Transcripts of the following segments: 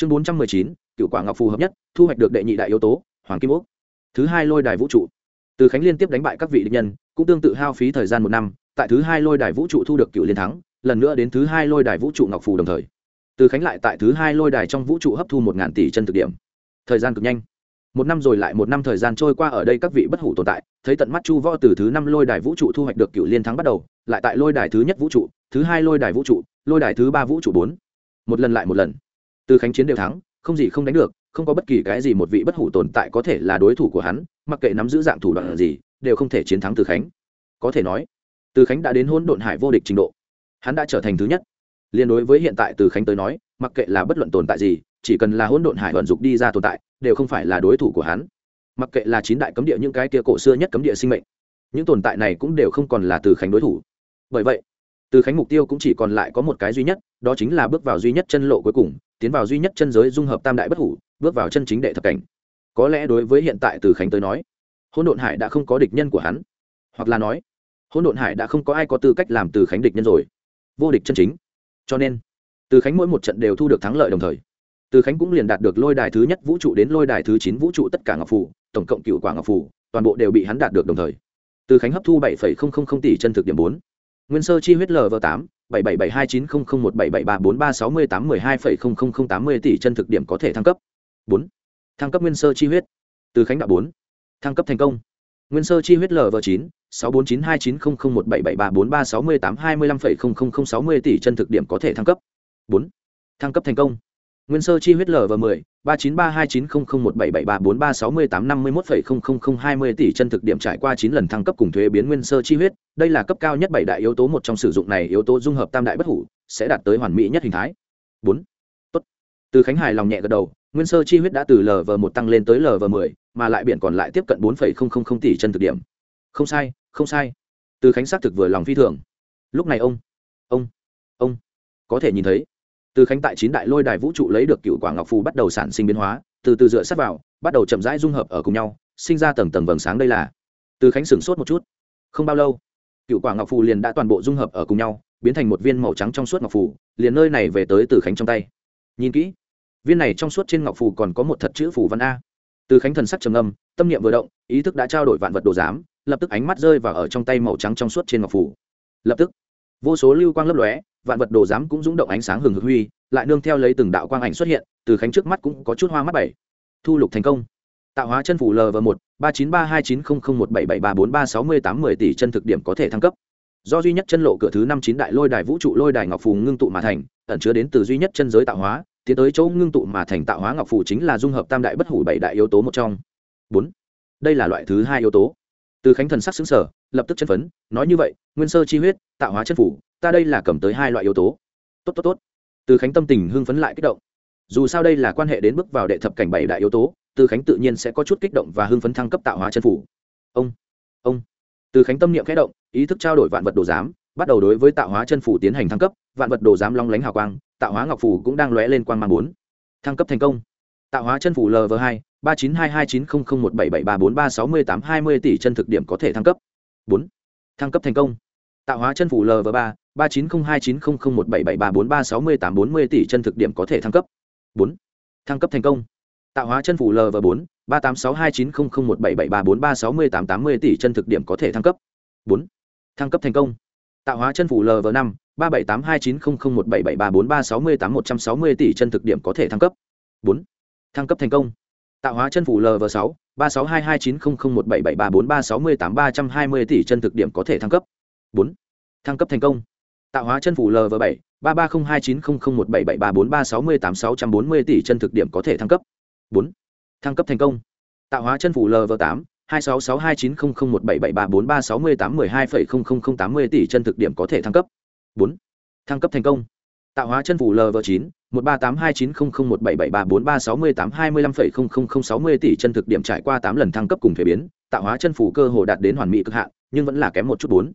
chương bốn trăm mười chín, cựu quả ngọc phù hợp nhất, thu hoạch được đệ nhị đại yếu tố, hoàng kim úc. Thứ hai lôi đài vũ trụ. Từ khánh liên tiếp đánh bại các vị địch nhân, cũng tương tự hao phí thời gian một năm, tại thứ hai lôi đài vũ trụ thu được cựu liên thắng, lần nữa đến thứ hai lôi đài vũ trụ ngọc phù đồng thời. Từ khánh lại tại thứ hai lôi đài trong vũ trụ hấp thu một ngàn tỷ chân thực điểm. Thời gian cực nhanh. Một năm rồi lại một năm thời gian trôi qua ở đây các vị bất hủ tồn tại, thấy tận mắt chu võ từ thứ năm lôi đài vũ trụ thu hoạch được cựu liên thắng bắt đầu, lại tại lôi đài thứ nhất vũ trụ, thứ hai lôi đài vũ trụ, lôi đài thứ ba vũ trụ bốn. Một lần lại một lần từ khánh chiến đều thắng, không gì không đánh được, không có bất kỳ cái gì một vị bất hủ tồn tại có thể là đối thủ của hắn, mặc kệ nắm giữ dạng thủ đoạn gì, đều không thể chiến thắng từ khánh. Có thể nói, từ khánh đã đến hôn độn hải vô địch trình độ. Hắn đã trở thành thứ nhất. Liên đối với hiện tại từ khánh tới nói, mặc kệ là bất luận tồn tại gì, chỉ cần là hôn độn hải vận dục đi ra tồn tại, đều không phải là đối thủ của hắn. Mặc kệ là chín đại cấm địa những cái kia cổ xưa nhất cấm địa sinh mệnh, những tồn tại này cũng đều không còn là từ khánh đối thủ. Bởi vậy, từ khánh mục tiêu cũng chỉ còn lại có một cái duy nhất, đó chính là bước vào duy nhất chân lộ cuối cùng tiến vào duy nhất chân giới dung hợp tam đại bất hủ, bước vào chân chính đệ thập cảnh. Có lẽ đối với hiện tại từ khánh tới nói hôn độn hải đã không có địch nhân của hắn. Hoặc là nói hôn độn hải đã không có ai có tư cách làm từ khánh địch nhân rồi. Vô địch chân chính. Cho nên, từ khánh mỗi một trận đều thu được thắng lợi đồng thời. Từ khánh cũng liền đạt được lôi đài thứ nhất vũ trụ đến lôi đài thứ chín vũ trụ tất cả ngọc phủ tổng cộng cựu quả ngọc phủ toàn bộ đều bị hắn đạt được đồng thời. Từ khánh hấp thu bảy tỷ chân thực điểm bốn. Nguyên sơ chi huyết lv tám bảy bảy bảy hai chín không không một bảy bảy ba bốn ba sáu mươi tám mười hai phẩy không không không tám mươi tỷ chân thực điểm có thể thăng cấp. Bốn. Thăng cấp nguyên sơ chi huyết. Từ khánh đạo bốn. Thăng cấp thành công. Nguyên sơ chi huyết lv chín, sáu bốn chín hai chín không không một bảy bảy ba bốn ba sáu mươi tám hai mươi lăm phẩy không không không sáu mươi tỷ chân thực điểm có thể thăng cấp. Bốn. Thăng cấp thành công nguyên sơ chi huyết lv mười, ba chín ba hai chín không không một bảy bảy ba bốn ba sáu mươi tám năm mươi một phẩy không không không hai mươi tỷ chân thực điểm trải qua chín lần thăng cấp cùng thuế biến nguyên sơ chi huyết. Đây là cấp cao nhất bảy đại yếu tố một trong sử dụng này yếu tố dung hợp tam đại bất hủ, sẽ đạt tới hoàn mỹ nhất hình thái. Bốn. Tốt. Từ khánh hài lòng nhẹ gật đầu, nguyên sơ chi huyết đã từ lv một tăng lên tới lv mười, mà lại biển còn lại tiếp cận bốn phẩy không không không tỷ chân thực điểm. Không sai không sai. Từ khánh xác thực vừa lòng phi thường. Lúc này ông ông ông, có thể nhìn thấy từ khánh tại chín đại lôi đài vũ trụ lấy được cựu quả ngọc phù bắt đầu sản sinh biến hóa, từ từ dựa sát vào, bắt đầu chậm rãi dung hợp ở cùng nhau, sinh ra tầng tầng vầng sáng đây là. Từ khánh sửng sốt một chút. Không bao lâu, cựu quả ngọc phù liền đã toàn bộ dung hợp ở cùng nhau, biến thành một viên màu trắng trong suốt ngọc phù, liền nơi này về tới từ khánh trong tay. Nhìn kỹ, viên này trong suốt trên ngọc phù còn có một thật chữ phù văn a. Từ khánh thần sắc trầm âm tâm niệm vừa động, ý thức đã trao đổi vạn vật đồ giám, lập tức ánh mắt rơi vào ở trong tay màu trắng trong suốt trên ngọc phù. Lập tức, vô số lưu quang lấp lóe vạn vật đồ giám cũng rung động ánh sáng hừng hực huy, lại nương theo lấy từng đạo quang ảnh xuất hiện, từ khánh trước mắt cũng có chút hoa mắt bảy. Thu lục thành công. Tạo hóa chân phủ lv một, ba chín ba hai chín không không một bảy bảy ba bốn ba sáu mươi tám mười tỷ chân thực điểm có thể thăng cấp. Do duy nhất chân lộ cửa thứ năm chín đại lôi đài vũ trụ lôi đài ngọc phù ngưng tụ mà thành, ẩn chứa đến từ duy nhất chân giới tạo hóa, tiến tới chỗ ngưng tụ mà thành tạo hóa ngọc phù chính là dung hợp tam đại bất hủ bảy đại yếu tố một trong. Bốn. Đây là loại thứ hai yếu tố. Từ khánh thần sắc xứng sở lập tức chân phấn, nói như vậy, nguyên sơ chi huyết, tạo hóa chân phủ ta đây là cầm tới hai loại yếu tố. Tốt tốt tốt. Từ khánh tâm tình hưng phấn lại kích động. Dù sao đây là quan hệ đến bước vào đệ thập cảnh bảy đại yếu tố, từ khánh tự nhiên sẽ có chút kích động và hưng phấn thăng cấp tạo hóa chân phủ. Ông ông. Từ khánh tâm niệm khẽ động, ý thức trao đổi vạn vật đồ giám, bắt đầu đối với tạo hóa chân phủ tiến hành thăng cấp, vạn vật đồ giám long lánh hào quang, tạo hóa ngọc phủ cũng đang lóe lên quang mang bốn. Thăng cấp thành công. Tạo hóa chân phủ lv hai, ba chín hai hai chín không không một bảy bảy ba bốn ba sáu mươi tám hai mươi tỷ chân thực điểm có thể thăng cấp. Bốn. Thăng cấp thành công tạo hóa chân phủ lv ba ba chín không hai chín không không một bảy bảy ba bốn ba sáu mươi tám bốn mươi tỷ chân thực điểm có thể thăng cấp. Bốn. Thăng cấp thành công. Tạo hóa chân phủ lv bốn, ba tám sáu hai chín không không một bảy bảy ba bốn ba sáu mươi tám tám mươi tỷ chân thực điểm có thể thăng cấp. Bốn. Thăng cấp thành công. Tạo hóa chân phủ lv năm, ba bảy tám hai chín không không một bảy bảy ba bốn ba sáu mươi tám một trăm sáu mươi tỷ chân thực điểm có thể thăng cấp. Bốn. Thăng cấp thành công. Tạo hóa chân phủ lv sáu, ba sáu hai hai chín không không một bảy bảy ba bốn ba sáu mươi tám ba trăm hai mươi tỷ chân thực điểm có thể thăng cấp bốn. Thăng cấp thành công. Tạo hóa chân phủ lv bảy, ba ba không hai chín không không một bảy bảy ba bốn ba sáu mươi tám sáu trăm bốn mươi tỷ chân thực điểm có thể thăng cấp. Bốn. Thăng cấp thành công. Tạo hóa chân phủ lv tám, hai sáu sáu hai chín không không một bảy bảy ba bốn ba sáu mươi tám mười hai phẩy không không không tám mươi tỷ chân thực điểm có thể thăng cấp. Bốn. Thăng cấp thành công. Tạo hóa chân phủ lv chín, một ba tám hai chín không không một bảy bảy ba bốn ba sáu mươi tám hai mươi lăm phẩy không không không sáu mươi tỷ chân thực điểm trải qua tám lần thăng cấp cùng thuế biến. Tạo hóa chân phủ cơ hồ đạt đến hoàn mỹ cực hạn, nhưng vẫn là kém một chút bốn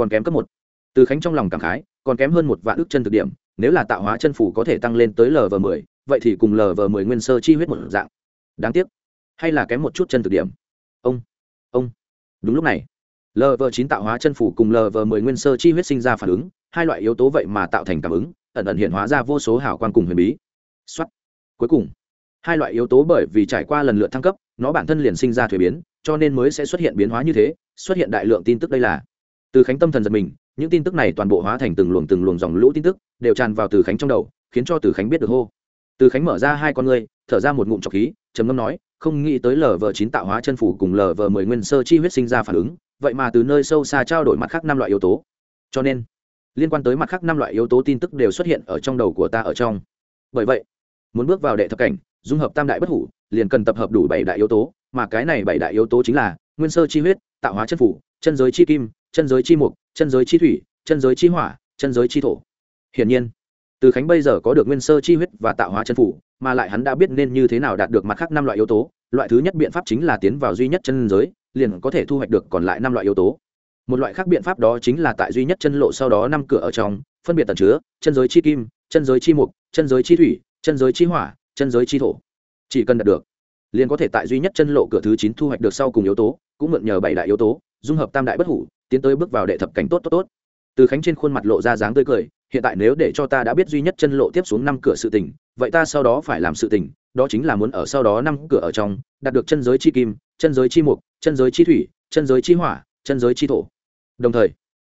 còn kém cấp một. Từ khánh trong lòng cảm khái, còn kém hơn một vạn ước chân thực điểm, nếu là tạo hóa chân phủ có thể tăng lên tới lv mười, vậy thì cùng lv mười nguyên sơ chi huyết một dạng. Đáng tiếc, hay là kém một chút chân thực điểm. Ông ông. Đúng lúc này lv chín tạo hóa chân phủ cùng lv mười nguyên sơ chi huyết sinh ra phản ứng, hai loại yếu tố vậy mà tạo thành cảm ứng, ẩn ẩn hiện hóa ra vô số hảo quan cùng huyền bí. Xuất cuối cùng, hai loại yếu tố bởi vì trải qua lần lượt thăng cấp, nó bản thân liền sinh ra thuế biến, cho nên mới sẽ xuất hiện biến hóa như thế, xuất hiện đại lượng tin tức đây là từ khánh tâm thần giật mình, những tin tức này toàn bộ hóa thành từng luồng từng luồng dòng lũ tin tức, đều tràn vào từ khánh trong đầu, khiến cho từ khánh biết được hô. Từ khánh mở ra hai con ngươi, thở ra một ngụm trọc khí, trầm ngâm nói, không nghĩ tới lờ vờ chín tạo hóa chân phủ cùng lờ vờ mười nguyên sơ chi huyết sinh ra phản ứng, vậy mà từ nơi sâu xa trao đổi mặt khác năm loại yếu tố. Cho nên, liên quan tới mặt khác năm loại yếu tố tin tức đều xuất hiện ở trong đầu của ta ở trong. Bởi vậy, muốn bước vào đệ thập cảnh, dung hợp tam đại bất hủ, liền cần tập hợp đủ bảy đại yếu tố, mà cái này bảy đại yếu tố chính là nguyên sơ chi huyết, tạo hóa chân phủ, chân giới chi kim chân giới chi mục, chân giới chi thủy, chân giới chi hỏa, chân giới chi thổ. Hiển nhiên, từ khánh bây giờ có được nguyên sơ chi huyết và tạo hóa chân phủ, mà lại hắn đã biết nên như thế nào đạt được mặt khác năm loại yếu tố. Loại thứ nhất biện pháp chính là tiến vào duy nhất chân giới, liền có thể thu hoạch được còn lại năm loại yếu tố. Một loại khác biện pháp đó chính là tại duy nhất chân lộ sau đó năm cửa ở trong, phân biệt tần chứa chân giới chi kim, chân giới chi mục, chân giới chi thủy, chân giới chi hỏa, chân giới chi thổ. Chỉ cần đạt được, liền có thể tại duy nhất chân lộ cửa thứ chín thu hoạch được sau cùng yếu tố, cũng mượn nhờ bảy đại yếu tố, dung hợp tam đại bất hủ tiến tới bước vào đệ thập cảnh tốt tốt tốt. Từ khánh trên khuôn mặt lộ ra dáng tươi cười, hiện tại nếu để cho ta đã biết duy nhất chân lộ tiếp xuống năm cửa sự tình, vậy ta sau đó phải làm sự tình, đó chính là muốn ở sau đó năm cửa ở trong, đạt được chân giới chi kim, chân giới chi mục, chân giới chi thủy, chân giới chi hỏa, chân giới chi thổ. Đồng thời,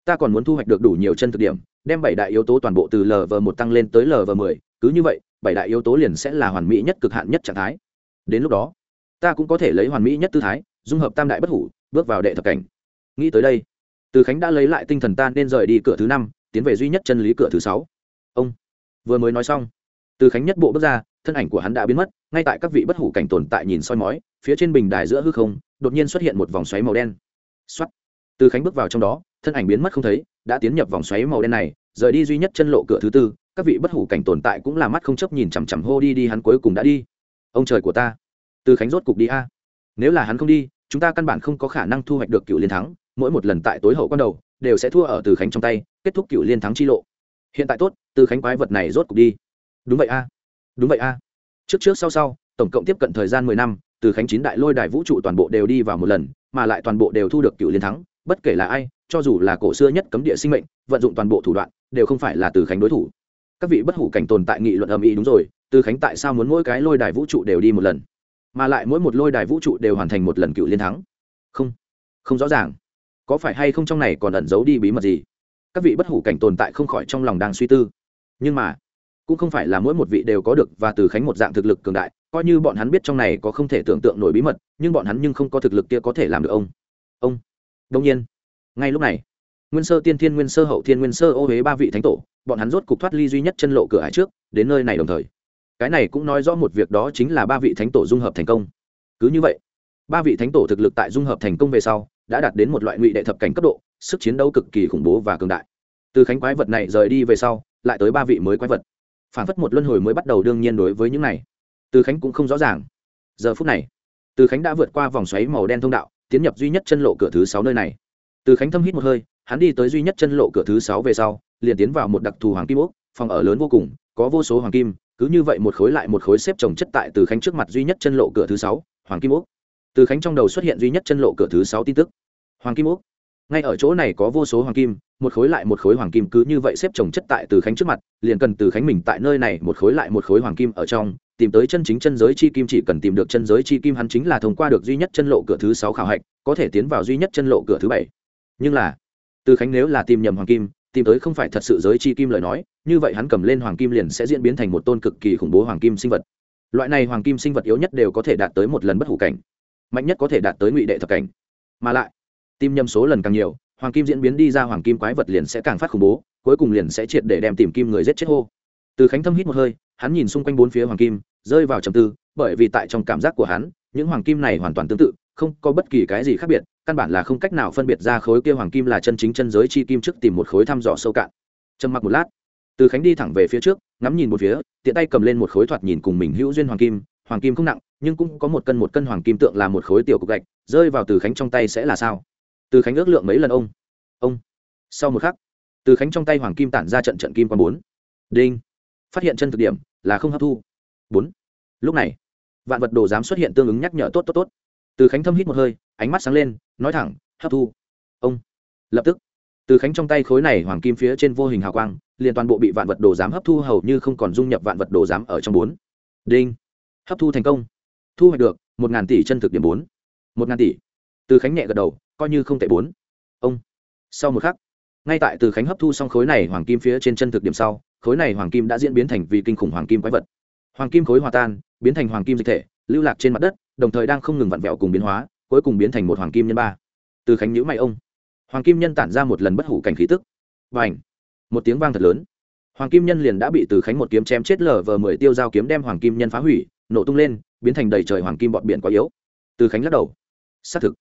ta còn muốn thu hoạch được đủ nhiều chân thực điểm, đem bảy đại yếu tố toàn bộ từ lv một tăng lên tới lv mười, cứ như vậy, bảy đại yếu tố liền sẽ là hoàn mỹ nhất cực hạn nhất trạng thái. Đến lúc đó, ta cũng có thể lấy hoàn mỹ nhất tư thái, dung hợp tam đại bất hủ, bước vào đệ thập cảnh. Nghĩ tới đây từ khánh đã lấy lại tinh thần ta nên rời đi cửa thứ năm, tiến về duy nhất chân lý cửa thứ sáu. Ông vừa mới nói xong, từ khánh nhất bộ bước ra, thân ảnh của hắn đã biến mất, ngay tại các vị bất hủ cảnh tồn tại nhìn soi mói, phía trên bình đài giữa hư không, đột nhiên xuất hiện một vòng xoáy màu đen. Xuất từ khánh bước vào trong đó, thân ảnh biến mất không thấy, đã tiến nhập vòng xoáy màu đen này, rời đi duy nhất chân lộ cửa thứ tư, các vị bất hủ cảnh tồn tại cũng là mắt không chấp nhìn chằm chằm hô đi đi, hắn cuối cùng đã đi. Ông trời của ta! Từ khánh rốt cục đi a. Nếu là hắn không đi, chúng ta căn bản không có khả năng thu hoạch được cựu liên thắng mỗi một lần tại tối hậu quan đầu, đều sẽ thua ở từ khánh trong tay, kết thúc cựu liên thắng chi lộ. Hiện tại tốt, từ khánh quái vật này rốt cục đi. Đúng vậy a. Đúng vậy a. Trước trước sau sau, tổng cộng tiếp cận thời gian mười năm, từ khánh chín đại lôi đài vũ trụ toàn bộ đều đi vào một lần, mà lại toàn bộ đều thu được cựu liên thắng. Bất kể là ai, cho dù là cổ xưa nhất cấm địa sinh mệnh, vận dụng toàn bộ thủ đoạn, đều không phải là từ khánh đối thủ. Các vị bất hủ cảnh tồn tại nghị luận âm ý đúng rồi, từ khánh tại sao muốn mỗi cái lôi đài vũ trụ đều đi một lần? Mà lại mỗi một lôi đài vũ trụ đều hoàn thành một lần cựu liên thắng. Không không rõ ràng có phải hay không trong này còn ẩn giấu đi bí mật gì? Các vị bất hủ cảnh tồn tại không khỏi trong lòng đang suy tư. Nhưng mà, cũng không phải là mỗi một vị đều có được và từ khánh một dạng thực lực cường đại, coi như bọn hắn biết trong này có không thể tưởng tượng nổi bí mật, nhưng bọn hắn nhưng không có thực lực kia có thể làm được ông. Ông đông nhiên. Ngay lúc này, nguyên sơ tiên thiên, nguyên sơ hậu thiên, nguyên sơ ô huế ba vị thánh tổ, bọn hắn rốt cục thoát ly duy nhất chân lộ cửa hải trước, đến nơi này đồng thời. Cái này cũng nói rõ một việc đó chính là ba vị thánh tổ dung hợp thành công. Cứ như vậy, ba vị thánh tổ thực lực tại dung hợp thành công về sau đã đạt đến một loại ngụy đệ thập cảnh cấp độ, sức chiến đấu cực kỳ khủng bố và cường đại. Từ khánh quái vật này rời đi về sau, lại tới ba vị mới quái vật. Phản phất một luân hồi mới bắt đầu đương nhiên đối với những này. Từ khánh cũng không rõ ràng. Giờ phút này, từ khánh đã vượt qua vòng xoáy màu đen thông đạo, tiến nhập duy nhất chân lộ cửa thứ sáu nơi này. Từ khánh thâm hít một hơi, hắn đi tới duy nhất chân lộ cửa thứ sáu về sau, liền tiến vào một đặc thù hoàng kim ốc, phòng ở lớn vô cùng, có vô số hoàng kim, cứ như vậy một khối lại một khối xếp trồng chất tại từ khánh trước mặt duy nhất chân lộ cửa thứ sáu, hoàng kim ốc từ khánh trong đầu xuất hiện duy nhất chân lộ cửa thứ sáu tin tức. Hoàng kim úc. Ngay ở chỗ này có vô số hoàng kim, một khối lại một khối hoàng kim cứ như vậy xếp trồng chất tại từ khánh trước mặt, liền cần từ khánh mình tại nơi này một khối lại một khối hoàng kim ở trong, tìm tới chân chính chân giới chi kim chỉ cần tìm được chân giới chi kim hắn chính là thông qua được duy nhất chân lộ cửa thứ sáu khảo hạch, có thể tiến vào duy nhất chân lộ cửa thứ bảy. Nhưng là, từ khánh nếu là tìm nhầm hoàng kim, tìm tới không phải thật sự giới chi kim lời nói, như vậy hắn cầm lên hoàng kim liền sẽ diễn biến thành một tôn cực kỳ khủng bố hoàng kim sinh vật. Loại này hoàng kim sinh vật yếu nhất đều có thể đạt tới một lần bất hủ cảnh mạnh nhất có thể đạt tới ngụy đệ thập cảnh. Mà lại tìm nhầm số lần càng nhiều, hoàng kim diễn biến đi ra hoàng kim quái vật liền sẽ càng phát khủng bố, cuối cùng liền sẽ triệt để đem tìm kim người giết chết hô. Từ khánh thâm hít một hơi, hắn nhìn xung quanh bốn phía hoàng kim, rơi vào trầm tư, bởi vì tại trong cảm giác của hắn, những hoàng kim này hoàn toàn tương tự, không có bất kỳ cái gì khác biệt, căn bản là không cách nào phân biệt ra khối kia hoàng kim là chân chính chân giới chi kim trước tìm một khối thăm dò sâu cạn. Trầm mặc một lát, từ khánh đi thẳng về phía trước, ngắm nhìn một phía, tiện tay cầm lên một khối thoạt nhìn cùng mình hữu duyên hoàng kim hoàng kim không nặng nhưng cũng có một cân một cân hoàng kim tượng là một khối tiểu cục gạch, rơi vào từ khánh trong tay sẽ là sao? Từ khánh ước lượng mấy lần ông? Ông. Sau một khắc, từ khánh trong tay hoàng kim tản ra trận trận kim quan bốn. Đinh. Phát hiện chân thực điểm là không hấp thu. Bốn. Lúc này, vạn vật đồ dám xuất hiện tương ứng nhắc nhở tốt tốt tốt. Từ khánh thâm hít một hơi, ánh mắt sáng lên, nói thẳng, hấp thu. Ông. Lập tức, từ khánh trong tay khối này hoàng kim phía trên vô hình hào quang, liền toàn bộ bị vạn vật đồ giám hấp thu hầu như không còn dung nhập vạn vật đồ giám ở trong bốn. Đinh. Hấp thu thành công thu hoạch được một ngàn tỷ chân thực điểm bốn. Một ngàn tỷ. Từ khánh nhẹ gật đầu, coi như không tệ bốn. Ông. Sau một khắc, ngay tại từ khánh hấp thu xong khối này hoàng kim phía trên chân thực điểm sau, khối này hoàng kim đã diễn biến thành vì kinh khủng hoàng kim quái vật. Hoàng kim khối hòa tan, biến thành hoàng kim dịch thể, lưu lạc trên mặt đất, đồng thời đang không ngừng vặn vẹo cùng biến hóa, cuối cùng biến thành một hoàng kim nhân ba. Từ khánh nhữ mày ông. Hoàng kim nhân tản ra một lần bất hủ cảnh khí tức. Và ảnh một tiếng vang thật lớn. Hoàng kim nhân liền đã bị từ khánh một kiếm chém chết lở vờ mười tiêu dao kiếm đem hoàng kim nhân phá hủy, nổ tung lên biến thành đầy trời hoàng kim bọt biển quá yếu. Từ khánh lắc đầu. Xác thực.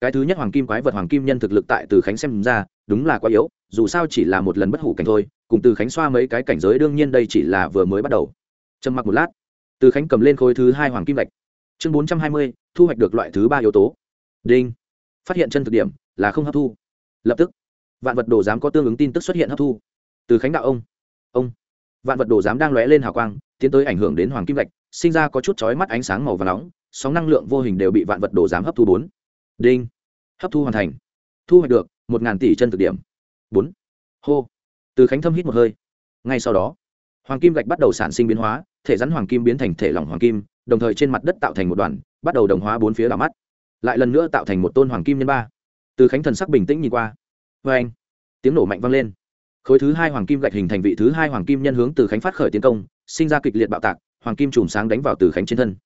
Cái thứ nhất hoàng kim quái vật hoàng kim nhân thực lực tại từ khánh xem ra, đúng là quá yếu, dù sao chỉ là một lần bất hủ cảnh thôi, cùng từ khánh xoa mấy cái cảnh giới đương nhiên đây chỉ là vừa mới bắt đầu. Trầm mặc một lát, từ khánh cầm lên khối thứ hai hoàng kim lạch. Chương bốn trăm hai mươi, thu hoạch được loại thứ ba yếu tố. Đinh. Phát hiện chân thực điểm là không hấp thu. Lập tức, vạn vật đồ giám có tương ứng tin tức xuất hiện hấp thu. Từ khánh đạo ông. Ông. Vạn vật đồ giám đang lóe lên hào quang tiến tới ảnh hưởng đến hoàng kim lạch sinh ra có chút chói mắt ánh sáng màu và nóng, sóng năng lượng vô hình đều bị vạn vật đồ giám hấp thu bốn. Đinh. Hấp thu hoàn thành. Thu hoạch được một ngàn tỷ chân thực điểm. Bốn. Hô. Từ khánh thâm hít một hơi. Ngay sau đó, hoàng kim gạch bắt đầu sản sinh biến hóa, thể rắn hoàng kim biến thành thể lỏng hoàng kim, đồng thời trên mặt đất tạo thành một đoàn, bắt đầu đồng hóa bốn phía đảo mắt. Lại lần nữa tạo thành một tôn hoàng kim nhân ba. Từ khánh thần sắc bình tĩnh nhìn qua. Vê anh, tiếng nổ mạnh vang lên. Khối thứ hai hoàng kim gạch hình thành vị thứ hai hoàng kim nhân hướng từ khánh phát khởi tiến công sinh ra kịch liệt bạo tạc, hoàng kim chùm sáng đánh vào từ khánh trên thân.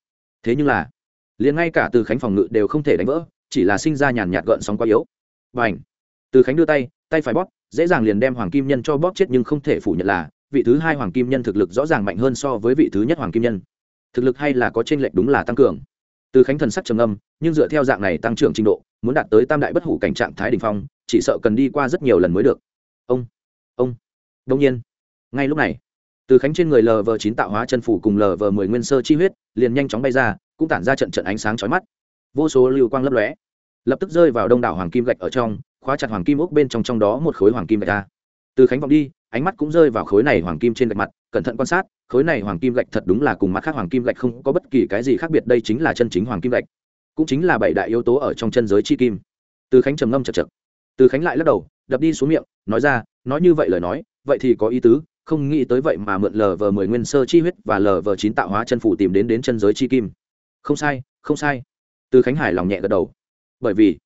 Thế nhưng là, liền ngay cả từ khánh phòng ngự đều không thể đánh vỡ, chỉ là sinh ra nhàn nhạt gợn sóng quá yếu. Và ảnh từ khánh đưa tay tay phải bóp, dễ dàng liền đem hoàng kim nhân cho bóp chết nhưng không thể phủ nhận là, vị thứ hai hoàng kim nhân thực lực rõ ràng mạnh hơn so với vị thứ nhất hoàng kim nhân. Thực lực hay là có t r ê n lệch đúng là tăng cường. Từ khánh thần sắc trầm âm nhưng dựa theo dạng này tăng trưởng trình độ, muốn đạt tới tam đại bất hủ cảnh trạng thái đình phong, chỉ sợ cần đi qua rất nhiều lần mới được. Ông! Ông! Đông nhiên, ngay lúc này từ khánh trên người lờ vờ chín tạo hóa chân phủ cùng lờ vờ mười nguyên sơ chi huyết, liền nhanh chóng bay ra, cũng tản ra trận trận ánh sáng chói mắt. Vô số lưu quang lấp lóe, lập tức rơi vào đông đảo hoàng kim gạch ở trong, khóa chặt hoàng kim ốc bên trong trong đó một khối hoàng kim gạch ra. Từ khánh vọng đi, ánh mắt cũng rơi vào khối này hoàng kim trên gạch mặt, cẩn thận quan sát, khối này hoàng kim gạch thật đúng là cùng mặt khác hoàng kim gạch không có bất kỳ cái gì khác biệt, đây chính là chân chính hoàng kim gạch. Cũng chính là bảy đại yếu tố ở trong chân giới chi kim. Từ khánh trầm ngâm chật chật từ khánh lại lắc đầu, đập đi xuống miệng, nói ra, nói như vậy lời nói, vậy thì có ý tứ không nghĩ tới vậy mà mượn lờ vờ mười nguyên sơ chi huyết và lờ vờ chín tạo hóa chân phủ tìm đến đến chân giới chi kim. Không sai không sai. Từ khánh hải lòng nhẹ gật đầu. Bởi vì,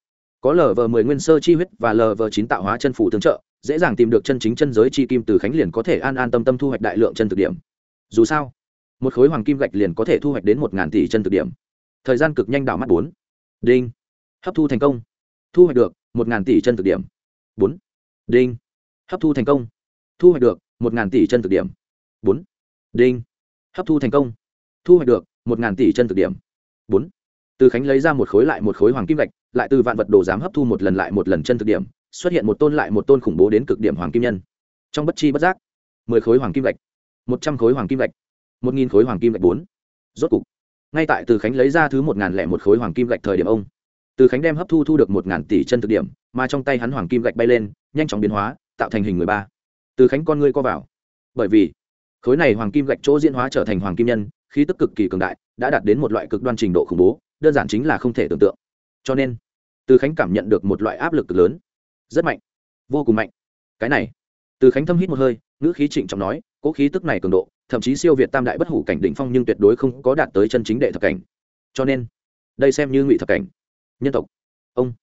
có lờ vờ mười nguyên sơ chi huyết và lờ vờ chín tạo hóa chân phủ tương trợ, dễ dàng tìm được chân chính chân giới chi kim từ khánh liền có thể an an tâm tâm thu hoạch đại lượng chân thực điểm. Dù sao, một khối hoàng kim gạch liền có thể thu hoạch đến một ngàn tỷ chân thực điểm. Thời gian cực nhanh đảo mắt bốn. Đinh. Hấp thu thành công. Thu hoạch được một ngàn tỷ chân thực điểm. Bốn. Đinh. Hấp thu thành công. Thu hoạch được một ngàn tỷ chân thực điểm. Bốn. Đinh. Hấp thu thành công. Thu hoạch được một ngàn tỷ chân thực điểm. Bốn. Từ khánh lấy ra một khối lại một khối hoàng kim gạch, lại từ vạn vật đồ giám hấp thu một lần lại một lần chân thực điểm, xuất hiện một tôn lại một tôn khủng bố đến cực điểm hoàng kim nhân. Trong bất chi bất giác, mười khối hoàng kim gạch, một trăm khối hoàng kim gạch, một nghìn khối hoàng kim gạch bốn. Rốt cục, ngay tại từ khánh lấy ra thứ một ngàn lẻ một khối hoàng kim gạch thời điểm ông, từ khánh đem hấp thu thu được một ngàn tỷ chân thực điểm, mà trong tay hắn hoàng kim gạch bay lên, nhanh chóng biến hóa, tạo thành hình người ba từ khánh con ngươi co vào. Bởi vì, khối này hoàng kim gạch chỗ diễn hóa trở thành hoàng kim nhân, khí tức cực kỳ cường đại, đã đạt đến một loại cực đoan trình độ khủng bố, đơn giản chính là không thể tưởng tượng. Cho nên, từ khánh cảm nhận được một loại áp lực cực lớn. Rất mạnh. Vô cùng mạnh. Cái này, từ khánh thâm hít một hơi, ngữ khí trịnh trọng nói cỗ khí tức này cường độ, thậm chí siêu việt tam đại bất hủ cảnh đỉnh phong nhưng tuyệt đối không có đạt tới chân chính đệ thập cảnh. Cho nên, đây xem như ngụy thập cảnh. Nhân tộc. Ông.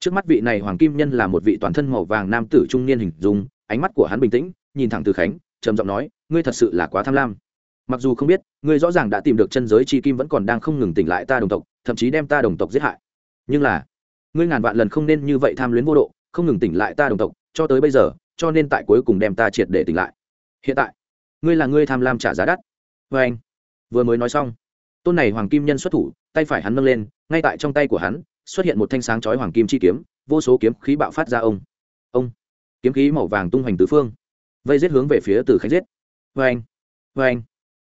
Trước mắt vị này hoàng kim nhân là một vị toàn thân màu vàng nam tử trung niên hình dung ánh mắt của hắn bình tĩnh, nhìn thẳng từ khánh, trầm giọng nói, ngươi thật sự là quá tham lam. Mặc dù không biết, ngươi rõ ràng đã tìm được chân giới chi kim vẫn còn đang không ngừng tỉnh lại ta đồng tộc, thậm chí đem ta đồng tộc giết hại. Nhưng là, ngươi ngàn vạn lần không nên như vậy tham luyến vô độ, không ngừng tỉnh lại ta đồng tộc, cho tới bây giờ, cho nên tại cuối cùng đem ta triệt để tỉnh lại. Hiện tại, ngươi là ngươi tham lam trả giá đắt. Vê anh, vừa mới nói xong, tôn này hoàng kim nhân xuất thủ, tay phải hắn nâng lên, ngay tại trong tay của hắn, xuất hiện một thanh sáng chói hoàng kim chi kiếm, vô số kiếm khí bạo phát ra ông. Ông kiếm khí màu vàng tung hoành tứ phương, vây giết hướng về phía từ khánh giết. Vê anh vê anh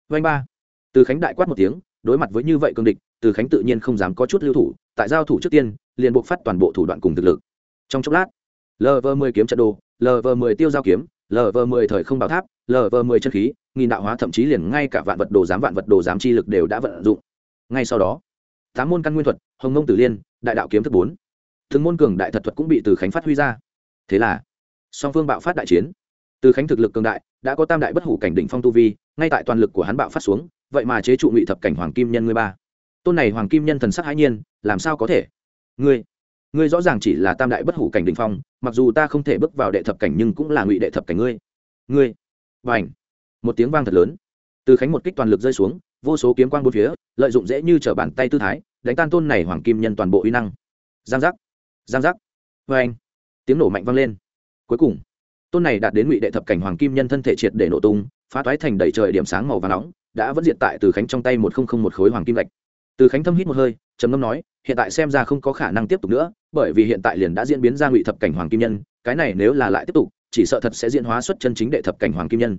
vê anh ba. Từ khánh đại quát một tiếng, đối mặt với như vậy cương địch, từ khánh tự nhiên không dám có chút lưu thủ, tại giao thủ trước tiên, liền buộc phát toàn bộ thủ đoạn cùng thực lực. Trong chốc lát lv mười kiếm trận đồ lv mười tiêu giao kiếm lv mười thời không bảo tháp lv mười chân khí, nghìn đạo hóa thậm chí liền ngay cả vạn vật đồ giám vạn vật đồ giám chi lực đều đã vận dụng. Ngay sau đó, tám môn căn nguyên thuật, hồng mông tử liên, đại đạo kiếm thức bốn. Thường môn cường đại thật thuật cũng bị từ khánh phát huy ra. Thế là song phương bạo phát đại chiến. Từ khánh thực lực cường đại, đã có tam đại bất hủ cảnh đỉnh phong tu vi, ngay tại toàn lực của hắn bạo phát xuống, vậy mà chế trụ ngụy thập cảnh hoàng kim nhân ngươi ba. Tôn này hoàng kim nhân thần sắc hãi nhiên, làm sao có thể? Ngươi ngươi rõ ràng chỉ là tam đại bất hủ cảnh đỉnh phong, mặc dù ta không thể bước vào đệ thập cảnh nhưng cũng là ngụy đệ thập cảnh ngươi. Ngươi và ảnh một tiếng vang thật lớn. Từ khánh một kích toàn lực rơi xuống, vô số kiếm quang bốn phía, lợi dụng dễ như t r ở bàn tay tư thái, đánh tan tôn này hoàng kim nhân toàn bộ uy năng. Giang giác! Giang giác! Vê anh tiếng nổ mạnh vang lên cuối cùng. Tôn này đạt đến ngụy đệ thập cảnh hoàng kim nhân thân thể triệt để nổ tung, phá toái thành đầy trời điểm sáng màu và nóng, đã vẫn diện tại từ khánh trong tay một không không một khối hoàng kim lạch từ khánh thâm hít một hơi, trầm ngâm nói, hiện tại xem ra không có khả năng tiếp tục nữa, bởi vì hiện tại liền đã diễn biến ra ngụy thập cảnh hoàng kim nhân, cái này nếu là lại tiếp tục, chỉ sợ thật sẽ diễn hóa xuất chân chính đệ thập cảnh hoàng kim nhân.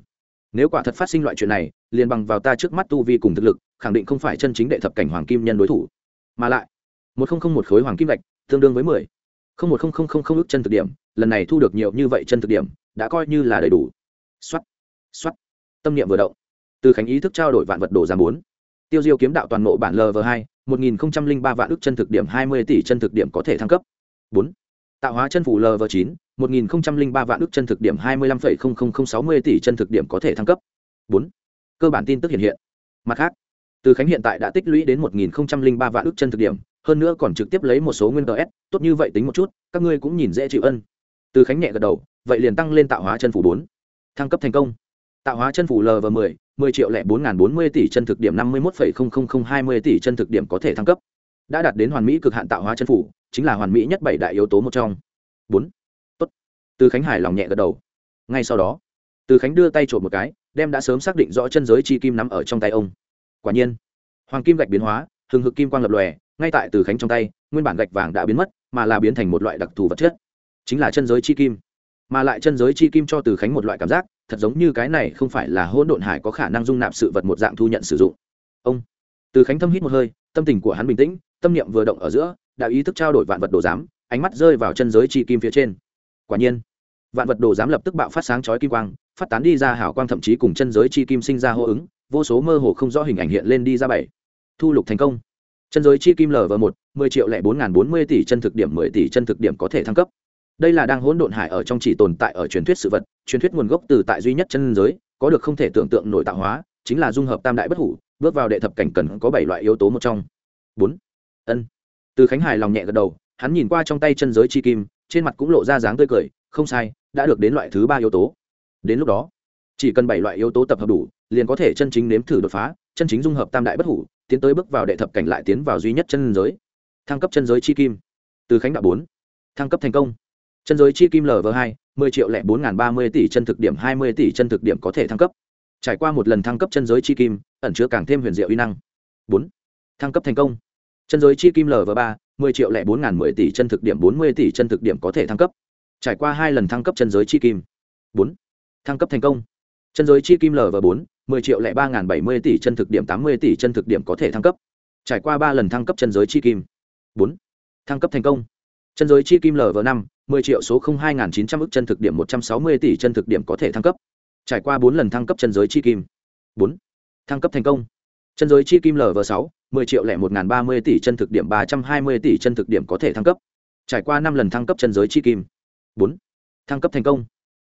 Nếu quả thật phát sinh loại chuyện này, liền bằng vào ta trước mắt tu vi cùng thực lực, khẳng định không phải chân chính đệ thập cảnh hoàng kim nhân đối thủ. Mà lại, một không không một khối hoàng kim lạch tương đương với mười không một không không không không ước chân thực điểm, lần này thu được nhiều như vậy chân thực điểm, đã coi như là đầy đủ. Xuất xuất tâm niệm vừa động. Từ khánh ý thức trao đổi vạn vật đồ giảm bốn. Tiêu diêu kiếm đạo toàn nộ bản lv hai, một nghìn ba vạn ước chân thực điểm, hai mươi tỷ chân thực điểm có thể thăng cấp. Bốn. Tạo hóa chân phủ lv chín, một nghìn ba vạn ước chân thực điểm, hai mươi lăm sáu mươi tỷ chân thực điểm có thể thăng cấp. Bốn. Cơ bản tin tức hiện hiện. Mặt khác từ khánh hiện tại đã tích lũy đến một nghìn ba vạn ước chân thực điểm, hơn nữa còn trực tiếp lấy một số nguyên ts tốt như vậy tính một chút, các ngươi cũng nhìn dễ chịu ân. Từ khánh nhẹ gật đầu, vậy liền tăng lên tạo hóa chân phủ bốn. Thăng cấp thành công. Tạo hóa chân phủ lv mười mười triệu lẻ bốn bốn mươi tỷ chân thực điểm năm mươi một phẩy không không không hai mươi tỷ chân thực điểm có thể thăng cấp. Đã đạt đến hoàn mỹ cực hạn tạo hóa chân phủ, chính là hoàn mỹ nhất bảy đại yếu tố một trong. Bốn. Tốt. Từ khánh hải lòng nhẹ gật đầu. Ngay sau đó, từ khánh đưa tay trộm một cái, đem đã sớm xác định rõ chân giới chi kim nắm ở trong tay ông quả nhiên. Hoàng kim gạch biến hóa, hừng hực kim quang lập lòe, ngay tại từ khánh trong tay, nguyên bản gạch vàng đã biến mất, mà là biến thành một loại đặc thù vật chất. Chính là chân giới chi kim. Mà lại chân giới chi kim cho từ khánh một loại cảm giác, thật giống như cái này không phải là hỗn độn hải có khả năng dung nạp sự vật một dạng thu nhận sử dụng. Ông. Từ khánh thâm hít một hơi, tâm tình của hắn bình tĩnh, tâm niệm vừa động ở giữa, đã ý thức trao đổi vạn vật đồ giám, ánh mắt rơi vào chân giới chi kim phía trên. Quả nhiên, vạn vật đồ giám lập tức bạo phát sáng chói kim quang, phát tán đi ra hảo quang thậm chí cùng chân giới chi kim sinh ra hô ứng vô số mơ hồ không rõ hình ảnh hiện lên đi ra bảy. Thu lục thành công. Chân giới chi kim lv một, mười triệu lẻ bốn n g h n bốn mươi tỷ chân thực điểm, mười tỷ chân thực điểm có thể thăng cấp. Đây là đang hỗn độn hải ở trong chỉ tồn tại ở truyền thuyết sự vật, truyền thuyết nguồn gốc từ tại duy nhất chân giới, có được không thể tưởng tượng nội tạo hóa, chính là dung hợp tam đại bất hủ, bước vào đệ thập cảnh cần có bảy loại yếu tố một trong. Bốn. Ân. Từ khánh hải lòng nhẹ gật đầu, hắn nhìn qua trong tay chân giới chi kim, trên mặt cũng lộ ra dáng tươi cười, không sai, đã được đến loại thứ ba yếu tố. Đến lúc đó, chỉ cần bảy loại yếu tố tập hợp đủ liền có thể chân chính nếm thử đột phá, chân chính dung hợp tam đại bất hủ, tiến tới bước vào đệ thập cảnh lại tiến vào duy nhất chân giới. Thăng cấp chân giới chi kim. Từ khánh đạo bốn. Thăng cấp thành công. Chân giới chi kim lv hai, mười triệu lẻ bốn ba mươi tỷ chân thực điểm hai mươi tỷ chân thực điểm có thể thăng cấp. Trải qua một lần thăng cấp chân giới chi kim, ẩn chứa càng thêm huyền diệu uy năng. Bốn. Thăng cấp thành công. Chân giới chi kim lv ba, mười triệu lẻ bốn mười tỷ chân thực điểm bốn mươi tỷ chân thực điểm có thể thăng cấp. Trải qua hai lần thăng cấp chân giới chi kim. Bốn. Thăng cấp thành công chân giới chi kim lv bốn, mười triệu lẻ ba bảy mươi tỷ chân thực điểm tám mươi tỷ chân thực điểm có thể thăng cấp. Trải qua ba lần thăng cấp chân giới chi kim. Bốn. Thăng cấp thành công. Chân giới chi kim lv năm, mười triệu số không hai nghìn chín trăm ức chân thực điểm một trăm sáu mươi tỷ chân thực điểm có thể thăng cấp. Trải qua bốn lần thăng cấp chân giới chi kim. Bốn. Thăng cấp thành công. Chân giới chi kim lv sáu, mười triệu lẻ một nghìn ba mươi tỷ chân thực điểm ba trăm hai mươi tỷ chân thực điểm có thể thăng cấp. Trải qua năm lần thăng cấp chân giới chi kim. Bốn. Thăng cấp thành công.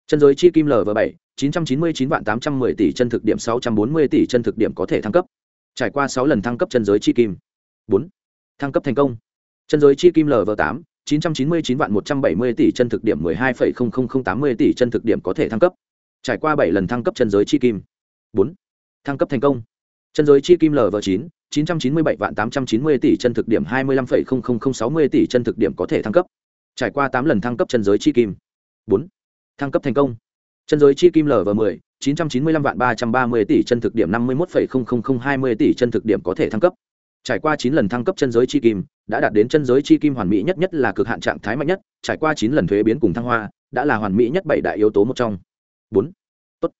Chân giới chi kim lv bảy chín trăm chín mươi chín vạn tám trăm mười tỷ chân thực điểm sáu trăm bốn mươi tỷ chân thực điểm có thể thăng cấp trải qua 6 lần thăng cấp chân giới chi kim 4. thăng cấp thành công chân giới chi kim Lv8, 999 vạn 170 tỷ chân thực điểm 12,00080 tỷ chân thực điểm có thể thăng cấp. Trải qua 7 lần thăng cấp chân giới chi kim. 4. Thăng cấp thành công. Chân giới chi kim LV9, 997 vạn 890 tỷ chân thực điểm 25,00060 tỷ chân thực điểm có thể thăng cấp. Trải qua 8 lần thăng cấp chân giới chi kim. 4. Thăng cấp thành công. Chân giới chi kim LV10, 995 vạn 330 tỷ chân thực điểm 51,00020 tỷ chân thực điểm có thể thăng cấp. Trải qua chín lần thăng cấp chân giới chi kim đã đạt đến chân giới chi kim hoàn mỹ nhất nhất là cực hạn trạng thái mạnh nhất trải qua chín lần thuế biến cùng thăng hoa đã là hoàn mỹ nhất bảy đại yếu tố một trong. Bốn. Tốt.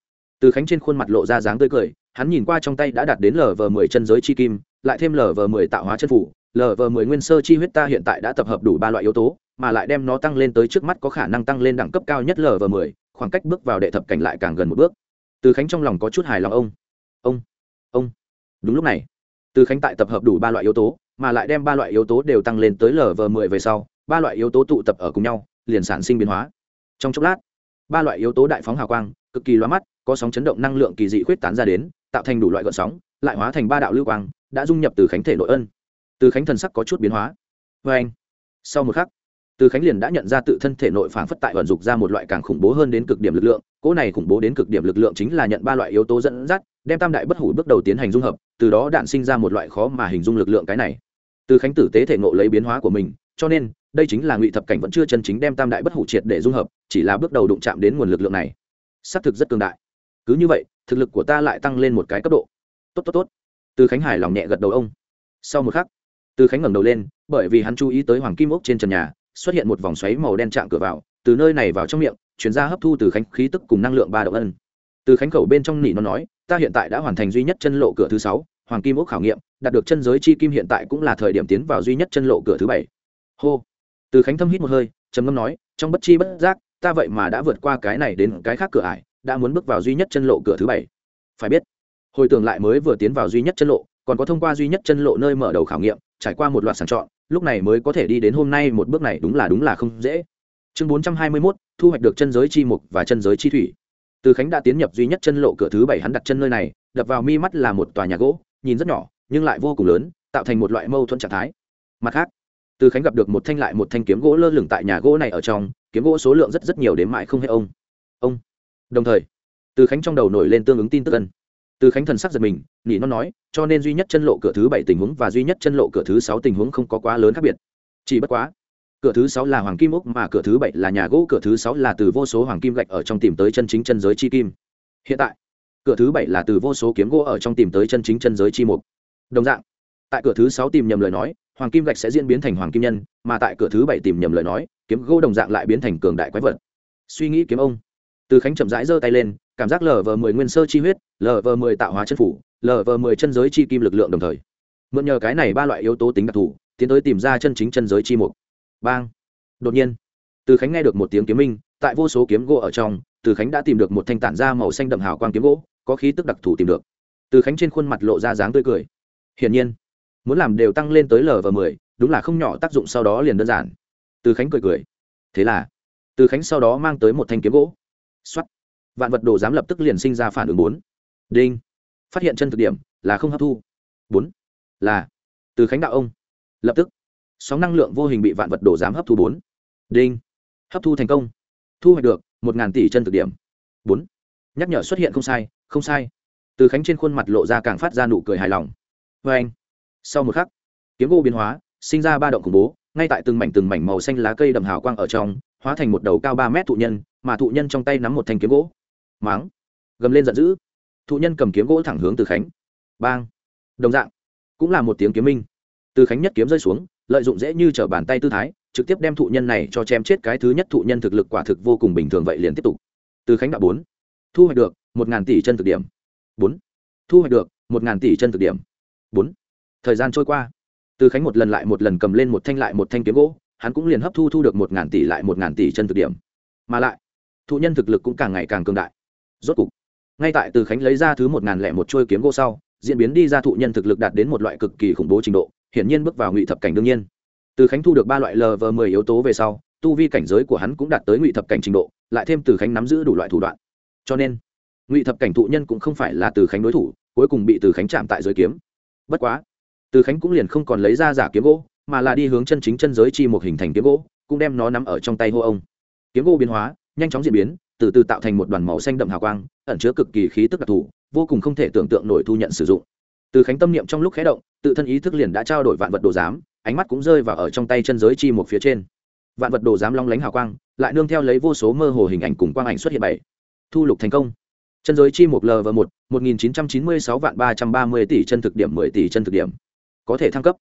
từ khánh trên khuôn mặt lộ ra dáng tươi cười hắn nhìn qua trong tay đã đạt đến lv mười chân giới chi kim lại thêm lv mười tạo hóa chân phủ. Lv mười nguyên sơ chi huyết ta hiện tại đã tập hợp đủ ba loại yếu tố mà lại đem nó tăng lên tới trước mắt có khả năng tăng lên đẳng cấp cao nhất lv mười khoảng cách bước vào đệ thập cảnh lại càng gần một bước. Từ khánh trong lòng có chút hài lòng ông. Ông ông. Đúng lúc này, từ khánh tại tập hợp đủ ba loại yếu tố, mà lại đem ba loại yếu tố đều tăng lên tới lv mười về sau, ba loại yếu tố tụ tập ở cùng nhau, liền sản sinh biến hóa. Trong chốc lát, ba loại yếu tố đại phóng hào quang, cực kỳ loa mắt, có sóng chấn động năng lượng kỳ dị khuyết tán ra đến, tạo thành đủ loại gợn sóng, lại hóa thành ba đạo lưu quang, đã dung nhập từ khánh thể nội ân. Từ khánh thần sắc có chút biến hóa. Vê anh sau một khắc từ khánh liền đã nhận ra tự thân thể nội phản phất tại vận dục ra một loại càng khủng bố hơn đến cực điểm lực lượng, cỗ này khủng bố đến cực điểm lực lượng chính là nhận ba loại yếu tố dẫn dắt, đem tam đại bất hủ bước đầu tiến hành dung hợp, từ đó đạn sinh ra một loại khó mà hình dung lực lượng cái này. Từ khánh tử tế thể ngộ lấy biến hóa của mình, cho nên, đây chính là ngụy thập cảnh vẫn chưa chân chính đem tam đại bất hủ triệt để dung hợp, chỉ là bước đầu đụng chạm đến nguồn lực lượng này. Xác thực rất cường đại. Cứ như vậy, thực lực của ta lại tăng lên một cái cấp độ. Tốt tốt tốt. Từ khánh hải lòng nhẹ gật đầu ông. Sau một khắc, từ khánh ngẩng đầu lên, bởi vì hắn chú ý tới hoàng kim ốc trên trần nhà xuất hiện một vòng xoáy màu đen chạm cửa vào, từ nơi này vào trong miệng chuyển ra hấp thu từ khánh khí tức cùng năng lượng ba động ân. Từ khánh khẩu bên trong nỉ nó nói, ta hiện tại đã hoàn thành duy nhất chân lộ cửa thứ sáu, hoàng kim ốc khảo nghiệm, đạt được chân giới chi kim hiện tại cũng là thời điểm tiến vào duy nhất chân lộ cửa thứ bảy. Hô. Từ khánh thâm hít một hơi, trầm ngâm nói, trong bất chi bất giác, ta vậy mà đã vượt qua cái này đến cái khác cửa ải, đã muốn bước vào duy nhất chân lộ cửa thứ bảy. Phải biết, hồi tưởng lại mới vừa tiến vào duy nhất chân lộ, còn có thông qua duy nhất chân lộ nơi mở đầu khảo nghiệm, trải qua một loạt sàng chọn lúc này mới có thể đi đến hôm nay một bước này đúng là đúng là không dễ. Chương bốn trăm hai mươi mốt, thu hoạch được chân giới chi mục và chân giới chi thủy. Từ khánh đã tiến nhập duy nhất chân lộ cửa thứ bảy hắn đặt chân nơi này, đập vào mi mắt là một tòa nhà gỗ, nhìn rất nhỏ, nhưng lại vô cùng lớn, tạo thành một loại mâu thuẫn trạng thái. Mặt khác, từ khánh gặp được một thanh lại một thanh kiếm gỗ lơ lửng tại nhà gỗ này ở trong, kiếm gỗ số lượng rất rất nhiều đến mãi không hết ông. Ông. Đồng thời, từ khánh trong đầu nổi lên tương ứng tin tức ân từ khánh thần sắc giật mình nhị nó nói, cho nên duy nhất chân lộ cửa thứ bảy tình huống và duy nhất chân lộ cửa thứ sáu tình huống không có quá lớn khác biệt. Chỉ bất quá, cửa thứ sáu là hoàng kim úc mà cửa thứ bảy là nhà gỗ, cửa thứ sáu là từ vô số hoàng kim gạch ở trong tìm tới chân chính chân giới chi kim. Hiện tại, cửa thứ bảy là từ vô số kiếm gỗ ở trong tìm tới chân chính chân giới chi mục. Đồng dạng, tại cửa thứ sáu tìm nhầm lời nói, hoàng kim gạch sẽ diễn biến thành hoàng kim nhân, mà tại cửa thứ bảy tìm nhầm lời nói, kiếm gỗ đồng dạng lại biến thành cường đại quái vật. Suy nghĩ kiếm ông. Từ khánh chậm rãi giơ tay lên cảm giác lờ vờ mười nguyên sơ chi huyết lờ vờ mười tạo hóa chân phủ lờ vờ mười chân giới chi kim lực lượng đồng thời. Mượn nhờ cái này ba loại yếu tố tính đặc thù, tiến tới tìm ra chân chính chân giới chi mục. Bang! Đột nhiên, từ khánh nghe được một tiếng kiếm minh, tại vô số kiếm gỗ ở trong, từ khánh đã tìm được một thanh tản da màu xanh đậm hào quang kiếm gỗ, có khí tức đặc thù tìm được. Từ khánh trên khuôn mặt lộ ra dáng tươi cười. Hiển nhiên, muốn làm đều tăng lên tới lv mười, đúng là không nhỏ tác dụng sau đó liền đơn giản. Từ khánh cười cười. Thế là, từ khánh sau đó mang tới một thanh kiếm gỗ. X o á t vạn vật đồ giám lập tức liền sinh ra phản ứng bốn. Đinh. Phát hiện chân thực điểm, là không hấp thu. Bốn. Là, từ khánh đạo ông. Lập tức, sóng năng lượng vô hình bị vạn vật đồ giám hấp thu bốn. Đinh. Hấp thu thành công. Thu hoạch được, một ngàn tỷ chân thực điểm. Bốn. Nhắc nhở xuất hiện không sai không sai. Từ khánh trên khuôn mặt lộ ra càng phát ra nụ cười hài lòng. Vê anh, sau một khắc, kiếm gỗ biến hóa, sinh ra ba động khủng bố, ngay tại từng mảnh từng mảnh màu xanh lá cây đầm hào quang ở trong, hóa thành một đầu cao ba mét thụ nhân, mà thụ nhân trong tay nắm một thanh kiếm gỗ máng, gầm lên giận dữ. Thụ nhân cầm kiếm gỗ thẳng hướng từ khánh. Bang! Đồng dạng, cũng là một tiếng kiếm minh. Từ khánh nhất kiếm rơi xuống, lợi dụng dễ như t r ở bàn tay tư thái, trực tiếp đem thụ nhân này cho chém chết. Cái thứ nhất thụ nhân thực lực quả thực vô cùng bình thường vậy liền tiếp tục. Từ khánh đạo bốn. Thu hoạch được một ngàn tỷ chân thực điểm. Bốn. Thu hoạch được một ngàn tỷ chân thực điểm. Bốn. Thời gian trôi qua. Từ khánh một lần lại một lần cầm lên một thanh lại một thanh kiếm gỗ, hắn cũng liền hấp thu thu được một ngàn tỷ lại một ngàn tỷ chân thực điểm. Mà lại, thụ nhân thực lực cũng càng ngày càng cường đại rốt cục, ngay tại từ khánh lấy ra thứ một ngàn lẻ một trôi kiếm gỗ sau, diễn biến đi ra thụ nhân thực lực đạt đến một loại cực kỳ khủng bố trình độ, hiển nhiên bước vào ngụy thập cảnh đương nhiên. Từ khánh thu được ba loại lv mười yếu tố về sau, tu vi cảnh giới của hắn cũng đạt tới ngụy thập cảnh trình độ, lại thêm từ khánh nắm giữ đủ loại thủ đoạn. Cho nên, ngụy thập cảnh thụ nhân cũng không phải là từ khánh đối thủ, cuối cùng bị từ khánh chạm tại giới kiếm. Bất quá, từ khánh cũng liền không còn lấy ra giả kiếm gỗ, mà là đi hướng chân chính chân giới chi một hình thành kiếm gỗ, cũng đem nó nắm ở trong tay hô ông. Kiếm gỗ biến hóa, nhanh chóng diễn biến từ từ tạo thành một đoàn màu xanh đậm hào quang, ẩn chứa cực kỳ khí tức đặc thù, vô cùng không thể tưởng tượng nổi thu nhận sử dụng. Từ khánh tâm niệm trong lúc khé động, tự thân ý thức liền đã trao đổi vạn vật đồ giám, ánh mắt cũng rơi vào ở trong tay chân giới chi một phía trên. Vạn vật đồ giám long lánh hào quang, lại nương theo lấy vô số mơ hồ hình ảnh cùng quang ảnh xuất hiện bảy. Thu lục thành công. Chân giới chi một l và một một nghìn chín trăm chín mươi sáu vạn ba trăm ba mươi tỷ chân thực điểm, mười tỷ chân thực điểm. Có thể thăng cấp.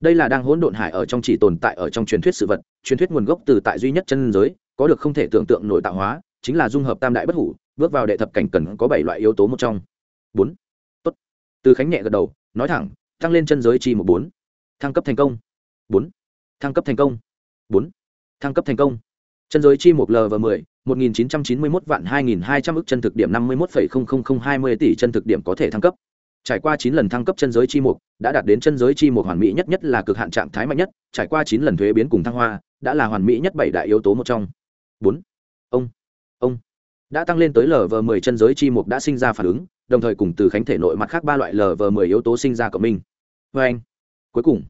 Đây là đang hỗn độn hải ở trong chỉ tồn tại ở trong truyền thuyết sự vật, truyền thuyết nguồn gốc từ tại duy nhất chân giới, có được không thể tưởng tượng nổi tạo hóa chính là dung hợp tam đại bất hủ, bước vào đệ thập cảnh cần có bảy loại yếu tố một trong. Bốn. Tốt. Từ khánh nhẹ gật đầu, nói thẳng tăng lên chân giới chi một bốn. Thăng cấp thành công. Bốn. Thăng cấp thành công. Bốn. Thăng cấp thành công. Chân giới chi một l và mười, một nghìn chín trăm chín mươi mốt vạn hai nghìn hai trăm ước chân thực điểm năm mươi mốt phẩy không không không hai mươi tỷ chân thực điểm có thể thăng cấp. Trải qua chín lần thăng cấp chân giới chi một đã đạt đến chân giới chi một hoàn mỹ nhất nhất là cực hạn trạng thái mạnh nhất, trải qua chín lần thuế biến cùng thăng hoa, đã là hoàn mỹ nhất bảy đại yếu tố một trong. Bốn. Ông ông đã tăng lên tới lv mười chân giới chi mục đã sinh ra phản ứng, đồng thời cùng từ khánh thể nội mặt khác ba loại lv mười yếu tố sinh ra cộng minh. Vê anh, cuối cùng,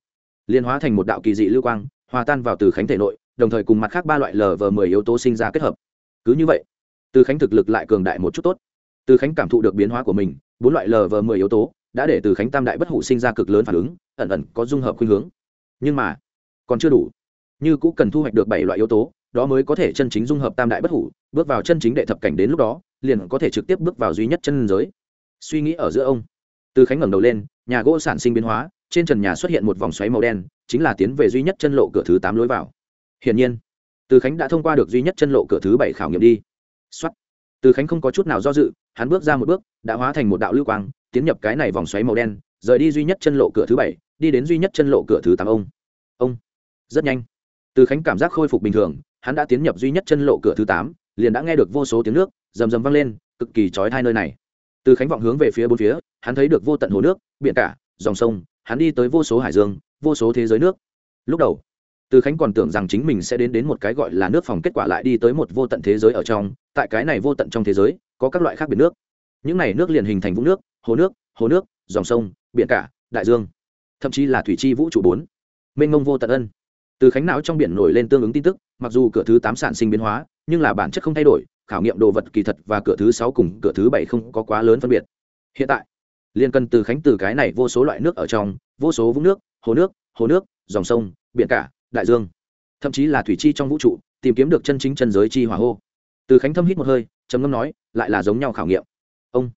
liên hóa thành một đạo kỳ dị lưu quang, hòa tan vào từ khánh thể nội, đồng thời cùng mặt khác ba loại lv mười yếu tố sinh ra kết hợp. Cứ như vậy, từ khánh thực lực lại cường đại một chút tốt. Từ khánh cảm thụ được biến hóa của mình, bốn loại lv mười yếu tố đã để từ khánh tam đại bất hủ sinh ra cực lớn phản ứng, ẩn ẩn có dung hợp khuynh hướng. Nhưng mà, còn chưa đủ. Như cũng cần thu hoạch được bảy loại yếu tố đó mới có thể chân chính dung hợp tam đại bất hủ, bước vào chân chính đệ thập cảnh đến lúc đó, liền có thể trực tiếp bước vào duy nhất chân giới. Suy nghĩ ở giữa ông, từ khánh ngẩng đầu lên, nhà gỗ sản sinh biến hóa, trên trần nhà xuất hiện một vòng xoáy màu đen, chính là tiến về duy nhất chân lộ cửa thứ tám lối vào. Hiển nhiên, từ khánh đã thông qua được duy nhất chân lộ cửa thứ bảy khảo nghiệm đi. Xuất từ khánh không có chút nào do dự, hắn bước ra một bước, đã hóa thành một đạo lưu quang, tiến nhập cái này vòng xoáy màu đen, rời đi duy nhất chân lộ cửa thứ bảy, đi đến duy nhất chân lộ cửa thứ tám ông. Ông. Rất nhanh. Từ khánh cảm giác khôi phục bình thường hắn đã tiến nhập duy nhất chân lộ cửa thứ tám, liền đã nghe được vô số tiếng nước, rầm rầm vang lên, cực kỳ trói thai nơi này. Từ khánh vọng hướng về phía bốn phía, hắn thấy được vô tận hồ nước, biển cả, dòng sông, hắn đi tới vô số hải dương, vô số thế giới nước. Lúc đầu, từ khánh còn tưởng rằng chính mình sẽ đến đến một cái gọi là nước phòng kết quả lại đi tới một vô tận thế giới ở trong, tại cái này vô tận trong thế giới, có các loại khác biệt nước. Những này nước liền hình thành vũng nước, hồ nước hồ nước, dòng sông, biển cả, đại dương, thậm chí là thủy chi vũ trụ bốn. Mênh mông vô tận ân. Từ khánh não trong biển nổi lên tương ứng tin tức mặc dù cửa thứ tám sản sinh biến hóa, nhưng là bản chất không thay đổi, khảo nghiệm đồ vật kỳ thật và cửa thứ sáu cùng cửa thứ bảy không có quá lớn phân biệt. Hiện tại liên cần từ khánh từ cái này vô số loại nước ở trong, vô số vũng nước, hồ nước hồ nước, dòng sông, biển cả, đại dương. Thậm chí là thủy chi trong vũ trụ, tìm kiếm được chân chính chân giới chi hỏa hô. Từ khánh thâm hít một hơi, trầm ngâm nói, lại là giống nhau khảo nghiệm. Ông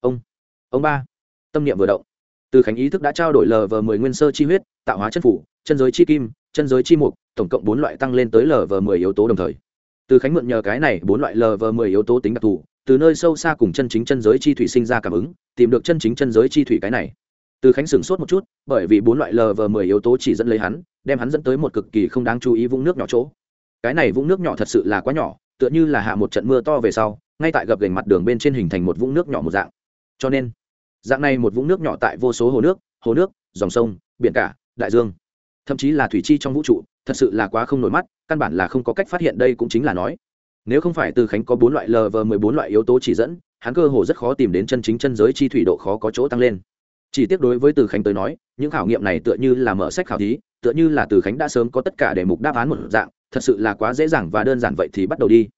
ông ông ba. Tâm niệm vừa động. Từ khánh ý thức đã trao đổi lờ vờ mười nguyên sơ chi huyết, tạo hóa chân phủ, chân giới chi kim, chân giới chi mục tổng cộng bốn loại tăng lên tới lv mười yếu tố đồng thời. Từ khánh mượn nhờ cái này, bốn loại lv mười yếu tố tính đặc thù, từ nơi sâu xa cùng chân chính chân giới chi thủy sinh ra cảm ứng, tìm được chân chính chân giới chi thủy cái này. Từ khánh sửng sốt một chút, bởi vì bốn loại lv mười yếu tố chỉ dẫn lấy hắn, đem hắn dẫn tới một cực kỳ không đáng chú ý vũng nước nhỏ chỗ. Cái này vũng nước nhỏ thật sự là quá nhỏ, tựa như là hạ một trận mưa to về sau, ngay tại gập gành mặt đường bên trên hình thành một vũng nước nhỏ một dạng. Cho nên, dạng này một vũng nước nhỏ tại vô số hồ nước hồ nước, dòng sông, biển cả, đại dương, thậm chí là thủy chi trong vũ trụ thật sự là quá không nổi mắt, căn bản là không có cách phát hiện đây cũng chính là nói. Nếu không phải từ khánh có bốn loại lv mười bốn loại yếu tố chỉ dẫn, hắn cơ hồ rất khó tìm đến chân chính chân giới chi thủy độ khó có chỗ tăng lên. Chỉ tiếc đối với từ khánh tới nói, những khảo nghiệm này tựa như là mở sách khảo thí, tựa như là từ khánh đã sớm có tất cả đề mục đáp án một dạng, thật sự là quá dễ dàng và đơn giản vậy thì bắt đầu đi.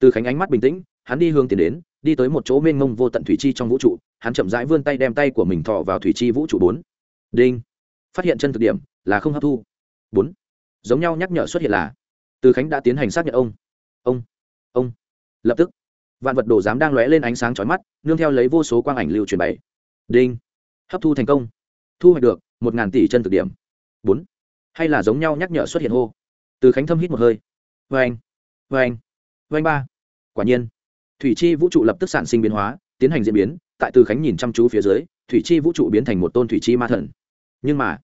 Từ khánh ánh mắt bình tĩnh, hắn đi hướng tiến đến, đi tới một chỗ mênh mông vô tận thủy chi trong vũ trụ, hắn chậm rãi vươn tay đem tay của mình thọ vào thủy chi vũ trụ bốn. Đinh. Phát hiện chân thực điểm là không hấp thu. Bốn giống nhau nhắc nhở xuất hiện là, từ khánh đã tiến hành xác nhận ông. Ông ông. Lập tức, vạn vật đồ giám đang lóe lên ánh sáng chói mắt, nương theo lấy vô số quang ảnh lưu truyền bảy đinh. Hấp thu thành công. Thu hoạch được một ngàn tỷ chân thực điểm. Bốn. Hay là giống nhau nhắc nhở xuất hiện hô. Từ khánh thâm hít một hơi. Vê anh vê anh vê anh ba. Quả nhiên, thủy chi vũ trụ lập tức sản sinh biến hóa, tiến hành diễn biến, tại từ khánh nhìn chăm chú phía dưới, thủy chi vũ trụ biến thành một tôn thủy chi ma thần. Nhưng mà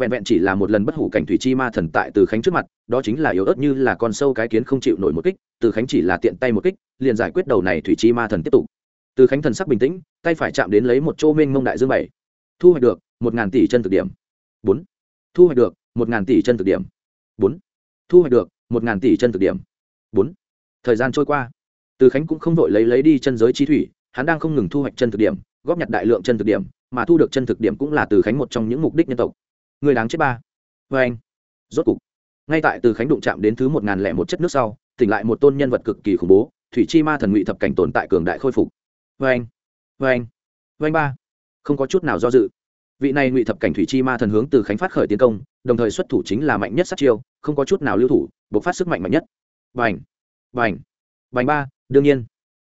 vẹn vẹn chỉ là một lần bất hủ cảnh thủy chi ma thần tại từ khánh trước mặt, đó chính là yếu ớt như là con sâu cái kiến không chịu nổi một kích, từ khánh chỉ là tiện tay một kích, liền giải quyết đầu này thủy chi ma thần tiếp tục. Từ khánh thần sắc bình tĩnh, tay phải chạm đến lấy một chỗ minh mông đại dương bảy. Thu hoạch được, một ngàn tỷ chân thực điểm. Bốn. Thu hoạch được, một ngàn tỷ chân thực điểm. Bốn. Thu hoạch được, một ngàn tỷ chân thực điểm. Bốn. Thời gian trôi qua. Từ khánh cũng không vội lấy lấy đi chân giới chi thủy, hắn đang không ngừng thu hoạch chân thực điểm, góp nhặt đại lượng chân thực điểm, mà thu được chân thực điểm cũng là từ khánh một trong những mục đích nhân tộc người đáng chết ba. Vê anh. Rốt cục. Ngay tại từ khánh đụng chạm đến thứ một ngàn lẻ một chất nước sau, tỉnh lại một tôn nhân vật cực kỳ khủng bố, thủy chi ma thần ngụy thập cảnh tồn tại cường đại khôi phục. Vê anh. Vê anh. Vê anh ba. Không có chút nào do dự. Vị này ngụy thập cảnh thủy chi ma thần hướng từ khánh phát khởi tiến công, đồng thời xuất thủ chính là mạnh nhất sát chiêu, không có chút nào lưu thủ, bộc phát sức mạnh mạnh nhất. Vành vành vành ba, đương nhiên.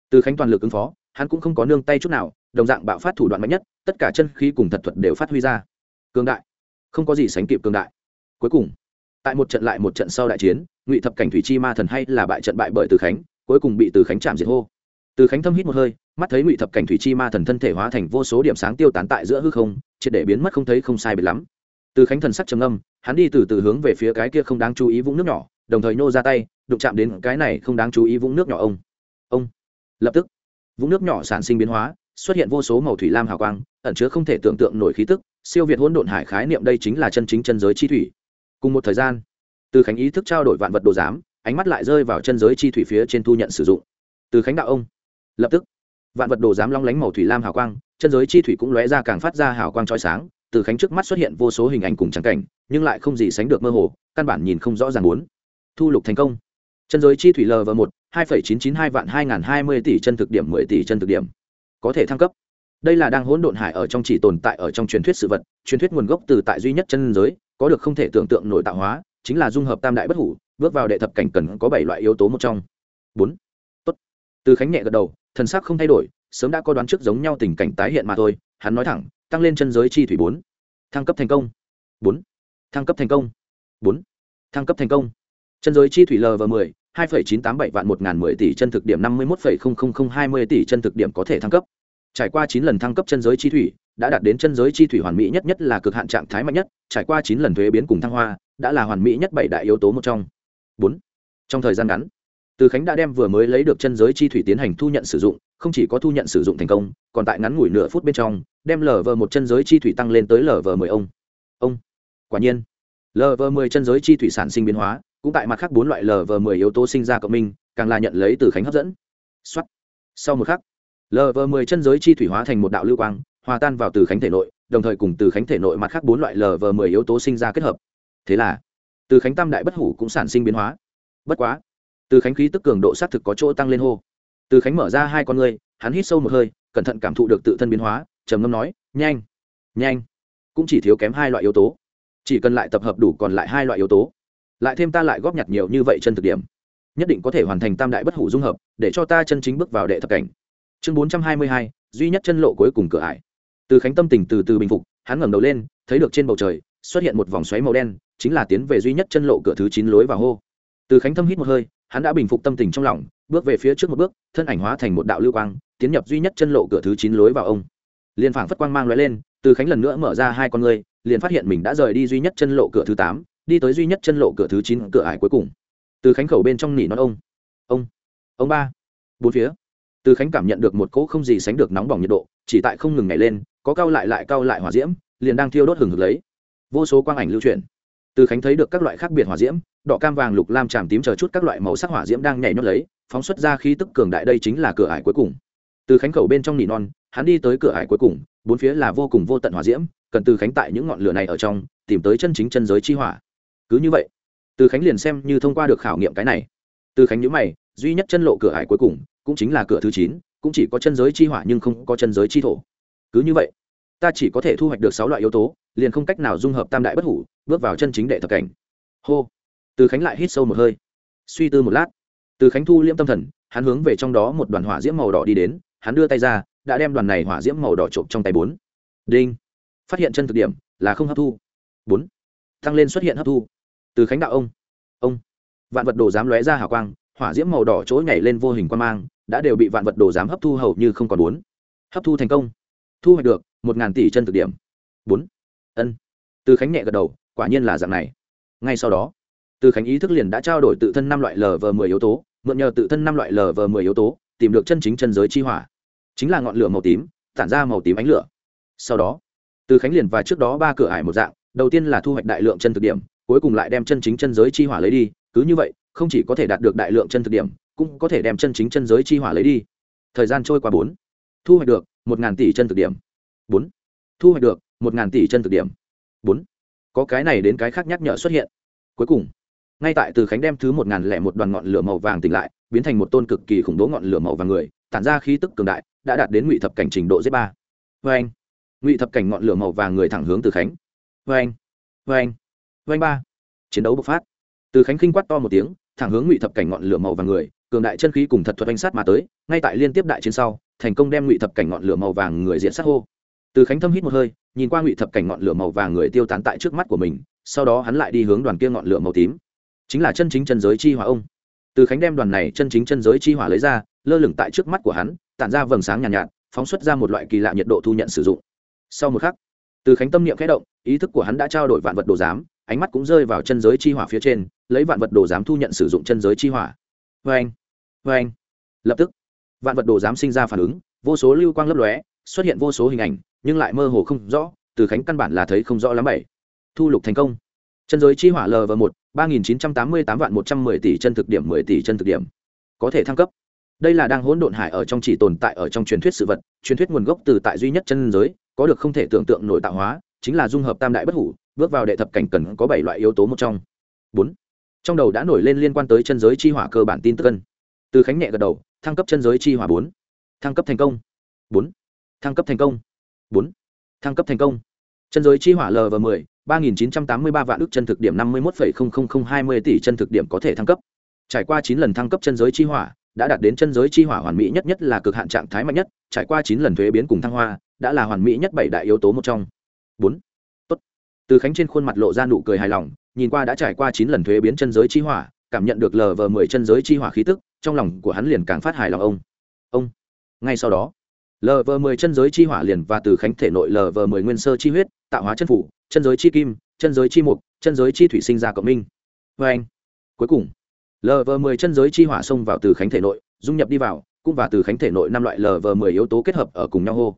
Từ khánh toàn lực ứng phó, hắn cũng không có nương tay chút nào, đồng dạng bạo phát thủ đoạn mạnh nhất, tất cả chân khí cùng thật thuật đều phát huy ra. Cường đại không có gì sánh kịp cường đại. Cuối cùng, tại một trận lại một trận sau đại chiến, ngụy thập cảnh thủy chi ma thần hay là bại trận bại bởi từ khánh, cuối cùng bị từ khánh chạm diệt hô. Từ khánh thâm hít một hơi, mắt thấy ngụy thập cảnh thủy chi ma thần thân thể hóa thành vô số điểm sáng tiêu tán tại giữa hư không, triệt để biến mất không thấy không sai biệt lắm. Từ khánh thần sắc trầm âm hắn đi từ từ hướng về phía cái kia không đáng chú ý vũng nước nhỏ, đồng thời nhô ra tay, đụng chạm đến cái này không đáng chú ý vũng nước nhỏ ông. Ông, lập tức, vũng nước nhỏ sản sinh biến hóa, xuất hiện vô số màu thủy lam hào quang, ẩn chứa không thể tưởng tượng nổi khí tức siêu việt hỗn độn hải khái niệm đây chính là chân chính chân giới chi thủy. Cùng một thời gian, từ khánh ý thức trao đổi vạn vật đồ giám, ánh mắt lại rơi vào chân giới chi thủy phía trên thu nhận sử dụng. Từ khánh đạo ông, lập tức, vạn vật đồ giám long lánh màu thủy lam hào quang, chân giới chi thủy cũng lóe ra càng phát ra hào quang trói sáng, từ khánh trước mắt xuất hiện vô số hình ảnh cùng trắng cảnh, nhưng lại không gì sánh được mơ hồ, căn bản nhìn không rõ ràng muốn. Thu lục thành công. Chân giới chi thủy lv một, hai chín chín hai vạn hai n hai mươi tỷ chân thực điểm mười tỷ chân thực điểm. Có thể thăng cấp đây là đang hỗn độn hải ở trong chỉ tồn tại ở trong truyền thuyết sự vật, truyền thuyết nguồn gốc từ tại duy nhất chân giới, có được không thể tưởng tượng nổi tạo hóa, chính là dung hợp tam đại bất hủ, bước vào đệ thập cảnh cần có bảy loại yếu tố một trong. Bốn. Tốt. Từ khánh nhẹ gật đầu, thần sắc không thay đổi, sớm đã có đoán trước giống nhau tình cảnh tái hiện mà thôi, hắn nói thẳng, tăng lên chân giới chi thủy bốn. Thăng cấp thành công. Bốn. Thăng cấp thành công. Bốn. Thăng cấp thành công. Chân giới chi thủy lv mười, hai phẩy chín tám bảy vạn một ngàn mười tỷ chân thực điểm năm mươi một phẩy không không không hai mươi tỷ chân thực điểm có thể thăng cấp trải qua chín lần thăng cấp chân giới chi thủy, đã đạt đến chân giới chi thủy hoàn mỹ nhất nhất là cực hạn trạng thái mạnh nhất, trải qua chín lần thuế biến cùng thăng hoa, đã là hoàn mỹ nhất bảy đại yếu tố một trong. Bốn, trong thời gian ngắn, từ khánh đã đem vừa mới lấy được chân giới chi thủy tiến hành thu nhận sử dụng, không chỉ có thu nhận sử dụng thành công, còn tại ngắn ngủi nửa phút bên trong, đem lờ vờ một chân giới chi thủy tăng lên tới lờ vờ mười ông. Ông, quả nhiên lờ vờ mười chân giới chi thủy sản sinh biến hóa, cũng tại mặt khác bốn loại lờ vờ mười yếu tố sinh ra cộng minh, càng là nhận lấy từ khánh hấp dẫn. Xuất sau một khắc lv mười chân giới chi thủy hóa thành một đạo lưu quang, hòa tan vào từ khánh thể nội, đồng thời cùng từ khánh thể nội mặt khác bốn loại lv mười yếu tố sinh ra kết hợp. Thế là, từ khánh tam đại bất hủ cũng sản sinh biến hóa. Bất quá, từ khánh khí tức cường độ sát thực có chỗ tăng lên hô. Từ khánh mở ra hai con ngươi, hắn hít sâu một hơi, cẩn thận cảm thụ được tự thân biến hóa, trầm ngâm nói, nhanh nhanh. Cũng chỉ thiếu kém hai loại yếu tố. Chỉ cần lại tập hợp đủ còn lại hai loại yếu tố, lại thêm ta lại góp nhặt nhiều như vậy chân thực điểm, nhất định có thể hoàn thành tam đại bất hủ dung hợp, để cho ta chân chính bước vào đệ thập cảnh chương bốn trăm hai mươi hai, duy nhất chân lộ cuối cùng cửa ải. Từ khánh tâm tình từ từ bình phục, hắn ngẩng đầu lên, thấy được trên bầu trời, xuất hiện một vòng xoáy màu đen, chính là tiến về duy nhất chân lộ cửa thứ chín lối vào hô. Từ khánh thâm hít một hơi, hắn đã bình phục tâm tình trong lòng, bước về phía trước một bước, thân ảnh hóa thành một đạo lưu quang, tiến nhập duy nhất chân lộ cửa thứ chín lối vào ông. Liền phảng phất quang mang lóe lên, từ khánh lần nữa mở ra hai con ngươi, liền phát hiện mình đã rời đi duy nhất chân lộ cửa thứ tám, đi tới duy nhất chân lộ cửa thứ chín cửa ải cuối cùng. Từ khánh khẩu bên trong nỉ non ông. Ông. Ông ba. Bốn phía từ khánh cảm nhận được một cỗ không gì sánh được nóng bỏng nhiệt độ, chỉ tại không ngừng nhảy lên, có cao lại lại cao lại hỏa diễm, liền đang thiêu đốt hừng hực lấy. Vô số quang ảnh lưu truyền từ khánh thấy được các loại khác biệt hỏa diễm, đỏ cam vàng lục lam tràm tím chờ chút các loại màu sắc hỏa diễm đang nhảy nhót lấy, phóng xuất ra khí tức cường đại đây chính là cửa ải cuối cùng. Từ khánh khẩu bên trong nỉ non, hắn đi tới cửa ải cuối cùng, bốn phía là vô cùng vô tận hỏa diễm, cần từ khánh tại những ngọn lửa này ở trong, tìm tới chân chính chân giới chi hỏa. Cứ như vậy, từ khánh liền xem như thông qua được khảo nghiệm cái này. Từ khánh nhữ mày duy nhất chân lộ cửa hải cuối cùng cũng chính là cửa thứ chín, cũng chỉ có chân giới chi hỏa nhưng không có chân giới chi thổ. Cứ như vậy, ta chỉ có thể thu hoạch được sáu loại yếu tố, liền không cách nào dung hợp tam đại bất hủ, bước vào chân chính đệ thập cảnh. Hô. Từ khánh lại hít sâu một hơi. Suy tư một lát. Từ khánh thu liêm tâm thần, hắn hướng về trong đó một đoàn hỏa diễm màu đỏ đi đến, hắn đưa tay ra, đã đem đoàn này hỏa diễm màu đỏ trộm trong tay bốn. Đinh. Phát hiện chân thực điểm là không hấp thu. Bốn. Tăng lên xuất hiện hấp thu. Từ khánh đạo ông. Ông. Vạn vật đồ dám lóe ra hào quang hỏa diễm màu đỏ chỗ nhảy lên vô hình quan mang, đã đều bị vạn vật đồ dám hấp thu hầu như không còn bốn. Hấp thu thành công. Thu hoạch được một ngàn tỷ chân thực điểm. Bốn. Ân. Từ khánh nhẹ gật đầu, quả nhiên là dạng này. Ngay sau đó, từ khánh ý thức liền đã trao đổi tự thân năm loại lv mười yếu tố, mượn nhờ tự thân năm loại lv mười yếu tố, tìm được chân chính chân giới chi hỏa. Chính là ngọn lửa màu tím, tản ra màu tím ánh lửa. Sau đó, từ khánh liền và trước đó ba cửa ải một dạng, đầu tiên là thu hoạch đại lượng chân thực điểm, cuối cùng lại đem chân chính chân giới chi hỏa lấy đi, cứ như vậy không chỉ có thể đạt được đại lượng chân thực điểm, cũng có thể đem chân chính chân giới chi hỏa lấy đi. Thời gian trôi qua bốn. Thu hoạch được một ngàn tỷ chân thực điểm. Bốn. Thu hoạch được một ngàn tỷ chân thực điểm. Bốn. Có cái này đến cái khác nhắc nhở xuất hiện. Cuối cùng, ngay tại từ khánh đem thứ một ngàn lẻ một đoàn ngọn lửa màu vàng tỉnh lại, biến thành một tôn cực kỳ khủng bố ngọn lửa màu vàng người, tản ra khí tức cường đại, đã đạt đến ngụy thập cảnh trình độ z ba. Vê anh. Ngụy thập cảnh ngọn lửa màu vàng người thẳng hướng từ khánh. Vê anh. Vê anh. Vê anh ba. Chiến đấu bộc phát. Từ khánh khinh quát to một tiếng thẳng hướng ngụy thập cảnh ngọn lửa màu vàng người cường đại chân khí cùng thật thuật oanh sát mà tới ngay tại liên tiếp đại chiến sau thành công đem ngụy thập cảnh ngọn lửa màu vàng người diện sát hô. Từ khánh thâm hít một hơi nhìn qua ngụy thập cảnh ngọn lửa màu vàng người tiêu tán tại trước mắt của mình sau đó hắn lại đi hướng đoàn kia ngọn lửa màu tím. Chính là chân chính chân giới chi hỏa ông. Từ khánh đem đoàn này chân chính chân giới chi hỏa lấy ra lơ lửng tại trước mắt của hắn tản ra vầng sáng nhàn nhạt, nhạt phóng xuất ra một loại kỳ lạ nhiệt độ thu nhận sử dụng. Sau một khắc từ khánh tâm niệm khẽ động ý thức của hắn đã trao đổi vạn vật đồ giám ánh mắt cũng rơi vào chân giới chi hỏa phía trên, lấy vạn vật đồ giám thu nhận sử dụng chân giới chi hỏa. Vê anh vê anh lập tức, vạn vật đồ giám sinh ra phản ứng, vô số lưu quang lấp lóe, xuất hiện vô số hình ảnh, nhưng lại mơ hồ không rõ, từ khánh căn bản là thấy không rõ lắm bảy. Thu lục thành công. Chân giới chi hỏa lv một, ba nghìn chín trăm tám mươi tám vạn một trăm mười tỷ chân thực điểm, mười tỷ chân thực điểm. Có thể thăng cấp. Đây là đang hỗn độn hải ở trong chỉ tồn tại ở trong truyền thuyết sự vật, truyền thuyết nguồn gốc từ tại duy nhất chân giới, có được không thể tưởng tượng nổi tạo hóa, chính là dung hợp tam đại bất hủ bước vào đệ thập cảnh cần có bảy loại yếu tố một trong. Bốn. Trong đầu đã nổi lên liên quan tới chân giới chi hỏa cơ bản tin tức cân. Từ khánh nhẹ gật đầu, thăng cấp chân giới chi hỏa bốn. Thăng cấp thành công. Bốn. Thăng cấp thành công. Bốn. Thăng cấp thành công. Chân giới chi hỏa l và mười, ba nghìn chín trăm tám mươi ba vạn ước chân thực điểm năm mươi một hai mươi tỷ chân thực điểm có thể thăng cấp. Trải qua chín lần thăng cấp chân giới chi hỏa, đã đạt đến chân giới chi hỏa hoàn mỹ nhất nhất là cực hạn trạng thái mạnh nhất, trải qua chín lần thuế biến cùng thăng hoa, đã là hoàn mỹ nhất bảy đại yếu tố một trong. Bốn từ khánh trên khuôn mặt lộ ra nụ cười hài lòng, nhìn qua đã trải qua chín lần thuế biến chân giới chi hỏa, cảm nhận được lờ vờ mười chân giới chi hỏa khí tức, trong lòng của hắn liền càng phát hài lòng ông. Ông, ngay sau đó, lờ vờ mười chân giới chi hỏa liền và từ khánh thể nội lờ vờ mười nguyên sơ chi huyết, tạo hóa chân phủ, chân giới chi kim, chân giới chi mục, chân giới chi thủy sinh ra cộng minh. Vê anh, cuối cùng, lờ vờ mười chân giới chi hỏa xông vào từ khánh thể nội, dung nhập đi vào, cũng và từ khánh thể nội năm loại lờ vờ mười yếu tố kết hợp ở cùng nhau hô.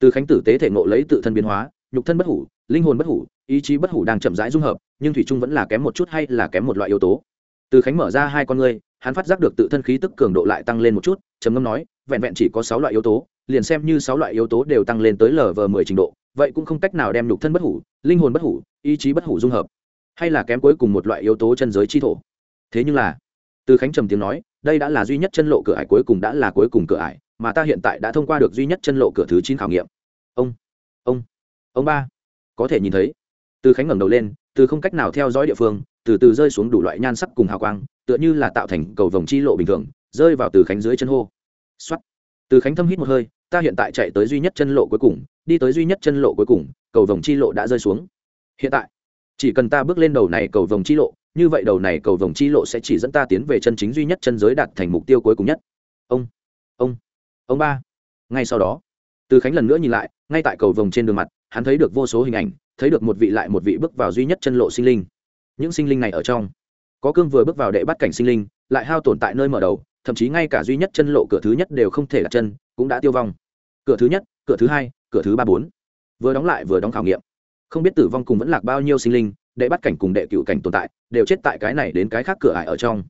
Từ khánh tử tế thể nội lấy tự thân biến hóa, nhục thân bất hủ, linh hồn bất hủ ý chí bất hủ đang chậm rãi dung hợp, nhưng thủy trung vẫn là kém một chút hay là kém một loại yếu tố. Từ khánh mở ra hai con ngươi, hắn phát giác được tự thân khí tức cường độ lại tăng lên một chút, trầm ngâm nói, vẹn vẹn chỉ có sáu loại yếu tố, liền xem như sáu loại yếu tố đều tăng lên tới lv mười trình độ, vậy cũng không cách nào đem nhục thân bất hủ, linh hồn bất hủ, ý chí bất hủ dung hợp, hay là kém cuối cùng một loại yếu tố chân giới chi thổ. Thế nhưng là, từ khánh trầm tiếng nói, đây đã là duy nhất chân lộ cửa ải, cuối cùng đã là cuối cùng cửa ải, mà ta hiện tại đã thông qua được duy nhất chân lộ cửa thứ chín khảo nghiệm. Ông ông ông ba, có thể nhìn thấy từ khánh ngẩng đầu lên, từ không cách nào theo dõi địa phương, từ từ rơi xuống đủ loại nhan sắc cùng hào quang, tựa như là tạo thành cầu vồng chi lộ bình thường, rơi vào từ khánh dưới chân hô. Xuất từ khánh thâm hít một hơi, ta hiện tại chạy tới duy nhất chân lộ cuối cùng, đi tới duy nhất chân lộ cuối cùng, cầu vồng chi lộ đã rơi xuống. Hiện tại, chỉ cần ta bước lên đầu này cầu vồng chi lộ, như vậy đầu này cầu vồng chi lộ sẽ chỉ dẫn ta tiến về chân chính duy nhất chân giới đạt thành mục tiêu cuối cùng nhất. Ông ông ông ba. Ngay sau đó, từ khánh lần nữa nhìn lại, ngay tại cầu vồng trên đường mặt, hắn thấy được vô số hình ảnh thấy được một vị lại một vị bước vào duy nhất chân lộ sinh linh. Những sinh linh này ở trong, có cương vừa bước vào đệ bắt cảnh sinh linh, lại hao tồn tại nơi mở đầu, thậm chí ngay cả duy nhất chân lộ cửa thứ nhất đều không thể đặt chân, cũng đã tiêu vong. Cửa thứ nhất, cửa thứ hai, cửa thứ ba bốn. Vừa đóng lại vừa đóng khảo nghiệm. Không biết tử vong cùng vẫn lạc bao nhiêu sinh linh, đệ bắt cảnh cùng đệ cựu cảnh tồn tại, đều chết tại cái này đến cái khác cửa ải ở trong.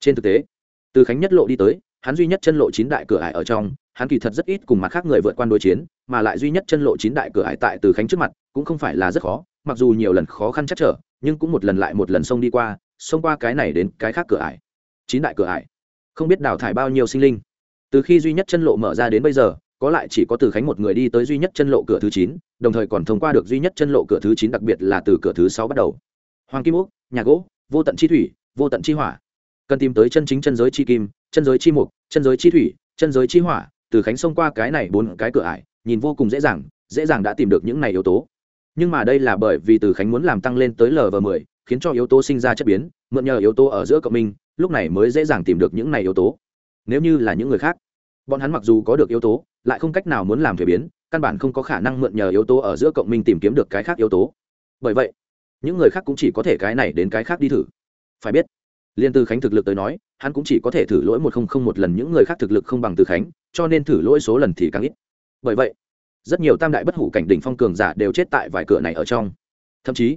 Trên thực tế, từ khánh nhất lộ đi tới, hắn duy nhất chân lộ chín đại cửa ải ở trong hắn kỳ thật rất ít cùng mặt khác người vượt qua đối chiến, mà lại duy nhất chân lộ chín đại cửa ải tại từ khánh trước mặt, cũng không phải là rất khó, mặc dù nhiều lần khó khăn chắc trở, nhưng cũng một lần lại một lần xông đi qua, xông qua cái này đến cái khác cửa ải chín đại cửa ải không biết đào thải bao nhiêu sinh linh. Từ khi duy nhất chân lộ mở ra đến bây giờ, có lại chỉ có từ khánh một người đi tới duy nhất chân lộ cửa thứ chín, đồng thời còn thông qua được duy nhất chân lộ cửa thứ chín đặc biệt là từ cửa thứ sáu bắt đầu. Hoàng kim úc, nhà gỗ, vô tận chi thủy, vô tận chi hỏa. Cần tìm tới chân chính chân giới chi kim, chân giới chi mục, chân giới chi thủy, chân giới chi hỏa từ khánh xông qua cái này bốn cái cửa ải, nhìn vô cùng dễ dàng dễ dàng đã tìm được những này yếu tố. Nhưng mà đây là bởi vì từ khánh muốn làm tăng lên tới lv mười, khiến cho yếu tố sinh ra chất biến, mượn nhờ yếu tố ở giữa cộng minh, lúc này mới dễ dàng tìm được những này yếu tố. Nếu như là những người khác, bọn hắn mặc dù có được yếu tố, lại không cách nào muốn làm thuế biến, căn bản không có khả năng mượn nhờ yếu tố ở giữa cộng minh tìm kiếm được cái khác yếu tố. Bởi vậy, những người khác cũng chỉ có thể cái này đến cái khác đi thử. Phải biết, liên từ khánh thực lực tới nói, hắn cũng chỉ có thể thử lỗi một không không một lần, những người khác thực lực không bằng từ khánh cho nên thử lỗi số lần thì càng ít. Bởi vậy, rất nhiều tam đại bất hủ cảnh đỉnh phong cường giả đều chết tại vài cửa này ở trong. Thậm chí,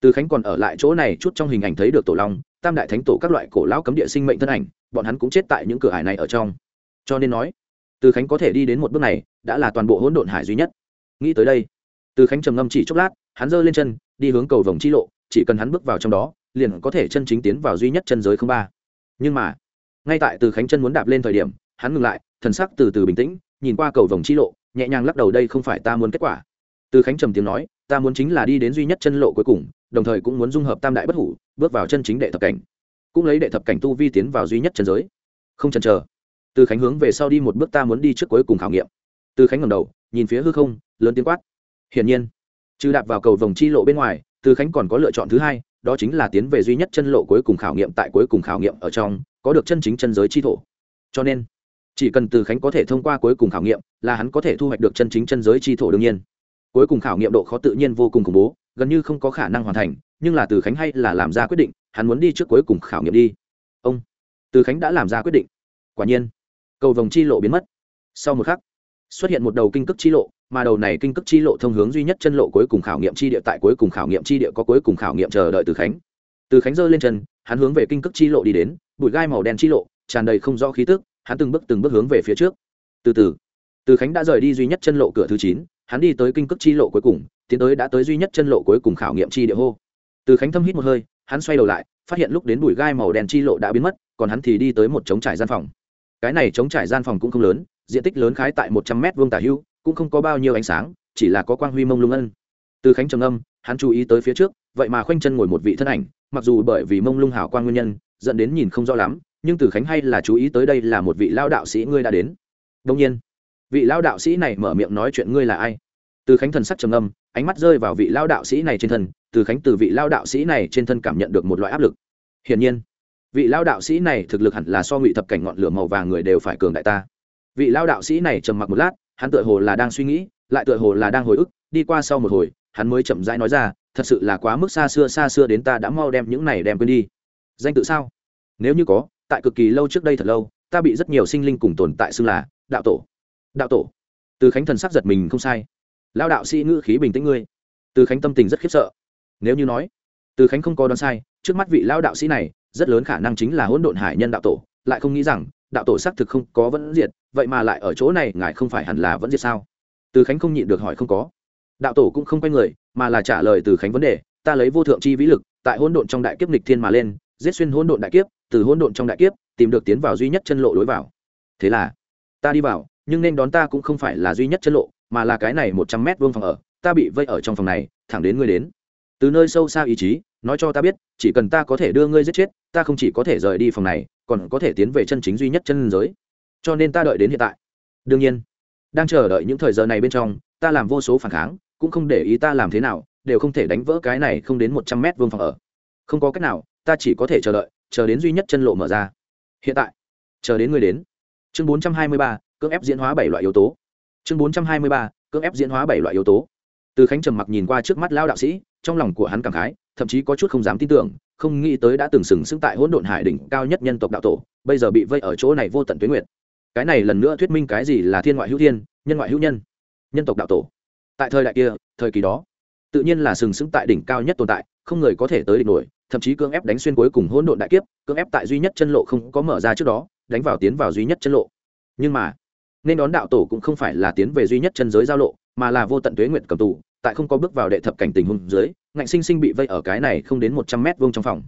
từ khánh còn ở lại chỗ này chút trong hình ảnh thấy được tổ long, tam đại thánh tổ các loại cổ lão cấm địa sinh mệnh thân ảnh, bọn hắn cũng chết tại những cửa hải này ở trong. Cho nên nói, từ khánh có thể đi đến một bước này đã là toàn bộ hỗn độn hải duy nhất. Nghĩ tới đây, từ khánh trầm ngâm chỉ chốc lát, hắn giơ lên chân, đi hướng cầu vòng chi lộ, chỉ cần hắn bước vào trong đó, liền có thể chân chính tiến vào duy nhất chân giới không ba. Nhưng mà, ngay tại từ khánh chân muốn đạp lên thời điểm, hắn ngừng lại thần sắc từ từ bình tĩnh, nhìn qua cầu vòng chi lộ, nhẹ nhàng lắc đầu đây không phải ta muốn kết quả. Từ khánh trầm tiếng nói, ta muốn chính là đi đến duy nhất chân lộ cuối cùng, đồng thời cũng muốn dung hợp tam đại bất hủ, bước vào chân chính đệ thập cảnh. Cũng lấy đệ thập cảnh tu vi tiến vào duy nhất chân giới. Không chần chờ. Từ khánh hướng về sau đi một bước ta muốn đi trước cuối cùng khảo nghiệm. Từ khánh ngầm đầu, nhìn phía hư không, lớn tiếng quát. Hiển nhiên, trừ đạp vào cầu vòng chi lộ bên ngoài, từ khánh còn có lựa chọn thứ hai, đó chính là tiến về duy nhất chân lộ cuối cùng khảo nghiệm tại cuối cùng khảo nghiệm ở trong, có được chân chính chân giới chi thổ. Cho nên chỉ cần từ khánh có thể thông qua cuối cùng khảo nghiệm là hắn có thể thu hoạch được chân chính chân giới chi thổ đương nhiên. Cuối cùng khảo nghiệm độ khó tự nhiên vô cùng khủng bố, gần như không có khả năng hoàn thành, nhưng là từ khánh hay là làm ra quyết định, hắn muốn đi trước cuối cùng khảo nghiệm đi. Ông, từ khánh đã làm ra quyết định. Quả nhiên, cầu vòng chi lộ biến mất. Sau một khắc, xuất hiện một đầu kinh cước chi lộ, mà đầu này kinh cước chi lộ thông hướng duy nhất chân lộ cuối cùng khảo nghiệm chi địa tại cuối cùng khảo nghiệm chi địa có cuối cùng khảo nghiệm chờ đợi từ khánh. Từ khánh giơ lên chân, hắn hướng về kinh cước chi lộ đi đến, bụi gai màu đen chi lộ, tràn đầy không rõ khí tức hắn từng bước từng bước hướng về phía trước. Từ từ. Từ khánh đã rời đi duy nhất chân lộ cửa thứ chín, hắn đi tới kinh cước chi lộ cuối cùng, tiến tới đã tới duy nhất chân lộ cuối cùng khảo nghiệm chi địa hô. Từ khánh thâm hít một hơi, hắn xoay đầu lại, phát hiện lúc đến bụi gai màu đen chi lộ đã biến mất, còn hắn thì đi tới một trống trải gian phòng. Cái này trống trải gian phòng cũng không lớn, diện tích lớn khái tại một trăm mét vuông tả hưu, cũng không có bao nhiêu ánh sáng, chỉ là có quang huy mông lung ân. Từ khánh trầm âm hắn chú ý tới phía trước, vậy mà khoanh chân ngồi một vị thân ảnh, mặc dù bởi vì mông lung hảo quan nguyên nhân, dẫn đến nhìn không rõ lắm nhưng từ khánh hay là chú ý tới đây là một vị lao đạo sĩ ngươi đã đến đông nhiên vị lao đạo sĩ này mở miệng nói chuyện ngươi là ai từ khánh thần sắc trầm âm ánh mắt rơi vào vị lao đạo sĩ này trên thân, từ khánh từ vị lao đạo sĩ này trên thân cảm nhận được một loại áp lực. hiển nhiên, vị lao đạo sĩ này thực lực hẳn là so ngụy thập cảnh ngọn lửa màu vàng người đều phải cường đại ta. vị lao đạo sĩ này trầm mặc một lát, hắn tựa hồ là đang suy nghĩ, lại tựa hồ là đang hồi ức, đi qua sau một hồi, hắn mới chậm rãi nói ra, thật sự là quá mức xa xưa xa xưa đến ta đã mau đem những này đem quên đi. danh tự sao? nếu như có tại cực kỳ lâu trước đây thật lâu, ta bị rất nhiều sinh linh cùng tồn tại xưng là đạo tổ. Đạo tổ? Từ khánh thần sắc giật mình không sai. Lao đạo sĩ ngữ khí bình tĩnh ngươi. Từ khánh tâm tình rất khiếp sợ. Nếu như nói, từ khánh không có đoán sai, trước mắt vị lao đạo sĩ này, rất lớn khả năng chính là hỗn độn hải nhân đạo tổ, lại không nghĩ rằng, đạo tổ xác thực không có vẫn diệt, vậy mà lại ở chỗ này, ngài không phải hẳn là vẫn diệt sao? Từ khánh không nhịn được hỏi không có. Đạo tổ cũng không quay người, mà là trả lời từ khánh vấn đề, ta lấy vô thượng chi vĩ lực, tại hỗn độn trong đại kiếp lịch thiên mà lên, giết xuyên hỗn độn đại kiếp từ hỗn độn trong đại kiếp, tìm được tiến vào duy nhất chân lộ lối vào. Thế là, ta đi vào, nhưng nên đón ta cũng không phải là duy nhất chân lộ, mà là cái này một trăm mét vuông phòng ở, ta bị vây ở trong phòng này, thẳng đến ngươi đến. Từ nơi sâu xa ý chí, nói cho ta biết, chỉ cần ta có thể đưa ngươi giết chết, ta không chỉ có thể rời đi phòng này, còn có thể tiến về chân chính duy nhất chân giới. Cho nên ta đợi đến hiện tại. Đương nhiên, đang chờ đợi những thời giờ này bên trong, ta làm vô số phản kháng, cũng không để ý ta làm thế nào, đều không thể đánh vỡ cái này không đến một trăm mét vuông phòng ở. Không có cách nào, ta chỉ có thể chờ đợi chờ đến duy nhất chân lộ mở ra. Hiện tại, chờ đến người đến. Chương bốn trăm hai mươi ba, cưỡng ép diễn hóa bảy loại yếu tố. Chương bốn trăm hai mươi ba, cưỡng ép diễn hóa bảy loại yếu tố. Từ khánh trầm mặc nhìn qua trước mắt lao đạo sĩ, trong lòng của hắn cảm khái, thậm chí có chút không dám tin tưởng, không nghĩ tới đã từng sừng sững tại hỗn độn hải đỉnh cao nhất nhân tộc đạo tổ, bây giờ bị vây ở chỗ này vô tận tuyến nguyệt. Cái này lần nữa thuyết minh cái gì là thiên ngoại hữu thiên, nhân ngoại hữu nhân nhân tộc đạo tổ. Tại thời đại kia, thời kỳ đó, tự nhiên là sừng sững tại đỉnh cao nhất tồn tại, không người có thể tới địch nổi thậm chí cưỡng ép đánh xuyên cuối cùng hỗn độn đại kiếp, cưỡng ép tại duy nhất chân lộ không có mở ra trước đó, đánh vào tiến vào duy nhất chân lộ. Nhưng mà, nên đón đạo tổ cũng không phải là tiến về duy nhất chân giới giao lộ, mà là vô tận tuế nguyện cầm tù, tại không có bước vào đệ thập cảnh tình huống dưới, ngạnh sinh sinh bị vây ở cái này không đến một trăm mét vuông trong phòng.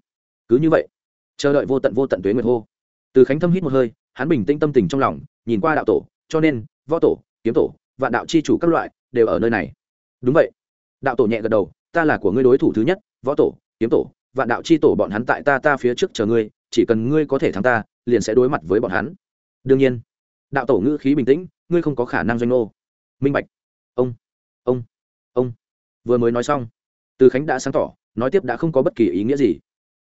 Cứ như vậy, chờ đợi vô tận vô tận tuế nguyệt hô. Từ khánh thâm hít một hơi, hắn bình tĩnh tâm tình trong lòng, nhìn qua đạo tổ, cho nên, võ tổ, kiếm tổ, vạn đạo c h i chủ các loại, đều ở nơi này. Đúng vậy. Đạo tổ nhẹ gật đầu, ta là của ngươi đối thủ thứ nhất, võ tổ, kiếm tổ vạn đạo chi tổ bọn hắn tại ta ta phía trước chờ ngươi, chỉ cần ngươi có thể thắng ta, liền sẽ đối mặt với bọn hắn. Đương nhiên, đạo tổ ngữ khí bình tĩnh, ngươi không có khả năng doanh ô minh bạch. Ông. Ông. Ông. Vừa mới nói xong, từ khánh đã sáng tỏ, nói tiếp đã không có bất kỳ ý nghĩa gì.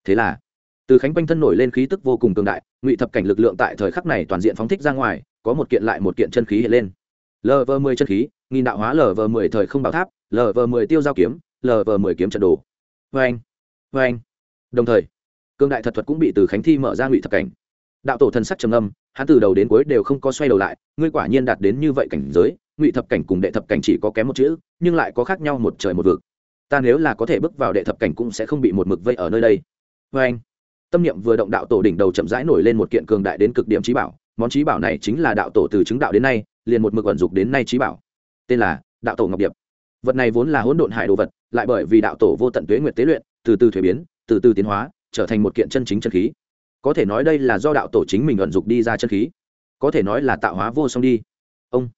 Thế là, từ khánh quanh thân nổi lên khí tức vô cùng cường đại, ngụy thập cảnh lực lượng tại thời khắc này toàn diện phóng thích ra ngoài, có một kiện lại một kiện chân khí hiện lên. Lv mười chân khí, nghìn đạo hóa lv mười thời không bảo tháp lv mười tiêu giao kiếm lv mười kiếm trận đồ. Vê anh vê anh. Đồng thời, cương đại thật thuật cũng bị từ khánh thi mở ra ngụy thập cảnh. Đạo tổ thần sắc trầm âm hắn từ đầu đến cuối đều không có xoay đầu lại, ngươi quả nhiên đạt đến như vậy cảnh giới, ngụy thập cảnh cùng đệ thập cảnh chỉ có kém một chữ, nhưng lại có khác nhau một trời một vực. Ta nếu là có thể bước vào đệ thập cảnh cũng sẽ không bị một mực vây ở nơi đây. Vê anh. Tâm niệm vừa động đạo tổ đỉnh đầu chậm rãi nổi lên một kiện cường đại đến cực điểm trí bảo, món trí bảo này chính là đạo tổ từ chứng đạo đến nay, liền một mực vận dụng đến nay trí bảo. Tên là đạo tổ ngọc điệp. Vật này vốn là hỗn độn hải đồ vật, lại bởi vì đạo tổ vô tận tuế nguyệt tế luyện từ từ thuế biến, từ từ tiến hóa, trở thành một kiện chân chính chân khí. Có thể nói đây là do đạo tổ chính mình vận dục đi ra chân khí. Có thể nói là tạo hóa vô song đi. Ông.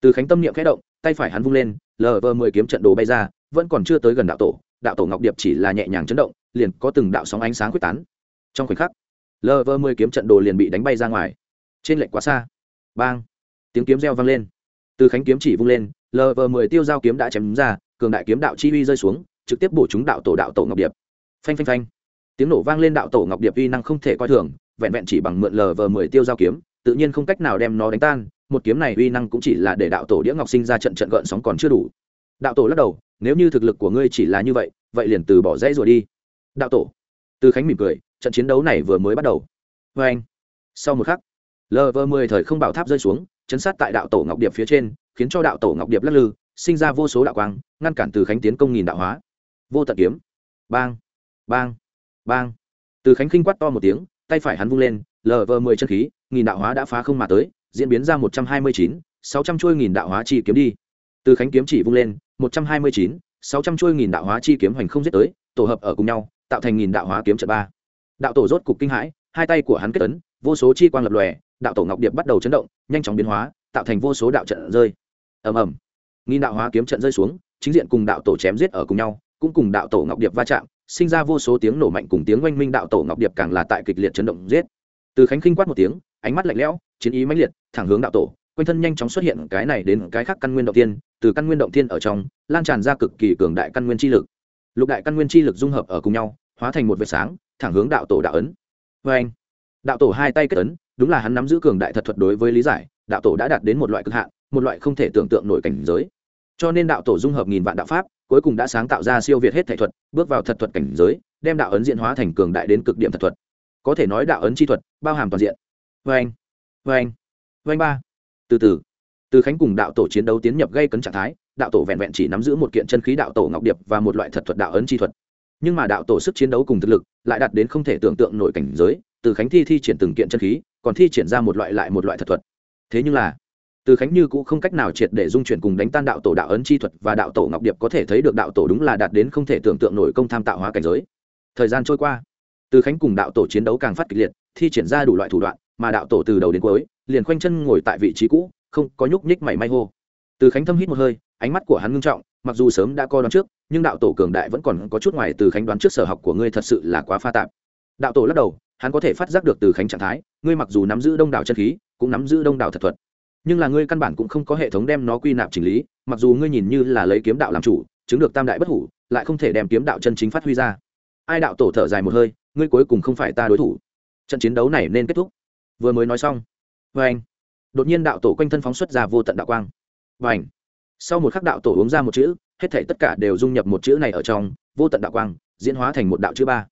Từ khánh tâm niệm khẽ động, tay phải hắn vung lên lờ vờ mười kiếm trận đồ bay ra, vẫn còn chưa tới gần đạo tổ. Đạo tổ ngọc điệp chỉ là nhẹ nhàng chấn động, liền có từng đạo sóng ánh sáng quyết tán. Trong khoảnh khắc lờ vờ mười kiếm trận đồ liền bị đánh bay ra ngoài. Trên lệnh quá xa. Bang. Tiếng kiếm reo vang lên. Từ khánh kiếm chỉ vung lên lờ vờ mười tiêu giao kiếm đã chém ra, cường đại kiếm đạo chi uy rơi xuống trực tiếp bổ chúng đạo tổ đạo tổ ngọc điệp. Phanh phanh phanh. Tiếng nổ vang lên đạo tổ ngọc điệp uy năng không thể coi thường, vẹn vẹn chỉ bằng mượn lv mười tiêu giao kiếm, tự nhiên không cách nào đem nó đánh tan, một kiếm này uy năng cũng chỉ là để đạo tổ đĩa ngọc sinh ra trận trận gợn sóng còn chưa đủ. Đạo tổ lắc đầu, nếu như thực lực của ngươi chỉ là như vậy vậy liền từ bỏ rẽ rồi đi. Đạo tổ. Từ khánh mỉm cười, trận chiến đấu này vừa mới bắt đầu. Vê anh. Sau một khắc lv mười thời không bảo tháp rơi xuống, chấn sát tại đạo tổ ngọc điệp phía trên, khiến cho đạo tổ ngọc điệp lắc lư, sinh ra vô số đạo quang, ngăn cản từ khánh tiến công nghìn đạo hóa vô tận kiếm. Bang bang bang. Từ khánh khinh quát to một tiếng, tay phải hắn vung lên lv mười chân khí, nghìn đạo hóa đã phá không mà tới, diễn biến ra một trăm hai mươi chín, sáu trăm chuôi nghìn đạo hóa chi kiếm đi. Từ khánh kiếm chỉ vung lên, một trăm hai mươi chín, sáu trăm chuôi nghìn đạo hóa chi kiếm hoành không giết tới, tổ hợp ở cùng nhau, tạo thành nghìn đạo hóa kiếm trận ba. Đạo tổ rốt cục kinh hãi, hai tay của hắn kết ấn, vô số chi quang lập lòe, đạo tổ ngọc điệp bắt đầu chấn động, nhanh chóng biến hóa, tạo thành vô số đạo trận rơi. Ầm ầm. Nghìn đạo hóa kiếm trận rơi xuống, chính diện cùng đạo tổ chém giết ở cùng nhau cũng cùng đạo tổ ngọc điệp va chạm, sinh ra vô số tiếng nổ mạnh cùng tiếng oanh minh đạo tổ ngọc điệp càng là tại kịch liệt chấn động giết. Từ khánh khinh quát một tiếng, ánh mắt lạnh lẽo, chiến ý mãnh liệt, thẳng hướng đạo tổ, quanh thân nhanh chóng xuất hiện cái này đến cái khác căn nguyên động tiên từ căn nguyên động tiên ở trong, lan tràn ra cực kỳ cường đại căn nguyên chi lực. Lục đại căn nguyên chi lực dung hợp ở cùng nhau, hóa thành một vệt sáng, thẳng hướng đạo tổ đạo ấn. Vê anh đạo tổ hai tay kết ấn, đúng là hắn nắm giữ cường đại thật thuật đối với lý giải, đạo tổ đã đạt đến một loại cực hạn, một loại không thể tưởng tượng nổi cảnh giới cho nên đạo tổ dung hợp nghìn vạn đạo pháp, cuối cùng đã sáng tạo ra siêu việt hết thể thuật, bước vào thật thuật cảnh giới, đem đạo ấn diễn hóa thành cường đại đến cực điểm thật thuật. Có thể nói đạo ấn chi thuật bao hàm toàn diện. Vê anh vê anh vê anh ba. Từ từ. Từ khánh cùng đạo tổ chiến đấu tiến nhập gây cấn trạng thái, đạo tổ vẹn vẹn chỉ nắm giữ một kiện chân khí đạo tổ ngọc điệp và một loại thật thuật đạo ấn chi thuật. Nhưng mà đạo tổ sức chiến đấu cùng thực lực lại đạt đến không thể tưởng tượng nổi cảnh giới, từ khánh thi thi triển từng kiện chân khí, còn thi triển ra một loại lại một loại thật thuật. Thế nhưng là từ khánh như cũng không cách nào triệt để dung chuyển cùng đánh tan đạo tổ đạo ấn chi thuật và đạo tổ ngọc điệp có thể thấy được đạo tổ đúng là đạt đến không thể tưởng tượng nổi công tham tạo hóa cảnh giới. Thời gian trôi qua, từ khánh cùng đạo tổ chiến đấu càng phát kịch liệt, thi triển ra đủ loại thủ đoạn, mà đạo tổ từ đầu đến cuối, liền khoanh chân ngồi tại vị trí cũ, không có nhúc nhích mảy may hô. Từ khánh thâm hít một hơi, ánh mắt của hắn ngưng trọng, mặc dù sớm đã coi đoán trước, nhưng đạo tổ cường đại vẫn còn có chút ngoài từ khánh đoán trước sở học của ngươi thật sự là quá pha tạp. Đạo tổ lắc đầu, hắn có thể phát giác được từ khánh trạng thái, ngươi mặc dù nắm giữ đông đảo chân khí, cũng nắm giữ đông đảo thật thuật nhưng là ngươi căn bản cũng không có hệ thống đem nó quy nạp chỉnh lý, mặc dù ngươi nhìn như là lấy kiếm đạo làm chủ, chứng được tam đại bất hủ, lại không thể đem kiếm đạo chân chính phát huy ra. Ai đạo tổ thở dài một hơi, ngươi cuối cùng không phải ta đối thủ. Trận chiến đấu này nên kết thúc. Vừa mới nói xong. Vê anh đột nhiên đạo tổ quanh thân phóng xuất ra vô tận đạo quang. Và ảnh sau một khắc đạo tổ uống ra một chữ, hết thể tất cả đều dung nhập một chữ này ở trong, vô tận đạo quang, diễn hóa thành một đạo chữ ba.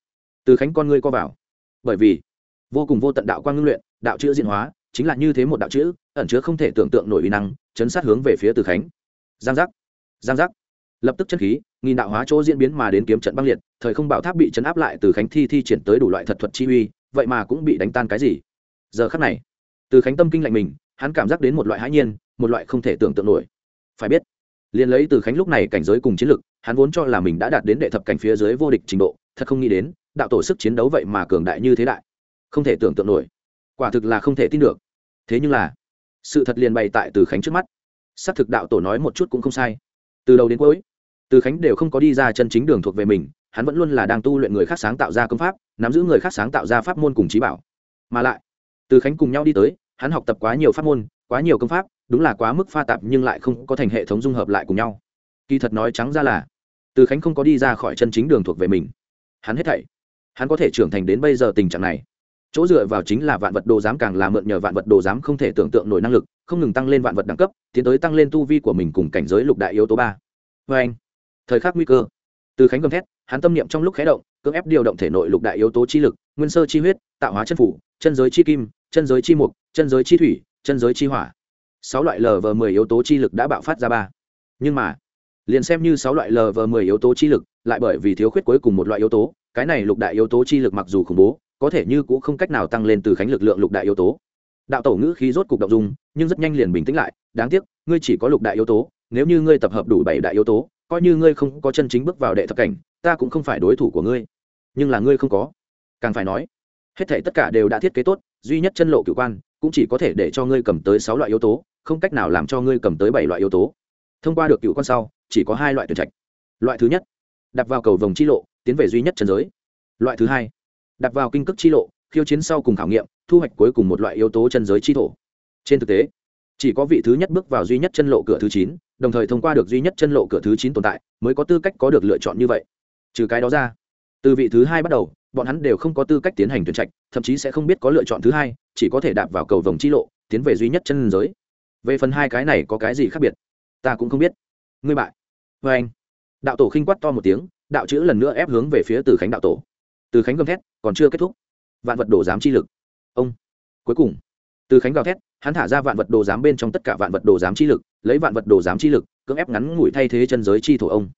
Từ khánh con ngươi co vào. Bởi vì, vô cùng vô tận đạo quang ngưng luyện, đạo chữ diễn hóa chính là như thế một đạo chữ, ẩn chứa không thể tưởng tượng nổi uy năng, chấn sát hướng về phía từ khánh. Giang giác giang giác. Lập tức chân khí, nghìn đạo hóa chỗ diễn biến mà đến kiếm trận băng liệt, thời không bảo tháp bị chấn áp lại, từ khánh thi thi triển tới đủ loại thật thuật chi uy, vậy mà cũng bị đánh tan cái gì? Giờ khắc này, từ khánh tâm kinh lạnh mình, hắn cảm giác đến một loại hãi nhiên, một loại không thể tưởng tượng nổi. Phải biết, liền lấy từ khánh lúc này cảnh giới cùng chiến lực, hắn vốn cho là mình đã đạt đến đệ thập cảnh phía dưới vô địch trình độ, thật không nghĩ đến, đạo tổ sức chiến đấu vậy mà cường đại như thế đại. Không thể tưởng tượng nổi. Quả thực là không thể tin được thế nhưng là, sự thật liền bày tại từ khánh trước mắt. Xác thực đạo tổ nói một chút cũng không sai. Từ đầu đến cuối, từ khánh đều không có đi ra chân chính đường thuộc về mình, hắn vẫn luôn là đang tu luyện người khác sáng tạo ra công pháp, nắm giữ người khác sáng tạo ra pháp môn cùng trí bảo. Mà lại, từ khánh cùng nhau đi tới, hắn học tập quá nhiều pháp môn, quá nhiều công pháp, đúng là quá mức pha tạp nhưng lại không có thành hệ thống dung hợp lại cùng nhau. Kỳ thật nói trắng ra là, từ khánh không có đi ra khỏi chân chính đường thuộc về mình. Hắn hết thảy, hắn có thể trưởng thành đến bây giờ tình trạng này chỗ dựa vào chính là vạn vật đồ giám càng là mượn nhờ vạn vật đồ giám không thể tưởng tượng nổi năng lực, không ngừng tăng lên vạn vật đẳng cấp, tiến tới tăng lên tu vi của mình cùng cảnh giới lục đại yếu tố ba. Vê anh, thời khắc nguy cơ. Từ khánh gầm thét, hắn tâm niệm trong lúc khé động, cưỡng ép điều động thể nội lục đại yếu tố chi lực, nguyên sơ chi huyết, tạo hóa chân phủ, chân giới chi kim, chân giới chi mục, chân giới chi thủy, chân giới chi hỏa. Sáu loại lv mười yếu tố chi lực đã bạo phát ra ba. Nhưng mà, liền xem như sáu loại lv mười yếu tố chi lực, lại bởi vì thiếu khuyết cuối cùng một loại yếu tố, cái này lục đại yếu tố chi lực mặc dù khủng bố có thể như cũng không cách nào tăng lên từ khánh lực lượng lục đại yếu tố. Đạo tổ ngữ khí rốt cục động dung, nhưng rất nhanh liền bình tĩnh lại, đáng tiếc, ngươi chỉ có lục đại yếu tố, nếu như ngươi tập hợp đủ bảy đại yếu tố, coi như ngươi không có chân chính bước vào đệ thập cảnh, ta cũng không phải đối thủ của ngươi. Nhưng là ngươi không có. Càng phải nói, hết thể tất cả đều đã thiết kế tốt, duy nhất chân lộ cựu quan, cũng chỉ có thể để cho ngươi cầm tới sáu loại yếu tố, không cách nào làm cho ngươi cầm tới bảy loại yếu tố. Thông qua được cựu quan sau, chỉ có hai loại tuyển trạch. Loại thứ nhất, đặt vào cầu vòng chi lộ, tiến về duy nhất chân giới. Loại thứ hai đặt vào kinh cước chi lộ, khiêu chiến sau cùng khảo nghiệm, thu hoạch cuối cùng một loại yếu tố chân giới chi thổ. Trên thực tế, chỉ có vị thứ nhất bước vào duy nhất chân lộ cửa thứ chín, đồng thời thông qua được duy nhất chân lộ cửa thứ chín tồn tại, mới có tư cách có được lựa chọn như vậy. Trừ cái đó ra, từ vị thứ hai bắt đầu, bọn hắn đều không có tư cách tiến hành tuyển trạch, thậm chí sẽ không biết có lựa chọn thứ hai, chỉ có thể đạp vào cầu vòng chi lộ, tiến về duy nhất chân giới. Về phần hai cái này có cái gì khác biệt, ta cũng không biết. Ngươi bại. Vê anh đạo tổ khinh quát to một tiếng, đạo chữ lần nữa ép hướng về phía từ khánh đạo tổ. Từ khánh gầm thét còn chưa kết thúc. Vạn vật đồ giám chi lực. Ông. Cuối cùng, từ khánh gào thét, hắn thả ra vạn vật đồ giám bên trong tất cả vạn vật đồ giám chi lực, lấy vạn vật đồ giám chi lực, cưỡng ép ngắn ngủi thay thế chân giới chi thổ ông.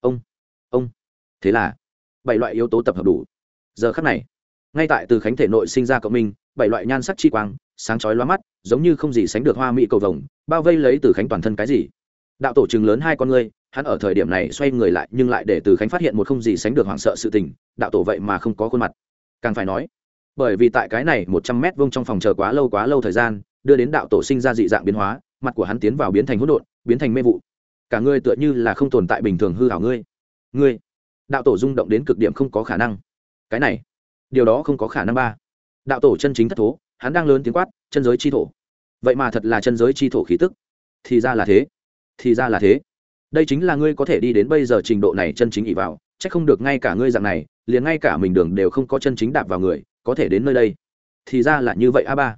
Ông. Ông. Thế là, bảy loại yếu tố tập hợp đủ. Giờ khắc này, ngay tại từ khánh thể nội sinh ra cộng minh, bảy loại nhan sắc chi quang, sáng chói lóa mắt, giống như không gì sánh được hoa mỹ cầu vồng, bao vây lấy từ khánh toàn thân cái gì. Đạo tổ chừng lớn hai con ngươi, hắn ở thời điểm này xoay người lại nhưng lại để từ khánh phát hiện một không gì sánh được hoảng sợ sự tình, đạo tổ vậy mà không có khuôn mặt càng phải nói, bởi vì tại cái này một trăm mét vuông trong phòng chờ quá lâu quá lâu thời gian, đưa đến đạo tổ sinh ra dị dạng biến hóa, mặt của hắn tiến vào biến thành hỗn độn, biến thành mê vụ. Cả ngươi tựa như là không tồn tại bình thường hư hảo ngươi. Ngươi, đạo tổ rung động đến cực điểm không có khả năng. Cái này, điều đó không có khả năng ba. Đạo tổ chân chính thất thố, hắn đang lớn tiếng quát, chân giới chi thổ. Vậy mà thật là chân giới chi thổ khí tức. Thì ra là thế, thì ra là thế. Đây chính là ngươi có thể đi đến bây giờ trình độ này chân chính ỉ vào c h ắ c không được ngay cả ngươi dạng này liền ngay cả mình đường đều không có chân chính đạp vào người, có thể đến nơi đây. Thì ra là như vậy a ba.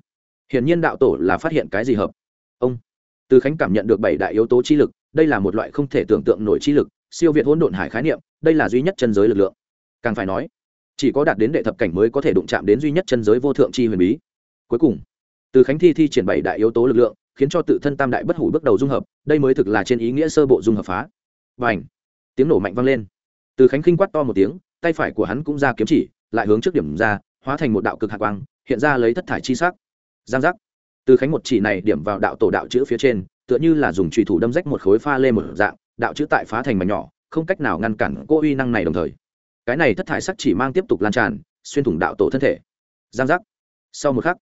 Hiển nhiên đạo tổ là phát hiện cái gì hợp. Ông. Từ khánh cảm nhận được bảy đại yếu tố chi lực, đây là một loại không thể tưởng tượng nổi chi lực, siêu việt hỗn độn hải khái niệm, đây là duy nhất chân giới lực lượng. Càng phải nói, chỉ có đạt đến đệ thập cảnh mới có thể đụng chạm đến duy nhất chân giới vô thượng chi huyền bí. Cuối cùng, từ khánh thi thi triển bảy đại yếu tố lực lượng, khiến cho tự thân tam đại bất hủ bước đầu dung hợp, đây mới thực là trên ý nghĩa sơ bộ dung hợp phá. Và ảnh tiếng nổ mạnh vang lên. Từ khánh khinh quát to một tiếng tay phải của hắn cũng ra kiếm chỉ, lại hướng trước điểm ra, hóa thành một đạo cực hạ quang, hiện ra lấy thất thải chi sắc. Giang giác. Từ khánh một chỉ này điểm vào đạo tổ đạo chữ phía trên, tựa như là dùng trùy thủ đâm rách một khối pha lê một dạng, đạo chữ tại phá thành mảnh nhỏ, không cách nào ngăn cản cô uy năng này đồng thời. Cái này thất thải sắc chỉ mang tiếp tục lan tràn, xuyên thủng đạo tổ thân thể. Giang giác. Sau một khắc,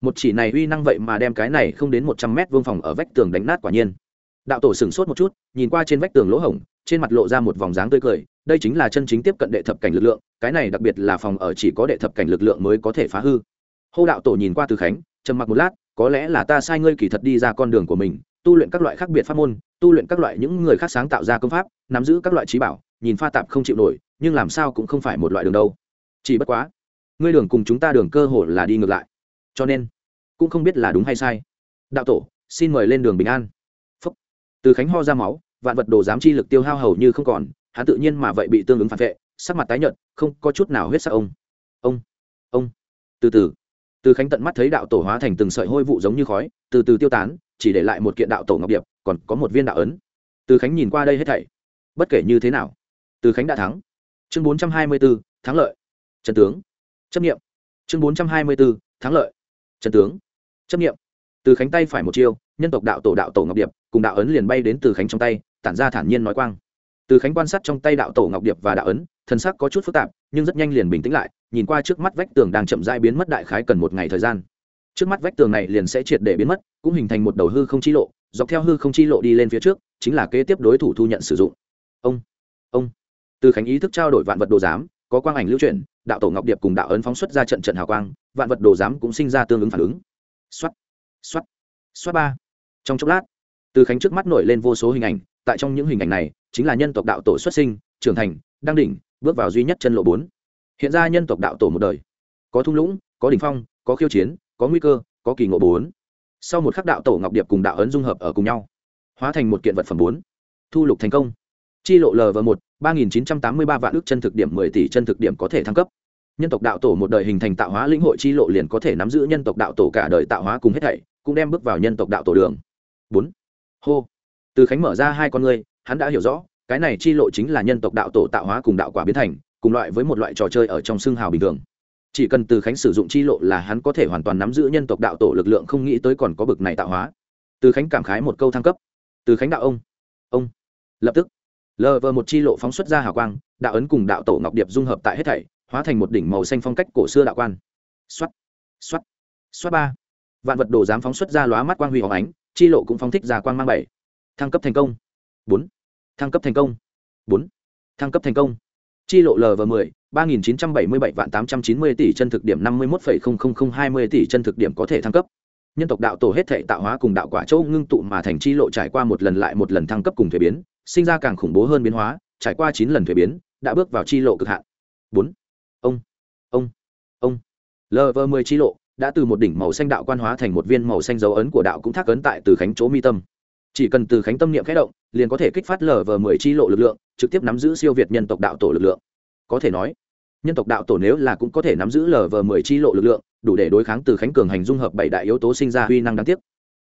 một chỉ này uy năng vậy mà đem cái này không đến một trăm mét vương phòng ở vách tường đánh nát quả nhiên. Đạo tổ sửng sốt một chút, nhìn qua trên vách tường lỗ hổng trên mặt lộ ra một vòng dáng tươi cười, đây chính là chân chính tiếp cận đệ thập cảnh lực lượng, cái này đặc biệt là phòng ở chỉ có đệ thập cảnh lực lượng mới có thể phá hư. Hô đạo tổ nhìn qua từ khánh, trầm mặc một lát, có lẽ là ta sai ngươi kỳ thật đi ra con đường của mình, tu luyện các loại khác biệt pháp môn, tu luyện các loại những người khác sáng tạo ra công pháp, nắm giữ các loại trí bảo, nhìn pha tạp không chịu nổi, nhưng làm sao cũng không phải một loại đường đâu. Chỉ bất quá, ngươi đường cùng chúng ta đường cơ hội là đi ngược lại. Cho nên, cũng không biết là đúng hay sai. Đạo tổ, xin mời lên đường bình an. Phúc. từ khánh ho ra máu vạn vật đồ giám chi lực tiêu hao hầu như không còn, hắn tự nhiên mà vậy bị tương ứng phản vệ, sắc mặt tái nhợt, không có chút nào huyết sắc ông. Ông ông. Từ từ. Từ khánh tận mắt thấy đạo tổ hóa thành từng sợi hôi vụ giống như khói, từ từ tiêu tán, chỉ để lại một kiện đạo tổ ngọc điệp, còn có một viên đạo ấn. Từ khánh nhìn qua đây hết thảy. Bất kể như thế nào, từ khánh đã thắng. Chương bốn trăm hai mươi b ố thắng lợi. Trần tướng. Chấp nghiệm chương bốn trăm hai mươi b ố thắng lợi. Trần tướng. Chấp nghiệm từ khánh tay phải một chiêu, nhân tộc đạo tổ đạo tổ ngọc điệp, cùng đạo ấn liền bay đến từ khánh trong tay tản ra thản nhiên nói quang. Từ khánh quan sát trong tay đạo tổ ngọc điệp và đạo ấn thần sắc có chút phức tạp, nhưng rất nhanh liền bình tĩnh lại, nhìn qua trước mắt vách tường đang chậm rãi biến mất đại khái cần một ngày thời gian. Trước mắt vách tường này liền sẽ triệt để biến mất, cũng hình thành một đầu hư không chi lộ, dọc theo hư không chi lộ đi lên phía trước, chính là kế tiếp đối thủ thu nhận sử dụng. Ông ông. Từ khánh ý thức trao đổi vạn vật đồ giám, có quang ảnh lưu chuyển, đạo tổ ngọc điệp cùng đạo ấn phóng xuất ra trận trận hào quang, vạn vật đồ giám cũng sinh ra tương ứng phản ứng. Xoát xoát xoát ba. Trong chốc lát, từ khánh trước mắt nổi lên vô số hình ảnh tại trong những hình ảnh này, chính là nhân tộc đạo tổ xuất sinh, trưởng thành đăng đỉnh, bước vào duy nhất chân lộ bốn. Hiện ra nhân tộc đạo tổ một đời. Có thung lũng, có đỉnh phong, có khiêu chiến, có nguy cơ, có kỳ ngộ bốn. Sau một khắc đạo tổ ngọc điệp cùng đạo ấn dung hợp ở cùng nhau, hóa thành một kiện vật phẩm bốn. Thu lục thành công. Chi lộ lv một, ba nghìn chín trăm tám mươi ba vạn ước chân thực điểm mười tỷ chân thực điểm có thể thăng cấp. Nhân tộc đạo tổ một đời hình thành tạo hóa lĩnh hội chi lộ liền có thể nắm giữ nhân tộc đạo tổ cả đời tạo hóa cùng hết thảy, cũng đem bước vào nhân tộc đạo tổ đường. Bốn. Hô từ khánh mở ra hai con ngươi, hắn đã hiểu rõ, cái này chi lộ chính là nhân tộc đạo tổ tạo hóa cùng đạo quả biến thành, cùng loại với một loại trò chơi ở trong xương hào bình thường. Chỉ cần từ khánh sử dụng chi lộ là hắn có thể hoàn toàn nắm giữ nhân tộc đạo tổ lực lượng không nghĩ tới còn có bực này tạo hóa. Từ khánh cảm khái một câu thăng cấp. Từ khánh đạo ông ông. Lập tức, lờ vờ một chi lộ phóng xuất ra hào quang, đạo ấn cùng đạo tổ ngọc điệp dung hợp tại hết thảy, hóa thành một đỉnh màu xanh phong cách cổ xưa đạo quan. Xoát xoát xoát ba. Vạn vật đồ dám phóng xuất ra lóa mắt quang huy hoàng ánh, chi lộ cũng phóng thích ra quang mang bảy thăng cấp thành công. Bốn. Thăng cấp thành công. Bốn. Thăng cấp thành công. Chi lộ lv mười, ba nghìn chín trăm bảy mươi bảy vạn tám trăm chín mươi tỷ chân thực điểm năm mươi một phẩy không không không hai mươi tỷ chân thực điểm có thể thăng cấp. Nhân tộc đạo tổ hết thể tạo hóa cùng đạo quả châu ngưng tụ mà thành chi lộ trải qua một lần lại một lần thăng cấp cùng thuế biến, sinh ra càng khủng bố hơn biến hóa, trải qua chín lần thuế biến, đã bước vào chi lộ cực hạn. Bốn. Ông. Ông. Ông. Lv mười chi lộ đã từ một đỉnh màu xanh đạo quan hóa thành một viên màu xanh dấu ấn của đạo cũng thác ấn tại từ khánh chỗ mi tâm chỉ cần từ khánh tâm niệm khẽ động, liền có thể kích phát lv mười chi lộ lực lượng, trực tiếp nắm giữ siêu việt nhân tộc đạo tổ lực lượng. Có thể nói, nhân tộc đạo tổ nếu là cũng có thể nắm giữ lv mười chi lộ lực lượng, đủ để đối kháng từ khánh cường hành dung hợp bảy đại yếu tố sinh ra huy năng đáng tiếc.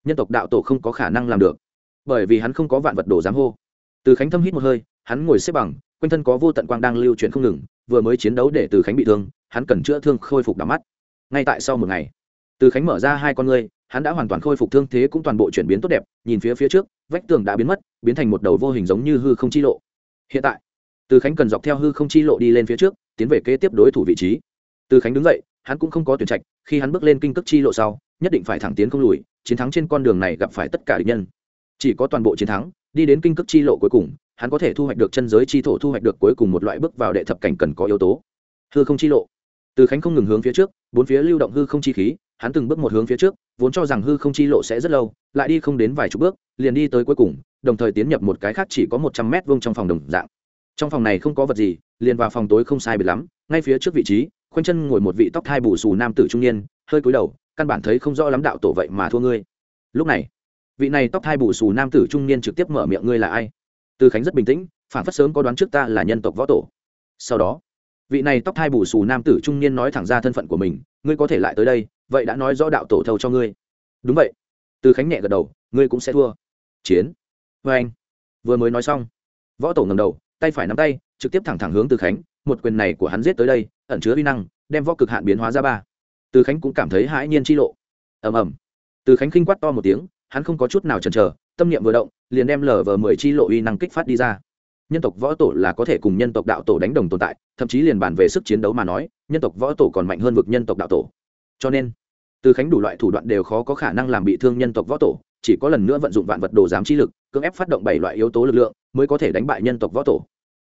Nhân tộc đạo tổ không có khả năng làm được, bởi vì hắn không có vạn vật đồ giám hô. Từ khánh thâm hít một hơi, hắn ngồi xếp bằng, quanh thân có vô tận quang đang lưu chuyển không ngừng, vừa mới chiến đấu để từ khánh bị thương, hắn cần chữa thương khôi phục đắm mắt. Ngay tại sau một ngày, từ khánh mở ra hai con ngươi hắn đã hoàn toàn khôi phục thương thế cũng toàn bộ chuyển biến tốt đẹp, nhìn phía phía trước, vách tường đã biến mất, biến thành một đầu vô hình giống như hư không chi lộ. Hiện tại, từ khánh cần dọc theo hư không chi lộ đi lên phía trước, tiến về kế tiếp đối thủ vị trí. Từ khánh đứng dậy, hắn cũng không có tuyển trạch, khi hắn bước lên kinh cước chi lộ sau, nhất định phải thẳng tiến không lùi, chiến thắng trên con đường này gặp phải tất cả địch nhân. Chỉ có toàn bộ chiến thắng, đi đến kinh cước chi lộ cuối cùng, hắn có thể thu hoạch được chân giới chi thổ thu hoạch được cuối cùng một loại bước vào đệ thập cảnh cần có yếu tố. Hư không chi lộ. Từ khánh không ngừng hướng phía trước, bốn phía lưu động hư không chi khí hắn từng bước một hướng phía trước, vốn cho rằng hư không chi lộ sẽ rất lâu, lại đi không đến vài chục bước, liền đi tới cuối cùng, đồng thời tiến nhập một cái khác chỉ có một trăm mét vuông trong phòng đồng dạng. Trong phòng này không có vật gì, liền vào phòng tối không sai biệt lắm, ngay phía trước vị trí, khoanh chân ngồi một vị tóc thai bù xù nam tử trung niên, hơi cúi đầu, căn bản thấy không rõ lắm đạo tổ vậy mà thua ngươi. Lúc này, vị này tóc thai bù xù nam tử trung niên trực tiếp mở miệng, ngươi là ai? Từ khánh rất bình tĩnh, phản phất sớm có đoán trước ta là nhân tộc võ tổ. Sau đó vị này tóc thai bù xù nam tử trung niên nói thẳng ra thân phận của mình, ngươi có thể lại tới đây, vậy đã nói rõ đạo tổ thâu cho ngươi. Đúng vậy. Từ khánh nhẹ gật đầu, ngươi cũng sẽ thua. Chiến. Vê anh. Vừa mới nói xong, võ tổ ngầm đầu, tay phải nắm tay, trực tiếp thẳng thẳng hướng từ khánh, một quyền này của hắn giết tới đây, ẩn chứa vi năng, đem võ cực hạn biến hóa ra ba. Từ khánh cũng cảm thấy hãi nhiên chi lộ. Ầm ầm. Từ khánh khinh quát to một tiếng, hắn không có chút nào chần chờ, tâm niệm vừa động, liền đem lờ vờ mười chi lộ uy năng kích phát đi ra nhân tộc võ tổ là có thể cùng nhân tộc đạo tổ đánh đồng tồn tại, thậm chí liền bàn về sức chiến đấu mà nói, nhân tộc võ tổ còn mạnh hơn vực nhân tộc đạo tổ. Cho nên, từ khánh đủ loại thủ đoạn đều khó có khả năng làm bị thương nhân tộc võ tổ, chỉ có lần nữa vận dụng vạn vật đồ giám chi lực, cưỡng ép phát động bảy loại yếu tố lực lượng, mới có thể đánh bại nhân tộc võ tổ.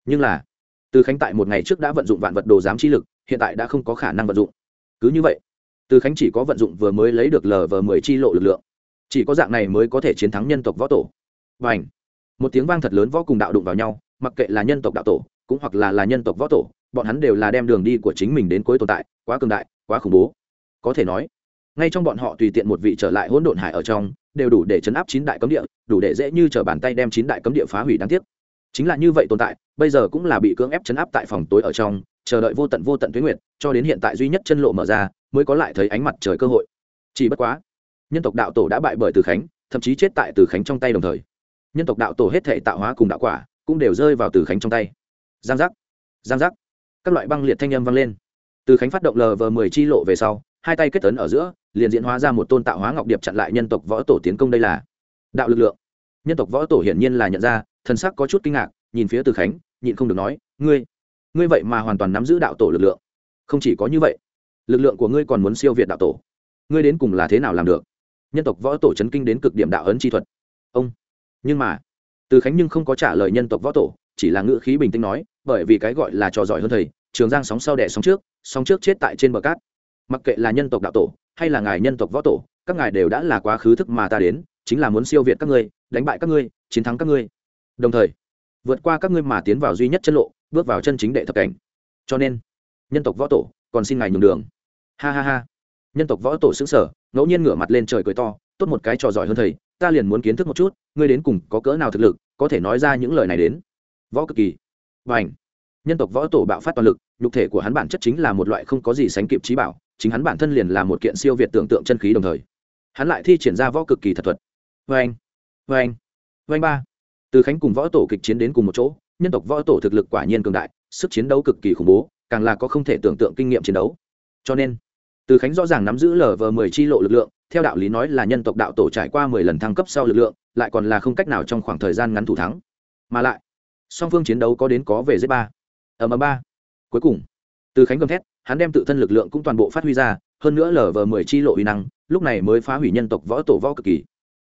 Nhưng là, từ khánh tại một ngày trước đã vận dụng vạn vật đồ giám chi lực, hiện tại đã không có khả năng vận dụng. Cứ như vậy, từ khánh chỉ có vận dụng vừa mới lấy được lờ vờ mười chi lộ lực lượng. Chỉ có dạng này mới có thể chiến thắng nhân tộc võ tổ. Và ảnh một tiếng vang thật lớn võ cùng đạo đụng vào nhau mặc kệ là nhân tộc đạo tổ, cũng hoặc là là nhân tộc võ tổ, bọn hắn đều là đem đường đi của chính mình đến cuối tồn tại, quá cường đại, quá khủng bố. Có thể nói, ngay trong bọn họ tùy tiện một vị trở lại hỗn độn hải ở trong, đều đủ để chấn áp chín đại cấm địa, đủ để dễ như t r ở bàn tay đem chín đại cấm địa phá hủy đáng tiếc. Chính là như vậy tồn tại, bây giờ cũng là bị cưỡng ép chấn áp tại phòng tối ở trong, chờ đợi vô tận vô tận tuyến nguyện cho đến hiện tại duy nhất chân lộ mở ra, mới có lại thấy ánh mặt trời cơ hội. Chỉ bất quá, nhân tộc đạo tổ đã bại bởi từ khánh, thậm chí chết tại từ khánh trong tay đồng thời. Nhân tộc đạo tổ hết thể tạo hóa cùng đạo quả cũng đều rơi vào từ khánh trong tay. Giang giác giang giác. Các loại băng liệt thanh âm vang lên. Từ khánh phát động lờ vờ mười chi lộ về sau, hai tay kết tấn ở giữa, liền diễn hóa ra một tôn tạo hóa ngọc điệp chặn lại nhân tộc võ tổ tiến công đây là đạo lực lượng. Nhân tộc võ tổ hiển nhiên là nhận ra, thần sắc có chút kinh ngạc, nhìn phía từ khánh, nhịn không được nói, ngươi ngươi vậy mà hoàn toàn nắm giữ đạo tổ lực lượng. Không chỉ có như vậy, lực lượng của ngươi còn muốn siêu việt đạo tổ. Ngươi đến cùng là thế nào làm được? Nhân tộc võ tổ chấn kinh đến cực điểm đạo ấn chi thuật. Ông, nhưng mà từ khánh nhưng không có trả lời nhân tộc võ tổ, chỉ là ngữ khí bình tĩnh nói, bởi vì cái gọi là trò giỏi hơn thầy, trường giang sóng sau đẻ sóng trước sóng trước chết tại trên bờ cát. Mặc kệ là nhân tộc đạo tổ, hay là ngài nhân tộc võ tổ, các ngài đều đã là quá khứ thức mà ta đến, chính là muốn siêu việt các ngươi, đánh bại các ngươi, chiến thắng các ngươi. Đồng thời, vượt qua các ngươi mà tiến vào duy nhất chân lộ, bước vào chân chính đệ thập cảnh. Cho nên, nhân tộc võ tổ, còn xin ngài nhường đường. Ha ha ha. Nhân tộc võ tổ xứng sở ngẫu nhiên ngửa mặt lên trời cười to, tốt một cái trò giỏi hơn thầy, ta liền muốn kiến thức một chút ngươi đến cùng có cỡ nào thực lực, có thể nói ra những lời này đến. Võ cực kỳ. Và ảnh nhân tộc võ tổ bạo phát toàn lực, nhục thể của hắn bản chất chính là một loại không có gì sánh kịp trí bảo, chính hắn bản thân liền là một kiện siêu việt tưởng tượng chân khí đồng thời. Hắn lại thi triển ra võ cực kỳ thật thuật. Vê anh vê anh vê anh ba. Từ khánh cùng võ tổ kịch chiến đến cùng một chỗ, nhân tộc võ tổ thực lực quả nhiên cường đại, sức chiến đấu cực kỳ khủng bố, càng là có không thể tưởng tượng kinh nghiệm chiến đấu. Cho nên từ khánh rõ ràng nắm giữ lv mười chi lộ lực lượng, theo đạo lý nói là nhân tộc đạo tổ trải qua mười lần thăng cấp sau lực lượng, lại còn là không cách nào trong khoảng thời gian ngắn thủ thắng. Mà lại, song phương chiến đấu có đến có về z ba. Ở m ba. Cuối cùng, từ khánh gầm thét, hắn đem tự thân lực lượng cũng toàn bộ phát huy ra, hơn nữa lờ vờ mười chi lộ uy năng, lúc này mới phá hủy nhân tộc võ tổ võ cực kỳ.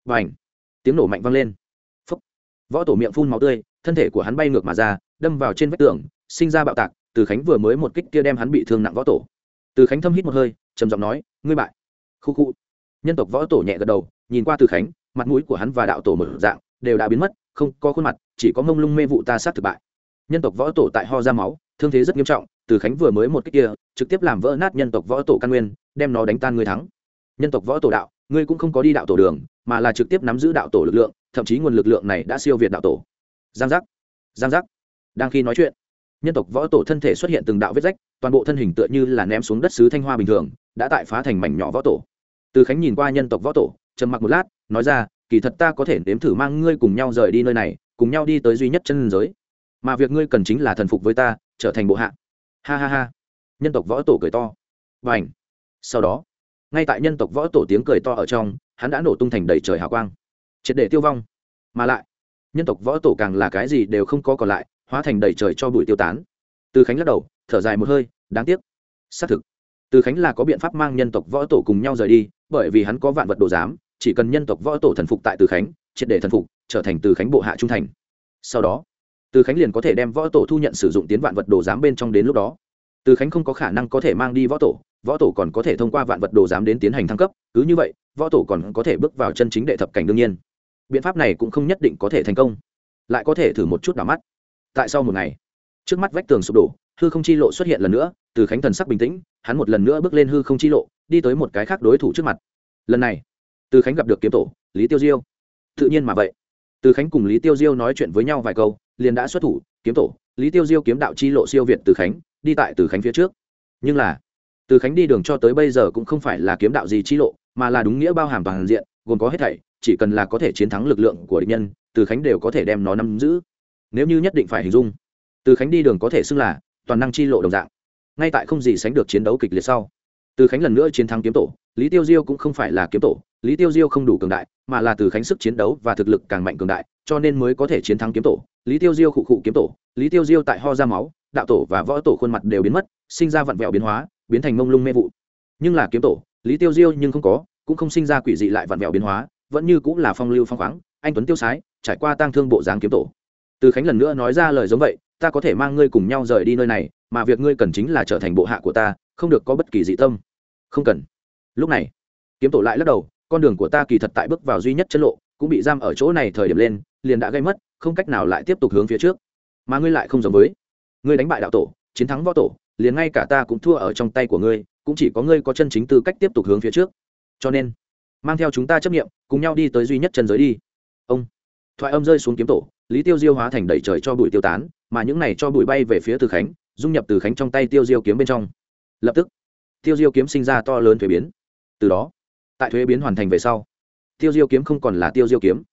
Và tiếng nổ mạnh vang lên. Phúc. võ tổ miệng phun máu tươi, thân thể của hắn bay ngược mà ra, đâm vào trên vách tường, sinh ra bạo tạc, từ khánh vừa mới một kích kia đem hắn bị thương nặng võ tổ. Từ khánh thâm hít một hơi trầm giọng nói, ngươi bại. Khu khu. Nhân tộc võ tổ nhẹ gật đầu, nhìn qua từ khánh, mặt mũi của hắn và đạo tổ mở dạng, đều đã biến mất, không có khuôn mặt, chỉ có mông lung mê vụ ta sát thực bại. Nhân tộc võ tổ tại ho ra máu, thương thế rất nghiêm trọng, từ khánh vừa mới một cách kia, trực tiếp làm vỡ nát nhân tộc võ tổ căn nguyên, đem nó đánh tan người thắng. Nhân tộc võ tổ đạo, ngươi cũng không có đi đạo tổ đường, mà là trực tiếp nắm giữ đạo tổ lực lượng, thậm chí nguồn lực lượng này đã siêu việt đạo tổ. Giang giác. Giang giác. Đang khi nói chuyện, nhân tộc võ tổ thân thể xuất hiện từng đạo vết rách toàn bộ thân hình tựa như là ném xuống đất sứ thanh hoa bình thường, đã tại phá thành mảnh nhỏ võ tổ. Từ khánh nhìn qua nhân tộc võ tổ, trầm mặc một lát, nói ra, kỳ thật ta có thể nếm thử mang ngươi cùng nhau rời đi nơi này, cùng nhau đi tới duy nhất chân giới. Mà việc ngươi cần chính là thần phục với ta, trở thành bộ hạ. Ha ha ha. Nhân tộc võ tổ cười to. Và ảnh sau đó, ngay tại nhân tộc võ tổ tiếng cười to ở trong, hắn đã nổ tung thành đầy trời hào quang. Triệt để tiêu vong. Mà lại, nhân tộc võ tổ càng là cái gì đều không có còn lại, hóa thành đầy trời cho bụi tiêu tán. Từ khánh lắc đầu thở dài một hơi, đáng tiếc. Xác thực, từ khánh là có biện pháp mang nhân tộc võ tổ cùng nhau rời đi, bởi vì hắn có vạn vật đồ giám, chỉ cần nhân tộc võ tổ thần phục tại từ khánh, triệt để thần phục, trở thành từ khánh bộ hạ trung thành. Sau đó, từ khánh liền có thể đem võ tổ thu nhận sử dụng tiến vạn vật đồ giám bên trong đến lúc đó. Từ khánh không có khả năng có thể mang đi võ tổ võ tổ còn có thể thông qua vạn vật đồ giám đến tiến hành thăng cấp, cứ như vậy, võ tổ còn có thể bước vào chân chính đệ thập cảnh đương nhiên. Biện pháp này cũng không nhất định có thể thành công. Lại có thể thử một chút đỏ mắt. Tại sau một ngày, trước mắt vách tường sụp đổ hư không chi lộ xuất hiện lần nữa, từ khánh thần sắc bình tĩnh, hắn một lần nữa bước lên hư không chi lộ, đi tới một cái khác đối thủ trước mặt. Lần này, từ khánh gặp được kiếm tổ, lý tiêu diêu. Tự nhiên mà vậy. Từ khánh cùng lý tiêu diêu nói chuyện với nhau vài câu, liền đã xuất thủ, kiếm tổ, lý tiêu diêu kiếm đạo chi lộ siêu việt từ khánh, đi tại từ khánh phía trước. Nhưng là, từ khánh đi đường cho tới bây giờ cũng không phải là kiếm đạo gì chi lộ, mà là đúng nghĩa bao hàm toàn diện, gồm có hết thảy, chỉ cần là có thể chiến thắng lực lượng của địch nhân, từ khánh đều có thể đem nó nắm giữ. Nếu như nhất định phải hình dung, từ khánh đi đường có thể xưng là toàn năng chi lộ đồng dạng. Ngay tại không gì sánh được chiến đấu kịch liệt sau, từ khánh lần nữa chiến thắng kiếm tổ, lý tiêu diêu cũng không phải là kiếm tổ, lý tiêu diêu không đủ cường đại, mà là từ khánh sức chiến đấu và thực lực càng mạnh cường đại, cho nên mới có thể chiến thắng kiếm tổ. Lý tiêu diêu khụ khụ kiếm tổ, lý tiêu diêu tại ho ra máu, đạo tổ và võ tổ khuôn mặt đều biến mất, sinh ra vặn vẹo biến hóa, biến thành mông lung mê vụ. Nhưng là kiếm tổ, lý tiêu diêu nhưng không có, cũng không sinh ra quỷ dị lại vặn vẹo biến hóa, vẫn như cũng là phong lưu phong khoáng, anh tuấn tiêu sái, trải qua tang thương bộ dáng kiếm tổ. Từ khánh lần nữa nói ra lời giống vậy ta có thể mang ngươi cùng nhau rời đi nơi này, mà việc ngươi cần chính là trở thành bộ hạ của ta, không được có bất kỳ dị tâm. Không cần. Lúc này, kiếm tổ lại lắc đầu, con đường của ta kỳ thật tại bước vào duy nhất chân lộ, cũng bị giam ở chỗ này thời điểm lên, liền đã gây mất, không cách nào lại tiếp tục hướng phía trước. Mà ngươi lại không giống với. Ngươi đánh bại đạo tổ, chiến thắng võ tổ, liền ngay cả ta cũng thua ở trong tay của ngươi, cũng chỉ có ngươi có chân chính tư cách tiếp tục hướng phía trước. Cho nên, mang theo chúng ta chấp nghiệm, cùng nhau đi tới duy nhất chân giới đi. Ông, thoại âm rơi xuống kiếm tổ lý tiêu diêu hóa thành đầy trời cho bụi tiêu tán, mà những này cho bụi bay về phía từ khánh, dung nhập từ khánh trong tay tiêu diêu kiếm bên trong. Lập tức, tiêu diêu kiếm sinh ra to lớn thuế biến. Từ đó, tại thuế biến hoàn thành về sau, tiêu diêu kiếm không còn là tiêu diêu kiếm,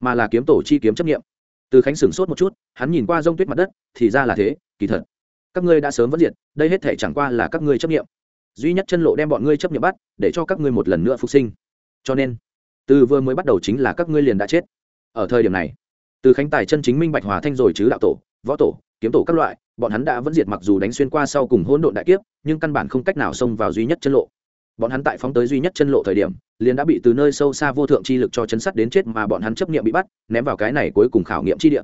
mà là kiếm tổ chi kiếm chấp nghiệm. Từ khánh sửng sốt một chút, hắn nhìn qua rông tuyết mặt đất, thì ra là thế, kỳ thật. Các ngươi đã sớm vẫn diệt, đây hết thể chẳng qua là các ngươi chấp nghiệm. Duy nhất chân lộ đem bọn ngươi chấp nghiệm bắt, để cho các ngươi một lần nữa phục sinh. Cho nên, từ vừa mới bắt đầu chính là các ngươi liền đã chết. Ở thời điểm này từ khánh tài chân chính minh bạch hòa thanh rồi chứ đạo tổ, võ tổ, kiếm tổ các loại, bọn hắn đã vẫn diệt mặc dù đánh xuyên qua sau cùng hỗn độn đại kiếp, nhưng căn bản không cách nào xông vào duy nhất chân lộ. Bọn hắn tại phóng tới duy nhất chân lộ thời điểm, liền đã bị từ nơi sâu xa vô thượng chi lực cho chấn sát đến chết mà bọn hắn chấp nghiệm bị bắt, ném vào cái này cuối cùng khảo nghiệm chi địa.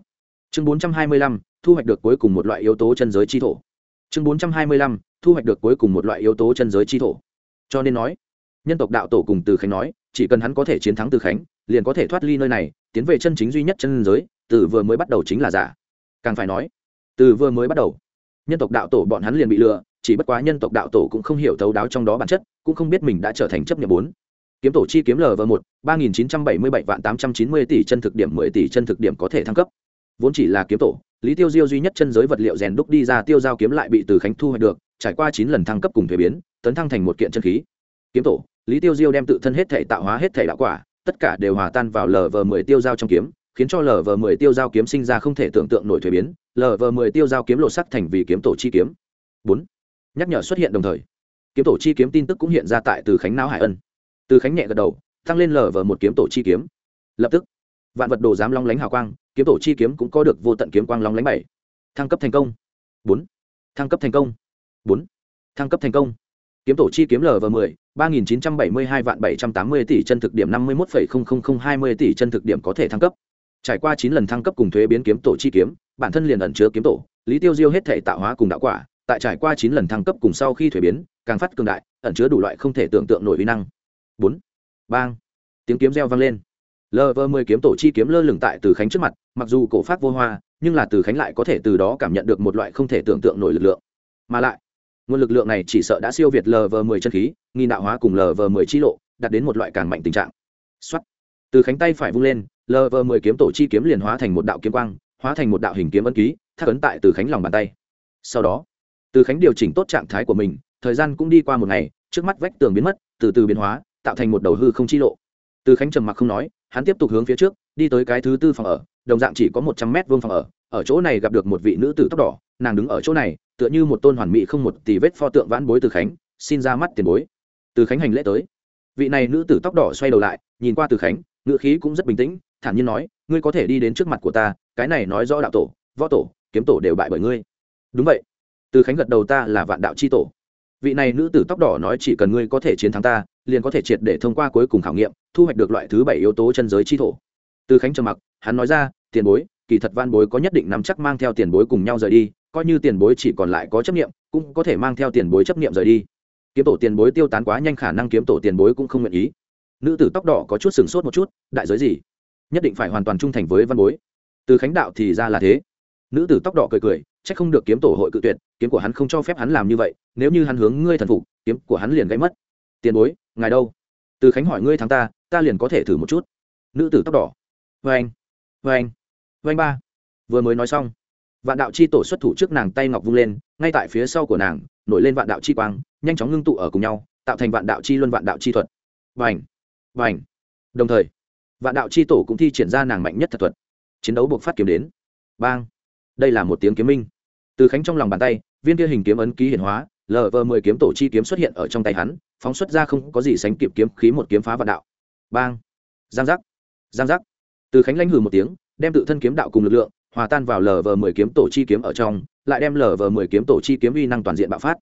Chương bốn trăm hai mươi lăm, thu hoạch được cuối cùng một loại yếu tố chân giới chi thổ. Chương bốn trăm hai mươi lăm, thu hoạch được cuối cùng một loại yếu tố chân giới chi thổ. Cho nên nói, nhân tộc đạo tổ cùng từ khánh nói, chỉ cần hắn có thể chiến thắng từ khánh liền có thể thoát ly nơi này, tiến về chân chính duy nhất chân giới, từ vừa mới bắt đầu chính là giả. Càng phải nói, từ vừa mới bắt đầu, nhân tộc đạo tổ bọn hắn liền bị lừa, chỉ bất quá nhân tộc đạo tổ cũng không hiểu thấu đáo trong đó bản chất, cũng không biết mình đã trở thành chấp nhận bốn. Kiếm tổ chi kiếm lv một, ba nghìn chín trăm bảy mươi bảy vạn tám trăm chín mươi tỷ chân thực điểm mười tỷ chân thực điểm có thể thăng cấp. Vốn chỉ là kiếm tổ, lý tiêu diêu duy nhất chân giới vật liệu rèn đúc đi ra tiêu giao kiếm lại bị từ khánh thu hoạch được, trải qua chín lần thăng cấp cùng thuế biến, tấn thăng thành một kiện chân khí. Kiếm tổ, lý tiêu diêu đem tự thân hết thể tạo hóa, hết thể đạo quả tất cả đều hòa tan vào lv mười tiêu dao trong kiếm, khiến cho lv mười tiêu dao kiếm sinh ra không thể tưởng tượng nổi thuế biến. Lv mười tiêu dao kiếm lộ sắc thành vì kiếm tổ chi kiếm. Bốn. Nhắc nhở xuất hiện đồng thời, kiếm tổ chi kiếm tin tức cũng hiện ra tại từ khánh não hải ân. Từ khánh nhẹ gật đầu, tăng lên lv một kiếm tổ chi kiếm. Lập tức, vạn vật đồ dám long lánh hào quang, kiếm tổ chi kiếm cũng có được vô tận kiếm quang long lánh bảy. Thăng cấp thành công. Bốn. Thăng cấp thành công. Bốn. Thăng cấp thành công. Kiếm tổ chi kiếm lv mười ba nghìn chín trăm bảy mươi hai vạn bảy trăm tám mươi tỷ chân thực điểm năm mươi một phẩy không không không hai mươi tỷ chân thực điểm có thể thăng cấp. Trải qua chín lần thăng cấp cùng thuế biến kiếm tổ chi kiếm, bản thân liền ẩn chứa kiếm tổ, lý tiêu diêu hết thể tạo hóa cùng đạo quả, tại trải qua chín lần thăng cấp cùng sau khi thuế biến, càng phát cường đại, ẩn chứa đủ loại không thể tưởng tượng nổi uy năng. Bốn. Bang. Tiếng kiếm reo vang lên. Lv mười kiếm tổ chi kiếm lơ lửng tại từ khánh trước mặt, mặc dù cổ phát vô hoa, nhưng là từ khánh lại có thể từ đó cảm nhận được một loại không thể tưởng tượng nổi lực lượng. Mà lại nguồn lực lượng này chỉ sợ đã siêu việt lv mười chân khí, nghi đạo hóa cùng lv mười chi lộ, đạt đến một loại càng mạnh tình trạng. Xuất từ khánh tay phải vung lên lv mười kiếm tổ chi kiếm liền hóa thành một đạo kiếm quang, hóa thành một đạo hình kiếm ân ký thác ấn tại từ khánh lòng bàn tay. Sau đó, từ khánh điều chỉnh tốt trạng thái của mình, thời gian cũng đi qua một ngày, trước mắt vách tường biến mất, từ từ biến hóa, tạo thành một đầu hư không chi lộ. Từ khánh trầm mặc không nói, hắn tiếp tục hướng phía trước, đi tới cái thứ tư phòng ở, đồng dạng chỉ có một trăm mét vuông phòng ở ở chỗ này gặp được một vị nữ tử tóc đỏ, nàng đứng ở chỗ này tựa như một tôn hoàn mỹ không một tỷ vết pho tượng vãn bối từ khánh, xin ra mắt tiền bối. Từ khánh hành lễ tới. Vị này nữ tử tóc đỏ xoay đầu lại, nhìn qua từ khánh ngựa khí cũng rất bình tĩnh, thản nhiên nói, ngươi có thể đi đến trước mặt của ta, cái này nói rõ đạo tổ, võ tổ, kiếm tổ đều bại bởi ngươi. Đúng vậy. Từ khánh gật đầu, ta là vạn đạo c h i tổ. Vị này nữ tử tóc đỏ nói, chỉ cần ngươi có thể chiến thắng ta, liền có thể triệt để thông qua cuối cùng khảo nghiệm, thu hoạch được loại thứ bảy yếu tố chân giới chi thổ. Từ khánh trầm mặc, hắn nói ra, tiền bối, kỳ thật van bối có nhất định nắm chắc mang theo tiền bối cùng nhau rời đi coi như tiền bối chỉ còn lại có chấp niệm cũng có thể mang theo tiền bối chấp niệm rời đi. Kiếm tổ tiền bối tiêu tán quá nhanh khả năng kiếm tổ tiền bối cũng không nguyện ý. Nữ tử tóc đỏ có chút sừng sốt một chút đại giới gì? Nhất định phải hoàn toàn trung thành với văn bối. Từ khánh đạo thì ra là thế. Nữ tử tóc đỏ cười cười chắc không được kiếm tổ hội cự tuyệt kiếm của hắn không cho phép hắn làm như vậy nếu như hắn hướng ngươi thần phục kiếm của hắn liền gãy mất. Tiền bối ngài đâu? Từ khánh hỏi ngươi thắng ta ta liền có thể thử một chút. Nữ tử tóc đỏ. Vâng, vâng, vâng ba. Vừa mới nói xong vạn đạo chi tổ xuất thủ trước nàng tay ngọc vung lên, ngay tại phía sau của nàng, nổi lên vạn đạo chi quang, nhanh chóng ngưng tụ ở cùng nhau, tạo thành vạn đạo chi luân, vạn đạo chi thuật. Vành vành đồng thời, vạn đạo chi tổ cũng thi triển ra nàng mạnh nhất thật thuật. Chiến đấu buộc phát kiếm đến. Bang! Đây là một tiếng kiếm minh. Từ khánh trong lòng bàn tay, viên kia hình kiếm ấn ký hiển hóa lờ vờ mười kiếm tổ chi kiếm xuất hiện ở trong tay hắn, phóng xuất ra không có gì sánh kịp kiếm khí một kiếm phá vạn đạo. Bang! Giang giác! Giang giác! Từ khánh lanh hừ một tiếng, đem tự thân kiếm đạo cùng lực lượng hòa tan vào lờ vờ mười kiếm tổ chi kiếm ở trong, lại đem lờ vờ mười kiếm tổ chi kiếm uy năng toàn diện bạo phát.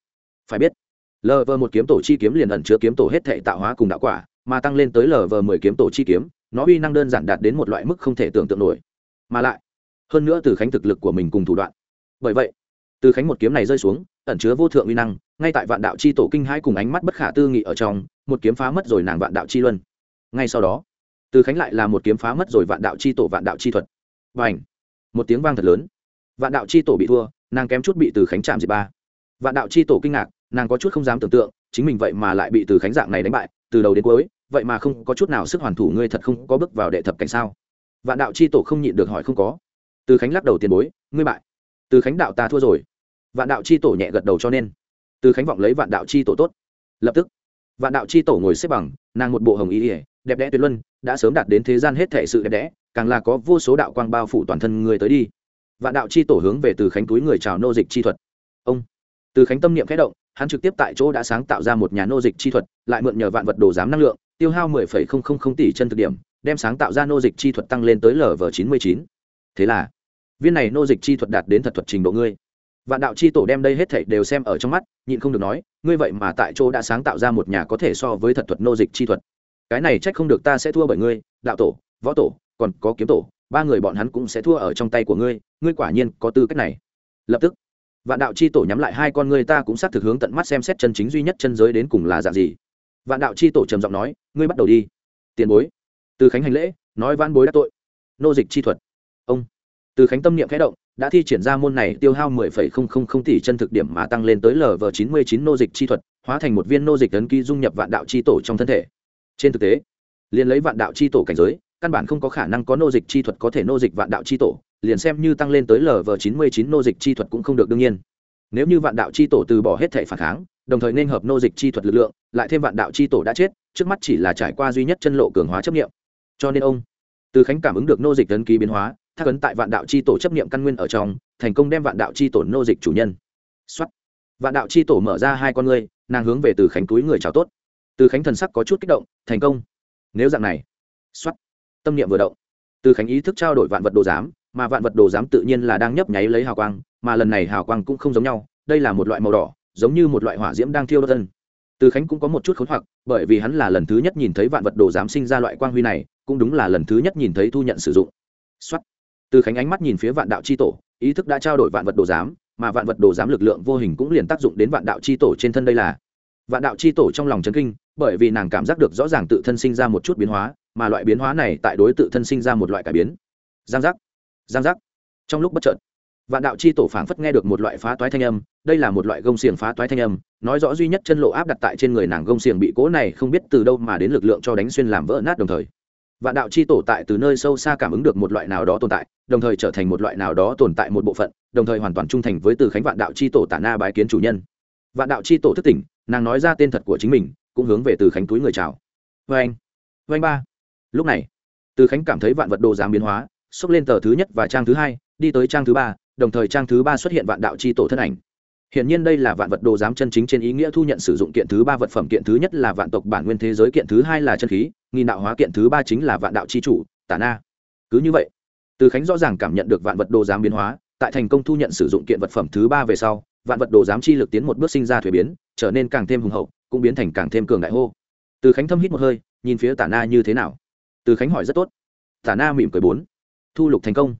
Phải biết lờ vờ một kiếm tổ chi kiếm liền ẩn chứa kiếm tổ hết thể tạo hóa cùng đạo quả, mà tăng lên tới lờ vờ mười kiếm tổ chi kiếm, nó uy năng đơn giản đạt đến một loại mức không thể tưởng tượng nổi. Mà lại, hơn nữa từ khánh thực lực của mình cùng thủ đoạn. Bởi vậy, từ khánh một kiếm này rơi xuống, ẩn chứa vô thượng uy năng, ngay tại vạn đạo chi tổ kinh hai cùng ánh mắt bất khả tư nghị ở trong, một kiếm phá mất rồi nàng vạn đạo chi luân. Ngay sau đó, từ khánh lại là một kiếm phá mất rồi vạn đạo chi tổ vạn đạo chi thuật. Và ảnh một tiếng vang thật lớn. Vạn đạo chi tổ bị thua, nàng kém chút bị từ khánh chạm diệt ba. Vạn đạo chi tổ kinh ngạc, nàng có chút không dám tưởng tượng, chính mình vậy mà lại bị từ khánh dạng này đánh bại, từ đầu đến cuối, vậy mà không có chút nào sức hoàn thủ ngươi thật không có bước vào đệ thập cảnh sao? Vạn đạo c h i tổ không nhịn được hỏi không có. Từ khánh lắc đầu tiền bối, ngươi bại. Từ khánh đạo ta thua rồi. Vạn đạo c h i tổ nhẹ gật đầu cho nên. Từ khánh vọng lấy vạn đạo c h i tổ tốt. Lập tức, vạn đạo c h i tổ ngồi xếp bằng, nàng một bộ hồng ý ỉa đẹp đẽ tuyệt luân, đã sớm đạt đến thế gian hết thể sự đẹp đẽ càng là có vô số đạo quang bao phủ toàn thân người tới đi vạn đạo c h i tổ hướng về từ khánh túi người chào nô dịch chi thuật ông từ khánh tâm niệm khẽ động hắn trực tiếp tại chỗ đã sáng tạo ra một nhà nô dịch chi thuật lại mượn nhờ vạn vật đồ giám năng lượng tiêu hao 10,000 tỷ chân thực điểm, đem sáng tạo ra nô dịch chi thuật tăng lên tới LV99. Thế là, viên này nô dịch chi thuật đạt đến thật thuật trình độ ngươi. Vạn đạo chi tổ đem đây hết thảy đều xem ở trong mắt, nhịn không được nói, ngươi vậy mà tại chỗ đã sáng tạo ra một nhà có thể so với thật thuật nô dịch chi thuật. Cái này trách không được ta sẽ thua bởi ngươi, đạo tổ, võ tổ, còn có kiếm tổ, ba người bọn hắn cũng sẽ thua ở trong tay của ngươi, ngươi quả nhiên có tư cách này. Lập tức, Vạn đạo chi tổ nhắm lại hai con ngươi ta cũng xác thực hướng tận mắt xem xét chân chính duy nhất chân giới đến cùng là dạng gì. Vạn đạo chi tổ trầm giọng nói ngươi bắt đầu đi. Tiền bối từ khánh hành lễ nói van bối đã tội. Nô dịch chi thuật. Ông từ khánh tâm niệm khẽ động đã thi triển ra môn này tiêu hao 10,000 tỷ chân thực điểm mà tăng lên tới lv 99 nô dịch chi thuật hóa thành một viên nô dịch tấn ký dung nhập vạn đạo chi tổ trong thân thể. Trên thực tế liền lấy vạn đạo chi tổ cảnh giới căn bản không có khả năng có nô dịch chi thuật có thể nô dịch vạn đạo chi tổ, liền xem như tăng lên tới lv 99 nô dịch chi thuật cũng không được đương nhiên. Nếu như vạn đạo chi tổ từ bỏ hết thể phản kháng, đồng thời nên hợp nô dịch chi thuật lực lượng, lại thêm vạn đạo chi tổ đã chết, trước mắt chỉ là trải qua duy nhất chân lộ cường hóa chấp nghiệm cho nên ông, từ khánh cảm ứng được nô dịch tấn ký biến hóa, thác ấn tại vạn đạo chi tổ chấp nghiệm căn nguyên ở trong, thành công đem vạn đạo chi tổ nô dịch chủ nhân. Xuất vạn đạo chi tổ mở ra hai con ngươi, nàng hướng về từ khánh túi người chào tốt. Từ khánh thần sắc có chút kích động, thành công. Nếu dạng này xuất tâm niệm vừa động. Từ khánh ý thức trao đổi vạn vật đồ giám, mà vạn vật đồ giám tự nhiên là đang nhấp nháy lấy hào quang, mà lần này hào quang cũng không giống nhau, đây là một loại màu đỏ, giống như một loại hỏa diễm đang thiêu đốt thân. Từ khánh cũng có một chút khốn hoặc, bởi vì hắn là lần thứ nhất nhìn thấy vạn vật đồ giám sinh ra loại quang huy này, cũng đúng là lần thứ nhất nhìn thấy thu nhận sử dụng. Xuất từ khánh ánh mắt nhìn phía vạn đạo c h i tổ, ý thức đã trao đổi vạn vật đồ giám, mà vạn vật đồ giám lực lượng vô hình cũng liền tác dụng đến vạn đạo c h i tổ trên thân đây là. Vạn đạo c h i tổ trong lòng chấn kinh, bởi vì nàng cảm giác được rõ ràng tự thân sinh ra một chút biến hóa mà loại biến hóa này tại đối tự thân sinh ra một loại cải biến. Giang giác giang giác. Trong lúc bất chợt, vạn đạo chi tổ phảng phất nghe được một loại phá toái thanh âm, đây là một loại gông xiềng phá toái thanh âm, nói rõ duy nhất chân lộ áp đặt tại trên người nàng gông xiềng bị cố này không biết từ đâu mà đến lực lượng cho đánh xuyên làm vỡ nát đồng thời. Vạn đạo chi tổ tại từ nơi sâu xa cảm ứng được một loại nào đó tồn tại, đồng thời trở thành một loại nào đó tồn tại một bộ phận, đồng thời hoàn toàn trung thành với từ khánh vạn đạo chi tổ tả na bái kiến chủ nhân. Vạn đạo chi tổ thức tỉnh, nàng nói ra tên thật của chính mình, cũng hướng về từ khánh túi người chào. Vê anh vê anh ba lúc này từ khánh cảm thấy vạn vật đồ giám biến hóa xốc lên tờ thứ nhất và trang thứ hai đi tới trang thứ ba đồng thời trang thứ ba xuất hiện vạn đạo c h i tổ thân ảnh hiện nhiên đây là vạn vật đồ giám chân chính trên ý nghĩa thu nhận sử dụng kiện thứ ba vật phẩm kiện thứ nhất là vạn tộc bản nguyên thế giới kiện thứ hai là chân khí, nghi đạo hóa kiện thứ ba chính là vạn đạo chi chủ, Tả Na. Cứ như vậy, Từ Khánh rõ ràng cảm nhận được vạn vật đồ giám biến hóa, tại thành công thu nhận sử dụng kiện vật phẩm thứ ba về sau, vạn vật đồ giám chi lực tiến một bước sinh ra thuế biến, trở nên càng thêm hùng hậu, cũng biến thành càng thêm cường đại hô. Từ Khánh thâm hít một hơi, nhìn phía Tả Na như thế nào. Từ Khánh hỏi rất tốt. Tả Na mỉm cười bốn. Thu lục thành công.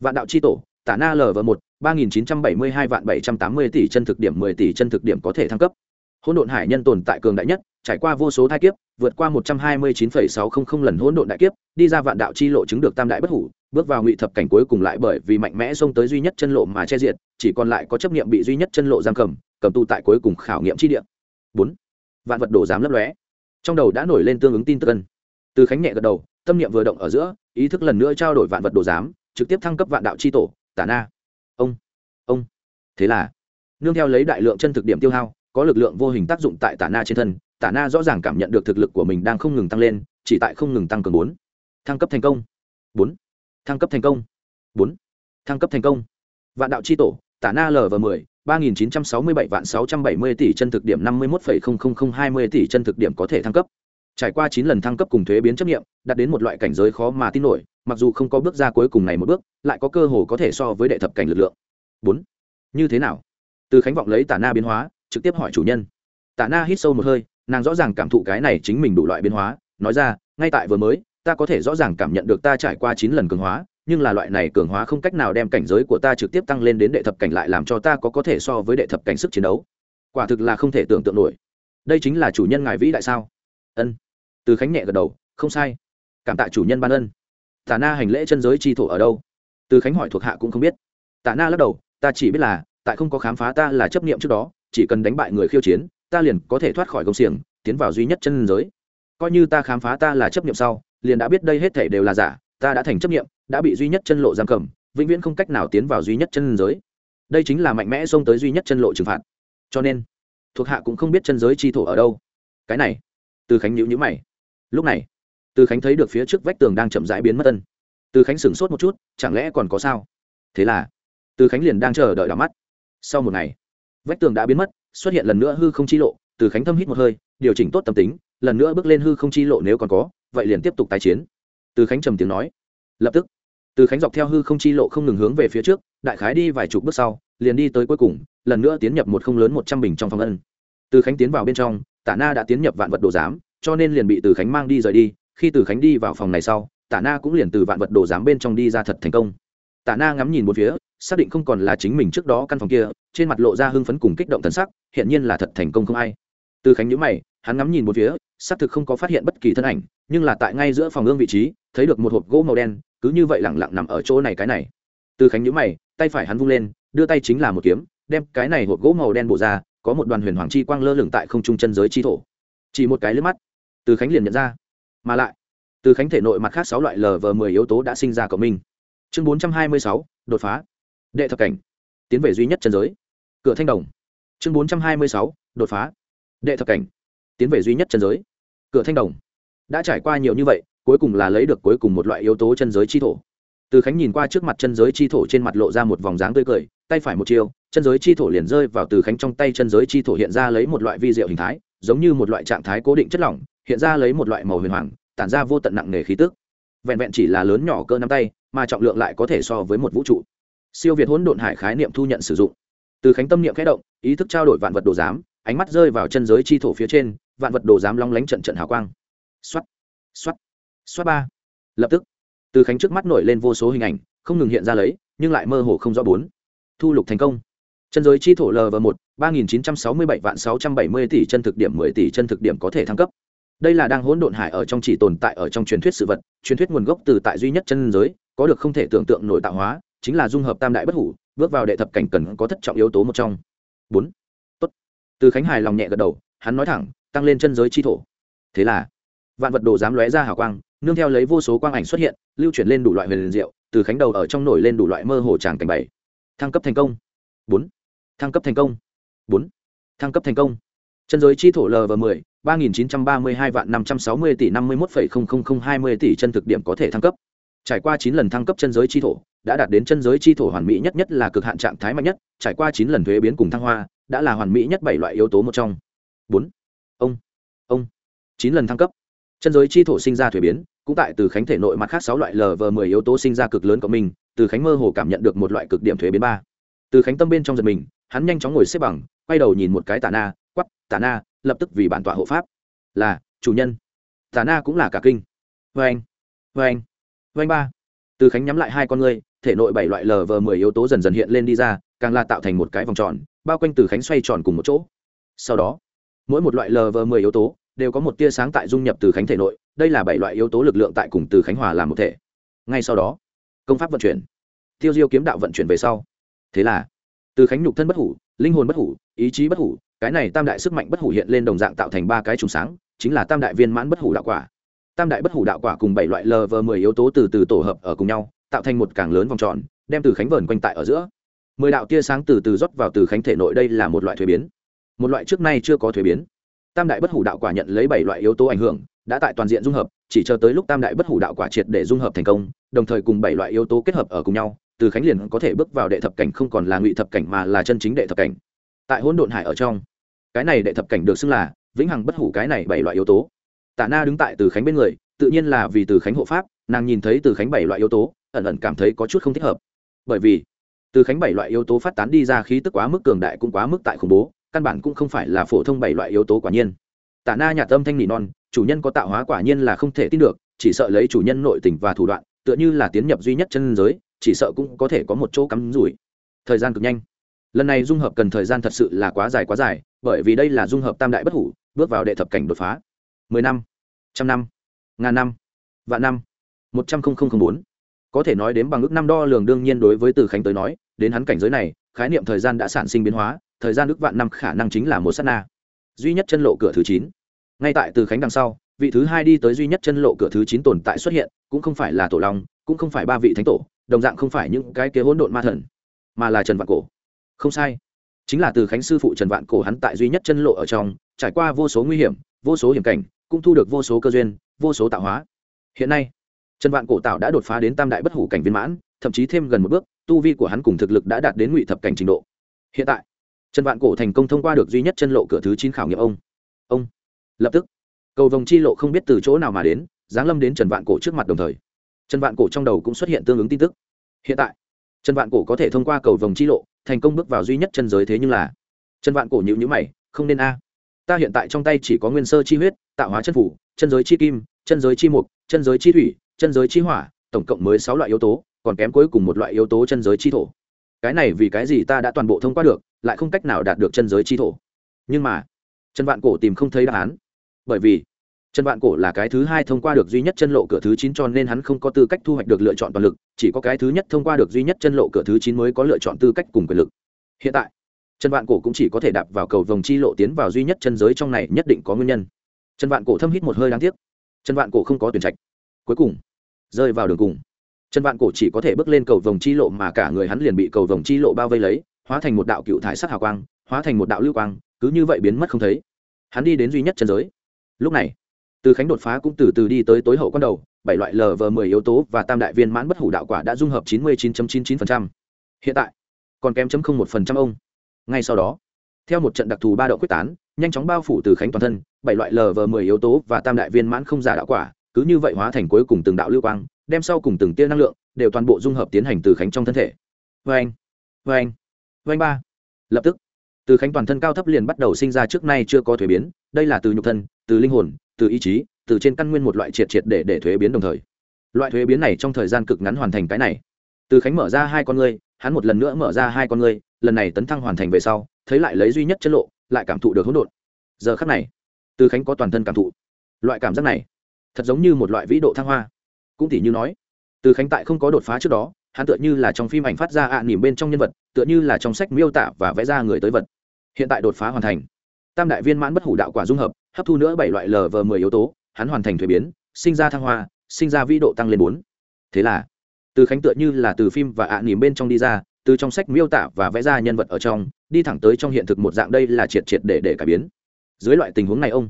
Vạn đạo chi tổ, Tả Na lv một ba nghìn chín trăm bảy mươi hai vạn bảy trăm tám mươi tỷ chân thực điểm mười tỷ chân thực điểm có thể thăng cấp hỗn độn hải nhân tồn tại cường đại nhất trải qua vô số thai kiếp vượt qua một trăm hai mươi chín phẩy sáu không không lần hỗn độn đại kiếp đi ra vạn đạo chi lộ chứng được tam đại bất hủ bước vào ngụy thập cảnh cuối cùng lại bởi vì mạnh mẽ xông tới duy nhất chân lộ mà che diệt chỉ còn lại có chấp nghiệm bị duy nhất chân lộ giam cầm cầm tù tại cuối cùng khảo nghiệm chi địa bốn vạn vật đồ dám lấp lóe trong đầu đã nổi lên tương ứng tin tức ân từ khánh nhẹ gật đầu, tâm niệm vừa động ở giữa, ý thức lần nữa trao đổi vạn vật đồ giám, trực tiếp thăng cấp vạn đạo chi tổ tả na. Ông ông. Thế là, nương theo lấy đại lượng chân thực điểm tiêu hao, có lực lượng vô hình tác dụng tại tả na trên thân tả na rõ ràng cảm nhận được thực lực của mình đang không ngừng tăng lên, chỉ tại không ngừng tăng cường bốn. Thăng cấp thành công. Bốn. Thăng cấp thành công. Bốn. Thăng cấp thành công. Vạn đạo c h i tổ tả na l và mười, ba nghìn chín trăm sáu mươi bảy vạn sáu trăm bảy mươi tỷ chân thực điểm năm mươi một phẩy không không không hai mươi tỷ chân thực điểm có thể thăng cấp trải qua chín lần thăng cấp cùng thuế biến chấp nghiệm, đạt đến một loại cảnh giới khó mà tin nổi, mặc dù không có bước ra cuối cùng này một bước, lại có cơ hồ có thể so với đệ thập cảnh lực lượng. Bốn. Như thế nào? Từ khánh vọng lấy tả na biến hóa, trực tiếp hỏi chủ nhân. Tả na hít sâu một hơi, nàng rõ ràng cảm thụ cái này chính mình đủ loại biến hóa, nói ra, ngay tại vừa mới, ta có thể rõ ràng cảm nhận được ta trải qua chín lần cường hóa, nhưng là loại này cường hóa không cách nào đem cảnh giới của ta trực tiếp tăng lên đến đệ thập cảnh lại làm cho ta có có thể so với đệ thập cảnh sức chiến đấu. Quả thực là không thể tưởng tượng nổi. Đây chính là chủ nhân ngài vĩ đại sao? Ân từ khánh nhẹ gật đầu không sai cảm tạ chủ nhân ban ân tả na hành lễ chân giới chi thổ ở đâu từ khánh hỏi thuộc hạ cũng không biết tả na lắc đầu ta chỉ biết là tại không có khám phá ta là chấp niệm trước đó chỉ cần đánh bại người khiêu chiến ta liền có thể thoát khỏi công xiềng tiến vào duy nhất chân giới coi như ta khám phá ta là chấp niệm sau liền đã biết đây hết thể đều là giả ta đã thành chấp niệm đã bị duy nhất chân lộ giam cầm vĩnh viễn không cách nào tiến vào duy nhất chân giới đây chính là mạnh mẽ xông tới duy nhất chân lộ trừng phạt cho nên thuộc hạ cũng không biết chân giới chi thổ ở đâu cái này từ khánh nhữ nhữ mày. Lúc này, từ khánh thấy được phía trước vách tường đang chậm rãi biến mất tân từ khánh sửng sốt một chút, chẳng lẽ còn có sao? Thế là, từ khánh liền đang chờ đợi đỏ mắt. Sau một ngày, vách tường đã biến mất, xuất hiện lần nữa hư không chi lộ, từ khánh thâm hít một hơi, điều chỉnh tốt tâm tính, lần nữa bước lên hư không chi lộ nếu còn có, vậy liền tiếp tục tái chiến. Từ khánh trầm tiếng nói. Lập tức, từ khánh dọc theo hư không chi lộ không ngừng hướng về phía trước, đại khái đi vài chục bước sau, liền đi tới cuối cùng, lần nữa tiến nhập một không lớn một trăm bình trong phòng ân. Từ khánh tiến vào bên trong tả na đã tiến nhập vạn vật đồ giám, cho nên liền bị từ khánh mang đi rời đi. Khi từ khánh đi vào phòng này sau, tả na cũng liền từ vạn vật đồ giám bên trong đi ra thật thành công. Tả na ngắm nhìn một phía, xác định không còn là chính mình trước đó căn phòng kia, trên mặt lộ ra hưng phấn cùng kích động thần sắc hiện nhiên là thật thành công không ai. Từ khánh nhữ mày, hắn ngắm nhìn một phía, xác thực không có phát hiện bất kỳ thân ảnh, nhưng là tại ngay giữa phòng ương vị trí, thấy được một hộp gỗ màu đen, cứ như vậy lẳng lặng nằm ở chỗ này cái này. Từ khánh nhữ mày, tay phải hắn vung lên, đưa tay chính là một kiếm, đem cái này hộp gỗ màu đen bổ ra có một đoàn huyền hoàng chi quang lơ lửng tại không trung chân giới chi thổ. Chỉ một cái lướt mắt, từ khánh liền nhận ra. Mà lại, từ khánh thể nội mặt khác sáu loại lv mười yếu tố đã sinh ra cộng minh. Chương bốn trăm hai mươi sáu, đột phá. Đệ thập cảnh. Tiến về duy nhất chân giới. Cửa thanh đồng. Chương bốn trăm hai mươi sáu, đột phá. Đệ thập cảnh. Tiến về duy nhất chân giới. Cửa thanh đồng. Đã trải qua nhiều như vậy, cuối cùng là lấy được cuối cùng một loại yếu tố chân giới chi thổ. Từ khánh nhìn qua trước mặt chân giới chi thổ trên mặt lộ ra một vòng dáng tươi cười, tay phải một chiều chân giới chi thổ liền rơi vào từ khánh trong tay chân giới chi thổ hiện ra lấy một loại vi diệu hình thái, giống như một loại trạng thái cố định chất lỏng, hiện ra lấy một loại màu huyền hoàng, tản ra vô tận nặng nề khí tức. Vẹn vẹn chỉ là lớn nhỏ cơ nắm tay, mà trọng lượng lại có thể so với một vũ trụ. Siêu việt hỗn độn hải khái niệm thu nhận sử dụng. Từ khánh tâm niệm khẽ động, ý thức trao đổi vạn vật đồ giám, ánh mắt rơi vào chân giới chi thổ phía trên, vạn vật đồ giám long lánh trận trận hào quang. Xoát xoát xoát ba. Lập tức, từ khánh trước mắt nổi lên vô số hình ảnh, không ngừng hiện ra lấy, nhưng lại mơ hồ không rõ bốn. Thu lục thành công chân giới chi thổ lv một, ba nghìn chín trăm sáu mươi bảy vạn sáu trăm bảy mươi tỷ chân thực điểm mười tỷ chân thực điểm có thể thăng cấp. Đây là đang hỗn độn hải ở trong chỉ tồn tại ở trong truyền thuyết sự vật, truyền thuyết nguồn gốc từ tại duy nhất chân giới, có được không thể tưởng tượng nổi tạo hóa, chính là dung hợp tam đại bất hủ, bước vào đệ thập cảnh cần có thất trọng yếu tố một trong. Bốn. Tốt. Từ khánh hải lòng nhẹ gật đầu, hắn nói thẳng, tăng lên chân giới chi thổ. Thế là, vạn vật đồ dám lóe ra hào quang, nương theo lấy vô số quang ảnh xuất hiện, lưu chuyển lên đủ loại huyền diệu, từ khánh đầu ở trong nổi lên đủ loại mơ hồ tràng cảnh bảy. Thăng cấp thành công. Bốn thăng cấp thành công. Bốn. Thăng cấp thành công. Chân giới chi thổ lv mười, ba nghìn chín trăm ba mươi hai vạn năm trăm sáu mươi tỷ năm mươi một phẩy không không không hai mươi tỷ chân thực điểm có thể thăng cấp. Trải qua chín lần thăng cấp chân giới chi thổ, đã đạt đến chân giới chi thổ hoàn mỹ nhất nhất là cực hạn trạng thái mạnh nhất, trải qua chín lần thuế biến cùng thăng hoa, đã là hoàn mỹ nhất bảy loại yếu tố một trong. Bốn. Ông. Ông. Chín lần thăng cấp. Chân giới chi thổ sinh ra thuế biến, cũng tại từ khánh thể nội mặt khác sáu loại lv mười yếu tố sinh ra cực lớn của mình, từ khánh mơ hồ cảm nhận được một loại cực điểm thuế biến ba. Từ khánh tâm bên trong giật mình hắn nhanh chóng ngồi xếp bằng, quay đầu nhìn một cái tà na quắp tà na, lập tức vì bản tọa hộ pháp. Là, chủ nhân. Tà na cũng là cả kinh. Vê anh vê anh vê anh ba. Từ khánh nhắm lại hai con ngươi, thể nội bảy loại lờ vờ mười yếu tố dần dần hiện lên đi ra, càng là tạo thành một cái vòng tròn, bao quanh từ khánh xoay tròn cùng một chỗ. Sau đó, mỗi một loại lờ vờ mười yếu tố đều có một tia sáng tại dung nhập từ khánh thể nội, đây là bảy loại yếu tố lực lượng tại cùng từ khánh hòa làm một thể. Ngay sau đó, công pháp vận chuyển. Tiêu diêu kiếm đạo vận chuyển về sau. Thế là từ khánh nhục thân bất hủ, linh hồn bất hủ, ý chí bất hủ, cái này tam đại sức mạnh bất hủ hiện lên đồng dạng tạo thành ba cái trùng sáng, chính là tam đại viên mãn bất hủ đạo quả. Tam đại bất hủ đạo quả cùng bảy loại lv mười yếu tố từ từ tổ hợp ở cùng nhau, tạo thành một càng lớn vòng tròn, đem từ khánh vờn quanh tại ở giữa. Mười đạo tia sáng từ từ rót vào từ khánh thể nội đây là một loại thuế biến. Một loại trước nay chưa có thuế biến. Tam đại bất hủ đạo quả nhận lấy bảy loại yếu tố ảnh hưởng, đã tại toàn diện dung hợp, chỉ chờ tới lúc tam đại bất hủ đạo quả triệt để dung hợp thành công, đồng thời cùng bảy loại yếu tố kết hợp ở cùng nhau từ khánh liền có thể bước vào đệ thập cảnh không còn là ngụy thập cảnh mà là chân chính đệ thập cảnh. Tại hỗn độn hải ở trong, cái này đệ thập cảnh được xưng là vĩnh hằng bất hủ cái này bảy loại yếu tố. Tạ na đứng tại từ khánh bên người, tự nhiên là vì từ khánh hộ pháp, nàng nhìn thấy từ khánh bảy loại yếu tố, ẩn ẩn cảm thấy có chút không thích hợp. Bởi vì, từ khánh bảy loại yếu tố phát tán đi ra khí tức quá mức cường đại cũng quá mức tại khủng bố, căn bản cũng không phải là phổ thông bảy loại yếu tố quả nhiên. Tạ na nhà tâm thanh nỉ non, chủ nhân có tạo hóa quả nhiên là không thể tin được, chỉ sợ lấy chủ nhân nội tình và thủ đoạn, tựa như là tiến nhập duy nhất chân giới chỉ sợ cũng có thể có một chỗ cắm rủi. Thời gian cực nhanh. Lần này dung hợp cần thời gian thật sự là quá dài quá dài, bởi vì đây là dung hợp tam đại bất hủ, bước vào đệ thập cảnh đột phá. Mười năm, trăm năm, ngàn năm, vạn năm, một trăm linh bốn. Có thể nói đến bằng ước năm đo lường đương nhiên đối với từ khánh tới nói, đến hắn cảnh giới này, khái niệm thời gian đã sản sinh biến hóa, thời gian ước vạn năm khả năng chính là một s á t na. Duy nhất chân lộ cửa thứ chín. Ngay tại từ khánh đằng sau, vị thứ hai đi tới duy nhất chân lộ cửa thứ chín tồn tại xuất hiện, cũng không phải là tổ long, cũng không phải ba vị thánh tổ đồng dạng không phải những cái kế hỗn độn ma thần, mà là trần vạn cổ. Không sai, chính là từ khánh sư phụ trần vạn cổ hắn tại duy nhất chân lộ ở trong, trải qua vô số nguy hiểm, vô số hiểm cảnh, cũng thu được vô số cơ duyên, vô số tạo hóa. Hiện nay, trần vạn cổ tạo đã đột phá đến tam đại bất hủ cảnh viên mãn, thậm chí thêm gần một bước, tu vi của hắn cùng thực lực đã đạt đến ngụy thập cảnh trình độ. Hiện tại, trần vạn cổ thành công thông qua được duy nhất chân lộ cửa thứ chín khảo nghiệm ông. Ông, lập tức, cầu vồng chi lộ không biết từ chỗ nào mà đến, giáng lâm đến trần vạn cổ trước mặt đồng thời trần vạn cổ trong đầu cũng xuất hiện tương ứng tin tức. Hiện tại, trần vạn cổ có thể thông qua cầu vòng chi lộ, thành công bước vào duy nhất chân giới thế nhưng là, trần vạn cổ nhịu nhữ mày, không nên a. Ta hiện tại trong tay chỉ có nguyên sơ chi huyết, tạo hóa chân phủ, chân giới chi kim, chân giới chi mục, chân giới chi thủy, chân giới chi hỏa, tổng cộng mới sáu loại yếu tố, còn kém cuối cùng một loại yếu tố chân giới chi thổ. Cái này vì cái gì ta đã toàn bộ thông qua được, lại không cách nào đạt được chân giới chi thổ. Nhưng mà, trần vạn cổ tìm không thấy đáp án. Bởi vì trần vạn cổ là cái thứ hai thông qua được duy nhất chân lộ cửa thứ chín cho nên hắn không có tư cách thu hoạch được lựa chọn toàn lực, chỉ có cái thứ nhất thông qua được duy nhất chân lộ cửa thứ chín mới có lựa chọn tư cách cùng quyền lực. Hiện tại, trần vạn cổ cũng chỉ có thể đạp vào cầu vòng chi lộ tiến vào duy nhất chân giới trong này nhất định có nguyên nhân. Trần vạn cổ thâm hít một hơi đáng tiếc. Trần vạn cổ không có tuyển trạch. Cuối cùng, rơi vào đường cùng. Trần vạn cổ chỉ có thể bước lên cầu vòng chi lộ mà cả người hắn liền bị cầu vòng chi lộ bao vây lấy, hóa thành một đạo cựu thải sắc hào quang, hóa thành một đạo lưu quang, cứ như vậy biến mất không thấy. Hắn đi đến duy nhất chân giới. Lúc này từ khánh đột phá cũng từ từ đi tới tối hậu con đầu, bảy loại lv mười yếu tố và tam đại viên mãn bất hủ đạo quả đã dung hợp chín mươi chín chín chín hiện tại, còn kém chấm không một phần trăm ông. Ngay sau đó, theo một trận đặc thù ba đậu quyết tán, nhanh chóng bao phủ từ khánh toàn thân, bảy loại lv mười yếu tố và tam đại viên mãn không giả đạo quả, cứ như vậy hóa thành cuối cùng từng đạo lưu quang, đem sau cùng từng tia năng lượng đều toàn bộ dung hợp tiến hành từ khánh trong thân thể. Vê anh vê anh vê anh ba. Lập tức, từ khánh toàn thân cao thấp liền bắt đầu sinh ra trước nay chưa có thuế biến, đây là từ nhục thân, từ linh hồn từ ý chí, từ trên căn nguyên một loại triệt triệt để để thuế biến đồng thời. Loại thuế biến này trong thời gian cực ngắn hoàn thành cái này. Từ khánh mở ra hai con ngươi, hắn một lần nữa mở ra hai con ngươi, lần này tấn thăng hoàn thành về sau, thấy lại lấy duy nhất chất lộ, lại cảm thụ được hỗn độn. Giờ khắc này, từ khánh có toàn thân cảm thụ. Loại cảm giác này, thật giống như một loại vĩ độ thăng hoa. Cũng tỉ như nói, từ khánh tại không có đột phá trước đó, hắn tựa như là trong phim ảnh phát ra ạ à nỉm bên trong nhân vật, tựa như là trong sách miêu tả và vẽ ra người tới vật. Hiện tại đột phá hoàn thành. Tam đại viên mãn bất hủ đạo quả dung hợp hấp thu nữa bảy loại lv mười yếu tố, hắn hoàn thành thuế biến, sinh ra thăng hoa, sinh ra vĩ độ tăng lên bốn. Thế là, từ khánh tựa như là từ phim và ạ à nỉm bên trong đi ra, từ trong sách miêu tả và vẽ ra nhân vật ở trong, đi thẳng tới trong hiện thực một dạng đây là triệt triệt để để cải biến. Dưới loại tình huống này ông,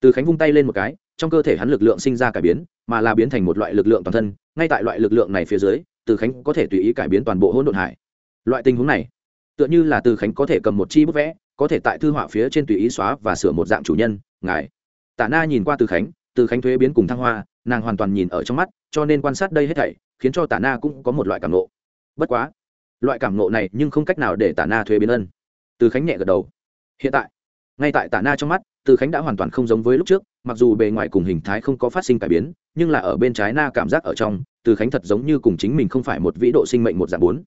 từ khánh vung tay lên một cái, trong cơ thể hắn lực lượng sinh ra cải biến, mà là biến thành một loại lực lượng toàn thân, ngay tại loại lực lượng này phía dưới, từ khánh có thể tùy ý cải biến toàn bộ hỗn độn hải. Loại tình huống này, tựa như là từ khánh có thể cầm một chi bút vẽ có thể tại thư họa phía trên tùy ý xóa và sửa một dạng chủ nhân, ngài. Tả na nhìn qua từ khánh từ khánh thuế biến cùng thăng hoa, nàng hoàn toàn nhìn ở trong mắt, cho nên quan sát đây hết thảy, khiến cho tả na cũng có một loại cảm nộ bất quá, loại cảm nộ này nhưng không cách nào để tả na thuế biến ân. Từ khánh nhẹ gật đầu. Hiện tại, ngay tại tả na trong mắt, từ khánh đã hoàn toàn không giống với lúc trước, mặc dù bề ngoài cùng hình thái không có phát sinh cải biến, nhưng là ở bên trái na cảm giác ở trong, từ khánh thật giống như cùng chính mình không phải một vĩ độ sinh mệnh một dạng bốn.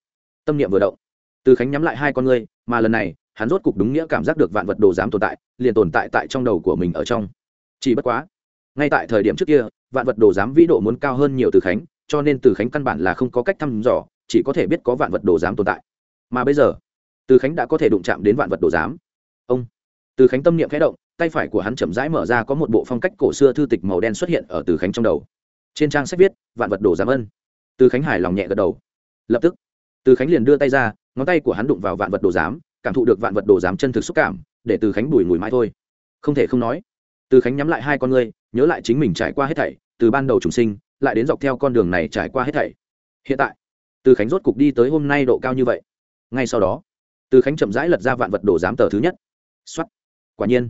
Tâm niệm vừa động, từ khánh nhắm lại hai con ngươi, mà lần này hắn rốt cục đúng nghĩa cảm giác được vạn vật đồ dám tồn tại, liền tồn tại tại trong đầu của mình ở trong. Chỉ bất quá, ngay tại thời điểm trước kia, vạn vật đồ dám vĩ độ muốn cao hơn nhiều từ khánh, cho nên từ khánh căn bản là không có cách thăm dò, chỉ có thể biết có vạn vật đồ dám tồn tại. Mà bây giờ, từ khánh đã có thể đụng chạm đến vạn vật đồ dám. Ông, từ khánh tâm niệm khẽ động, tay phải của hắn chậm rãi mở ra có một bộ phong cách cổ xưa thư tịch màu đen xuất hiện ở từ khánh trong đầu. Trên trang sách viết, vạn vật đồ giám ân. Từ khánh hài lòng nhẹ gật đầu. Lập tức, từ khánh liền đưa tay ra, ngón tay của hắn đụng vào vạn vật đồ giám cảm thụ được vạn vật đồ dám chân thực xúc cảm, để từ khánh bùi mùi mãi thôi. Không thể không nói, từ khánh nhắm lại hai con ngươi, nhớ lại chính mình trải qua hết thảy, từ ban đầu trùng sinh, lại đến dọc theo con đường này trải qua hết thảy. Hiện tại, từ khánh rốt cục đi tới hôm nay độ cao như vậy. Ngay sau đó, từ khánh chậm rãi lật ra vạn vật đồ giám tờ thứ nhất. Xuất quả nhiên,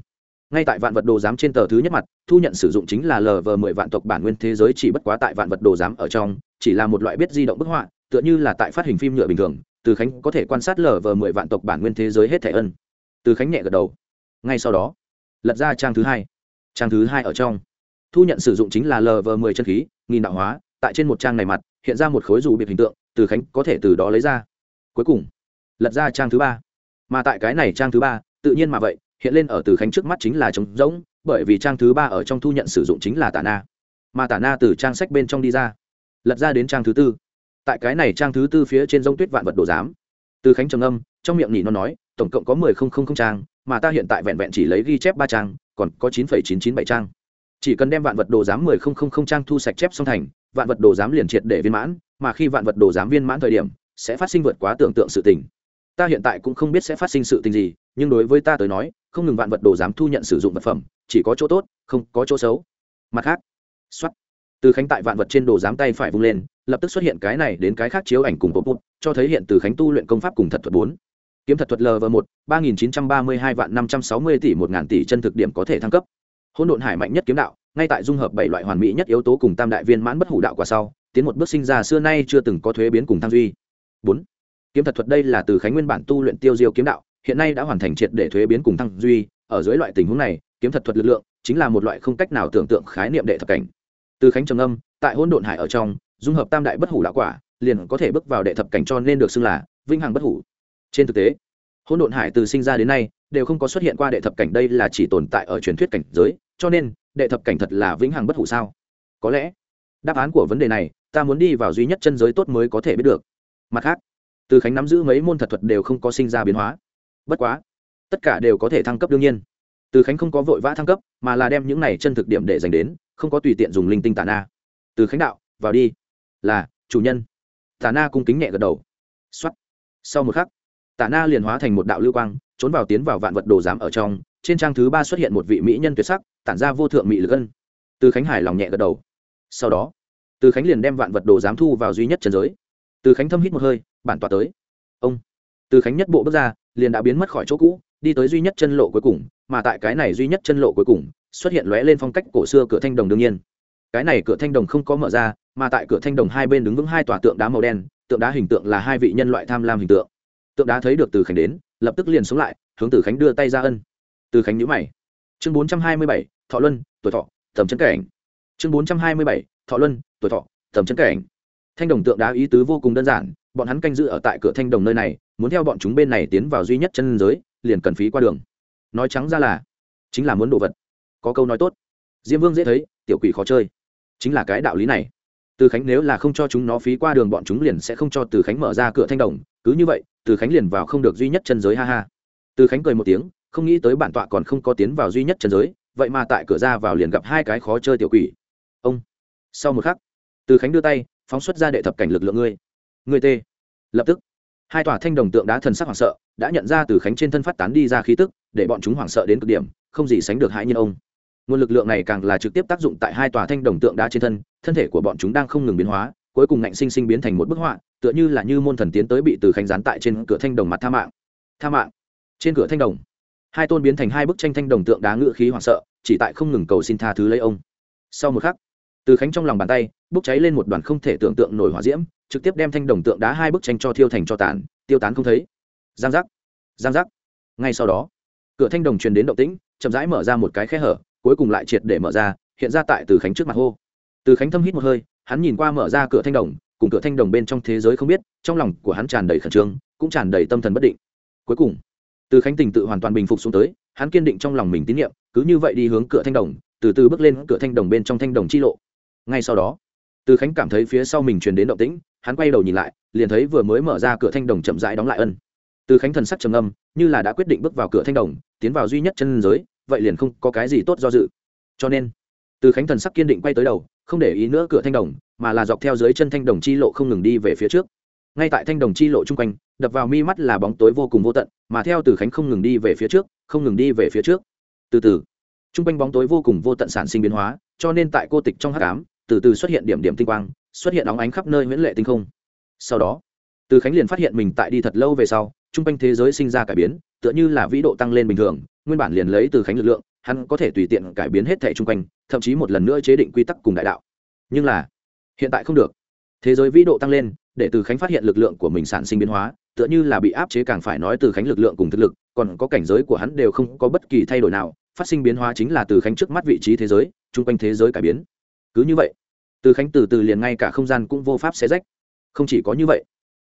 ngay tại vạn vật đồ giám trên tờ thứ nhất mặt, thu nhận sử dụng chính là lv mười vạn tộc bản nguyên thế giới chỉ bất quá tại vạn vật đồ giám ở trong, chỉ là một loại biết di động bức họa, tựa như là tại phát hình phim nhựa bình thường từ khánh có thể quan sát lv mười vạn tộc bản nguyên thế giới hết thẻ ân. Từ khánh nhẹ gật đầu. Ngay sau đó, lật ra trang thứ hai. Trang thứ hai ở trong. Thu nhận sử dụng chính là lv mười chân khí, nghìn đạo hóa, tại trên một trang này mặt, hiện ra một khối dù biệt hình tượng, từ khánh có thể từ đó lấy ra. Cuối cùng, lật ra trang thứ ba. Mà tại cái này trang thứ ba, tự nhiên mà vậy, hiện lên ở từ khánh trước mắt chính là trống rỗng, bởi vì trang thứ ba ở trong thu nhận sử dụng chính là tả na. Mà tả na từ trang sách bên trong đi ra, lật ra đến trang thứ tư tại cái này trang thứ tư phía trên giống tuyết vạn vật đồ giám. Từ khánh trầm âm trong miệng nhỉ nó nói, tổng cộng có mười không không không trang, mà ta hiện tại vẹn vẹn chỉ lấy ghi chép ba trang, còn có chín phẩy chín chín bảy trang. Chỉ cần đem vạn vật đồ giám mười không không không trang thu sạch chép xong thành, vạn vật đồ giám liền triệt để viên mãn, mà khi vạn vật đồ giám viên mãn thời điểm, sẽ phát sinh vượt quá tưởng tượng sự tình. Ta hiện tại cũng không biết sẽ phát sinh sự tình gì, nhưng đối với ta tới nói, không ngừng vạn vật đồ giám thu nhận sử dụng vật phẩm, chỉ có chỗ tốt, không có chỗ xấu. Mặt khác xuất từ khánh tại vạn vật trên đồ dám tay phải vung lên, lập tức xuất hiện cái này đến cái khác chiếu ảnh cùng bột bút cho thấy hiện từ khánh tu luyện công pháp cùng thật thuật bốn. Kiếm thật thuật lv một, ba nghìn chín trăm ba mươi hai vạn năm trăm sáu mươi tỷ một ngàn tỷ chân thực điểm có thể thăng cấp. Hôn độn hải mạnh nhất kiếm đạo, ngay tại dung hợp bảy loại hoàn mỹ nhất yếu tố cùng tam đại viên mãn bất hủ đạo quả sau, tiến một bước sinh ra xưa nay chưa từng có thuế biến cùng thăng duy. Bốn. Kiếm thật thuật đây là từ khánh nguyên bản tu luyện tiêu diêu kiếm đạo, hiện nay đã hoàn thành triệt để thuế biến cùng thăng duy. Ở dưới loại tình huống này, kiếm thật thuật lực lượng chính là một loại không cách nào tưởng tượng khái niệm đệ thập cảnh từ khánh trầm âm tại hôn độn hải ở trong, dung hợp tam đại bất hủ đạo quả, liền có thể bước vào đệ thập cảnh cho nên được xưng là vinh hằng bất hủ. Trên thực tế hôn độn hải từ sinh ra đến nay đều không có xuất hiện qua đệ thập cảnh đây là chỉ tồn tại ở truyền thuyết cảnh giới, cho nên đệ thập cảnh thật là vĩnh hằng bất hủ sao? Có lẽ, đáp án của vấn đề này, ta muốn đi vào duy nhất chân giới tốt mới có thể biết được. Mặt khác, từ khánh nắm giữ mấy môn thật thuật đều không có sinh ra biến hóa. Bất quá, tất cả đều có thể thăng cấp đương nhiên. Từ khánh không có vội vã thăng cấp, mà là đem những này chân thực điểm để dành đến không có tùy tiện dùng linh tinh tà na. Từ khánh đạo, vào đi. Là, chủ nhân. Tà na cung kính nhẹ gật đầu. X o á t sau một khắc, tà na liền hóa thành một đạo lưu quang, trốn vào tiến vào vạn vật đồ giám ở trong. Trên trang thứ ba xuất hiện một vị mỹ nhân tuyệt sắc, tản ra vô thượng mỹ lực ân. Từ khánh hải lòng nhẹ gật đầu. Sau đó, từ khánh liền đem vạn vật đồ giám thu vào duy nhất trần giới. Từ khánh thâm hít một hơi, bản tọa tới. Ông. Từ khánh nhất bộ bước ra, liền đã biến mất khỏi chỗ cũ, đi tới duy nhất chân lộ cuối cùng mà tại cái này duy nhất chân lộ cuối cùng, xuất hiện lóe lên phong cách cổ xưa cửa thanh đồng đương nhiên. Cái này cửa thanh đồng không có mở ra, mà tại cửa thanh đồng hai bên đứng vững hai tòa tượng đá màu đen, tượng đá hình tượng là hai vị nhân loại tham lam hình tượng. Tượng đá thấy được từ khánh đến, lập tức liền xuống lại, hướng từ khánh đưa tay ra ân. Từ khánh nhữ mày. Chương bốn trăm hai mươi bảy, thọ luân, tuổi thọ tầm chân cảnh. Chương bốn trăm hai mươi bảy, thọ luân, tuổi thọ tầm chân cảnh. Thanh đồng tượng đá ý tứ vô cùng đơn giản, bọn hắn canh giữ ở tại cửa thanh đồng nơi này, muốn theo bọn chúng bên này tiến vào duy nhất chân giới, liền cần phí qua đường nói trắng ra là, chính là muốn đồ vật. Có câu nói tốt. Diêm vương dễ thấy, tiểu quỷ khó chơi. Chính là cái đạo lý này. Từ khánh nếu là không cho chúng nó phí qua đường bọn chúng liền sẽ không cho từ khánh mở ra cửa thanh đồng. Cứ như vậy, từ khánh liền vào không được duy nhất chân giới, ha ha. Từ khánh cười một tiếng, không nghĩ tới bản tọa còn không có tiến vào duy nhất chân giới, vậy mà tại cửa ra vào liền gặp hai cái khó chơi tiểu quỷ. Ông. Sau một khắc, từ khánh đưa tay, phóng xuất ra đệ thập cảnh lực lượng ngươi. Ngươi tê. Lập tức hai tòa thanh đồng tượng đá thần sắc hoảng sợ, đã nhận ra từ khánh trên thân phát tán đi ra khí tức, để bọn chúng hoảng sợ đến cực điểm, không gì sánh được hãi nhiên ông. Nguồn lực lượng này càng là trực tiếp tác dụng tại hai tòa thanh đồng tượng đá trên thân thân thể của bọn chúng đang không ngừng biến hóa, cuối cùng ngạnh sinh sinh biến thành một bức họa, tựa như là như môn thần tiến tới bị từ khánh gián tại trên cửa thanh đồng mặt tha mạng. Tha mạng. Trên cửa thanh đồng. Hai tôn biến thành hai bức tranh thanh đồng tượng đá ngựa khí hoảng sợ, chỉ tại không ngừng cầu xin tha thứ lấy ông. Sau một khắc từ khánh trong lòng bàn tay, bốc cháy lên một đoàn không thể tưởng tượng nổi hỏa diễm, trực tiếp đem thanh đồng tượng đá hai bức tranh cho thiêu thành cho tàn, tiêu tán không thấy. Giang giác giang giác. Ngay sau đó, cửa thanh đồng truyền đến động tĩnh, chậm rãi mở ra một cái khe hở, cuối cùng lại triệt để mở ra, hiện ra tại từ khánh trước mặt hô. Từ khánh thâm hít một hơi, hắn nhìn qua mở ra cửa thanh đồng, cùng cửa thanh đồng bên trong thế giới không biết, trong lòng của hắn tràn đầy khẩn trương, cũng tràn đầy tâm thần bất định. Cuối cùng, từ khánh tình tự hoàn toàn bình phục xuống tới, hắn kiên định trong lòng mình tín nhiệm cứ như vậy đi hướng cửa thanh đồng, từ từ bước lên cửa thanh đồng bên trong thanh đồng chi lộ ngay sau đó, từ khánh cảm thấy phía sau mình truyền đến động tĩnh, hắn quay đầu nhìn lại, liền thấy vừa mới mở ra cửa thanh đồng chậm rãi đóng lại ân. Từ khánh thần sắc trầm âm như là đã quyết định bước vào cửa thanh đồng, tiến vào duy nhất chân giới, vậy liền không có cái gì tốt do dự. Cho nên, từ khánh thần sắc kiên định quay tới đầu, không để ý nữa cửa thanh đồng, mà là dọc theo dưới chân thanh đồng chi lộ không ngừng đi về phía trước. Ngay tại thanh đồng chi lộ chung quanh, đập vào mi mắt là bóng tối vô cùng vô tận, mà theo từ khánh không ngừng đi về phía trước, không ngừng đi về phía trước. Từ từ, chung quanh bóng tối vô cùng vô tận sản sinh biến hóa, cho nên tại cô tịch trong hát cám từ từ xuất hiện điểm điểm tinh quang, xuất hiện óng ánh khắp nơi nguyễn lệ tinh không. Sau đó, từ khánh liền phát hiện mình tại đi thật lâu về sau, trung quanh thế giới sinh ra cải biến, tựa như là vĩ độ tăng lên bình thường, nguyên bản liền lấy từ khánh lực lượng, hắn có thể tùy tiện cải biến hết thẻ trung quanh, thậm chí một lần nữa chế định quy tắc cùng đại đạo. Nhưng là, hiện tại không được. Thế giới vĩ độ tăng lên, để từ khánh phát hiện lực lượng của mình sản sinh biến hóa, tựa như là bị áp chế càng phải nói từ khánh lực lượng cùng thực lực, còn có cảnh giới của hắn đều không có bất kỳ thay đổi nào, phát sinh biến hóa chính là từ khánh trước mắt vị trí thế giới chung quanh thế giới cải biến cứ như vậy. Từ khánh từ từ liền ngay cả không gian cũng vô pháp xé rách. Không chỉ có như vậy,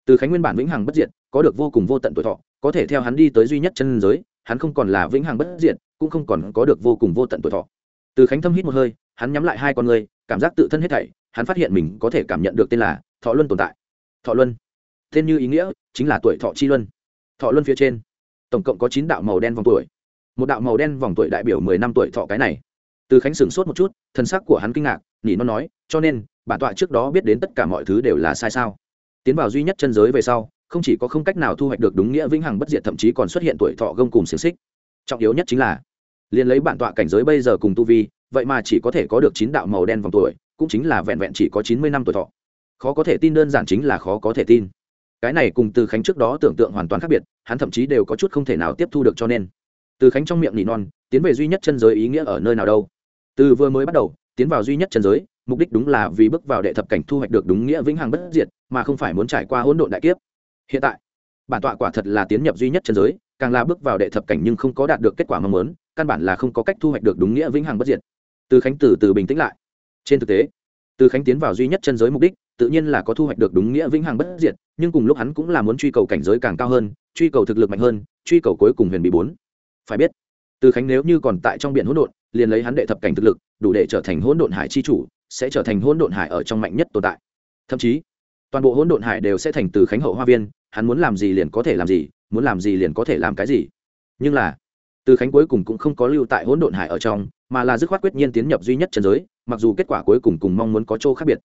từ khánh nguyên bản vĩnh hằng bất diệt, có được vô cùng vô tận tuổi thọ, có thể theo hắn đi tới duy nhất chân giới, hắn không còn là vĩnh hằng bất diệt, cũng không còn có được vô cùng vô tận tuổi thọ. Từ khánh thâm hít một hơi, hắn nhắm lại hai con người, cảm giác tự thân hết thảy, hắn phát hiện mình có thể cảm nhận được tên là thọ luân tồn tại. Thọ luân. Tên như ý nghĩa chính là tuổi thọ chi luân. Thọ luân phía trên, tổng cộng có chín đạo màu đen vòng tuổi. Một đạo màu đen vòng tuổi đại biểu mười năm tuổi thọ cái này từ khánh sửng sốt một chút, thân sắc của hắn kinh ngạc, nhỉ nó nói, cho nên bản tọa trước đó biết đến tất cả mọi thứ đều là sai sao? Tiến vào duy nhất chân giới về sau, không chỉ có không cách nào thu hoạch được đúng nghĩa vĩnh hằng bất diệt, thậm chí còn xuất hiện tuổi thọ gông cùng xiềng xích. Trọng yếu nhất chính là, liền lấy bản tọa cảnh giới bây giờ cùng tu vi, vậy mà chỉ có thể có được chín đạo màu đen vòng tuổi, cũng chính là vẹn vẹn chỉ có chín mươi năm tuổi thọ. Khó có thể tin đơn giản chính là khó có thể tin. Cái này cùng từ khánh trước đó tưởng tượng hoàn toàn khác biệt, hắn thậm chí đều có chút không thể nào tiếp thu được cho nên. Từ khánh trong miệng nỉ non, tiến về duy nhất chân giới ý nghĩa ở nơi nào đâu? Từ vừa mới bắt đầu, tiến vào duy nhất chân giới, mục đích đúng là vì bước vào đệ thập cảnh thu hoạch được đúng nghĩa vĩnh hằng bất diệt, mà không phải muốn trải qua hỗn độn đại kiếp. Hiện tại, bản tọa quả thật là tiến nhập duy nhất chân giới, càng là bước vào đệ thập cảnh nhưng không có đạt được kết quả mong muốn, căn bản là không có cách thu hoạch được đúng nghĩa vĩnh hằng bất diệt. Từ khánh từ từ bình tĩnh lại. Trên thực tế, từ khánh tiến vào duy nhất chân giới mục đích, tự nhiên là có thu hoạch được đúng nghĩa vĩnh hằng bất diệt, nhưng cùng lúc hắn cũng là muốn truy cầu cảnh giới càng cao hơn, truy cầu thực lực mạnh hơn, truy cầu cuối cùng huyền bị bốn. Phải biết từ khánh nếu như còn tại trong biển hỗn độn, liền lấy hắn đệ thập cảnh thực lực, đủ để trở thành hỗn độn hải chi chủ, sẽ trở thành hỗn độn hải ở trong mạnh nhất tồn tại. Thậm chí, toàn bộ hỗn độn hải đều sẽ thành từ khánh hậu hoa viên, hắn muốn làm gì liền có thể làm gì, muốn làm gì liền có thể làm cái gì. Nhưng là, từ khánh cuối cùng cũng không có lưu tại hỗn độn hải ở trong, mà là dứt khoát quyết nhiên tiến nhập duy nhất trần giới, mặc dù kết quả cuối cùng cùng mong muốn có chỗ khác biệt.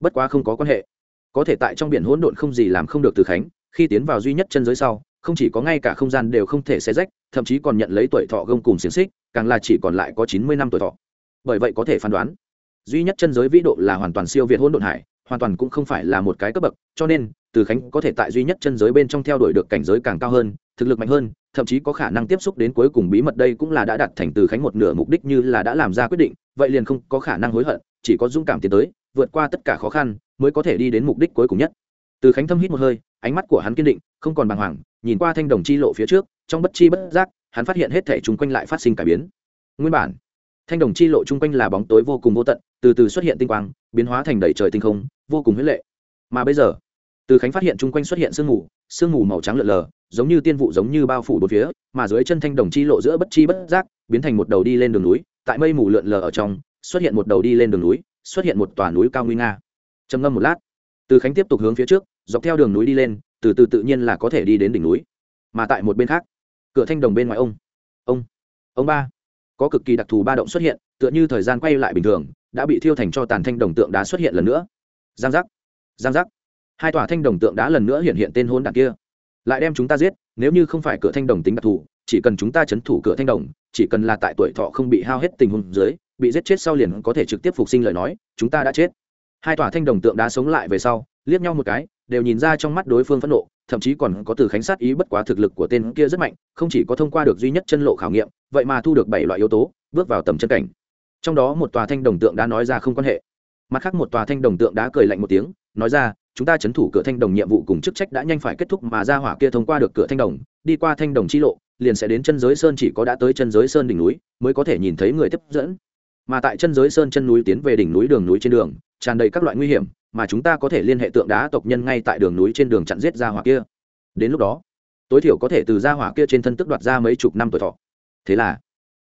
Bất quá không có quan hệ. Có thể tại trong biển hỗn độn không gì làm không được từ khánh, khi tiến vào duy nhất chân giới sau không chỉ có ngay cả không gian đều không thể xé rách, thậm chí còn nhận lấy tuổi thọ gông cùng xiềng xích, càng là chỉ còn lại có chín mươi năm tuổi thọ. Bởi vậy có thể phán đoán, duy nhất chân giới vĩ độ là hoàn toàn siêu việt hỗn độn hải, hoàn toàn cũng không phải là một cái cấp bậc, cho nên, từ khánh có thể tại duy nhất chân giới bên trong theo đuổi được cảnh giới càng cao hơn, thực lực mạnh hơn, thậm chí có khả năng tiếp xúc đến cuối cùng bí mật đây cũng là đã đạt thành từ khánh một nửa mục đích như là đã làm ra quyết định, vậy liền không có khả năng hối hận, chỉ có dũng cảm tiến tới, vượt qua tất cả khó khăn, mới có thể đi đến mục đích cuối cùng nhất từ khánh thâm hít một hơi, ánh mắt của hắn kiên định, không còn bàng hoàng, nhìn qua thanh đồng chi lộ phía trước, trong bất chi bất giác, hắn phát hiện hết thể chung quanh lại phát sinh cải biến. Nguyên bản, thanh đồng chi lộ chung quanh là bóng tối vô cùng vô tận, từ từ xuất hiện tinh quang, biến hóa thành đầy trời tinh không, vô cùng huyết lệ. Mà bây giờ, từ khánh phát hiện chung quanh xuất hiện sương mù sương mù màu trắng lợn lờ, giống như tiên vụ giống như bao phủ bốn phía, mà dưới chân thanh đồng chi lộ giữa bất chi bất giác, biến thành một đầu đi lên đường núi, tại mây mù lượn lờ ở trong, xuất hiện một đầu đi lên đường núi, xuất hiện một tòa núi cao nguy nga. Trầm ngâm một lát, từ khánh tiếp tục hướng phía trước dọc theo đường núi đi lên, từ từ tự nhiên là có thể đi đến đỉnh núi. Mà tại một bên khác, cửa thanh đồng bên ngoài ông. Ông ông ba. Có cực kỳ đặc thù ba động xuất hiện, tựa như thời gian quay lại bình thường, đã bị thiêu thành cho tàn thanh đồng tượng đá xuất hiện lần nữa. Giang giác giang giác. Hai tòa thanh đồng tượng đá lần nữa hiện hiện tên hôn đạn kia. Lại đem chúng ta giết, nếu như không phải cửa thanh đồng tính đặc thù, chỉ cần chúng ta chấn thủ cửa thanh đồng, chỉ cần là tại tuổi thọ không bị hao hết tình huống dưới, bị giết chết sau liền có thể trực tiếp phục sinh lời nói, chúng ta đã chết. Hai tòa thanh đồng tượng đá sống lại về sau, liếc nhau một cái đều nhìn ra trong mắt đối phương phẫn nộ, thậm chí còn có từ khánh sát ý bất quá thực lực của tên kia rất mạnh, không chỉ có thông qua được duy nhất chân lộ khảo nghiệm, vậy mà thu được bảy loại yếu tố, bước vào tầm chân cảnh. Trong đó một tòa thanh đồng tượng đã nói ra không quan hệ. Mặt khác một tòa thanh đồng tượng đã cười lạnh một tiếng, nói ra, chúng ta chấn thủ cửa thanh đồng nhiệm vụ cùng chức trách đã nhanh phải kết thúc mà ra hỏa kia thông qua được cửa thanh đồng, đi qua thanh đồng chi lộ, liền sẽ đến chân giới sơn chỉ có đã tới chân giới sơn đỉnh núi, mới có thể nhìn thấy người tiếp dẫn mà tại chân giới sơn chân núi tiến về đỉnh núi đường núi trên đường, tràn đầy các loại nguy hiểm mà chúng ta có thể liên hệ tượng đá tộc nhân ngay tại đường núi trên đường chặn giết ra hỏa kia. Đến lúc đó, tối thiểu có thể từ ra hỏa kia trên thân tức đoạt ra mấy chục năm tuổi thọ. Thế là,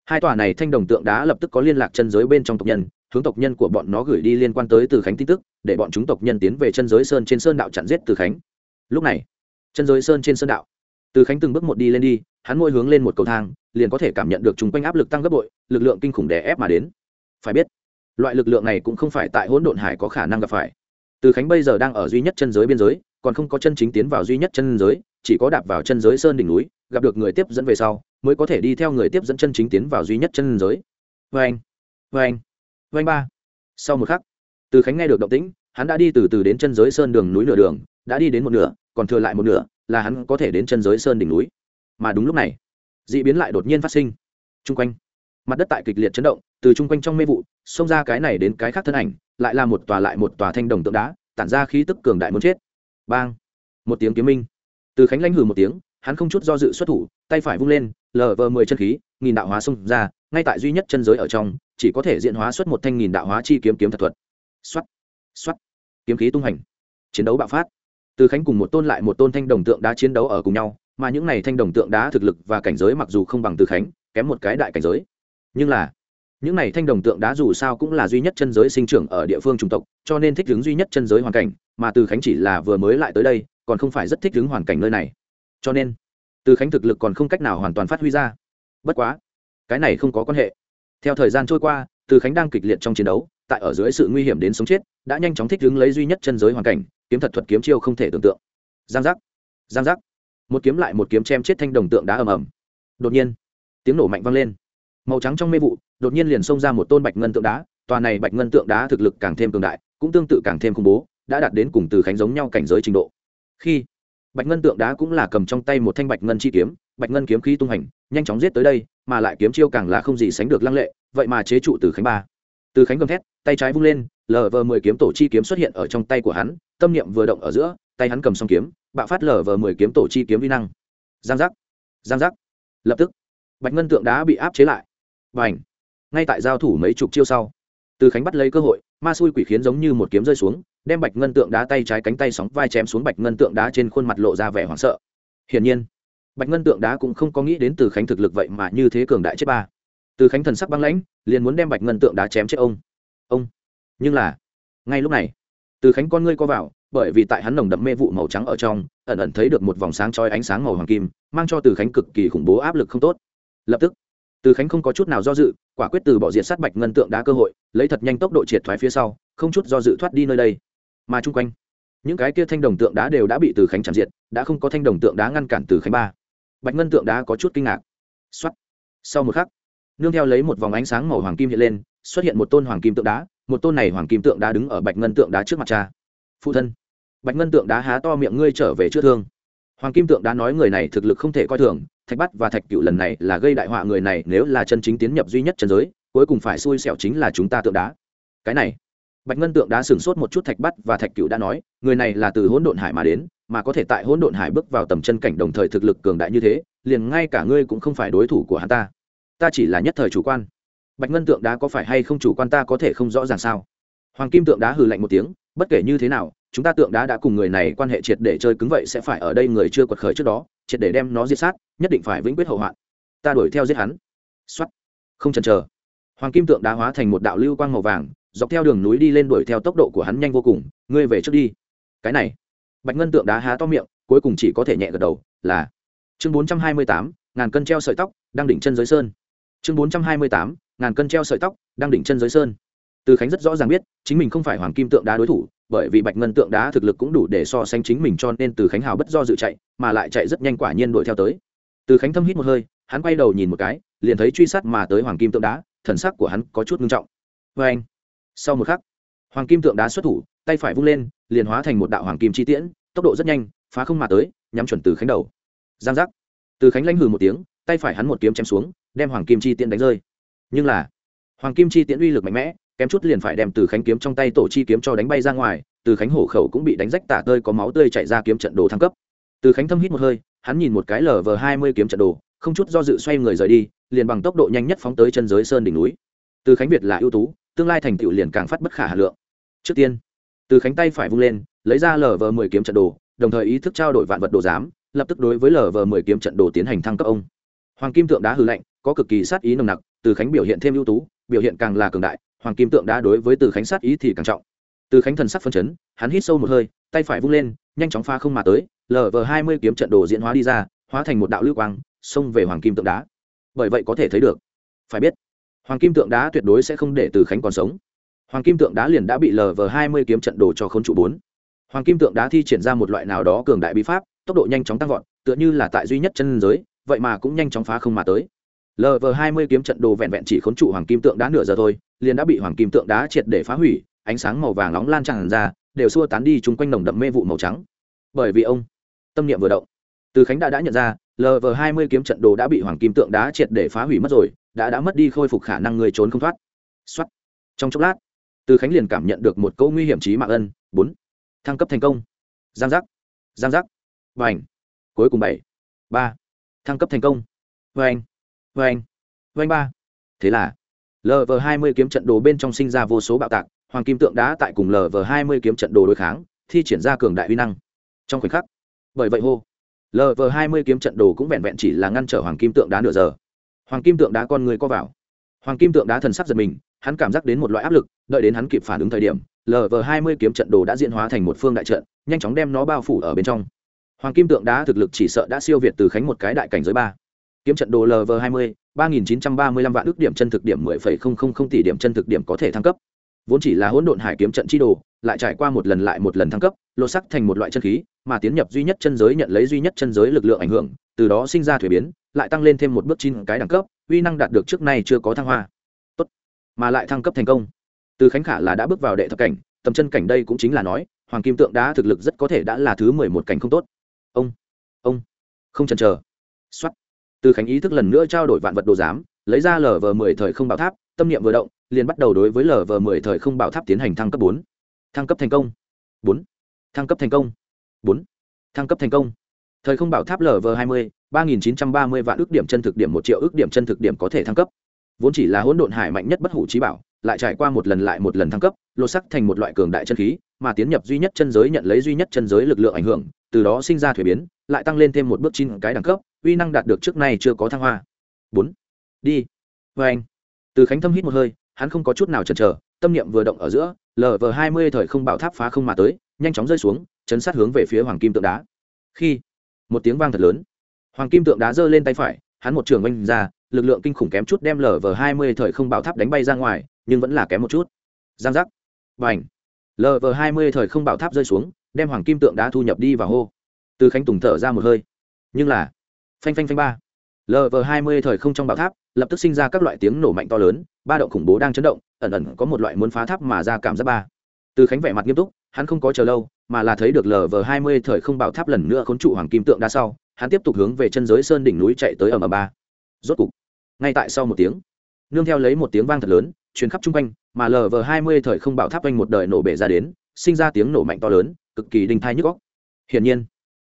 hai tòa này thanh đồng tượng đá lập tức có liên lạc chân giới bên trong tộc nhân, hướng tộc nhân của bọn nó gửi đi liên quan tới từ khánh tin tức, để bọn chúng tộc nhân tiến về chân giới sơn trên sơn đạo chặn giết từ khánh. Lúc này, chân giới sơn trên sơn đạo, từ khánh từng bước một đi lên đi, hắn môi hướng lên một cầu thang, liền có thể cảm nhận được chung quanh áp lực tăng gấp bội, lực lượng kinh khủng đè ép mà đến phải biết, loại lực lượng này cũng không phải tại hỗn độn hải có khả năng gặp phải. Từ khánh bây giờ đang ở duy nhất chân giới biên giới, còn không có chân chính tiến vào duy nhất chân giới, chỉ có đạp vào chân giới sơn đỉnh núi, gặp được người tiếp dẫn về sau, mới có thể đi theo người tiếp dẫn chân chính tiến vào duy nhất chân giới. Vê anh vê anh vê anh ba. Sau một khắc, từ khánh nghe được động tĩnh, hắn đã đi từ từ đến chân giới sơn đường núi nửa đường, đã đi đến một nửa, còn thừa lại một nửa, là hắn có thể đến chân giới sơn đỉnh núi. Mà đúng lúc này d ị biến lại đột nhiên phát sinh. T r u n g quanh mặt đất tại kịch liệt chấn động, từ chung quanh trong mê vụ, xông ra cái này đến cái khác thân ảnh, lại là một tòa lại một tòa thanh đồng tượng đá, tản ra khí tức cường đại muốn chết. Bang! Một tiếng kiếm minh. Từ khánh lãnh hừ một tiếng, hắn không chút do dự xuất thủ, tay phải vung lên lờ vờ mười chân khí, nghìn đạo hóa xông ra, ngay tại duy nhất chân giới ở trong, chỉ có thể diện hóa xuất một thanh nghìn đạo hóa chi kiếm kiếm thật thuật. Xuất xuất kiếm khí tung hành. Chiến đấu bạo phát. Từ khánh cùng một tôn lại một tôn thanh đồng tượng đá chiến đấu ở cùng nhau, mà những này thanh đồng tượng đá thực lực và cảnh giới mặc dù không bằng từ khánh, kém một cái đại cảnh giới nhưng là, những này thanh đồng tượng đá dù sao cũng là duy nhất chân giới sinh trưởng ở địa phương chủng tộc, cho nên thích ứng duy nhất chân giới hoàn cảnh, mà từ khánh chỉ là vừa mới lại tới đây, còn không phải rất thích ứng hoàn cảnh nơi này. Cho nên, từ khánh thực lực còn không cách nào hoàn toàn phát huy ra. Bất quá, cái này không có quan hệ. Theo thời gian trôi qua, từ khánh đang kịch liệt trong chiến đấu, tại ở dưới sự nguy hiểm đến sống chết, đã nhanh chóng thích ứng lấy duy nhất chân giới hoàn cảnh, kiếm thật thuật kiếm chiêu không thể tưởng tượng. Giang giác giang giác. Một kiếm lại một kiếm chém chết thanh đồng tượng đá ầm ầm. Đột nhiên, tiếng nổ mạnh vang lên màu trắng trong mê vụ, đột nhiên liền xông ra một tôn bạch ngân tượng đá, tòa này bạch ngân tượng đá thực lực càng thêm cường đại, cũng tương tự càng thêm khủng bố, đã đạt đến cùng từ khánh giống nhau cảnh giới trình độ. Khi, bạch ngân tượng đá cũng là cầm trong tay một thanh bạch ngân chi kiếm, bạch ngân kiếm khí tung hành, nhanh chóng giết tới đây, mà lại kiếm chiêu càng là không gì sánh được lăng lệ, vậy mà chế trụ từ khánh ba. Từ khánh gầm thét, tay trái vung lên lờ vờ mười kiếm tổ chi kiếm xuất hiện ở trong tay của hắn, tâm niệm vừa động ở giữa, tay hắn cầm xong kiếm, bạo phát lờ vờ mười kiếm tổ chi kiếm vi năng. Giang giác giang giác. Lập tức, bạch ngân tượng đá bị áp chế lại và ảnh. Ngay tại giao thủ mấy chục chiêu sau, từ khánh bắt lấy cơ hội, ma xui quỷ khiến giống như một kiếm rơi xuống, đem bạch ngân tượng đá tay trái cánh tay sóng vai chém xuống bạch ngân tượng đá trên khuôn mặt lộ ra vẻ hoảng sợ. Hiển nhiên, bạch ngân tượng đá cũng không có nghĩ đến từ khánh thực lực vậy mà như thế cường đại chết ba. Từ khánh thần sắc băng lãnh, liền muốn đem bạch ngân tượng đá chém chết ông. Ông. Nhưng là, ngay lúc này, từ khánh con ngươi co vào, bởi vì tại hắn nồng đậm mê vụ màu trắng ở trong, ẩn ẩn thấy được một vòng sáng trói ánh sáng màu hoàng kim, mang cho từ khánh cực kỳ khủng bố áp lực không tốt. Lập tức từ khánh không có chút nào do dự, quả quyết từ bỏ diện sát bạch ngân tượng đá cơ hội, lấy thật nhanh tốc độ triệt thoái phía sau, không chút do dự thoát đi nơi đây. Mà chung quanh, những cái kia thanh đồng tượng đá đều đã bị từ khánh chạm diệt, đã không có thanh đồng tượng đá ngăn cản từ khánh ba. Bạch ngân tượng đá có chút kinh ngạc. Xuất sau một khắc, nương theo lấy một vòng ánh sáng màu hoàng kim hiện lên, xuất hiện một tôn hoàng kim tượng đá, một tôn này hoàng kim tượng đá đứng ở bạch ngân tượng đá trước mặt cha. Phụ thân, bạch ngân tượng đá há to miệng ngươi trở về chữa thương. Hoàng kim tượng đá nói người này thực lực không thể coi thường thạch bắt và thạch cựu lần này là gây đại họa người này nếu là chân chính tiến nhập duy nhất chân giới, cuối cùng phải xui xẻo chính là chúng ta tượng đá. Cái này, bạch ngân tượng đá sửng sốt một chút thạch bắt và thạch cựu đã nói, người này là từ hỗn độn hải mà đến, mà có thể tại hỗn độn hải bước vào tầm chân cảnh đồng thời thực lực cường đại như thế, liền ngay cả ngươi cũng không phải đối thủ của hắn ta. Ta chỉ là nhất thời chủ quan. Bạch ngân tượng đá có phải hay không chủ quan ta có thể không rõ ràng sao? Hoàng kim tượng đá hừ lạnh một tiếng, bất kể như thế nào, chúng ta tượng đá đã cùng người này quan hệ triệt để chơi cứng vậy sẽ phải ở đây người chưa quật khởi trước đó triệt để đem nó giết sát, nhất định phải vĩnh quyết hậu hoạn. Ta đuổi theo giết hắn. Xuất không chần chờ. Hoàng kim tượng đá hóa thành một đạo lưu quang màu vàng, dọc theo đường núi đi lên đuổi theo tốc độ của hắn nhanh vô cùng. Ngươi về trước đi. Cái này. Bạch ngân tượng đá há to miệng, cuối cùng chỉ có thể nhẹ gật đầu, là. Chương bốn trăm hai mươi tám, ngàn cân treo sợi tóc, đang đỉnh chân giới sơn. Chương bốn trăm hai mươi tám, ngàn cân treo sợi tóc, đang đỉnh chân giới sơn. Từ khánh rất rõ ràng biết, chính mình không phải hoàng kim tượng đá đối thủ bởi vì bạch ngân tượng đá thực lực cũng đủ để so sánh chính mình cho nên từ khánh hào bất do dự chạy, mà lại chạy rất nhanh quả nhiên đuổi theo tới. Từ khánh thâm hít một hơi, hắn quay đầu nhìn một cái, liền thấy truy sát mà tới hoàng kim tượng đá, thần sắc của hắn có chút ngưng trọng. Vê anh. Sau một khắc, hoàng kim tượng đá xuất thủ, tay phải vung lên, liền hóa thành một đạo hoàng kim chi tiễn, tốc độ rất nhanh, phá không mà tới, nhắm chuẩn từ khánh đầu. Giang giác. Từ khánh lãnh hừ một tiếng, tay phải hắn một kiếm chém xuống, đem hoàng kim chi tiễn đánh rơi. Nhưng là, hoàng kim chi tiễn uy lực mạnh mẽ kém chút liền phải đem từ khánh kiếm trong tay tổ chi kiếm cho đánh bay ra ngoài, từ khánh hổ khẩu cũng bị đánh rách tả tơi có máu tươi chạy ra kiếm trận đồ thăng cấp. Từ khánh thâm hít một hơi, hắn nhìn một cái lờ vờ hai mươi kiếm trận đồ, không chút do dự xoay người rời đi, liền bằng tốc độ nhanh nhất phóng tới chân giới sơn đỉnh núi. Từ khánh việt là ưu tú, tương lai thành tựu liền càng phát bất khả hà lượng. Trước tiên, từ khánh tay phải vung lên, lấy ra lờ vờ mười kiếm trận đồ, đồng thời ý thức trao đổi vạn vật đồ giám, lập tức đối với lờ vờ mười kiếm trận đồ tiến hành thăng cấp ông. Hoàng kim tượng đá hư lạnh, có cực kỳ sát ý nồng nặc, từ khánh biểu hiện thêm ưu tú, biểu hiện càng là cường đại hoàng kim tượng đá đối với từ khánh sát ý thì càng trọng. Từ khánh thần sắc phân chấn, hắn hít sâu một hơi, tay phải vung lên, nhanh chóng pha không mà tới lờ vờ hai mươi kiếm trận đồ diễn hóa đi ra, hóa thành một đạo lưu quang, xông về hoàng kim tượng đá. Bởi vậy có thể thấy được, phải biết, hoàng kim tượng đá tuyệt đối sẽ không để từ khánh còn sống. Hoàng kim tượng đá liền đã bị lờ vờ hai mươi kiếm trận đồ cho k h ô n trụ bốn. Hoàng kim tượng đá thi triển ra một loại nào đó cường đại bí pháp, tốc độ nhanh chóng tăng vọt, tựa như là tại duy nhất chân giới, vậy mà cũng nhanh chóng phá không mà tới lv hai mươi kiếm trận đồ vẹn vẹn chỉ khốn trụ hoàng kim tượng đá nửa giờ thôi, liền đã bị hoàng kim tượng đá triệt để phá hủy, ánh sáng màu vàng nóng lan tràn ra, đều xua tán đi chung quanh nồng đậm mê vụ màu trắng. Bởi vì ông, tâm niệm vừa động, từ khánh đã đã nhận ra lv hai mươi kiếm trận đồ đã bị hoàng kim tượng đá triệt để phá hủy mất rồi, đã đã mất đi khôi phục khả năng người trốn không thoát. Xuất trong chốc lát, từ khánh liền cảm nhận được một câu nguy hiểm trí mạng ân, bốn. Thăng cấp thành công. Giang giác. Giang giác. Và ảnh cuối cùng bảy. Ba. Thăng cấp thành công. Và anh vê anh. Vê anh ba. Thế là lv hai mươi kiếm trận đồ bên trong sinh ra vô số bạo tạc, hoàng kim tượng đá tại cùng lv hai mươi kiếm trận đồ đối kháng, thi triển ra cường đại uy năng. Trong khoảnh khắc, bởi vậy hô lv hai mươi kiếm trận đồ cũng vẹn vẹn chỉ là ngăn trở hoàng kim tượng đá nửa giờ. Hoàng kim tượng đá con người co vào. Hoàng kim tượng đá thần sắc giật mình, hắn cảm giác đến một loại áp lực, đợi đến hắn kịp phản ứng thời điểm lv hai mươi kiếm trận đồ đã diễn hóa thành một phương đại trận, nhanh chóng đem nó bao phủ ở bên trong. Hoàng kim tượng đá thực lực chỉ sợ đã siêu việt từ khánh một cái đại cảnh giới ba kiếm trận đồ lv hai mươi, ba nghìn chín trăm ba mươi lăm vạn ước điểm chân thực điểm mười phẩy không không không tỷ điểm chân thực điểm có thể thăng cấp. Vốn chỉ là hỗn độn hải kiếm trận chi đồ, lại trải qua một lần lại một lần thăng cấp, lột sắc thành một loại chân khí, mà tiến nhập duy nhất chân giới nhận lấy duy nhất chân giới lực lượng ảnh hưởng, từ đó sinh ra thuế biến, lại tăng lên thêm một bước chín cái đẳng cấp, uy năng đạt được trước nay chưa có thăng hoa. Tốt. mà lại thăng cấp thành công. Từ khánh khả là đã bước vào đệ thập cảnh, tầm chân cảnh đây cũng chính là nói, hoàng kim tượng đá thực lực rất có thể đã là thứ mười một cảnh không tốt. Ông. Ông. Không chần chờ. Xuất từ khánh ý thức lần nữa trao đổi vạn vật đồ giám, lấy ra lờ vờ mười thời không bảo tháp, tâm niệm vừa động, liền bắt đầu đối với lờ vờ mười thời không bảo tháp tiến hành thăng cấp bốn. Thăng cấp thành công. Bốn. Thăng cấp thành công. Bốn. Thăng cấp thành công. Thời không bảo tháp lv hai mươi, ba nghìn chín trăm ba mươi vạn ước điểm chân thực điểm một triệu ước điểm chân thực điểm có thể thăng cấp. Vốn chỉ là hỗn độn hải mạnh nhất bất hủ trí bảo, lại trải qua một lần lại một lần thăng cấp, lột sắc thành một loại cường đại chân khí, mà tiến nhập duy nhất chân giới nhận lấy duy nhất chân giới lực lượng ảnh hưởng, từ đó sinh ra thuế biến, lại tăng lên thêm một bước chín cái đẳng cấp uy năng đạt được trước nay chưa có thăng hoa. Bốn. Đi. Vê anh. Từ khánh thâm hít một hơi, hắn không có chút nào chần chờ, tâm niệm vừa động ở giữa lv hai mươi thời không bảo tháp phá không mà tới, nhanh chóng rơi xuống, chấn sát hướng về phía hoàng kim tượng đá. Khi một tiếng vang thật lớn, hoàng kim tượng đá giơ lên tay phải, hắn một trường oanh ra, lực lượng kinh khủng kém chút đem lv hai mươi thời không bảo tháp đánh bay ra ngoài, nhưng vẫn là kém một chút. Giang giác. B à n h lv hai mươi thời không bảo tháp rơi xuống, đem hoàng kim tượng đá thu nhập đi vào hô. Từ khánh tùng thở ra một hơi. Nhưng là phanh phanh phanh ba. Lv hai mươi thời không trong bảo tháp, lập tức sinh ra các loại tiếng nổ mạnh to lớn, ba động khủng bố đang chấn động, ẩn ẩn có một loại muốn phá tháp mà ra cảm giác ba. Từ khánh vẻ mặt nghiêm túc, hắn không có chờ lâu, mà là thấy được lv hai mươi thời không bảo tháp lần nữa khốn trụ hoàng kim tượng đá sau, hắn tiếp tục hướng về chân giới sơn đỉnh núi chạy tới ở m ba. Rốt cục, ngay tại sau một tiếng, nương theo lấy một tiếng vang thật lớn chuyến khắp chung quanh, mà lv hai mươi thời không bảo tháp quanh một đời nổ bể ra đến, sinh ra tiếng nổ mạnh to lớn, cực kỳ đinh thai nhức góc hiển nhiên,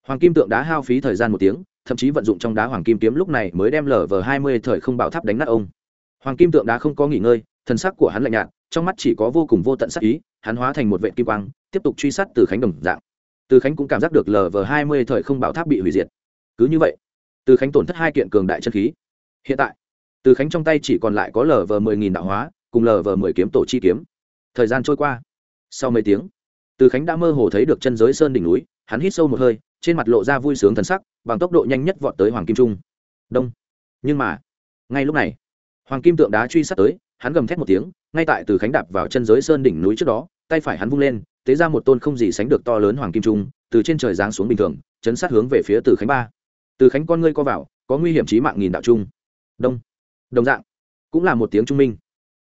hoàng kim tượng đá hao phí thời gian một tiếng thậm chí vận dụng trong đá hoàng kim kiếm lúc này mới đem lở hai mươi thời không bảo tháp đánh nát ông. Hoàng kim tượng đá không có nghỉ ngơi, thần sắc của hắn lạnh nhạt, trong mắt chỉ có vô cùng vô tận sắc ý, hắn hóa thành một vệ kim quang, tiếp tục truy sát từ khánh đồng dạng. Từ khánh cũng cảm giác được lở hai mươi thời không bảo tháp bị hủy diệt. Cứ như vậy, từ khánh tổn thất hai kiện cường đại chân khí. Hiện tại, từ khánh trong tay chỉ còn lại có lv mười nghìn đạo hóa, cùng lv mười kiếm tổ chi kiếm. Thời gian trôi qua. Sau mấy tiếng, từ khánh đã mơ hồ thấy được chân giới sơn đỉnh núi, hắn hít sâu một hơi trên mặt lộ ra vui sướng thần sắc, bằng tốc độ nhanh nhất vọt tới hoàng kim trung. Đông. Nhưng mà, ngay lúc này, hoàng kim tượng đá truy sát tới, hắn gầm thét một tiếng, ngay tại từ khánh đạp vào chân giới sơn đỉnh núi trước đó, tay phải hắn vung lên, tế ra một tôn không gì sánh được to lớn hoàng kim trung, từ trên trời giáng xuống bình thường, chấn sát hướng về phía từ khánh ba. Từ khánh con ngươi co vào, có nguy hiểm trí mạng nghìn đạo trung. Đông. Đồng dạng, cũng là một tiếng trung minh.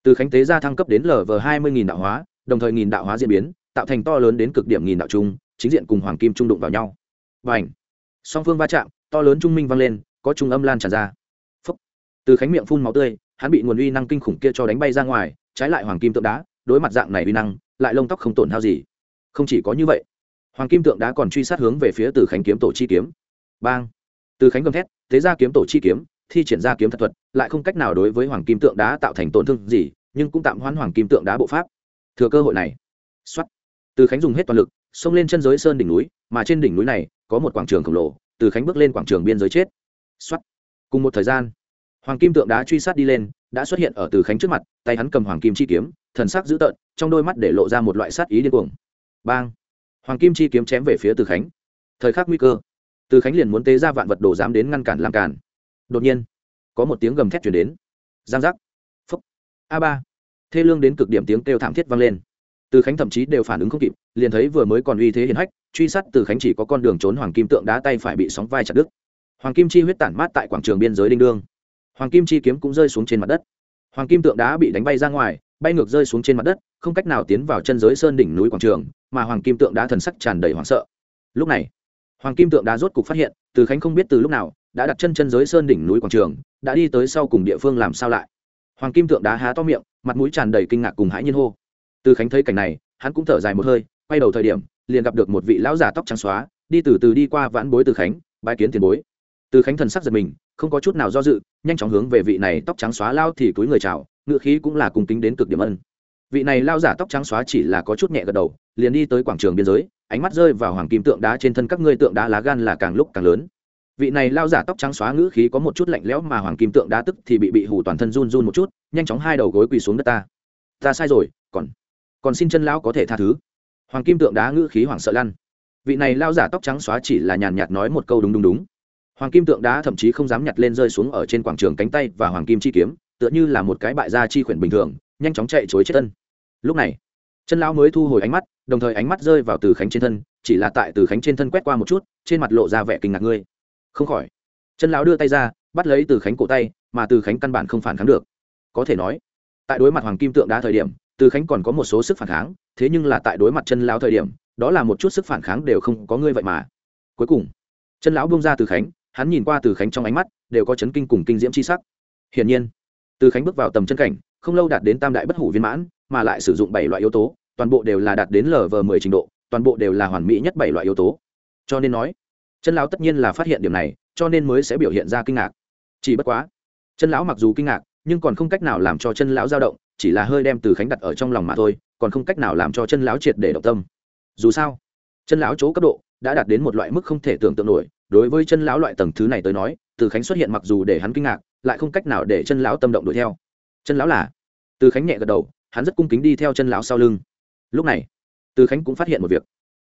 Từ khánh tế ra thăng cấp đến lv hai mươi nghìn đạo hóa, đồng thời nghìn đạo hóa diễn biến, tạo thành to lớn đến cực điểm nghìn đạo trung, chính diện cùng hoàng kim trung đụng vào nhau và ảnh. Song phương va chạm, to lớn trung minh vang lên, có trung âm lan tràn ra. Phúc. từ khánh miệng phun máu tươi, hắn bị nguồn uy năng kinh khủng kia cho đánh bay ra ngoài, trái lại hoàng kim tượng đá, đối mặt dạng này uy năng, lại lông tóc không tổn hao gì. Không chỉ có như vậy, hoàng kim tượng đá còn truy sát hướng về phía từ khánh kiếm tổ chi kiếm. Bang. Từ khánh gầm thét, thế ra kiếm tổ chi kiếm, thi triển ra kiếm thật thuật, lại không cách nào đối với hoàng kim tượng đá tạo thành tổn thương gì, nhưng cũng tạm hoãn hoàng kim tượng đá bộ pháp. Thừa cơ hội này. Xuất từ khánh dùng hết toàn lực xông lên chân giới sơn đỉnh núi, mà trên đỉnh núi này có một quảng trường khổng lồ, từ khánh bước lên quảng trường biên giới chết. Xuất cùng một thời gian, hoàng kim tượng đá truy sát đi lên, đã xuất hiện ở từ khánh trước mặt, tay hắn cầm hoàng kim chi kiếm, thần sắc dữ tợn, trong đôi mắt để lộ ra một loại sát ý điên cuồng. Bang. Hoàng kim chi kiếm chém về phía từ khánh. Thời khắc nguy cơ, từ khánh liền muốn tế ra vạn vật đồ dám đến ngăn cản làm cản. Đột nhiên, có một tiếng gầm thét chuyển đến. Giang giác. Phúc. A ba. Thê lương đến cực điểm tiếng kêu thảm thiết vang lên. Từ khánh thậm chí đều phản ứng không kịp liền thấy vừa mới còn uy thế hiển hách, truy sát từ khánh chỉ có con đường trốn hoàng kim tượng đá tay phải bị sóng vai chặt đứt. Hoàng kim chi huyết tản mát tại quảng trường biên giới đinh đương. Hoàng kim chi kiếm cũng rơi xuống trên mặt đất. Hoàng kim tượng đá bị đánh bay ra ngoài, bay ngược rơi xuống trên mặt đất, không cách nào tiến vào chân giới sơn đỉnh núi quảng trường, mà hoàng kim tượng đá thần sắc tràn đầy hoảng sợ. Lúc này, hoàng kim tượng đá rốt cục phát hiện, từ khánh không biết từ lúc nào, đã đặt chân chân giới sơn đỉnh núi quảng trường, đã đi tới sau cùng địa phương làm sao lại. Hoàng kim tượng đá há to miệng, mặt mũi tràn đầy kinh ngạc cùng hãi nhiên hô. Từ khánh thấy cảnh này, hắn cũng thở dài một hơi quay đầu thời điểm, liền gặp được một vị lão già tóc trắng xóa, đi từ từ đi qua vãn bối từ khánh bãi kiến tiền bối. Từ khánh thần sắc giật mình, không có chút nào do dự, nhanh chóng hướng về vị này tóc trắng xóa lao thì túi người chào ngựa khí cũng là cùng kính đến cực điểm ân. Vị này lao giả tóc trắng xóa chỉ là có chút nhẹ gật đầu, liền đi tới quảng trường biên giới, ánh mắt rơi vào hoàng kim tượng đá trên thân các ngươi tượng đá lá gan là càng lúc càng lớn. Vị này lao giả tóc trắng xóa ngữ khí có một chút lạnh lẽo mà hoàng kim tượng đá tức thì bị bị hủ toàn thân run run một chút, nhanh chóng hai đầu gối quỳ xuống đất ta. Ta sai rồi, còn còn xin chân lão có thể tha thứ hoàng kim tượng đá ngữ khí hoảng sợ lăn. Vị này lao giả tóc trắng xóa chỉ là nhàn nhạt nói một câu đúng đúng đúng. Hoàng kim tượng đá thậm chí không dám nhặt lên rơi xuống ở trên quảng trường cánh tay và hoàng kim chi kiếm, tựa như là một cái bại gia chi khuyển bình thường, nhanh chóng chạy chối chết thân. lúc này, chân lão mới thu hồi ánh mắt, đồng thời ánh mắt rơi vào từ khánh trên thân, chỉ là tại từ khánh trên thân quét qua một chút, trên mặt lộ ra vẻ kinh ngạc ngươi. Không khỏi, chân lão đưa tay ra, bắt lấy từ khánh cổ tay, mà từ khánh căn bản không phản kháng được. Có thể nói, tại đối mặt hoàng kim tượng đá thời điểm từ khánh còn có một số sức phản kháng, thế nhưng là tại đối mặt chân lão thời điểm, đó là một chút sức phản kháng đều không có ngươi vậy mà. Cuối cùng, chân lão bung ra từ khánh, hắn nhìn qua từ khánh trong ánh mắt, đều có chấn kinh cùng kinh diễm c h i sắc. Hiển nhiên, từ khánh bước vào tầm chân cảnh, không lâu đạt đến tam đại bất hủ viên mãn, mà lại sử dụng bảy loại yếu tố, toàn bộ đều là đạt đến lv mười trình độ, toàn bộ đều là hoàn mỹ nhất bảy loại yếu tố. Cho nên nói, chân lão tất nhiên là phát hiện điểm này, cho nên mới sẽ biểu hiện ra kinh ngạc. Chỉ bất quá, chân lão mặc dù kinh ngạc nhưng còn không cách nào làm cho chân lão dao động, chỉ là hơi đem từ khánh đặt ở trong lòng mà thôi, còn không cách nào làm cho chân lão triệt để động tâm. Dù sao, chân lão chỗ cấp độ đã đạt đến một loại mức không thể tưởng tượng nổi, đối với chân lão loại tầng thứ này tới nói, từ khánh xuất hiện mặc dù để hắn kinh ngạc, lại không cách nào để chân lão tâm động đuổi theo. Chân lão là? Từ khánh nhẹ gật đầu, hắn rất cung kính đi theo chân lão sau lưng. Lúc này, từ khánh cũng phát hiện một việc.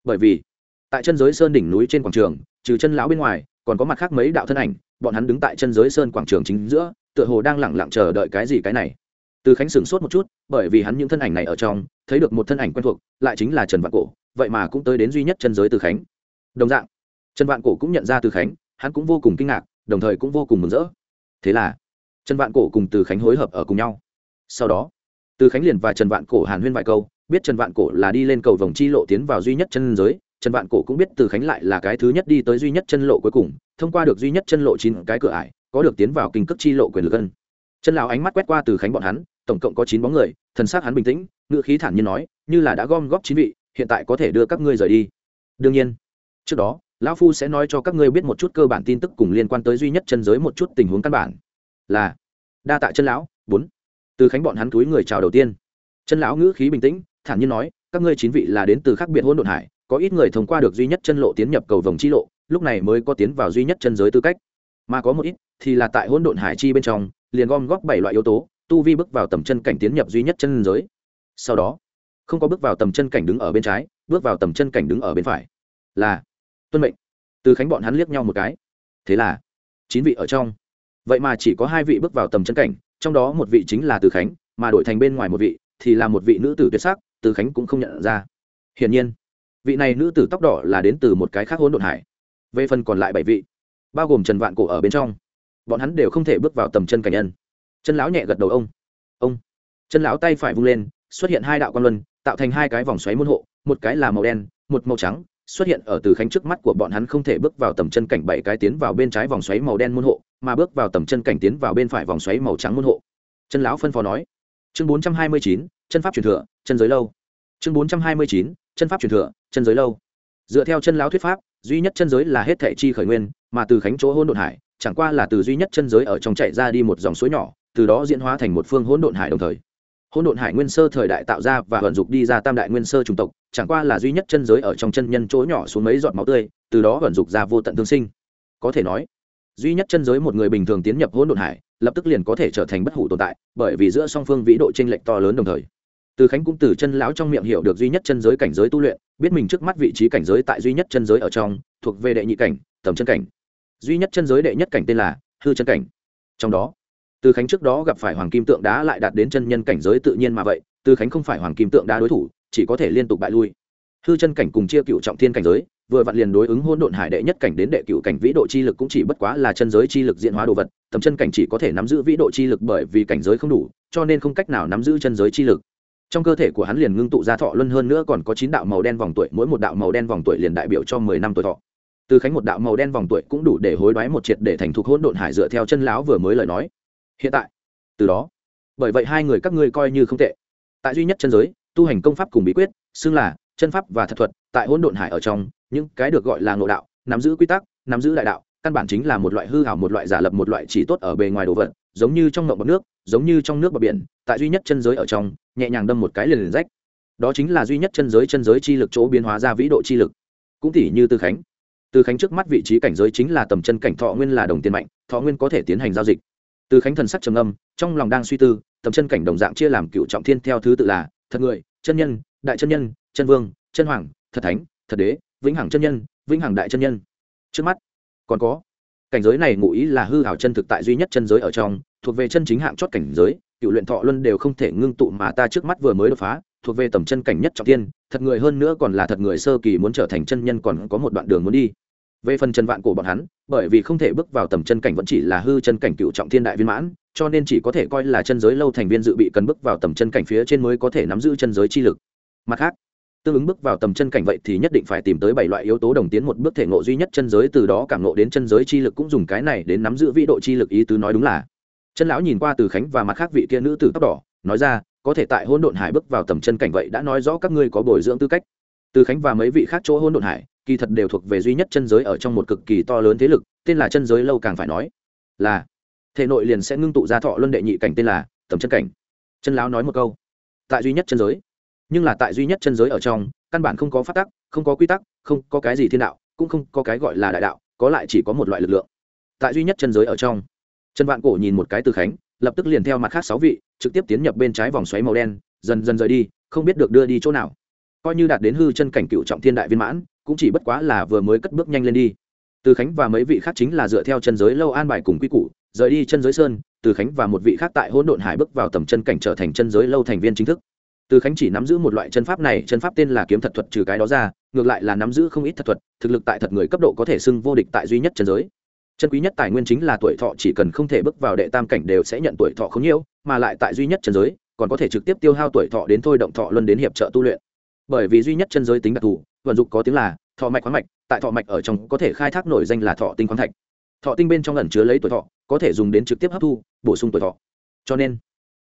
Bởi vì, tại chân giới sơn đỉnh núi trên quảng trường, trừ chân lão bên ngoài, còn có mặt khác mấy đạo thân ảnh, bọn hắn đứng tại chân giới sơn quảng trường chính giữa tựa hồ đang lẳng lặng chờ đợi cái gì cái này. Từ khánh sửng sốt một chút, bởi vì hắn những thân ảnh này ở trong, thấy được một thân ảnh quen thuộc, lại chính là trần vạn cổ, vậy mà cũng tới đến duy nhất chân giới từ khánh. Đồng dạng, trần vạn cổ cũng nhận ra từ khánh, hắn cũng vô cùng kinh ngạc, đồng thời cũng vô cùng mừng rỡ. Thế là, trần vạn cổ cùng từ khánh hối hợp ở cùng nhau. Sau đó, từ khánh liền và trần vạn cổ hàn huyên vài câu, biết trần vạn cổ là đi lên cầu vòng chi lộ tiến vào duy nhất chân giới, trần vạn cổ cũng biết từ khánh lại là cái thứ nhất đi tới duy nhất chân lộ cuối cùng, thông qua được duy nhất chân lộ chín cái cửa ải có được tiến vào kinh cước chi lộ quyền lực ân chân lão ánh mắt quét qua từ khánh bọn hắn, tổng cộng có chín bóng người, thần s á c hắn bình tĩnh ngự khí thản nhiên nói, như là đã gom góp chín vị, hiện tại có thể đưa các ngươi rời đi. Đương nhiên. Trước đó, lão phu sẽ nói cho các ngươi biết một chút cơ bản tin tức cùng liên quan tới duy nhất chân giới một chút tình huống căn bản. Là. Đa tạ chân lão. Bốn. Từ khánh bọn hắn túi người chào đầu tiên. Chân lão ngữ khí bình tĩnh, thản nhiên nói, các ngươi chín vị là đến từ khác biệt hôn độn hải, có ít người thông qua được duy nhất chân lộ tiến nhập cầu vòng chi lộ, lúc này mới có tiến vào duy nhất chân giới tư cách mà có một ít thì là tại hỗn độn hải chi bên trong, liền gom góp bảy loại yếu tố, tu vi bước vào tầm chân cảnh tiến nhập duy nhất chân giới. Sau đó, không có bước vào tầm chân cảnh đứng ở bên trái, bước vào tầm chân cảnh đứng ở bên phải. Là tuân mệnh. Từ khánh bọn hắn liếc nhau một cái. Thế là, chín vị ở trong. Vậy mà chỉ có hai vị bước vào tầm chân cảnh, trong đó một vị chính là từ khánh, mà đổi thành bên ngoài một vị thì là một vị nữ tử tuyệt sắc, từ khánh cũng không nhận ra. Hiển nhiên, vị này nữ tử tóc đỏ là đến từ một cái khác hỗn độn hải. Về phần còn lại bảy vị bao gồm trần vạn cổ ở bên trong. Bọn hắn đều không thể bước vào tầm chân cảnh nhân. Chân lão nhẹ gật đầu ông. Ông. Chân lão tay phải vung lên, xuất hiện hai đạo quan luân, tạo thành hai cái vòng xoáy môn hộ, một cái là màu đen, một màu trắng, xuất hiện ở từ khánh trước mắt của bọn hắn không thể bước vào tầm chân cảnh bảy cái tiến vào bên trái vòng xoáy màu đen môn hộ, mà bước vào tầm chân cảnh tiến vào bên phải vòng xoáy màu trắng môn hộ. Chân lão phân phó nói. Chương bốn trăm hai mươi chín, chân pháp truyền thừa, chân giới lâu. Chương bốn trăm hai mươi chín, chân pháp truyền thừa, chân giới lâu. Dựa theo chân lão thuyết pháp duy nhất chân giới là hết thể chi khởi nguyên, mà từ khánh chỗ hôn độn hải, chẳng qua là từ duy nhất chân giới ở trong chạy ra đi một dòng suối nhỏ, từ đó diễn hóa thành một phương hỗn độn hải đồng thời. Hỗn độn hải nguyên sơ thời đại tạo ra và vận dục đi ra tam đại nguyên sơ chủng tộc, chẳng qua là duy nhất chân giới ở trong chân nhân chỗ nhỏ xuống mấy giọt máu tươi, từ đó vận dục ra vô tận tương sinh. Có thể nói, duy nhất chân giới một người bình thường tiến nhập hỗn độn hải, lập tức liền có thể trở thành bất hủ tồn tại, bởi vì giữa song phương vĩ độ chênh lệch to lớn đồng thời từ khánh cũng từ chân lão trong miệng hiểu được duy nhất chân giới cảnh giới tu luyện, biết mình trước mắt vị trí cảnh giới tại duy nhất chân giới ở trong, thuộc về đệ nhị cảnh, tầm chân cảnh. Duy nhất chân giới đệ nhất cảnh tên là hư chân cảnh. Trong đó, từ khánh trước đó gặp phải hoàng kim tượng đá lại đạt đến chân nhân cảnh giới tự nhiên mà vậy, từ khánh không phải hoàng kim tượng đá đối thủ, chỉ có thể liên tục bại lui. Hư chân cảnh cùng chia cựu trọng thiên cảnh giới, vừa vặn liền đối ứng hôn độn hải đệ nhất cảnh đến đệ cựu cảnh vĩ độ chi lực cũng chỉ bất quá là chân giới chi lực diện hóa đồ vật, tầm chân cảnh chỉ có thể nắm giữ vĩ độ chi lực bởi vì cảnh giới không đủ, cho nên không cách nào nắm giữ chân giới chi lực trong cơ thể của hắn liền ngưng tụ ra thọ luân hơn nữa còn có chín đạo màu đen vòng tuổi, mỗi một đạo màu đen vòng tuổi liền đại biểu cho mười năm tuổi thọ. Từ khánh một đạo màu đen vòng tuổi cũng đủ để hối đoái một triệt để thành thục hỗn độn hải dựa theo chân lão vừa mới lời nói. Hiện tại, từ đó, bởi vậy hai người các ngươi coi như không tệ. Tại duy nhất chân giới, tu hành công pháp cùng bí quyết, xưng là chân pháp và thật thuật, tại hỗn độn hải ở trong, những cái được gọi là ngộ đạo, nắm giữ quy tắc, nắm giữ đại đạo, căn bản chính là một loại hư hảo, một loại giả lập, một loại chỉ tốt ở bề ngoài đồ vật, giống như trong ngộng bọc nước giống như trong nước bờ biển, tại duy nhất chân giới ở trong, nhẹ nhàng đâm một cái liền liền rách. Đó chính là duy nhất chân giới chân giới chi lực chỗ biến hóa ra vĩ độ chi lực. Cũng tỉ như tư khánh. Tư khánh trước mắt vị trí cảnh giới chính là tầm chân cảnh thọ nguyên là đồng tiền mạnh, thọ nguyên có thể tiến hành giao dịch. Tư khánh thần sắc trầm âm trong lòng đang suy tư, tầm chân cảnh đồng dạng chia làm cựu trọng thiên theo thứ tự là thật người, chân nhân, đại chân nhân, chân vương, chân hoàng, thật thánh, thật đế, vĩnh hằng chân nhân, vĩnh hằng đại chân nhân. Trước mắt, còn có. Cảnh giới này ngụ ý là hư hảo chân thực tại duy nhất chân giới ở trong thuộc về chân chính hạng chót cảnh giới, cựu luyện thọ luân đều không thể ngưng tụ mà ta trước mắt vừa mới đột phá, thuộc về tầm chân cảnh nhất trọng tiên, thật người hơn nữa còn là thật người sơ kỳ muốn trở thành chân nhân còn có một đoạn đường muốn đi. Về phần chân vạn của bọn hắn, bởi vì không thể bước vào tầm chân cảnh vẫn chỉ là hư chân cảnh cựu trọng thiên đại viên mãn, cho nên chỉ có thể coi là chân giới lâu thành viên dự bị cần bước vào tầm chân cảnh phía trên mới có thể nắm giữ chân giới chi lực. Mặt khác, tương ứng bước vào tầm chân cảnh vậy thì nhất định phải tìm tới bảy loại yếu tố đồng tiến một bước thể ngộ duy nhất chân giới, từ đó cảm ngộ đến chân giới chi lực cũng dùng cái này đến nắm giữ vĩ độ chi lực ý tứ nói đúng là chân lão nhìn qua từ khánh và mặt khác vị kia nữ tử tóc đỏ, nói ra, có thể tại hôn độn hải bước vào tầm chân cảnh vậy đã nói rõ các ngươi có bồi dưỡng tư cách. Từ khánh và mấy vị khác chỗ hôn độn hải, kỳ thật đều thuộc về duy nhất chân giới ở trong một cực kỳ to lớn thế lực, tên là chân giới lâu càng phải nói là thể nội liền sẽ ngưng tụ ra thọ luân đệ nhị cảnh tên là tầm chân cảnh. Chân lão nói một câu, tại duy nhất chân giới, nhưng là tại duy nhất chân giới ở trong, căn bản không có phát tắc, không có quy tắc, không có cái gì thiên đạo, cũng không có cái gọi là đại đạo, có lại chỉ có một loại lực lượng. Tại duy nhất chân giới ở trong trần vạn cổ nhìn một cái từ khánh, lập tức liền theo mặt khác sáu vị, trực tiếp tiến nhập bên trái vòng xoáy màu đen, dần dần rời đi, không biết được đưa đi chỗ nào. Coi như đạt đến hư chân cảnh cựu trọng thiên đại viên mãn, cũng chỉ bất quá là vừa mới cất bước nhanh lên đi. Từ khánh và mấy vị khác chính là dựa theo chân giới lâu an bài cùng quy củ, rời đi chân giới sơn, từ khánh và một vị khác tại hỗn độn hải bước vào tầm chân cảnh trở thành chân giới lâu thành viên chính thức. Từ khánh chỉ nắm giữ một loại chân pháp này, chân pháp tên là kiếm thật thuật trừ cái đó ra, ngược lại là nắm giữ không ít thật thuật, thực lực tại thật người cấp độ có thể xưng vô địch tại duy nhất chân giới chân quý nhất tài nguyên chính là tuổi thọ, chỉ cần không thể bước vào đệ tam cảnh đều sẽ nhận tuổi thọ không nhiều, mà lại tại duy nhất chân giới, còn có thể trực tiếp tiêu hao tuổi thọ đến thôi động thọ luân đến hiệp trợ tu luyện. Bởi vì duy nhất chân giới tính đặc thù, vận dụng có tiếng là thọ mạch khoáng mạch, tại thọ mạch ở trong có thể khai thác nổi danh là thọ tinh khoáng thạch. Thọ tinh bên trong ẩn chứa lấy tuổi thọ, có thể dùng đến trực tiếp hấp thu, bổ sung tuổi thọ. Cho nên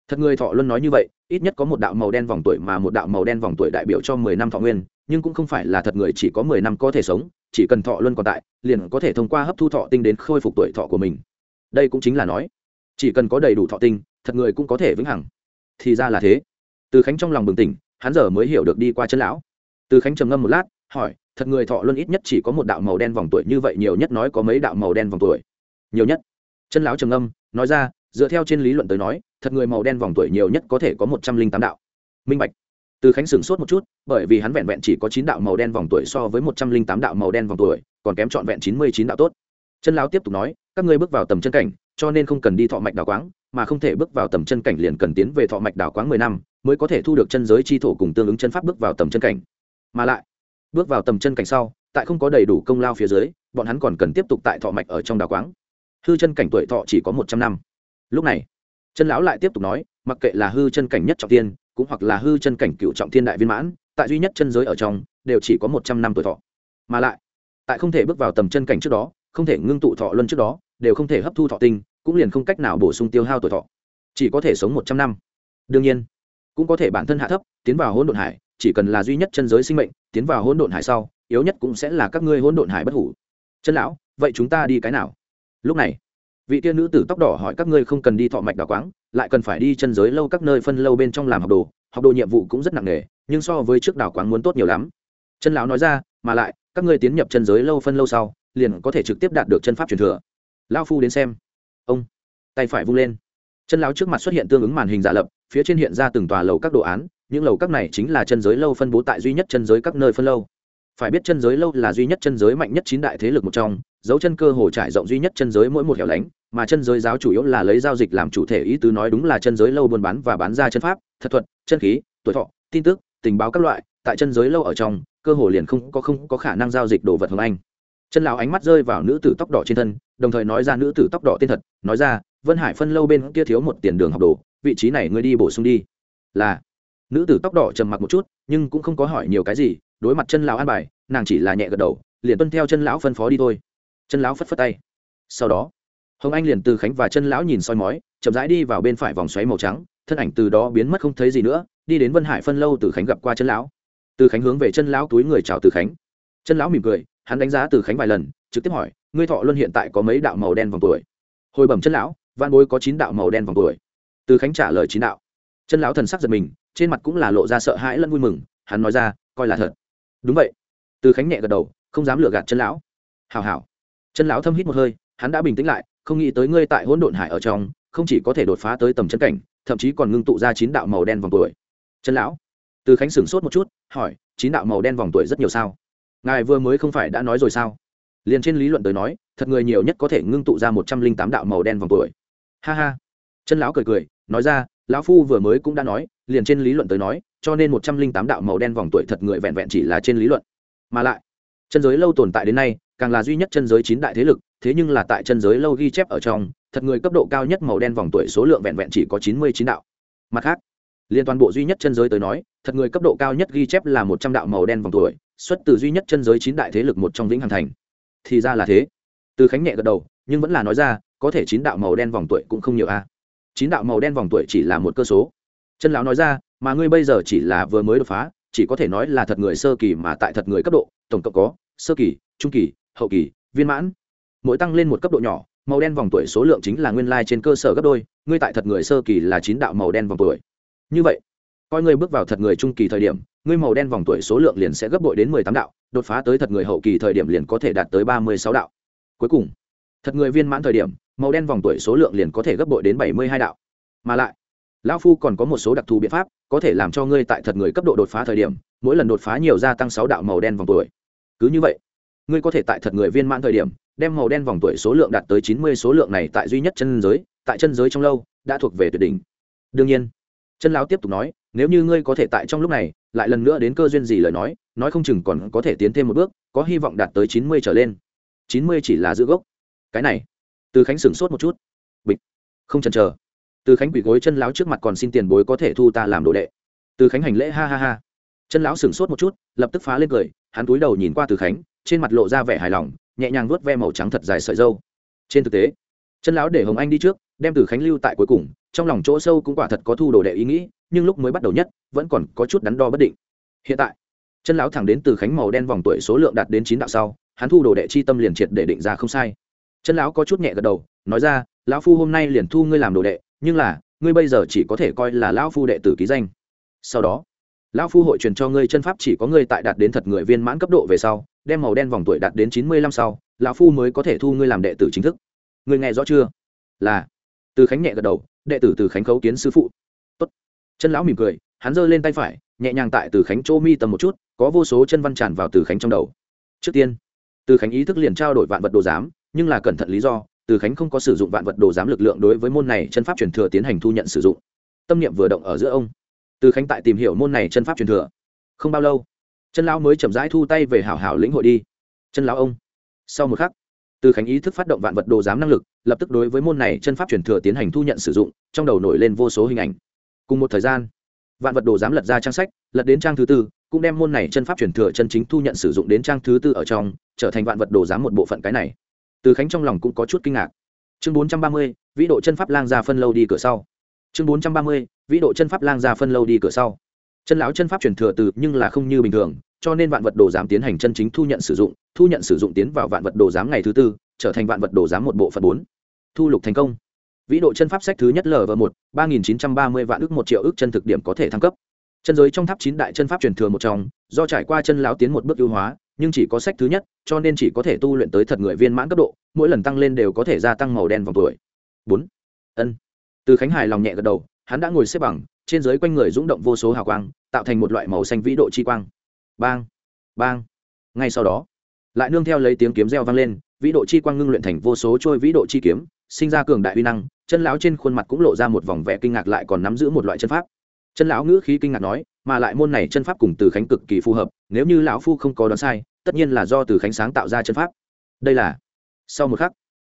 thật người thọ luân nói như vậy, ít nhất có một đạo màu đen vòng tuổi mà một đạo màu đen vòng tuổi đại biểu cho mười năm thọ nguyên, nhưng cũng không phải là thật người chỉ có mười năm có thể sống, chỉ cần thọ luân còn tại, liền có thể thông qua hấp thu thọ tinh đến khôi phục tuổi thọ của mình. Đây cũng chính là nói, chỉ cần có đầy đủ thọ tinh, thật người cũng có thể vững hằng. Thì ra là thế. Từ khánh trong lòng bừng tỉnh, hắn giờ mới hiểu được đi qua chân lão. Từ khánh trầm ngâm một lát, hỏi, thật người thọ luân ít nhất chỉ có một đạo màu đen vòng tuổi như vậy, nhiều nhất nói có mấy đạo màu đen vòng tuổi? Nhiều nhất. Chân lão trầm ngâm, nói ra, dựa theo trên lý luận tới nói thật người màu đen vòng tuổi nhiều nhất có thể có một trăm linh tám đạo. Minh bạch. Từ khánh sửng sốt một chút, bởi vì hắn vẹn vẹn chỉ có chín đạo màu đen vòng tuổi so với một trăm linh tám đạo màu đen vòng tuổi, còn kém trọn vẹn chín mươi chín đạo tốt. Chân lão tiếp tục nói, các ngươi bước vào tầm chân cảnh, cho nên không cần đi thọ mạch đào quáng, mà không thể bước vào tầm chân cảnh liền cần tiến về thọ mạch đào quáng mười năm, mới có thể thu được chân giới chi thổ cùng tương ứng chân pháp bước vào tầm chân cảnh. Mà lại, bước vào tầm chân cảnh sau, tại không có đầy đủ công lao phía dưới, bọn hắn còn cần tiếp tục tại thọ mạch ở trong đào quáng. Hư chân cảnh tuổi thọ chỉ có một trăm năm. Lúc này chân lão lại tiếp tục nói, mặc kệ là hư chân cảnh nhất trọng tiên cũng hoặc là hư chân cảnh cựu trọng thiên đại viên mãn, tại duy nhất chân giới ở trong, đều chỉ có một trăm năm tuổi thọ. Mà lại, tại không thể bước vào tầm chân cảnh trước đó, không thể ngưng tụ thọ luân trước đó, đều không thể hấp thu thọ tinh, cũng liền không cách nào bổ sung tiêu hao tuổi thọ. Chỉ có thể sống một trăm năm. Đương nhiên, cũng có thể bản thân hạ thấp, tiến vào hỗn độn hải, chỉ cần là duy nhất chân giới sinh mệnh, tiến vào hỗn độn hải sau, yếu nhất cũng sẽ là các ngươi hỗn độn hải bất hủ. Chân lão, vậy chúng ta đi cái nào? Lúc này vị tiên nữ tử tóc đỏ hỏi các ngươi không cần đi thọ mạch đào quáng, lại cần phải đi chân giới lâu các nơi phân lâu bên trong làm học đồ học đồ nhiệm vụ cũng rất nặng nề, nhưng so với trước đào quáng muốn tốt nhiều lắm. Chân lão nói ra, mà lại, các ngươi tiến nhập chân giới lâu phân lâu sau, liền có thể trực tiếp đạt được chân pháp truyền thừa. Lao phu đến xem. Ông, tay phải vung lên. Chân lão trước mặt xuất hiện tương ứng màn hình giả lập, phía trên hiện ra từng tòa lầu các đồ án, những lầu các này chính là chân giới lâu phân bố tại duy nhất chân giới các nơi phân lâu phải biết chân giới lâu là duy nhất chân giới mạnh nhất chín đại thế lực một trong, dấu chân cơ hồ trải rộng duy nhất chân giới mỗi một hẻo lánh, mà chân giới giáo chủ yếu là lấy giao dịch làm chủ thể ý tứ nói đúng là chân giới lâu buôn bán và bán ra chân pháp, thật thuật, chân khí, tuổi thọ, tin tức, tình báo các loại, tại chân giới lâu ở trong, cơ hồ liền không có không có khả năng giao dịch đồ vật hồng anh. Chân lão ánh mắt rơi vào nữ tử tóc đỏ trên thân, đồng thời nói ra nữ tử tóc đỏ tên thật, nói ra, vân hải phân lâu bên kia thiếu một tiền đường học đồ, vị trí này ngươi đi bổ sung đi. Là, nữ tử tóc đỏ trầm mặc một chút, nhưng cũng không có hỏi nhiều cái gì đối mặt chân lão an bài, nàng chỉ là nhẹ gật đầu, liền tuân theo chân lão phân phó đi thôi. Chân lão phất phất tay. Sau đó, hồng anh liền từ khánh và chân lão nhìn soi mói, chậm rãi đi vào bên phải vòng xoáy màu trắng, thân ảnh từ đó biến mất không thấy gì nữa, đi đến vân hải phân lâu từ khánh gặp qua chân lão. Từ khánh hướng về chân lão túi người chào từ khánh. Chân lão mỉm cười, hắn đánh giá từ khánh vài lần, trực tiếp hỏi, ngươi thọ luân hiện tại có mấy đạo màu đen vòng tuổi? Hồi bẩm chân lão văn bối có chín đạo màu đen vòng tuổi. Từ khánh trả lời chín đạo. Chân lão thần sắc giật mình, trên mặt cũng là lộ ra sợ hãi lẫn vui mừng, hắn nói ra, coi là thật đúng vậy. Từ khánh nhẹ gật đầu, không dám lừa gạt chân lão. Hào hào chân lão thâm hít một hơi, hắn đã bình tĩnh lại, không nghĩ tới ngươi tại hỗn độn hải ở trong, không chỉ có thể đột phá tới tầm chân cảnh, thậm chí còn ngưng tụ ra chín đạo màu đen vòng tuổi. Chân lão. Từ khánh sửng sốt một chút, hỏi, chín đạo màu đen vòng tuổi rất nhiều sao? Ngài vừa mới không phải đã nói rồi sao? Liền trên lý luận tới nói, thật người nhiều nhất có thể ngưng tụ ra một trăm linh tám đạo màu đen vòng tuổi. Ha ha. Chân lão cười cười, nói ra lão phu vừa mới cũng đã nói, liền trên lý luận tới nói, cho nên một trăm linh tám đạo màu đen vòng tuổi thật người vẹn vẹn chỉ là trên lý luận. Mà lại, chân giới lâu tồn tại đến nay, càng là duy nhất chân giới chín đại thế lực, thế nhưng là tại chân giới lâu ghi chép ở trong, thật người cấp độ cao nhất màu đen vòng tuổi số lượng vẹn vẹn chỉ có chín mươi chín đạo. Mặt khác, liên toàn bộ duy nhất chân giới tới nói, thật người cấp độ cao nhất ghi chép là một trăm đạo màu đen vòng tuổi, xuất từ duy nhất chân giới chín đại thế lực một trong vĩnh hằng thành. Thì ra là thế. Từ khánh nhẹ gật đầu, nhưng vẫn là nói ra, có thể chín đạo màu đen vòng tuổi cũng không nhiều a chín đạo màu đen vòng tuổi chỉ là một cơ số. Chân lão nói ra, mà ngươi bây giờ chỉ là vừa mới đột phá, chỉ có thể nói là thật người sơ kỳ mà tại thật người cấp độ, tổng cộng có, sơ kỳ, trung kỳ, hậu kỳ, viên mãn. Mỗi tăng lên một cấp độ nhỏ, màu đen vòng tuổi số lượng chính là nguyên lai trên cơ sở gấp đôi, ngươi tại thật người sơ kỳ là chín đạo màu đen vòng tuổi. Như vậy, coi ngươi bước vào thật người trung kỳ thời điểm, ngươi màu đen vòng tuổi số lượng liền sẽ gấp bội đến mười tám đạo, đột phá tới thật người hậu kỳ thời điểm liền có thể đạt tới ba mươi sáu đạo. Cuối cùng, thật người viên mãn thời điểm màu đen vòng tuổi số lượng liền có thể gấp bội đến bảy mươi hai đạo. Mà lại, lão phu còn có một số đặc thù biện pháp, có thể làm cho ngươi tại thật người cấp độ đột phá thời điểm, mỗi lần đột phá nhiều gia tăng sáu đạo màu đen vòng tuổi. Cứ như vậy, ngươi có thể tại thật người viên mãn thời điểm, đem màu đen vòng tuổi số lượng đạt tới chín mươi số lượng này tại duy nhất chân giới, tại chân giới trong lâu, đã thuộc về tuyệt đỉnh. Đương nhiên, chân lão tiếp tục nói, nếu như ngươi có thể tại trong lúc này, lại lần nữa đến cơ duyên gì lời nói nói không chừng còn có thể tiến thêm một bước, có hy vọng đạt tới chín mươi trở lên. Chín mươi chỉ là giữ gốc. Cái này từ khánh sửng sốt một chút. Bịch. Không chần chờ. Từ khánh quỳ gối chân lão trước mặt còn xin tiền bối có thể thu ta làm đồ đệ. Từ khánh hành lễ ha ha ha. Chân lão sửng sốt một chút, lập tức phá lên cười, hắn túi đầu nhìn qua từ khánh, trên mặt lộ ra vẻ hài lòng, nhẹ nhàng vuốt ve màu trắng thật dài sợi dâu. Trên thực tế, chân lão để hồng anh đi trước, đem từ khánh lưu tại cuối cùng, trong lòng chỗ sâu cũng quả thật có thu đồ đệ ý nghĩ, nhưng lúc mới bắt đầu nhất, vẫn còn có chút đắn đo bất định. Hiện tại, chân lão thẳng đến từ khánh màu đen vòng tuổi số lượng đạt đến chín đạo sau, hắn thu đồ đệ chi tâm liền triệt để định ra không sai chân lão có chút nhẹ gật đầu, nói ra, lão phu hôm nay liền thu ngươi làm đồ đệ, nhưng là, ngươi bây giờ chỉ có thể coi là lão phu đệ tử ký danh. Sau đó, lão phu hội truyền cho ngươi chân pháp chỉ có ngươi tại đạt đến thật người viên mãn cấp độ về sau, đem màu đen vòng tuổi đạt đến chín mươi lăm sau, lão phu mới có thể thu ngươi làm đệ tử chính thức. Ngươi nghe rõ chưa? Là. Từ khánh nhẹ gật đầu, đệ tử từ khánh khấu kiến sư phụ. Tốt. chân lão mỉm cười, hắn giơ lên tay phải, nhẹ nhàng tại từ khánh chỗ mi tầm một chút, có vô số chân văn tràn vào từ khánh trong đầu. Trước tiên, từ khánh ý thức liền trao đổi vạn vật đồ giám nhưng là cẩn thận lý do, từ khánh không có sử dụng vạn vật đồ giám lực lượng đối với môn này chân pháp truyền thừa tiến hành thu nhận sử dụng. Tâm niệm vừa động ở giữa ông. Từ khánh tại tìm hiểu môn này chân pháp truyền thừa. Không bao lâu, chân lão mới chậm rãi thu tay về hảo hảo lĩnh hội đi. Chân lão ông. Sau một khắc, từ khánh ý thức phát động vạn vật đồ giám năng lực, lập tức đối với môn này chân pháp truyền thừa tiến hành thu nhận sử dụng, trong đầu nổi lên vô số hình ảnh. Cùng một thời gian, vạn vật đồ giám lật ra trang sách, lật đến trang thứ tư, cũng đem môn này chân pháp truyền thừa chân chính thu nhận sử dụng đến trang thứ tư ở trong, trở thành vạn vật đồ giám một bộ phận cái này từ khánh trong lòng cũng có chút kinh ngạc. Chương bốn trăm ba mươi, vĩ độ chân pháp lang ra phân lâu đi cửa sau. Chương bốn trăm ba mươi, vĩ độ chân pháp lang ra phân lâu đi cửa sau. Chân lão chân pháp truyền thừa từ nhưng là không như bình thường, cho nên vạn vật đồ giám tiến hành chân chính thu nhận sử dụng, thu nhận sử dụng tiến vào vạn vật đồ giám ngày thứ tư, trở thành vạn vật đồ giám một bộ phận bốn. Thu lục thành công. Vĩ độ chân pháp sách thứ nhất lv một, ba nghìn chín trăm ba mươi vạn ước một triệu ước chân thực điểm có thể thăng cấp. Chân giới trong tháp chín đại chân pháp truyền thừa một trong, do trải qua chân lão tiến một bước ưu hóa nhưng chỉ có sách thứ nhất, cho nên chỉ có thể tu luyện tới thật người viên mãn cấp độ, mỗi lần tăng lên đều có thể gia tăng màu đen vòng tuổi. Bốn. Ân. Từ khánh hải lòng nhẹ gật đầu, hắn đã ngồi xếp bằng, trên giới quanh người rung động vô số hào quang, tạo thành một loại màu xanh vĩ độ chi quang. Bang bang. Ngay sau đó, lại nương theo lấy tiếng kiếm reo vang lên, vĩ độ chi quang ngưng luyện thành vô số trôi vĩ độ chi kiếm, sinh ra cường đại uy năng, chân lão trên khuôn mặt cũng lộ ra một vòng vẻ kinh ngạc lại còn nắm giữ một loại chân pháp. Chân lão ngữ khí kinh ngạc nói mà lại môn này chân pháp cùng từ khánh cực kỳ phù hợp, nếu như lão phu không có đoán sai, tất nhiên là do từ khánh sáng tạo ra chân pháp. Đây là, sau một khắc,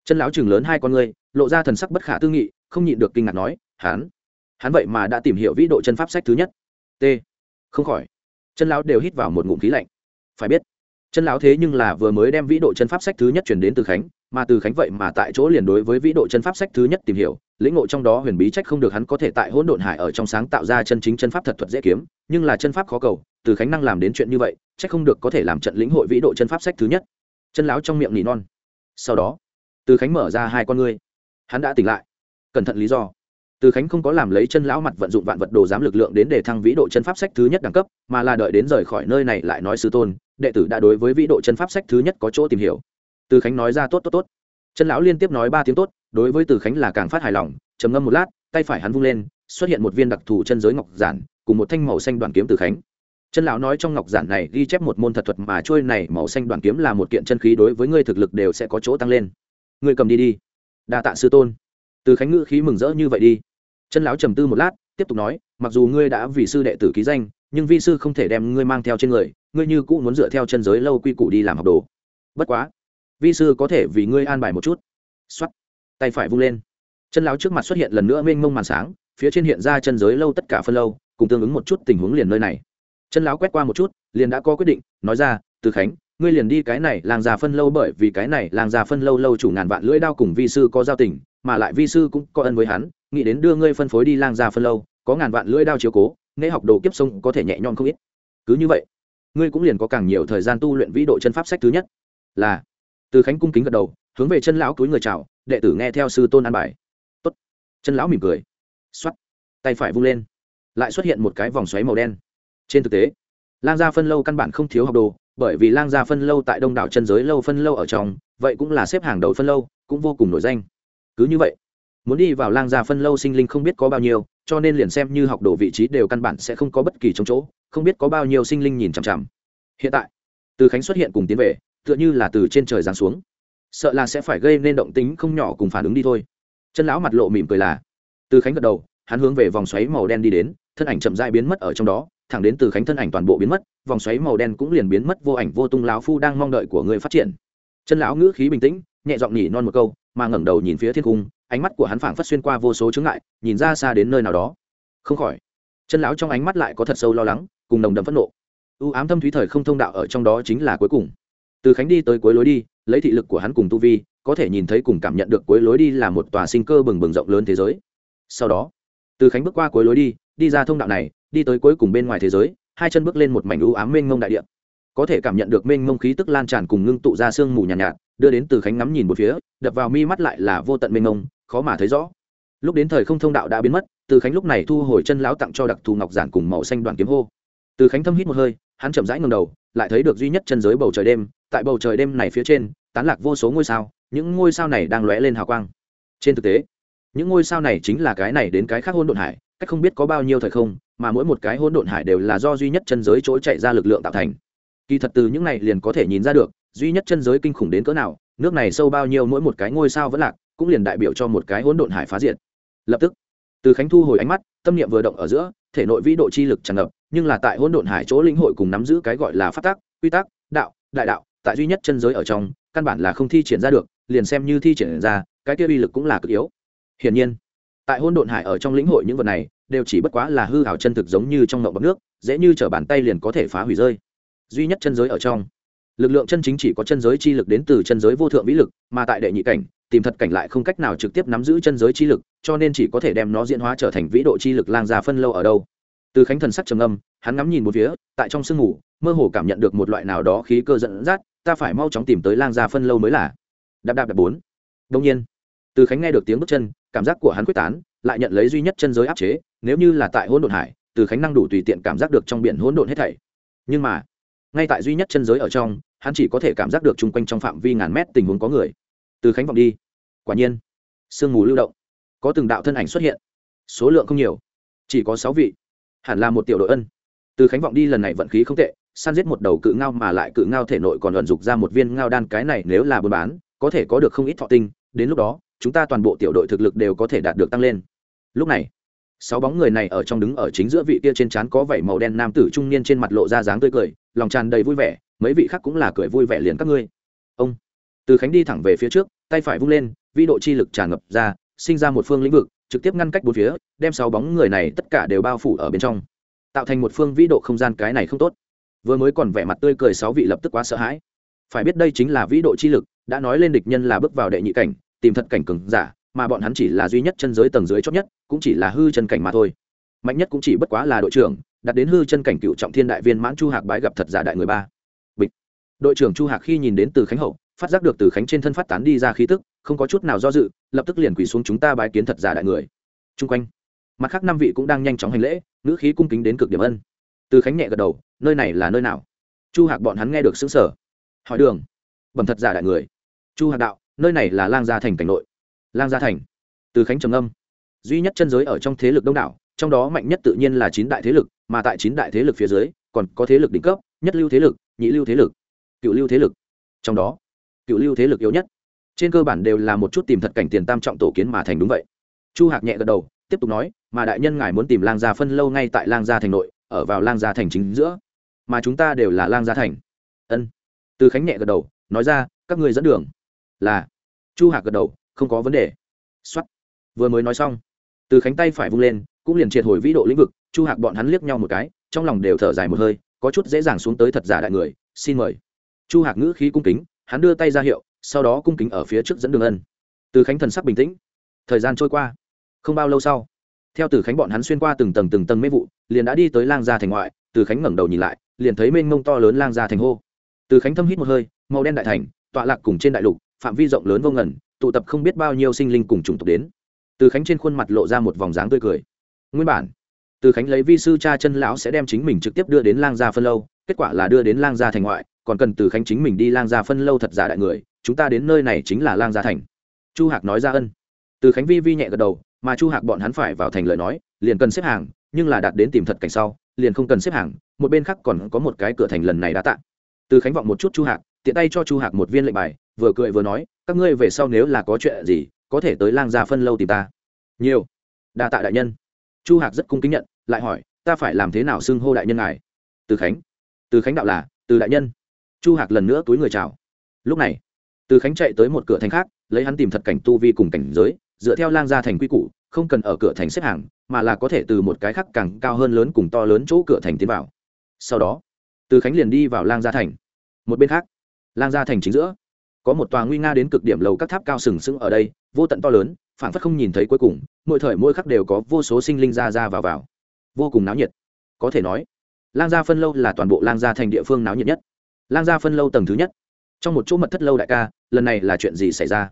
chân lão chừng lớn hai con ngươi lộ ra thần sắc bất khả tư nghị, không nhịn được kinh ngạc nói, hắn hắn vậy mà đã tìm hiểu vĩ độ chân pháp sách thứ nhất. T, không khỏi, chân lão đều hít vào một ngụm khí lạnh. Phải biết chân lão thế nhưng là vừa mới đem vĩ độ chân pháp sách thứ nhất chuyển đến từ khánh, mà từ khánh vậy mà tại chỗ liền đối với vĩ độ chân pháp sách thứ nhất tìm hiểu, lĩnh ngộ trong đó huyền bí trách không được hắn có thể tại hỗn độn hải ở trong sáng tạo ra chân chính chân pháp thật thuật dễ kiếm, nhưng là chân pháp khó cầu, từ khánh năng làm đến chuyện như vậy trách không được có thể làm trận lĩnh hội vĩ độ chân pháp sách thứ nhất. Chân lão trong miệng nỉ non. Sau đó, từ khánh mở ra hai con ngươi. Hắn đã tỉnh lại. Cẩn thận lý do từ khánh không có làm lấy chân lão mặt vận dụng vạn vật đồ giám lực lượng đến để thăng vĩ độ chân pháp sách thứ nhất đẳng cấp, mà là đợi đến rời khỏi nơi này lại nói sư tôn, đệ tử đã đối với vĩ độ chân pháp sách thứ nhất có chỗ tìm hiểu. Từ khánh nói ra, tốt tốt tốt. Chân lão liên tiếp nói ba tiếng tốt, đối với từ khánh là càng phát hài lòng, trầm ngâm một lát, tay phải hắn vung lên, xuất hiện một viên đặc thù chân giới ngọc giản, cùng một thanh màu xanh đoàn kiếm từ khánh. Chân lão nói trong ngọc giản này ghi chép một môn thật thuật mà trôi này màu xanh đoàn kiếm là một kiện chân khí đối với ngươi thực lực đều sẽ có chỗ tăng lên. Ngươi cầm đi đi. Đa tạ sư tôn. Từ khánh ngữ khí mừng rỡ như vậy đi chân lão trầm tư một lát, tiếp tục nói, mặc dù ngươi đã vì sư đệ tử ký danh, nhưng vi sư không thể đem ngươi mang theo trên người, ngươi như cũ muốn dựa theo chân giới lâu quy củ đi làm học đồ. Bất quá, vi sư có thể vì ngươi an bài một chút. X tay phải vung lên. Chân lão trước mặt xuất hiện lần nữa mênh mông màn sáng, phía trên hiện ra chân giới lâu tất cả phân lâu, cùng tương ứng một chút tình huống liền nơi này. Chân lão quét qua một chút, liền đã có quyết định, nói ra, từ khánh, ngươi liền đi cái này làng già phân lâu bởi vì cái này làng già phân lâu lâu chủ ngàn vạn lưỡi đao cùng vi sư có giao tình mà lại vi sư cũng có ân với hắn, nghĩ đến đưa ngươi phân phối đi lang ra phân lâu, có ngàn vạn lưỡi đao chiếu cố nghe học đồ kiếp sông có thể nhẹ nhõm không ít. Cứ như vậy, ngươi cũng liền có càng nhiều thời gian tu luyện vĩ độ chân pháp sách thứ nhất. Là, từ khánh cung kính gật đầu, hướng về chân lão túi người chào, đệ tử nghe theo sư tôn an bài. Tốt. Chân lão mỉm cười. Xoắt tay phải vung lên. Lại xuất hiện một cái vòng xoáy màu đen. Trên thực tế, lang gia phân lâu căn bản không thiếu học đồ, bởi vì lang gia phân lâu tại đông đảo chân giới lâu phân lâu ở trong, vậy cũng là xếp hàng đầu phân lâu, cũng vô cùng nổi danh cứ như vậy, muốn đi vào lang gia phân lâu sinh linh không biết có bao nhiêu, cho nên liền xem như học đồ vị trí đều căn bản sẽ không có bất kỳ trong chỗ, không biết có bao nhiêu sinh linh nhìn chằm chằm. Hiện tại, từ khánh xuất hiện cùng tiến về, tựa như là từ trên trời giáng xuống. Sợ là sẽ phải gây nên động tính không nhỏ cùng phản ứng đi thôi. Chân lão mặt lộ mỉm cười là, từ khánh gật đầu, hắn hướng về vòng xoáy màu đen đi đến, thân ảnh chậm dại biến mất ở trong đó, thẳng đến từ khánh thân ảnh toàn bộ biến mất, vòng xoáy màu đen cũng liền biến mất, vô ảnh vô tung lão phu đang mong đợi của người phát triển. Chân lão ngữ khí bình tĩnh, nhẹ giọng nhỉ non một câu mà ngẩng đầu nhìn phía thiên cung, ánh mắt của hắn phảng phất xuyên qua vô số chướng ngại, nhìn ra xa đến nơi nào đó. Không khỏi, chân lão trong ánh mắt lại có thật sâu lo lắng, cùng nồng đậm phẫn nộ. Ưu ám thâm thúy thời không thông đạo ở trong đó chính là cuối cùng. Từ khánh đi tới cuối lối đi, lấy thị lực của hắn cùng tu vi, có thể nhìn thấy cùng cảm nhận được cuối lối đi là một tòa sinh cơ bừng bừng rộng lớn thế giới. Sau đó, từ khánh bước qua cuối lối đi đi ra thông đạo này, đi tới cuối cùng bên ngoài thế giới, hai chân bước lên một mảnh ưu ám mênh mông đại địa có thể cảm nhận được mênh mông khí tức lan tràn cùng ngưng tụ ra sương mù nhàn nhạt, nhạt đưa đến từ khánh ngắm nhìn một phía đập vào mi mắt lại là vô tận mênh mông khó mà thấy rõ. Lúc đến thời không thông đạo đã biến mất từ khánh lúc này thu hồi chân lão tặng cho đặc thù ngọc giản cùng màu xanh đoàn kiếm hô. Từ khánh thâm hít một hơi hắn chậm rãi ngầm đầu lại thấy được duy nhất chân giới bầu trời đêm tại bầu trời đêm này phía trên tán lạc vô số ngôi sao những ngôi sao này đang lóe lên hào quang. Trên thực tế những ngôi sao này chính là cái này đến cái khác hôn độn hải cách không biết có bao nhiêu thời không mà mỗi một cái hôn độn hải đều là do duy nhất chân giới chỗ chạy ra lực lượng tạo thành kỳ thật từ những này liền có thể nhìn ra được, duy nhất chân giới kinh khủng đến cỡ nào, nước này sâu bao nhiêu mỗi một cái ngôi sao vẫn lạc, cũng liền đại biểu cho một cái hỗn độn hải phá diệt. Lập tức, từ khánh thu hồi ánh mắt, tâm niệm vừa động ở giữa, thể nội vĩ độ chi lực tràn ngập, nhưng là tại hỗn độn hải chỗ linh hội cùng nắm giữ cái gọi là phát tác quy tắc, đạo, đại đạo, tại duy nhất chân giới ở trong, căn bản là không thi triển ra được, liền xem như thi triển ra, cái kia uy lực cũng là cực yếu. Hiển nhiên, tại hỗn độn hải ở trong lĩnh hội những vật này, đều chỉ bất quá là hư hảo chân thực giống như trong ngộng bọc nước, dễ như t bàn tay liền có thể phá hủy rơi duy nhất chân giới ở trong. Lực lượng chân chính chỉ có chân giới chi lực đến từ chân giới vô thượng vĩ lực, mà tại đệ nhị cảnh, tìm thật cảnh lại không cách nào trực tiếp nắm giữ chân giới chi lực, cho nên chỉ có thể đem nó diễn hóa trở thành vĩ độ chi lực lang ra phân lâu ở đâu. Từ khánh thần sắc trầm âm hắn ngắm nhìn một phía, tại trong sương mù, mơ hồ cảm nhận được một loại nào đó khí cơ dẫn dắt, ta phải mau chóng tìm tới lang gia phân lâu mới là. Đạp đạp đạp bốn. Đông nhiên, từ khánh nghe được tiếng bước chân, cảm giác của hắn quyết tán, lại nhận lấy duy nhất chân giới áp chế, nếu như là tại hỗn độn hải, từ khánh năng đủ tùy tiện cảm giác được trong biển hỗn độn hết thảy. Nhưng mà ngay tại duy nhất chân giới ở trong, hắn chỉ có thể cảm giác được chung quanh trong phạm vi ngàn mét tình huống có người. Từ khánh vọng đi. Quả nhiên, sương mù lưu động. Có từng đạo thân ảnh xuất hiện. Số lượng không nhiều, chỉ có sáu vị. Hẳn là một tiểu đội ân. Từ khánh vọng đi lần này vận khí không tệ, săn giết một đầu cự ngao mà lại cự ngao thể nội còn luận dục ra một viên ngao đan cái này nếu là buôn bán, có thể có được không ít thọ tinh, đến lúc đó, chúng ta toàn bộ tiểu đội thực lực đều có thể đạt được tăng lên. Lúc này sáu bóng người này ở trong đứng ở chính giữa vị kia trên trán có vảy màu đen nam tử trung niên trên mặt lộ ra dáng tươi cười, lòng tràn đầy vui vẻ, mấy vị khác cũng là cười vui vẻ liền các ngươi. Ông. Từ khánh đi thẳng về phía trước, tay phải vung lên vi độ chi lực tràn ngập ra, sinh ra một phương lĩnh vực, trực tiếp ngăn cách bốn phía, đem sáu bóng người này tất cả đều bao phủ ở bên trong. Tạo thành một phương vĩ độ không gian cái này không tốt. Vừa mới còn vẻ mặt tươi cười sáu vị lập tức quá sợ hãi. Phải biết đây chính là vĩ độ chi lực, đã nói lên địch nhân là bước vào đệ nhị cảnh, tìm thật cảnh cừng giả mà bọn hắn chỉ là duy nhất chân giới tầng dưới chót nhất, cũng chỉ là hư chân cảnh mà thôi. Mạnh nhất cũng chỉ bất quá là đội trưởng đặt đến hư chân cảnh cựu trọng thiên đại viên mãn chu hạc bái gặp thật giả đại người ba. Bịch. Đội trưởng chu hạc khi nhìn đến từ khánh hậu, phát giác được từ khánh trên thân phát tán đi ra khí tức, không có chút nào do dự, lập tức liền quỳ xuống chúng ta bái kiến thật giả đại người. Chung quanh, mặt khác năm vị cũng đang nhanh chóng hành lễ, ngữ khí cung kính đến cực điểm ân. Từ khánh nhẹ gật đầu, nơi này là nơi nào? Chu hạc bọn hắn nghe được xứng sở hỏi đường. Bẩm thật giả đại người. Chu hạc đạo, nơi này là lang gia thành cảnh nội lang gia thành. Từ khánh trầm âm duy nhất chân giới ở trong thế lực đông đảo, trong đó mạnh nhất tự nhiên là chín đại thế lực, mà tại chín đại thế lực phía dưới, còn có thế lực đỉnh cấp, nhất lưu thế lực, nhị lưu thế lực, cựu lưu thế lực. Trong đó, cựu lưu thế lực yếu nhất. Trên cơ bản đều là một chút tìm thật cảnh tiền tam trọng tổ kiến mà thành đúng vậy. Chu hạc nhẹ gật đầu, tiếp tục nói, mà đại nhân ngài muốn tìm lang gia phân lâu ngay tại lang gia thành nội, ở vào lang gia thành chính giữa. Mà chúng ta đều là lang gia thành. Ân. Từ khánh nhẹ gật đầu, nói ra, các người dẫn đường. Là. Chu hạc gật đầu không có vấn đề. Xuất vừa mới nói xong, từ khánh tay phải vung lên, cũng liền triệt hồi vĩ độ lĩnh vực, chu hạc bọn hắn liếc nhau một cái, trong lòng đều thở dài một hơi, có chút dễ dàng xuống tới thật giả đại người, xin mời. Chu hạc ngữ khí cung kính, hắn đưa tay ra hiệu, sau đó cung kính ở phía trước dẫn đường ân. Từ khánh thần sắc bình tĩnh. Thời gian trôi qua, không bao lâu sau, theo từ khánh bọn hắn xuyên qua từng tầng từng tầng mê vụ, liền đã đi tới lang gia thành ngoại, từ khánh ngẩng đầu nhìn lại, liền thấy mênh mông to lớn lang gia thành hô. Từ khánh thâm hít một hơi, màu đen đại thành, tọa lạc cùng trên đại lục, phạm vi rộng lớn vô ngần tụ tập không biết bao nhiêu sinh linh cùng chủng tộc đến. Từ khánh trên khuôn mặt lộ ra một vòng dáng tươi cười. Nguyên bản, từ khánh lấy vi sư cha chân lão sẽ đem chính mình trực tiếp đưa đến lang gia phân lâu, kết quả là đưa đến lang gia thành ngoại, còn cần từ khánh chính mình đi lang gia phân lâu thật giả đại người, chúng ta đến nơi này chính là lang gia thành. Chu hạc nói ra ân. Từ khánh vi vi nhẹ gật đầu, mà chu hạc bọn hắn phải vào thành lời nói, liền cần xếp hàng, nhưng là đạt đến tìm thật cảnh sau, liền không cần xếp hàng, một bên khác còn có một cái cửa thành lần này đã tạ. Từ khánh vọng một chút chu hạc tiện tay cho chu hạc một viên lệnh bài, vừa cười vừa nói, các ngươi về sau nếu là có chuyện gì, có thể tới lang gia phân lâu tìm ta. Nhiều. Đa tạ đại nhân. Chu hạc rất cung kính nhận, lại hỏi, ta phải làm thế nào xưng hô đại nhân ngài? Từ khánh. Từ khánh đạo là, từ đại nhân. Chu hạc lần nữa túi người chào. Lúc này, từ khánh chạy tới một cửa thành khác, lấy hắn tìm thật cảnh tu vi cùng cảnh giới, dựa theo lang gia thành quy củ, không cần ở cửa thành xếp hàng, mà là có thể từ một cái khác càng cao hơn lớn cùng to lớn chỗ cửa thành tiến vào. Sau đó, từ khánh liền đi vào lang gia thành. Một bên khác lang gia thành chính giữa. Có một tòa nguy nga đến cực điểm lầu các tháp cao sừng sững ở đây, vô tận to lớn phản phất không nhìn thấy cuối cùng, mỗi thời mỗi khắc đều có vô số sinh linh ra ra vào vào. Vô cùng náo nhiệt. Có thể nói, lang gia phân lâu là toàn bộ lang gia thành địa phương náo nhiệt nhất. Lang gia phân lâu tầng thứ nhất. Trong một chỗ mật thất lâu đại ca, lần này là chuyện gì xảy ra?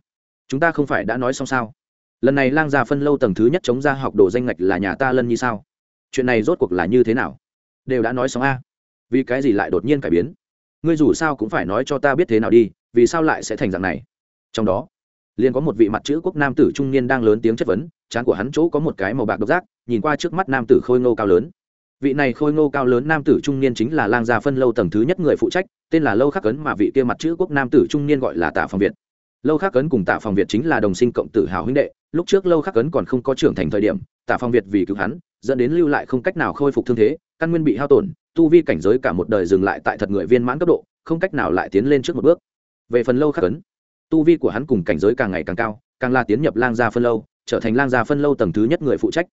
Chúng ta không phải đã nói xong sao? Lần này lang gia phân lâu tầng thứ nhất chống ra học đồ danh ngạch là nhà ta lân như sao? Chuyện này rốt cuộc là như thế nào? Đều đã nói xong a. Vì cái gì lại đột nhiên cải biến? Ngươi dù sao cũng phải nói cho ta biết thế nào đi, vì sao lại sẽ thành dạng này? Trong đó, liền có một vị mặt chữ quốc nam tử trung niên đang lớn tiếng chất vấn trán của hắn chỗ có một cái màu bạc độc giác, nhìn qua trước mắt nam tử khôi ngô cao lớn. Vị này khôi ngô cao lớn nam tử trung niên chính là lang gia phân lâu tầng thứ nhất người phụ trách, tên là lâu khắc cấn mà vị kia mặt chữ quốc nam tử trung niên gọi là tạ phòng việt. Lâu khắc cấn cùng tạ phòng việt chính là đồng sinh cộng tử hào huynh đệ, lúc trước lâu khắc cấn còn không có trưởng thành thời điểm, tạ phòng việt vì cứu hắn, dẫn đến lưu lại không cách nào khôi phục thương thế, căn nguyên bị hao tổn tu vi cảnh giới cả một đời dừng lại tại thật người viên mãn cấp độ, không cách nào lại tiến lên trước một bước. Về phần lâu khắc cấn tu vi của hắn cùng cảnh giới càng ngày càng cao, càng là tiến nhập lang gia phân lâu, trở thành lang gia phân lâu tầng thứ nhất người phụ trách.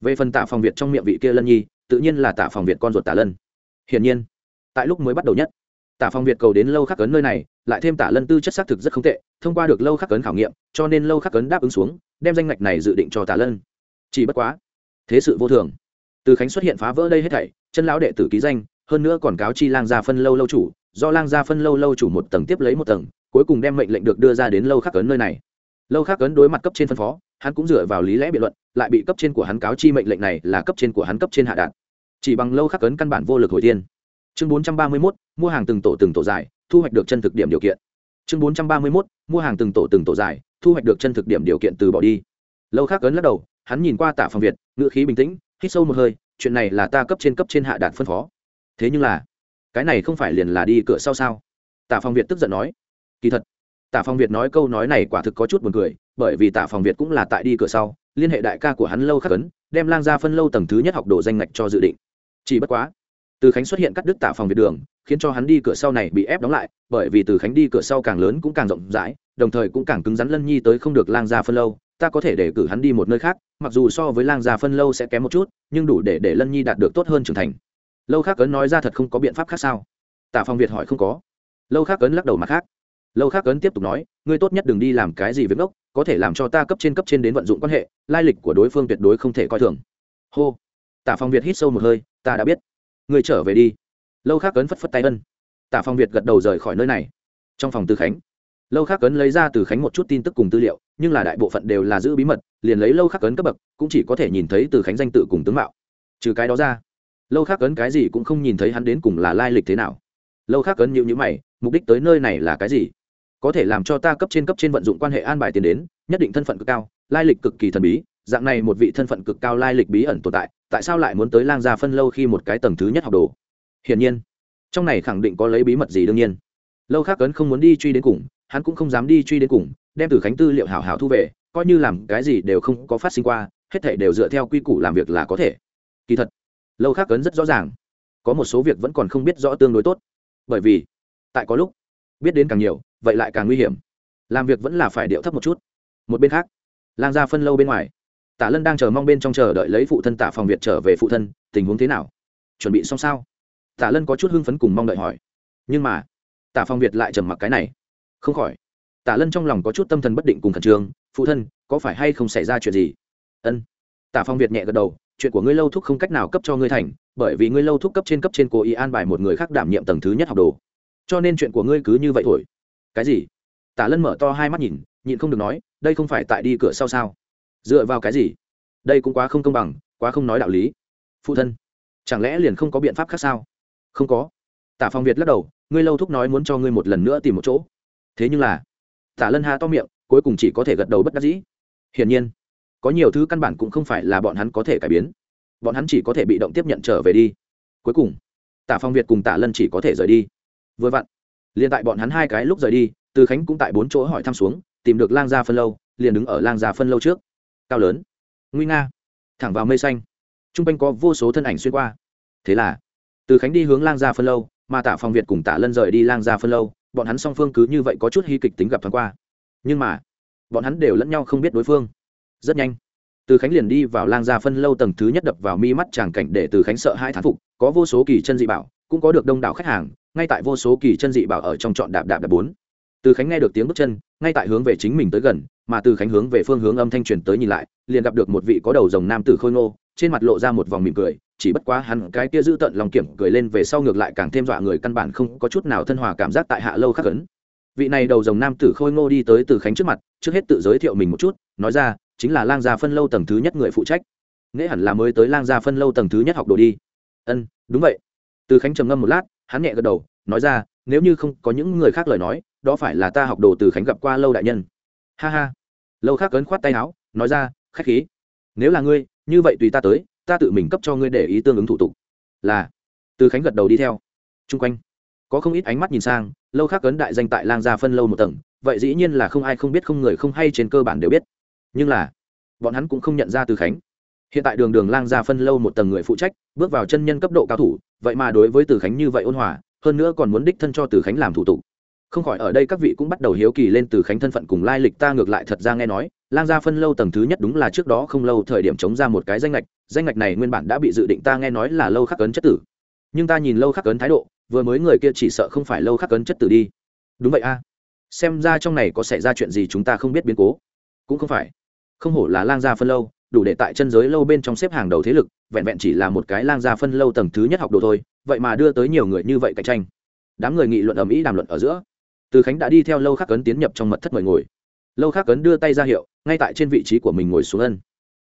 Về phần tạ phòng việt trong miệng vị kia lân nhi, tự nhiên là tạ phòng việt con ruột tả lân. Hiển nhiên, tại lúc mới bắt đầu nhất tả phòng việt cầu đến lâu khắc cấn nơi này, lại thêm tả lân tư chất xác thực rất không tệ, thông qua được lâu khắc cấn khảo nghiệm, cho nên lâu khắc cấn đáp ứng xuống, đem danh ngạch này dự định cho tả lân. Chỉ bất quá, thế sự vô thường. Từ khánh xuất hiện phá vỡ đây hết thảy chân lão đệ tử ký danh, hơn nữa còn cáo chi lang gia phân lâu lâu chủ, do lang gia phân lâu lâu chủ một tầng tiếp lấy một tầng, cuối cùng đem mệnh lệnh được đưa ra đến lâu khắc cấn nơi này. Lâu khắc cấn đối mặt cấp trên phân phó, hắn cũng dựa vào lý lẽ biện luận, lại bị cấp trên của hắn cáo chi mệnh lệnh này là cấp trên của hắn cấp trên hạ đạt. Chỉ bằng lâu khắc cấn căn bản vô lực hồi tiên chương bốn trăm ba mươi mốt, mua hàng từng tổ từng tổ dài, thu hoạch được chân thực điểm điều kiện. Chương bốn trăm ba mươi mốt, mua hàng từng tổ từng tổ dài, thu hoạch được chân thực điểm điều kiện từ bỏ đi. Lâu khắc cấn lắc đầu, hắn nhìn qua tạ phòng việt ngựa khí bình tĩnh, hít sâu một hơi chuyện này là ta cấp trên cấp trên hạ đạt phân phó. Thế nhưng là, cái này không phải liền là đi cửa sau sao? Tạ phòng việt tức giận nói. Kỳ thật, tạ phòng việt nói câu nói này quả thực có chút buồn cười, bởi vì tạ phòng việt cũng là tại đi cửa sau, liên hệ đại ca của hắn lâu khắc ấn đem lang ra phân lâu tầng thứ nhất học đồ danh ngạch cho dự định. Chỉ bất quá, từ khánh xuất hiện cắt đứt tạ phòng việt đường, khiến cho hắn đi cửa sau này bị ép đóng lại, bởi vì từ khánh đi cửa sau càng lớn cũng càng rộng rãi, đồng thời cũng càng cứng rắn lân nhi tới không được lang ra phân lâu ta có thể để cử hắn đi một nơi khác, mặc dù so với lang gia phân lâu sẽ kém một chút, nhưng đủ để để lân nhi đạt được tốt hơn trưởng thành. Lâu khác cấn nói ra thật không có biện pháp khác sao? Tạ phong việt hỏi không có. Lâu khác cấn lắc đầu mặt khác. Lâu khác cấn tiếp tục nói, ngươi tốt nhất đừng đi làm cái gì với ngốc, có thể làm cho ta cấp trên cấp trên đến vận dụng quan hệ, lai lịch của đối phương tuyệt đối không thể coi thường. Hô. Tạ phong việt hít sâu một hơi, ta đã biết. Ngươi trở về đi. Lâu khác cấn phất phất tay ân. Tạ phong việt gật đầu rời khỏi nơi này. Trong phòng tư khánh lâu khắc cấn lấy ra từ khánh một chút tin tức cùng tư liệu, nhưng là đại bộ phận đều là giữ bí mật, liền lấy lâu khắc cấn cấp bậc, cũng chỉ có thể nhìn thấy từ khánh danh tự cùng tướng mạo. Trừ cái đó ra, lâu khắc cấn cái gì cũng không nhìn thấy hắn đến cùng là lai lịch thế nào. Lâu khắc cấn nhịu nhữ mày, mục đích tới nơi này là cái gì? Có thể làm cho ta cấp trên cấp trên vận dụng quan hệ an bài tiền đến, nhất định thân phận cực cao, lai lịch cực kỳ thần bí, dạng này một vị thân phận cực cao lai lịch bí ẩn tồn tại tại sao lại muốn tới lang gia phân lâu khi một cái tầng thứ nhất học đồ? Hiển nhiên, trong này khẳng định có lấy bí mật gì đương nhiên. Lâu khắc cấn không muốn đi truy đến cùng hắn cũng không dám đi truy đến cùng, đem từ khánh tư liệu hảo hảo thu về, coi như làm cái gì đều không có phát sinh qua, hết thể đều dựa theo quy củ làm việc là có thể. Kỳ thật, lâu khác cấn rất rõ ràng, có một số việc vẫn còn không biết rõ tương đối tốt. Bởi vì, tại có lúc, biết đến càng nhiều, vậy lại càng nguy hiểm. Làm việc vẫn là phải điệu thấp một chút. Một bên khác, lang gia phân lâu bên ngoài, tả lân đang chờ mong bên trong chờ đợi lấy phụ thân tả phòng việt trở về phụ thân, tình huống thế nào? Chuẩn bị xong sao? Tả lân có chút hưng phấn cùng mong đợi hỏi. Nhưng mà, tả phòng việt lại trầm mặc cái này không khỏi. Tả lân trong lòng có chút tâm thần bất định cùng khẩn trương, phụ thân, có phải hay không xảy ra chuyện gì? Ân. Tả phong việt nhẹ gật đầu, chuyện của ngươi lâu thúc không cách nào cấp cho ngươi thành, bởi vì ngươi lâu thúc cấp trên cấp trên cố ý an bài một người khác đảm nhiệm tầng thứ nhất học đồ. Cho nên chuyện của ngươi cứ như vậy thôi. Cái gì? Tả lân mở to hai mắt nhìn, nhịn không được nói, đây không phải tại đi cửa sau sao? Dựa vào cái gì? Đây cũng quá không công bằng, quá không nói đạo lý. Phụ thân, chẳng lẽ liền không có biện pháp khác sao? Không có. Tả phong việt lắc đầu, ngươi lâu thúc nói muốn cho ngươi một lần nữa tìm một chỗ thế nhưng là tả lân hà to miệng, cuối cùng chỉ có thể gật đầu bất đắc dĩ. Hiển nhiên, có nhiều thứ căn bản cũng không phải là bọn hắn có thể cải biến. Bọn hắn chỉ có thể bị động tiếp nhận trở về đi. Cuối cùng tả phong việt cùng tả lân chỉ có thể rời đi. Vừa vặn, liền tại bọn hắn hai cái lúc rời đi, từ khánh cũng tại bốn chỗ hỏi thăm xuống, tìm được lang gia phân lâu, liền đứng ở lang gia phân lâu trước. Cao lớn, nguy nga, thẳng vào mây xanh. T r u n g quanh có vô số thân ảnh xuyên qua. Thế là, từ khánh đi hướng lang gia phân lâu, mà tả phong việt cùng tả lân rời đi lang gia phân lâu bọn hắn song phương cứ như vậy có chút hy kịch tính gặp thoáng qua. Nhưng mà, bọn hắn đều lẫn nhau không biết đối phương. Rất nhanh, từ khánh liền đi vào lang gia phân lâu tầng thứ nhất đập vào mi mắt tràng cảnh để từ khánh sợ hai thán phục, có vô số kỳ chân dị bảo, cũng có được đông đảo khách hàng, ngay tại vô số kỳ chân dị bảo ở trong trọn đạp đạp đạp bốn. Từ khánh nghe được tiếng bước chân, ngay tại hướng về chính mình tới gần, mà từ khánh hướng về phương hướng âm thanh truyền tới nhìn lại, liền gặp được một vị có đầu rồng nam tử khôi ngô, trên mặt lộ ra một vòng mỉm cười chỉ bất quá hắn cái kia giữ tận lòng kiểm cười lên về sau ngược lại càng thêm dọa người căn bản không có chút nào thân hòa cảm giác tại hạ lâu khắc ấn. Vị này đầu dòng nam tử khôi ngô đi tới từ khánh trước mặt, trước hết tự giới thiệu mình một chút, nói ra, chính là lang gia phân lâu tầng thứ nhất người phụ trách. Nghĩa hẳn là mới tới lang gia phân lâu tầng thứ nhất học đồ đi. Ân, đúng vậy. Từ khánh trầm ngâm một lát, hắn nhẹ gật đầu, nói ra, nếu như không có những người khác lời nói, đó phải là ta học đồ từ khánh gặp qua lâu đại nhân. Ha ha. Lâu khác ấn khoát tay áo, nói ra, khách khí. Nếu là ngươi, như vậy tùy ta tới ta tự mình cấp cho ngươi để ý tương ứng thủ tục. Là. Từ khánh gật đầu đi theo. Chung quanh, có không ít ánh mắt nhìn sang, lâu khác cấn đại danh tại lang gia phân lâu một tầng, vậy dĩ nhiên là không ai không biết không người không hay trên cơ bản đều biết. Nhưng là, bọn hắn cũng không nhận ra từ khánh. Hiện tại đường đường lang gia phân lâu một tầng người phụ trách, bước vào chân nhân cấp độ cao thủ, vậy mà đối với từ khánh như vậy ôn hòa, hơn nữa còn muốn đích thân cho từ khánh làm thủ tục. Không khỏi ở đây các vị cũng bắt đầu hiếu kỳ lên từ khánh thân phận cùng lai lịch, ta ngược lại thật ra nghe nói lang gia phân lâu tầng thứ nhất đúng là trước đó không lâu thời điểm chống ra một cái danh lệch danh lệch này nguyên bản đã bị dự định ta nghe nói là lâu khắc cấn chất tử. Nhưng ta nhìn lâu khắc cấn thái độ, vừa mới người kia chỉ sợ không phải lâu khắc cấn chất tử đi. Đúng vậy a. Xem ra trong này có xảy ra chuyện gì chúng ta không biết biến cố. Cũng không phải. Không hổ là lang gia phân lâu, đủ để tại chân giới lâu bên trong xếp hàng đầu thế lực, vẹn vẹn chỉ là một cái lang gia phân lâu tầng thứ nhất học đồ thôi, vậy mà đưa tới nhiều người như vậy cạnh tranh. Đám người nghị luận ầm ĩ đàm luận ở giữa. Từ khánh đã đi theo lâu khắc cấn tiến nhập trong mật thất mời ngồi. Lâu khắc cấn đưa tay ra hiệu ngay tại trên vị trí của mình ngồi xuống ân.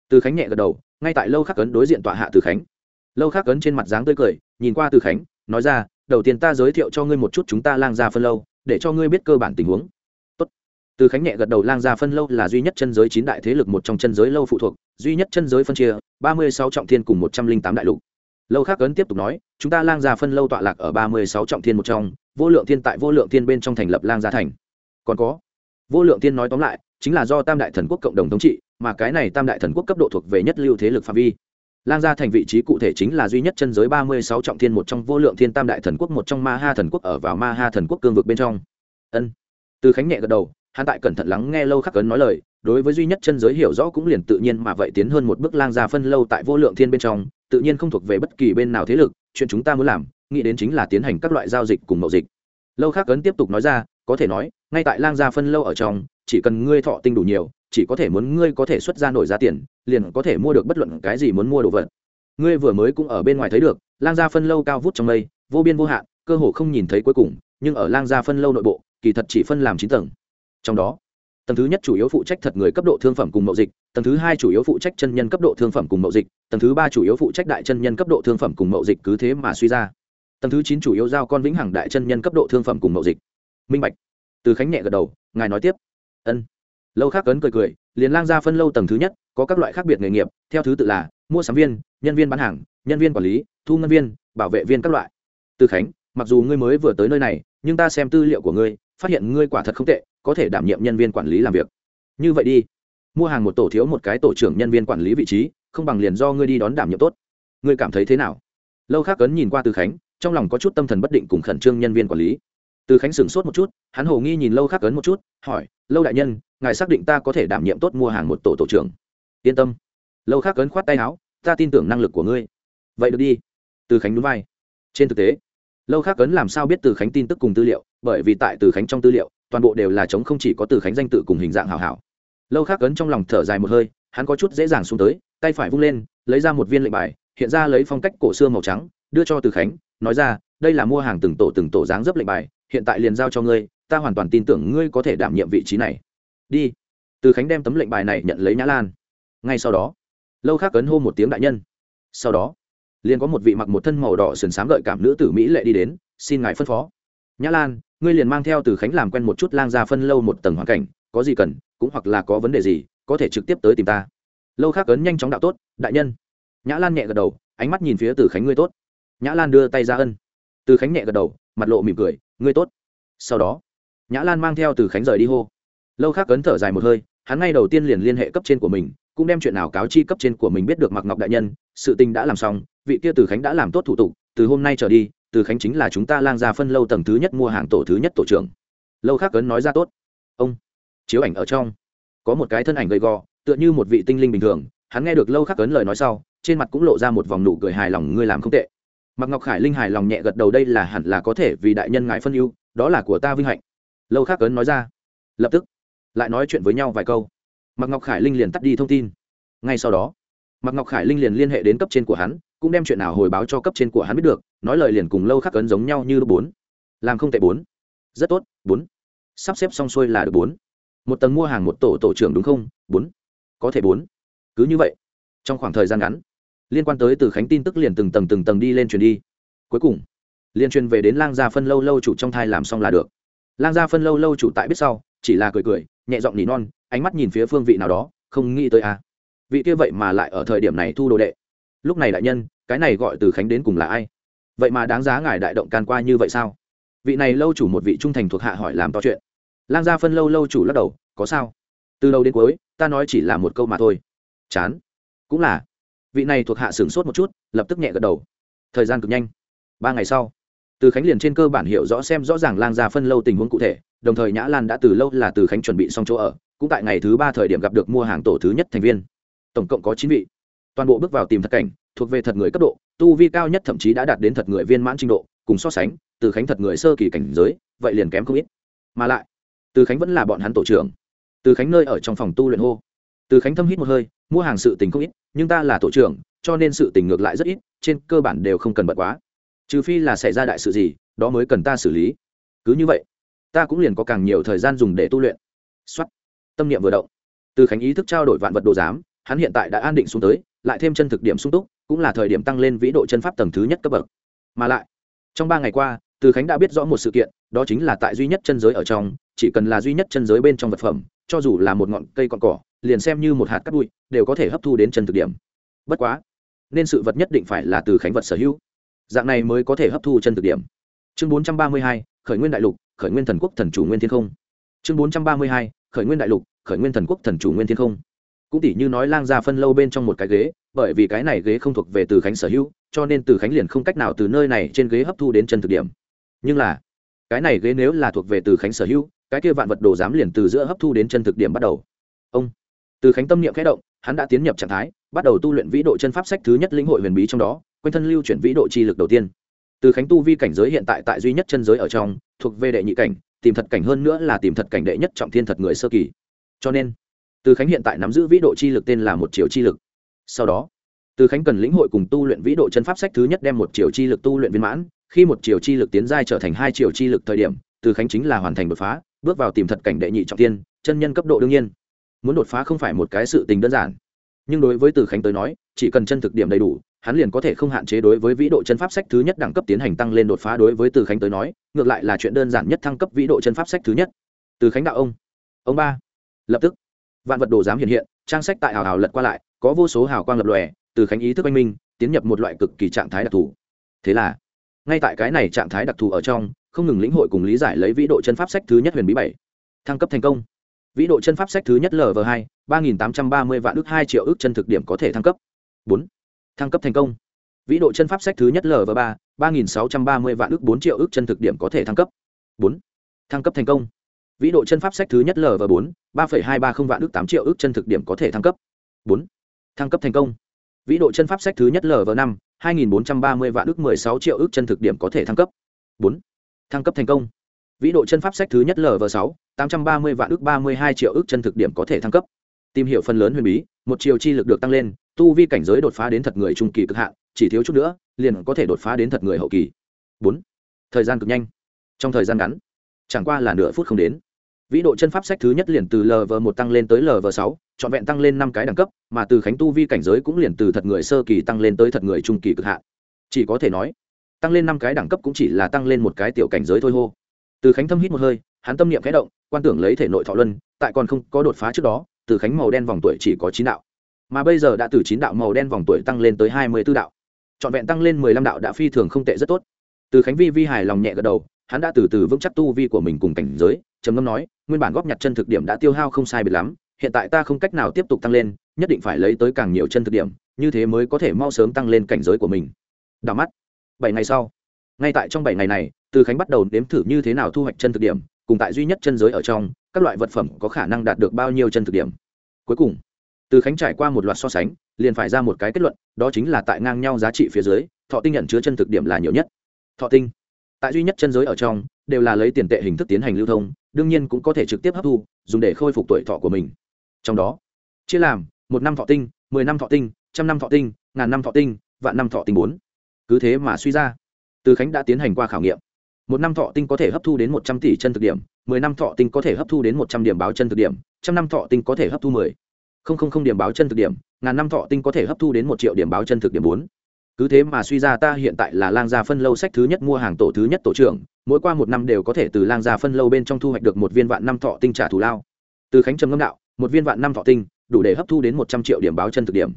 Từ khánh nhẹ gật đầu, ngay tại lâu khắc cấn đối diện tọa hạ từ khánh. Lâu khắc cấn trên mặt dáng tươi cười, nhìn qua từ khánh, nói ra, đầu tiên ta giới thiệu cho ngươi một chút chúng ta lang gia phân lâu, để cho ngươi biết cơ bản tình huống. Tốt. từ khánh nhẹ gật đầu, lang gia phân lâu là duy nhất chân giới chín đại thế lực một trong chân giới lâu phụ thuộc, duy nhất chân giới phân chia, ba mươi sáu trọng thiên cùng một trăm linh tám đại lục. Lâu khắc cấn tiếp tục nói, chúng ta lang gia phân lâu tọa lạc ở ba mươi sáu trọng thiên một trong, vô lượng thiên tại vô lượng thiên bên trong thành lập lang gia thành. Còn có. Vô lượng thiên nói tóm lại chính là do tam đại thần quốc cộng đồng thống trị, mà cái này tam đại thần quốc cấp độ thuộc về nhất lưu thế lực phạm vi. Lang gia thành vị trí cụ thể chính là duy nhất chân giới ba mươi sáu trọng thiên một trong vô lượng thiên tam đại thần quốc một trong ma ha thần quốc ở vào ma ha thần quốc cương vực bên trong. Ân. Từ khánh nhẹ gật đầu, hắn tại cẩn thận lắng nghe lâu khắc cấn nói lời, đối với duy nhất chân giới hiểu rõ cũng liền tự nhiên mà vậy tiến hơn một bước lang gia phân lâu tại vô lượng thiên bên trong, tự nhiên không thuộc về bất kỳ bên nào thế lực, chuyện chúng ta muốn làm, nghĩ đến chính là tiến hành các loại giao dịch cùng mậu dịch. Lâu khắc cấn tiếp tục nói ra, có thể nói ngay tại lang gia phân lâu ở trong, chỉ cần ngươi thọ tinh đủ nhiều, chỉ có thể muốn ngươi có thể xuất ra nổi giá tiền, liền có thể mua được bất luận cái gì muốn mua đồ vật. Ngươi vừa mới cũng ở bên ngoài thấy được, lang gia phân lâu cao vút trong mây, vô biên vô hạn, cơ hồ không nhìn thấy cuối cùng, nhưng ở lang gia phân lâu nội bộ, kỳ thật chỉ phân làm chín tầng. Trong đó, tầng thứ nhất chủ yếu phụ trách thật người cấp độ thương phẩm cùng mậu dịch, tầng thứ hai chủ yếu phụ trách chân nhân cấp độ thương phẩm cùng mậu dịch, tầng thứ ba chủ yếu phụ trách đại chân nhân cấp độ thương phẩm cùng mậu dịch cứ thế mà suy ra. Tầng thứ chín chủ yếu giao con vĩnh hằng đại chân nhân cấp độ thương phẩm cùng mậu dịch. Minh bạch từ khánh nhẹ gật đầu, ngài nói tiếp. Ân. Lâu khác cấn cười cười, liền lang ra phân lâu tầng thứ nhất, có các loại khác biệt nghề nghiệp, theo thứ tự là mua sắm viên, nhân viên bán hàng, nhân viên quản lý, thu ngân viên, bảo vệ viên các loại. Từ khánh, mặc dù ngươi mới vừa tới nơi này, nhưng ta xem tư liệu của ngươi, phát hiện ngươi quả thật không tệ, có thể đảm nhiệm nhân viên quản lý làm việc. Như vậy đi. Mua hàng một tổ thiếu một cái tổ trưởng nhân viên quản lý vị trí, không bằng liền do ngươi đi đón đảm nhiệm tốt. Ngươi cảm thấy thế nào? Lâu khác cấn nhìn qua từ khánh, trong lòng có chút tâm thần bất định cùng khẩn trương nhân viên quản lý từ khánh sửng sốt một chút, hắn hồ nghi nhìn lâu Khắc cấn một chút, hỏi, lâu đại nhân, ngài xác định ta có thể đảm nhiệm tốt mua hàng một tổ tổ trưởng? Yên tâm. Lâu Khắc cấn khoát tay áo, ta tin tưởng năng lực của ngươi. Vậy được đi. Từ khánh núi vai. Trên thực tế, lâu Khắc cấn làm sao biết từ khánh tin tức cùng tư liệu, bởi vì tại từ khánh trong tư liệu, toàn bộ đều là chống không chỉ có từ khánh danh tự cùng hình dạng hảo hảo. Lâu Khắc cấn trong lòng thở dài một hơi, hắn có chút dễ dàng xuống tới, tay phải vung lên, lấy ra một viên lệnh bài, hiện ra lấy phong cách cổ xưa màu trắng, đưa cho từ khánh, nói ra, đây là mua hàng từng tổ từng tổ dáng dấp lệnh bài hiện tại liền giao cho ngươi, ta hoàn toàn tin tưởng ngươi có thể đảm nhiệm vị trí này. Đi. Từ khánh đem tấm lệnh bài này nhận lấy nhã lan. Ngay sau đó, lâu khác cấn hô một tiếng đại nhân. Sau đó, liền có một vị mặc một thân màu đỏ sườn s gợi cảm nữ tử mỹ lệ đi đến, xin ngài phân phó. Nhã lan, ngươi liền mang theo từ khánh làm quen một chút lang gia phân lâu một tầng hoàn cảnh, có gì cần, cũng hoặc là có vấn đề gì, có thể trực tiếp tới tìm ta. Lâu khác ấn nhanh chóng đạo tốt, đại nhân. Nhã lan nhẹ gật đầu, ánh mắt nhìn phía từ khánh ngươi tốt. Nhã lan đưa tay ra ân. Từ khánh nhẹ gật đầu, mặt lộ mỉm cười ngươi tốt. Sau đó, nhã lan mang theo từ khánh rời đi hô. Lâu khác Cấn thở dài một hơi, hắn ngay đầu tiên liền liên hệ cấp trên của mình, cũng đem chuyện nào cáo chi cấp trên của mình biết được mặc ngọc đại nhân, sự tình đã làm xong, vị kia từ khánh đã làm tốt thủ tục, từ hôm nay trở đi, từ khánh chính là chúng ta lang ra phân lâu tầng thứ nhất mua hàng tổ thứ nhất tổ trưởng. Lâu khác Cấn nói ra tốt. Ông, chiếu ảnh ở trong. Có một cái thân ảnh gầy gò, tựa như một vị tinh linh bình thường, hắn nghe được lâu khắc Cấn lời nói sau, trên mặt cũng lộ ra một vòng nụ cười hài lòng, ngươi làm không tệ mặc ngọc khải linh hài lòng nhẹ gật đầu, đây là hẳn là có thể vì đại nhân ngài phân ưu, đó là của ta vinh hạnh. Lâu khắc ấn nói ra. Lập tức, lại nói chuyện với nhau vài câu. Mặc ngọc khải linh liền tắt đi thông tin. Ngay sau đó mặc ngọc khải linh liền liên hệ đến cấp trên của hắn, cũng đem chuyện nào hồi báo cho cấp trên của hắn biết được, nói lời liền cùng lâu khắc ấn giống nhau như bốn. Làm không tệ bốn. Rất tốt, bốn. Sắp xếp xong xuôi là được bốn. Một tầng mua hàng một tổ tổ trưởng đúng không? Bốn. Có thể bốn. Cứ như vậy, trong khoảng thời gian ngắn liên quan tới từ khánh tin tức liền từng tầng từng tầng đi lên truyền đi. Cuối cùng liên truyền về đến lang gia phân lâu lâu chủ trong thai làm xong là được. Lang gia phân lâu lâu chủ tại biết sau, chỉ là cười cười, nhẹ giọng nỉ non, ánh mắt nhìn phía phương vị nào đó, không nghĩ tới à. Vị kia vậy mà lại ở thời điểm này thu đồ đệ. Lúc này đại nhân, cái này gọi từ khánh đến cùng là ai? Vậy mà đáng giá ngài đại động can qua như vậy sao? Vị này lâu chủ một vị trung thành thuộc hạ hỏi làm to chuyện. Lang gia phân lâu lâu chủ lắc đầu, có sao? Từ đầu đến cuối, ta nói chỉ là một câu mà thôi. Chán. Cũng là vị này thuộc hạ sửng sốt một chút, lập tức nhẹ gật đầu. Thời gian cực nhanh. Ba ngày sau, từ khánh liền trên cơ bản hiểu rõ xem rõ ràng lang gia phân lâu tình huống cụ thể, đồng thời nhã lan đã từ lâu là từ khánh chuẩn bị xong chỗ ở, cũng tại ngày thứ ba thời điểm gặp được mua hàng tổ thứ nhất thành viên. Tổng cộng có chín vị. Toàn bộ bước vào tìm thật cảnh, thuộc về thật người cấp độ, tu vi cao nhất thậm chí đã đạt đến thật người viên mãn trình độ, cùng so sánh, từ khánh thật người sơ kỳ cảnh giới, vậy liền kém không ít. Mà lại, từ khánh vẫn là bọn hắn tổ trưởng. Từ khánh nơi ở trong phòng tu luyện hô. Từ khánh thâm hít một hơi, mua hàng sự tình không ít nhưng ta là tổ trưởng, cho nên sự tình ngược lại rất ít, trên cơ bản đều không cần bận quá. Trừ phi là xảy ra đại sự gì, đó mới cần ta xử lý. Cứ như vậy, ta cũng liền có càng nhiều thời gian dùng để tu luyện. Xuất tâm niệm vừa động. Từ khánh ý thức trao đổi vạn vật đồ giám, hắn hiện tại đã an định xuống tới, lại thêm chân thực điểm sung túc, cũng là thời điểm tăng lên vĩ độ chân pháp tầng thứ nhất cấp bậc. Mà lại, trong ba ngày qua, từ khánh đã biết rõ một sự kiện, đó chính là tại duy nhất chân giới ở trong, chỉ cần là duy nhất chân giới bên trong vật phẩm, cho dù là một ngọn cây con cỏ liền xem như một hạt cắt bụi, đều có thể hấp thu đến chân thực điểm. Bất quá, nên sự vật nhất định phải là từ khánh vật sở hữu. Dạng này mới có thể hấp thu chân thực điểm. Chương bốn trăm ba mươi hai, khởi nguyên đại lục, khởi nguyên thần quốc thần chủ nguyên thiên không. Chương bốn trăm ba mươi hai, khởi nguyên đại lục, khởi nguyên thần quốc thần chủ nguyên thiên không. Cũng tỷ như nói lang ra phân lâu bên trong một cái ghế, bởi vì cái này ghế không thuộc về từ khánh sở hữu, cho nên từ khánh liền không cách nào từ nơi này trên ghế hấp thu đến chân thực điểm. Nhưng là, cái này ghế nếu là thuộc về từ khánh sở hữu, cái kia vạn vật đồ dám liền từ giữa hấp thu đến chân thực điểm bắt đầu. Ông từ khánh tâm niệm khẽ động, hắn đã tiến nhập trạng thái, bắt đầu tu luyện vĩ độ chân pháp sách thứ nhất lĩnh hội huyền bí trong đó, quanh thân lưu chuyển vĩ độ chi lực đầu tiên. Từ khánh tu vi cảnh giới hiện tại tại duy nhất chân giới ở trong, thuộc về đệ nhị cảnh, tìm thật cảnh hơn nữa là tìm thật cảnh đệ nhất trọng thiên thật người sơ kỳ. Cho nên, từ khánh hiện tại nắm giữ vĩ độ chi lực tên là một triệu chi lực. Sau đó, từ khánh cần lĩnh hội cùng tu luyện vĩ độ chân pháp sách thứ nhất đem một triệu chi lực tu luyện viên mãn, khi một triệu chi lực tiến giai trở thành hai triệu chi lực thời điểm, từ khánh chính là hoàn thành đột phá, bước vào tìm thật cảnh đệ nhị trọng tiên chân nhân cấp độ đương nhiên muốn đột phá không phải một cái sự tình đơn giản. Nhưng đối với từ khánh tới nói, chỉ cần chân thực điểm đầy đủ, hắn liền có thể không hạn chế đối với vĩ độ chân pháp sách thứ nhất đẳng cấp tiến hành tăng lên đột phá. Đối với từ khánh tới nói, ngược lại là chuyện đơn giản nhất thăng cấp vĩ độ chân pháp sách thứ nhất. Từ khánh đạo ông. Ông ba. Lập tức, vạn vật đồ giám hiện hiện, trang sách tại hào hào lật qua lại, có vô số hào quang lập lòe, từ khánh ý thức anh minh, tiến nhập một loại cực kỳ trạng thái đặc thù. Thế là, ngay tại cái này trạng thái đặc thù ở trong, không ngừng lĩnh hội cùng lý giải lấy vĩ độ chân pháp sách thứ nhất huyền bí bảy, thăng cấp thành công vĩ độ chân pháp sách thứ nhất lv hai, ba nghìn tám trăm ba mươi vạn ước hai triệu ước chân thực điểm có thể thăng cấp. Bốn. Thăng cấp thành công. Vĩ độ chân pháp sách thứ nhất lv ba ba nghìn sáu trăm ba mươi vạn ước bốn triệu ước chân thực điểm có thể thăng cấp. Bốn. Thăng cấp thành công. Vĩ độ chân pháp sách thứ nhất lv bốn, ba phẩy hai ba không vạn ước tám triệu ước chân thực điểm có thể thăng cấp. Bốn. Thăng cấp thành công. Vĩ độ chân pháp sách thứ nhất lv năm, hai nghìn bốn trăm ba mươi vạn ước mười sáu triệu ước chân thực điểm có thể thăng cấp. Bốn. Thăng cấp thành công. Vĩ độ chân pháp sách thứ nhất lv sáu tám trăm ba mươi vạn ước, ba mươi hai triệu ước chân thực điểm có thể thăng cấp. Tìm hiểu phần lớn huyền bí, một chiều chi lực được tăng lên, tu vi cảnh giới đột phá đến thật người trung kỳ cực hạn, chỉ thiếu chút nữa, liền có thể đột phá đến thật người hậu kỳ. Bốn, thời gian cực nhanh. Trong thời gian ngắn, chẳng qua là nửa phút không đến. Vĩ độ chân pháp sách thứ nhất liền từ lv một tăng lên tới lv sáu, trọn vẹn tăng lên năm cái đẳng cấp, mà từ khánh tu vi cảnh giới cũng liền từ thật người sơ kỳ tăng lên tới thật người trung kỳ cực hạn. Chỉ có thể nói, tăng lên năm cái đẳng cấp cũng chỉ là tăng lên một cái tiểu cảnh giới thôi hô. Từ khánh thâm hít một hơi hắn tâm niệm khẽ động, quan tưởng lấy thể nội thọ luân, tại còn không có đột phá trước đó, từ khánh màu đen vòng tuổi chỉ có chín đạo. Mà bây giờ đã từ chín đạo màu đen vòng tuổi tăng lên tới hai mươi b ố đạo. Trọn vẹn tăng lên mười lăm đạo đã phi thường không tệ rất tốt. Từ khánh vi vi hài lòng nhẹ gật đầu, hắn đã từ từ vững chắc tu vi của mình cùng cảnh giới, trầm ngâm nói, nguyên bản góp nhặt chân thực điểm đã tiêu hao không sai biệt lắm, hiện tại ta không cách nào tiếp tục tăng lên, nhất định phải lấy tới càng nhiều chân thực điểm, như thế mới có thể mau sớm tăng lên cảnh giới của mình. Đảo mắt. Bảy ngày sau. Ngay tại trong bảy ngày này, từ khánh bắt đầu nếm thử như thế nào thu hoạch chân thực điểm cùng tại duy nhất chân giới ở trong, các loại vật phẩm có khả năng đạt được bao nhiêu chân thực điểm. Cuối cùng, từ khánh trải qua một loạt so sánh, liền phải ra một cái kết luận, đó chính là tại ngang nhau giá trị phía dưới, thọ tinh nhận chứa chân thực điểm là nhiều nhất. Thọ tinh. Tại duy nhất chân giới ở trong, đều là lấy tiền tệ hình thức tiến hành lưu thông, đương nhiên cũng có thể trực tiếp hấp thu, dùng để khôi phục tuổi thọ của mình. Trong đó, chia làm, một năm thọ tinh, mười năm thọ tinh, trăm năm thọ tinh, ngàn năm thọ tinh, vạn năm thọ tinh bốn. Cứ thế mà suy ra, từ khánh đã tiến hành qua khảo nghiệm một năm thọ tinh có thể hấp thu đến một trăm tỷ chân thực điểm, mười năm thọ tinh có thể hấp thu đến một trăm điểm báo chân thực điểm, trăm năm thọ tinh có thể hấp thu mười. Không không không điểm báo chân thực điểm, ngàn năm thọ tinh có thể hấp thu đến một triệu điểm báo chân thực điểm bốn. Cứ thế mà suy ra ta hiện tại là lang gia phân lâu sách thứ nhất mua hàng tổ thứ nhất tổ trưởng, mỗi qua một năm đều có thể từ lang gia phân lâu bên trong thu hoạch được một viên vạn năm thọ tinh trả thù lao. Từ khánh trầm ngâm đạo, một viên vạn năm thọ tinh, đủ để hấp thu đến một trăm triệu điểm báo chân thực điểm.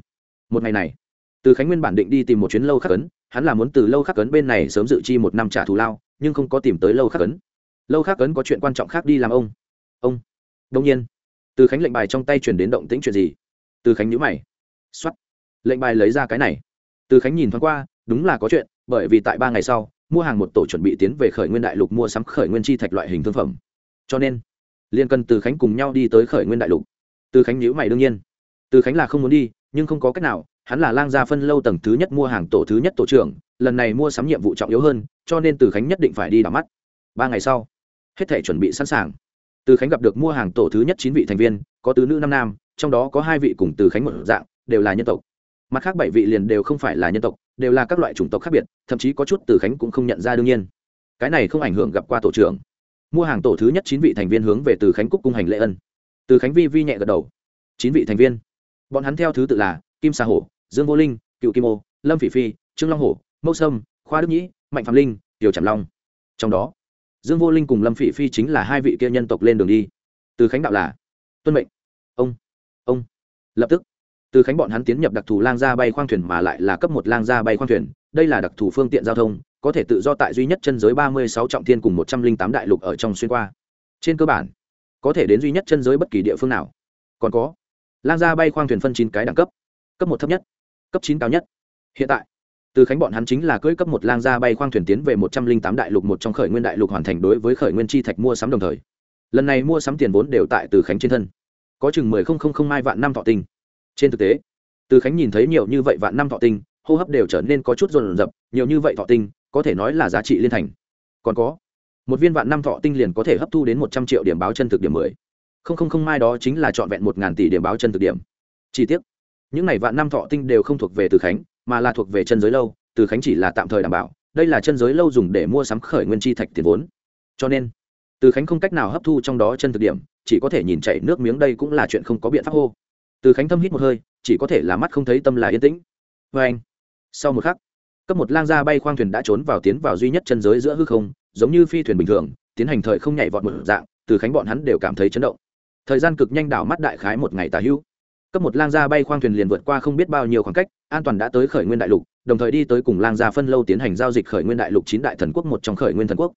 Một ngày này, từ khánh nguyên bản định đi tìm một chuyến lâu khắc ấn, hắn là muốn từ lâu khắc ấn bên này sớm dự chi một năm trả thù lao nhưng không có tìm tới lâu khắc ấn. Lâu khắc ấn có chuyện quan trọng khác đi làm ông. Ông. Đông nhiên. Từ khánh lệnh bài trong tay chuyển đến động tĩnh chuyện gì? Từ khánh nhữ mày. X o á t lệnh bài lấy ra cái này. Từ khánh nhìn thoáng qua, đúng là có chuyện, bởi vì tại ba ngày sau, mua hàng một tổ chuẩn bị tiến về khởi nguyên đại lục mua sắm khởi nguyên chi thạch loại hình thương phẩm. Cho nên liên cần từ khánh cùng nhau đi tới khởi nguyên đại lục. Từ khánh nhữ mày đương nhiên. Từ khánh là không muốn đi, nhưng không có cách nào hắn là lang gia phân lâu tầng thứ nhất mua hàng tổ thứ nhất tổ trưởng, lần này mua sắm nhiệm vụ trọng yếu hơn, cho nên từ khánh nhất định phải đi đảo mắt. Ba ngày sau, hết thể chuẩn bị sẵn sàng. Từ khánh gặp được mua hàng tổ thứ nhất chín vị thành viên, có tứ nữ năm nam, trong đó có hai vị cùng từ khánh một dạng, đều là nhân tộc. Mặt khác bảy vị liền đều không phải là nhân tộc, đều là các loại chủng tộc khác biệt, thậm chí có chút từ khánh cũng không nhận ra đương nhiên. Cái này không ảnh hưởng gặp qua tổ trưởng. Mua hàng tổ thứ nhất chín vị thành viên hướng về từ khánh cúc cung hành lễ ân. Từ khánh vi vi nhẹ gật đầu. Chín vị thành viên. Bọn hắn theo thứ tự là kim sa hổ dương vô linh, cựu kim ô, lâm phỉ phi, trương long hổ mâu sâm, khoa đức nhĩ, mạnh phạm linh, tiểu trảm long. Trong đó, dương vô linh cùng lâm phỉ phi chính là hai vị kia nhân tộc lên đường đi. Từ khánh đạo là tuân mệnh. Ông ông. Lập tức, từ khánh bọn hắn tiến nhập đặc thù lang gia bay khoang thuyền mà lại là cấp một lang gia bay khoang thuyền. Đây là đặc thù phương tiện giao thông, có thể tự do tại duy nhất chân giới ba mươi sáu trọng thiên cùng một trăm linh tám đại lục ở trong xuyên qua. Trên cơ bản, có thể đến duy nhất chân giới bất kỳ địa phương nào. Còn có, lang gia bay khoang thuyền phân chín cái đẳng cấp. Cấp một thấp nhất cấp chín cao nhất. Hiện tại, từ khánh bọn hắn chính là cưỡi cấp một lang gia bay khoang thuyền tiến về một trăm linh tám đại lục một trong khởi nguyên đại lục hoàn thành đối với khởi nguyên chi thạch mua sắm đồng thời. Lần này mua sắm tiền vốn đều tại từ khánh trên thân. Có chừng mười không không không mai vạn năm thọ tinh. Trên thực tế, từ khánh nhìn thấy nhiều như vậy vạn năm thọ tinh, hô hấp đều trở nên có chút rồn rập, nhiều như vậy thọ tinh, có thể nói là giá trị liên thành. Còn có, một viên vạn năm thọ tinh liền có thể hấp thu đến một trăm triệu điểm báo chân thực điểm mười. Không không không mai đó chính là trọn vẹn một ngàn tỷ điểm báo chân thực điểm. Chi tiết những này vạn năm thọ tinh đều không thuộc về từ khánh, mà là thuộc về chân giới lâu, từ khánh chỉ là tạm thời đảm bảo, đây là chân giới lâu dùng để mua sắm khởi nguyên chi thạch tiền vốn. Cho nên, từ khánh không cách nào hấp thu trong đó chân thực điểm, chỉ có thể nhìn chảy nước miếng đây cũng là chuyện không có biện pháp hô. Từ khánh thâm hít một hơi, chỉ có thể là mắt không thấy tâm là yên tĩnh. Vê anh, sau một khắc, cấp một lang gia bay khoang thuyền đã trốn vào tiến vào duy nhất chân giới giữa hư không, giống như phi thuyền bình thường, tiến hành thời không nhảy vọt một dạng, từ khánh bọn hắn đều cảm thấy chấn động. Thời gian cực nhanh đảo mắt đại khái một ngày tà hữu cấp một lang gia bay khoang thuyền liền vượt qua không biết bao nhiêu khoảng cách, an toàn đã tới khởi nguyên đại lục, đồng thời đi tới cùng lang gia phân lâu tiến hành giao dịch khởi nguyên đại lục chín đại thần quốc một trong khởi nguyên thần quốc.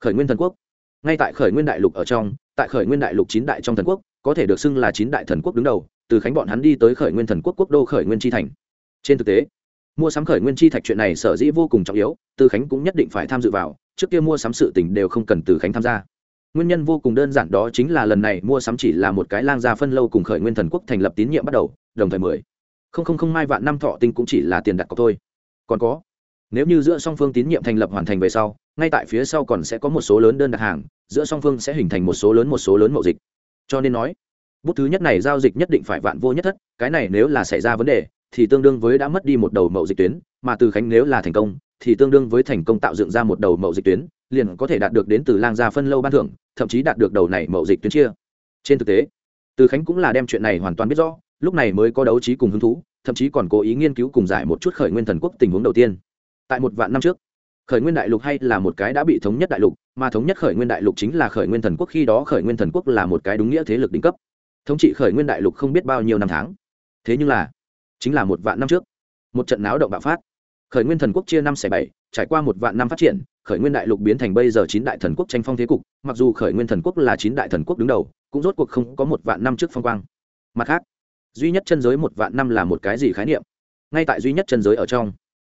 Khởi nguyên thần quốc. Ngay tại khởi nguyên đại lục ở trong, tại khởi nguyên đại lục chín đại trong thần quốc, có thể được xưng là chín đại thần quốc đứng đầu, từ khánh bọn hắn đi tới khởi nguyên thần quốc quốc đô khởi nguyên chi thành. Trên thực tế, mua sắm khởi nguyên chi thạch chuyện này sở dĩ vô cùng trọng yếu, từ khánh cũng nhất định phải tham dự vào, trước kia mua sắm sự tình đều không cần từ khánh tham gia nguyên nhân vô cùng đơn giản đó chính là lần này mua sắm chỉ là một cái lang gia phân lâu cùng khởi nguyên thần quốc thành lập tín nhiệm bắt đầu, đồng thời mười. Không không không mai vạn năm thọ tinh cũng chỉ là tiền đặt cọc thôi. Còn có, nếu như giữa song phương tín nhiệm thành lập hoàn thành về sau, ngay tại phía sau còn sẽ có một số lớn đơn đặt hàng, giữa song phương sẽ hình thành một số lớn một số lớn mậu dịch. Cho nên nói, bút thứ nhất này giao dịch nhất định phải vạn vô nhất thất, cái này nếu là xảy ra vấn đề, thì tương đương với đã mất đi một đầu mậu dịch tuyến, mà từ khánh nếu là thành công, thì tương đương với thành công tạo dựng ra một đầu mậu dịch tuyến liền có thể đạt được đến từ lang gia phân lâu ban thưởng, thậm chí đạt được đầu này mậu dịch tuyến chia. Trên thực tế, từ khánh cũng là đem chuyện này hoàn toàn biết rõ, lúc này mới có đấu trí cùng hứng thú, thậm chí còn cố ý nghiên cứu cùng giải một chút khởi nguyên thần quốc tình huống đầu tiên. Tại một vạn năm trước, khởi nguyên đại lục hay là một cái đã bị thống nhất đại lục, mà thống nhất khởi nguyên đại lục chính là khởi nguyên thần quốc, khi đó khởi nguyên thần quốc là một cái đúng nghĩa thế lực đỉnh cấp. Thống trị khởi nguyên đại lục không biết bao nhiêu năm tháng. Thế nhưng là, chính là một vạn năm trước, một trận náo động bạo phát. Khởi nguyên thần quốc chia năm xẻ bảy, trải qua một vạn năm phát triển khởi nguyên đại lục biến thành bây giờ chín đại thần quốc tranh phong thế cục, mặc dù khởi nguyên thần quốc là chín đại thần quốc đứng đầu, cũng rốt cuộc không có một vạn năm trước phong quang. Mặt khác, duy nhất chân giới một vạn năm là một cái gì khái niệm? Ngay tại duy nhất chân giới ở trong,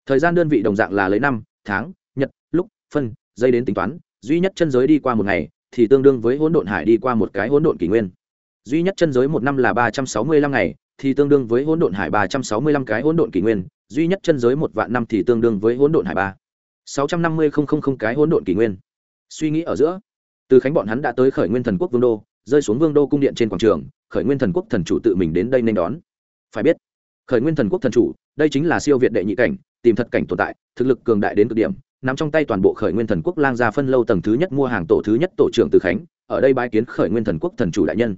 thời gian đơn vị đồng dạng là lấy năm, tháng, nhật, lúc, phân, giây đến tính toán, duy nhất chân giới đi qua một ngày thì tương đương với hỗn độn hải đi qua một cái hỗn độn kỷ nguyên. Duy nhất chân giới một năm là ba trăm sáu mươi lăm ngày thì tương đương với hỗn độn hải ba trăm sáu mươi lăm cái hỗn độn kỷ nguyên, duy nhất chân giới một vạn năm thì tương đương với hỗn độn hải ba sáu trăm năm mươi không không không cái hỗn độn kỷ nguyên. Suy nghĩ ở giữa, từ khánh bọn hắn đã tới khởi nguyên thần quốc vương đô, rơi xuống vương đô cung điện trên quảng trường, khởi nguyên thần quốc thần chủ tự mình đến đây nên đón. Phải biết, khởi nguyên thần quốc thần chủ, đây chính là siêu việt đệ nhị cảnh, tìm thật cảnh tồn tại, thực lực cường đại đến cực điểm, nắm trong tay toàn bộ khởi nguyên thần quốc lang gia phân lâu tầng thứ nhất mua hàng tổ thứ nhất tổ trưởng từ khánh, ở đây bái kiến khởi nguyên thần quốc thần chủ đại nhân.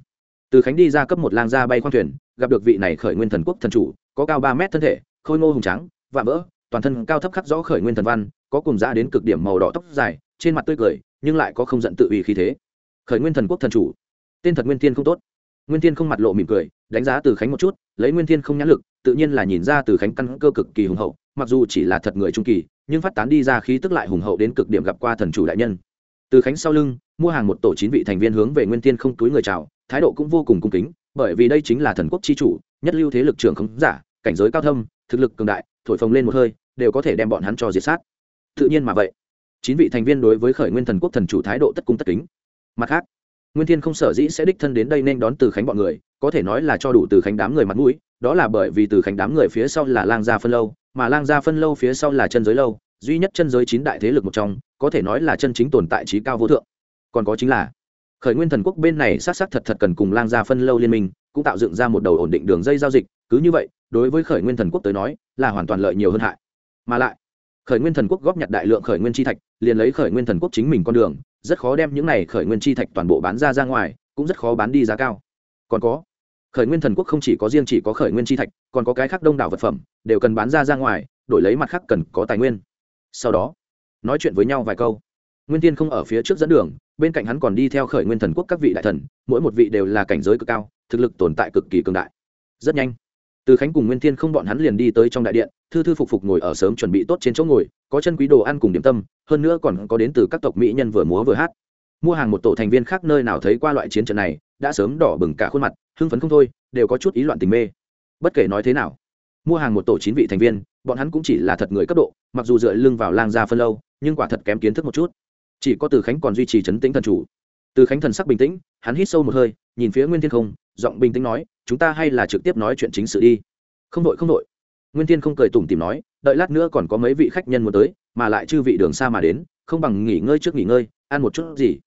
Từ khánh đi ra cấp một lang gia bay khoang thuyền, gặp được vị này khởi nguyên thần quốc thần chủ, có cao ba mét thân thể, khôi ngô hùng trắng vạm vỡ, toàn thân cao thấp khắc rõ khởi nguyên thần văn có cùng ra đến cực điểm màu đỏ tóc dài, trên mặt tươi cười, nhưng lại có không giận tự ủy khí thế. Khởi nguyên thần quốc thần chủ. Tên thật nguyên tiên không tốt. Nguyên tiên không mặt lộ mỉm cười, đánh giá từ khánh một chút, lấy nguyên tiên không nhãn lực, tự nhiên là nhìn ra từ khánh căn cơ cực kỳ hùng hậu, mặc dù chỉ là thật người trung kỳ, nhưng phát tán đi ra khí tức lại hùng hậu đến cực điểm gặp qua thần chủ đại nhân. Từ khánh sau lưng, mua hàng một tổ chín vị thành viên hướng về nguyên tiên không túi người chào, thái độ cũng vô cùng cung kính, bởi vì đây chính là thần quốc chi chủ, nhất lưu thế lực trưởng không giả, cảnh giới cao thâm, thực lực cường đại, thổi phồng lên một hơi, đều có thể đem bọn hắn cho diệt sát tự nhiên mà vậy. Chín vị thành viên đối với khởi nguyên thần quốc thần chủ thái độ tất cung tất kính. Mặt khác, nguyên thiên không sở dĩ sẽ đích thân đến đây nên đón từ khánh bọn người, có thể nói là cho đủ từ khánh đám người mặt mũi, đó là bởi vì từ khánh đám người phía sau là lang gia phân lâu, mà lang gia phân lâu phía sau là chân giới lâu, duy nhất chân giới chín đại thế lực một trong, có thể nói là chân chính tồn tại trí cao vô thượng. Còn có chính là, khởi nguyên thần quốc bên này s á t s á t thật thật cần cùng lang gia phân lâu liên minh, cũng tạo dựng ra một đầu ổn định đường dây giao dịch, cứ như vậy, đối với khởi nguyên thần quốc tới nói, là hoàn toàn lợi nhiều hơn hại. Mà lại khởi nguyên thần quốc góp nhặt đại lượng khởi nguyên chi thạch, liền lấy khởi nguyên thần quốc chính mình con đường, rất khó đem những này khởi nguyên chi thạch toàn bộ bán ra ra ngoài, cũng rất khó bán đi giá cao. Còn có, khởi nguyên thần quốc không chỉ có riêng chỉ có khởi nguyên chi thạch, còn có cái khác đông đảo vật phẩm, đều cần bán ra ra ngoài, đổi lấy mặt khác cần có tài nguyên. Sau đó, nói chuyện với nhau vài câu. Nguyên tiên không ở phía trước dẫn đường, bên cạnh hắn còn đi theo khởi nguyên thần quốc các vị đại thần, mỗi một vị đều là cảnh giới cực cao, thực lực tồn tại cực kỳ cường đại. Rất nhanh từ khánh cùng nguyên Thiên không bọn hắn liền đi tới trong đại điện, thư thư phục phục ngồi ở sớm chuẩn bị tốt trên chỗ ngồi, có chân quý đồ ăn cùng điểm tâm, hơn nữa còn có đến từ các tộc mỹ nhân vừa múa vừa hát. Mua hàng một tổ thành viên khác nơi nào thấy qua loại chiến trận này, đã sớm đỏ bừng cả khuôn mặt, hưng phấn không thôi, đều có chút ý loạn tình mê. Bất kể nói thế nào, mua hàng một tổ chín vị thành viên, bọn hắn cũng chỉ là thật người cấp độ, mặc dù dựa lưng vào lang gia phân lâu, nhưng quả thật kém kiến thức một chút. Chỉ có từ khánh còn duy trì chấn tĩnh thần chủ. Từ khánh thần sắc bình tĩnh, hắn hít sâu một hơi, nhìn phía nguyên thiên không giọng bình tĩnh nói, chúng ta hay là trực tiếp nói chuyện chính sự đi. Không đội không đội. Nguyên thiên không cười tủm tìm nói, đợi lát nữa còn có mấy vị khách nhân muốn tới, mà lại chư vị đường xa mà đến, không bằng nghỉ ngơi trước nghỉ ngơi, ăn một chút gì.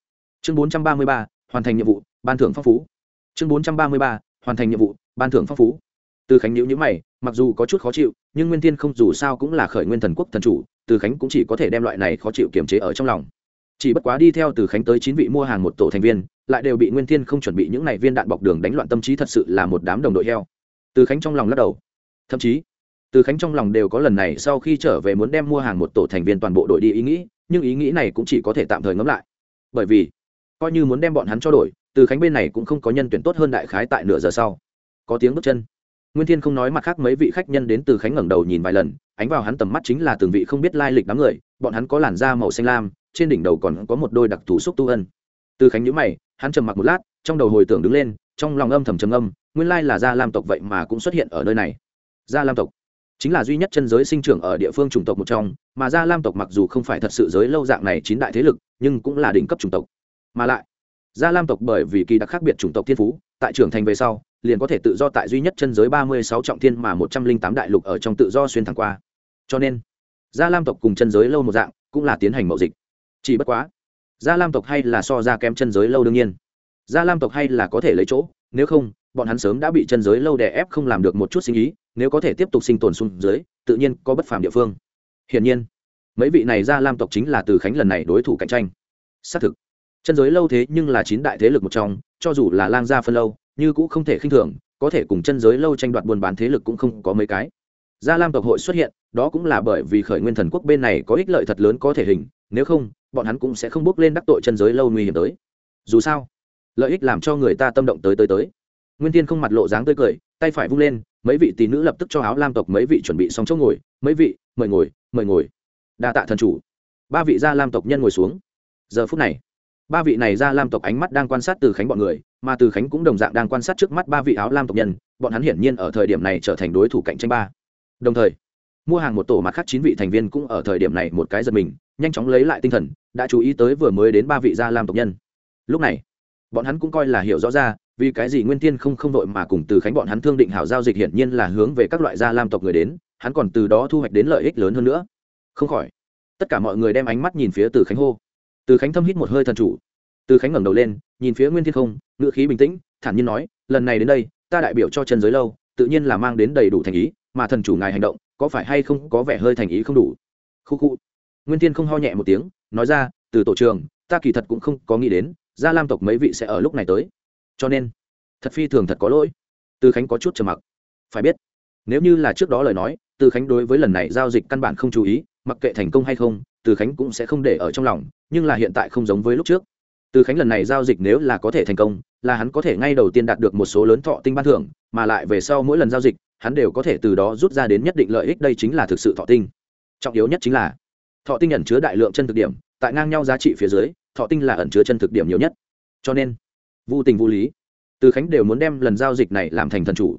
Chương bốn trăm ba mươi ba, hoàn thành nhiệm vụ, ban thưởng phong phú. Chương bốn trăm ba mươi ba, hoàn thành nhiệm vụ, ban thưởng phong phú. Từ khánh nhữ nhữ mày, mặc dù có chút khó chịu, nhưng nguyên thiên không dù sao cũng là khởi nguyên thần quốc thần chủ, từ khánh cũng chỉ có thể đem loại này khó chịu kiềm chế ở trong lòng chỉ bất quá đi theo từ khánh tới chín vị mua hàng một tổ thành viên, lại đều bị nguyên thiên không chuẩn bị những này viên đạn bọc đường đánh loạn tâm trí thật sự là một đám đồng đội heo. Từ khánh trong lòng lắc đầu. Thậm chí, từ khánh trong lòng đều có lần này sau khi trở về muốn đem mua hàng một tổ thành viên toàn bộ đội đi ý nghĩ, nhưng ý nghĩ này cũng chỉ có thể tạm thời ngẫm lại. Bởi vì, coi như muốn đem bọn hắn cho đổi, từ khánh bên này cũng không có nhân tuyển tốt hơn đại khái tại nửa giờ sau. Có tiếng bước chân. Nguyên thiên không nói mặt khác mấy vị khách nhân đến từ khánh ngẩng đầu nhìn vài lần, ánh vào hắn tầm mắt chính là từng vị không biết lai lịch đám người, bọn hắn có làn da màu xanh lam trên đỉnh đầu còn có một đôi đặc thù xúc tu ân. Từ khánh nhữ mày, hắn trầm mặc một lát, trong đầu hồi tưởng đứng lên, trong lòng âm thầm trầm âm nguyên lai là gia lam tộc vậy mà cũng xuất hiện ở nơi này. Gia lam tộc chính là duy nhất chân giới sinh trưởng ở địa phương chủng tộc một trong, mà gia lam tộc mặc dù không phải thật sự giới lâu dạng này chín đại thế lực, nhưng cũng là đỉnh cấp chủng tộc. Mà lại, gia lam tộc bởi vì kỳ đặc khác biệt chủng tộc thiên phú, tại trưởng thành về sau, liền có thể tự do tại duy nhất chân giới ba mươi sáu trọng thiên mà một trăm linh tám đại lục ở trong tự do xuyên thẳng qua. Cho nên, gia lam tộc cùng chân giới lâu một dạng, cũng là tiến hành mậu dịch chỉ bất quá, gia lam tộc hay là so ra kém chân giới lâu đương nhiên. Gia lam tộc hay là có thể lấy chỗ, nếu không, bọn hắn sớm đã bị chân giới lâu đè ép không làm được một chút sinh ý, nếu có thể tiếp tục sinh tồn xuống dưới, tự nhiên có bất phàm địa phương. Hiển nhiên, mấy vị này gia lam tộc chính là từ khánh lần này đối thủ cạnh tranh. Xác thực, chân giới lâu thế nhưng là chín đại thế lực một trong, cho dù là lang gia phân lâu, như cũng không thể khinh thường, có thể cùng chân giới lâu tranh đoạt buôn bán thế lực cũng không có mấy cái. Gia lam tộc hội xuất hiện, đó cũng là bởi vì khởi nguyên thần quốc bên này có ích lợi thật lớn có thể hình, nếu không bọn hắn cũng sẽ không bước lên đắc tội chân giới lâu nguy hiểm tới. Dù sao, lợi ích làm cho người ta tâm động tới tới tới. Nguyên tiên không mặt lộ dáng tươi cười, tay phải vung lên, mấy vị tỷ nữ lập tức cho áo lam tộc mấy vị chuẩn bị xong chỗ ngồi, mấy vị, mời ngồi mời ngồi. Đa tạ thần chủ. Ba vị gia lam tộc nhân ngồi xuống. Giờ phút này, ba vị này gia lam tộc ánh mắt đang quan sát từ khánh bọn người, mà từ khánh cũng đồng dạng đang quan sát trước mắt ba vị áo lam tộc nhân, bọn hắn hiển nhiên ở thời điểm này trở thành đối thủ cạnh tranh ba. Đồng thời mua hàng một tổ mặt khác chín vị thành viên cũng ở thời điểm này một cái giật mình, nhanh chóng lấy lại tinh thần, đã chú ý tới vừa mới đến ba vị gia lam tộc nhân. Lúc này, bọn hắn cũng coi là hiểu rõ ra, vì cái gì nguyên tiên không không đội mà cùng từ khánh bọn hắn thương định hảo giao dịch hiển nhiên là hướng về các loại gia lam tộc người đến, hắn còn từ đó thu hoạch đến lợi ích lớn hơn nữa. Không khỏi, tất cả mọi người đem ánh mắt nhìn phía từ khánh hô. Từ khánh thâm hít một hơi thần chủ. Từ khánh ngẩng đầu lên, nhìn phía nguyên thiên không, ngữ khí bình tĩnh, thản nhiên nói, lần này đến đây, ta đại biểu cho chân giới lâu, tự nhiên là mang đến đầy đủ thành ý, mà thần chủ ngài hành động có phải hay không có vẻ hơi thành ý không đủ? Khu khu. Nguyên tiên không ho nhẹ một tiếng, nói ra, từ tổ trường ta kỳ thật cũng không có nghĩ đến, gia lam tộc mấy vị sẽ ở lúc này tới. Cho nên, thật phi thường thật có lỗi. Từ khánh có chút trầm mặc. Phải biết, nếu như là trước đó lời nói, từ khánh đối với lần này giao dịch căn bản không chú ý, mặc kệ thành công hay không, từ khánh cũng sẽ không để ở trong lòng, nhưng là hiện tại không giống với lúc trước. Từ khánh lần này giao dịch nếu là có thể thành công, là hắn có thể ngay đầu tiên đạt được một số lớn thọ tinh ban thưởng, mà lại về sau mỗi lần giao dịch hắn đều có thể từ đó rút ra đến nhất định lợi ích, đây chính là thực sự thọ tinh. Trọng yếu nhất chính là, thọ tinh ẩn chứa đại lượng chân thực điểm, tại ngang nhau giá trị phía dưới, thọ tinh là ẩn chứa chân thực điểm nhiều nhất. Cho nên, vô tình vô lý, từ khánh đều muốn đem lần giao dịch này làm thành thần chủ.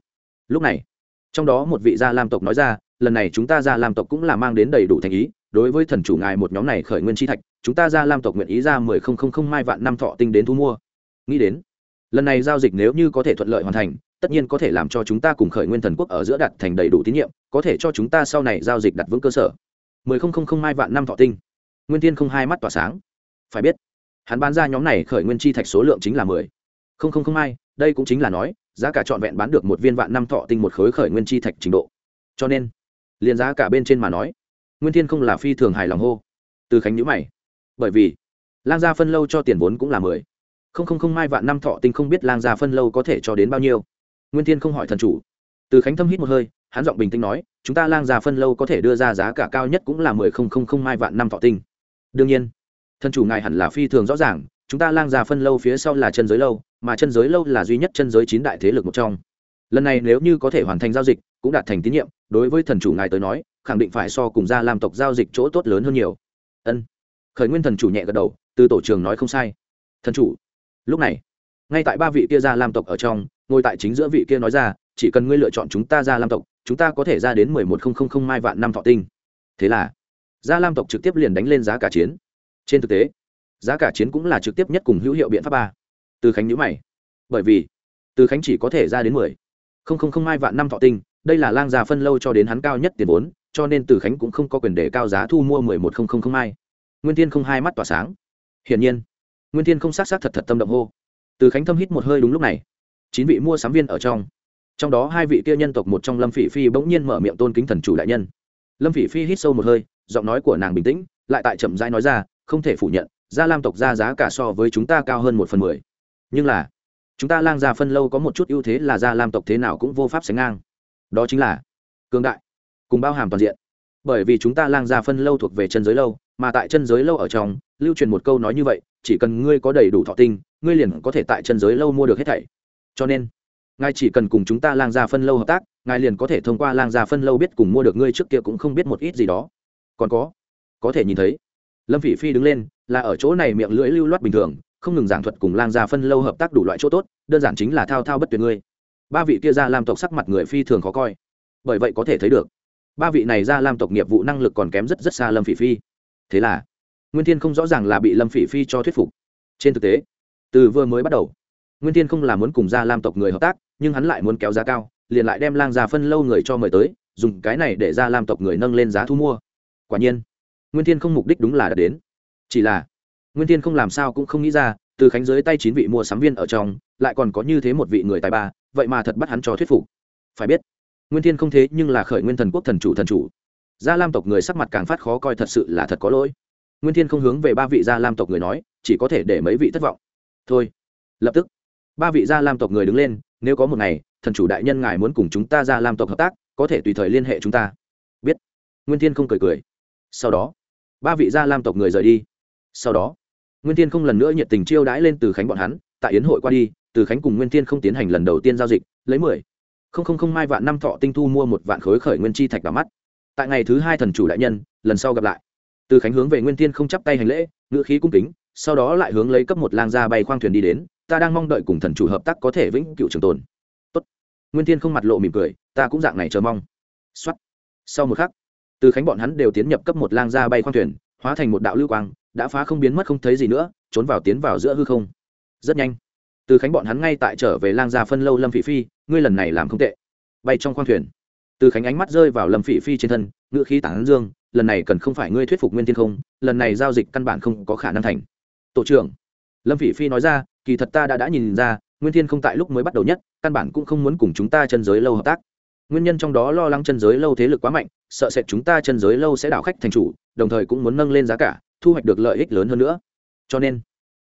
Lúc này, trong đó một vị gia lam tộc nói ra, lần này chúng ta gia lam tộc cũng là mang đến đầy đủ thành ý, đối với thần chủ ngài một nhóm này khởi nguyên chi thạch, chúng ta gia lam tộc nguyện ý ra mười không không không mai vạn năm thọ tinh đến thu mua. Nghĩ đến, lần này giao dịch nếu như có thể thuận lợi hoàn thành tất nhiên có thể làm cho chúng ta cùng khởi nguyên thần quốc ở giữa đặt thành đầy đủ tín nhiệm, có thể cho chúng ta sau này giao dịch đặt vững cơ sở. Mười không không không mai vạn năm thọ tinh. Nguyên tiên không hai mắt tỏa sáng. Phải biết, hắn bán ra nhóm này khởi nguyên chi thạch số lượng chính là mười. Không không không mai, đây cũng chính là nói, giá cả trọn vẹn bán được một viên vạn năm thọ tinh một khối khởi nguyên chi thạch trình độ. Cho nên, liền giá cả bên trên mà nói, nguyên thiên không là phi thường hài lòng hô. Từ khánh nhữ mày. Bởi vì, lang gia phân lâu cho tiền vốn cũng là mười. Không không không mai vạn năm thọ tinh không biết lang gia phân lâu có thể cho đến bao nhiêu nguyên thiên không hỏi thần chủ. Từ khánh thâm hít một hơi, hắn giọng bình tĩnh nói, chúng ta lang Già phân lâu có thể đưa ra giá cả cao nhất cũng là mười không không không mai vạn năm thọ tinh. Đương nhiên. Thần chủ ngài hẳn là phi thường rõ ràng, chúng ta lang Già phân lâu phía sau là chân giới lâu, mà chân giới lâu là duy nhất chân giới chín đại thế lực một trong. Lần này nếu như có thể hoàn thành giao dịch, cũng đạt thành tín nhiệm, đối với thần chủ ngài tới nói, khẳng định phải so cùng gia làm tộc giao dịch chỗ tốt lớn hơn nhiều. Ân. Khởi nguyên thần chủ nhẹ gật đầu, từ tổ trường nói không sai. Thần chủ. Lúc này, ngay tại ba vị kia gia làm tộc ở trong ngồi tại chính giữa vị kia nói ra, chỉ cần ngươi lựa chọn chúng ta gia lam tộc, chúng ta có thể ra đến mười một không không không mai vạn năm thọ tinh. Thế là, gia lam tộc trực tiếp liền đánh lên giá cả chiến. Trên thực tế, giá cả chiến cũng là trực tiếp nhất cùng hữu hiệu biện pháp ba. Từ khánh nhữ mày. Bởi vì, từ khánh chỉ có thể ra đến mười không không không mai vạn năm thọ tinh, đây là lang già phân lâu cho đến hắn cao nhất tiền vốn, cho nên từ khánh cũng không có quyền để cao giá thu mua mười một không không không mai. Nguyên thiên không hai mắt tỏa sáng. Hiển nhiên, nguyên thiên không s á c s á c thật thật tâm động hô. Từ khánh thâm hít một hơi đúng lúc này chín vị mua sắm viên ở trong. Trong đó hai vị kia nhân tộc một trong lâm phỉ phi bỗng nhiên mở miệng tôn kính thần chủ đại nhân. Lâm phỉ phi hít sâu một hơi, giọng nói của nàng bình tĩnh, lại tại chậm rãi nói ra, không thể phủ nhận, gia lam tộc ra giá cả so với chúng ta cao hơn một phần mười. Nhưng là, chúng ta lang gia phân lâu có một chút ưu thế là gia lam tộc thế nào cũng vô pháp sánh ngang. Đó chính là cương đại, cùng bao hàm toàn diện. Bởi vì chúng ta lang gia phân lâu thuộc về chân giới lâu, mà tại chân giới lâu ở trong, lưu truyền một câu nói như vậy, chỉ cần ngươi có đầy đủ thọ tinh, ngươi liền có thể tại chân giới lâu mua được hết thảy cho nên, ngài chỉ cần cùng chúng ta lang gia phân lâu hợp tác, ngài liền có thể thông qua lang gia phân lâu biết cùng mua được ngươi trước kia cũng không biết một ít gì đó. Còn có có thể nhìn thấy, lâm phỉ phi đứng lên, là ở chỗ này miệng lưỡi lưu loát bình thường, không ngừng giảng thuật cùng lang gia phân lâu hợp tác đủ loại chỗ tốt, đơn giản chính là thao thao bất tuyệt ngươi. Ba vị kia ra làm tộc sắc mặt người phi thường khó coi. Bởi vậy có thể thấy được, ba vị này ra làm tộc nghiệp vụ năng lực còn kém rất rất xa lâm phỉ phi. Thế là, nguyên thiên không rõ ràng là bị lâm phỉ phi cho thuyết phục. Trên thực tế, từ vừa mới bắt đầu nguyên thiên không là muốn cùng gia lam tộc người hợp tác, nhưng hắn lại muốn kéo giá cao, liền lại đem lang gia phân lâu người cho mời tới, dùng cái này để gia lam tộc người nâng lên giá thu mua. Quả nhiên, nguyên thiên không mục đích đúng là đã đến. Chỉ là, nguyên thiên không làm sao cũng không nghĩ ra, từ khánh dưới tay chín vị mua sắm viên ở trong, lại còn có như thế một vị người tài ba, vậy mà thật bắt hắn cho thuyết phục. Phải biết, nguyên thiên không thế nhưng là khởi nguyên thần quốc thần chủ thần chủ. Gia lam tộc người sắc mặt càng phát khó coi thật sự là thật có lỗi. Nguyên thiên không hướng về ba vị gia lam tộc người nói, chỉ có thể để mấy vị thất vọng. Thôi, lập tức ba vị gia lam tộc người đứng lên, nếu có một ngày, thần chủ đại nhân ngài muốn cùng chúng ta gia lam tộc hợp tác, có thể tùy thời liên hệ chúng ta. Biết. Nguyên thiên không cười cười. Sau đó, ba vị gia lam tộc người rời đi. Sau đó, nguyên thiên không lần nữa nhiệt tình chiêu đãi lên từ khánh bọn hắn, tại yến hội qua đi, từ khánh cùng nguyên thiên không tiến hành lần đầu tiên giao dịch, lấy mười. Không không không mai vạn năm thọ tinh thu mua một vạn khối khởi nguyên chi thạch vào mắt. Tại ngày thứ hai thần chủ đại nhân, lần sau gặp lại. Từ khánh hướng về nguyên thiên không chắp tay hành lễ, ngữ khí cung kính, sau đó lại hướng lấy cấp một lang ra bay khoang thuyền đi đến ta đang mong đợi cùng thần chủ hợp tác có thể vĩnh cựu trường tồn. Tốt. nguyên thiên không mặt lộ mỉm cười, ta cũng dạng này chờ mong. Xuất sau một khắc, từ khánh bọn hắn đều tiến nhập cấp một lang gia bay khoang thuyền, hóa thành một đạo lưu quang, đã phá không biến mất không thấy gì nữa, trốn vào tiến vào giữa hư không. Rất nhanh, từ khánh bọn hắn ngay tại trở về lang gia phân lâu lâm phỉ phi, ngươi lần này làm không tệ. Bay trong khoang thuyền, từ khánh ánh mắt rơi vào lâm phỉ phi trên thân ngự khí tản dương, lần này cần không phải ngươi thuyết phục nguyên thiên không, lần này giao dịch căn bản không có khả năng thành. Tổ trưởng, lâm phỉ phi nói ra kỳ thật ta đã đã nhìn ra, nguyên thiên không tại lúc mới bắt đầu nhất, căn bản cũng không muốn cùng chúng ta chân giới lâu hợp tác. Nguyên nhân trong đó lo lắng chân giới lâu thế lực quá mạnh, sợ sệt chúng ta chân giới lâu sẽ đảo khách thành chủ, đồng thời cũng muốn nâng lên giá cả, thu hoạch được lợi ích lớn hơn nữa. Cho nên,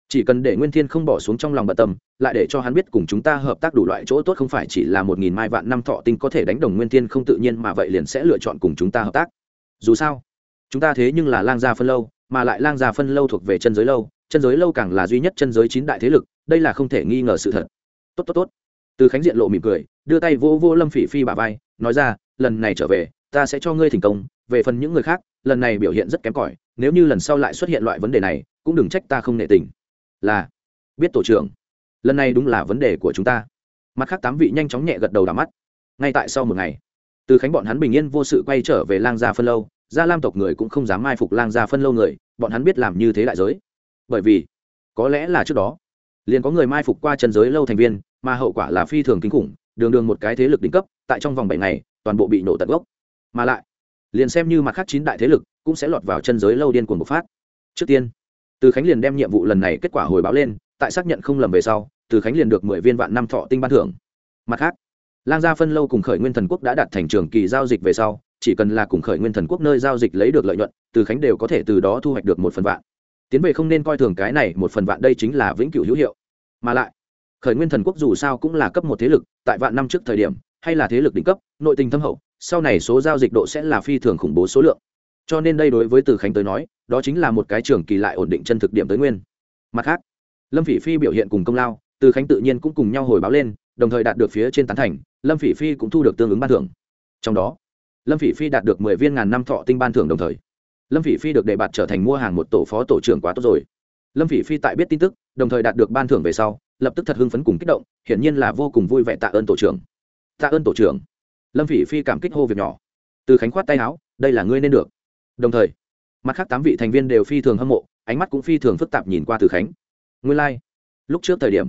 chỉ cần để nguyên thiên không bỏ xuống trong lòng bận tâm, lại để cho hắn biết cùng chúng ta hợp tác đủ loại chỗ tốt không phải chỉ là một nghìn mai vạn năm thọ tinh có thể đánh đồng nguyên thiên không tự nhiên mà vậy liền sẽ lựa chọn cùng chúng ta hợp tác. Dù sao, chúng ta thế nhưng là lang gia phân lâu, mà lại lang gia phân lâu thuộc về chân giới lâu chân giới lâu càng là duy nhất chân giới chín đại thế lực, đây là không thể nghi ngờ sự thật. Tốt tốt tốt. Từ khánh diện lộ mỉm cười, đưa tay vô vô lâm phỉ phi bà vai, nói ra, lần này trở về, ta sẽ cho ngươi thành công, về phần những người khác, lần này biểu hiện rất kém cỏi, nếu như lần sau lại xuất hiện loại vấn đề này, cũng đừng trách ta không nệ tình. Là, biết tổ trưởng. Lần này đúng là vấn đề của chúng ta. Mặt khác tám vị nhanh chóng nhẹ gật đầu đ mắt. Ngay tại sau một ngày, từ khánh bọn hắn bình yên vô sự quay trở về lang gia phân lâu. Gia lam tộc người cũng không dám mai phục lang gia phân lâu người, bọn hắn biết làm như thế đại giới bởi vì có lẽ là trước đó, liền có người mai phục qua chân giới lâu thành viên, mà hậu quả là phi thường kinh khủng, đường đường một cái thế lực đỉnh cấp, tại trong vòng bảy ngày, toàn bộ bị nổ tận gốc. Mà lại, liền xem như mặt khác chín đại thế lực cũng sẽ lọt vào chân giới lâu điên cuồng bộc phát. Trước tiên, từ khánh liền đem nhiệm vụ lần này kết quả hồi báo lên, tại xác nhận không lầm về sau, từ khánh liền được mười viên vạn năm thọ tinh ban thưởng. Mặt khác, lang gia phân lâu cùng khởi nguyên thần quốc đã đạt thành trường kỳ giao dịch về sau, chỉ cần là cùng khởi nguyên thần quốc nơi giao dịch lấy được lợi nhuận, từ khánh đều có thể từ đó thu hoạch được một phần vạn tiến về không nên coi thường cái này một phần vạn đây chính là vĩnh cửu hữu hiệu. Mà lại, khởi nguyên thần quốc dù sao cũng là cấp một thế lực, tại vạn năm trước thời điểm, hay là thế lực đỉnh cấp, nội tình thâm hậu, sau này số giao dịch độ sẽ là phi thường khủng bố số lượng. Cho nên đây đối với từ khánh tới nói, đó chính là một cái trường kỳ lại ổn định chân thực điểm tới nguyên. Mặt khác, lâm phỉ phi biểu hiện cùng công lao, từ khánh tự nhiên cũng cùng nhau hồi báo lên, đồng thời đạt được phía trên tán thành, lâm phỉ phi cũng thu được tương ứng ban thưởng. Trong đó, lâm phỉ phi đạt được mười viên ngàn năm thọ tinh ban thưởng đồng thời lâm phỉ phi được đề bạt trở thành mua hàng một tổ phó tổ trưởng quá tốt rồi. Lâm phỉ phi tại biết tin tức, đồng thời đạt được ban thưởng về sau, lập tức thật hưng phấn cùng kích động, hiển nhiên là vô cùng vui vẻ tạ ơn tổ trưởng. Tạ ơn tổ trưởng. Lâm phỉ phi cảm kích hô việc nhỏ. Từ khánh khoát tay áo, đây là ngươi nên được. Đồng thời, mặt khác tám vị thành viên đều phi thường hâm mộ, ánh mắt cũng phi thường phức tạp nhìn qua từ khánh. Ngươi lai、like. lúc trước thời điểm,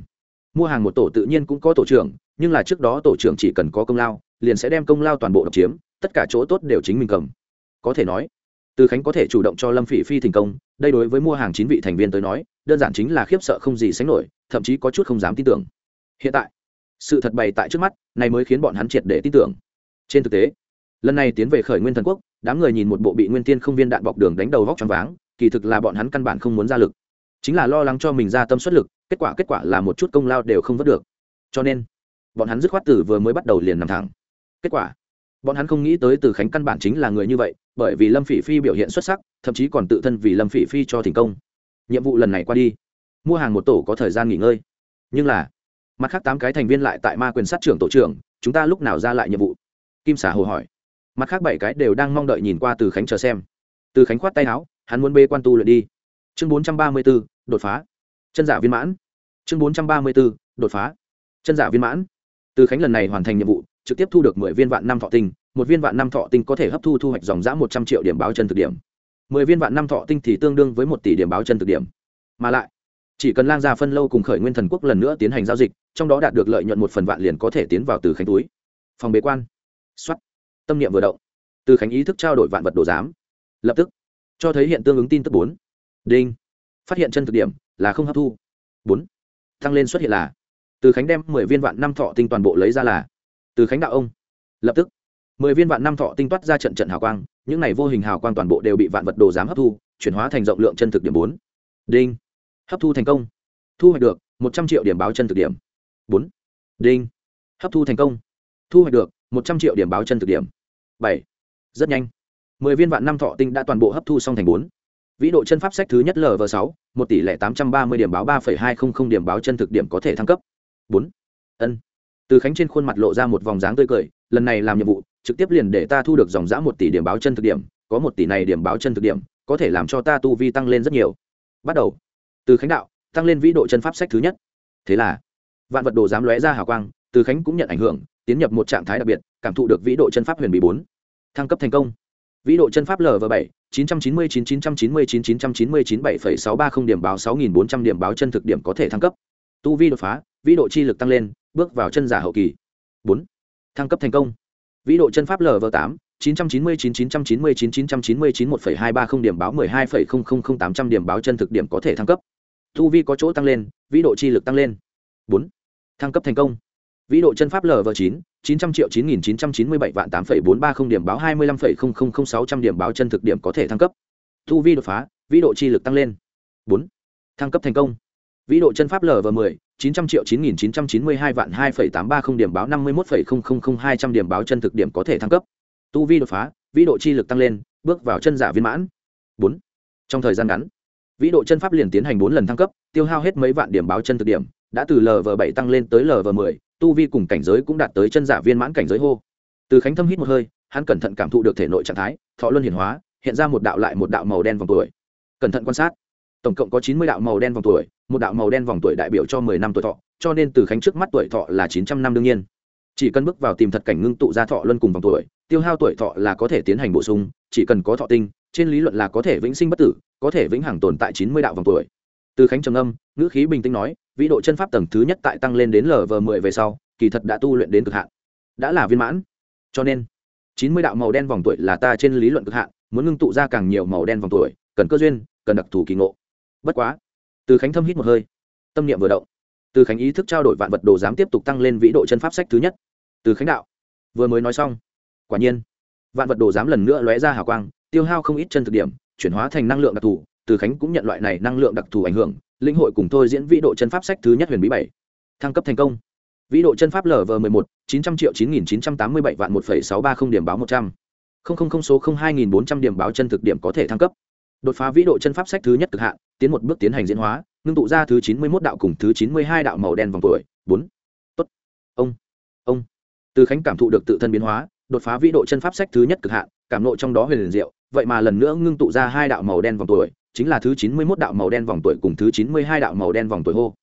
mua hàng một tổ tự nhiên cũng có tổ trưởng, nhưng là trước đó tổ trưởng chỉ cần có công lao, liền sẽ đem công lao toàn bộ độc chiếm, tất cả chỗ tốt đều chính mình cầm. Có thể nói từ khánh có thể chủ động cho lâm phỉ phi thành công, đây đối với mua hàng chín vị thành viên tới nói, đơn giản chính là khiếp sợ không gì sánh nổi, thậm chí có chút không dám tin tưởng. Hiện tại, sự thật bày tại trước mắt, này mới khiến bọn hắn triệt để tin tưởng. Trên thực tế, lần này tiến về khởi nguyên thần quốc, đám người nhìn một bộ bị nguyên tiên không viên đạn bọc đường đánh đầu vóc choáng váng, kỳ thực là bọn hắn căn bản không muốn ra lực. Chính là lo lắng cho mình ra tâm suất lực, kết quả kết quả là một chút công lao đều không vớt được. Cho nên, bọn hắn dứt khoát từ vừa mới bắt đầu liền nằm thẳng. Kết quả, bọn hắn không nghĩ tới từ khánh căn bản chính là người như vậy bởi vì lâm phỉ phi biểu hiện xuất sắc, thậm chí còn tự thân vì lâm phỉ phi cho thành công. Nhiệm vụ lần này qua đi, mua hàng một tổ có thời gian nghỉ ngơi. Nhưng là, mặt khác tám cái thành viên lại tại ma quyền sát trưởng tổ trưởng, chúng ta lúc nào ra lại nhiệm vụ? Kim xả hồ hỏi. Mặt khác bảy cái đều đang mong đợi nhìn qua từ khánh chờ xem. Từ khánh khoát tay áo, hắn muốn bê quan tu luyện đi. Chương bốn trăm ba mươi b ố đột phá. Chân giả viên mãn. Chương bốn trăm ba mươi b ố đột phá. Chân giả viên mãn. Từ khánh lần này hoàn thành nhiệm vụ trực tiếp thu được mười viên vạn năm thọ tinh, một viên vạn năm thọ tinh có thể hấp thu thu hoạch dòng giã một trăm triệu điểm báo chân thực điểm. Mười viên vạn năm thọ tinh thì tương đương với một tỷ điểm báo chân thực điểm. Mà lại, chỉ cần lang gia phân lâu cùng khởi nguyên thần quốc lần nữa tiến hành giao dịch, trong đó đạt được lợi nhuận một phần vạn liền có thể tiến vào từ khánh túi. Phòng bế quan. Xuất tâm niệm vừa động. Từ khánh ý thức trao đổi vạn vật đồ giám. Lập tức, cho thấy hiện tương ứng tin tức bốn. Đinh. Phát hiện chân thực điểm là không hấp thu. Bốn. Tăng lên xuất hiện là, từ khánh đem mười viên vạn năm thọ tinh toàn bộ lấy ra là từ khánh đạo ông. Lập tức, mười viên vạn năm thọ tinh toát ra trận trận hào quang, những này vô hình hào quang toàn bộ đều bị vạn vật đồ giám hấp thu, chuyển hóa thành rộng lượng chân thực điểm bốn. Đinh. Hấp thu thành công. Thu hoạch được một trăm triệu điểm báo chân thực điểm bốn. Đinh. Hấp thu thành công. Thu hoạch được một trăm triệu điểm báo chân thực điểm bảy. Rất nhanh, mười viên vạn năm thọ tinh đã toàn bộ hấp thu xong thành bốn. Vĩ độ chân pháp sách thứ nhất lv sáu, một tỷ lệ tám trăm ba mươi điểm báo ba phẩy hai không không điểm báo chân thực điểm có thể thăng cấp bốn. Ân từ khánh trên khuôn mặt lộ ra một vòng dáng tươi cười, lần này làm nhiệm vụ, trực tiếp liền để ta thu được dòng giã một tỷ điểm báo chân thực điểm, có một tỷ này điểm báo chân thực điểm, có thể làm cho ta tu vi tăng lên rất nhiều. Bắt đầu. Từ khánh đạo, tăng lên vĩ độ chân pháp sách thứ nhất. Thế là, vạn vật đồ dám lóe ra hào quang, từ khánh cũng nhận ảnh hưởng, tiến nhập một trạng thái đặc biệt, cảm thụ được vĩ độ chân pháp huyền bí bốn. Thăng cấp thành công. Vĩ độ chân pháp lv bảy, chín trăm chín mươi chín chín trăm chín mươi chín chín trăm chín mươi chín bảy phẩy sáu ba không điểm báo sáu nghìn bốn trăm điểm báo chân thực điểm có thể thăng cấp. Tu vi đột phá, vĩ độ chi lực tăng lên bước vào chân giả hậu kỳ. Bốn. Thăng cấp thành công. Vĩ độ chân pháp lv tám, chín trăm chín mươi chín chín trăm chín mươi chín chín trăm chín mươi chín một phẩy hai ba không điểm báo mười hai phẩy không không không tám trăm điểm báo chân thực điểm có thể thăng cấp. Thu vi có chỗ tăng lên, vĩ độ chi lực tăng lên. Bốn. Thăng cấp thành công. Vĩ độ chân pháp lv chín chín trăm triệu chín nghìn chín trăm chín mươi bảy vạn tám phẩy bốn ba không điểm báo hai mươi lăm phẩy không không không sáu trăm điểm báo chân thực điểm có thể thăng cấp. Thu vi đột phá, vĩ độ chi lực tăng lên. Bốn. Thăng cấp thành công vĩ độ chân pháp lv mười, chín trăm triệu chín nghìn chín trăm chín mươi hai vạn hai phẩy tám ba không điểm báo năm mươi một phẩy không không không hai trăm điểm báo chân thực điểm có thể thăng cấp. Tu vi đột phá, vĩ độ chi lực tăng lên, bước vào chân giả viên mãn. Bốn. Trong thời gian ngắn, vĩ độ chân pháp liền tiến hành bốn lần thăng cấp, tiêu hao hết mấy vạn điểm báo chân thực điểm, đã từ lv bảy tăng lên tới lv mười, tu vi cùng cảnh giới cũng đạt tới chân giả viên mãn cảnh giới hô. Từ khánh thâm hít một hơi, hắn cẩn thận cảm thụ được thể nội trạng thái, thọ luân hiển hóa, hiện ra một đạo lại một đạo màu đen vòng tuổi. Cẩn thận quan sát, tổng cộng có chín mươi đạo màu đen vòng tuổi một đạo màu đen vòng tuổi đại biểu cho mười năm tuổi thọ, cho nên từ khánh trước mắt tuổi thọ là chín trăm năm đương nhiên. Chỉ cần bước vào tìm thật cảnh ngưng tụ ra thọ luân cùng vòng tuổi, tiêu hao tuổi thọ là có thể tiến hành bổ sung, chỉ cần có thọ tinh, trên lý luận là có thể vĩnh sinh bất tử, có thể vĩnh hằng tồn tại chín mươi đạo vòng tuổi. Từ khánh trầm âm ngữ khí bình tĩnh nói, vĩ độ chân pháp tầng thứ nhất tại tăng lên đến lv mười về sau, kỳ thật đã tu luyện đến cực hạn. Đã là viên mãn. Cho nên, chín mươi đạo màu đen vòng tuổi là ta trên lý luận cực hạn, muốn ngưng tụ ra càng nhiều màu đen vòng tuổi, cần cơ duyên, cần đặc thù kỳ ngộ. Bất quá từ khánh thâm hít một hơi, tâm niệm vừa động. Từ khánh ý thức trao đổi vạn vật đồ dám tiếp tục tăng lên vĩ độ chân pháp sách thứ nhất. Từ khánh đạo, vừa mới nói xong, quả nhiên, vạn vật đồ dám lần nữa lóe ra hào quang, tiêu hao không ít chân thực điểm, chuyển hóa thành năng lượng đặc thù. Từ khánh cũng nhận loại này năng lượng đặc thù ảnh hưởng linh hội cùng thôi diễn vĩ độ chân pháp sách thứ nhất huyền bí bảy. Thăng cấp thành công. Vĩ độ chân pháp lv m ộ một, chín trăm triệu chín nghìn chín trăm tám mươi bảy vạn một phẩy sáu ba không điểm báo một trăm. Linh số không hai nghìn bốn trăm điểm báo chân thực điểm có thể thăng cấp. Đột phá vĩ độ chân pháp sách thứ nhất cực hạn tiến một bước tiến hành diễn hóa, ngưng tụ ra thứ chín mươi một đạo cùng thứ chín mươi hai đạo màu đen vòng tuổi. Bốn. Tốt. Ông. Ông. Từ khánh cảm thụ được tự thân biến hóa, đột phá vĩ độ chân pháp sách thứ nhất cực hạn, cảm nộ trong đó huyền liền diệu. Vậy mà lần nữa ngưng tụ ra hai đạo màu đen vòng tuổi, chính là thứ chín mươi mốt đạo màu đen vòng tuổi cùng thứ chín mươi hai đạo màu đen vòng tuổi hô.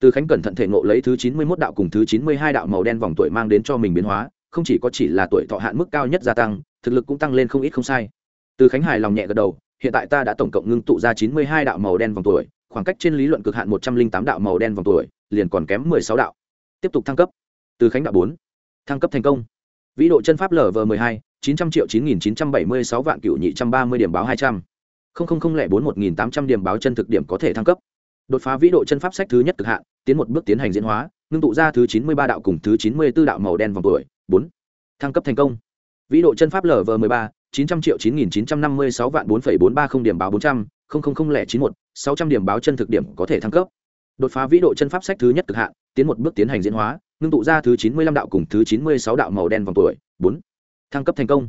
Từ khánh cẩn thận thể ngộ lấy thứ chín mươi mốt đạo cùng thứ chín mươi hai đạo màu đen vòng tuổi mang đến cho mình biến hóa, không chỉ có chỉ là tuổi thọ hạn mức cao nhất gia tăng, thực lực cũng tăng lên không ít không sai. Từ khánh hài lòng nhẹ gật đầu hiện tại ta đã tổng cộng ngưng tụ ra chín mươi hai đạo màu đen vòng tuổi, khoảng cách trên lý luận cực hạn một trăm linh tám đạo màu đen vòng tuổi, liền còn kém mười sáu đạo. Tiếp tục thăng cấp. Từ khánh đạo bốn. Thăng cấp thành công. Vĩ độ chân pháp lv m ộ hai, chín trăm triệu chín nghìn chín trăm bảy mươi sáu vạn cựu nhị trăm ba mươi điểm báo hai trăm. Linh bốn một nghìn tám trăm điểm báo chân thực điểm có thể thăng cấp. Đột phá vĩ độ chân pháp sách thứ nhất cực hạn, tiến một bước tiến hành diễn hóa, ngưng tụ ra thứ chín mươi ba đạo cùng thứ chín mươi b ố đạo màu đen vòng tuổi. Bốn. Thăng cấp thành công. Vĩ độ chân pháp lv m ộ ba chín trăm triệu chín nghìn chín trăm năm mươi sáu vạn bốn phẩy bốn ba không điểm báo bốn trăm linh chín một, sáu trăm điểm báo chân thực điểm có thể thăng cấp. Đột phá vĩ độ chân pháp sách thứ nhất cực hạn, tiến một bước tiến hành diễn hóa, ngưng tụ ra thứ chín mươi lăm đạo cùng thứ chín mươi sáu đạo màu đen vòng tuổi, bốn. Thăng cấp thành công.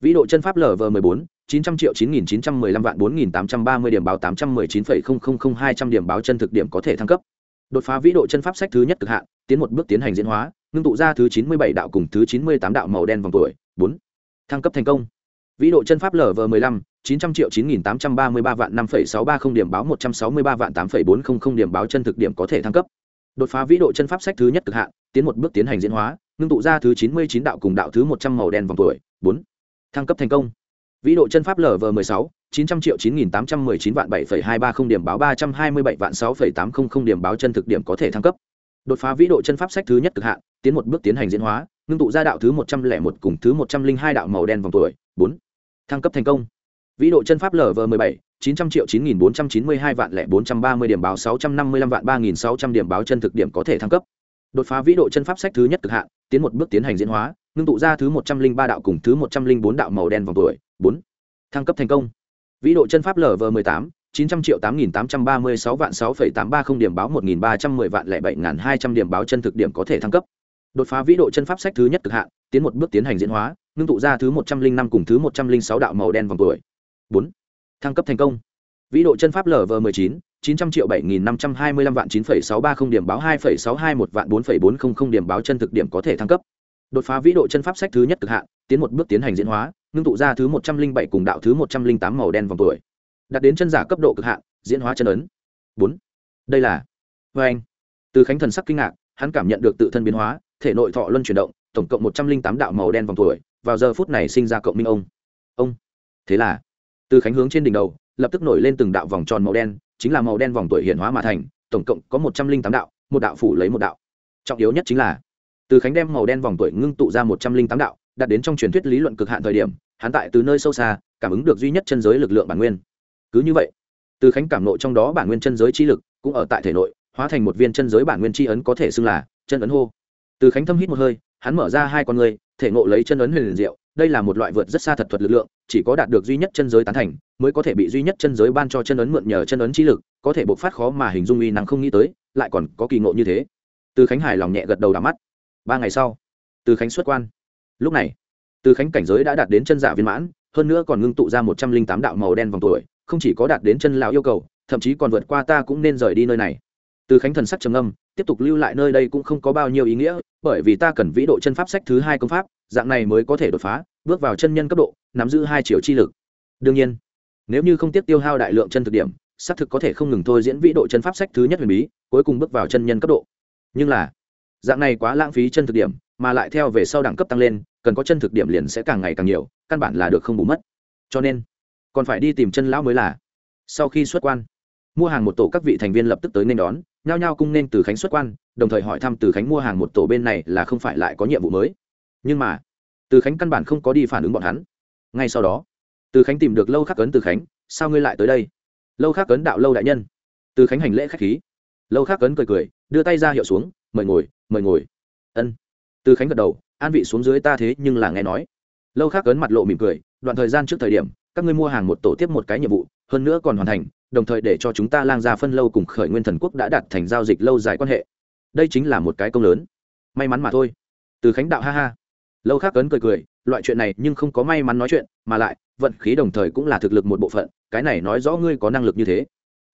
Vĩ độ chân pháp lv m bốn, chín trăm triệu chín nghìn chín trăm mười lăm vạn bốn nghìn tám trăm ba mươi điểm báo tám trăm mười chín phẩy không không không hai trăm điểm báo chân thực điểm có thể thăng cấp. Đột phá vĩ độ chân pháp sách thứ nhất cực hạn, tiến một bước tiến hành diễn hóa, ngưng tụ ra thứ chín mươi bảy đạo cùng thứ chín mươi tám đạo màu đen vòng tuổi, bốn. Thăng cấp thành công vĩ độ chân pháp lv m ộ ư chín trăm triệu chín nghìn tám trăm ba mươi ba vạn năm phẩy sáu ba không điểm báo một trăm sáu mươi ba vạn tám phẩy bốn không không điểm báo chân thực điểm có thể thăng cấp. Đột phá vĩ độ chân pháp sách thứ nhất cực hạn, tiến một bước tiến hành diễn hóa, ngưng tụ ra thứ chín mươi chín đạo cùng đạo thứ một trăm màu đen vòng tuổi. Bốn. Thăng cấp thành công. Vĩ độ chân pháp lv m ộ sáu, chín trăm triệu chín nghìn tám trăm mười chín vạn bảy phẩy hai ba không điểm báo ba trăm hai mươi bảy vạn sáu phẩy tám không không điểm báo chân thực điểm có thể thăng cấp. Đột phá vĩ độ chân pháp sách thứ nhất cực hạn, tiến một bước tiến hành diễn hóa, ngưng tụ ra đạo thứ một trăm lẻ một cùng thứ một trăm linh hai đạo màu đen vòng tuổi. Bốn thăng cấp thành công. Vĩ độ chân pháp lv m ộ bảy, chín trăm triệu chín nghìn bốn trăm chín mươi hai vạn lẻ bốn trăm ba mươi điểm báo, sáu trăm năm mươi lăm vạn ba nghìn sáu trăm điểm báo chân thực điểm có thể thăng cấp. Đột phá vĩ độ chân pháp sách thứ nhất cực hạn, tiến một bước tiến hành diễn hóa, ngưng tụ ra thứ một trăm linh ba đạo cùng thứ một trăm linh bốn đạo màu đen vòng tuổi. Bốn. Thăng cấp thành công. Vĩ độ chân pháp lv m ộ tám, chín trăm triệu tám nghìn tám trăm ba mươi sáu vạn sáu phẩy tám ba không điểm báo, một nghìn ba trăm mười vạn lẻ bảy ngàn hai trăm điểm báo chân thực điểm có thể thăng cấp. Đột phá vĩ độ chân pháp sách thứ nhất cực hạn, tiến một bước tiến hành diễn hóa ngưng tụ ra thứ một trăm linh năm cùng thứ một trăm linh sáu đạo màu đen vòng tuổi. Bốn, thăng cấp thành công. Vĩ độ chân pháp lv m ộ chín chín trăm triệu bảy nghìn năm trăm hai mươi lăm vạn chín phẩy sáu ba không điểm báo hai phẩy sáu hai một vạn bốn phẩy bốn không không điểm báo chân thực điểm có thể thăng cấp. Đột phá vĩ độ chân pháp sách thứ nhất cực hạn, tiến một bước tiến hành diễn hóa, ngưng tụ ra thứ một trăm linh bảy cùng đạo thứ một trăm linh tám màu đen vòng tuổi. Đạt đến chân giả cấp độ cực hạn, diễn hóa chân ấn. Bốn, đây là vê anh. Từ khánh thần sắc kinh ngạc, hắn cảm nhận được tự thân biến hóa, thể nội thọ luân chuyển động, tổng cộng một trăm linh tám đạo màu đen vòng tuổi vào giờ phút này sinh ra cộng minh ông. Ông. Thế là, từ khánh hướng trên đỉnh đầu, lập tức nổi lên từng đạo vòng tròn màu đen, chính là màu đen vòng tuổi hiện hóa mà thành, tổng cộng có một trăm linh tám đạo, một đạo phủ lấy một đạo. Trọng yếu nhất chính là, từ khánh đem màu đen vòng tuổi ngưng tụ ra một trăm linh tám đạo, đạt đến trong truyền thuyết lý luận cực hạn thời điểm, hắn tại từ nơi sâu xa, cảm ứng được duy nhất chân giới lực lượng bản nguyên. Cứ như vậy, từ khánh cảm nộ trong đó bản nguyên chân giới chi lực, cũng ở tại thể nội, hóa thành một viên chân giới bản nguyên chi ấn có thể xưng là chân ấn hô. Từ khánh thâm hít một hơi, hắn mở ra hai con người thể ngộ lấy chân ấn huyền liền diệu, đây là một loại vượt rất xa thật thuật lực lượng, chỉ có đạt được duy nhất chân giới tán thành, mới có thể bị duy nhất chân giới ban cho chân ấn mượn nhờ chân ấn trí lực, có thể bộc phát khó mà hình dung uy năng không nghĩ tới, lại còn có kỳ ngộ như thế. Từ khánh hài lòng nhẹ gật đầu đ mắt. Ba ngày sau, từ khánh xuất quan. Lúc này, từ khánh cảnh giới đã đạt đến chân giả viên mãn, hơn nữa còn ngưng tụ ra một trăm linh tám đạo màu đen vòng tuổi, không chỉ có đạt đến chân lão yêu cầu, thậm chí còn vượt qua ta cũng nên rời đi nơi này. Từ khánh thần sắc trầm âm tiếp tục lưu lại nơi đây cũng không có bao nhiêu ý nghĩa, bởi vì ta cần vĩ độ chân pháp sách thứ hai công pháp, dạng này mới có thể đột phá, bước vào chân nhân cấp độ, nắm giữ hai triệu chi lực. Đương nhiên, nếu như không tiếp tiêu hao đại lượng chân thực điểm, xác thực có thể không ngừng thôi diễn vĩ độ chân pháp sách thứ nhất huyền bí, cuối cùng bước vào chân nhân cấp độ. Nhưng là, dạng này quá lãng phí chân thực điểm, mà lại theo về sau đẳng cấp tăng lên, cần có chân thực điểm liền sẽ càng ngày càng nhiều, căn bản là được không bù mất. Cho nên, còn phải đi tìm chân lão mới là. Sau khi xuất quan mua hàng một tổ các vị thành viên lập tức tới nên đón, nhao nhao cung nên từ khánh xuất quan, đồng thời hỏi thăm từ khánh mua hàng một tổ bên này là không phải lại có nhiệm vụ mới. Nhưng mà, từ khánh căn bản không có đi phản ứng bọn hắn. Ngay sau đó, từ khánh tìm được lâu khắc cấn từ khánh, sao ngươi lại tới đây? Lâu khắc cấn đạo lâu đại nhân. Từ khánh hành lễ khách khí. Lâu khắc cấn cười cười, đưa tay ra hiệu xuống, mời ngồi mời ngồi. Ân. Từ khánh gật đầu, an vị xuống dưới ta thế nhưng là nghe nói. Lâu khắc cấn mặt lộ mỉm cười, đoạn thời gian trước thời điểm, các ngươi mua hàng một tổ tiếp một cái nhiệm vụ hơn nữa còn hoàn thành, đồng thời để cho chúng ta lang gia phân lâu cùng khởi nguyên thần quốc đã đạt thành giao dịch lâu dài quan hệ. Đây chính là một cái công lớn. May mắn mà thôi. Từ khánh đạo ha ha. Lâu khác cấn cười cười, loại chuyện này nhưng không có may mắn nói chuyện, mà lại, vận khí đồng thời cũng là thực lực một bộ phận, cái này nói rõ ngươi có năng lực như thế.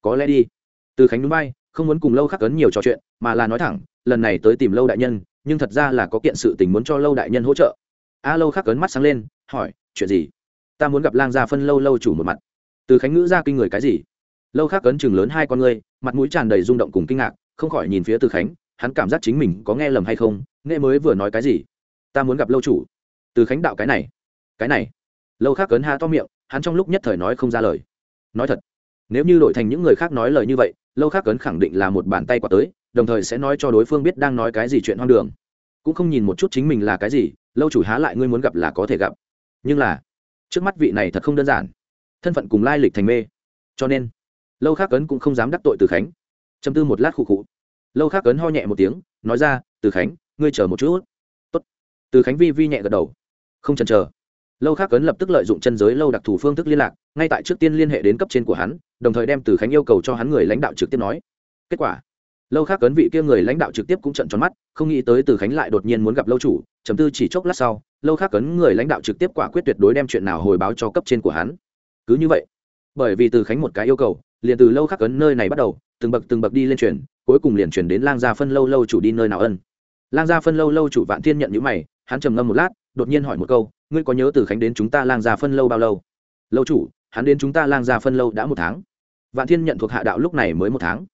Có lẽ đi. Từ khánh núi bay, không muốn cùng lâu khắc cấn nhiều trò chuyện, mà là nói thẳng, lần này tới tìm lâu đại nhân, nhưng thật ra là có kiện sự tình muốn cho lâu đại nhân hỗ trợ. A, lâu khắc cấn mắt sáng lên, hỏi, chuyện gì? Ta muốn gặp lang gia phân lâu lâu chủ một mặt từ khánh ngữ ra kinh người cái gì? Lâu khắc cấn chừng lớn hai con ngươi, mặt mũi tràn đầy rung động cùng kinh ngạc, không khỏi nhìn phía từ khánh, hắn cảm giác chính mình có nghe lầm hay không, nghe mới vừa nói cái gì? Ta muốn gặp lâu chủ. Từ khánh đạo cái này cái này. Lâu khác cấn ha to miệng, hắn trong lúc nhất thời nói không ra lời. Nói thật, nếu như đổi thành những người khác nói lời như vậy, lâu khác cấn khẳng định là một bàn tay quả tới, đồng thời sẽ nói cho đối phương biết đang nói cái gì chuyện hoang đường. Cũng không nhìn một chút chính mình là cái gì, lâu chủ há lại ngươi muốn gặp là có thể gặp. Nhưng là, trước mắt vị này thật không đơn giản thân phận cùng lai lịch thành mê. Cho nên, lâu khác cấn cũng không dám đắc tội từ khánh. Châm tư một lát khụ khụ. Lâu khác cấn ho nhẹ một tiếng, nói ra, từ khánh, ngươi chờ một chút. Tốt. từ khánh vi vi nhẹ gật đầu. Không chần chờ. Lâu khác cấn lập tức lợi dụng chân giới lâu đặc thù phương thức liên lạc, ngay tại trước tiên liên hệ đến cấp trên của hắn, đồng thời đem từ khánh yêu cầu cho hắn người lãnh đạo trực tiếp nói. Kết quả, lâu khác cấn vị kia người lãnh đạo trực tiếp cũng trận tròn mắt, không nghĩ tới từ khánh lại đột nhiên muốn gặp lâu chủ, chấm tư chỉ chốc lát sau, lâu khác cấn người lãnh đạo trực tiếp quả quyết tuyệt đối đem chuyện nào hồi báo cho cấp trên của hắn cứ như vậy, bởi vì từ khánh một cái yêu cầu, liền từ lâu khắc cấn nơi này bắt đầu, từng bậc từng bậc đi lên truyền, cuối cùng liền truyền đến lang gia phân lâu lâu chủ đi nơi nào ân. Lang gia phân lâu lâu chủ vạn thiên nhận những mày, hắn trầm ngâm một lát, đột nhiên hỏi một câu, ngươi có nhớ từ khánh đến chúng ta lang gia phân lâu bao lâu? Lâu chủ, hắn đến chúng ta lang gia phân lâu đã một tháng. Vạn thiên nhận thuộc hạ đạo lúc này mới một tháng.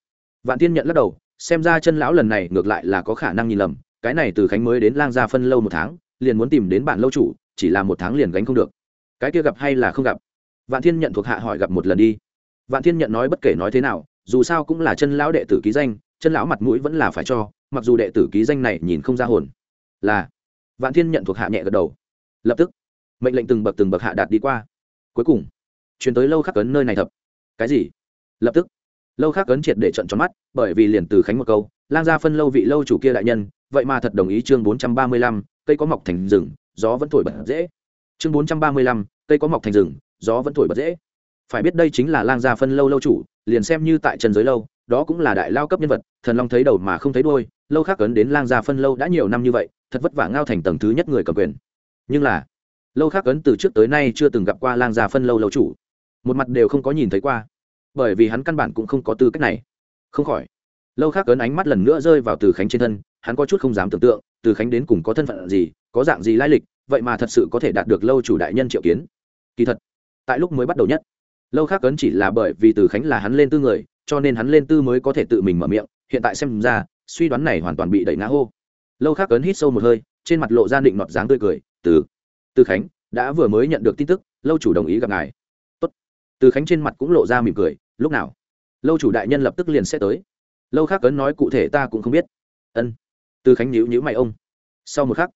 Vạn thiên nhận lắc đầu, xem ra chân lão lần này ngược lại là có khả năng nhìn lầm, cái này từ khánh mới đến lang gia phân lâu một tháng, liền muốn tìm đến bản lâu chủ, chỉ là một tháng liền gánh không được. Cái kia gặp hay là không gặp? Vạn thiên nhận thuộc hạ hỏi gặp một lần đi. Vạn thiên nhận nói bất kể nói thế nào, dù sao cũng là chân lão đệ tử ký danh, chân lão mặt mũi vẫn là phải cho, mặc dù đệ tử ký danh này nhìn không ra hồn. Là. Vạn thiên nhận thuộc hạ nhẹ gật đầu. Lập tức, mệnh lệnh từng bậc từng bậc hạ đạt đi qua. Cuối cùng chuyển tới lâu khắc cấn nơi này thập cái gì? Lập tức, lâu khắc cấn triệt để trận tròn mắt, bởi vì liền từ khánh một câu, lang gia phân lâu vị lâu chủ kia đại nhân, vậy mà thật đồng ý chương bốn trăm ba mươi lăm, cây có mọc thành rừng, gió vẫn thổi bật dễ. Chương bốn trăm ba mươi lăm, cây có mọc thành rừng gió vẫn thổi bật dễ. Phải biết đây chính là lang gia phân lâu lâu chủ, liền xem như tại trần giới lâu, đó cũng là đại lao cấp nhân vật, thần long thấy đầu mà không thấy đôi lâu khác ấn đến lang gia phân lâu đã nhiều năm như vậy, thật vất vả ngao thành tầng thứ nhất người cầm quyền. Nhưng là, lâu khác ấn từ trước tới nay chưa từng gặp qua lang gia phân lâu lâu chủ. Một mặt đều không có nhìn thấy qua. Bởi vì hắn căn bản cũng không có tư cách này. Không khỏi, lâu khác ấn ánh mắt lần nữa rơi vào từ khánh trên thân, hắn có chút không dám tưởng tượng, từ khánh đến cùng có thân phận gì, có dạng gì lai lịch, vậy mà thật sự có thể đạt được lâu chủ đại nhân triệu kiến. Kỳ thật tại lúc mới bắt đầu nhất. Lâu khác ấn chỉ là bởi vì từ khánh là hắn lên tư người, cho nên hắn lên tư mới có thể tự mình mở miệng, hiện tại xem ra, suy đoán này hoàn toàn bị đẩy ngã hô. Lâu khác ấn hít sâu một hơi, trên mặt lộ ra định nọt dáng tươi cười, từ từ khánh, đã vừa mới nhận được tin tức, lâu chủ đồng ý gặp ngài. Tốt. từ khánh trên mặt cũng lộ ra mỉm cười, lúc nào? Lâu chủ đại nhân lập tức liền sẽ tới. Lâu khác ấn nói, cụ thể ta cũng không biết. Ân. Từ khánh nhíu nhíu mày ông. Sau một khắc,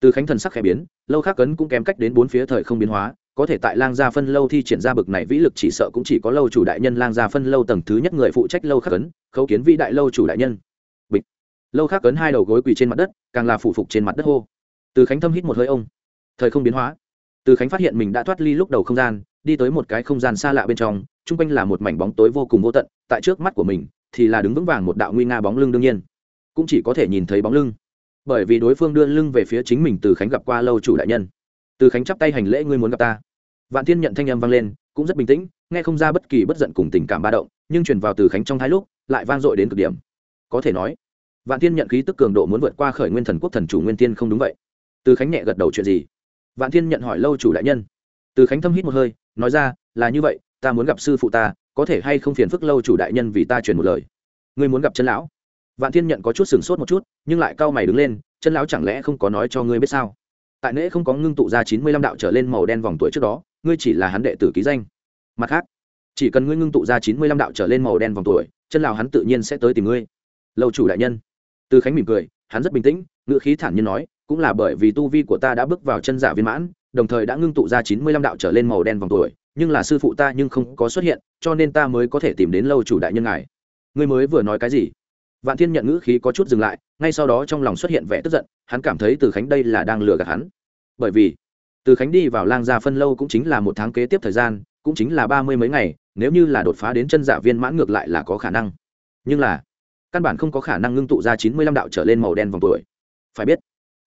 từ khánh thần sắc khẽ biến, lâu khác ấn cũng kém cách đến bốn phía thời không biến hóa có thể tại lang gia phân lâu thi triển ra bực này vĩ lực chỉ sợ cũng chỉ có lâu chủ đại nhân lang gia phân lâu tầng thứ nhất người phụ trách lâu khắc ấn, khấu kiến vĩ đại lâu chủ đại nhân. Bịch. Lâu khắc ấn hai đầu gối quỳ trên mặt đất, càng là phủ phục trên mặt đất hô. Từ khánh thâm hít một hơi ông. Thời không biến hóa. Từ khánh phát hiện mình đã thoát ly lúc đầu không gian, đi tới một cái không gian xa lạ bên trong, chung quanh là một mảnh bóng tối vô cùng vô tận, tại trước mắt của mình, thì là đứng vững vàng một đạo nguy nga bóng lưng đương nhiên. Cũng chỉ có thể nhìn thấy bóng lưng. Bởi vì đối phương đưa lưng về phía chính mình từ khánh gặp qua lâu chủ đại nhân từ khánh chắp tay hành lễ, ngươi muốn gặp ta? Vạn thiên nhận thanh âm vang lên, cũng rất bình tĩnh, nghe không ra bất kỳ bất giận cùng tình cảm ba động, nhưng truyền vào từ khánh trong thái lúc, lại vang dội đến cực điểm. Có thể nói, vạn thiên nhận khí tức cường độ muốn vượt qua khởi nguyên thần quốc thần chủ nguyên tiên không đúng vậy. Từ khánh nhẹ gật đầu, chuyện gì? Vạn thiên nhận hỏi lâu chủ đại nhân. Từ khánh thâm hít một hơi, nói ra, là như vậy, ta muốn gặp sư phụ ta, có thể hay không phiền phức lâu chủ đại nhân vì ta truyền một lời? Ngươi muốn gặp chân lão? Vạn thiên nhận có chút sửng sốt một chút, nhưng lại cau mày đứng lên, chân lão chẳng lẽ không có nói cho ngươi biết sao? Tại nễ không có ngưng tụ ra chín mươi lăm đạo trở lên màu đen vòng tuổi trước đó, ngươi chỉ là hắn đệ tử ký danh. Mặt khác, chỉ cần ngươi ngưng tụ ra chín mươi lăm đạo trở lên màu đen vòng tuổi, chân lão hắn tự nhiên sẽ tới tìm ngươi. Lâu chủ đại nhân. Từ khánh mỉm cười, hắn rất bình tĩnh, ngữ khí thản nhiên nói, cũng là bởi vì tu vi của ta đã bước vào chân giả viên mãn, đồng thời đã ngưng tụ ra chín mươi lăm đạo trở lên màu đen vòng tuổi, nhưng là sư phụ ta nhưng không có xuất hiện, cho nên ta mới có thể tìm đến lâu chủ đại nhân ngài. Ngươi mới vừa nói cái gì? Vạn thiên nhận ngữ khí có chút dừng lại, ngay sau đó trong lòng xuất hiện vẻ tức giận, hắn cảm thấy từ khánh đây là đang lừa gạt hắn. Bởi vì, từ khánh đi vào lang gia phân lâu cũng chính là một tháng kế tiếp thời gian, cũng chính là ba mươi mấy ngày, nếu như là đột phá đến chân giả viên mãn ngược lại là có khả năng. Nhưng là, căn bản không có khả năng ngưng tụ ra chín mươi lăm đạo trở lên màu đen vòng tuổi. Phải biết,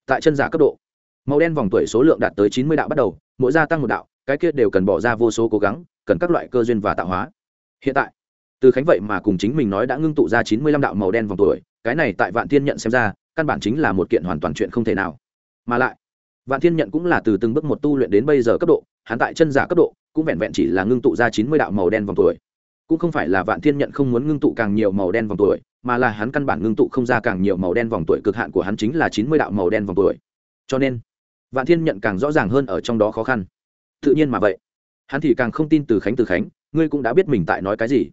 tại chân giả cấp độ, màu đen vòng tuổi số lượng đạt tới chín mươi đạo bắt đầu, mỗi gia tăng một đạo, cái kia đều cần bỏ ra vô số cố gắng, cần các loại cơ duyên và tạo hóa. Hiện tại từ khánh vậy mà cùng chính mình nói đã ngưng tụ ra chín mươi lăm đạo màu đen vòng tuổi, cái này tại vạn thiên nhận xem ra, căn bản chính là một kiện hoàn toàn chuyện không thể nào. Mà lại, vạn thiên nhận cũng là từ từng bước một tu luyện đến bây giờ cấp độ, hắn tại chân giả cấp độ, cũng vẹn vẹn chỉ là ngưng tụ ra chín mươi đạo màu đen vòng tuổi. Cũng không phải là vạn thiên nhận không muốn ngưng tụ càng nhiều màu đen vòng tuổi, mà là hắn căn bản ngưng tụ không ra càng nhiều màu đen vòng tuổi, cực hạn của hắn chính là chín mươi đạo màu đen vòng tuổi. Cho nên, vạn thiên nhận càng rõ ràng hơn ở trong đó khó khăn. Tự nhiên mà vậy, hắn thì càng không tin từ khánh từ khánh, ngươi cũng đã biết mình tại nói cái gì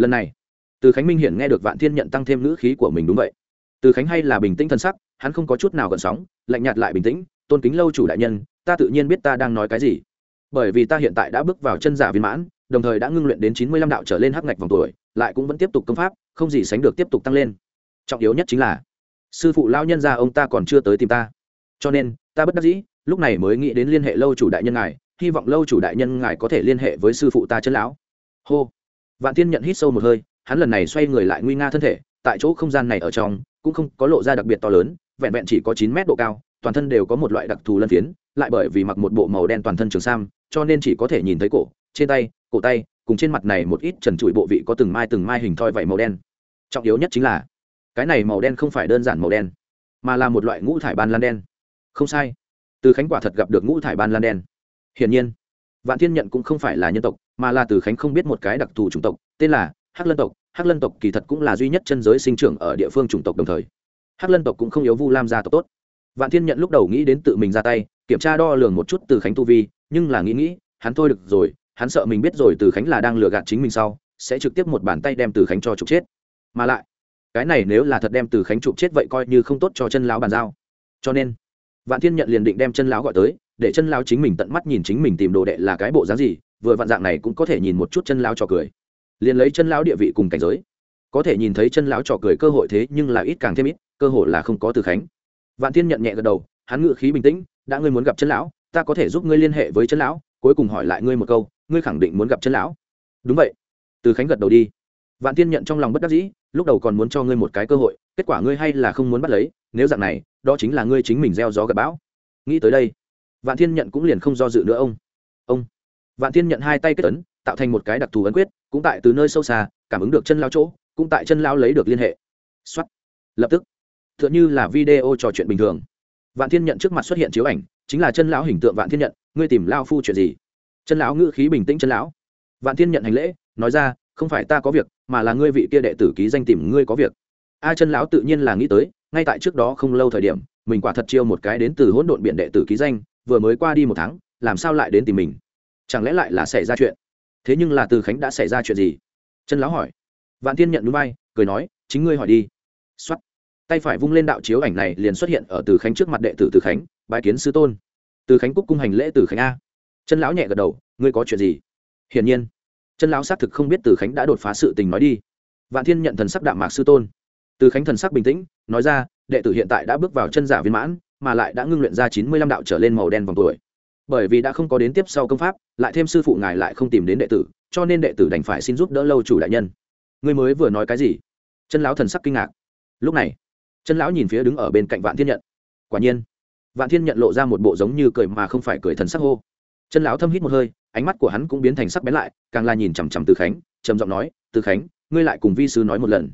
lần này, từ khánh minh hiển nghe được vạn thiên nhận tăng thêm ngữ khí của mình đúng vậy. Từ khánh hay là bình tĩnh thân sắc, hắn không có chút nào gợn sóng, lạnh nhạt lại bình tĩnh, tôn kính lâu chủ đại nhân, ta tự nhiên biết ta đang nói cái gì. Bởi vì ta hiện tại đã bước vào chân giả viên mãn, đồng thời đã ngưng luyện đến chín mươi lăm đạo trở lên hắc ngạch vòng tuổi, lại cũng vẫn tiếp tục công pháp, không gì sánh được tiếp tục tăng lên. Trọng yếu nhất chính là, sư phụ lao nhân gia ông ta còn chưa tới tìm ta. Cho nên, ta bất đắc dĩ, lúc này mới nghĩ đến liên hệ lâu chủ đại nhân ngài, hy vọng lâu chủ đại nhân ngài có thể liên hệ với sư phụ ta chân lão. Hô vạn thiên nhận hít sâu một hơi, hắn lần này xoay người lại nguy nga thân thể, tại chỗ không gian này ở trong, cũng không có lộ ra đặc biệt to lớn, vẹn vẹn chỉ có chín mét độ cao, toàn thân đều có một loại đặc thù lân phiến, lại bởi vì mặc một bộ màu đen toàn thân trường sam, cho nên chỉ có thể nhìn thấy cổ, trên tay, cổ tay, cùng trên mặt này một ít trần trụi bộ vị có từng mai từng mai hình thoi vảy màu đen. Trọng yếu nhất chính là, cái này màu đen không phải đơn giản màu đen, mà là một loại ngũ thải ban lan đen. Không sai, từ khánh quả thật gặp được ngũ thải ban lan đen. Hiển nhiên vạn thiên nhận cũng không phải là nhân tộc, mà là từ khánh không biết một cái đặc thù chủng tộc, tên là hắc lân tộc. Hắc lân tộc kỳ thật cũng là duy nhất chân giới sinh trưởng ở địa phương chủng tộc đồng thời. Hắc lân tộc cũng không yếu vu lam gia tộc tốt. Vạn thiên nhận lúc đầu nghĩ đến tự mình ra tay, kiểm tra đo lường một chút từ khánh tu vi, nhưng là nghĩ nghĩ, hắn thôi được rồi, hắn sợ mình biết rồi từ khánh là đang lừa gạt chính mình sau, sẽ trực tiếp một bàn tay đem từ khánh cho trục chết. Mà lại, cái này nếu là thật đem từ khánh trục chết vậy coi như không tốt cho chân lão bàn giao. Cho nên, vạn thiên nhận liền định đem chân lão gọi tới để chân lão chính mình tận mắt nhìn chính mình tìm đồ đệ là cái bộ dáng gì, vừa vạn dạng này cũng có thể nhìn một chút chân lão trò cười. Liền lấy chân lão địa vị cùng cảnh giới. Có thể nhìn thấy chân lão trò cười cơ hội thế nhưng là ít càng thêm ít, cơ hội là không có từ khánh. Vạn thiên nhận nhẹ gật đầu, hắn ngự khí bình tĩnh, đã ngươi muốn gặp chân lão, ta có thể giúp ngươi liên hệ với chân lão, cuối cùng hỏi lại ngươi một câu, ngươi khẳng định muốn gặp chân lão. Đúng vậy. Từ khánh gật đầu đi. Vạn thiên nhận trong lòng bất đắc dĩ, lúc đầu còn muốn cho ngươi một cái cơ hội, kết quả ngươi hay là không muốn bắt lấy, nếu dạng này, đó chính là ngươi chính mình gieo gió gặp bão. Nghĩ tới đây vạn thiên nhận cũng liền không do dự nữa ông. Ông. Vạn thiên nhận hai tay kết ấn, tạo thành một cái đặc thù ấn quyết, cũng tại từ nơi sâu xa, cảm ứng được chân lao chỗ, cũng tại chân lao lấy được liên hệ. Xuất lập tức. T h ư ợ n h ư là video trò chuyện bình thường. Vạn thiên nhận trước mặt xuất hiện chiếu ảnh, chính là chân lão hình tượng vạn thiên nhận, ngươi tìm lao phu chuyện gì? Chân lão ngữ khí bình tĩnh chân lão. Vạn thiên nhận hành lễ, nói ra, không phải ta có việc, mà là ngươi vị kia đệ tử ký danh tìm ngươi có việc. A à, chân lão tự nhiên là nghĩ tới, ngay tại trước đó không lâu thời điểm, mình quả thật chiêu một cái đến từ hỗn độn biện đệ tử ký danh vừa mới qua đi một tháng, làm sao lại đến tìm mình? Chẳng lẽ lại là xảy ra chuyện? Thế nhưng là từ khánh đã xảy ra chuyện gì? Chân lão hỏi. Vạn thiên nhận núi bay, cười nói, chính ngươi hỏi đi. X tay phải vung lên đạo chiếu ảnh này liền xuất hiện ở từ khánh trước mặt đệ tử từ khánh, bái kiến sư tôn. Từ khánh cúc cung hành lễ từ khánh a. Chân lão nhẹ gật đầu, ngươi có chuyện gì? Hiển nhiên. Chân lão xác thực không biết từ khánh đã đột phá sự tình nói đi. Vạn thiên nhận thần sắc đạm mạc sư tôn. Từ khánh thần sắc bình tĩnh, nói ra, đệ tử hiện tại đã bước vào chân giả viên mãn mà lại đã ngưng luyện ra chín mươi lăm đạo trở lên màu đen vòng tuổi. Bởi vì đã không có đến tiếp sau công pháp, lại thêm sư phụ ngài lại không tìm đến đệ tử, cho nên đệ tử đành phải xin giúp đỡ lâu chủ đại nhân. Ngươi mới vừa nói cái gì? Chân lão thần sắc kinh ngạc. Lúc này, chân lão nhìn phía đứng ở bên cạnh vạn thiên nhận. Quả nhiên, vạn thiên nhận lộ ra một bộ giống như cười mà không phải cười thần sắc hô. Chân lão thâm hít một hơi, ánh mắt của hắn cũng biến thành sắc bén lại, càng là nhìn chằm chằm từ khánh, trầm giọng nói, từ khánh, ngươi lại cùng vi sư nói một lần.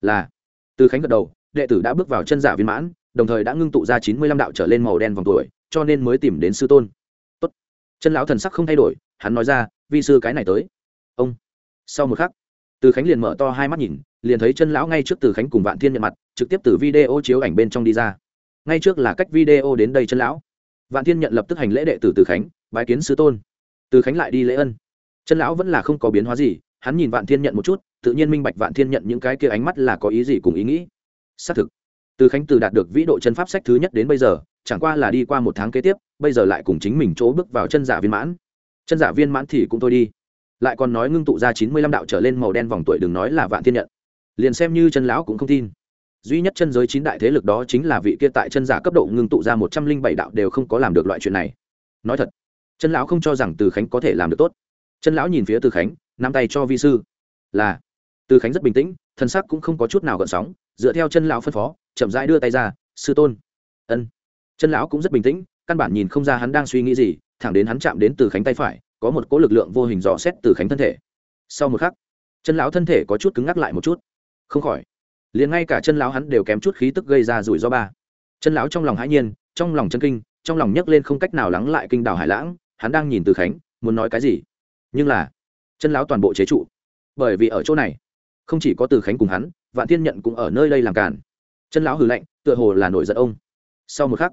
Là, từ khánh gật đầu, đệ tử đã bước vào chân giả viên mãn đồng thời đã ngưng tụ ra chín mươi lăm đạo trở lên màu đen vòng tuổi, cho nên mới tìm đến sư tôn. Tốt. chân lão thần sắc không thay đổi, hắn nói ra, vi sư cái này tới. Ông. Sau một khắc, từ khánh liền mở to hai mắt nhìn, liền thấy chân lão ngay trước từ khánh cùng vạn thiên nhận mặt, trực tiếp từ video chiếu ảnh bên trong đi ra. Ngay trước là cách video đến đây chân lão. Vạn thiên nhận lập tức hành lễ đệ tử từ khánh, bái kiến sư tôn. Từ khánh lại đi lễ ân. Chân lão vẫn là không có biến hóa gì, hắn nhìn vạn thiên nhận một chút, tự nhiên minh bạch vạn thiên nhận những cái kia ánh mắt là có ý gì cùng ý nghĩ. Xác thực từ khánh từ đạt được vĩ độ chân pháp sách thứ nhất đến bây giờ, chẳng qua là đi qua một tháng kế tiếp, bây giờ lại cùng chính mình chỗ bước vào chân giả viên mãn. Chân giả viên mãn thì cũng thôi đi. Lại còn nói ngưng tụ ra chín mươi lăm đạo trở lên màu đen vòng tuổi đừng nói là vạn thiên nhận. Liền xem như chân lão cũng không tin. Duy nhất chân giới chín đại thế lực đó chính là vị kia tại chân giả cấp độ ngưng tụ ra một trăm linh bảy đạo đều không có làm được loại chuyện này. Nói thật, chân lão không cho rằng từ khánh có thể làm được tốt. Chân lão nhìn phía từ khánh, nắm tay cho vi sư. Là, từ khánh rất bình tĩnh, thân sắc cũng không có chút nào gợn sóng, dựa theo chân lão phân phó chậm rãi đưa tay ra, sư tôn. Ân. Chân lão cũng rất bình tĩnh, căn bản nhìn không ra hắn đang suy nghĩ gì, thẳng đến hắn chạm đến từ khánh tay phải, có một cỗ lực lượng vô hình dò xét từ khánh thân thể. Sau một khắc, chân lão thân thể có chút cứng ngắc lại một chút. Không khỏi, liền ngay cả chân lão hắn đều kém chút khí tức gây ra rủi ro ba. Chân lão trong lòng hãi nhiên, trong lòng chân kinh, trong lòng nhấc lên không cách nào lắng lại kinh đảo hải lãng, hắn đang nhìn từ khánh, muốn nói cái gì. Nhưng là, chân lão toàn bộ chế trụ. Bởi vì ở chỗ này, không chỉ có từ khánh cùng hắn, vạn thiên nhận cũng ở nơi đây làm cản chân lão hừ lạnh, tựa hồ là nổi giận ông. Sau một khắc,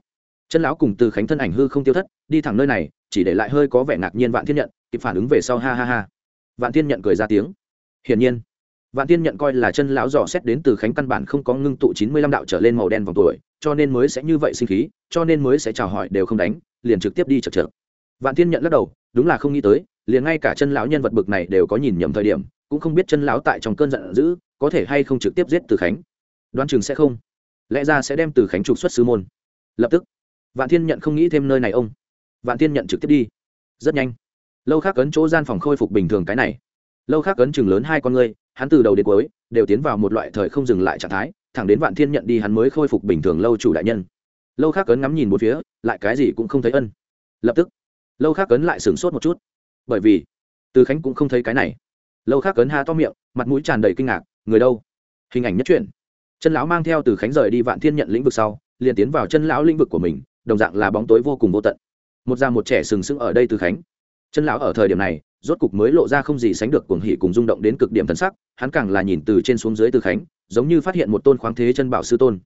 chân lão cùng từ khánh thân ảnh hư không tiêu thất, đi thẳng nơi này, chỉ để lại hơi có vẻ ngạc nhiên vạn thiên nhận, kịp phản ứng về sau ha ha ha. Vạn thiên nhận cười ra tiếng. Hiển nhiên, vạn thiên nhận coi là chân lão dò xét đến từ khánh căn bản không có ngưng tụ chín mươi lăm đạo trở lên màu đen vòng tuổi, cho nên mới sẽ như vậy sinh khí, cho nên mới sẽ chào hỏi đều không đánh, liền trực tiếp đi chật chật vạn thiên nhận lắc đầu, đúng là không nghĩ tới, liền ngay cả chân lão nhân vật bực này đều có nhìn nhầm thời điểm, cũng không biết chân lão tại trong cơn giận dữ, có thể hay không trực tiếp giết từ khánh. Đoán chừng sẽ không lẽ ra sẽ đem từ khánh trục xuất sư môn lập tức vạn thiên nhận không nghĩ thêm nơi này ông vạn thiên nhận trực tiếp đi rất nhanh lâu khác ấn chỗ gian phòng khôi phục bình thường cái này lâu khác ấn chừng lớn hai con người, hắn từ đầu đến cuối đều tiến vào một loại thời không dừng lại trạng thái thẳng đến vạn thiên nhận đi hắn mới khôi phục bình thường lâu chủ đại nhân lâu khác ấn ngắm nhìn một phía lại cái gì cũng không thấy ân lập tức lâu khác ấn lại sửng sốt một chút bởi vì từ khánh cũng không thấy cái này lâu khác ấn ha to miệng mặt mũi tràn đầy kinh ngạc người đâu hình ảnh nhất truyện chân lão mang theo từ khánh rời đi vạn thiên nhận lĩnh vực sau, liền tiến vào chân lão lĩnh vực của mình, đồng dạng là bóng tối vô cùng vô tận. Một già một trẻ sừng sững ở đây từ khánh. Chân lão ở thời điểm này, rốt cục mới lộ ra không gì sánh được cuồng hỉ cùng rung động đến cực điểm thân sắc, hắn càng là nhìn từ trên xuống dưới từ khánh, giống như phát hiện một tôn khoáng thế chân bảo sư tôn.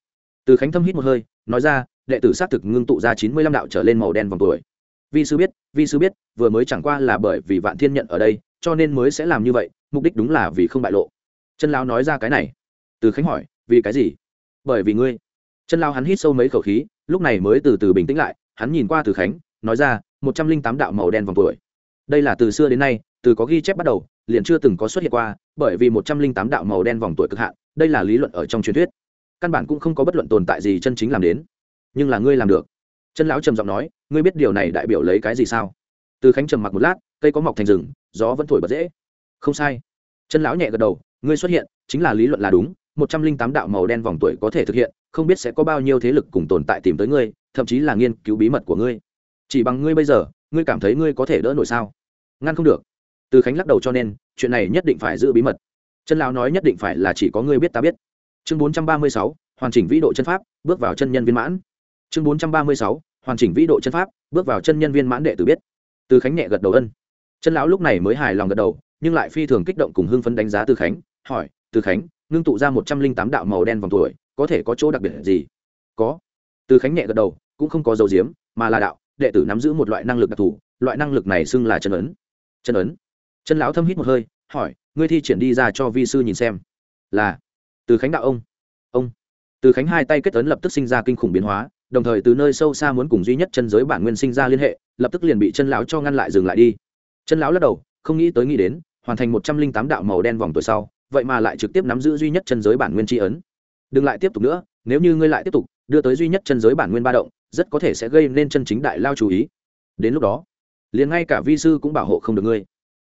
Từ khánh thâm hít một hơi, nói ra, đệ tử xác thực ngưng tụ ra chín mươi lăm đạo trở lên màu đen vòng tuổi. Vi sư biết, vi sư biết, vừa mới chẳng qua là bởi vì vạn thiên nhận ở đây, cho nên mới sẽ làm như vậy, mục đích đúng là vì không bại lộ. Chân lão nói ra cái này từ khánh hỏi, vì cái gì? Bởi vì ngươi. Chân lão hắn hít sâu mấy khẩu khí, lúc này mới từ từ bình tĩnh lại, hắn nhìn qua từ khánh, nói ra, một trăm linh tám đạo màu đen vòng tuổi. Đây là từ xưa đến nay, từ có ghi chép bắt đầu, liền chưa từng có xuất hiện qua, bởi vì một trăm linh tám đạo màu đen vòng tuổi cực hạn, đây là lý luận ở trong truyền thuyết. Căn bản cũng không có bất luận tồn tại gì chân chính làm đến. Nhưng là ngươi làm được. Chân lão trầm giọng nói, ngươi biết điều này đại biểu lấy cái gì sao? Từ khánh trầm mặc một lát, cây có mọc thành rừng, gió vẫn thổi bật dễ. Không sai. Chân lão nhẹ gật đầu, ngươi xuất hiện, chính là lý luận là đúng một trăm linh tám đạo màu đen vòng tuổi có thể thực hiện, không biết sẽ có bao nhiêu thế lực cùng tồn tại tìm tới ngươi, thậm chí là nghiên cứu bí mật của ngươi. Chỉ bằng ngươi bây giờ, ngươi cảm thấy ngươi có thể đỡ nổi sao? Ngăn không được. Từ khánh lắc đầu cho nên, chuyện này nhất định phải giữ bí mật. Chân lão nói nhất định phải là chỉ có ngươi biết ta biết. Chương bốn trăm ba mươi sáu, hoàn chỉnh vĩ độ chân pháp, bước vào chân nhân viên mãn. Chương bốn trăm ba mươi sáu, hoàn chỉnh vĩ độ chân pháp, bước vào chân nhân viên mãn đệ tử biết. Từ khánh nhẹ gật đầu ân. Chân lão lúc này mới hài lòng gật đầu, nhưng lại phi thường kích động cùng hưng phấn đánh giá từ khánh, hỏi, từ khánh ngưng tụ ra một trăm linh tám đạo màu đen vòng tuổi, có thể có chỗ đặc biệt gì? Có. Từ khánh nhẹ gật đầu, cũng không có dấu diếm mà là đạo, đệ tử nắm giữ một loại năng lực đặc thù, loại năng lực này xưng là chân ấn. Chân ấn. Chân lão thâm hít một hơi, hỏi, ngươi thi triển đi ra cho vi sư nhìn xem. Là. Từ khánh đạo ông. Ông. Từ khánh hai tay kết ấn lập tức sinh ra kinh khủng biến hóa, đồng thời từ nơi sâu xa muốn cùng duy nhất chân giới bản nguyên sinh ra liên hệ, lập tức liền bị chân lão cho ngăn lại dừng lại đi. Chân lão lắc đầu, không nghĩ tới nghĩ đến, hoàn thành một trăm linh tám đạo màu đen vòng tuổi sau vậy mà lại trực tiếp nắm giữ duy nhất chân giới bản nguyên tri ấn. Đừng lại tiếp tục nữa, nếu như ngươi lại tiếp tục, đưa tới duy nhất chân giới bản nguyên ba động, rất có thể sẽ gây nên chân chính đại lao chú ý. Đến lúc đó, liền ngay cả vi sư cũng bảo hộ không được ngươi.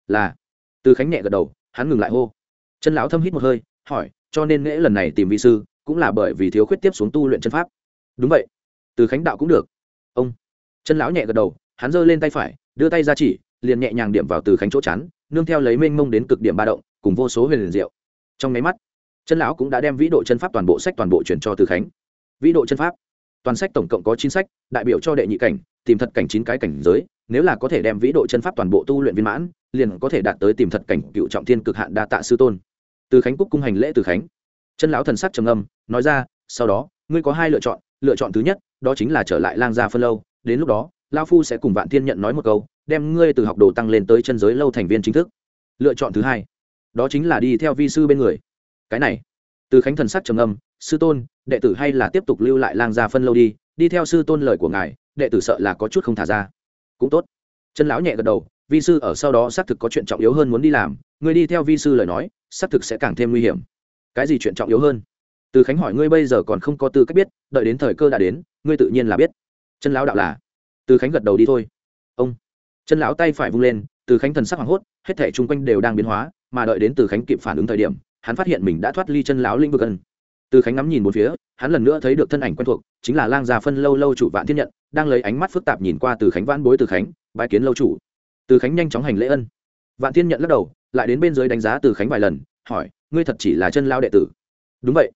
Là, từ khánh nhẹ gật đầu, hắn ngừng lại hô. Chân lão thâm hít một hơi, hỏi, cho nên nghễ lần này tìm vi sư, cũng là bởi vì thiếu khuyết tiếp xuống tu luyện chân pháp. Đúng vậy. Từ khánh đạo cũng được. Ông, chân lão nhẹ gật đầu, hắn giơ lên tay phải, đưa tay ra chỉ, liền nhẹ nhàng điểm vào từ khánh chỗ chắn nương theo lấy mênh mông đến cực điểm ba động cùng vô số huyền liền diệu. Trong máy mắt, chân lão cũng đã đem vĩ độ chân pháp toàn bộ sách toàn bộ chuyển cho từ khánh. Vĩ độ chân pháp, toàn sách tổng cộng có chín sách, đại biểu cho đệ nhị cảnh, tìm thật cảnh chín cái cảnh giới, nếu là có thể đem vĩ độ chân pháp toàn bộ tu luyện viên mãn, liền có thể đạt tới tìm thật cảnh cựu trọng thiên cực hạn đa tạ sư tôn. Từ khánh cúc cung hành lễ từ khánh. Chân lão thần sắc trầm âm nói ra, sau đó, ngươi có hai lựa chọn lựa chọn thứ nhất, đó chính là trở lại lang gia phân lâu, đến lúc đó lao phu sẽ cùng vạn thiên nhận nói một câu, đem ngươi từ học đồ tăng lên tới chân giới lâu thành viên chính thức. Lựa chọn thứ hai đó chính là đi theo vi sư bên người. Cái này, từ khánh thần sắc trầm âm sư tôn, đệ tử hay là tiếp tục lưu lại lang gia phân lâu đi đi theo sư tôn lời của ngài, đệ tử sợ là có chút không thả ra. Cũng tốt. Chân lão nhẹ gật đầu, vi sư ở sau đó xác thực có chuyện trọng yếu hơn muốn đi làm, người đi theo vi sư lời nói, xác thực sẽ càng thêm nguy hiểm. Cái gì chuyện trọng yếu hơn? Từ khánh hỏi, ngươi bây giờ còn không có tư cách biết, đợi đến thời cơ đã đến, ngươi tự nhiên là biết. Chân lão đạo là, từ khánh gật đầu đi thôi. Ông. Chân lão tay phải vung lên, từ khánh thần sắc hoảng hốt, hết thể chung quanh đều đang biến hóa mà đợi đến từ khánh kịp phản ứng thời điểm, hắn phát hiện mình đã thoát ly chân lão linh vực ân. Từ khánh ngắm nhìn một phía, hắn lần nữa thấy được thân ảnh quen thuộc, chính là lang già phân lâu lâu chủ vạn thiên nhận, đang lấy ánh mắt phức tạp nhìn qua từ khánh vãn bối từ khánh bãi kiến lâu chủ. Từ khánh nhanh chóng hành lễ ân. Vạn thiên nhận lắc đầu, lại đến bên dưới đánh giá từ khánh vài lần, hỏi, ngươi thật chỉ là chân lao đệ tử? Đúng vậy.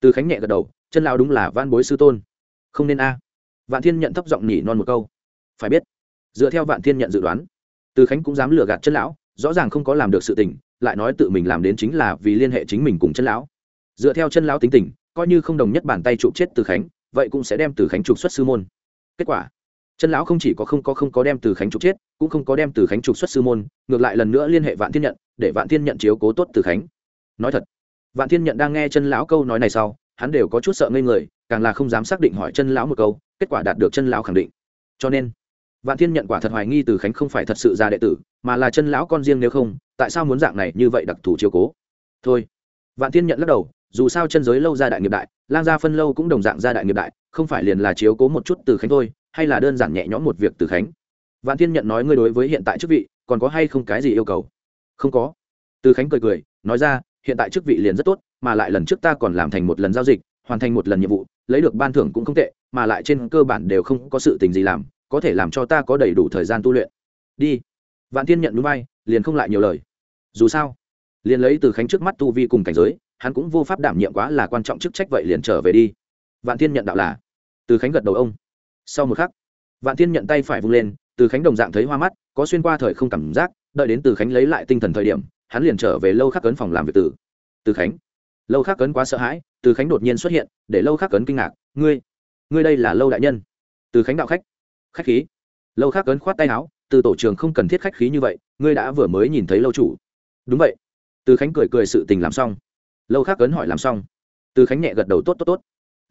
Từ khánh nhẹ gật đầu, chân lao đúng là vãn bối sư tôn. Không nên a. Vạn thiên nhận thấp giọng nhỉ non một câu. Phải biết, dựa theo vạn thiên nhận dự đoán, từ khánh cũng dám lừa gạt chân lão, rõ ràng không có làm được sự tình lại nói tự mình làm đến chính là vì liên hệ chính mình cùng chân lão. Dựa theo chân lão tính tình, coi như không đồng nhất bàn tay chụp chết từ khánh, vậy cũng sẽ đem từ khánh trục xuất sư môn. Kết quả, chân lão không chỉ có không có không có đem từ khánh trục chết, cũng không có đem từ khánh trục xuất sư môn, ngược lại lần nữa liên hệ vạn thiên nhận, để vạn thiên nhận chiếu cố tốt từ khánh. Nói thật, vạn thiên nhận đang nghe chân lão câu nói này sau, hắn đều có chút sợ ngây người, càng là không dám xác định hỏi chân lão một câu, kết quả đạt được chân lão khẳng định. Cho nên vạn thiên nhận quả thật hoài nghi từ khánh không phải thật sự ra đệ tử, mà là chân lão con riêng nếu không, tại sao muốn dạng này như vậy đặc thù chiếu cố? Thôi. Vạn thiên nhận lắc đầu, dù sao chân giới lâu ra đại nghiệp đại, lang gia phân lâu cũng đồng dạng ra đại nghiệp đại, không phải liền là chiếu cố một chút từ khánh thôi, hay là đơn giản nhẹ nhõm một việc từ khánh? Vạn thiên nhận nói ngươi đối với hiện tại chức vị, còn có hay không cái gì yêu cầu? Không có. Từ khánh cười cười, nói ra, hiện tại chức vị liền rất tốt, mà lại lần trước ta còn làm thành một lần giao dịch, hoàn thành một lần nhiệm vụ, lấy được ban thưởng cũng không tệ, mà lại trên cơ bản đều không có sự tình gì làm có thể làm cho ta có đầy đủ thời gian tu luyện. Đi. Vạn thiên nhận núi bay, liền không lại nhiều lời. Dù sao, liền lấy từ khánh trước mắt tu vi cùng cảnh giới, hắn cũng vô pháp đảm nhiệm quá là quan trọng chức trách vậy liền trở về đi. Vạn thiên nhận đạo là, từ khánh gật đầu ông. Sau một khắc, vạn thiên nhận tay phải vung lên, từ khánh đồng dạng thấy hoa mắt, có xuyên qua thời không cảm giác, đợi đến từ khánh lấy lại tinh thần thời điểm, hắn liền trở về lâu khắc cấn phòng làm việc từ. Từ khánh, lâu khắc cấn quá sợ hãi, từ khánh đột nhiên xuất hiện, để lâu khắc cấn kinh ngạc, ngươi ngươi đây là lâu đại nhân? Từ khánh đạo khách khách khí. Lâu khác cấn khoát tay áo, từ tổ trường không cần thiết khách khí như vậy, ngươi đã vừa mới nhìn thấy lâu chủ. Đúng vậy. Từ khánh cười cười sự tình làm xong. Lâu khác cấn hỏi làm xong. Từ khánh nhẹ gật đầu, tốt tốt tốt.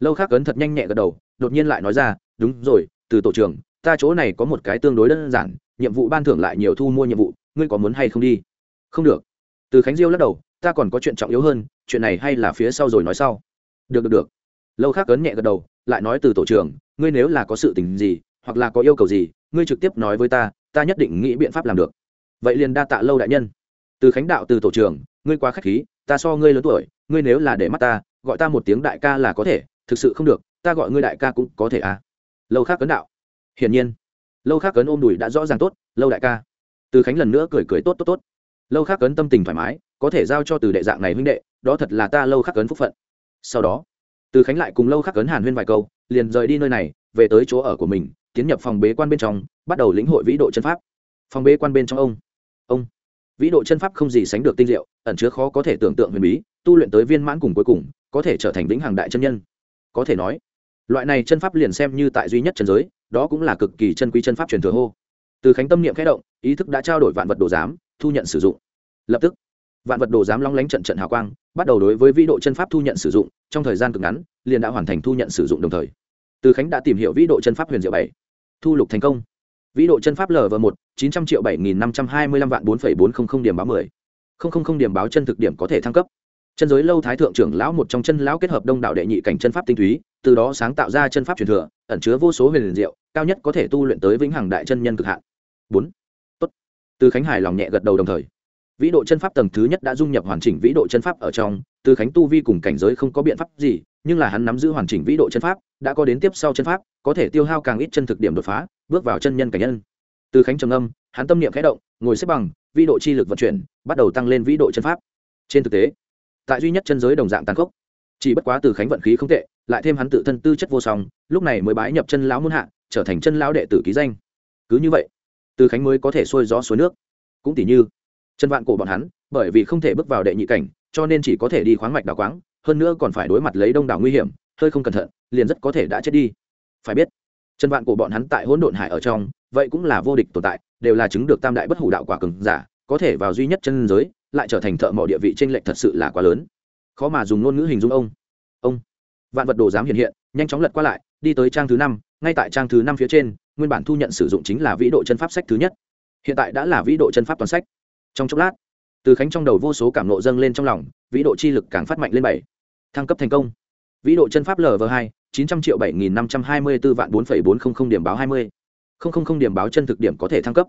Lâu khác cấn thật nhanh nhẹ gật đầu, đột nhiên lại nói ra, đúng rồi, từ tổ trưởng, ta chỗ này có một cái tương đối đơn giản, nhiệm vụ ban thưởng lại nhiều thu mua nhiệm vụ, ngươi có muốn hay không đi? Không được. Từ khánh diêu lắc đầu, ta còn có chuyện trọng yếu hơn, chuyện này hay là phía sau rồi nói sau. Được được được. Lâu khác cấn nhẹ gật đầu, lại nói, từ tổ trưởng, ngươi nếu là có sự tình gì hoặc là có yêu cầu gì, ngươi trực tiếp nói với ta ta nhất định nghĩ biện pháp làm được. Vậy liền đa tạ lâu đại nhân. Từ khánh đạo, từ tổ trưởng, ngươi quá k h á c h khí, ta so ngươi lớn tuổi, ngươi nếu là để mắt ta, gọi ta một tiếng đại ca là có thể, thực sự không được, ta gọi ngươi đại ca cũng có thể à. Lâu khác cấn đạo. Hiển nhiên, lâu khác cấn ôm đùi đã rõ ràng tốt, lâu đại ca. Từ khánh lần nữa cười cười tốt tốt tốt. Lâu khác cấn tâm tình thoải mái, có thể giao cho từ đệ dạng này huynh đệ, đó thật là ta lâu khắc cấn phúc phận. Sau đó, từ khánh lại cùng lâu khắc cấn hàn huyên vài câu, liền rời đi nơi này, về tới chỗ ở của mình tiến nhập phòng bế quan bên trong, bắt đầu lĩnh hội vĩ độ chân pháp. Phòng bế quan bên trong ông. Ông. Vĩ độ chân pháp không gì sánh được tinh diệu, ẩn chứa khó có thể tưởng tượng huyền bí, tu luyện tới viên mãn cùng cuối cùng, có thể trở thành vĩnh hằng đại chân nhân. Có thể nói, loại này chân pháp liền xem như tại duy nhất trần giới, đó cũng là cực kỳ chân quý chân pháp truyền thừa hô. Từ khánh tâm niệm khẽ động, ý thức đã trao đổi vạn vật đồ giám, thu nhận sử dụng. Lập tức, vạn vật đồ giám long lánh trận trận hào quang, bắt đầu đối với vĩ độ chân pháp thu nhận sử dụng, trong thời gian cực ngắn, liền đã hoàn thành thu nhận sử dụng đồng thời. Từ khánh đã tìm hiểu vĩ độ chân pháp huyền diệu bảy thu lục thành công. Vĩ độ chân pháp lv một, chín trăm triệu bảy nghìn năm trăm hai mươi lăm vạn bốn phẩy bốn không không điểm báo mười. Không không không điểm báo chân thực điểm có thể thăng cấp. Chân giới lâu thái thượng trưởng lão một trong chân lão kết hợp đông đảo đệ nhị cảnh chân pháp tinh túy, từ đó sáng tạo ra chân pháp truyền thừa, ẩn chứa vô số huyền diệu, cao nhất có thể tu luyện tới vĩnh hằng đại chân nhân cực hạn. Bốn. Tốt. Từ khánh hải lòng nhẹ gật đầu đồng thời. Vĩ độ chân pháp tầng thứ nhất đã dung nhập hoàn chỉnh vĩ độ chân pháp ở trong, từ khánh tu vi cùng cảnh giới không có biện pháp gì nhưng là hắn nắm giữ hoàn chỉnh vĩ độ chân pháp, đã có đến tiếp sau chân pháp, có thể tiêu hao càng ít chân thực điểm đột phá, bước vào chân nhân cảnh nhân. Từ khánh trầm âm hắn tâm niệm khẽ động, ngồi xếp bằng, vĩ độ chi lực vận chuyển, bắt đầu tăng lên vĩ độ chân pháp. Trên thực tế, tại duy nhất chân giới đồng dạng tàn khốc. Chỉ bất quá từ khánh vận khí không tệ, lại thêm hắn tự thân tư chất vô song, lúc này mới bái nhập chân lão muôn hạ, trở thành chân lão đệ tử ký danh. Cứ như vậy, từ khánh mới có thể xuôi gió suối nước. Cũng tỷ như, chân vạn cổ bọn hắn, bởi vì không thể bước vào đệ nhị cảnh, cho nên chỉ có thể đi khoáng mạch đào quáng hơn nữa còn phải đối mặt lấy đông đảo nguy hiểm, hơi không cẩn thận, liền rất có thể đã chết đi. Phải biết, chân vạn cổ bọn hắn tại hỗn độn hải ở trong, vậy cũng là vô địch tồn tại, đều là chứng được tam đại bất hủ đạo quả cường giả, có thể vào duy nhất chân giới, lại trở thành thợ mỏ địa vị trên lệch thật sự là quá lớn. Khó mà dùng ngôn ngữ hình dung ông. Ông. Vạn vật đồ dám hiện hiện, nhanh chóng lật qua lại, đi tới trang thứ năm, ngay tại trang thứ năm phía trên, nguyên bản thu nhận sử dụng chính là vĩ độ chân pháp sách thứ nhất. Hiện tại đã là vĩ độ chân pháp toàn sách. Trong chốc lát từ khánh trong đầu vô số cảm nộ dâng lên trong lòng, vĩ độ chi lực càng phát mạnh lên bảy. Thăng cấp thành công. Vĩ độ chân pháp lv hai, chín trăm triệu bảy nghìn năm trăm hai mươi b ố vạn bốn phẩy bốn không không điểm báo hai mươi. Không không không điểm báo chân thực điểm có thể thăng cấp.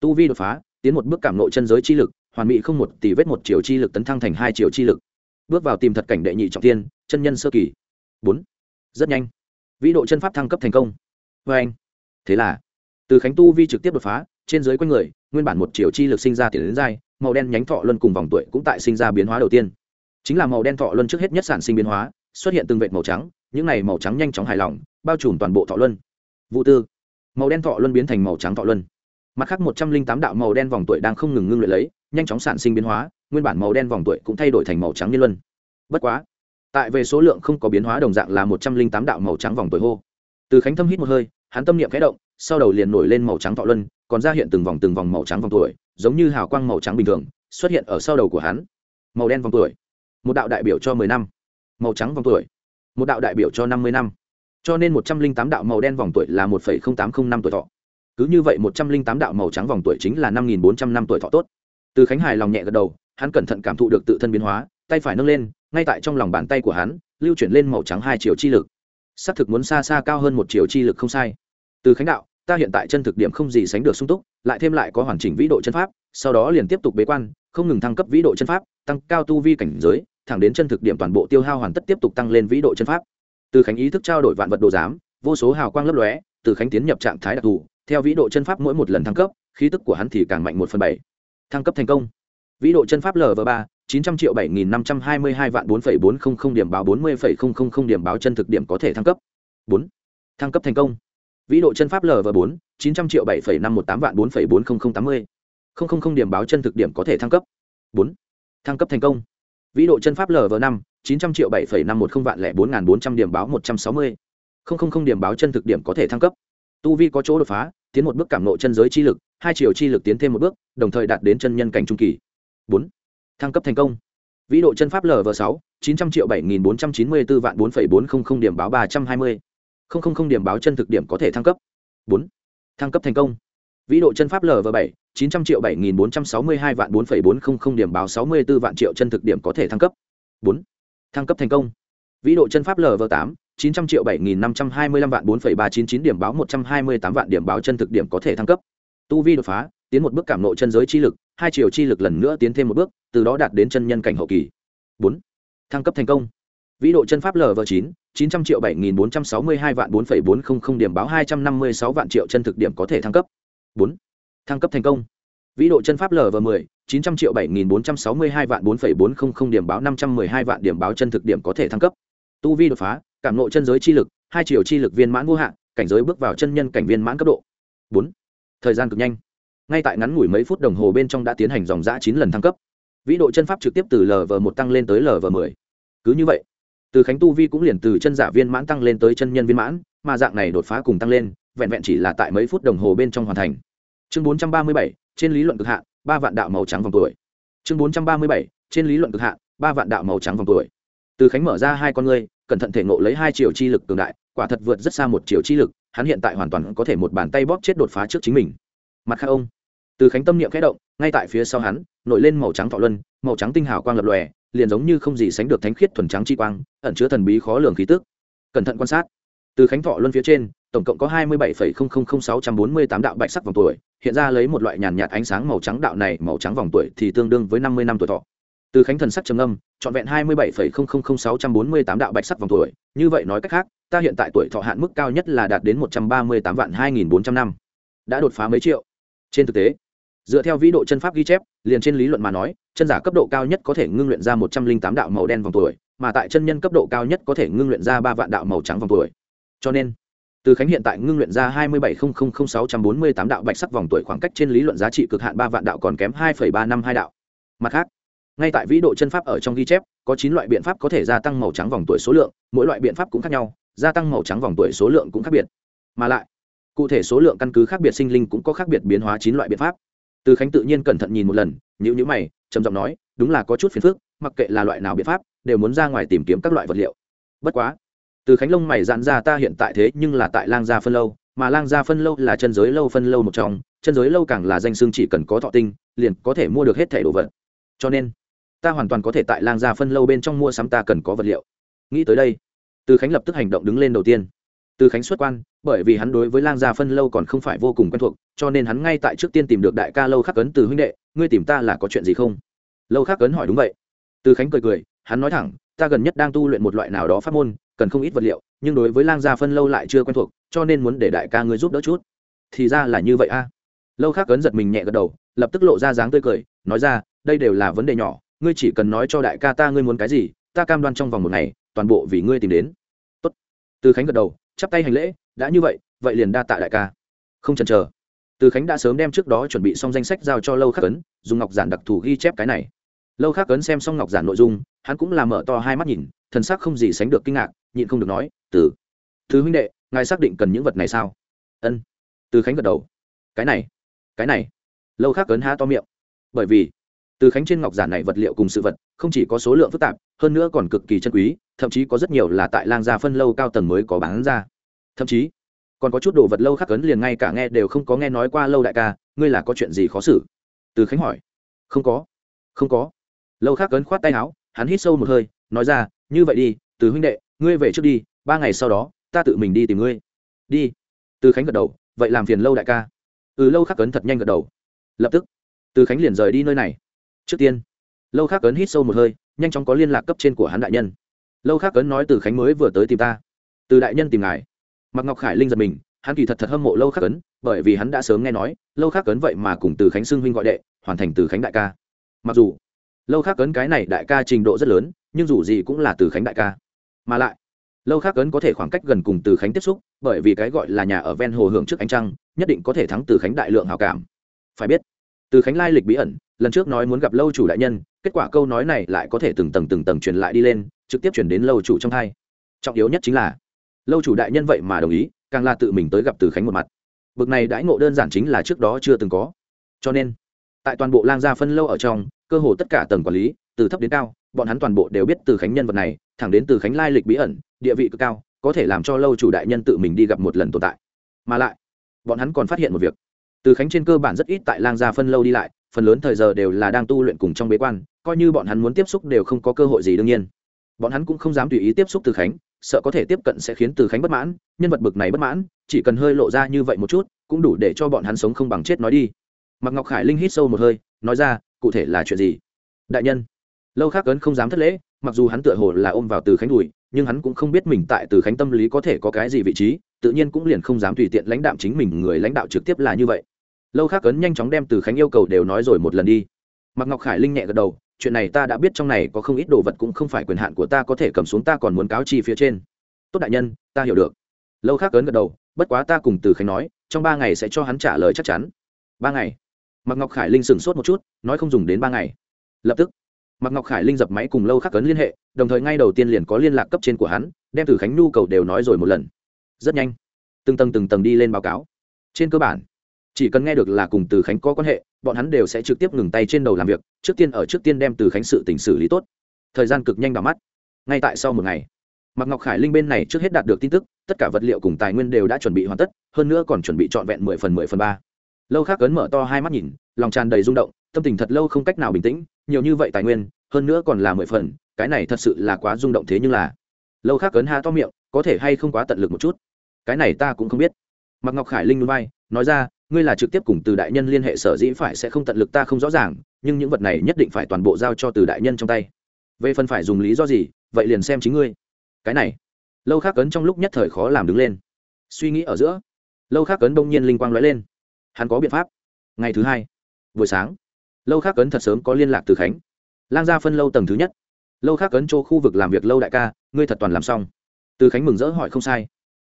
Tu vi đột phá, tiến một bước cảm nộ chân giới chi lực, hoàn mỹ không một tỷ vết một triệu chi lực tấn thăng thành hai triệu chi lực. Bước vào tìm thật cảnh đệ nhị trọng tiên chân nhân sơ kỳ. Bốn. Rất nhanh. Vĩ độ chân pháp thăng cấp thành công. Vê anh. Thế là, từ khánh tu vi trực tiếp đột phá, trên dưới quanh người, nguyên bản một triệu chi lực sinh ra tiền đến dai màu đen nhánh thọ luân cùng vòng tuổi cũng tại sinh ra biến hóa đầu tiên. Chính là màu đen thọ luân trước hết nhất sản sinh biến hóa, xuất hiện từng vệt màu trắng, những này màu trắng nhanh chóng hài lòng, bao trùm toàn bộ thọ luân. Vụ tư, màu đen thọ luân biến thành màu trắng thọ luân. Mặt khác một trăm linh tám đạo màu đen vòng tuổi đang không ngừng ngưng luyện lấy, nhanh chóng sản sinh biến hóa, nguyên bản màu đen vòng tuổi cũng thay đổi thành màu trắng niên luân. Bất quá, tại về số lượng không có biến hóa đồng dạng là một trăm linh tám đạo màu trắng vòng tuổi hô. Từ khánh thâm hít một hơi, hắn tâm niệm khẽ động, sau đầu liền nổi lên màu trắng thọ luân, còn ra hiện từng vòng từng vòng màu trắng vòng tuổi giống như hào quang màu trắng bình thường, xuất hiện ở sau đầu của hắn. Màu đen vòng tuổi. Một đạo đại biểu cho mười năm. Màu trắng vòng tuổi. Một đạo đại biểu cho năm mươi năm. Cho nên một trăm linh tám đạo màu đen vòng tuổi là một phẩy không tám không năm tuổi thọ. Cứ như vậy một trăm linh tám đạo màu trắng vòng tuổi chính là năm nghìn bốn trăm năm tuổi thọ tốt. Từ khánh hài lòng nhẹ gật đầu, hắn cẩn thận cảm thụ được tự thân biến hóa, tay phải nâng lên, ngay tại trong lòng bàn tay của hắn, lưu chuyển lên màu trắng hai chiều chi lực. Xác thực muốn xa xa cao hơn một chiều chi lực không sai. Từ khánh đạo ta hiện tại chân thực điểm không gì sánh được sung túc, lại thêm lại có hoàn chỉnh vĩ độ chân pháp, sau đó liền tiếp tục bế quan, không ngừng thăng cấp vĩ độ chân pháp, tăng cao tu vi cảnh giới, thẳng đến chân thực điểm toàn bộ tiêu hao hoàn tất tiếp tục tăng lên vĩ độ chân pháp. Từ khánh ý thức trao đổi vạn vật đồ giám, vô số hào quang lấp lóe, từ khánh tiến nhập trạng thái đặc thù, theo vĩ độ chân pháp mỗi một lần thăng cấp, khí tức của hắn thì càng mạnh một phần bảy. Thăng cấp thành công. Vĩ độ chân pháp lv ba, chín trăm triệu bảy nghìn năm trăm hai mươi hai vạn bốn phẩy bốn không không điểm báo, bốn mươi phẩy không không không điểm báo chân thực điểm có thể thăng cấp. Bốn. Thăng cấp thành công vĩ độ chân pháp lv bốn, chín trăm triệu bảy phẩy năm một tám vạn bốn phẩy bốn không không tám mươi. Không không không điểm báo chân thực điểm có thể thăng cấp. Bốn. Thăng cấp thành công. Vĩ độ chân pháp lv năm, chín trăm triệu bảy phẩy năm một không vạn lẻ bốn n g h n bốn trăm điểm báo một trăm sáu mươi. Không không không điểm báo chân thực điểm có thể thăng cấp. Tu vi có chỗ đột phá, tiến một bước cảm nộ chân giới chi lực, hai triệu chi lực tiến thêm một bước, đồng thời đạt đến chân nhân cảnh trung kỳ. Bốn. Thăng cấp thành công. Vĩ độ chân pháp lv sáu, chín trăm triệu bảy nghìn bốn trăm chín mươi bốn vạn bốn phẩy bốn không không điểm báo ba trăm hai mươi không không không điểm báo chân thực điểm có thể thăng cấp. Bốn, thăng cấp thành công. Vĩ độ chân pháp lv bảy, chín trăm triệu bảy nghìn bốn trăm sáu mươi hai vạn bốn phẩy bốn không không điểm báo sáu mươi b ố vạn triệu chân thực điểm có thể thăng cấp. Bốn, thăng cấp thành công. Vĩ độ chân pháp lv tám, chín trăm triệu bảy nghìn năm trăm hai mươi lăm vạn bốn phẩy ba chín chín điểm báo một trăm hai mươi tám vạn điểm báo chân thực điểm có thể thăng cấp. Tu vi đột phá, tiến một bước cảm nộ chân giới chi lực, hai chiều chi lực lần nữa tiến thêm một bước, từ đó đạt đến chân nhân cảnh hậu kỳ. Bốn, thăng cấp thành công vĩ độ chân pháp lv chín chín trăm triệu bảy nghìn bốn trăm sáu mươi hai vạn bốn phẩy bốn không không điểm báo hai trăm năm mươi sáu vạn triệu chân thực điểm có thể thăng cấp. Bốn, thăng cấp thành công. Vĩ độ chân pháp lv mười, chín trăm triệu bảy nghìn bốn trăm sáu mươi hai vạn bốn phẩy bốn không không điểm báo năm trăm mười hai vạn điểm báo chân thực điểm có thể thăng cấp. Tu vi đột phá, cảm nộ chân giới chi lực, hai triệu chi lực viên mãn vô hạn, cảnh giới bước vào chân nhân cảnh viên mãn cấp độ. Bốn, thời gian cực nhanh. Ngay tại ngắn ngủi mấy phút đồng hồ bên trong đã tiến hành dòng giã chín lần thăng cấp. Vĩ độ chân pháp trực tiếp từ lv một tăng lên tới lv mười. Cứ như vậy từ khánh tu vi cũng liền từ chân giả viên mãn tăng lên tới chân nhân viên mãn, mà dạng này đột phá cùng tăng lên, vẹn vẹn chỉ là tại mấy phút đồng hồ bên trong hoàn thành. Chương bốn trăm ba mươi bảy, trên lý luận cực hạn, ba vạn đạo màu trắng vòng tuổi. Chương bốn trăm ba mươi bảy, trên lý luận cực hạn, ba vạn đạo màu trắng vòng tuổi. Từ khánh mở ra hai con ngươi, cẩn thận thể ngộ lấy hai triệu chi lực cường đại, quả thật vượt rất xa một triệu chi lực, hắn hiện tại hoàn toàn có thể một bàn tay bóp chết đột phá trước chính mình. Mặt khác ông, từ khánh tâm niệm khẽ động, ngay tại phía sau hắn, nổi lên màu trắng thọ luân, màu trắng tinh hào quang lập lòe liền giống như không gì sánh được thánh khiết thuần trắng chi quang, ẩn chứa thần bí khó lường khí tức. Cẩn thận quan sát. Từ khánh thọ luân phía trên, tổng cộng có hai mươi bảy sáu trăm bốn mươi tám đạo bạch sắc vòng tuổi, hiện ra lấy một loại nhàn nhạt ánh sáng màu trắng đạo này, màu trắng vòng tuổi thì tương đương với năm mươi năm tuổi thọ. Từ khánh thần sắc trầm âm trọn vẹn hai mươi bảy sáu trăm bốn mươi tám đạo bạch sắc vòng tuổi, như vậy nói cách khác, ta hiện tại tuổi thọ hạn mức cao nhất là đạt đến một trăm ba mươi tám vạn hai nghìn bốn trăm năm. Đã đột phá mấy triệu? Trên thực tế dựa theo vĩ độ chân pháp ghi chép, liền trên lý luận mà nói, chân giả cấp độ cao nhất có thể ngưng luyện ra một trăm linh tám đạo màu đen vòng tuổi, mà tại chân nhân cấp độ cao nhất có thể ngưng luyện ra ba vạn đạo màu trắng vòng tuổi. Cho nên, từ khánh hiện tại ngưng luyện ra hai mươi bảy sáu trăm bốn mươi tám đạo bạch sắc vòng tuổi khoảng cách trên lý luận giá trị cực hạn ba vạn đạo còn kém hai ba năm hai đạo. Mặt khác, ngay tại vĩ độ chân pháp ở trong ghi chép, có chín loại biện pháp có thể gia tăng màu trắng vòng tuổi số lượng, mỗi loại biện pháp cũng khác nhau, gia tăng màu trắng vòng tuổi số lượng cũng khác biệt. Mà lại, cụ thể số lượng căn cứ khác biệt sinh linh cũng có khác biệt biến hóa chín loại biện pháp từ khánh tự nhiên cẩn thận nhìn một lần nhữ nhữ mày, trầm giọng nói, đúng là có chút phiền phức, mặc kệ là loại nào biện pháp, đều muốn ra ngoài tìm kiếm các loại vật liệu. Bất quá. Từ khánh lông mày dạn ra, ta hiện tại thế nhưng là tại lang gia phân lâu, mà lang gia phân lâu là chân giới lâu phân lâu một trong, chân giới lâu càng là danh xương chỉ cần có thọ tinh, liền có thể mua được hết thẻ đồ vật. Cho nên, ta hoàn toàn có thể tại lang gia phân lâu bên trong mua sắm ta cần có vật liệu. Nghĩ tới đây, từ khánh lập tức hành động đứng lên đầu tiên từ khánh xuất quan, bởi vì hắn đối với lang gia phân lâu còn không phải vô cùng quen thuộc, cho nên hắn ngay tại trước tiên tìm được đại ca lâu khắc ấn từ huynh đệ, ngươi tìm ta là có chuyện gì không? Lâu khắc ấn hỏi, đúng vậy. Từ khánh cười cười, hắn nói thẳng, ta gần nhất đang tu luyện một loại nào đó pháp môn, cần không ít vật liệu, nhưng đối với lang gia phân lâu lại chưa quen thuộc, cho nên muốn để đại ca ngươi giúp đỡ chút. Thì ra là như vậy a. Lâu khắc ấn giật mình nhẹ gật đầu, lập tức lộ ra dáng tươi cười, nói ra, đây đều là vấn đề nhỏ, ngươi chỉ cần nói cho đại ca ta ngươi muốn cái gì, ta cam đoan trong vòng một ngày, toàn bộ vì ngươi tìm đến. Tốt. từ khánh gật đầu chắp tay hành lễ, đã như vậy vậy liền đa tạ đại ca. Không chần chờ, từ khánh đã sớm đem trước đó chuẩn bị xong danh sách giao cho lâu khắc ấn, dùng ngọc giản đặc thù ghi chép cái này. Lâu khắc ấn xem xong ngọc giản nội dung, hắn cũng làm mở to hai mắt nhìn, thần sắc không gì sánh được kinh ngạc, nhịn không được nói, từ thứ huynh đệ, ngài xác định cần những vật này sao? Ân. Từ khánh gật đầu, cái này cái này. Lâu khắc ấn há to miệng, bởi vì từ khánh trên ngọc giản này vật liệu cùng sự vật, không chỉ có số lượng phức tạp, hơn nữa còn cực kỳ chân quý, thậm chí có rất nhiều là tại lang gia phân lâu cao tầng mới có bán ra. Thậm chí, còn có chút đồ vật lâu khắc cấn liền ngay cả nghe đều không có nghe nói qua lâu đại ca, ngươi là có chuyện gì khó xử? Từ khánh hỏi. Không có không có. Lâu khắc cấn khoát tay áo, hắn hít sâu một hơi, nói ra, như vậy đi, từ huynh đệ, ngươi về trước đi, ba ngày sau đó, ta tự mình đi tìm ngươi. Đi. Từ khánh gật đầu, vậy làm phiền lâu đại ca. Ừ lâu khắc cấn thật nhanh gật đầu. Lập tức, từ khánh liền rời đi nơi này trước tiên, lâu khắc cấn hít sâu một hơi, nhanh chóng có liên lạc cấp trên của hắn đại nhân. Lâu khắc cấn nói từ khánh mới vừa tới tìm ta. Từ đại nhân tìm ngài. Mặc ngọc khải linh giật mình, hắn kỳ thật thật hâm mộ lâu khắc cấn bởi vì hắn đã sớm nghe nói, lâu khắc cấn vậy mà cùng từ khánh xưng huynh gọi đệ, hoàn thành từ khánh đại ca. Mặc dù, lâu khắc cấn cái này đại ca trình độ rất lớn, nhưng dù gì cũng là từ khánh đại ca. Mà lại, lâu khắc cấn có thể khoảng cách gần cùng từ khánh tiếp xúc, bởi vì cái gọi là nhà ở ven hồ hưởng trước ánh trăng, nhất định có thể thắng từ khánh đại lượng hào cảm. Phải biết từ khánh lai lịch bí ẩn, lần trước nói muốn gặp lâu chủ đại nhân, kết quả câu nói này lại có thể từng tầng từng tầng truyền lại đi lên, trực tiếp chuyển đến lâu chủ trong thai. Trọng yếu nhất chính là, lâu chủ đại nhân vậy mà đồng ý, càng là tự mình tới gặp từ khánh một mặt. Bực này đãi ngộ đơn giản chính là trước đó chưa từng có. Cho nên, tại toàn bộ lang gia phân lâu ở trong, cơ hồ tất cả tầng quản lý, từ thấp đến cao, bọn hắn toàn bộ đều biết từ khánh nhân vật này, thẳng đến từ khánh lai lịch bí ẩn, địa vị cực cao, có thể làm cho lâu chủ đại nhân tự mình đi gặp một lần tồn tại. Mà lại, bọn hắn còn phát hiện một việc từ khánh trên cơ bản rất ít tại lang gia phân lâu đi lại, phần lớn thời giờ đều là đang tu luyện cùng trong bế quan, coi như bọn hắn muốn tiếp xúc đều không có cơ hội gì đương nhiên. Bọn hắn cũng không dám tùy ý tiếp xúc từ khánh, sợ có thể tiếp cận sẽ khiến từ khánh bất mãn, nhân vật bực này bất mãn, chỉ cần hơi lộ ra như vậy một chút, cũng đủ để cho bọn hắn sống không bằng chết nói đi. Mặc ngọc khải linh hít sâu một hơi, nói ra, cụ thể là chuyện gì? Đại nhân, lâu khác ấn không dám thất lễ, mặc dù hắn tựa hồ là ôm vào từ khánh đùi, nhưng hắn cũng không biết mình tại từ khánh tâm lý có thể có cái gì vị trí, tự nhiên cũng liền không dám tùy tiện lãnh đạo chính mình, người lãnh đạo trực tiếp là như vậy lâu khác ấn nhanh chóng đem từ khánh yêu cầu đều nói rồi một lần đi. Mặc ngọc khải linh nhẹ gật đầu, chuyện này ta đã biết trong này có không ít đồ vật cũng không phải quyền hạn của ta có thể cầm xuống ta còn muốn cáo chi phía trên. Tốt đại nhân, ta hiểu được. Lâu khác ấn gật đầu, bất quá ta cùng từ khánh nói, trong ba ngày sẽ cho hắn trả lời chắc chắn. Ba ngày. Mặc ngọc khải linh sửng sốt một chút, nói không dùng đến ba ngày. Lập tức mặc ngọc khải linh dập máy cùng lâu khắc cấn liên hệ, đồng thời ngay đầu tiên liền có liên lạc cấp trên của hắn, đem từ khánh nhu cầu đều nói rồi một lần. Rất nhanh. Từng tầng từng tầng đi lên báo cáo. Trên cơ bản chỉ cần nghe được là cùng từ khánh có quan hệ, bọn hắn đều sẽ trực tiếp ngừng tay trên đầu làm việc, trước tiên ở trước tiên đem từ khánh sự tỉnh xử lý tốt. Thời gian cực nhanh đỏ mắt. Ngay tại sau một ngày mặc ngọc khải linh bên này trước hết đạt được tin tức, tất cả vật liệu cùng tài nguyên đều đã chuẩn bị hoàn tất, hơn nữa còn chuẩn bị trọn vẹn mười phần mười phần ba. Lâu khác cấn mở to hai mắt nhìn, lòng tràn đầy rung động, tâm tình thật lâu không cách nào bình tĩnh, nhiều như vậy tài nguyên, hơn nữa còn là mười phần, cái này thật sự là quá rung động thế nhưng là. Lâu khác cấn ha to miệng, có thể hay không quá tận lực một chút? Cái này ta cũng không biết. Mặc ngọc khải linh núi bay nói ra ngươi là trực tiếp cùng từ đại nhân liên hệ sở dĩ phải sẽ không tận lực ta không rõ ràng, nhưng những vật này nhất định phải toàn bộ giao cho từ đại nhân trong tay. Về phần phải dùng lý do gì, vậy liền xem chính ngươi. Cái này, lâu khác cấn trong lúc nhất thời khó làm đứng lên. Suy nghĩ ở giữa, lâu khác cấn đông nhiên linh quang lóe lên. Hắn có biện pháp. Ngày thứ hai, buổi sáng, lâu khác cấn thật sớm có liên lạc từ khánh. Lang gia phân lâu tầng thứ nhất. Lâu khác cấn chỗ khu vực làm việc lâu đại ca, ngươi thật toàn làm xong. Từ khánh mừng rỡ hỏi không sai.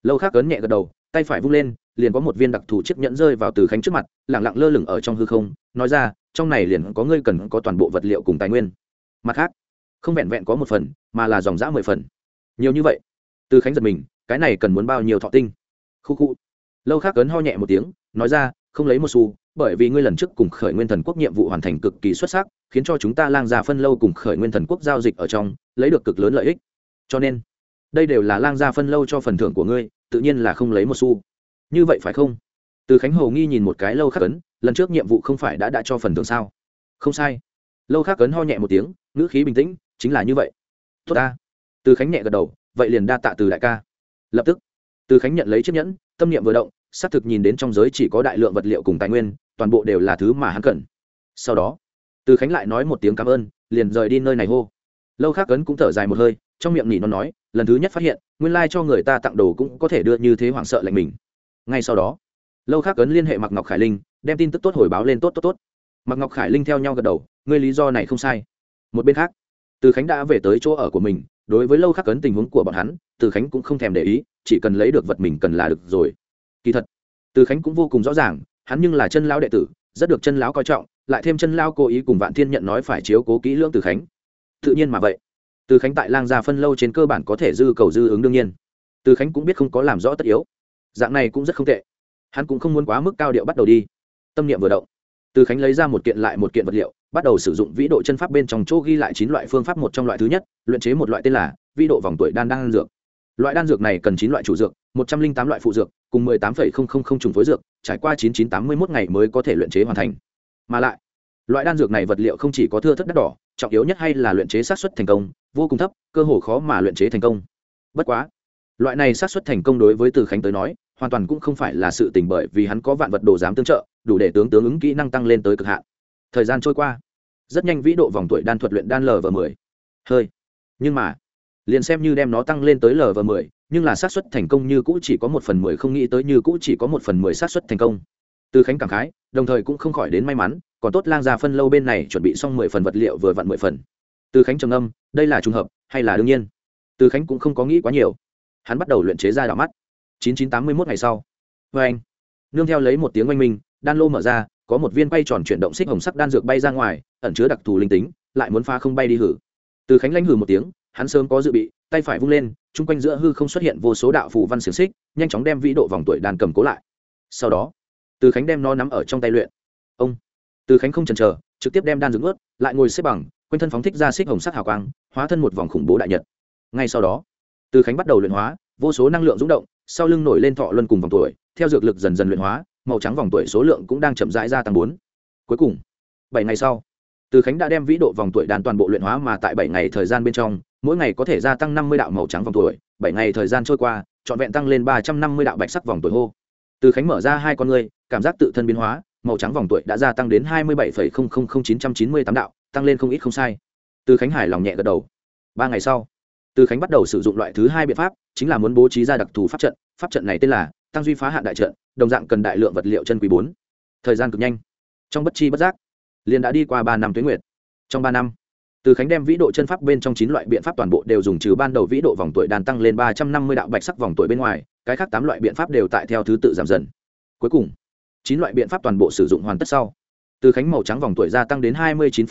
Lâu khác cấn nhẹ gật đầu tay phải vung lên, liền có một viên đặc thù chiếc nhẫn rơi vào từ khánh trước mặt, lẳng lặng lơ lửng ở trong hư không, nói ra, trong này liền có ngươi cần có toàn bộ vật liệu cùng tài nguyên. Mặt khác, không vẹn vẹn có một phần, mà là dòng dã mười phần. Nhiều như vậy. Từ khánh giật mình, cái này cần muốn bao nhiêu thọ tinh? Khu khu. Lâu khác cấn ho nhẹ một tiếng, nói ra, không lấy một xu, bởi vì ngươi lần trước cùng khởi nguyên thần quốc nhiệm vụ hoàn thành cực kỳ xuất sắc, khiến cho chúng ta lang gia phân lâu cùng khởi nguyên thần quốc giao dịch ở trong, lấy được cực lớn lợi ích. Cho nên, đây đều là lang gia phân lâu cho phần thưởng của ngươi tự nhiên là không lấy một xu. Như vậy phải không? Từ khánh hồ nghi nhìn một cái lâu khắc cấn lần trước nhiệm vụ không phải đã đã cho phần thưởng sao? Không sai. Lâu khắc cấn ho nhẹ một tiếng, ngữ khí bình tĩnh, chính là như vậy. Tốt ta. Từ khánh nhẹ gật đầu, vậy liền đa tạ từ đại ca. Lập tức, từ khánh nhận lấy chiếc nhẫn, tâm niệm vừa động, xác thực nhìn đến trong giới chỉ có đại lượng vật liệu cùng tài nguyên, toàn bộ đều là thứ mà hắn cần. Sau đó, từ khánh lại nói một tiếng cảm ơn, liền rời đi nơi này hô. Lâu khác cấn cũng thở dài một hơi, trong miệng nhỉ nó nói, lần thứ nhất phát hiện nguyên lai、like、cho người ta tặng đồ cũng có thể đưa như thế hoảng sợ lạnh mình. Ngay sau đó, lâu khác cấn liên hệ mặc ngọc khải linh, đem tin tức tốt hồi báo lên tốt tốt tốt. Mặc ngọc khải linh theo nhau gật đầu, ngươi lý do này không sai. Một bên khác, từ khánh đã về tới chỗ ở của mình, đối với lâu khắc cấn tình huống của bọn hắn, từ khánh cũng không thèm để ý, chỉ cần lấy được vật mình cần là được rồi. Kỳ thật, từ khánh cũng vô cùng rõ ràng, hắn nhưng là chân lão đệ tử, rất được chân lão coi trọng, lại thêm chân lão cố ý cùng vạn thiên nhận nói phải chiếu cố kỹ lưỡng từ khánh. Tự nhiên mà vậy từ khánh tại lang gia phân lâu trên cơ bản có thể dư cầu dư ứng đương nhiên. Từ khánh cũng biết không có làm rõ tất yếu. Dạng này cũng rất không tệ. Hắn cũng không muốn quá mức cao điệu bắt đầu đi. Tâm niệm vừa động. Từ khánh lấy ra một kiện lại một kiện vật liệu, bắt đầu sử dụng vĩ độ chân pháp bên trong chỗ ghi lại chín loại phương pháp một trong loại thứ nhất, luyện chế một loại tên là vĩ độ vòng tuổi đan đan dược. Loại đan dược này cần chín loại chủ dược, một trăm linh tám loại phụ dược, cùng mười tám phẩy không không không trùng phối dược, trải qua chín chín tám mươi mốt ngày mới có thể luyện chế hoàn thành. Mà lại, loại đan dược này vật liệu không chỉ có thưa thất đắt đỏ trọng yếu nhất hay là luyện chế sát xuất thành công, vô cùng thấp, cơ hồ khó mà luyện chế thành công. Bất quá, loại này sát xuất thành công đối với từ khánh tới nói, hoàn toàn cũng không phải là sự tình bởi vì hắn có vạn vật đồ dám tương trợ, đủ để tướng tướng ứng kỹ năng tăng lên tới cực hạn. Thời gian trôi qua, rất nhanh vĩ độ vòng tuổi đan thuật luyện đan lv mười. Hơi, nhưng mà, liền xem như đem nó tăng lên tới lv mười, nhưng là xác suất thành công như cũ chỉ có một phần mười, không nghĩ tới như cũ chỉ có một phần mười xác suất thành công. Từ khánh cảm khái, đồng thời cũng không khỏi đến may mắn còn tốt lang gia phân lâu bên này chuẩn bị xong mười phần vật liệu vừa vặn mười phần. Từ khánh trầm âm đây là trùng hợp, hay là đương nhiên? Từ khánh cũng không có nghĩ quá nhiều. Hắn bắt đầu luyện chế ra đạo mắt. Chín chín tám mươi mốt ngày sau. Vê anh, nương theo lấy một tiếng oanh minh, đan lô mở ra, có một viên bay tròn chuyển động xích hồng sắc đan dược bay ra ngoài, ẩn chứa đặc thù linh tính, lại muốn phá không bay đi hử. Từ khánh lãnh hử một tiếng, hắn sớm có dự bị, tay phải vung lên, chung quanh giữa hư không xuất hiện vô số đạo phù văn xiềng xích, nhanh chóng đem vĩ độ vòng tuổi đàn cầm cố lại. Sau đó, từ khánh đem nó nắm ở trong tay luyện. Ông từ khánh không chần chờ trực tiếp đem đan dược ướt lại ngồi xếp bằng quanh thân phóng thích ra xích hồng sắc hào quang hóa thân một vòng khủng bố đại nhật. Ngay sau đó từ khánh bắt đầu luyện hóa vô số năng lượng rúng động sau lưng nổi lên thọ luân cùng vòng tuổi theo dược lực dần dần luyện hóa màu trắng vòng tuổi số lượng cũng đang chậm rãi gia tăng bốn. Cuối cùng bảy ngày sau từ khánh đã đem vĩ độ vòng tuổi đàn toàn bộ luyện hóa mà tại bảy ngày thời gian bên trong mỗi ngày có thể gia tăng năm mươi đạo màu trắng vòng tuổi. Bảy ngày thời gian trôi qua trọn vẹn tăng lên ba trăm năm mươi đạo bạch sắc vòng tuổi hô. Từ khánh mở ra hai con người, cảm giác tự thân biến hóa màu trắng vòng tuổi đã gia tăng đến hai mươi bảy chín trăm chín mươi tám đạo, tăng lên không ít không sai. Từ khánh hài lòng nhẹ gật đầu. Ba ngày sau, từ khánh bắt đầu sử dụng loại thứ hai biện pháp, chính là muốn bố trí ra đặc thù pháp trận. Pháp trận này tên là tăng duy phá hạn đại trận, đồng dạng cần đại lượng vật liệu chân quý bốn. Thời gian cực nhanh. Trong bất chi bất giác, liền đã đi qua ba năm tuyến nguyệt. Trong ba năm, từ khánh đem vĩ độ chân pháp bên trong chín loại biện pháp toàn bộ đều dùng trừ ban đầu vĩ độ vòng tuổi đàn tăng lên ba trăm năm mươi đạo bạch sắc vòng tuổi bên ngoài, cái khác tám loại biện pháp đều tại theo thứ tự giảm dần. Cuối cùng chín loại biện pháp toàn bộ sử dụng hoàn tất sau. Từ khánh màu trắng vòng tuổi gia tăng đến hai mươi chín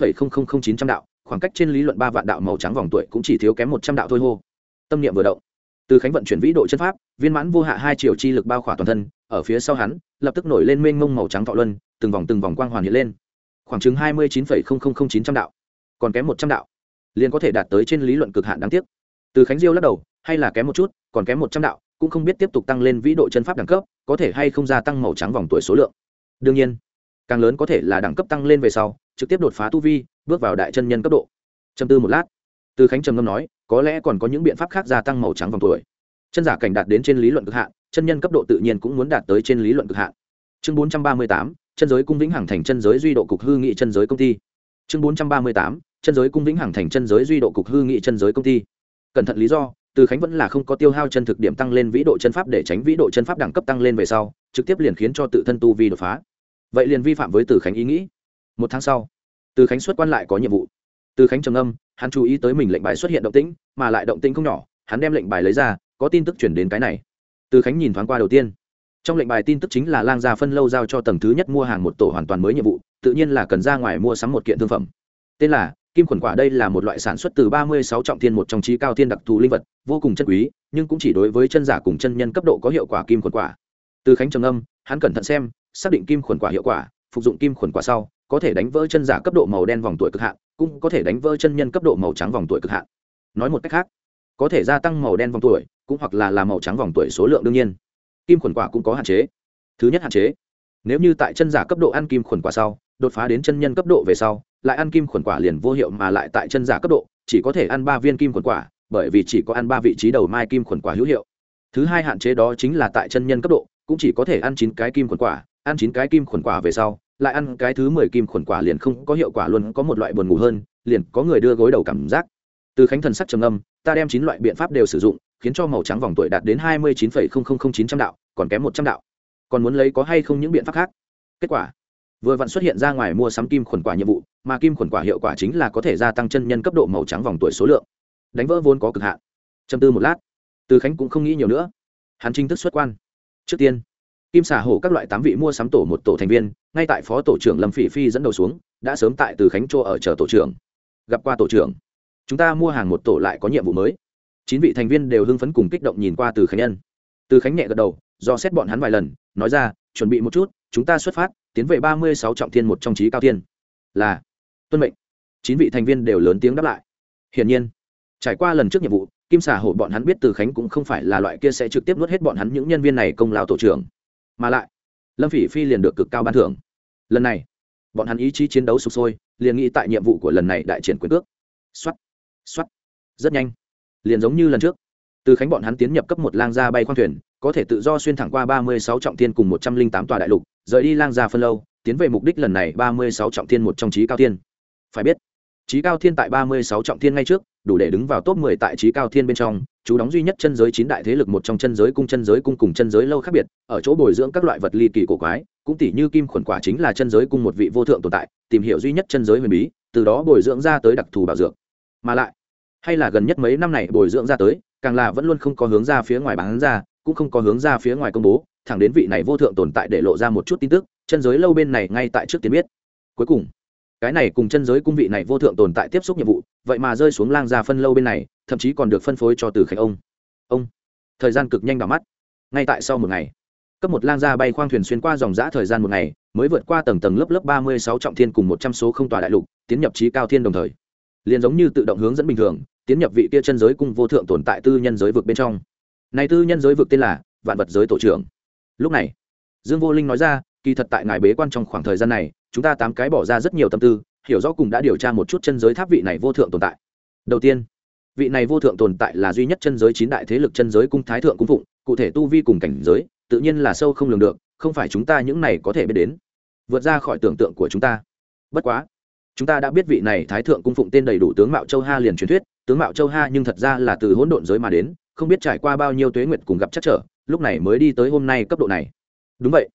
chín trăm đạo, khoảng cách trên lý luận ba vạn đạo màu trắng vòng tuổi cũng chỉ thiếu kém một trăm đạo thôi hô. Tâm niệm vừa động, từ khánh vận chuyển vĩ độ chân pháp, viên mãn vô hạ hai triệu chi lực bao khỏa toàn thân, ở phía sau hắn, lập tức nổi lên mênh mông màu trắng thọ luân, từng vòng từng vòng quang hoàn hiện lên. Khoảng chừng hai mươi chín chín trăm đạo, còn kém một trăm đạo, liền có thể đạt tới trên lý luận cực hạn đáng tiếc. Từ khánh diêu lắc đầu, hay là kém một chút, còn kém một trăm đạo cũng không biết tiếp tục tăng lên vĩ độ chân pháp đẳng cấp, có thể hay không gia tăng màu trắng vòng tuổi số lượng. Đương nhiên, càng lớn có thể là đẳng cấp tăng lên về sau, trực tiếp đột phá tu vi, bước vào đại chân nhân cấp độ. Châm tư một lát, từ khánh trầm ngâm nói, có lẽ còn có những biện pháp khác gia tăng màu trắng vòng tuổi. Chân giả cảnh đạt đến trên lý luận cực hạn, chân nhân cấp độ tự nhiên cũng muốn đạt tới trên lý luận cực hạn. Chương bốn trăm ba mươi tám, chân giới cung vĩnh hằng thành chân giới duy độ cục hư nghị chân giới công ty. Chương bốn trăm ba mươi tám, chân giới cung vĩnh hằng thành chân giới duy độ cục hư nghị chân giới công ty. Cẩn thận lý do từ khánh vẫn là không có tiêu hao chân thực điểm tăng lên vĩ độ chân pháp để tránh vĩ độ chân pháp đẳng cấp tăng lên về sau, trực tiếp liền khiến cho tự thân tu vi đột phá. Vậy liền vi phạm với từ khánh ý nghĩ. Một tháng sau, từ khánh xuất quan lại có nhiệm vụ. Từ khánh trầm âm hắn chú ý tới mình lệnh bài xuất hiện động tĩnh, mà lại động tĩnh không nhỏ, hắn đem lệnh bài lấy ra, có tin tức chuyển đến cái này. Từ khánh nhìn thoáng qua đầu tiên. Trong lệnh bài tin tức chính là lang gia phân lâu giao cho tầng thứ nhất mua hàng một tổ hoàn toàn mới nhiệm vụ, tự nhiên là cần ra ngoài mua sắm một kiện thương phẩm. Tên là kim khuẩn quả đây là một loại sản xuất từ ba mươi sáu trọng thiên một trong trí cao thiên đặc thù linh vật, vô cùng chân quý, nhưng cũng chỉ đối với chân giả cùng chân nhân cấp độ có hiệu quả kim khuẩn quả. Từ khánh trầm âm, hắn cẩn thận xem, xác định kim khuẩn quả hiệu quả, phục dụng kim khuẩn quả sau, có thể đánh vỡ chân giả cấp độ màu đen vòng tuổi cực hạn, cũng có thể đánh vỡ chân nhân cấp độ màu trắng vòng tuổi cực hạn. Nói một cách khác, có thể gia tăng màu đen vòng tuổi, cũng hoặc là làm màu trắng vòng tuổi số lượng đương nhiên. Kim khuẩn quả cũng có hạn chế. Thứ nhất hạn chế, nếu như tại chân giả cấp độ ăn kim khuẩn quả sau đột phá đến chân nhân cấp độ về sau, lại ăn kim khuẩn quả liền vô hiệu mà lại tại chân giả cấp độ, chỉ có thể ăn ba viên kim khuẩn quả, bởi vì chỉ có ăn ba vị trí đầu mai kim khuẩn quả hữu hiệu. Thứ hai hạn chế đó chính là tại chân nhân cấp độ, cũng chỉ có thể ăn chín cái kim khuẩn quả, ăn chín cái kim khuẩn quả về sau, lại ăn cái thứ mười kim khuẩn quả liền không có hiệu quả luôn, có một loại buồn ngủ hơn, liền có người đưa gối đầu cảm giác. Từ khánh thần sắc trầm âm ta đem chín loại biện pháp đều sử dụng, khiến cho màu trắng vòng tuổi đạt đến hai mươi chín chín trăm đạo, còn kém một trăm đạo. Còn muốn lấy có hay không những biện pháp khác? Kết quả vừa vặn xuất hiện ra ngoài mua sắm kim khuẩn quả nhiệm vụ, mà kim khuẩn quả hiệu quả chính là có thể gia tăng chân nhân cấp độ màu trắng vòng tuổi số lượng. Đánh vỡ vốn có cực hạn. Châm tư một lát, từ khánh cũng không nghĩ nhiều nữa. Hắn chính thức xuất quan. Trước tiên, kim xà hổ các loại tám vị mua sắm tổ một tổ thành viên, ngay tại phó tổ trưởng lâm phỉ phi dẫn đầu xuống, đã sớm tại từ khánh chỗ ở chờ tổ trưởng. Gặp qua tổ trưởng, chúng ta mua hàng một tổ lại có nhiệm vụ mới. Chín vị thành viên đều hưng phấn cùng kích động nhìn qua từ khánh nhân. Từ khánh nhẹ gật đầu, do xét bọn hắn vài lần, nói ra, chuẩn bị một chút, chúng ta xuất phát tiến về ba mươi sáu trọng thiên một trong trí cao thiên. Là, tuân mệnh. Chín vị thành viên đều lớn tiếng đáp lại. Hiển nhiên, trải qua lần trước nhiệm vụ, kim xà hổ bọn hắn biết từ khánh cũng không phải là loại kia sẽ trực tiếp nuốt hết bọn hắn những nhân viên này công lao tổ trưởng. Mà lại, lâm phỉ phi liền được cực cao ban thưởng. Lần này, bọn hắn ý chí chiến đấu sụp sôi, liền nghĩ tại nhiệm vụ của lần này đại triển quyền cước. X o á t x o á t rất nhanh. Liền giống như lần trước, từ khánh bọn hắn tiến nhập cấp một lang gia bay khoang thuyền, có thể tự do xuyên thẳng qua ba mươi sáu trọng thiên cùng một trăm linh tám tòa đại lục rời đi lang gia phân lâu, tiến về mục đích lần này ba mươi sáu trọng thiên một trong trí cao thiên. Phải biết trí cao thiên tại ba mươi sáu trọng thiên ngay trước, đủ để đứng vào top mười tại trí cao thiên bên trong, chú đóng duy nhất chân giới chín đại thế lực một trong chân giới cung, chân giới cung cùng chân giới lâu khác biệt, ở chỗ bồi dưỡng các loại vật ly kỳ cổ quái, cũng tỷ như kim khuẩn quả chính là chân giới cung một vị vô thượng tồn tại, tìm hiểu duy nhất chân giới huyền bí, từ đó bồi dưỡng ra tới đặc thù bảo dưỡng mà lại, hay là gần nhất mấy năm này bồi dưỡng ra tới, càng là vẫn luôn không có hướng ra phía ngoài bán ra, cũng không có hướng ra phía ngoài công bố thẳng đến vị này vô thượng tồn tại để lộ ra một chút tin tức, chân giới lâu bên này ngay tại trước tiên biết. Cuối cùng, cái này cùng chân giới cung vị này vô thượng tồn tại tiếp xúc nhiệm vụ, vậy mà rơi xuống lang gia phân lâu bên này, thậm chí còn được phân phối cho từ khánh ông. Ông, thời gian cực nhanh đỏ mắt. Ngay tại sau một ngày, cấp một lang gia bay khoang thuyền xuyên qua dòng giã thời gian một ngày, mới vượt qua tầng tầng lớp lớp ba mươi sáu trọng thiên cùng một trăm số không tòa đại lục, tiến nhập trí cao thiên đồng thời. Liền giống như tự động hướng dẫn bình thường, tiến nhập vị kia chân giới cung vô thượng tồn tại tư nhân giới vực bên trong. Này tư nhân giới vực tên là vạn vật giới tổ trưởng lúc này, dương vô linh nói ra, kỳ thật tại ngài bế quan trong khoảng thời gian này, chúng ta tám cái bỏ ra rất nhiều tâm tư, hiểu rõ cùng đã điều tra một chút chân giới tháp vị này vô thượng tồn tại. Đầu tiên, vị này vô thượng tồn tại là duy nhất chân giới chín đại thế lực chân giới cung thái thượng cung phụng, cụ thể tu vi cùng cảnh giới, tự nhiên là sâu không lường được, không phải chúng ta những này có thể biết đến. Vượt ra khỏi tưởng tượng của chúng ta. Bất quá, chúng ta đã biết vị này thái thượng cung phụng tên đầy đủ tướng mạo châu ha liền truyền thuyết, tướng mạo châu ha nhưng thật ra là từ hỗn độn giới mà đến không biết trải qua bao nhiêu tuế nguyệt cùng gặp chắc trở, lúc này mới đi tới hôm nay cấp độ này. Đúng vậy.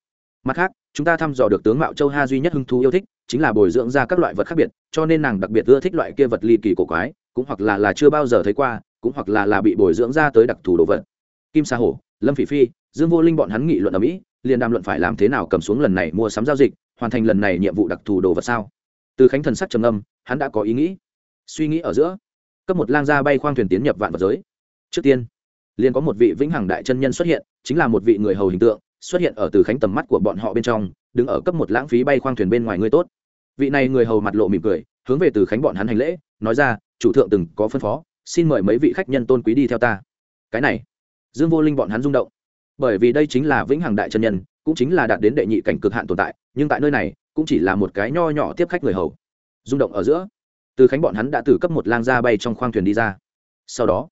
Mặt khác, chúng ta thăm dò được tướng mạo châu ha duy nhất hứng thú yêu thích, chính là bồi dưỡng ra các loại vật khác biệt, cho nên nàng đặc biệt ưa thích loại kia vật ly kỳ cổ quái, cũng hoặc là là chưa bao giờ thấy qua, cũng hoặc là là bị bồi dưỡng ra tới đặc thù đồ vật. Kim sa hổ, lâm phỉ phi, dương vô linh bọn hắn nghị luận ở mỹ, liền đàm luận phải làm thế nào cầm xuống lần này mua sắm giao dịch, hoàn thành lần này nhiệm vụ đặc thù đồ vật sao? Từ khánh thần sắc trầm âm hắn đã có ý nghĩ. Suy nghĩ ở giữa, cấp một lang gia bay khoang thuyền tiến nhập vạn vật giới trước tiên, liền có một vị vĩnh hằng đại chân nhân xuất hiện, chính là một vị người hầu hình tượng, xuất hiện ở từ khánh tầm mắt của bọn họ bên trong, đứng ở cấp một lãng phí bay khoang thuyền bên ngoài người tốt. Vị này người hầu mặt lộ mỉm cười, hướng về từ khánh bọn hắn hành lễ, nói ra, chủ thượng từng có phân phó, xin mời mấy vị khách nhân tôn quý đi theo ta. Cái này, dương vô linh bọn hắn rung động. Bởi vì đây chính là vĩnh hằng đại chân nhân, cũng chính là đạt đến đệ nhị cảnh cực hạn tồn tại, nhưng tại nơi này, cũng chỉ là một cái nho nhỏ tiếp khách người hầu. Rung động ở giữa, từ khánh bọn hắn đã từ cấp một lang ra bay trong khoang thuyền đi ra. Sau đó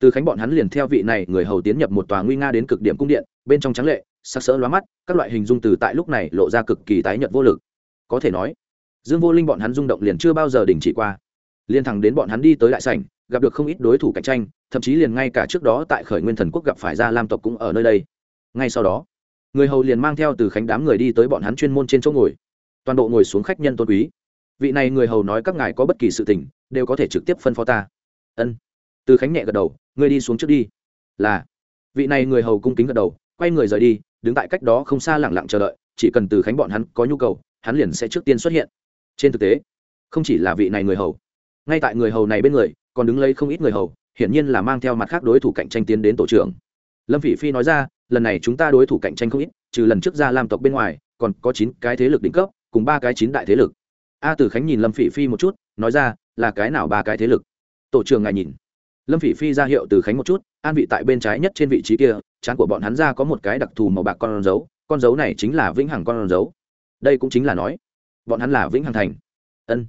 từ khánh bọn hắn liền theo vị này người hầu tiến nhập một tòa nguy nga đến cực điểm cung điện, bên trong trắng lệ, sắc sỡ lóa mắt, các loại hình dung từ tại lúc này lộ ra cực kỳ tái nhợt vô lực. Có thể nói, dương vô linh bọn hắn rung động liền chưa bao giờ đình chỉ qua. Liên thẳng đến bọn hắn đi tới đại sảnh, gặp được không ít đối thủ cạnh tranh, thậm chí liền ngay cả trước đó tại khởi nguyên thần quốc gặp phải gia lam tộc cũng ở nơi đây. Ngay sau đó, người hầu liền mang theo từ khánh đám người đi tới bọn hắn chuyên môn trên chỗ ngồi. Toàn bộ ngồi xuống khách nhân tôn quý. Vị này người hầu nói các ngài có bất kỳ sự tình, đều có thể trực tiếp phân phó ta. Ân từ khánh nhẹ gật đầu, ngươi đi xuống trước đi. Là. Vị này người hầu cung kính gật đầu, quay người rời đi, đứng tại cách đó không xa lẳng lặng chờ đợi, chỉ cần từ khánh bọn hắn có nhu cầu, hắn liền sẽ trước tiên xuất hiện. Trên thực tế, không chỉ là vị này người hầu, ngay tại người hầu này bên người, còn đứng lấy không ít người hầu, hiển nhiên là mang theo mặt khác đối thủ cạnh tranh tiến đến tổ trưởng. Lâm phỉ phi nói ra, lần này chúng ta đối thủ cạnh tranh không ít, trừ lần trước ra làm tộc bên ngoài, còn có chín cái thế lực đỉnh cấp, cùng ba cái chín đại thế lực. A từ khánh nhìn lâm phỉ phi một chút, nói ra, là cái nào ba cái thế lực? Tổ trưởng ngài nhìn lâm phỉ phi ra hiệu từ khánh một chút, an vị tại bên trái nhất trên vị trí kia trán của bọn hắn ra có một cái đặc thù màu bạc con dấu con dấu này chính là vĩnh hằng con dấu. Đây cũng chính là nói, bọn hắn là vĩnh hằng thành. Ân.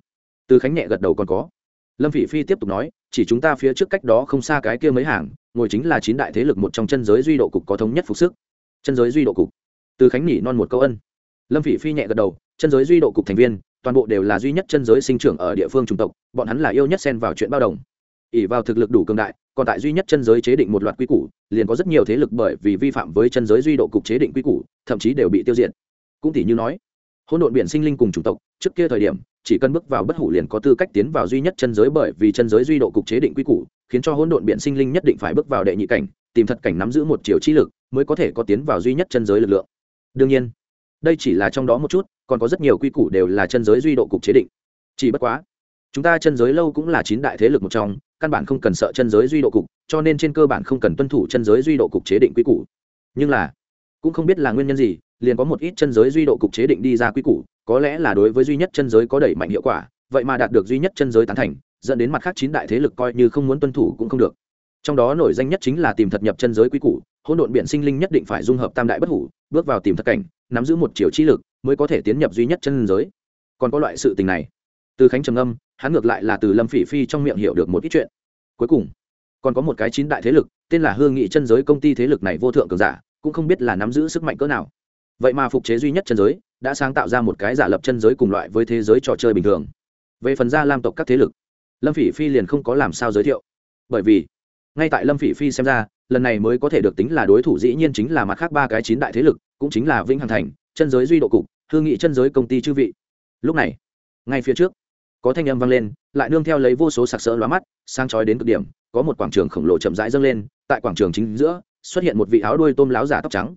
Từ khánh nhẹ gật đầu còn có. Lâm phỉ phi tiếp tục nói, chỉ chúng ta phía trước cách đó không xa cái kia mấy hàng, ngồi chính là chín đại thế lực một trong chân giới duy độ cục có thống nhất phục sức. Chân giới duy độ cục. Từ khánh nhỉ non một câu ân. Lâm phỉ phi nhẹ gật đầu, chân giới duy độ cục thành viên, toàn bộ đều là duy nhất chân giới sinh trưởng ở địa phương chủng tộc, bọn hắn là yêu nhất xen vào chuyện bao đồng ỉ vào thực lực đủ cường đại, còn tại duy nhất chân giới chế định một loạt quy củ, liền có rất nhiều thế lực bởi vì vi phạm với chân giới duy độ cục chế định quy củ, thậm chí đều bị tiêu diệt. Cũng tỷ như nói, hỗn độn biển sinh linh cùng chủng tộc, trước kia thời điểm, chỉ cần bước vào bất hủ liền có tư cách tiến vào duy nhất chân giới bởi vì chân giới duy độ cục chế định quy củ, khiến cho hỗn độn biển sinh linh nhất định phải bước vào đệ nhị cảnh, tìm thật cảnh nắm giữ một chiều chi lực, mới có thể có tiến vào duy nhất chân giới lực lượng. Đương nhiên, đây chỉ là trong đó một chút, còn có rất nhiều quy củ đều là chân giới duy độ cục chế định. Chỉ bất quá, chúng ta chân giới lâu cũng là chín đại thế lực một trong căn bản không cần sợ chân giới duy độ cục, cho nên trên cơ bản không cần tuân thủ chân giới duy độ cục chế định quy củ. Nhưng là, cũng không biết là nguyên nhân gì, liền có một ít chân giới duy độ cục chế định đi ra quy củ, có lẽ là đối với duy nhất chân giới có đẩy mạnh hiệu quả, vậy mà đạt được duy nhất chân giới tán thành, dẫn đến mặt khác chín đại thế lực coi như không muốn tuân thủ cũng không được. Trong đó nổi danh nhất chính là tìm thật nhập chân giới quy củ, hỗn độn biện sinh linh nhất định phải dung hợp tam đại bất hủ, bước vào tìm thật cảnh, nắm giữ một chiều chi lực, mới có thể tiến nhập duy nhất chân giới. Còn có loại sự tình này, từ khánh trầm âm hắn ngược lại là từ lâm phỉ phi trong miệng hiểu được một ít chuyện. Cuối cùng, còn có một cái chín đại thế lực, tên là hương nghị chân giới công ty thế lực này vô thượng cường giả, cũng không biết là nắm giữ sức mạnh cỡ nào. Vậy mà phục chế duy nhất chân giới, đã sáng tạo ra một cái giả lập chân giới cùng loại với thế giới trò chơi bình thường. Về phần ra lam tộc các thế lực, lâm phỉ phi liền không có làm sao giới thiệu. Bởi vì, ngay tại lâm phỉ phi xem ra, lần này mới có thể được tính là đối thủ dĩ nhiên chính là mặt khác ba cái chín đại thế lực, cũng chính là vĩnh hằng thành, chân giới duy độ cục, hương nghị chân giới công ty chư vị. Lúc này, ngay phía trước có thanh âm vang lên, lại nương theo lấy vô số sặc sỡ lóa mắt sang chói đến cực điểm, có một quảng trường khổng lồ chậm rãi dâng lên, tại quảng trường chính giữa, xuất hiện một vị áo đuôi tôm láo giả tóc trắng.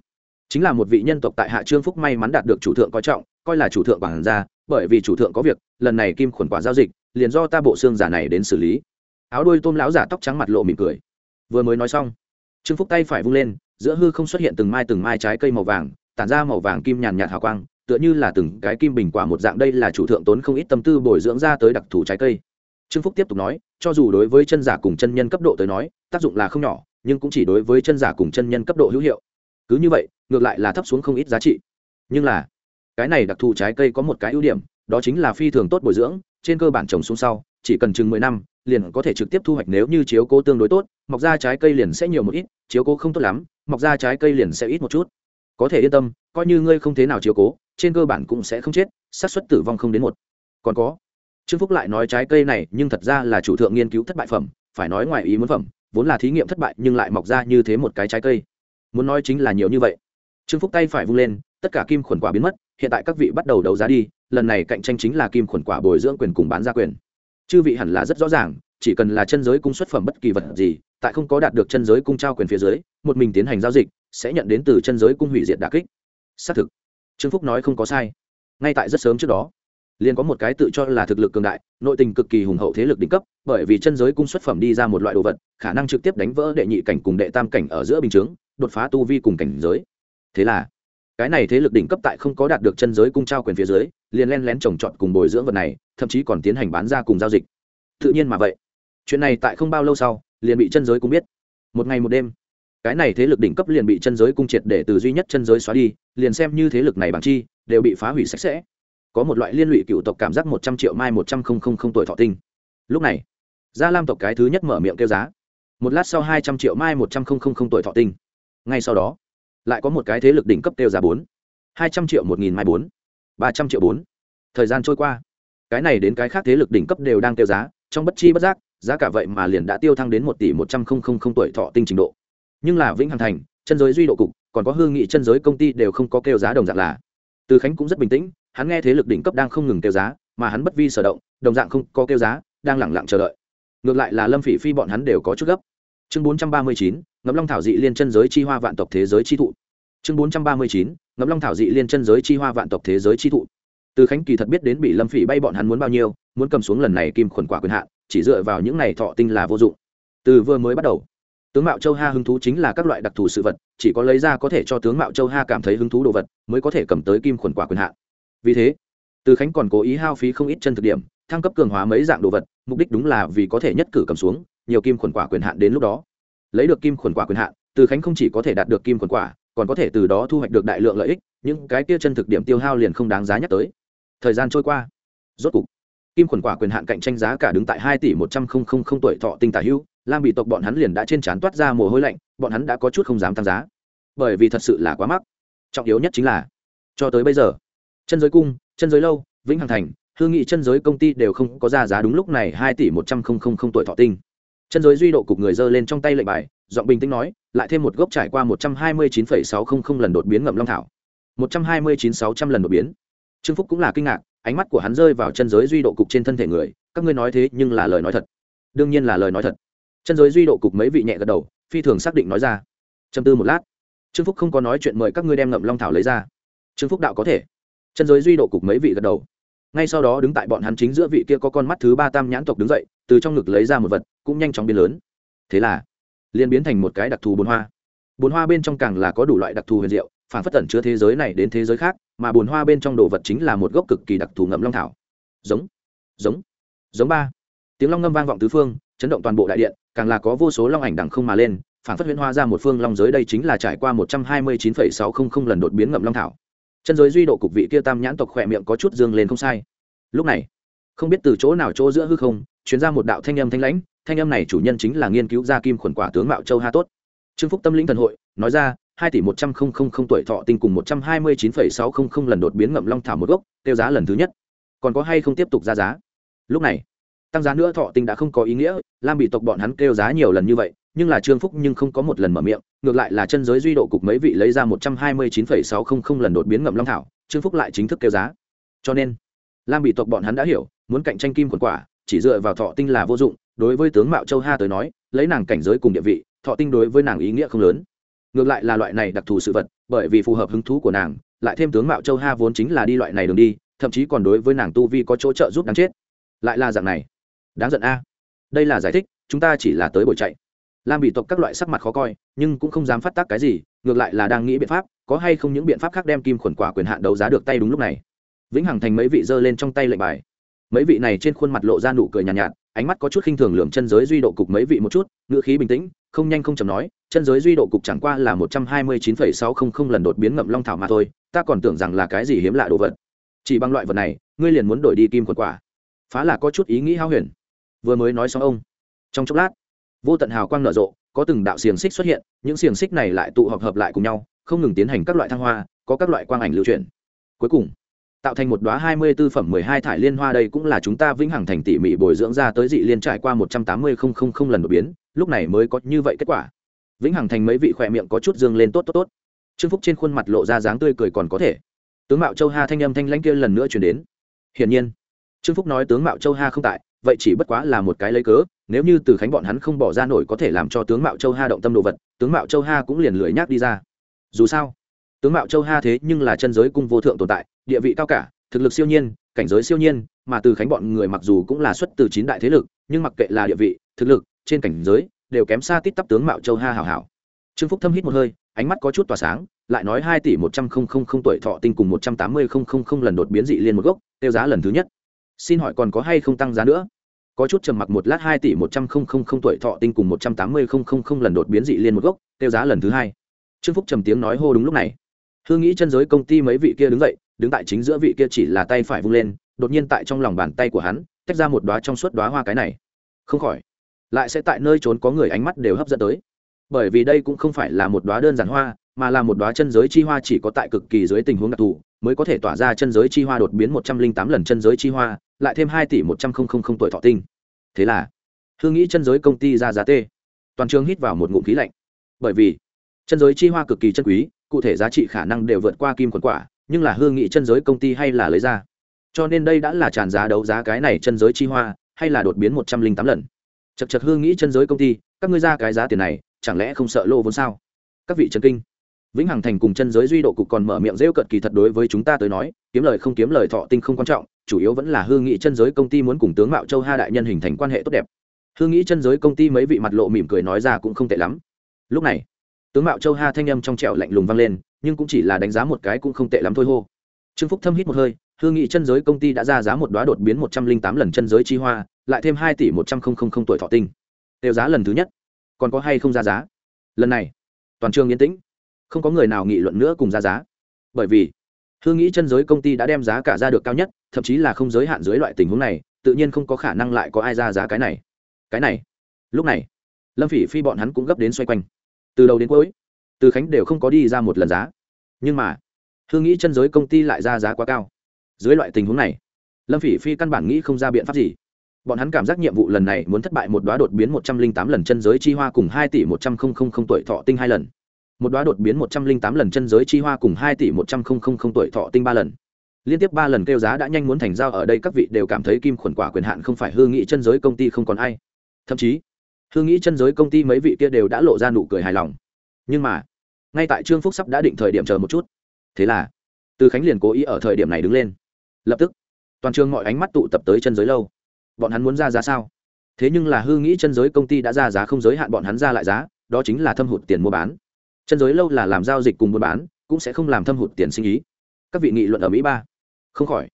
Chính là một vị nhân tộc tại hạ trương phúc may mắn đạt được chủ thượng coi trọng, coi là chủ thượng quản gia, bởi vì chủ thượng có việc, lần này kim khuẩn quả giao dịch, liền do ta bộ xương giả này đến xử lý. Áo đuôi tôm láo giả tóc trắng mặt lộ mỉm cười. Vừa mới nói xong, trương phúc tay phải vung lên, giữa hư không xuất hiện từng mai từng mai trái cây màu vàng, tản ra màu vàng kim nhàn nhạt hào quang tựa như là từng cái kim bình quả một dạng, đây là chủ thượng tốn không ít tâm tư bồi dưỡng ra tới đặc thù trái cây. Trương phúc tiếp tục nói, cho dù đối với chân giả cùng chân nhân cấp độ tới nói, tác dụng là không nhỏ, nhưng cũng chỉ đối với chân giả cùng chân nhân cấp độ hữu hiệu. Cứ như vậy, ngược lại là thấp xuống không ít giá trị. Nhưng là, cái này đặc thù trái cây có một cái ưu điểm, đó chính là phi thường tốt bồi dưỡng, trên cơ bản trồng xuống sau, chỉ cần chừng mười năm, liền có thể trực tiếp thu hoạch nếu như chiếu cố tương đối tốt, mọc ra trái cây liền sẽ nhiều một ít, chiếu cố không tốt lắm, mọc ra trái cây liền sẽ ít một chút. Có thể yên tâm, coi như ngươi không thế nào chiếu cố trên cơ bản cũng sẽ không chết, xác suất tử vong không đến một. Còn có, trương phúc lại nói trái cây này nhưng thật ra là chủ thượng nghiên cứu thất bại phẩm, phải nói ngoài ý muốn phẩm, vốn là thí nghiệm thất bại nhưng lại mọc ra như thế một cái trái cây. Muốn nói chính là nhiều như vậy. Trương phúc tay phải vung lên, tất cả kim khuẩn quả biến mất, hiện tại các vị bắt đầu đấu giá đi, lần này cạnh tranh chính là kim khuẩn quả bồi dưỡng quyền cùng bán ra quyền. Chư vị hẳn là rất rõ ràng, chỉ cần là chân giới cung xuất phẩm bất kỳ vật gì, tại không có đạt được chân giới cung trao quyền phía dưới, một mình tiến hành giao dịch, sẽ nhận đến từ chân giới cung hủy diệt đà kích. Xác thực trương phúc nói không có sai. Ngay tại rất sớm trước đó, liền có một cái tự cho là thực lực cường đại, nội tình cực kỳ hùng hậu thế lực đỉnh cấp, bởi vì chân giới cung xuất phẩm đi ra một loại đồ vật, khả năng trực tiếp đánh vỡ đệ nhị cảnh cùng đệ tam cảnh ở giữa bình chướng, đột phá tu vi cùng cảnh giới. Thế là, cái này thế lực đỉnh cấp tại không có đạt được chân giới cung trao quyền phía dưới, liền len lén trồng trọt cùng bồi dưỡng vật này, thậm chí còn tiến hành bán ra cùng giao dịch. Tự nhiên mà vậy, chuyện này tại không bao lâu sau, liền bị chân giới cung biết. Một ngày một đêm cái này thế lực đỉnh cấp liền bị chân giới cung triệt để từ duy nhất chân giới xóa đi, liền xem như thế lực này bằng chi, đều bị phá hủy sạch sẽ. Có một loại liên lụy cựu tộc cảm giác một trăm triệu mai một trăm không không không tuổi thọ tinh. Lúc này, gia lam tộc cái thứ nhất mở miệng kêu giá. Một lát sau hai trăm triệu mai một trăm không không không tuổi thọ tinh. Ngay sau đó, lại có một cái thế lực đỉnh cấp kêu giá bốn. Hai trăm triệu một nghìn mai bốn. Ba trăm triệu bốn. Thời gian trôi qua. Cái này đến cái khác thế lực đỉnh cấp đều đang kêu giá, trong bất chi bất giác, giá cả vậy mà liền đã tiêu thăng đến một tỷ một trăm không không không tuổi thọ tinh trình độ nhưng là vĩnh hằng thành, chân giới duy độ cục, còn có hương nghị chân giới công ty đều không có kêu giá đồng dạng là. Từ khánh cũng rất bình tĩnh, hắn nghe thế lực đỉnh cấp đang không ngừng kêu giá, mà hắn bất vi sở động, đồng dạng không có kêu giá, đang lẳng lặng chờ đợi. Ngược lại là lâm phỉ phi bọn hắn đều có chút gấp. Chương bốn trăm ba mươi chín ngấm long thảo dị liên chân giới chi hoa vạn tộc thế giới chi thụ. Chương bốn trăm ba mươi chín ngấm long thảo dị liên chân giới chi hoa vạn tộc thế giới chi thụ. Từ khánh kỳ thật biết đến bị lâm phỉ bay bọn hắn muốn bao nhiêu, muốn cầm xuống lần này kim khuẩn quả quyền hạn, chỉ dựa vào những này thọ tinh là vô dụng. Từ vừa mới bắt đầu tướng mạo châu ha hứng thú chính là các loại đặc thù sự vật, chỉ có lấy ra có thể cho tướng mạo châu ha cảm thấy hứng thú đồ vật mới có thể cầm tới kim khuẩn quả quyền hạn. Vì thế, từ khánh còn cố ý hao phí không ít chân thực điểm, thăng cấp cường hóa mấy dạng đồ vật, mục đích đúng là vì có thể nhất cử cầm xuống, nhiều kim khuẩn quả quyền hạn đến lúc đó. Lấy được kim khuẩn quả quyền hạn, từ khánh không chỉ có thể đạt được kim khuẩn quả, còn có thể từ đó thu hoạch được đại lượng lợi ích, những cái kia chân thực điểm tiêu hao liền không đáng giá nhắc tới. Thời gian trôi qua. Rốt cục kim khuẩn quả quyền hạn cạnh tranh giá cả đứng tại hai tỷ một trăm linh tuổi thọ tinh tả hữu, lam bị tộc bọn hắn liền đã trên trán toát ra mồ hôi lạnh, bọn hắn đã có chút không dám tăng giá. Bởi vì thật sự là quá mắc. Trọng yếu nhất chính là, cho tới bây giờ, chân giới cung, chân giới lâu, vĩnh hằng thành, hương nghị chân giới công ty đều không có ra giá đúng lúc này hai tỷ một trăm linh tuổi thọ tinh. Chân giới duy độ cục người dơ lên trong tay lệnh bài, giọng bình tĩnh nói, lại thêm một gốc trải qua một trăm hai mươi chín sáu không không lần đột biến ngậm long thảo. Một trăm hai mươi chín sáu trăm lần đột biến trương phúc cũng là kinh ngạc, ánh mắt của hắn rơi vào chân giới duy độ cục trên thân thể người, các ngươi nói thế nhưng là lời nói thật. Đương nhiên là lời nói thật. Chân giới duy độ cục mấy vị nhẹ gật đầu, phi thường xác định nói ra. Châm tư một lát, trương phúc không có nói chuyện mời các ngươi đem ngậm long thảo lấy ra. Trương phúc đạo có thể. Chân giới duy độ cục mấy vị gật đầu. Ngay sau đó đứng tại bọn hắn chính giữa vị kia có con mắt thứ ba tam nhãn tộc đứng dậy, từ trong ngực lấy ra một vật, cũng nhanh chóng biến lớn. Thế là, liền biến thành một cái đặc thù bồn hoa. Bồn hoa bên trong càng là có đủ loại đặc thù huyền diệu phản phất tẩn chứa thế giới này đến thế giới khác, mà bồn hoa bên trong đồ vật chính là một gốc cực kỳ đặc thù ngậm long thảo. Giống giống giống ba. Tiếng long ngâm vang vọng tứ phương, chấn động toàn bộ đại điện, càng là có vô số long ảnh đằng không mà lên phản phất huyễn hoa ra một phương long giới đây chính là trải qua một trăm hai mươi chín phẩy sáu không không lần đột biến ngậm long thảo. Chân giới duy độ cục vị kia tam nhãn tộc khỏe miệng có chút dương lên không sai. Lúc này, không biết từ chỗ nào chỗ giữa hư không chuyến ra một đạo thanh âm thanh lãnh, thanh âm này chủ nhân chính là nghiên cứu ra kim khuẩn quả tướng mạo châu ha tốt. Trương phúc tâm linh thần hội, nói ra hai tỷ một trăm không không không tuổi thọ tinh cùng một trăm hai mươi chín phẩy sáu không không lần đột biến ngậm long thảo một gốc, tiêu giá lần thứ nhất. Còn có hay không tiếp tục ra giá? Lúc này, tăng giá nữa thọ tinh đã không có ý nghĩa, lam bị tộc bọn hắn kêu giá nhiều lần như vậy, nhưng là trương phúc nhưng không có một lần mở miệng, ngược lại là chân giới duy độ cục mấy vị lấy ra một trăm hai mươi chín phẩy sáu không không lần đột biến ngậm long thảo, trương phúc lại chính thức kêu giá. Cho nên, lam bị tộc bọn hắn đã hiểu, muốn cạnh tranh kim quần quả, chỉ dựa vào thọ tinh là vô dụng, đối với tướng mạo châu ha tới nói, lấy nàng cảnh giới cùng địa vị, thọ tinh đối với nàng ý nghĩa không lớn ngược lại là loại này đặc thù sự vật bởi vì phù hợp hứng thú của nàng lại thêm tướng mạo châu ha vốn chính là đi loại này đường đi thậm chí còn đối với nàng tu vi có chỗ trợ giúp đáng chết. Lại là dạng này. Đáng giận a. Đây là giải thích chúng ta chỉ là tới buổi chạy. Lam bị tộc các loại sắc mặt khó coi nhưng cũng không dám phát tác cái gì ngược lại là đang nghĩ biện pháp có hay không những biện pháp khác đem kim khuẩn quả quyền hạn đấu giá được tay đúng lúc này. Vĩnh hằng thành mấy vị giơ lên trong tay lệnh bài. Mấy vị này trên khuôn mặt lộ ra nụ cười nhàn nhạt, nhạt ánh mắt có chút khinh thường lượm chân giới duy độ cục mấy vị một chút ngữ khí bình tĩnh không nhanh không chầm nói, chân giới duy độ cục chẳng qua là một trăm hai mươi chín phẩy sáu không không lần đột biến ngậm long thảo mà thôi, ta còn tưởng rằng là cái gì hiếm lạ đồ vật. Chỉ bằng loại vật này, ngươi liền muốn đổi đi kim quần quả. Phá là có chút ý nghĩ hao huyền. Vừa mới nói xong ông, trong chốc lát, vô tận hào quang nở rộ, có từng đạo xiềng xích xuất hiện, những xiềng xích này lại tụ họp hợp lại cùng nhau, không ngừng tiến hành các loại thăng hoa, có các loại quang ảnh lưu chuyển. Cuối cùng, tạo thành một đóa hai mươi tư phẩm mười hai thải liên hoa đây cũng là chúng ta vĩnh hằng thành tỉ mỉ bồi dưỡng ra tới dị liên trải qua một trăm tám mươi không không không lần đột biến lúc này mới có như vậy kết quả. Vĩnh hằng thành mấy vị khỏe miệng có chút dương lên tốt tốt tốt. Trương phúc trên khuôn mặt lộ ra dáng tươi cười còn có thể. Tướng mạo châu ha thanh âm thanh lãnh kia lần nữa chuyển đến. Hiển nhiên, trương phúc nói tướng mạo châu ha không tại, vậy chỉ bất quá là một cái lấy cớ, nếu như từ khánh bọn hắn không bỏ ra nổi có thể làm cho tướng mạo châu ha động tâm đồ vật, tướng mạo châu ha cũng liền lười nhác đi ra. Dù sao, tướng mạo châu ha thế nhưng là chân giới cung vô thượng tồn tại, địa vị cao cả, thực lực siêu nhiên, cảnh giới siêu nhiên, mà từ khánh bọn người mặc dù cũng là xuất từ chín đại thế lực, nhưng mặc kệ là địa vị, thực lực trên cảnh giới, đều kém xa tít tắp tướng mạo châu ha hảo hảo. Trương phúc thâm hít một hơi, ánh mắt có chút tỏa sáng, lại nói hai tỷ một trăm không không không tuổi thọ tinh cùng một trăm tám mươi không không không lần đột biến dị liên một gốc, tiêu giá lần thứ nhất. Xin hỏi còn có hay không tăng giá nữa? Có chút trầm mặc một lát hai tỷ một trăm không không không tuổi thọ tinh cùng một trăm tám mươi không không không lần đột biến dị liên một gốc, tiêu giá lần thứ hai. Trương phúc trầm tiếng nói hô đúng lúc này. Hương nghĩ chân giới công ty mấy vị kia đứng dậy, đứng tại chính giữa vị kia chỉ là tay phải vung lên, đột nhiên tại trong lòng bàn tay của hắn, tách ra một đoá trong suốt đoá hoa cái này. Không khỏi lại sẽ tại nơi trốn có người ánh mắt đều hấp dẫn tới. Bởi vì đây cũng không phải là một đoá đơn giản hoa, mà là một đoá chân giới chi hoa chỉ có tại cực kỳ dưới tình huống đặc thù, mới có thể tỏa ra chân giới chi hoa đột biến một trăm linh tám lần chân giới chi hoa, lại thêm hai tỷ một trăm linh tuổi thọ tinh. Thế là, hương nghĩ chân giới công ty ra giá tê. Toàn trường hít vào một ngụm khí lạnh. Bởi vì, chân giới chi hoa cực kỳ chân quý, cụ thể giá trị khả năng đều vượt qua kim quần quả, nhưng là hương nghị chân giới công ty hay là lấy ra. Cho nên đây đã là tràn giá đấu giá cái này chân giới chi hoa, hay là đột biến một trăm linh tám lần chật chật hương nghĩ chân giới công ty, các ngươi ra cái giá tiền này, chẳng lẽ không sợ lô vốn sao? Các vị trần kinh. Vĩnh hằng thành cùng chân giới duy độ cục còn mở miệng rêu cận kỳ thật đối với chúng ta tới nói, kiếm lời không kiếm lời thọ tinh không quan trọng, chủ yếu vẫn là hương nghị chân giới công ty muốn cùng tướng mạo châu ha đại nhân hình thành quan hệ tốt đẹp. Hương nghĩ chân giới công ty mấy vị mặt lộ mỉm cười nói ra cũng không tệ lắm. Lúc này, tướng mạo châu ha thanh âm trong trẻo lạnh lùng vang lên, nhưng cũng chỉ là đánh giá một cái cũng không tệ lắm thôi hô. Trương phúc thâm hít một hơi hương nghị chân giới công ty đã ra giá một đoá đột biến một trăm linh tám lần chân giới chi hoa, lại thêm hai tỷ một trăm linh tuổi thọ tinh. Đều giá lần thứ nhất. Còn có hay không ra giá? Lần này, toàn trường yên tĩnh. Không có người nào nghị luận nữa cùng ra giá. Bởi vì hương nghĩ chân giới công ty đã đem giá cả ra được cao nhất, thậm chí là không giới hạn dưới loại tình huống này, tự nhiên không có khả năng lại có ai ra giá cái này. Cái này, lúc này, lâm phỉ phi bọn hắn cũng gấp đến xoay quanh. Từ đầu đến cuối, từ khánh đều không có đi ra một lần giá. Nhưng mà hương nghĩ chân giới công ty lại ra giá quá cao dưới loại tình huống này, lâm phỉ phi căn bản nghĩ không ra biện pháp gì. Bọn hắn cảm giác nhiệm vụ lần này muốn thất bại một đoá đột biến một trăm linh tám lần chân giới chi hoa cùng hai tỷ một trăm linh tuổi thọ tinh hai lần. Một đoá đột biến một trăm linh tám lần chân giới chi hoa cùng hai tỷ một trăm linh tuổi thọ tinh ba lần. Liên tiếp ba lần kêu giá đã nhanh muốn thành giao ở đây, các vị đều cảm thấy kim khuẩn quả quyền hạn không phải hương nghĩ chân giới công ty không còn ai. Thậm chí hương nghĩ chân giới công ty mấy vị kia đều đã lộ ra nụ cười hài lòng. Nhưng mà, ngay tại trương phúc sắp đã định thời điểm chờ một chút. Thế là, từ khánh liền cố ý ở thời điểm này đứng lên lập tức, toàn trường mọi ánh mắt tụ tập tới chân giới lâu. Bọn hắn muốn ra giá sao? Thế nhưng là hư nghĩ chân giới công ty đã ra giá không giới hạn bọn hắn ra lại giá, đó chính là thâm hụt tiền mua bán. Chân giới lâu là làm giao dịch cùng buôn bán, cũng sẽ không làm thâm hụt tiền sinh ý. Các vị nghị luận ở mỹ ba. Không khỏi.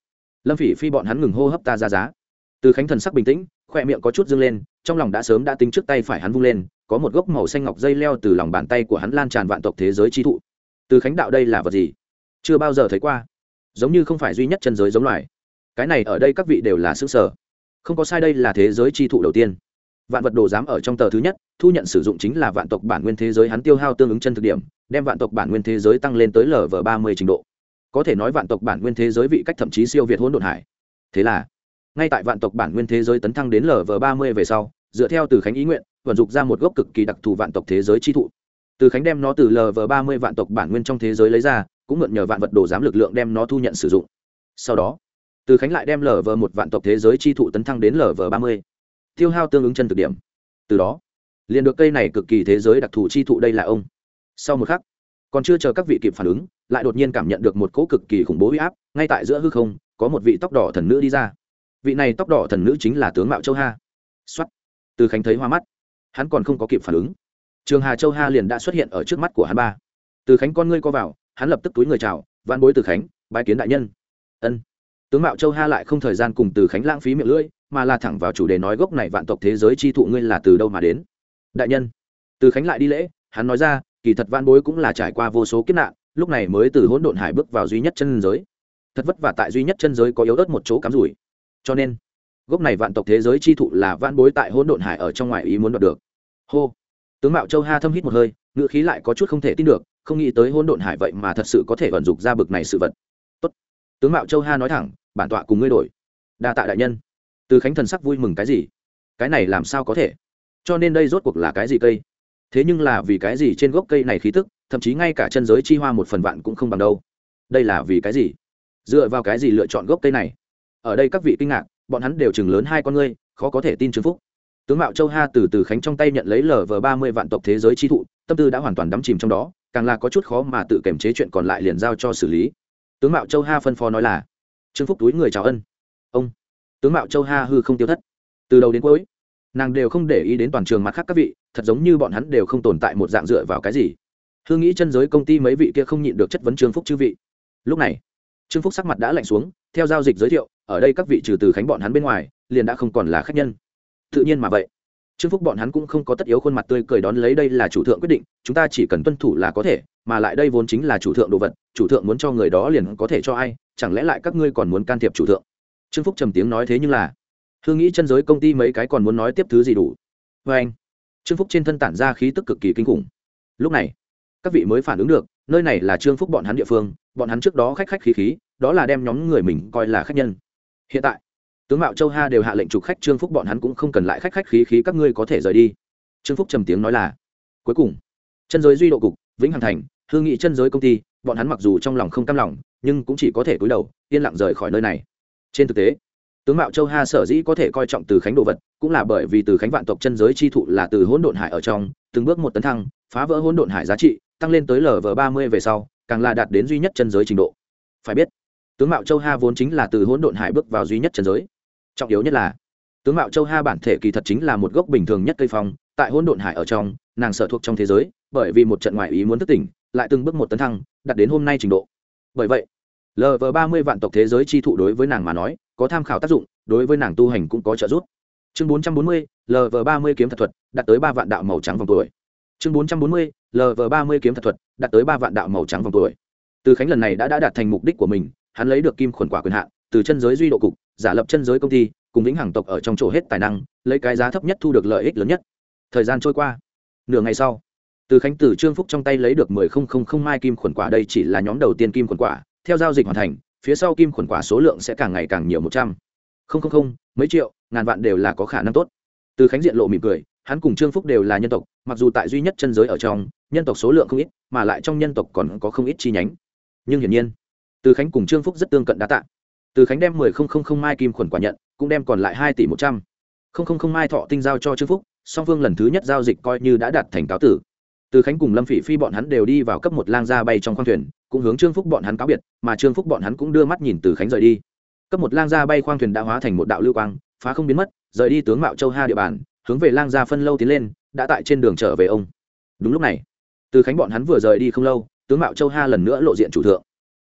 Lâm phỉ phi bọn hắn ngừng hô hấp ta ra giá. Từ khánh thần sắc bình tĩnh, khoe miệng có chút dâng lên, trong lòng đã sớm đã tính trước tay phải hắn vung lên, có một gốc màu xanh ngọc dây leo từ lòng bàn tay của hắn lan tràn vạn tộc thế giới chi thụ. Từ khánh đạo đây là vật gì? Chưa bao giờ thấy qua giống như không phải duy nhất chân giới giống loài. Cái này ở đây các vị đều là xứ sở. Không có sai đây là thế giới chi thụ đầu tiên. Vạn vật đồ giám ở trong tờ thứ nhất, thu nhận sử dụng chính là vạn tộc bản nguyên thế giới hắn tiêu hao tương ứng chân thực điểm, đem vạn tộc bản nguyên thế giới tăng lên tới lv ba mươi trình độ. Có thể nói vạn tộc bản nguyên thế giới vị cách thậm chí siêu việt hỗn độn hải. Thế là, ngay tại vạn tộc bản nguyên thế giới tấn thăng đến lv ba mươi về sau, dựa theo từ khánh ý nguyện, vận dụng ra một gốc cực kỳ đặc thù vạn tộc thế giới chi thụ. Từ khánh đem nó từ lv ba mươi vạn tộc bản nguyên trong thế giới lấy ra cũng mượn nhờ vạn vật đồ giám lực lượng đem nó thu nhận sử dụng. Sau đó, từ khánh lại đem lv một vạn tộc thế giới chi thụ tấn thăng đến lv ba mươi. Tiêu hao tương ứng chân thực điểm. Từ đó, liền được cây này cực kỳ thế giới đặc thù chi thụ đây là ông. Sau một khắc, còn chưa chờ các vị kịp phản ứng, lại đột nhiên cảm nhận được một cỗ cực kỳ khủng bố huy áp, ngay tại giữa hư không, có một vị tóc đỏ thần nữ đi ra. Vị này tóc đỏ thần nữ chính là tướng mạo châu ha. Xuất từ khánh thấy hoa mắt. Hắn còn không có kịp phản ứng. Trường hà châu ha liền đã xuất hiện ở trước mắt của hắn ba. Từ khánh con ngươi co vào hắn lập tức túi người chào văn bối từ khánh, bái kiến đại nhân. Ân. Tướng mạo châu ha lại không thời gian cùng từ khánh lãng phí miệng lưỡi, mà là thẳng vào chủ đề nói gốc này vạn tộc thế giới chi thụ ngươi là từ đâu mà đến. Đại nhân. Từ khánh lại đi lễ, hắn nói ra, kỳ thật văn bối cũng là trải qua vô số kiếp nạn, lúc này mới từ hỗn độn hải bước vào duy nhất chân giới. Thật vất vả tại duy nhất chân giới có yếu ớt một chỗ cắm rủi. Cho nên, gốc này vạn tộc thế giới chi thụ là văn bối tại hỗn độn hải ở trong ngoài ý muốn đoạt được. Hô. Tướng mạo châu ha thâm hít một hơi ngựa khí lại có chút không thể tin được, không nghĩ tới hỗn độn hải vậy mà thật sự có thể vận dụng ra bực này sự vật. Tốt. Tướng mạo châu ha nói thẳng, bản tọa cùng ngươi đổi. Đa tạ đại nhân. Từ khánh thần sắc vui mừng cái gì? Cái này làm sao có thể? Cho nên đây rốt cuộc là cái gì cây? Thế nhưng là vì cái gì trên gốc cây này khí tức, thậm chí ngay cả chân giới chi hoa một phần vạn cũng không bằng đâu? Đây là vì cái gì? Dựa vào cái gì lựa chọn gốc cây này? Ở đây các vị kinh ngạc, bọn hắn đều chừng lớn hai con ngươi, khó có thể tin chứng phúc tướng mạo châu ha từ từ khánh trong tay nhận lấy lờ vờ ba mươi vạn tộc thế giới chi thụ, tâm tư đã hoàn toàn đắm chìm trong đó, càng là có chút khó mà tự kiềm chế chuyện còn lại liền giao cho xử lý. Tướng mạo châu ha phân phó nói là, trương phúc túi người chào ân. Ông. Tướng mạo châu ha hư không tiêu thất. Từ đầu đến cuối, nàng đều không để ý đến toàn trường mặt khác các vị, thật giống như bọn hắn đều không tồn tại một dạng dựa vào cái gì. Hương nghĩ chân giới công ty mấy vị kia không nhịn được chất vấn trương phúc chư vị. Lúc này, trương phúc sắc mặt đã lạnh xuống, theo giao dịch giới thiệu, ở đây các vị trừ từ khánh bọn hắn bên ngoài, liền đã không còn là khách nhân tự nhiên mà vậy. Trương phúc bọn hắn cũng không có tất yếu khuôn mặt tươi cười đón lấy đây là chủ thượng quyết định, chúng ta chỉ cần tuân thủ là có thể, mà lại đây vốn chính là chủ thượng đồ vật, chủ thượng muốn cho người đó liền có thể cho ai, chẳng lẽ lại các ngươi còn muốn can thiệp chủ thượng? Trương phúc trầm tiếng nói thế nhưng là, hương nghĩ chân giới công ty mấy cái còn muốn nói tiếp thứ gì đủ? Vê anh, trương phúc trên thân tản ra khí tức cực kỳ kinh khủng. Lúc này, các vị mới phản ứng được, nơi này là trương phúc bọn hắn địa phương, bọn hắn trước đó khách khách khí khí, đó là đem nhóm người mình coi là khách nhân. Hiện tại tướng mạo châu ha đều hạ lệnh trục khách trương phúc bọn hắn cũng không cần lại khách khách khí khí các ngươi có thể rời đi trương phúc trầm tiếng nói là cuối cùng chân giới duy độ cục vĩnh hằng thành hương nghị chân giới công ty bọn hắn mặc dù trong lòng không cam lòng nhưng cũng chỉ có thể cúi đầu yên lặng rời khỏi nơi này trên thực tế tướng mạo châu ha sở dĩ có thể coi trọng từ khánh đồ vật cũng là bởi vì từ khánh vạn tộc chân giới chi thụ là từ hỗn độn hải ở trong từng bước một tấn thăng phá vỡ hỗn độn hải giá trị tăng lên tới lv ba mươi về sau càng là đạt đến duy nhất chân giới trình độ phải biết tướng mạo châu ha vốn chính là từ hỗn độn hải bước vào duy nhất chân giới trọng yếu nhất là tướng mạo châu ha bản thể kỳ thật chính là một gốc bình thường nhất cây phong tại hỗn độn hải ở trong nàng sở thuộc trong thế giới bởi vì một trận ngoại ý muốn thức tỉnh lại từng bước một tấn thăng đặt đến hôm nay trình độ. Bởi vậy lv ba mươi vạn tộc thế giới chi thụ đối với nàng mà nói có tham khảo tác dụng đối với nàng tu hành cũng có trợ giúp. Chương bốn trăm bốn mươi lv ba mươi kiếm thật thuật đạt tới ba vạn đạo màu trắng vòng tuổi. Chương bốn trăm bốn mươi lv ba mươi kiếm thật thuật đạt tới ba vạn đạo màu trắng vòng tuổi. Từ khánh lần này đã, đã đạt thành mục đích của mình hắn lấy được kim khuẩn quả quyền hạn từ chân giới duy độ cục, giả lập chân giới công ty, cùng lĩnh hàng tộc ở trong chỗ hết tài năng, lấy cái giá thấp nhất thu được lợi ích lớn nhất. Thời gian trôi qua, nửa ngày sau, từ khánh tử trương phúc trong tay lấy được mười không không không mai kim khuẩn quả đây chỉ là nhóm đầu tiên kim khuẩn quả, theo giao dịch hoàn thành, phía sau kim khuẩn quả số lượng sẽ càng ngày càng nhiều một trăm không không không, mấy triệu, ngàn vạn đều là có khả năng tốt. Từ khánh diện lộ mỉm cười, hắn cùng trương phúc đều là nhân tộc, mặc dù tại duy nhất chân giới ở trong, nhân tộc số lượng không ít, mà lại trong nhân tộc còn có không ít chi nhánh. Nhưng hiển nhiên, từ khánh cùng trương phúc rất tương cận đa tạ từ khánh đem mười không không không mai kim khuẩn quả nhận, cũng đem còn lại hai tỷ một trăm. Không không không mai thọ tinh giao cho trương phúc, song phương lần thứ nhất giao dịch coi như đã đạt thành cáo tử. Từ khánh cùng lâm phỉ phi bọn hắn đều đi vào cấp một lang gia bay trong khoang thuyền, cũng hướng trương phúc bọn hắn cáo biệt, mà trương phúc bọn hắn cũng đưa mắt nhìn từ khánh rời đi. Cấp một lang gia bay khoang thuyền đã hóa thành một đạo lưu quang, phá không biến mất, rời đi tướng mạo châu ha địa bàn, hướng về lang gia phân lâu tiến lên, đã tại trên đường trở về ông. Đúng lúc này, từ khánh bọn hắn vừa rời đi không lâu, tướng mạo châu ha lần nữa lộ diện chủ thượng.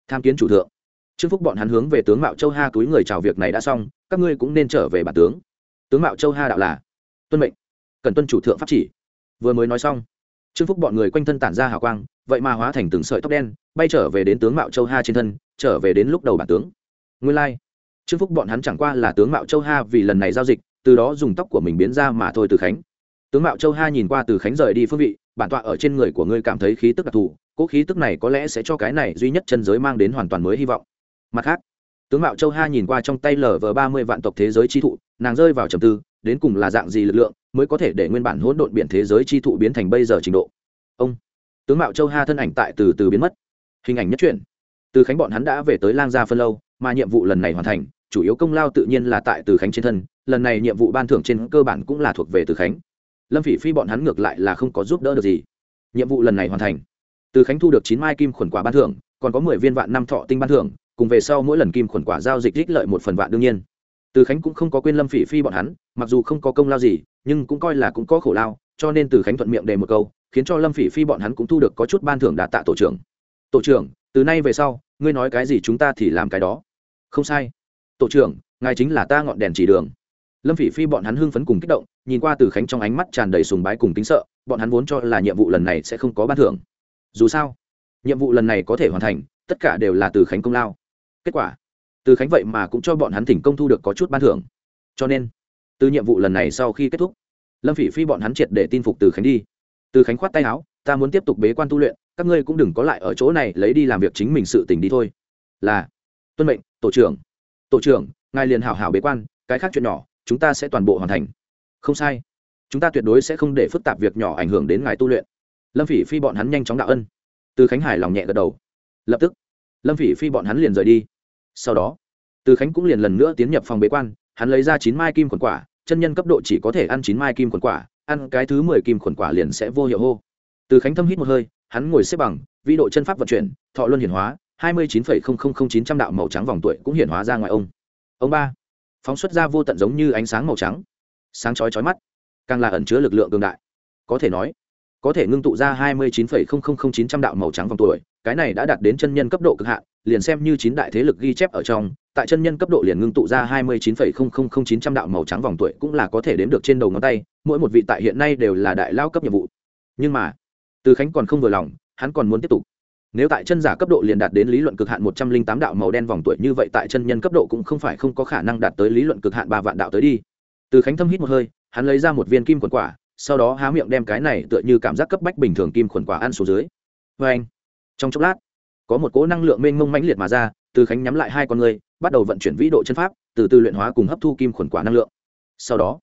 Tham kiến chủ thượng trương phúc bọn hắn hướng về tướng mạo châu ha túi người chào việc này đã xong, các ngươi cũng nên trở về bản tướng. Tướng mạo châu ha đạo là, tuân mệnh, cần tuân chủ thượng pháp chỉ. Vừa mới nói xong, trương phúc bọn người quanh thân tản ra hào quang, vậy mà hóa thành từng sợi tóc đen, bay trở về đến tướng mạo châu ha trên thân, trở về đến lúc đầu bản tướng. Nguyên lai、like. trương phúc bọn hắn chẳng qua là tướng mạo châu ha vì lần này giao dịch, từ đó dùng tóc của mình biến ra mà thôi từ khánh. Tướng mạo châu ha nhìn qua từ khánh rời đi phương vị, bản tọa ở trên người của ngươi cảm thấy khí tức đặc thù cỗ khí tức này có lẽ sẽ cho cái này duy nhất chân giới mang đến hoàn toàn mới hy vọng mặt khác, tướng mạo châu ha nhìn qua trong tay lở vờ ba mươi vạn tộc thế giới chi thụ, nàng rơi vào trầm tư, đến cùng là dạng gì lực lượng mới có thể để nguyên bản hỗn độn biển thế giới chi thụ biến thành bây giờ trình độ? Ông, tướng mạo châu ha thân ảnh tại từ từ biến mất. Hình ảnh nhất truyện từ khánh bọn hắn đã về tới lang gia phân lâu, mà nhiệm vụ lần này hoàn thành, chủ yếu công lao tự nhiên là tại từ khánh trên thân, lần này nhiệm vụ ban thưởng trên cơ bản cũng là thuộc về từ khánh. Lâm phỉ phi bọn hắn ngược lại là không có giúp đỡ được gì. Nhiệm vụ lần này hoàn thành. Từ khánh thu được chín mai kim khuẩn quả ban thưởng, còn có mười viên vạn năm thọ tinh ban thưởng cùng về sau mỗi lần kim khuẩn quả giao dịch ích lợi một phần vạn đương nhiên. Từ khánh cũng không có quên lâm phỉ phi bọn hắn, mặc dù không có công lao gì, nhưng cũng coi là cũng có khổ lao, cho nên từ khánh thuận miệng đề một câu, khiến cho lâm phỉ phi bọn hắn cũng thu được có chút ban thưởng đạt tạ tổ trưởng. Tổ trưởng, từ nay về sau, ngươi nói cái gì chúng ta thì làm cái đó. Không sai. Tổ trưởng, ngài chính là ta ngọn đèn chỉ đường. Lâm phỉ phi bọn hắn hưng phấn cùng kích động, nhìn qua từ khánh trong ánh mắt tràn đầy sùng bái cùng tính sợ, bọn hắn vốn cho là nhiệm vụ lần này sẽ không có ban thưởng. Dù sao, nhiệm vụ lần này có thể hoàn thành, tất cả đều là từ khánh công lao kết quả. Từ khánh vậy mà cũng cho bọn hắn thỉnh công thu được có chút ban thưởng. Cho nên, từ nhiệm vụ lần này sau khi kết thúc, lâm phỉ phi bọn hắn triệt để tin phục từ khánh đi. Từ khánh khoát tay áo, ta muốn tiếp tục bế quan tu luyện, các ngươi cũng đừng có lại ở chỗ này lấy đi làm việc chính mình sự tình đi thôi. Là, tuân mệnh, tổ trưởng. Tổ trưởng, ngài liền hảo hảo bế quan, cái khác chuyện nhỏ, chúng ta sẽ toàn bộ hoàn thành. Không sai. Chúng ta tuyệt đối sẽ không để phức tạp việc nhỏ ảnh hưởng đến ngài tu luyện. Lâm phỉ phi bọn hắn nhanh chóng đạo ân. Từ khánh hải lòng nhẹ gật đầu. Lập tức, lâm phỉ phi bọn hắn liền rời đi sau đó, từ khánh cũng liền lần nữa tiến nhập phòng bế quan, hắn lấy ra chín mai kim quần quả, chân nhân cấp độ chỉ có thể ăn chín mai kim quần quả, ăn cái thứ mười kim quần quả liền sẽ vô hiệu hô. Từ khánh thâm hít một hơi, hắn ngồi xếp bằng vĩ độ chân pháp vận chuyển, thọ luân hiển hóa, hai mươi chín phẩy không không không chín trăm đạo màu trắng vòng tuổi cũng hiển hóa ra ngoài ông. Ông ba, phóng xuất ra vô tận giống như ánh sáng màu trắng. Sáng chói chói mắt, càng là ẩn chứa lực lượng cường đại. Có thể nói có thể ngưng tụ ra hai mươi chín phẩy không không không chín trăm đạo màu trắng vòng tuổi, cái này đã đạt đến chân nhân cấp độ cực hạn, liền xem như chín đại thế lực ghi chép ở trong, tại chân nhân cấp độ liền ngưng tụ ra hai mươi chín phẩy không không không chín trăm đạo màu trắng vòng tuổi cũng là có thể đếm được trên đầu ngón tay, mỗi một vị tại hiện nay đều là đại lao cấp nhiệm vụ. Nhưng mà, từ khánh còn không vừa lòng, hắn còn muốn tiếp tục. Nếu tại chân giả cấp độ liền đạt đến lý luận cực hạn một trăm linh tám đạo màu đen vòng tuổi như vậy tại chân nhân cấp độ cũng không phải không có khả năng đạt tới lý luận cực hạn ba vạn đạo tới đi. Từ khánh thâm hít một hơi, hắn lấy ra một viên kim quần quả sau đó há miệng đem cái này tựa như cảm giác cấp bách bình thường kim khuẩn quả ăn xuống dưới. Vê anh. Trong chốc lát, có một cỗ năng lượng mênh mông mãnh liệt mà ra, từ khánh nhắm lại hai con người, bắt đầu vận chuyển vĩ độ chân pháp, từ từ luyện hóa cùng hấp thu kim khuẩn quả năng lượng. Sau đó,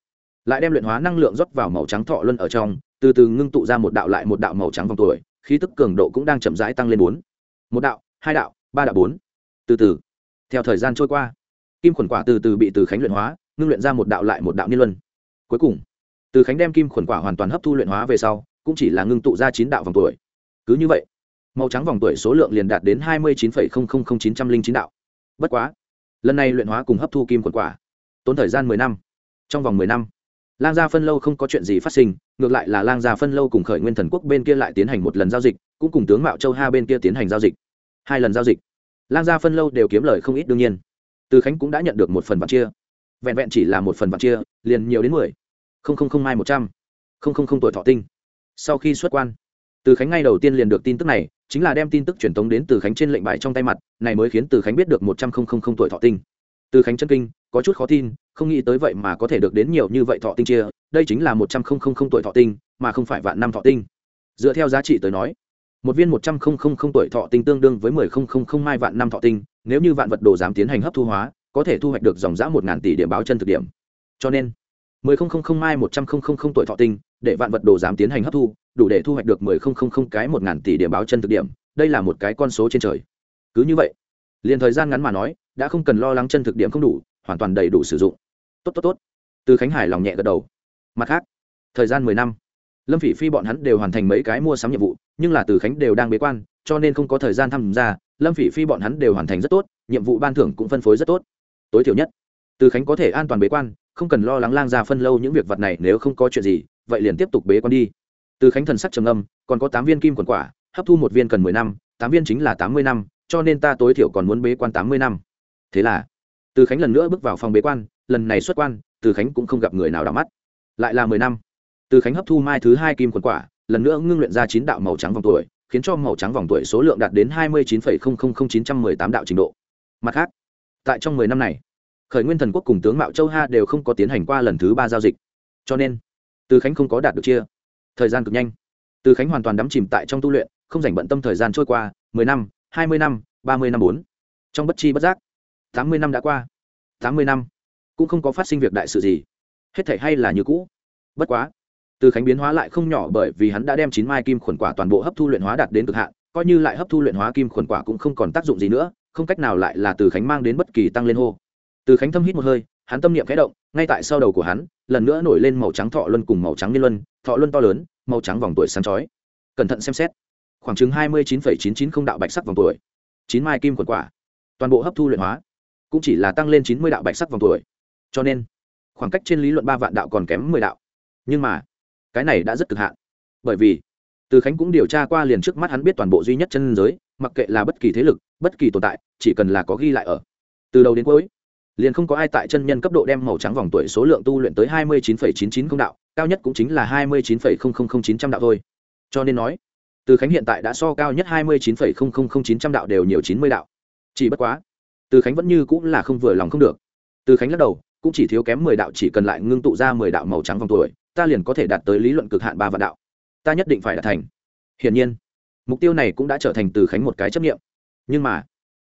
lại đem luyện hóa năng lượng rót vào màu trắng thọ luân ở trong, từ từ ngưng tụ ra một đạo lại một đạo màu trắng vòng tuổi, khí tức cường độ cũng đang chậm rãi tăng lên bốn. Một đạo, hai đạo, ba đạo bốn. Từ từ, theo thời gian trôi qua, kim khuẩn quả từ từ bị từ khánh luyện hóa, ngưng luyện ra một đạo lại một đạo niên luân. Cuối cùng từ khánh đem kim khuẩn quả hoàn toàn hấp thu luyện hóa về sau, cũng chỉ là ngưng tụ ra chín đạo vòng tuổi. Cứ như vậy, màu trắng vòng tuổi số lượng liền đạt đến hai mươi chín chín trăm linh chín đạo. Bất quá, lần này luyện hóa cùng hấp thu kim khuẩn quả, tốn thời gian mười năm. Trong vòng mười năm, lang gia phân lâu không có chuyện gì phát sinh, ngược lại là lang gia phân lâu cùng khởi nguyên thần quốc bên kia lại tiến hành một lần giao dịch, cũng cùng tướng mạo châu ha bên kia tiến hành giao dịch. Hai lần giao dịch, lang gia phân lâu đều kiếm lời không ít đương nhiên. Từ khánh cũng đã nhận được một phần vạn chia. Vẹn vẹn chỉ là một phần vạn chia, liền nhiều đến mười không không không mai một trăm không không không tuổi thọ tinh sau khi xuất quan từ khánh ngay đầu tiên liền được tin tức này chính là đem tin tức truyền tống đến từ khánh trên lệnh bài trong tay mặt này mới khiến từ khánh biết được một trăm không không không tuổi thọ tinh từ khánh chân kinh có chút khó tin không nghĩ tới vậy mà có thể được đến nhiều như vậy thọ tinh chia đây chính là một trăm không không không tuổi thọ tinh mà không phải vạn năm thọ tinh dựa theo giá trị tới nói một viên một trăm không không không tuổi thọ tinh tương đương với mười không không không mai vạn năm thọ tinh nếu như vạn vật đồ dám tiến hành hấp thu hóa có thể thu hoạch được dòng giã một ngàn tỷ điểm báo chân thực điểm cho nên mười không không không mai một trăm không không không tuổi thọ tinh, để vạn vật đồ dám tiến hành hấp thu, đủ để thu hoạch được mười không không không cái một ngàn tỷ điểm báo chân thực điểm, đây là một cái con số trên trời. Cứ như vậy, liền thời gian ngắn mà nói, đã không cần lo lắng chân thực điểm không đủ, hoàn toàn đầy đủ sử dụng. Tốt tốt tốt. Từ khánh hải lòng nhẹ gật đầu. Mặt khác, thời gian mười năm. Lâm phỉ phi bọn hắn đều hoàn thành mấy cái mua sắm nhiệm vụ, nhưng là từ khánh đều đang bế quan, cho nên không có thời gian tham gia. Lâm phỉ phi bọn hắn đều hoàn thành rất tốt, nhiệm vụ ban thưởng cũng phân phối rất tốt. Tối thiểu nhất, từ khánh có thể an toàn bế quan không cần lo lắng lang ra phân lâu những việc vật này nếu không có chuyện gì, vậy liền tiếp tục bế quan đi. Từ khánh thần sắc trầm âm còn có tám viên kim quần quả, hấp thu một viên cần mười năm, tám viên chính là tám mươi năm, cho nên ta tối thiểu còn muốn bế quan tám mươi năm. Thế là, từ khánh lần nữa bước vào phòng bế quan, lần này xuất quan, từ khánh cũng không gặp người nào đỏ mắt. Lại là mười năm. Từ khánh hấp thu mai thứ hai kim quần quả, lần nữa ngưng luyện ra chín đạo màu trắng vòng tuổi, khiến cho màu trắng vòng tuổi số lượng đạt đến hai mươi chín chín trăm mười tám đạo trình độ. Mặt khác, tại trong mười năm này khởi nguyên thần quốc cùng tướng mạo châu ha đều không có tiến hành qua lần thứ ba giao dịch. Cho nên, từ khánh không có đạt được chia. Thời gian cực nhanh. Từ khánh hoàn toàn đắm chìm tại trong tu luyện, không dành bận tâm thời gian trôi qua, mười năm, hai mươi năm, ba mươi năm bốn. Trong bất chi bất giác, tám mươi năm đã qua. Tám mươi năm, cũng không có phát sinh việc đại sự gì. Hết thể hay là như cũ. Bất quá, từ khánh biến hóa lại không nhỏ bởi vì hắn đã đem chín mai kim khuẩn quả toàn bộ hấp thu luyện hóa đạt đến cực hạn, coi như lại hấp thu luyện hóa kim khuẩn quả cũng không còn tác dụng gì nữa, không cách nào lại là từ khánh mang đến bất kỳ tăng lên hô từ khánh thâm hít một hơi, hắn tâm niệm khẽ động, ngay tại sau đầu của hắn, lần nữa nổi lên màu trắng thọ luân cùng màu trắng niên luân, thọ luân to lớn, màu trắng vòng tuổi sáng chói. Cẩn thận xem xét. Khoảng chừng hai mươi chín chín chín không đạo bạch sắc vòng tuổi. Chín mai kim quần quả. Toàn bộ hấp thu luyện hóa. Cũng chỉ là tăng lên chín mươi đạo bạch sắc vòng tuổi. Cho nên, khoảng cách trên lý luận ba vạn đạo còn kém mười đạo. Nhưng mà, cái này đã rất cực hạn. Bởi vì, từ khánh cũng điều tra qua liền trước mắt hắn biết toàn bộ duy nhất chân giới, mặc kệ là bất kỳ thế lực, bất kỳ tồn tại, chỉ cần là có ghi lại ở. Từ đầu đến cuối liền không có ai tại chân nhân cấp độ đem màu trắng vòng tuổi số lượng tu luyện tới hai mươi chín chín chín không đạo, cao nhất cũng chính là hai mươi chín chín trăm đạo thôi. Cho nên nói, từ khánh hiện tại đã so cao nhất hai mươi chín chín trăm đạo đều nhiều chín mươi đạo. Chỉ bất quá, từ khánh vẫn như cũng là không vừa lòng không được. Từ khánh lắc đầu, cũng chỉ thiếu kém mười đạo, chỉ cần lại ngưng tụ ra mười đạo màu trắng vòng tuổi, ta liền có thể đạt tới lý luận cực hạn ba vạn đạo. Ta nhất định phải đạt thành. Hiển nhiên, mục tiêu này cũng đã trở thành từ khánh một cái chấp nghiệm nhưng mà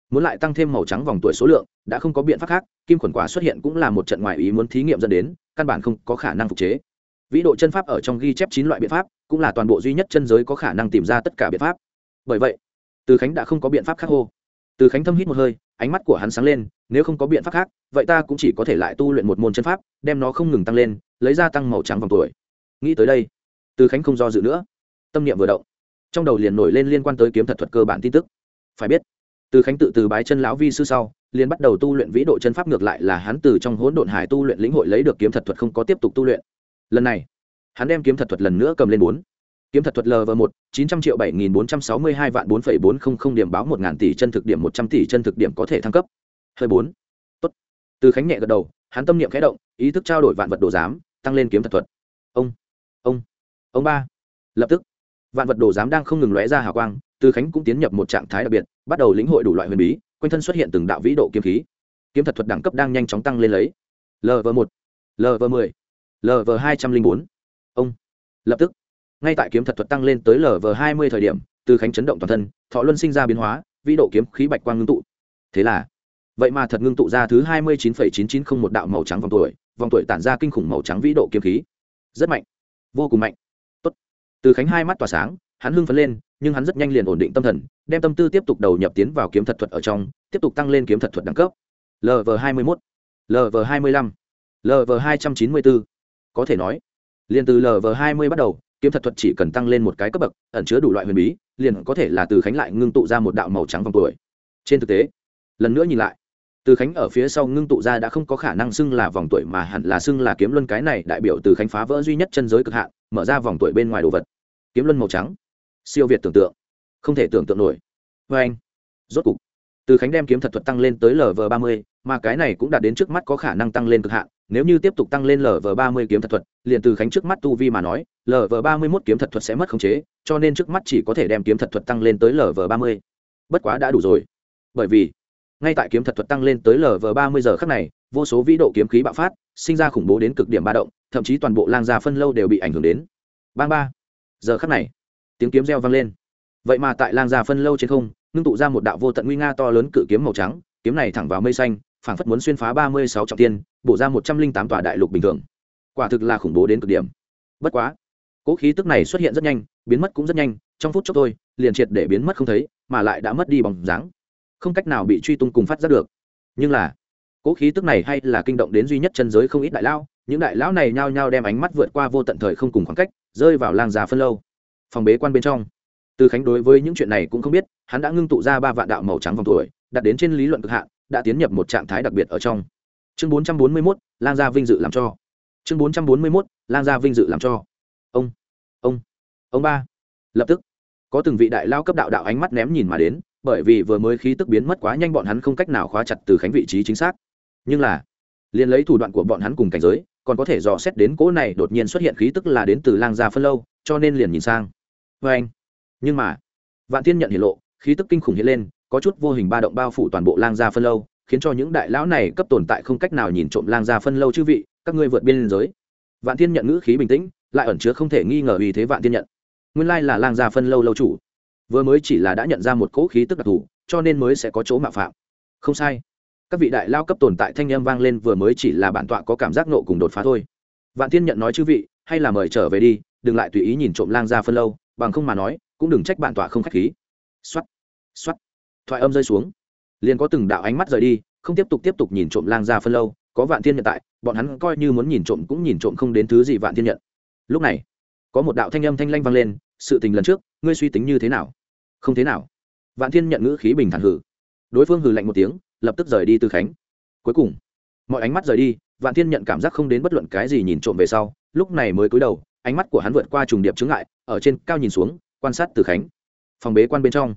muốn lại tăng thêm màu trắng vòng tuổi số lượng, đã không có biện pháp khác, kim khuẩn quả xuất hiện cũng là một trận ngoại ý muốn thí nghiệm dẫn đến, căn bản không có khả năng phục chế. Vĩ độ chân pháp ở trong ghi chép chín loại biện pháp, cũng là toàn bộ duy nhất chân giới có khả năng tìm ra tất cả biện pháp. Bởi vậy, từ khánh đã không có biện pháp khác hô. Từ khánh thâm hít một hơi, ánh mắt của hắn sáng lên, nếu không có biện pháp khác, vậy ta cũng chỉ có thể lại tu luyện một môn chân pháp, đem nó không ngừng tăng lên, lấy ra tăng màu trắng vòng tuổi. Nghĩ tới đây, từ khánh không do dự nữa. Tâm niệm vừa động, trong đầu liền nổi lên liên quan tới kiếm thật thuật cơ bản tin tức. Phải biết từ khánh tự từ bái chân lão vi sư sau, liền bắt đầu tu luyện vĩ độ chân pháp ngược lại là hắn từ trong hỗn độn hải tu luyện lĩnh hội lấy được kiếm thật thuật không có tiếp tục tu luyện. Lần này, hắn đem kiếm thật thuật lần nữa cầm lên bốn. Kiếm thật thuật lv một, chín trăm triệu bảy nghìn bốn trăm sáu mươi hai vạn bốn phẩy bốn không không điểm báo một ngàn tỷ chân thực điểm một trăm tỷ chân thực điểm có thể thăng cấp. Hơi bốn. Tốt. Từ khánh nhẹ gật đầu, hắn tâm niệm khẽ động, ý thức trao đổi vạn vật đồ giám, tăng lên kiếm thật thuật. Ông. Ông. Ông ba. Lập tức, vạn vật đồ giám đang không ngừng lóe ra hào quang từ khánh cũng tiến nhập một trạng thái đặc biệt, bắt đầu lĩnh hội đủ loại huyền bí, quanh thân xuất hiện từng đạo vĩ độ kiếm khí. Kiếm thật thuật đẳng cấp đang nhanh chóng tăng lên lấy. Lv một lv mười lv hai trăm linh bốn. Ông, lập tức. Ngay tại kiếm thật thuật tăng lên tới lv hai mươi thời điểm, từ khánh chấn động toàn thân, thọ luân sinh ra biến hóa, vĩ độ kiếm khí bạch quang ngưng tụ. Thế là, vậy mà thật ngưng tụ ra thứ hai mươi chín phẩy chín chín không một đạo màu trắng vòng tuổi vòng tuổi tản ra kinh khủng màu trắng vĩ độ kiếm khí. Rất mạnh. Vô cùng mạnh. Tốt. từ khánh hai mắt tỏa sáng, hắn hưng phấn lên nhưng hắn rất nhanh liền ổn định tâm thần, đem tâm tư tiếp tục đầu nhập tiến vào kiếm thật thuật ở trong, tiếp tục tăng lên kiếm thật thuật đẳng cấp. Lv hai mươi mốt lv hai mươi lăm lv hai trăm chín mươi bốn có thể nói, liền từ lv hai mươi bắt đầu, kiếm thật thuật chỉ cần tăng lên một cái cấp bậc, ẩn chứa đủ loại huyền bí, liền có thể là từ khánh lại ngưng tụ ra một đạo màu trắng vòng tuổi. Trên thực tế, lần nữa nhìn lại, từ khánh ở phía sau ngưng tụ ra đã không có khả năng xưng là vòng tuổi mà hẳn là xưng là kiếm luân cái này đại biểu từ khánh phá vỡ duy nhất chân giới cực hạn, mở ra vòng tuổi bên ngoài đồ vật. Kiếm luân màu trắng siêu việt tưởng tượng. Không thể tưởng tượng nổi. Vê anh, rốt cục, từ khánh đem kiếm thật thuật tăng lên tới lv ba mươi, mà cái này cũng đạt đến trước mắt có khả năng tăng lên cực hạn. Nếu như tiếp tục tăng lên lv ba mươi kiếm thật thuật, liền từ khánh trước mắt tu vi mà nói lv ba mươi mốt kiếm thật thuật sẽ mất khống chế, cho nên trước mắt chỉ có thể đem kiếm thật thuật tăng lên tới lv ba mươi. Bất quá đã đủ rồi. Bởi vì, ngay tại kiếm thật thuật tăng lên tới lv ba mươi giờ khắc này, vô số vĩ độ kiếm khí bạo phát, sinh ra khủng bố đến cực điểm ba động, thậm chí toàn bộ lang gia phân lâu đều bị ảnh hưởng đến. Bang ba, giờ khắc này tiếng kiếm reo vang lên. Vậy mà tại lang gia phân lâu trên không, ngưng tụ ra một đạo vô tận nguy nga to lớn cự kiếm màu trắng, kiếm này thẳng vào mây xanh, phảng phất muốn xuyên phá ba mươi sáu trọng tiên bổ ra một trăm linh tám tòa đại lục bình thường. Quả thực là khủng bố đến cực điểm. Bất quá cỗ khí tức này xuất hiện rất nhanh, biến mất cũng rất nhanh, trong phút chốc thôi, liền triệt để biến mất không thấy, mà lại đã mất đi bóng dáng. Không cách nào bị truy tung cùng phát giác được. Nhưng là cỗ khí tức này hay là kinh động đến duy nhất chân giới không ít đại lao những đại lão này nhao nhao đem ánh mắt vượt qua vô tận thời không cùng khoảng cách, rơi vào làng già phân lâu phòng bế quan bên trong. Từ khánh đối với những chuyện này cũng không biết, hắn đã ngưng tụ ra ba vạn đạo màu trắng vòng tuổi, đặt đến trên lý luận cực hạn, đã tiến nhập một trạng thái đặc biệt ở trong. Chương bốn trăm bốn mươi mốt, lang gia vinh dự làm cho. Chương bốn trăm bốn mươi mốt, lang gia vinh dự làm cho. Ông ông ông ba. Lập tức, có từng vị đại lao cấp đạo đạo ánh mắt ném nhìn mà đến, bởi vì vừa mới khí tức biến mất quá nhanh bọn hắn không cách nào khóa chặt từ khánh vị trí chính xác. Nhưng là, liền lấy thủ đoạn của bọn hắn cùng cảnh giới, còn có thể dò xét đến cỗ này đột nhiên xuất hiện khí tức là đến từ lang gia phân lâu, cho nên liền nhìn sang vê anh. Nhưng mà, vạn thiên nhận hiện lộ, khí tức kinh khủng hiện lên, có chút vô hình ba động bao phủ toàn bộ lang gia phân lâu, khiến cho những đại lão này cấp tồn tại không cách nào nhìn trộm lang gia phân lâu chư vị, các ngươi vượt biên giới. Vạn thiên nhận ngữ khí bình tĩnh, lại ẩn chứa không thể nghi ngờ vì thế vạn thiên nhận. Nguyên lai là lang gia phân lâu lâu chủ. Vừa mới chỉ là đã nhận ra một cỗ khí tức đặc thù, cho nên mới sẽ có chỗ mạo phạm. Không sai. Các vị đại lao cấp tồn tại thanh âm vang lên vừa mới chỉ là bản tọa có cảm giác nộ cùng đột phá thôi. Vạn thiên nhận nói chư vị, hay là mời trở về đi, đừng lại tùy ý nhìn trộm lang gia phân lâu bằng không mà nói, cũng đừng trách bản tọa không khách khí. Xuất xuất thoại âm rơi xuống. Liền có từng đạo ánh mắt rời đi, không tiếp tục tiếp tục nhìn trộm lang gia phân lâu, có vạn thiên nhận tại, bọn hắn coi như muốn nhìn trộm cũng nhìn trộm không đến thứ gì vạn thiên nhận. Lúc này, có một đạo thanh âm thanh lanh vang lên, sự tình lần trước, ngươi suy tính như thế nào? Không thế nào. Vạn thiên nhận ngữ khí bình thản hử. Đối phương hừ lạnh một tiếng, lập tức rời đi từ khánh. Cuối cùng, mọi ánh mắt rời đi, vạn thiên nhận cảm giác không đến bất luận cái gì nhìn trộm về sau, lúc này mới cúi đầu ánh mắt của hắn vượt qua trùng điệp chướng ngại, ở trên cao nhìn xuống, quan sát từ khánh. Phòng bế quan bên trong,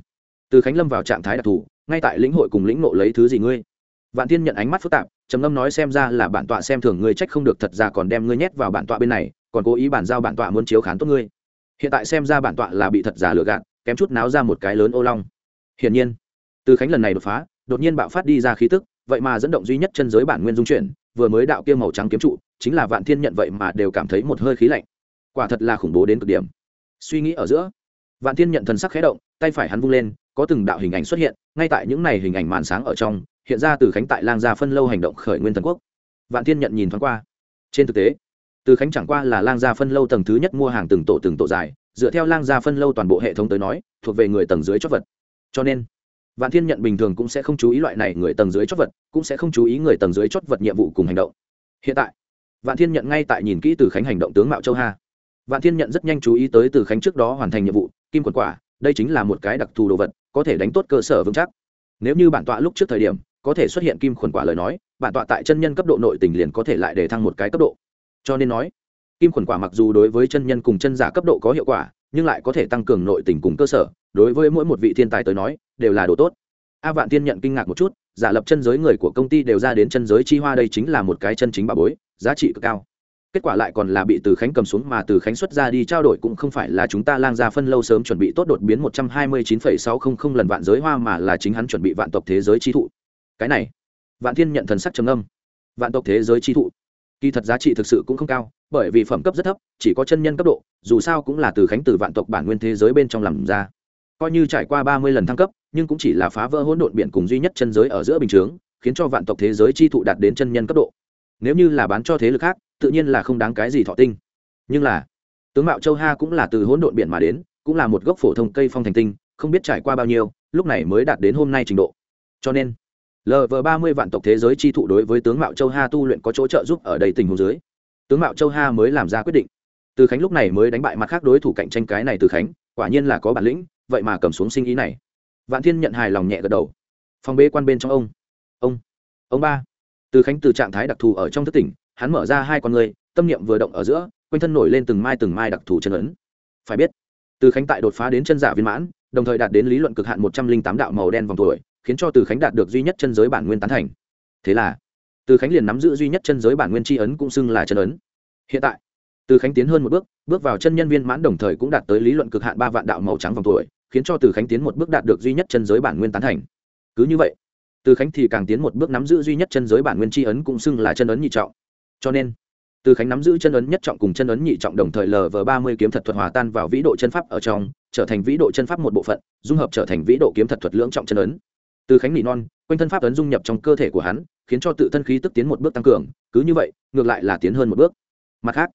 từ khánh lâm vào trạng thái đặc thù, ngay tại lĩnh hội cùng lĩnh nộ lấy thứ gì ngươi. Vạn thiên nhận ánh mắt phức tạp, trầm ngâm nói xem ra là bản tọa xem thường ngươi trách không được thật ra còn đem ngươi nhét vào bản tọa bên này, còn cố ý bản giao bản tọa muốn chiếu khán tốt ngươi. Hiện tại xem ra bản tọa là bị thật giả lừa gạt, kém chút náo ra một cái lớn ô long. Hiển nhiên, từ khánh lần này đột phá, đột nhiên bạo phát đi ra khí tức, vậy mà dẫn động duy nhất chân giới bản nguyên dung chuyển, vừa mới đạo kia màu trắng kiếm trụ, chính là vạn thiên nhận vậy mà đều cảm thấy một hơi khí lạnh quả thật là khủng bố đến cực điểm. Suy nghĩ ở giữa, vạn thiên nhận thần sắc khẽ động, tay phải hắn vung lên, có từng đạo hình ảnh xuất hiện, ngay tại những này hình ảnh màn sáng ở trong, hiện ra từ khánh tại lang gia phân lâu hành động khởi nguyên thần quốc. Vạn thiên nhận nhìn thoáng qua. Trên thực tế, từ khánh chẳng qua là lang gia phân lâu tầng thứ nhất mua hàng từng tổ từng tổ dài, dựa theo lang gia phân lâu toàn bộ hệ thống tới nói, thuộc về người tầng dưới chót vật. Cho nên, vạn thiên nhận bình thường cũng sẽ không chú ý loại này người tầng dưới chót vật, cũng sẽ không chú ý người tầng dưới chót vật nhiệm vụ cùng hành động. Hiện tại, vạn thiên nhận ngay tại nhìn kỹ từ khánh hành động tướng mạo châu ha vạn thiên nhận rất nhanh chú ý tới từ khánh trước đó hoàn thành nhiệm vụ, kim quần quả, đây chính là một cái đặc thù đồ vật, có thể đánh tốt cơ sở vững chắc. Nếu như bản tọa lúc trước thời điểm, có thể xuất hiện kim khuẩn quả lời nói, bản tọa tại chân nhân cấp độ nội tình liền có thể lại để thăng một cái cấp độ. Cho nên nói, kim khuẩn quả mặc dù đối với chân nhân cùng chân giả cấp độ có hiệu quả, nhưng lại có thể tăng cường nội tình cùng cơ sở, đối với mỗi một vị thiên tài tới nói, đều là đồ tốt. A vạn tiên nhận kinh ngạc một chút, giả lập chân giới người của công ty đều ra đến chân giới chi hoa đây chính là một cái chân chính bà bối, giá trị cực cao kết quả lại còn là bị từ khánh cầm xuống mà từ khánh xuất ra đi trao đổi cũng không phải là chúng ta lang ra phân lâu sớm chuẩn bị tốt đột biến một trăm hai mươi chín phẩy sáu không không lần vạn giới hoa mà là chính hắn chuẩn bị vạn tộc thế giới chi thụ. Cái này, vạn thiên nhận thần sắc trầm âm vạn tộc thế giới chi thụ. Kỳ thật giá trị thực sự cũng không cao, bởi vì phẩm cấp rất thấp, chỉ có chân nhân cấp độ, dù sao cũng là từ khánh từ vạn tộc bản nguyên thế giới bên trong làm ra. Coi như trải qua ba mươi lần thăng cấp, nhưng cũng chỉ là phá vỡ hỗn độn biển cùng duy nhất chân giới ở giữa bình chướng, khiến cho vạn tộc thế giới chi thụ đạt đến chân nhân cấp độ. Nếu như là bán cho thế lực khác tự nhiên là không đáng cái gì thọ tinh. Nhưng là, tướng mạo châu ha cũng là từ hỗn độn biển mà đến, cũng là một gốc phổ thông cây phong thành tinh, không biết trải qua bao nhiêu, lúc này mới đạt đến hôm nay trình độ. Cho nên lv ba mươi vạn tộc thế giới chi thụ đối với tướng mạo châu ha tu luyện có chỗ trợ giúp ở đây tình huống dưới. Tướng mạo châu ha mới làm ra quyết định. Từ khánh lúc này mới đánh bại mặt khác đối thủ cạnh tranh cái này từ khánh, quả nhiên là có bản lĩnh, vậy mà cầm xuống sinh ý này. Vạn thiên nhận hài lòng nhẹ gật đầu. Phòng bế quan bên trong ông. Ông. Ông ba. Từ khánh từ trạng thái đặc thù ở trong thức tỉnh hắn mở ra hai con người tâm niệm vừa động ở giữa, quanh thân nổi lên từng mai từng mai đặc thù chân ấn. Phải biết, từ khánh tại đột phá đến chân giả viên mãn, đồng thời đạt đến lý luận cực hạn một trăm linh tám đạo màu đen vòng tuổi, khiến cho từ khánh đạt được duy nhất chân giới bản nguyên tán thành. Thế là, từ khánh liền nắm giữ duy nhất chân giới bản nguyên tri ấn cũng xưng là chân ấn. Hiện tại, từ khánh tiến hơn một bước bước vào chân nhân viên mãn đồng thời cũng đạt tới lý luận cực hạn ba vạn đạo màu trắng vòng tuổi, khiến cho từ khánh tiến một bước đạt được duy nhất chân giới bản nguyên tán thành. Cứ như vậy, từ khánh thì càng tiến một bước nắm giữ duy nhất chân giới bản nguyên tri ấn cũng xưng là chân ấn nhị trọng cho nên từ khánh nắm giữ chân ấn nhất trọng cùng chân ấn nhị trọng đồng thời lv ba mươi kiếm thật thuật hòa tan vào vĩ độ chân pháp ở trong, trở thành vĩ độ chân pháp một bộ phận, dung hợp trở thành vĩ độ kiếm thật thuật lưỡng trọng chân ấn. Từ khánh nỉ non, quanh thân pháp ấn dung nhập trong cơ thể của hắn, khiến cho tự thân khí tức tiến một bước tăng cường, cứ như vậy, ngược lại là tiến hơn một bước. Mặt khác,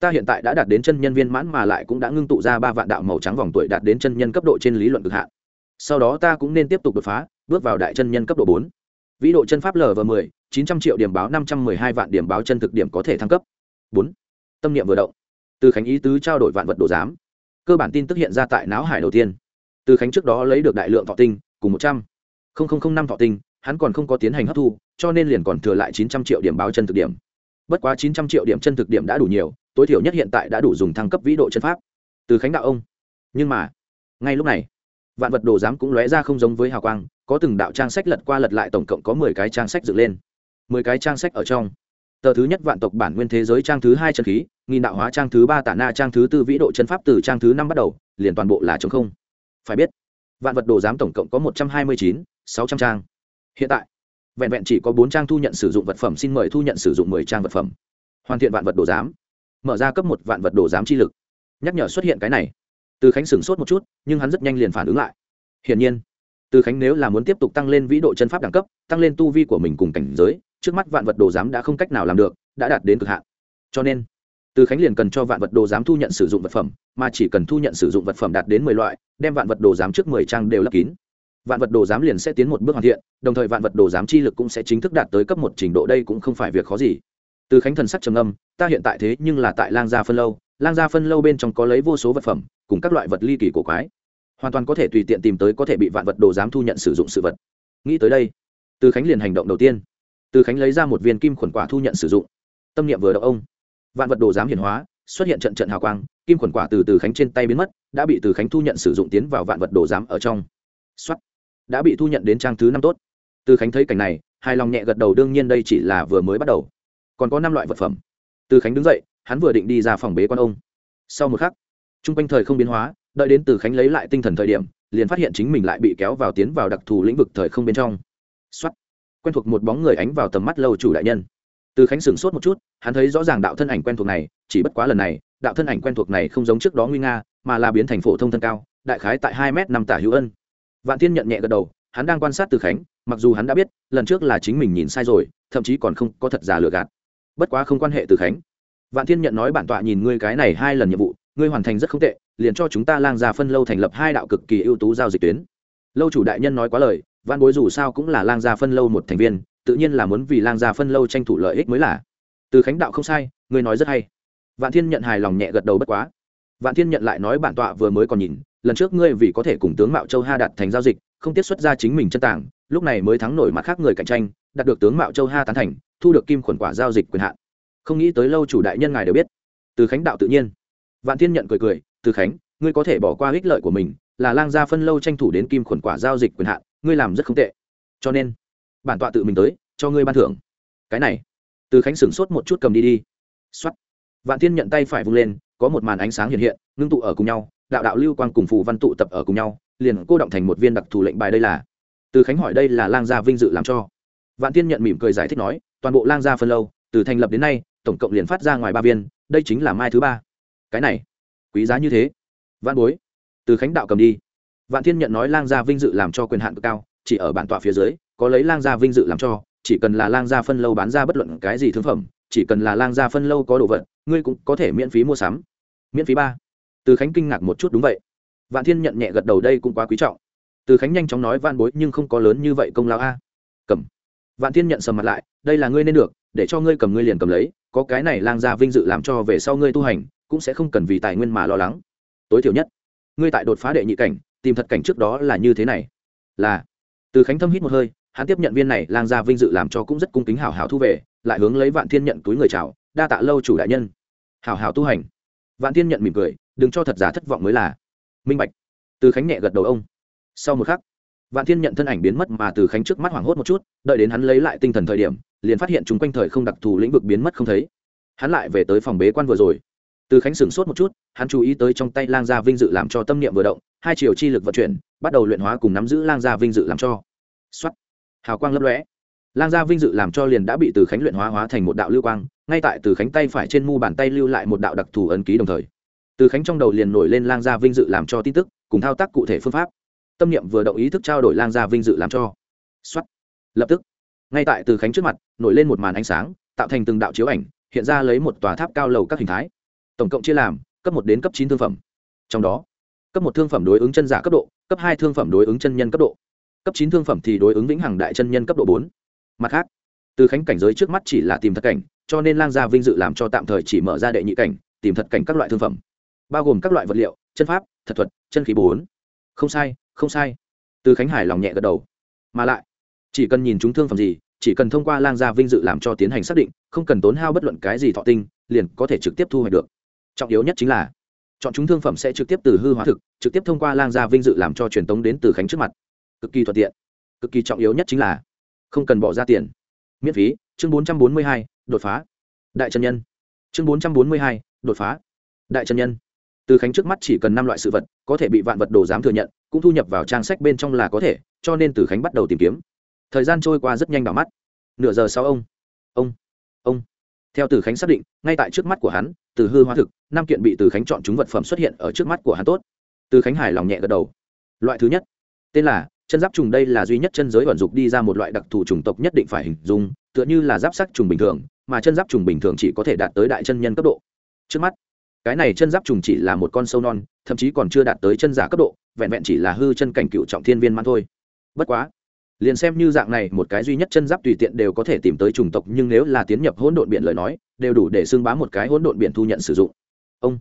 ta hiện tại đã đạt đến chân nhân viên mãn mà lại cũng đã ngưng tụ ra ba vạn đạo màu trắng vòng tuổi đạt đến chân nhân cấp độ trên lý luận cực hạn. Sau đó ta cũng nên tiếp tục đột phá, bước vào đại chân nhân cấp độ bốn vĩ độ chân pháp lv m ộ chín trăm triệu điểm báo, năm trăm m ư ơ i hai vạn điểm báo chân thực điểm có thể thăng cấp. Bốn, tâm niệm vừa động. Từ khánh ý tứ trao đổi vạn vật đồ giám. Cơ bản tin tức hiện ra tại não hải đầu tiên. Từ khánh trước đó lấy được đại lượng thọ tinh, cùng một trăm. Linh năm thọ tinh, hắn còn không có tiến hành hấp thu, cho nên liền còn thừa lại chín trăm triệu điểm báo chân thực điểm. Bất quá chín trăm triệu điểm chân thực điểm đã đủ nhiều, tối thiểu nhất hiện tại đã đủ dùng thăng cấp vĩ độ chân pháp. Từ khánh đạo ông. Nhưng mà, ngay lúc này, vạn vật đồ giám cũng lóe ra không giống với hào quang có từng đạo trang sách lật qua lật lại, tổng cộng có mười cái trang sách dựng lên. Mười cái trang sách ở trong. Tờ thứ nhất vạn tộc bản nguyên thế giới trang thứ hai chân khí, nghìn đạo hóa trang thứ ba tả na trang thứ tư vĩ độ chân pháp từ trang thứ năm bắt đầu, liền toàn bộ là chống không. Phải biết, vạn vật đồ giám tổng cộng có một trăm hai mươi chín, sáu trăm trang. Hiện tại, vẹn vẹn chỉ có bốn trang thu nhận sử dụng vật phẩm, xin mời thu nhận sử dụng mười trang vật phẩm. Hoàn thiện vạn vật đồ giám. Mở ra cấp một vạn vật đồ giám chi lực. Nhắc nhở xuất hiện cái này. Từ khánh sửng sốt một chút, nhưng hắn rất nhanh liền phản ứng lại. Hiển nhiên từ khánh nếu là muốn tiếp tục tăng lên vĩ độ chân pháp đẳng cấp, tăng lên tu vi của mình cùng cảnh giới, trước mắt vạn vật đồ giám đã không cách nào làm được, đã đạt đến cực hạn. Cho nên, từ khánh liền cần cho vạn vật đồ giám thu nhận sử dụng vật phẩm, mà chỉ cần thu nhận sử dụng vật phẩm đạt đến mười loại, đem vạn vật đồ giám trước mười trang đều lấp kín. Vạn vật đồ giám liền sẽ tiến một bước hoàn thiện, đồng thời vạn vật đồ giám chi lực cũng sẽ chính thức đạt tới cấp một trình độ, đây cũng không phải việc khó gì. Từ khánh thần sắc trầm âm ta hiện tại thế nhưng là tại lang gia phân lâu, lang gia phân lâu bên trong có lấy vô số vật phẩm, cùng các loại vật ly kỳ cổ quái hoàn toàn có thể tùy tiện tìm tới có thể bị vạn vật đồ giám thu nhận sử dụng sự vật. Nghĩ tới đây, từ khánh liền hành động đầu tiên. Từ khánh lấy ra một viên kim khuẩn quả thu nhận sử dụng. Tâm niệm vừa động ông. Vạn vật đồ giám hiển hóa, xuất hiện trận trận hào quang, kim khuẩn quả từ từ khánh trên tay biến mất, đã bị từ khánh thu nhận sử dụng tiến vào vạn vật đồ giám ở trong. Xuất đã bị thu nhận đến trang thứ năm tốt. Từ khánh thấy cảnh này, hài lòng nhẹ gật đầu, đương nhiên đây chỉ là vừa mới bắt đầu. Còn có năm loại vật phẩm. Từ khánh đứng dậy, hắn vừa định đi ra phòng bế quan ông. Sau một khắc t r u n g quanh thời không biến hóa đợi đến từ khánh lấy lại tinh thần thời điểm, liền phát hiện chính mình lại bị kéo vào tiến vào đặc thù lĩnh vực thời không bên trong. Xuất quen thuộc một bóng người ánh vào tầm mắt lâu chủ đại nhân. Từ khánh sửng sốt một chút, hắn thấy rõ ràng đạo thân ảnh quen thuộc này, chỉ bất quá lần này, đạo thân ảnh quen thuộc này không giống trước đó nguy nga, mà là biến thành phổ thông thân cao, đại khái tại hai m năm tả hữu ân. Vạn thiên nhận nhẹ gật đầu, hắn đang quan sát từ khánh, mặc dù hắn đã biết, lần trước là chính mình nhìn sai rồi, thậm chí còn không có thật giả lừa gạt. Bất quá không quan hệ từ khánh. Vạn thiên nhận nói bản tọa nhìn ngươi cái này hai lần nhiệm vụ ngươi hoàn thành rất không tệ, liền cho chúng ta lang gia phân lâu thành lập hai đạo cực kỳ ưu tú giao dịch tuyến. Lâu chủ đại nhân nói quá lời, văn bối dù sao cũng là lang gia phân lâu một thành viên, tự nhiên là muốn vì lang gia phân lâu tranh thủ lợi ích mới là. Từ khánh đạo không sai, ngươi nói rất hay. Vạn thiên nhận hài lòng nhẹ gật đầu bất quá. Vạn thiên nhận lại nói bản tọa vừa mới còn nhìn, lần trước ngươi vì có thể cùng tướng mạo châu ha đạt thành giao dịch, không tiết xuất ra chính mình chân tảng, lúc này mới thắng nổi mặt khác người cạnh tranh, đạt được tướng mạo châu ha tán thành, thu được kim khuẩn quả giao dịch quyền hạn. Không nghĩ tới lâu chủ đại nhân ngài đều biết. Từ khánh đạo tự nhiên vạn thiên nhận cười cười, từ khánh, ngươi có thể bỏ qua ích lợi của mình, là lang gia phân lâu tranh thủ đến kim khuẩn quả giao dịch quyền hạn, ngươi làm rất không tệ. Cho nên, bản tọa tự mình tới, cho ngươi ban thưởng. Cái này, từ khánh sửng sốt một chút cầm đi đi. X vạn thiên nhận tay phải vung lên, có một màn ánh sáng hiện hiện, ngưng tụ ở cùng nhau, đạo đạo lưu quang cùng phù văn tụ tập ở cùng nhau, liền cô động thành một viên đặc thù lệnh bài đây là. Từ khánh hỏi đây là lang gia vinh dự làm cho. Vạn thiên nhận mỉm cười giải thích nói, toàn bộ lang gia phân lâu, từ thành lập đến nay, tổng cộng liền phát ra ngoài ba viên, đây chính là mai thứ ba cái này, quý giá như thế. Vạn bối, từ khánh đạo cầm đi. Vạn thiên nhận nói lang gia vinh dự làm cho quyền hạn cực cao, chỉ ở bản tọa phía dưới, có lấy lang gia vinh dự làm cho, chỉ cần là lang gia phân lâu bán ra bất luận cái gì thương phẩm, chỉ cần là lang gia phân lâu có đồ vật, ngươi cũng có thể miễn phí mua sắm. Miễn phí ba. Từ khánh kinh ngạc một chút đúng vậy. Vạn thiên nhận nhẹ gật đầu đây cũng quá quý trọng. Từ khánh nhanh chóng nói van bối nhưng không có lớn như vậy công lao a. Cầm. Vạn thiên nhận sầm mặt lại, đây là ngươi nên được, để cho ngươi cầm ngươi liền cầm lấy, có cái này lang gia vinh dự làm cho về sau ngươi tu hành cũng sẽ không cần vì tài nguyên mà lo lắng. Tối thiểu nhất, ngươi tại đột phá đệ nhị cảnh, tìm thật cảnh trước đó là như thế này. Là, từ khánh thâm hít một hơi, hắn tiếp nhận viên này lang ra vinh dự làm cho cũng rất cung kính hảo hảo thu về, lại hướng lấy vạn thiên nhận túi người chào, đa tạ lâu chủ đại nhân. Hảo hảo tu hành. Vạn thiên nhận mỉm cười, đừng cho thật giả thất vọng mới là. Minh bạch. Từ khánh nhẹ gật đầu ông. Sau một khắc, vạn thiên nhận thân ảnh biến mất mà từ khánh trước mắt hoảng hốt một chút, đợi đến hắn lấy lại tinh thần thời điểm, liền phát hiện chúng quanh thời không đặc thù lĩnh vực biến mất không thấy. Hắn lại về tới phòng bế quan vừa rồi từ khánh sửng sốt một chút hắn chú ý tới trong tay lang gia vinh dự làm cho tâm niệm vừa động hai chiều chi lực vận chuyển bắt đầu luyện hóa cùng nắm giữ lang gia vinh dự làm cho. Xoát, hào quang lấp lóe. Lang gia vinh dự làm cho liền đã bị từ khánh luyện hóa hóa thành một đạo lưu quang ngay tại từ khánh tay phải trên mu bàn tay lưu lại một đạo đặc thù ấn ký đồng thời. Từ khánh trong đầu liền nổi lên lang gia vinh dự làm cho tin tức cùng thao tác cụ thể phương pháp. Tâm niệm vừa động ý thức trao đổi lang gia vinh dự làm cho. Xoát, lập tức ngay tại từ khánh trước mặt nổi lên một màn ánh sáng tạo thành từng đạo chiếu ảnh hiện ra lấy một tòa tháp cao lầu các hình thái tổng cộng chia làm, cấp một đến cấp chín thương phẩm. Trong đó, cấp một thương phẩm đối ứng chân giả cấp độ, cấp hai thương phẩm đối ứng chân nhân cấp độ. Cấp chín thương phẩm thì đối ứng vĩnh hằng đại chân nhân cấp độ bốn. Mặt khác, từ khánh cảnh giới trước mắt chỉ là tìm thật cảnh, cho nên lang gia vinh dự làm cho tạm thời chỉ mở ra đệ nhị cảnh, tìm thật cảnh các loại thương phẩm. Bao gồm các loại vật liệu, chân pháp, thật thuật, chân khí bốn. Không sai không sai. Từ khánh hải lòng nhẹ gật đầu. Mà lại, chỉ cần nhìn chúng thương phẩm gì, chỉ cần thông qua lang gia vinh dự làm cho tiến hành xác định, không cần tốn hao bất luận cái gì thọ tinh, liền có thể trực tiếp thu hoạch được trọng yếu nhất chính là, chọn chúng thương phẩm sẽ trực tiếp từ hư hóa thực, trực tiếp thông qua lang gia vinh dự làm cho truyền tống đến từ khánh trước mặt. Cực kỳ thuận tiện. Cực kỳ trọng yếu nhất chính là, không cần bỏ ra tiền. Miễn phí, chương bốn trăm bốn mươi hai, đột phá. Đại trần nhân. Chương bốn trăm bốn mươi hai, đột phá. Đại trần nhân. Từ khánh trước mắt chỉ cần năm loại sự vật, có thể bị vạn vật đồ dám thừa nhận, cũng thu nhập vào trang sách bên trong là có thể, cho nên từ khánh bắt đầu tìm kiếm. Thời gian trôi qua rất nhanh đỏ mắt. Nửa giờ sau ông. Ông. Ông theo từ khánh xác định, ngay tại trước mắt của hắn, từ hư hóa thực, năm kiện bị từ khánh chọn chúng vật phẩm xuất hiện ở trước mắt của hắn tốt. Từ khánh hài lòng nhẹ gật đầu. Loại thứ nhất, tên là chân giáp trùng đây là duy nhất chân giới vận dục đi ra một loại đặc thù chủng tộc nhất định phải hình dung, tựa như là giáp sắc trùng bình thường, mà chân giáp trùng bình thường chỉ có thể đạt tới đại chân nhân cấp độ. Trước mắt, cái này chân giáp trùng chỉ là một con sâu non, thậm chí còn chưa đạt tới chân giả cấp độ, vẹn vẹn chỉ là hư chân cảnh cựu trọng thiên viên mãn thôi. Bất quá liền xem như dạng này, một cái duy nhất chân giáp tùy tiện đều có thể tìm tới chủng tộc, nhưng nếu là tiến nhập hỗn độn biển lời nói, đều đủ để xưng bá một cái hỗn độn biển thu nhận sử dụng. Ông,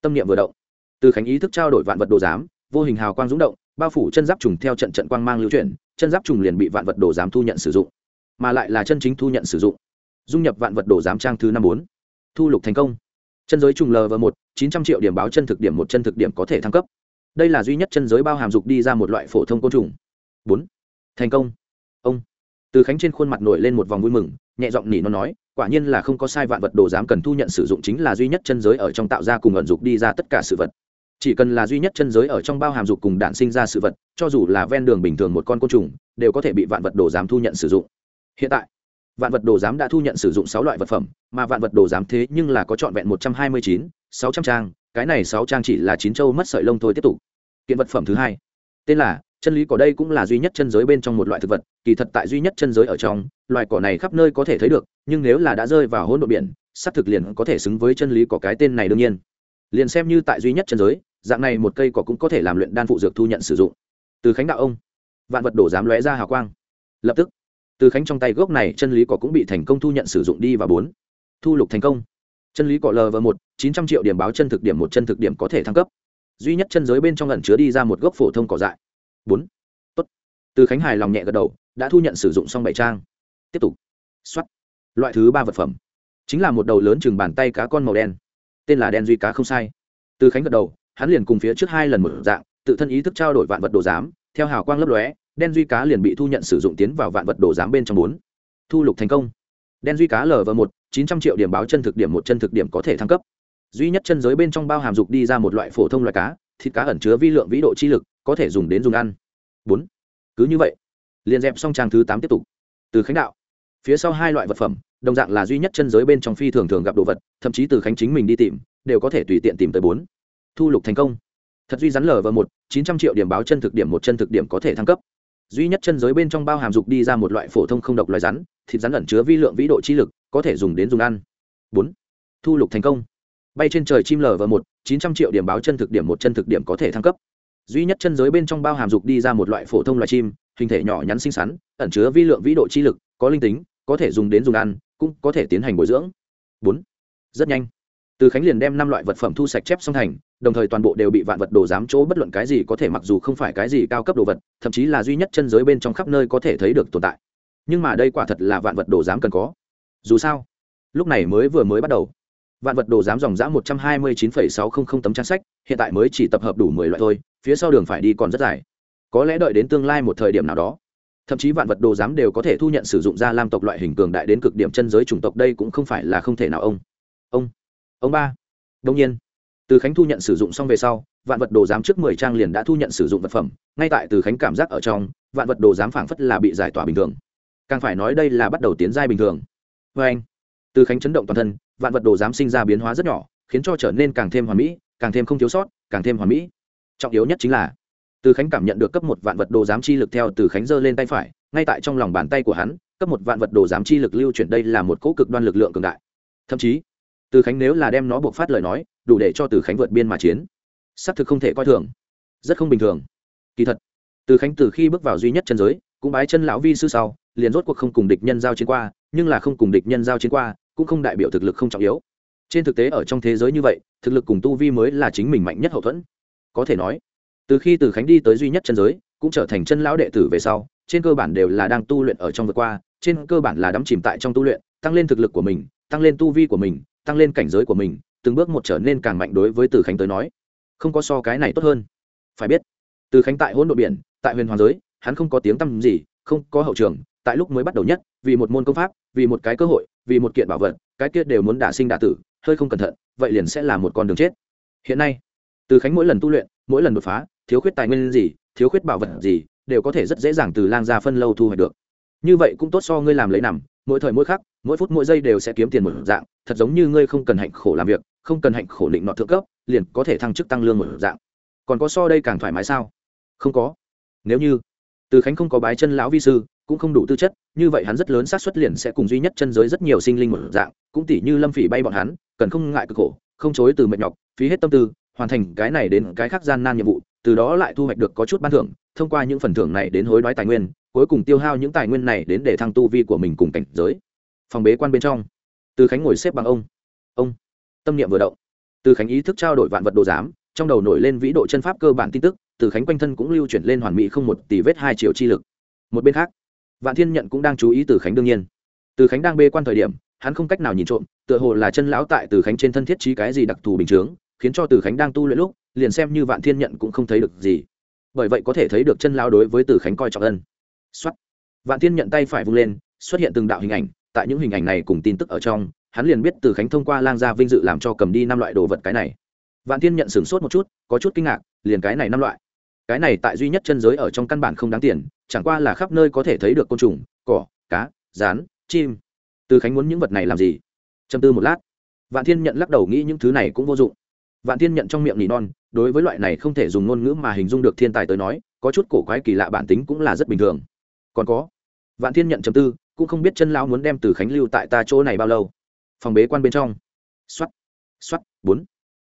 tâm niệm vừa động. Từ khánh ý thức trao đổi vạn vật đồ giám, vô hình hào quang rúng động, bao phủ chân giáp trùng theo trận trận quang mang lưu chuyển, chân giáp trùng liền bị vạn vật đồ giám thu nhận sử dụng, mà lại là chân chính thu nhận sử dụng. Dung nhập vạn vật đồ giám trang thứ năm bốn. Thu lục thành công. Chân giới trùng l và một, chín trăm triệu điểm báo chân thực điểm một chân thực điểm có thể thăng cấp. Đây là duy nhất chân giới bao hàm dục đi ra một loại phổ thông côn trùng. Bốn thành công. Ông. Từ khánh trên khuôn mặt nổi lên một vòng vui mừng, nhẹ giọng nỉ nó nói, quả nhiên là không có sai vạn vật đồ dám cần thu nhận sử dụng chính là duy nhất chân giới ở trong tạo ra cùng ẩn dục đi ra tất cả sự vật. Chỉ cần là duy nhất chân giới ở trong bao hàm dục cùng đạn sinh ra sự vật, cho dù là ven đường bình thường một con côn trùng, đều có thể bị vạn vật đồ dám thu nhận sử dụng. Hiện tại, vạn vật đồ giám đã thu nhận sử dụng sáu loại vật phẩm, mà vạn vật đồ giám thế nhưng là có trọn vẹn một trăm hai mươi chín, sáu trăm trang, cái này sáu trang chỉ là chín châu mất sợi lông thôi tiếp tục. Kiện vật phẩm thứ hai, tên là chân lý cỏ đây cũng là duy nhất chân giới bên trong một loại thực vật, kỳ thật tại duy nhất chân giới ở trong, loài cỏ này khắp nơi có thể thấy được, nhưng nếu là đã rơi vào hỗn độ biển, xác thực liền có thể xứng với chân lý cỏ cái tên này đương nhiên. Liền xem như tại duy nhất chân giới, dạng này một cây cỏ cũng có thể làm luyện đan phụ dược thu nhận sử dụng. Từ khánh đạo ông, vạn vật đổ dám lóe ra hào quang. Lập tức, từ khánh trong tay gốc này chân lý cỏ cũng bị thành công thu nhận sử dụng đi và bốn. Thu lục thành công. Chân lý cỏ l và một, chín trăm triệu điểm báo chân thực điểm một chân thực điểm có thể thăng cấp. Duy nhất chân giới bên trong ẩn chứa đi ra một gốc phổ thông cỏ dại bốn. Tốt. Từ khánh hài lòng nhẹ gật đầu, đã thu nhận sử dụng xong bảy trang. Tiếp tục. Xuất loại thứ ba vật phẩm. Chính là một đầu lớn chừng bàn tay cá con màu đen. Tên là đen duy cá không sai. Từ khánh gật đầu, hắn liền cùng phía trước hai lần một dạng, tự thân ý thức trao đổi vạn vật đồ giám, theo hào quang lấp lóe, đen duy cá liền bị thu nhận sử dụng tiến vào vạn vật đồ giám bên trong bốn. Thu lục thành công. Đen duy cá lv một, chín trăm triệu điểm báo chân thực điểm một chân thực điểm có thể thăng cấp. Duy nhất chân giới bên trong bao hàm dục đi ra một loại phổ thông loại cá, thịt cá ẩn chứa vi lượng vĩ độ chi lực có thể dùng đến dùng ăn. Bốn. Cứ như vậy, liền dẹp xong trang thứ tám tiếp tục. Từ khánh đạo, phía sau hai loại vật phẩm, đồng dạng là duy nhất chân giới bên trong phi thường thường gặp đồ vật, thậm chí từ khánh chính mình đi tìm, đều có thể tùy tiện tìm tới bốn. Thu lục thành công. Thật duy rắn lở vào một, chín trăm triệu điểm báo chân thực điểm một chân thực điểm có thể thăng cấp. Duy nhất chân giới bên trong bao hàm dục đi ra một loại phổ thông không độc loài rắn, thịt rắn ẩn chứa vi lượng vĩ độ chi lực, có thể dùng đến dùng ăn. Bốn. Thu lục thành công. Bay trên trời chim lở vào một, chín trăm triệu điểm báo chân thực điểm một chân thực điểm có thể thăng cấp duy nhất chân giới bên trong bao hàm dục đi ra một loại phổ thông loài chim, hình thể nhỏ nhắn xinh xắn, ẩn chứa vi lượng vĩ độ chi lực, có linh tính, có thể dùng đến dùng ăn, cũng có thể tiến hành bồi dưỡng. Bốn, rất nhanh. Từ khánh liền đem năm loại vật phẩm thu sạch chép song thành, đồng thời toàn bộ đều bị vạn vật đồ giám chỗ bất luận cái gì có thể mặc dù không phải cái gì cao cấp đồ vật, thậm chí là duy nhất chân giới bên trong khắp nơi có thể thấy được tồn tại. Nhưng mà đây quả thật là vạn vật đồ giám cần có. Dù sao, lúc này mới vừa mới bắt đầu vạn vật đồ giám dòng dã một trăm hai mươi chín phẩy sáu không không tấm trang sách, hiện tại mới chỉ tập hợp đủ mười loại thôi, phía sau đường phải đi còn rất dài. Có lẽ đợi đến tương lai một thời điểm nào đó, thậm chí vạn vật đồ giám đều có thể thu nhận sử dụng ra lam tộc loại hình cường đại đến cực điểm chân giới chủng tộc đây cũng không phải là không thể nào ông. Ông ông ba. Đông nhiên, từ khánh thu nhận sử dụng xong về sau, vạn vật đồ giám trước mười trang liền đã thu nhận sử dụng vật phẩm, ngay tại từ khánh cảm giác ở trong, vạn vật đồ giám phảng phất là bị giải tỏa bình thường. Càng phải nói đây là bắt đầu tiến giai bình thường. Vê anh. Từ khánh chấn động toàn thân vạn vật đồ giám sinh ra biến hóa rất nhỏ, khiến cho trở nên càng thêm hoàn mỹ, càng thêm không thiếu sót, càng thêm hoàn mỹ. Trọng yếu nhất chính là, từ khánh cảm nhận được cấp một vạn vật đồ giám chi lực theo từ khánh giơ lên tay phải, ngay tại trong lòng bàn tay của hắn, cấp một vạn vật đồ giám chi lực lưu chuyển đây là một cỗ cực đoan lực lượng cường đại. Thậm chí, từ khánh nếu là đem nó buộc phát lời nói, đủ để cho từ khánh vượt biên mà chiến. Xác thực không thể coi thường. Rất không bình thường. Kỳ thật, từ khánh từ khi bước vào duy nhất chân giới, cũng bái chân lão vi sư sau, liền rốt cuộc không cùng địch nhân giao chiến qua, nhưng là không cùng địch nhân giao chiến qua cũng không đại biểu thực lực không trọng yếu. Trên thực tế ở trong thế giới như vậy, thực lực cùng tu vi mới là chính mình mạnh nhất hậu thuẫn. Có thể nói, từ khi từ khánh đi tới duy nhất chân giới, cũng trở thành chân lão đệ tử về sau, trên cơ bản đều là đang tu luyện ở trong vượt qua, trên cơ bản là đắm chìm tại trong tu luyện, tăng lên thực lực của mình, tăng lên tu vi của mình, tăng lên cảnh giới của mình, từng bước một trở nên càng mạnh đối với từ khánh tới nói. Không có so cái này tốt hơn. Phải biết, từ khánh tại hỗn độ biển, tại huyền hoàng giới, hắn không có tiếng tăm gì, không có hậu trường, tại lúc mới bắt đầu nhất, vì một môn công pháp, vì một cái cơ hội vì một kiện bảo vật, cái kia đều muốn đả sinh đả tử, hơi không cẩn thận, vậy liền sẽ là một con đường chết. Hiện nay, từ khánh mỗi lần tu luyện, mỗi lần đột phá, thiếu khuyết tài nguyên gì, thiếu khuyết bảo vật gì, đều có thể rất dễ dàng từ lang gia phân lâu thu hoạch được. Như vậy cũng tốt so ngươi làm lấy nằm, mỗi thời mỗi khắc, mỗi phút mỗi giây đều sẽ kiếm tiền một dạng, thật giống như ngươi không cần hạnh khổ làm việc, không cần hạnh khổ định nọ thượng cấp, liền có thể thăng chức tăng lương một dạng. Còn có so đây càng thoải mái sao? Không có. Nếu như từ khánh không có bái chân lão vi sư cũng không đủ tư chất, như vậy hắn rất lớn xác suất liền sẽ cùng duy nhất chân giới rất nhiều sinh linh một dạng, cũng tỷ như lâm phỉ bay bọn hắn, cần không ngại cực khổ, không chối từ mệt nhọc, phí hết tâm tư, hoàn thành cái này đến cái khác gian nan nhiệm vụ, từ đó lại thu hoạch được có chút ban thưởng, thông qua những phần thưởng này đến hối đoái tài nguyên, cuối cùng tiêu hao những tài nguyên này đến để thăng tu vi của mình cùng cảnh giới. Phòng bế quan bên trong, từ khánh ngồi xếp bằng ông. Ông, tâm niệm vừa động. Từ khánh ý thức trao đổi vạn vật đồ giám, trong đầu nổi lên vĩ độ chân pháp cơ bản tin tức, từ khánh quanh thân cũng lưu chuyển lên hoàn mỹ không một tỷ vết hai triệu chi lực. Một bên khác vạn thiên nhận cũng đang chú ý từ khánh đương nhiên. Từ khánh đang bê quan thời điểm, hắn không cách nào nhìn trộm, tựa hồ là chân lão tại từ khánh trên thân thiết trí cái gì đặc thù bình chướng, khiến cho từ khánh đang tu luyện lúc, liền xem như vạn thiên nhận cũng không thấy được gì. Bởi vậy có thể thấy được chân lão đối với từ khánh coi trọng ân xuất vạn thiên nhận tay phải vung lên, xuất hiện từng đạo hình ảnh, tại những hình ảnh này cùng tin tức ở trong, hắn liền biết từ khánh thông qua lang gia vinh dự làm cho cầm đi năm loại đồ vật cái này. Vạn thiên nhận sửng sốt một chút, có chút kinh ngạc, liền cái này năm loại cái này tại duy nhất chân giới ở trong căn bản không đáng tiền, chẳng qua là khắp nơi có thể thấy được côn trùng, cỏ, cá, rán, chim. Từ khánh muốn những vật này làm gì? Châm tư một lát. Vạn thiên nhận lắc đầu nghĩ những thứ này cũng vô dụng. Vạn thiên nhận trong miệng nỉ non, đối với loại này không thể dùng ngôn ngữ mà hình dung được thiên tài tới nói, có chút cổ quái kỳ lạ bản tính cũng là rất bình thường. Còn có, vạn thiên nhận chấm tư, cũng không biết chân lão muốn đem từ khánh lưu tại ta chỗ này bao lâu. Phòng bế quan bên trong. Xuất xuất bốn.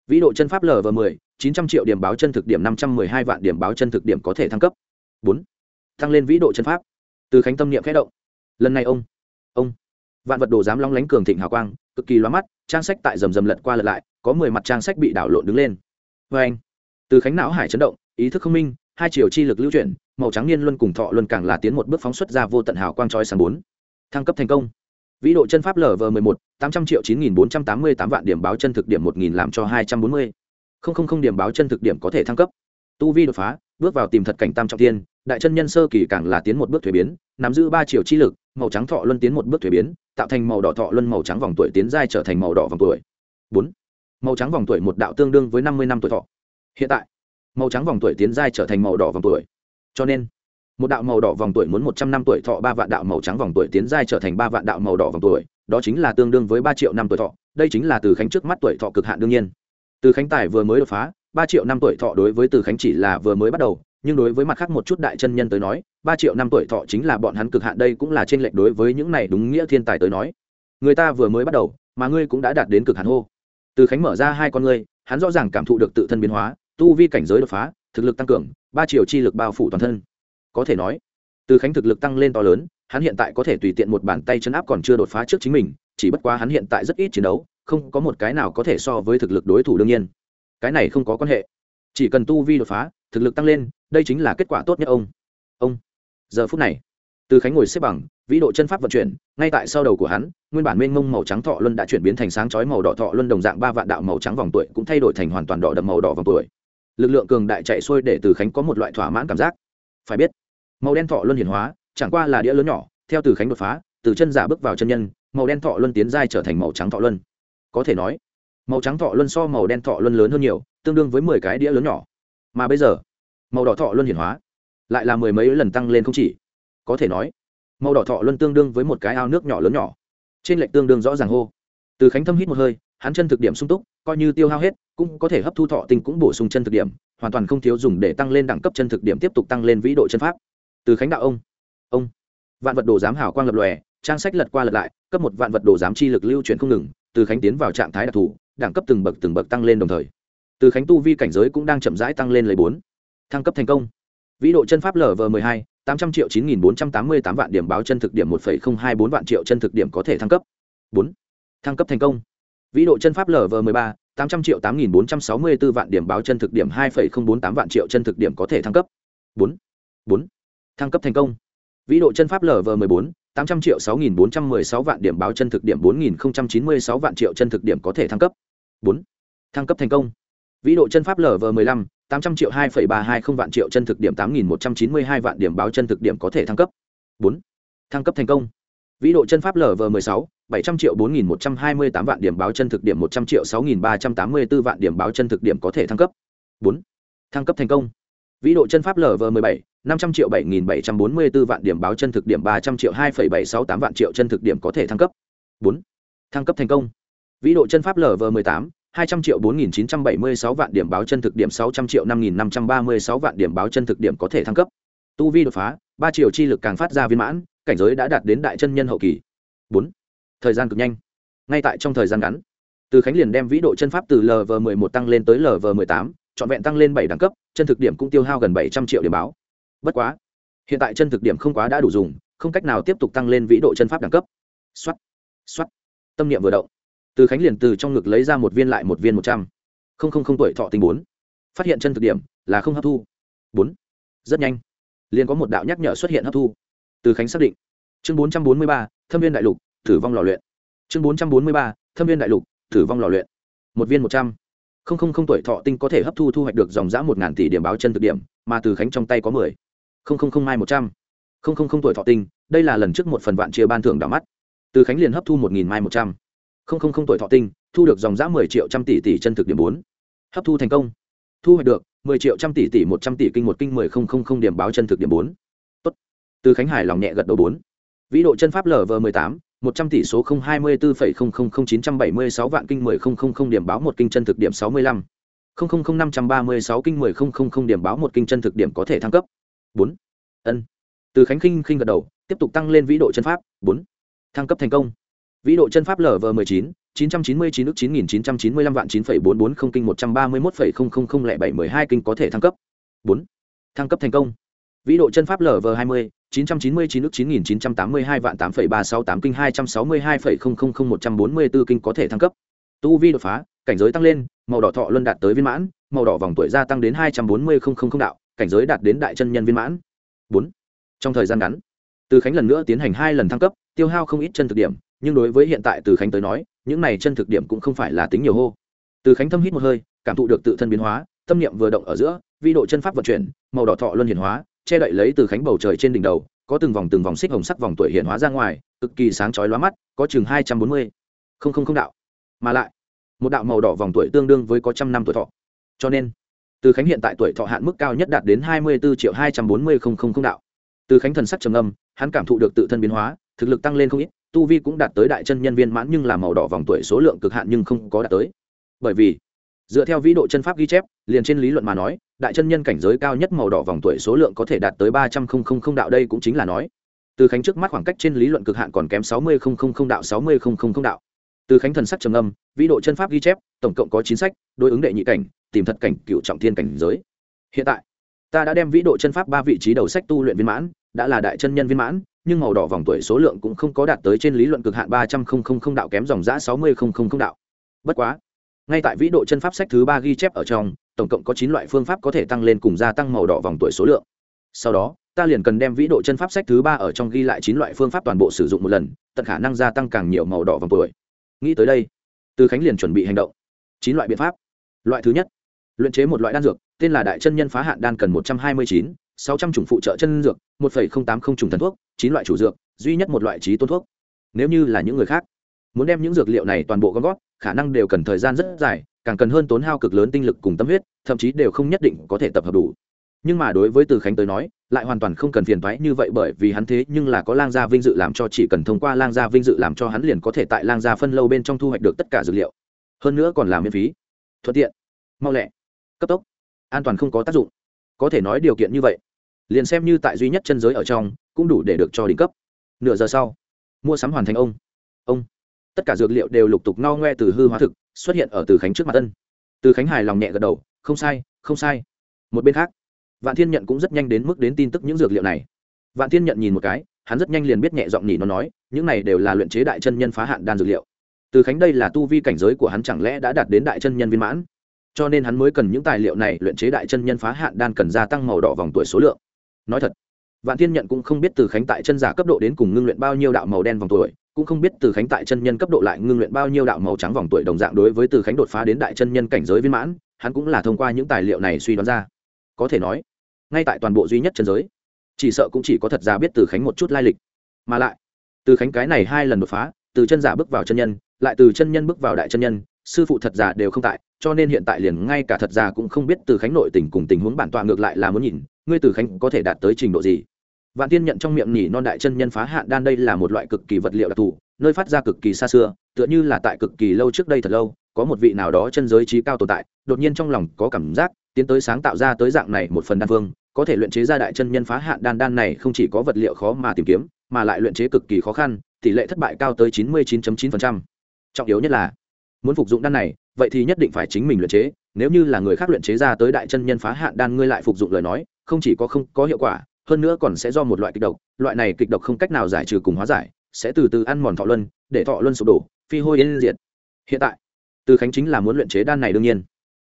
Vĩ độ chân pháp lv mười chín trăm triệu điểm báo chân thực điểm, năm trăm mười hai vạn điểm báo chân thực điểm có thể thăng cấp. Bốn tăng lên vĩ độ chân pháp. Từ khánh tâm niệm khẽ động. Lần này ông ông, vạn vật đồ dám long lánh cường thịnh hào quang, cực kỳ loa mắt, trang sách tại rầm rầm lật qua lật lại, có mười mặt trang sách bị đảo lộn đứng lên. Vê anh, từ khánh não hải chấn động, ý thức không minh, hai chiều chi lực lưu chuyển, màu trắng niên luân cùng thọ luân càng là tiến một bước phóng xuất ra vô tận hào quang chói sáng bốn. Thăng cấp thành công. Vĩ độ chân pháp lở mười một, tám trăm triệu chín nghìn bốn trăm tám mươi tám vạn điểm báo chân thực điểm một nghìn làm cho hai trăm bốn mươi không không không điểm báo chân thực điểm có thể thăng cấp. Tu vi đột phá, bước vào tìm thật cảnh tam trọng tiên đại chân nhân sơ kỳ càng là tiến một bước thuế biến, nắm giữ ba triệu chi lực, màu trắng thọ luân tiến một bước thuế biến, tạo thành màu đỏ thọ luân màu trắng vòng tuổi tiến giai trở thành màu đỏ vòng tuổi. Bốn, màu trắng vòng tuổi một đạo tương đương với năm mươi năm tuổi thọ. Hiện tại, màu trắng vòng tuổi tiến giai trở thành màu đỏ vòng tuổi. Cho nên, một đạo màu đỏ vòng tuổi muốn một trăm năm tuổi thọ, ba vạn đạo màu trắng vòng tuổi tiến giai trở thành ba vạn đạo màu đỏ vòng tuổi, đó chính là tương đương với ba triệu năm tuổi thọ, đây chính là từ khánh trước mắt tuổi thọ cực hạn đương nhiên từ khánh tài vừa mới đột phá, ba triệu năm tuổi thọ đối với từ khánh chỉ là vừa mới bắt đầu, nhưng đối với mặt khác một chút đại chân nhân tới nói, ba triệu năm tuổi thọ chính là bọn hắn cực hạn đây cũng là trên lệch đối với những này đúng nghĩa thiên tài tới nói. Người ta vừa mới bắt đầu, mà ngươi cũng đã đạt đến cực hạn hô. Từ khánh mở ra hai con ngươi, hắn rõ ràng cảm thụ được tự thân biến hóa, tu vi cảnh giới đột phá, thực lực tăng cường, ba triệu chi lực bao phủ toàn thân. Có thể nói, từ khánh thực lực tăng lên to lớn, hắn hiện tại có thể tùy tiện một bàn tay chân áp còn chưa đột phá trước chính mình, chỉ bất quá hắn hiện tại rất ít chiến đấu không có một cái nào có thể so với thực lực đối thủ đương nhiên. Cái này không có quan hệ. Chỉ cần tu vi đột phá, thực lực tăng lên, đây chính là kết quả tốt nhất ông. Ông. Giờ phút này, từ khánh ngồi xếp bằng, vĩ độ chân pháp vận chuyển, ngay tại sau đầu của hắn, nguyên bản mênh mông màu trắng thọ luân đã chuyển biến thành sáng chói màu đỏ thọ luân đồng dạng ba vạn đạo màu trắng vòng tuổi cũng thay đổi thành hoàn toàn đỏ đậm màu đỏ vòng tuổi. Lực lượng cường đại chạy xuôi để từ khánh có một loại thỏa mãn cảm giác. Phải biết, màu đen thọ luân hiển hóa, chẳng qua là đĩa lớn nhỏ, theo từ khánh đột phá, từ chân giả bước vào chân nhân, màu đen thọ luân tiến giai trở thành màu trắng thọ luân có thể nói, màu trắng thọ luân so màu đen thọ luân lớn hơn nhiều, tương đương với mười cái đĩa lớn nhỏ. Mà bây giờ, màu đỏ thọ luân hiển hóa, lại là mười mấy lần tăng lên không chỉ. Có thể nói, màu đỏ thọ luân tương đương với một cái ao nước nhỏ lớn nhỏ. Trên lệnh tương đương rõ ràng hô. Từ khánh thâm hít một hơi, hắn chân thực điểm sung túc, coi như tiêu hao hết, cũng có thể hấp thu thọ tinh cũng bổ sung chân thực điểm, hoàn toàn không thiếu dùng để tăng lên đẳng cấp chân thực điểm tiếp tục tăng lên vĩ độ chân pháp. Từ khánh đạo ông ông, vạn vật đồ giám hảo quang lập lòe, trang sách lật qua lật lại, cấp một vạn vật đồ giám chi lực lưu chuyển không ngừng từ khánh tiến vào trạng thái đặc thù, đẳng cấp từng bậc từng bậc tăng lên đồng thời. Từ khánh tu vi cảnh giới cũng đang chậm rãi tăng lên lấy bốn. Thăng cấp thành công. Vĩ độ chân pháp lv m ộ hai, tám trăm triệu chín nghìn bốn trăm tám mươi tám vạn điểm báo chân thực điểm một phẩy không hai bốn vạn triệu chân thực điểm có thể thăng cấp. Bốn. Thăng cấp thành công. Vĩ độ chân pháp lv m ba, tám trăm triệu tám nghìn bốn trăm sáu mươi b ố vạn điểm báo chân thực điểm hai phẩy không bốn tám vạn triệu chân thực điểm có thể thăng cấp. Bốn. Bốn. Thăng cấp thành công. Vĩ độ chân pháp lv m bốn tám trăm triệu sáu nghìn bốn trăm mười sáu vạn điểm báo chân thực điểm, bốn nghìn chín mươi sáu vạn triệu chân thực điểm có thể thăng cấp. Bốn. Thăng cấp thành công. Vĩ độ chân pháp lv m ộ ư tám trăm triệu hai phẩy ba hai không vạn triệu chân thực điểm, tám nghìn một trăm chín mươi hai vạn điểm báo chân thực điểm có thể thăng cấp. Bốn. Thăng cấp thành công. Vĩ độ chân pháp lv m ộ ư sáu, bảy trăm triệu bốn nghìn một trăm hai mươi tám vạn điểm báo chân thực điểm, một trăm triệu sáu nghìn ba trăm tám mươi b ố vạn điểm báo chân thực điểm có thể thăng cấp. Bốn. Thăng cấp thành công vĩ độ chân pháp lv m ộ ư bảy, năm trăm triệu bảy nghìn bảy trăm bốn mươi b ố vạn điểm báo chân thực điểm ba trăm triệu hai phẩy bảy sáu tám vạn triệu chân thực điểm có thể thăng cấp. Bốn, thăng cấp thành công. Vĩ độ chân pháp lv m ộ ư tám, hai trăm triệu bốn nghìn chín trăm bảy mươi sáu vạn điểm báo chân thực điểm sáu trăm triệu năm nghìn năm trăm ba mươi sáu vạn điểm báo chân thực điểm có thể thăng cấp. Tu vi đột phá, ba triệu chi lực càng phát ra viên mãn, cảnh giới đã đạt đến đại chân nhân hậu kỳ. Bốn, thời gian cực nhanh. Ngay tại trong thời gian ngắn, từ khánh liền đem vĩ độ chân pháp từ lv m ộ một tăng lên tới lv m ộ tám trọn vẹn tăng lên bảy đẳng cấp, chân thực điểm cũng tiêu hao gần bảy trăm triệu điểm báo. Bất quá, hiện tại chân thực điểm không quá đã đủ dùng, không cách nào tiếp tục tăng lên vĩ độ chân pháp đẳng cấp. X o á t x o á t tâm niệm vừa động, từ khánh liền từ trong ngực lấy ra một viên lại một viên một trăm. Không không không tuổi thọ tình bốn. Phát hiện chân thực điểm là không hấp thu. Bốn. Rất nhanh, liền có một đạo nhắc nhở xuất hiện hấp thu. Từ khánh xác định. Chương bốn trăm bốn mươi ba, thâm viên đại lục, tử vong lò luyện. Chương bốn trăm bốn mươi ba, thâm viên đại lục, tử vong lò luyện. Một viên một trăm không không không tuổi thọ tinh có thể hấp thu thu hoạch được dòng giã một ngàn tỷ điểm báo chân thực điểm, mà từ khánh trong tay có mười. Không không không mai một trăm. Không không không tuổi thọ tinh, đây là lần trước một phần vạn chia ban thưởng đỏ mắt. Từ khánh liền hấp thu một nghìn mai một trăm. Không không không tuổi thọ tinh, thu được dòng giã mười triệu trăm tỷ tỷ chân thực điểm bốn. Hấp thu thành công. Thu hoạch được mười triệu trăm tỷ tỷ một trăm tỷ kinh một kinh mười không không không điểm báo chân thực điểm bốn. Tốt. Từ khánh hải lòng nhẹ gật đầu bốn. Vĩ độ chân pháp lv mười tám một trăm tỷ số không hai mươi bốn phẩy không không không chín trăm bảy mươi sáu vạn kinh mười không không không điểm báo một kinh chân thực điểm sáu mươi lăm. Không không không năm trăm ba mươi sáu kinh mười không không không điểm báo một kinh chân thực điểm có thể thăng cấp. Bốn. Ân. Từ khánh khinh khinh gật đầu, tiếp tục tăng lên vĩ độ chân pháp. Bốn. Thăng cấp thành công. Vĩ độ chân pháp lv mười chín chín trăm chín mươi chín ước chín nghìn chín trăm chín mươi lăm vạn chín phẩy bốn bốn không kinh một trăm ba mươi mốt phẩy không không không lẻ bảy mười hai kinh có thể thăng cấp. Bốn. Thăng cấp thành công. Vĩ độ chân pháp lv hai mươi 999 ức 9982 vạn tám phẩy ba sáu tám kinh hai trăm sáu mươi hai phẩy không không không một trăm bốn mươi b ố kinh có thể thăng cấp. Tu vi đột phá, cảnh giới tăng lên, màu đỏ thọ luân đạt tới viên mãn, màu đỏ vòng tuổi gia tăng đến hai trăm bốn mươi không không không đạo, cảnh giới đạt đến đại chân nhân viên mãn. Bốn. Trong thời gian ngắn, từ khánh lần nữa tiến hành hai lần thăng cấp, tiêu hao không ít chân thực điểm, nhưng đối với hiện tại từ khánh tới nói, những này chân thực điểm cũng không phải là tính nhiều hô. Từ khánh thâm hít một hơi, cảm thụ được tự thân biến hóa, tâm niệm vừa động ở giữa, vi độ chân pháp vận chuyển, màu đỏ thọ luân hiển hóa che đậy lấy từ khánh bầu trời trên đỉnh đầu, có từng vòng từng vòng xích hồng sắc vòng tuổi hiện hóa ra ngoài, cực kỳ sáng chói lóa mắt, có chừng hai trăm bốn mươi. Không không không đạo. Mà lại, một đạo màu đỏ vòng tuổi tương đương với có trăm năm tuổi thọ. Cho nên, từ khánh hiện tại tuổi thọ hạn mức cao nhất đạt đến hai mươi bốn triệu hai trăm bốn mươi không không không đạo. Từ khánh thần sắc trầm âm hắn cảm thụ được tự thân biến hóa, thực lực tăng lên không ít, tu vi cũng đạt tới đại chân nhân viên mãn nhưng là màu đỏ vòng tuổi số lượng cực hạn nhưng không có đạt tới. Bởi vì, dựa theo vĩ độ chân pháp ghi chép, liền trên lý luận mà nói đại chân nhân cảnh giới cao nhất màu đỏ vòng tuổi số lượng có thể đạt tới ba trăm linh đạo đây cũng chính là nói từ khánh trước mắt khoảng cách trên lý luận cực hạn còn kém sáu mươi đạo sáu mươi đạo từ khánh thần sắc trầm âm vĩ độ chân pháp ghi chép tổng cộng có chín sách đối ứng đệ nhị cảnh tìm thật cảnh cựu trọng thiên cảnh giới hiện tại ta đã đem vĩ độ chân pháp ba vị trí đầu sách tu luyện viên mãn đã là đại chân nhân viên mãn nhưng màu đỏ vòng tuổi số lượng cũng không có đạt tới trên lý luận cực hạn ba trăm linh đạo kém dòng giã sáu mươi đạo bất quá ngay tại vĩ độ chân pháp sách thứ ba ghi chép ở trong, tổng cộng có chín loại phương pháp có thể tăng lên cùng gia tăng màu đỏ vòng tuổi số lượng. Sau đó, ta liền cần đem vĩ độ chân pháp sách thứ ba ở trong ghi lại chín loại phương pháp toàn bộ sử dụng một lần, tận khả năng gia tăng càng nhiều màu đỏ vòng tuổi. Nghĩ tới đây tư khánh liền chuẩn bị hành động. Chín loại biện pháp. Loại thứ nhất, luyện chế một loại đan dược, tên là đại chân nhân phá hạn đan cần một trăm hai mươi chín, sáu trăm chủng phụ trợ chân dược, một phẩy không tám không chủng thần thuốc, chín loại chủ dược, duy nhất một loại trí tôn thuốc. Nếu như là những người khác, muốn đem những dược liệu này toàn bộ gom gót khả năng đều cần thời gian rất dài, càng cần hơn tốn hao cực lớn tinh lực cùng tâm huyết, thậm chí đều không nhất định có thể tập hợp đủ. Nhưng mà đối với từ khánh tới nói, lại hoàn toàn không cần phiền thoái như vậy bởi vì hắn thế nhưng là có lang gia vinh dự làm cho chỉ cần thông qua lang gia vinh dự làm cho hắn liền có thể tại lang gia phân lâu bên trong thu hoạch được tất cả dược liệu. Hơn nữa còn làm miễn phí. Thuận tiện. Mau lẹ. Cấp tốc. An toàn không có tác dụng. Có thể nói điều kiện như vậy. Liền xem như tại duy nhất chân giới ở trong, cũng đủ để được cho đỉnh cấp. Nửa giờ sau, mua sắm hoàn thành ông. Ông tất cả dược liệu đều lục tục no ngoe từ hư hóa thực, xuất hiện ở từ khánh trước mặt tân từ khánh hài lòng nhẹ gật đầu, không sai không sai. Một bên khác, vạn thiên nhận cũng rất nhanh đến mức đến tin tức những dược liệu này. Vạn thiên nhận nhìn một cái, hắn rất nhanh liền biết nhẹ giọng nhỉ nó nói, những này đều là luyện chế đại chân nhân phá hạn đan dược liệu. Từ khánh đây là tu vi cảnh giới của hắn chẳng lẽ đã đạt đến đại chân nhân viên mãn? Cho nên hắn mới cần những tài liệu này luyện chế đại chân nhân phá hạn đan cần gia tăng màu đỏ vòng tuổi số lượng. Nói thật, vạn thiên nhận cũng không biết từ khánh tại chân giả cấp độ đến cùng ngưng luyện bao nhiêu đạo màu đen vòng tuổi cũng không biết từ khánh tại chân nhân cấp độ lại ngưng luyện bao nhiêu đạo màu trắng vòng tuổi đồng dạng đối với từ khánh đột phá đến đại chân nhân cảnh giới viên mãn, hắn cũng là thông qua những tài liệu này suy đoán ra. Có thể nói, ngay tại toàn bộ duy nhất chân giới, chỉ sợ cũng chỉ có thật ra biết từ khánh một chút lai lịch. Mà lại, từ khánh cái này hai lần đột phá, từ chân giả bước vào chân nhân, lại từ chân nhân bước vào đại chân nhân, sư phụ thật giả đều không tại, cho nên hiện tại liền ngay cả thật giả cũng không biết từ khánh nội tình cùng tình huống bản tọa ngược lại là muốn nhìn, ngươi từ khánh có thể đạt tới trình độ gì? Vạn tiên nhận trong miệng nhỉ non đại chân nhân phá hạn đan đây là một loại cực kỳ vật liệu đặc thù, nơi phát ra cực kỳ xa xưa, tựa như là tại cực kỳ lâu trước đây thật lâu, có một vị nào đó chân giới trí cao tồn tại, đột nhiên trong lòng có cảm giác, tiến tới sáng tạo ra tới dạng này một phần đan phương có thể luyện chế ra đại chân nhân phá hạn đan đan này không chỉ có vật liệu khó mà tìm kiếm, mà lại luyện chế cực kỳ khó khăn, tỷ lệ thất bại cao tới chín mươi 99.9%. trọng yếu nhất là, muốn phục dụng đan này, vậy thì nhất định phải chính mình luyện chế, nếu như là người khác luyện chế ra tới đại chân nhân phá hạn đan ngươi lại phục dụng lời nói, không chỉ có không có hiệu quả hơn nữa còn sẽ do một loại kịch độc, loại này kịch độc không cách nào giải trừ cùng hóa giải, sẽ từ từ ăn mòn thọ luân, để thọ luân sụp đổ, phi hôi yên diệt. Hiện tại, từ khánh chính là muốn luyện chế đan này đương nhiên.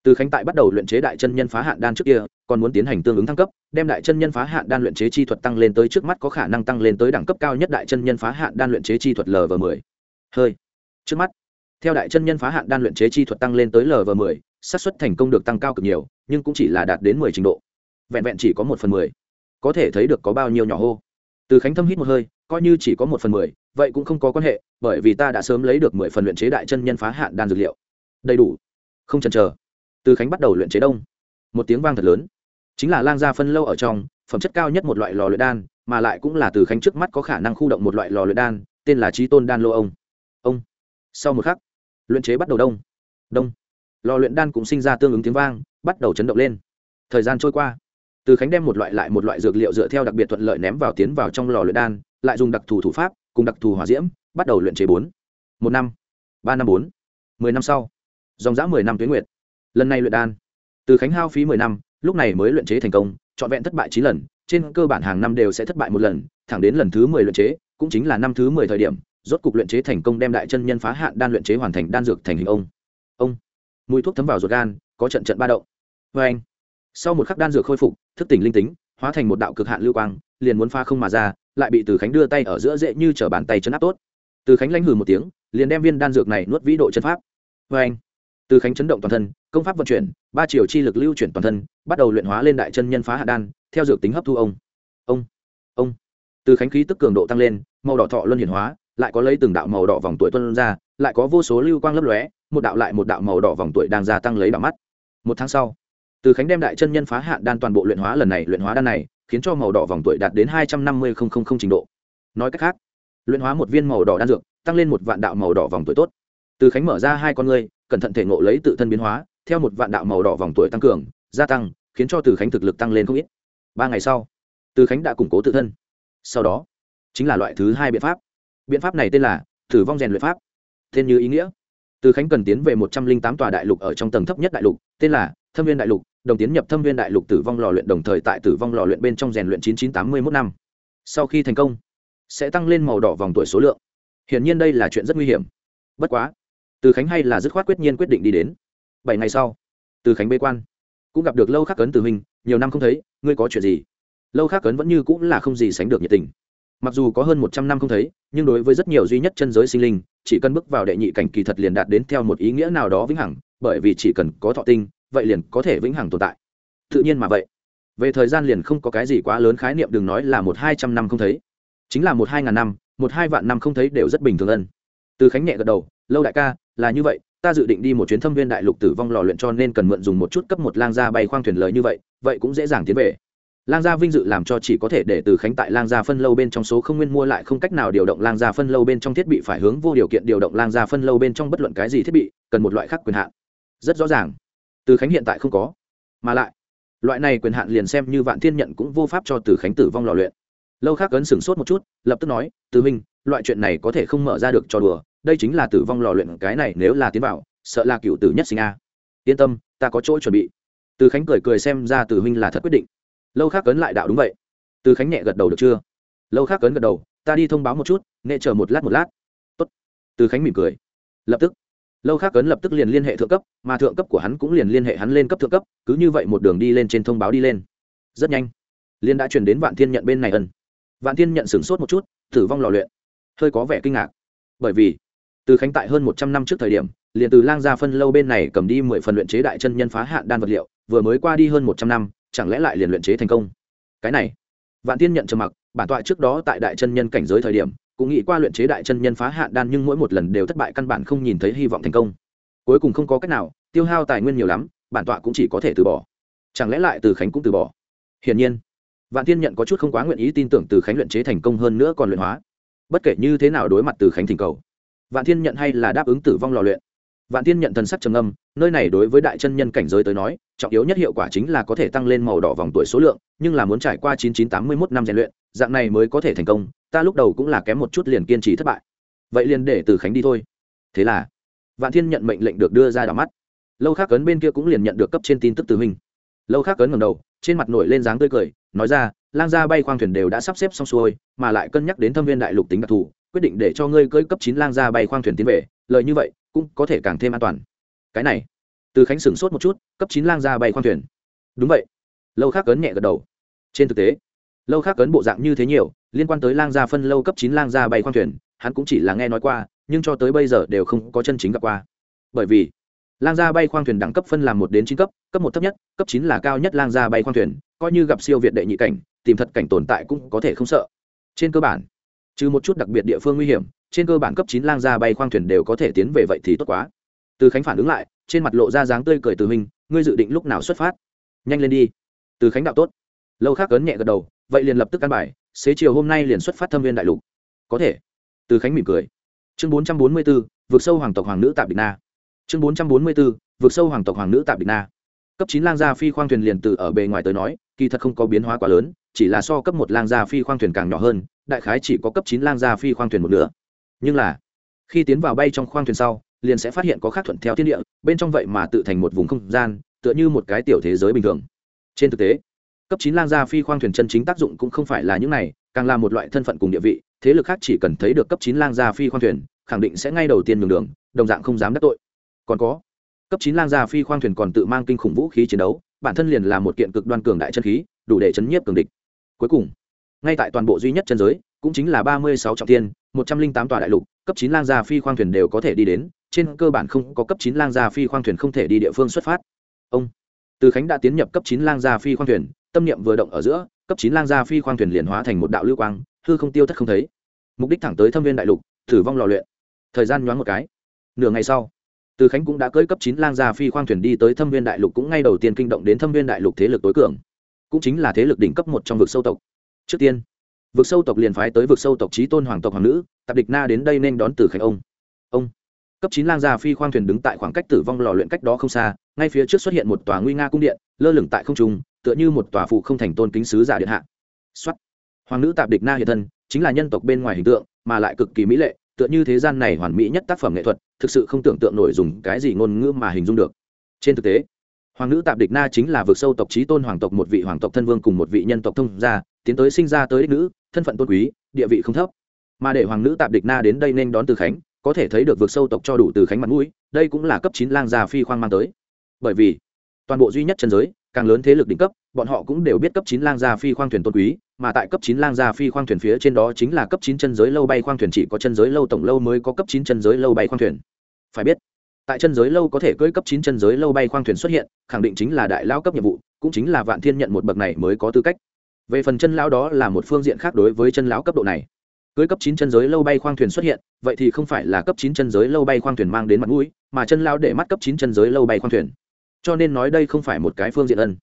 Từ khánh tại bắt đầu luyện chế đại chân nhân phá hạn đan trước kia, còn muốn tiến hành tương ứng thăng cấp, đem đại chân nhân phá hạn đan luyện chế chi thuật tăng lên tới trước mắt có khả năng tăng lên tới đẳng cấp cao nhất đại chân nhân phá hạn đan luyện chế chi thuật lv m ộ hơi. Trước mắt, theo đại chân nhân phá hạn đan luyện chế chi thuật tăng lên tới lv m ộ xác suất thành công được tăng cao cực nhiều, nhưng cũng chỉ là đạt đến mười trình độ. Vẹn vẹn chỉ có một phần mười có thể thấy được có bao nhiêu nhỏ hô. Từ khánh thâm hít một hơi, coi như chỉ có một phần mười, vậy cũng không có quan hệ, bởi vì ta đã sớm lấy được mười phần luyện chế đại chân nhân phá hạn đan dược liệu. Đầy đủ. Không chần chờ. Từ khánh bắt đầu luyện chế đông. Một tiếng vang thật lớn. Chính là lang gia phân lâu ở trong, phẩm chất cao nhất một loại lò luyện đan, mà lại cũng là từ khánh trước mắt có khả năng khu động một loại lò luyện đan, tên là trí tôn đan lô ông. Ông. Sau một khắc, luyện chế bắt đầu đông. Đông. Lò luyện đan cũng sinh ra tương ứng tiếng vang, bắt đầu chấn động lên. Thời gian trôi qua từ khánh đem một loại lại một loại dược liệu dựa theo đặc biệt thuận lợi ném vào tiến vào trong lò luyện đan, lại dùng đặc thù thủ pháp cùng đặc thù hỏa diễm bắt đầu luyện chế bốn. Một năm, ba năm bốn, mười năm sau. Dòng dã mười năm tuyến nguyệt. Lần này luyện đan, từ khánh hao phí mười năm, lúc này mới luyện chế thành công, trọn vẹn thất bại chín lần, trên cơ bản hàng năm đều sẽ thất bại một lần, thẳng đến lần thứ mười luyện chế, cũng chính là năm thứ mười thời điểm, rốt cục luyện chế thành công đem đại chân nhân phá hạn đan luyện chế hoàn thành đan dược thành hình ông. Ông, mùi thuốc thấm vào ruột gan, có trận trận ba động. Vê anh sau một khắc đan dược khôi phục, thức tỉnh linh tính, hóa thành một đạo cực hạn lưu quang, liền muốn pha không mà ra, lại bị từ khánh đưa tay ở giữa dễ như t bàn tay chân áp tốt. Từ khánh lãnh hừ một tiếng, liền đem viên đan dược này nuốt vĩ độ chân pháp. Vê anh, từ khánh chấn động toàn thân, công pháp vận chuyển, ba chiều chi lực lưu chuyển toàn thân, bắt đầu luyện hóa lên đại chân nhân phá hạ đan, theo dược tính hấp thu ông. Ông ông. Từ khánh khí tức cường độ tăng lên, màu đỏ thọ luân hiển hóa, lại có lấy từng đạo màu đỏ vòng tuổi tuân ra, lại có vô số lưu quang lấp lóe, một đạo lại một đạo màu đỏ vòng tuổi đang gia tăng lấy đạo mắt. Một tháng sau từ khánh đem đại chân nhân phá hạn đan toàn bộ luyện hóa lần này, luyện hóa đan này, khiến cho màu đỏ vòng tuổi đạt đến hai trăm năm mươi trình độ. Nói cách khác, luyện hóa một viên màu đỏ đan dược, tăng lên một vạn đạo màu đỏ vòng tuổi tốt. Từ khánh mở ra hai con ngươi, cẩn thận thể ngộ lấy tự thân biến hóa, theo một vạn đạo màu đỏ vòng tuổi tăng cường, gia tăng, khiến cho từ khánh thực lực tăng lên không ít. Ba ngày sau, từ khánh đã củng cố tự thân. Sau đó, chính là loại thứ hai biện pháp. Biện pháp này tên là thử vong rèn luyện pháp. Tên như ý nghĩa từ khánh cần tiến về một trăm linh tám tòa đại lục ở trong tầng thấp nhất đại lục, tên là thâm viên đại lục, đồng tiến nhập thâm viên đại lục tử vong lò luyện đồng thời tại tử vong lò luyện bên trong rèn luyện chín chín tám mươi mốt năm. Sau khi thành công, sẽ tăng lên màu đỏ vòng tuổi số lượng. Hiển nhiên đây là chuyện rất nguy hiểm. Bất quá, từ khánh hay là dứt khoát quyết nhiên quyết định đi đến. Bảy ngày sau, từ khánh bế quan. Cũng gặp được lâu khắc cấn từ mình nhiều năm không thấy, ngươi có chuyện gì? Lâu khắc cấn vẫn như cũng là không gì sánh được nhiệt tình mặc dù có hơn một trăm năm không thấy, nhưng đối với rất nhiều duy nhất chân giới sinh linh, chỉ cần bước vào đệ nhị cảnh kỳ thật liền đạt đến theo một ý nghĩa nào đó vĩnh hằng, bởi vì chỉ cần có thọ tinh, vậy liền có thể vĩnh hằng tồn tại. Tự nhiên mà vậy. Về thời gian liền không có cái gì quá lớn khái niệm đừng nói là một hai trăm năm không thấy. Chính là một hai ngàn năm, một hai vạn năm không thấy đều rất bình thường ân. Từ khánh nhẹ gật đầu, lâu đại ca, là như vậy, ta dự định đi một chuyến thâm viên đại lục tử vong lò luyện cho nên cần mượn dùng một chút cấp một lang gia bay khoang thuyền lời như vậy vậy cũng dễ dàng tiến về lang gia vinh dự làm cho chỉ có thể để từ khánh tại lang gia phân lâu bên trong số không nguyên mua lại không cách nào điều động lang gia phân lâu bên trong thiết bị phải hướng vô điều kiện điều động lang gia phân lâu bên trong bất luận cái gì thiết bị, cần một loại khác quyền hạn. Rất rõ ràng. Từ khánh hiện tại không có. Mà lại, loại này quyền hạn liền xem như vạn thiên nhận cũng vô pháp cho từ khánh tử vong lò luyện. Lâu khác ấn sửng sốt một chút, lập tức nói, từ minh loại chuyện này có thể không mở ra được cho đùa, đây chính là tử vong lò luyện, cái này nếu là tiến vào, sợ là cựu tử nhất sinh a. Yên tâm, ta có chỗ chuẩn bị. Từ khánh cười cười xem ra từ huynh là thật quyết định lâu khác cấn lại đạo đúng vậy. Từ khánh nhẹ gật đầu được chưa? Lâu khác cấn gật đầu, ta đi thông báo một chút nghệ chờ một lát một lát. Tốt. từ khánh mỉm cười. Lập tức. Lâu khác cấn lập tức liền liên hệ thượng cấp, mà thượng cấp của hắn cũng liền liên hệ hắn lên cấp thượng cấp, cứ như vậy một đường đi lên trên thông báo đi lên. Rất nhanh. Liên đã chuyển đến vạn thiên nhận bên này ân. Vạn thiên nhận sửng sốt một chút, tử vong lò luyện. Hơi có vẻ kinh ngạc. Bởi vì, từ khánh tại hơn một trăm năm trước thời điểm, liền từ lang gia phân lâu bên này cầm đi mười phần luyện chế đại chân nhân phá hạn đan vật liệu, vừa mới qua đi hơn một trăm năm chẳng lẽ lại liền luyện chế thành công? Cái này, vạn tiên nhận trầm mặc, bản tọa trước đó tại đại chân nhân cảnh giới thời điểm, cũng nghĩ qua luyện chế đại chân nhân phá hạn đan nhưng mỗi một lần đều thất bại căn bản không nhìn thấy hy vọng thành công. Cuối cùng không có cách nào, tiêu hao tài nguyên nhiều lắm, bản tọa cũng chỉ có thể từ bỏ. Chẳng lẽ lại từ khánh cũng từ bỏ? Hiển nhiên, vạn tiên nhận có chút không quá nguyện ý tin tưởng từ khánh luyện chế thành công hơn nữa còn luyện hóa. Bất kể như thế nào đối mặt từ khánh thỉnh cầu, vạn thiên nhận hay là đáp ứng tử vong lò luyện vạn thiên nhận thần sắc trầm âm nơi này đối với đại chân nhân cảnh giới tới nói, trọng yếu nhất hiệu quả chính là có thể tăng lên màu đỏ vòng tuổi số lượng, nhưng là muốn trải qua chín chín tám mươi mốt năm rèn luyện, dạng này mới có thể thành công, ta lúc đầu cũng là kém một chút liền kiên trì thất bại. Vậy liền để từ khánh đi thôi. Thế là, vạn thiên nhận mệnh lệnh được đưa ra đảo mắt. Lâu khác cấn bên kia cũng liền nhận được cấp trên tin tức từ mình lâu khác cấn ngầm đầu, trên mặt nổi lên dáng tươi cười, nói ra, lang gia bay khoang thuyền đều đã sắp xếp xong xuôi, mà lại cân nhắc đến thâm viên đại lục tính đặc thù, quyết định để cho ngươi cưỡi cấp chín lang gia bay khoang thuyền tiến về lời như vậy cũng có thể càng thêm an toàn. Cái này, từ khánh sửng sốt một chút, cấp chín lang gia bay khoang thuyền. Đúng vậy. Lâu khác cấn nhẹ gật đầu. Trên thực tế, lâu khác cấn bộ dạng như thế nhiều, liên quan tới lang gia phân lâu cấp chín lang gia bay khoang thuyền, hắn cũng chỉ là nghe nói qua, nhưng cho tới bây giờ đều không có chân chính gặp qua. Bởi vì, lang gia bay khoang thuyền đẳng cấp phân làm một đến chín cấp cấp một thấp nhất, cấp chín là cao nhất lang gia bay khoang thuyền, coi như gặp siêu việt đệ nhị cảnh, tìm thật cảnh tồn tại cũng có thể không sợ. Trên cơ bản, trừ một chút đặc biệt địa phương nguy hiểm trên cơ bản cấp chín lang gia bay khoang thuyền đều có thể tiến về vậy thì tốt quá. Từ khánh phản ứng lại, trên mặt lộ ra dáng tươi cười từ mình, ngươi dự định lúc nào xuất phát? Nhanh lên đi. Từ khánh đạo tốt. Lâu khác cấn nhẹ gật đầu, vậy liền lập tức căn bài, xế chiều hôm nay liền xuất phát thâm viên đại lục. Có thể. Từ khánh mỉm cười. Chương bốn trăm bốn mươi b ố vượt sâu hoàng tộc hoàng nữ tạp địch na. Chương bốn trăm bốn mươi b ố vượt sâu hoàng tộc hoàng nữ tạp địch na. Cấp chín lang gia phi khoang thuyền liền từ ở bề ngoài tới nói, kỳ thật không có biến hóa quá lớn, chỉ là so cấp một lang gia phi khoang thuyền càng nhỏ hơn, đại khái chỉ có cấp chín lang gia phi khoang thuyền một nửa nhưng là, khi tiến vào bay trong khoang thuyền sau, liền sẽ phát hiện có khác thuận theo thiên địa, bên trong vậy mà tự thành một vùng không gian, tựa như một cái tiểu thế giới bình thường. Trên thực tế, cấp chín lang gia phi khoang thuyền chân chính tác dụng cũng không phải là những này, càng là một loại thân phận cùng địa vị, thế lực khác chỉ cần thấy được cấp chín lang gia phi khoang thuyền, khẳng định sẽ ngay đầu tiên đường đường, đồng dạng không dám đắc tội. Còn có, cấp chín lang gia phi khoang thuyền còn tự mang kinh khủng vũ khí chiến đấu, bản thân liền là một kiện cực đoan cường đại chân khí, đủ để chấn nhiếp cường địch. Cuối cùng, ngay tại toàn bộ duy nhất chân giới, cũng chính là ba mươi sáu trọng tiên một trăm linh tám tòa đại lục, cấp chín lang gia phi khoang thuyền đều có thể đi đến, trên cơ bản không có cấp chín lang gia phi khoang thuyền không thể đi địa phương xuất phát. Ông từ khánh đã tiến nhập cấp chín lang gia phi khoang thuyền, tâm niệm vừa động ở giữa, cấp chín lang gia phi khoang thuyền liền hóa thành một đạo lưu quang, hư không tiêu thất không thấy. Mục đích thẳng tới thâm viên đại lục, thử vong lò luyện. Thời gian nhoáng một cái. Nửa ngày sau, từ khánh cũng đã cưỡi cấp chín lang gia phi khoang thuyền đi tới thâm viên đại lục cũng ngay đầu tiên kinh động đến thâm viên đại lục thế lực tối cường. Cũng chính là thế lực đỉnh cấp một trong vực sâu tộc. Trước tiên vực sâu tộc liền phái tới vực sâu tộc trí tôn hoàng tộc hoàng nữ, tạp địch na đến đây nên đón từ khánh ông. Ông. Cấp chín lang gia phi khoang thuyền đứng tại khoảng cách tử vong lò luyện cách đó không xa, ngay phía trước xuất hiện một tòa nguy nga cung điện, lơ lửng tại không trung, tựa như một tòa phụ không thành tôn kính sứ giả điện hạ. Xuất hoàng nữ tạp địch na hiện thân, chính là nhân tộc bên ngoài hình tượng, mà lại cực kỳ mỹ lệ, tựa như thế gian này hoàn mỹ nhất tác phẩm nghệ thuật, thực sự không tưởng tượng nổi dùng cái gì ngôn ngữ mà hình dung được. Trên thực tế hoàng nữ tạp địch na chính là vực sâu tộc trí tôn hoàng tộc một vị hoàng tộc thân vương cùng một vị nhân tộc thông gia, tiến tới sinh ra tới đích nữ, thân phận tôn quý, địa vị không thấp. Mà để hoàng nữ tạp địch na đến đây nên đón từ khánh, có thể thấy được vực sâu tộc cho đủ từ khánh mặt mũi, đây cũng là cấp chín lang già phi khoang mang tới. Bởi vì, toàn bộ duy nhất chân giới, càng lớn thế lực đỉnh cấp, bọn họ cũng đều biết cấp chín lang gia phi khoang thuyền tôn quý, mà tại cấp chín lang gia phi khoang thuyền phía trên đó chính là cấp chín chân giới lâu bay khoang thuyền chỉ có chân giới lâu tổng lâu mới có cấp chín chân giới lâu bay khoang thuyền. Phải biết tại chân giới lâu có thể cưỡi cấp chín chân giới lâu bay khoang thuyền xuất hiện, khẳng định chính là đại lao cấp nhiệm vụ, cũng chính là vạn thiên nhận một bậc này mới có tư cách. Về phần chân lão đó là một phương diện khác đối với chân lão cấp độ này. Cưới cấp chín chân giới lâu bay khoang thuyền xuất hiện, vậy thì không phải là cấp chín chân giới lâu bay khoang thuyền mang đến mặt mũi, mà chân lão để mắt cấp chín chân giới lâu bay khoang thuyền. Cho nên nói đây không phải một cái phương diện ân.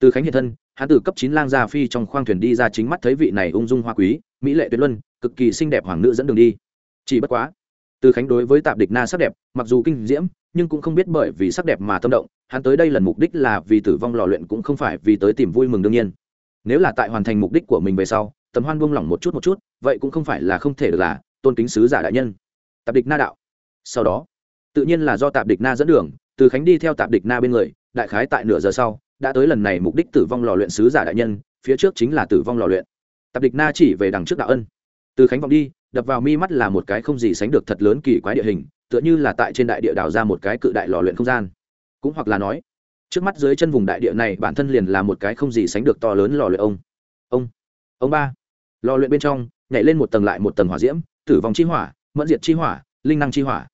Từ khánh hiện thân, hắn từ cấp chín lang gia phi trong khoang thuyền đi ra chính mắt thấy vị này ung dung hoa quý, mỹ lệ tuyệt luân, cực kỳ xinh đẹp hoàng nữ dẫn đường đi. Chỉ bất quá từ khánh đối với tạp địch na sắc đẹp, mặc dù kinh diễm, nhưng cũng không biết bởi vì sắc đẹp mà tâm động, hắn tới đây lần mục đích là vì tử vong lò luyện cũng không phải vì tới tìm vui mừng đương nhiên. Nếu là tại hoàn thành mục đích của mình về sau tầm hoan buông lỏng một chút một chút, vậy cũng không phải là không thể được là tôn kính sứ giả đại nhân. Tạp địch na đạo. Sau đó, tự nhiên là do tạp địch na dẫn đường, từ khánh đi theo tạp địch na bên người, đại khái tại nửa giờ sau, đã tới lần này mục đích tử vong lò luyện sứ giả đại nhân, phía trước chính là tử vong lò luyện. Tạp địch na chỉ về đằng trước đạo ân. Từ khánh vọng đi đập vào mi mắt là một cái không gì sánh được thật lớn kỳ quái địa hình, tựa như là tại trên đại địa đào ra một cái cự đại lò luyện không gian. Cũng hoặc là nói, trước mắt dưới chân vùng đại địa này bản thân liền là một cái không gì sánh được to lớn lò luyện ông. Ông ông ba. Lò luyện bên trong, nhảy lên một tầng lại một tầng hỏa diễm, tử vong chi hỏa, mẫn diệt chi hỏa, linh năng chi hỏa.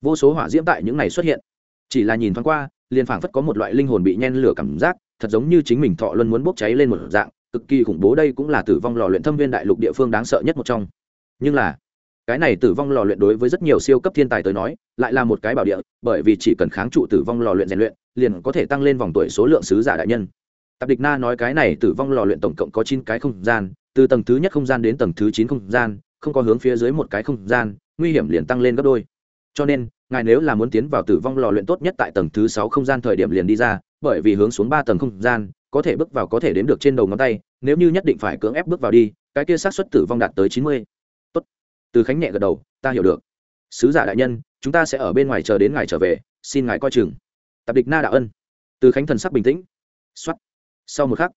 Vô số hỏa diễm tại những này xuất hiện. Chỉ là nhìn thoáng qua, liền phảng phất có một loại linh hồn bị nhen lửa cảm giác, thật giống như chính mình thọ luân muốn bốc cháy lên một dạng, cực kỳ khủng bố đây cũng là tử vong lò luyện thâm viên đại lục địa phương đáng sợ nhất một trong nhưng là, cái này tử vong lò luyện đối với rất nhiều siêu cấp thiên tài tới nói, lại là một cái bảo địa, bởi vì chỉ cần kháng trụ tử vong lò luyện rèn luyện, liền có thể tăng lên vòng tuổi số lượng sứ giả đại nhân. Tạp địch na nói cái này tử vong lò luyện tổng cộng có chín cái không gian, từ tầng thứ nhất không gian đến tầng thứ chín không gian, không có hướng phía dưới một cái không gian, nguy hiểm liền tăng lên gấp đôi. Cho nên, ngài nếu là muốn tiến vào tử vong lò luyện tốt nhất tại tầng thứ sáu không gian thời điểm liền đi ra, bởi vì hướng xuống ba tầng không gian, có thể bước vào có thể đếm được trên đầu ngón tay, nếu như nhất định phải cưỡng ép bước vào đi, cái kia xác suất tử vong đạt tới chín mươi từ khánh nhẹ gật đầu, ta hiểu được. Sứ giả đại nhân, chúng ta sẽ ở bên ngoài chờ đến ngài trở về, xin ngài coi chừng. Tạp địch na đạo ân. Từ khánh thần sắc bình tĩnh. Xuất sau một khắc,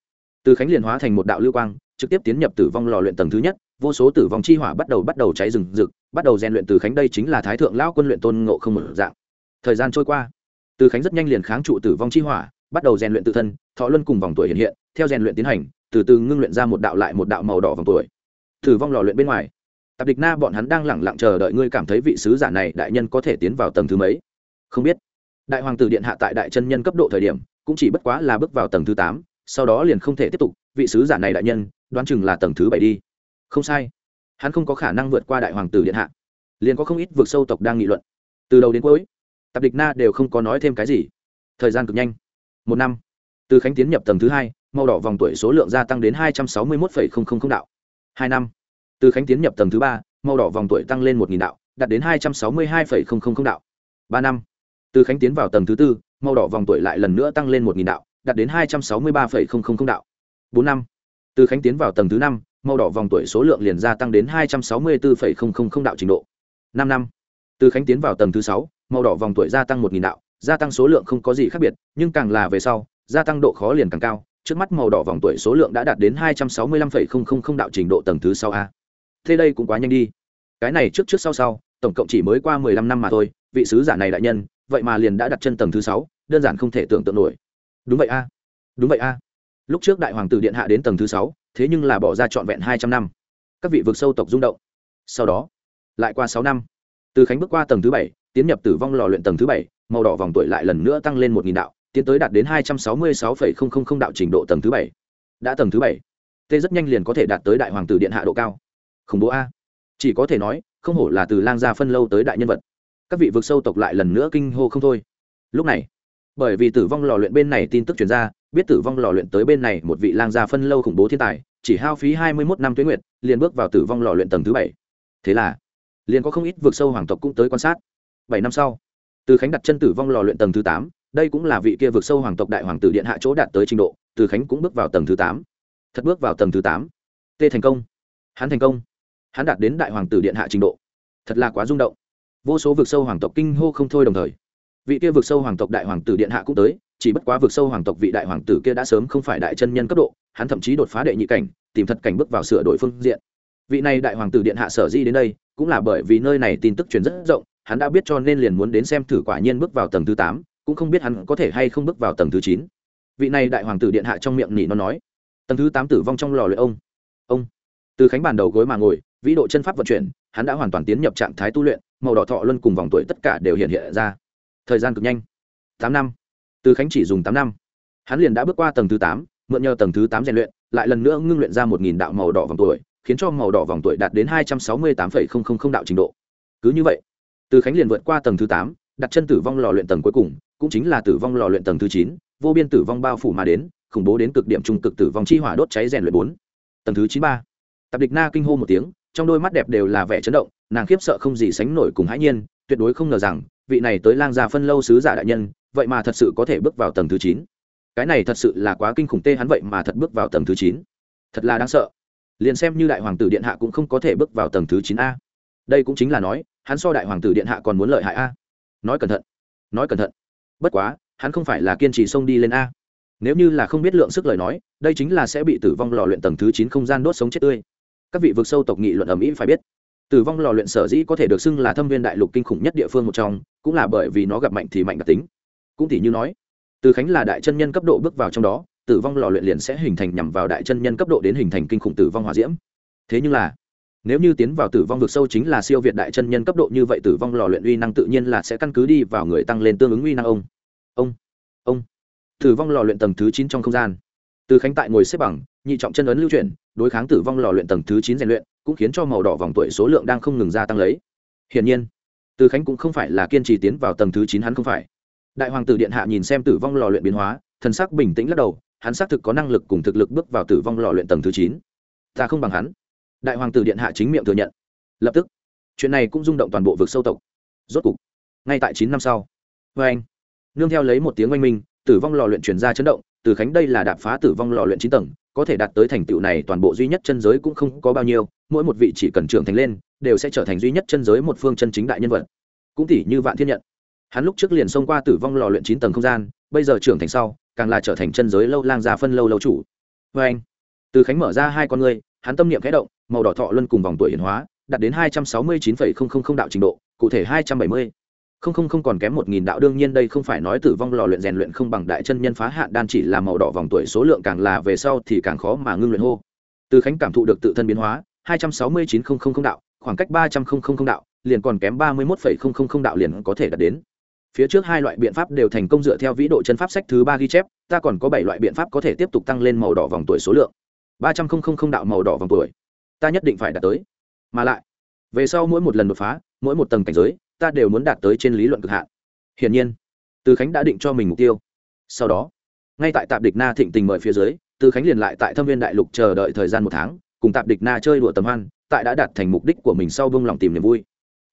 từ khánh liền hóa thành một đạo lưu quang, trực tiếp tiến nhập tử vong lò luyện tầng thứ nhất, vô số tử vong chi hỏa bắt đầu bắt đầu cháy rừng rực, bắt đầu rèn luyện từ khánh đây chính là thái thượng lão quân luyện tôn ngộ không một dạng. Thời gian trôi qua, từ khánh rất nhanh liền kháng trụ tử vong chi hỏa, bắt đầu rèn luyện tự thân, thọ luân cùng vòng tuổi hiện hiện, theo rèn luyện tiến hành, từ từ ngưng luyện ra một đạo lại một đạo màu đỏ vòng tuổi. Tử vong lò luyện bên ngoài tạp địch na bọn hắn đang lẳng lặng chờ đợi ngươi cảm thấy vị sứ giả này đại nhân có thể tiến vào tầng thứ mấy? Không biết. Đại hoàng tử điện hạ tại đại chân nhân cấp độ thời điểm, cũng chỉ bất quá là bước vào tầng thứ tám, sau đó liền không thể tiếp tục, vị sứ giả này đại nhân, đoán chừng là tầng thứ bảy đi. Không sai. Hắn không có khả năng vượt qua đại hoàng tử điện hạ. Liền có không ít vượt sâu tộc đang nghị luận. Từ đầu đến cuối, tạp địch na đều không có nói thêm cái gì. Thời gian cực nhanh. Một năm. Từ khánh tiến nhập tầng thứ hai, màu đỏ vòng tuổi số lượng gia tăng đến hai trăm sáu mươi một đạo. Hai năm từ khánh tiến nhập tầng thứ ba, màu đỏ vòng tuổi tăng lên một đạo, đạt đến hai trăm sáu mươi hai đạo. Ba năm. Từ khánh tiến vào tầng thứ tư, màu đỏ vòng tuổi lại lần nữa tăng lên một đạo, đạt đến hai trăm sáu mươi ba đạo. Bốn năm. Từ khánh tiến vào tầng thứ năm, màu đỏ vòng tuổi số lượng liền gia tăng đến hai trăm sáu mươi bốn đạo trình độ. Năm năm. Từ khánh tiến vào tầng thứ sáu, màu đỏ vòng tuổi gia tăng một đạo, gia tăng số lượng không có gì khác biệt, nhưng càng là về sau, gia tăng độ khó liền càng cao, trước mắt màu đỏ vòng tuổi số lượng đã đạt đến hai trăm sáu mươi lăm đạo trình độ tầng thứ sáu a thế đây cũng quá nhanh đi. Cái này trước trước sau sau, tổng cộng chỉ mới qua mười lăm năm mà thôi, vị sứ giả này đại nhân, vậy mà liền đã đặt chân tầng thứ sáu, đơn giản không thể tưởng tượng nổi. Đúng vậy a. Đúng vậy a. Lúc trước đại hoàng tử điện hạ đến tầng thứ sáu, thế nhưng là bỏ ra trọn vẹn hai trăm năm. Các vị vực sâu tộc rung động. Sau đó, lại qua sáu năm. Từ khánh bước qua tầng thứ bảy, tiến nhập tử vong lò luyện tầng thứ bảy, màu đỏ vòng tuổi lại lần nữa tăng lên một nghìn đạo, tiến tới đạt đến hai trăm sáu mươi sáu đạo trình độ tầng thứ bảy. Đã tầng thứ bảy tê rất nhanh liền có thể đạt tới đại hoàng tử điện hạ độ cao khủng bố a. Chỉ có thể nói, không hổ là từ lang gia phân lâu tới đại nhân vật. Các vị vực sâu tộc lại lần nữa kinh hô không thôi. Lúc này, bởi vì tử vong lò luyện bên này tin tức chuyển ra, biết tử vong lò luyện tới bên này một vị lang gia phân lâu khủng bố thiên tài, chỉ hao phí hai mươi mốt năm tuyến nguyệt, liền bước vào tử vong lò luyện tầng thứ bảy. Thế là, liền có không ít vượt sâu hoàng tộc cũng tới quan sát. Bảy năm sau, từ khánh đặt chân tử vong lò luyện tầng thứ tám, đây cũng là vị kia vượt sâu hoàng tộc đại hoàng tử điện hạ chỗ đạt tới trình độ, từ khánh cũng bước vào tầng thứ tám. Thật bước vào tầng thứ tám. Tê thành công. Hắn thành công hắn đạt đến đại hoàng tử điện hạ trình độ. Thật là quá rung động. Vô số vực sâu hoàng tộc kinh hô không thôi đồng thời. Vị kia vực sâu hoàng tộc đại hoàng tử điện hạ cũng tới, chỉ bất quá vực sâu hoàng tộc vị đại hoàng tử kia đã sớm không phải đại chân nhân cấp độ, hắn thậm chí đột phá đệ nhị cảnh, tìm thật cảnh bước vào sửa đổi phương diện. Vị này đại hoàng tử điện hạ sở di đến đây, cũng là bởi vì nơi này tin tức truyền rất rộng, hắn đã biết cho nên liền muốn đến xem thử quả nhiên bước vào tầng thứ tám, cũng không biết hắn có thể hay không bước vào tầng thứ chín. Vị này đại hoàng tử điện hạ trong miệng nỉ nó nói, tầng thứ tám tử vong trong lò luyện ông. Ông. Từ khánh bàn đầu gối mà ngồi vĩ độ chân pháp vận chuyển, hắn đã hoàn toàn tiến nhập trạng thái tu luyện, màu đỏ thọ luân cùng vòng tuổi tất cả đều hiện hiện ra. Thời gian cực nhanh. Tám năm. Từ khánh chỉ dùng tám năm. Hắn liền đã bước qua tầng thứ tám, mượn nhờ tầng thứ tám rèn luyện, lại lần nữa ngưng luyện ra một nghìn đạo màu đỏ vòng tuổi, khiến cho màu đỏ vòng tuổi đạt đến hai trăm sáu mươi tám đạo trình độ. Cứ như vậy, từ khánh liền vượt qua tầng thứ tám, đặt chân tử vong lò luyện tầng cuối cùng, cũng chính là tử vong lò luyện tầng thứ chín, vô biên tử vong bao phủ mà đến, khủng bố đến cực điểm trung cực tử vong chi hỏa đốt cháy rèn luyện bốn. Tầng thứ chín ba. Tạp địch na kinh hô một tiếng trong đôi mắt đẹp đều là vẻ chấn động, nàng khiếp sợ không gì sánh nổi cùng hãi nhiên, tuyệt đối không ngờ rằng, vị này tới lang gia phân lâu sứ giả đại nhân, vậy mà thật sự có thể bước vào tầng thứ chín. Cái này thật sự là quá kinh khủng tê hắn vậy mà thật bước vào tầng thứ chín. Thật là đáng sợ. Liền xem như đại hoàng tử điện hạ cũng không có thể bước vào tầng thứ chín a. Đây cũng chính là nói, hắn so đại hoàng tử điện hạ còn muốn lợi hại a. Nói cẩn thận. Nói cẩn thận. Bất quá, hắn không phải là kiên trì xông đi lên a. Nếu như là không biết lượng sức lời nói, đây chính là sẽ bị tử vong lò luyện tầng thứ chín không gian đốt sống chết tươi các vị vực sâu tộc nghị luận ở mỹ phải biết, tử vong lò luyện sở dĩ có thể được xưng là thâm viên đại lục kinh khủng nhất địa phương một trong, cũng là bởi vì nó gặp mạnh thì mạnh đặc tính. Cũng thì như nói, từ khánh là đại chân nhân cấp độ bước vào trong đó, tử vong lò luyện liền sẽ hình thành nhằm vào đại chân nhân cấp độ đến hình thành kinh khủng tử vong hỏa diễm. Thế nhưng là, nếu như tiến vào tử vong vực sâu chính là siêu việt đại chân nhân cấp độ như vậy tử vong lò luyện uy năng tự nhiên là sẽ căn cứ đi vào người tăng lên tương ứng uy năng ông. Ông ông. Tử vong lò luyện tầng thứ chín trong không gian. Từ khánh tại ngồi xếp bằng, nhị trọng chân ấn lưu chuyển đối kháng tử vong lò luyện tầng thứ chín rèn luyện, cũng khiến cho màu đỏ vòng tuổi số lượng đang không ngừng gia tăng lấy. Hiển nhiên, từ khánh cũng không phải là kiên trì tiến vào tầng thứ chín hắn không phải. Đại hoàng tử điện hạ nhìn xem tử vong lò luyện biến hóa, thần sắc bình tĩnh lắc đầu, hắn xác thực có năng lực cùng thực lực bước vào tử vong lò luyện tầng thứ chín. Ta không bằng hắn. Đại hoàng tử điện hạ chính miệng thừa nhận. Lập tức, chuyện này cũng rung động toàn bộ vực sâu tộc. Rốt cục, ngay tại chín năm sau vê anh, nương theo lấy một tiếng oanh minh, tử vong lò luyện chuyển ra chấn động, từ khánh đây là đạp phá tử vong lò luyện chín tầng có thể đạt tới thành tựu này toàn bộ duy nhất chân giới cũng không có bao nhiêu, mỗi một vị chỉ cần trưởng thành lên, đều sẽ trở thành duy nhất chân giới một phương chân chính đại nhân vật. Cũng tỷ như vạn thiên nhận. Hắn lúc trước liền xông qua tử vong lò luyện chín tầng không gian, bây giờ trưởng thành sau, càng là trở thành chân giới lâu lang già phân lâu lâu chủ. Vê anh. Từ khánh mở ra hai con người hắn tâm niệm khẽ động, màu đỏ thọ luân cùng vòng tuổi hiển hóa, đạt đến hai trăm sáu mươi chín đạo trình độ, cụ thể hai trăm bảy mươi không không không còn kém một nghìn đạo đương nhiên đây không phải nói tử vong lò luyện rèn luyện không bằng đại chân nhân phá hạn đan chỉ là màu đỏ vòng tuổi số lượng càng là về sau thì càng khó mà ngưng luyện hô từ khánh cảm thụ được tự thân biến hóa hai trăm sáu mươi chín không không không đạo khoảng cách ba trăm không không không đạo liền còn kém ba mươi một phẩy không không không đạo liền có thể đạt đến phía trước hai loại biện pháp đều thành công dựa theo vĩ độ chân pháp sách thứ ba ghi chép ta còn có bảy loại biện pháp có thể tiếp tục tăng lên màu đỏ vòng tuổi số lượng ba trăm không không không đạo màu đỏ vòng tuổi ta nhất định phải đạt tới mà lại về sau mỗi một lần đột phá mỗi một tầng cảnh giới ta đều muốn đạt tới trên lý luận cực hạn. Hiển nhiên, từ khánh đã định cho mình mục tiêu. Sau đó, ngay tại tạp địch na thịnh tình mời phía dưới, từ khánh liền lại tại thâm viên đại lục chờ đợi thời gian một tháng, cùng tạp địch na chơi đùa tầm hoan, tại đã đạt thành mục đích của mình sau bông lòng tìm niềm vui.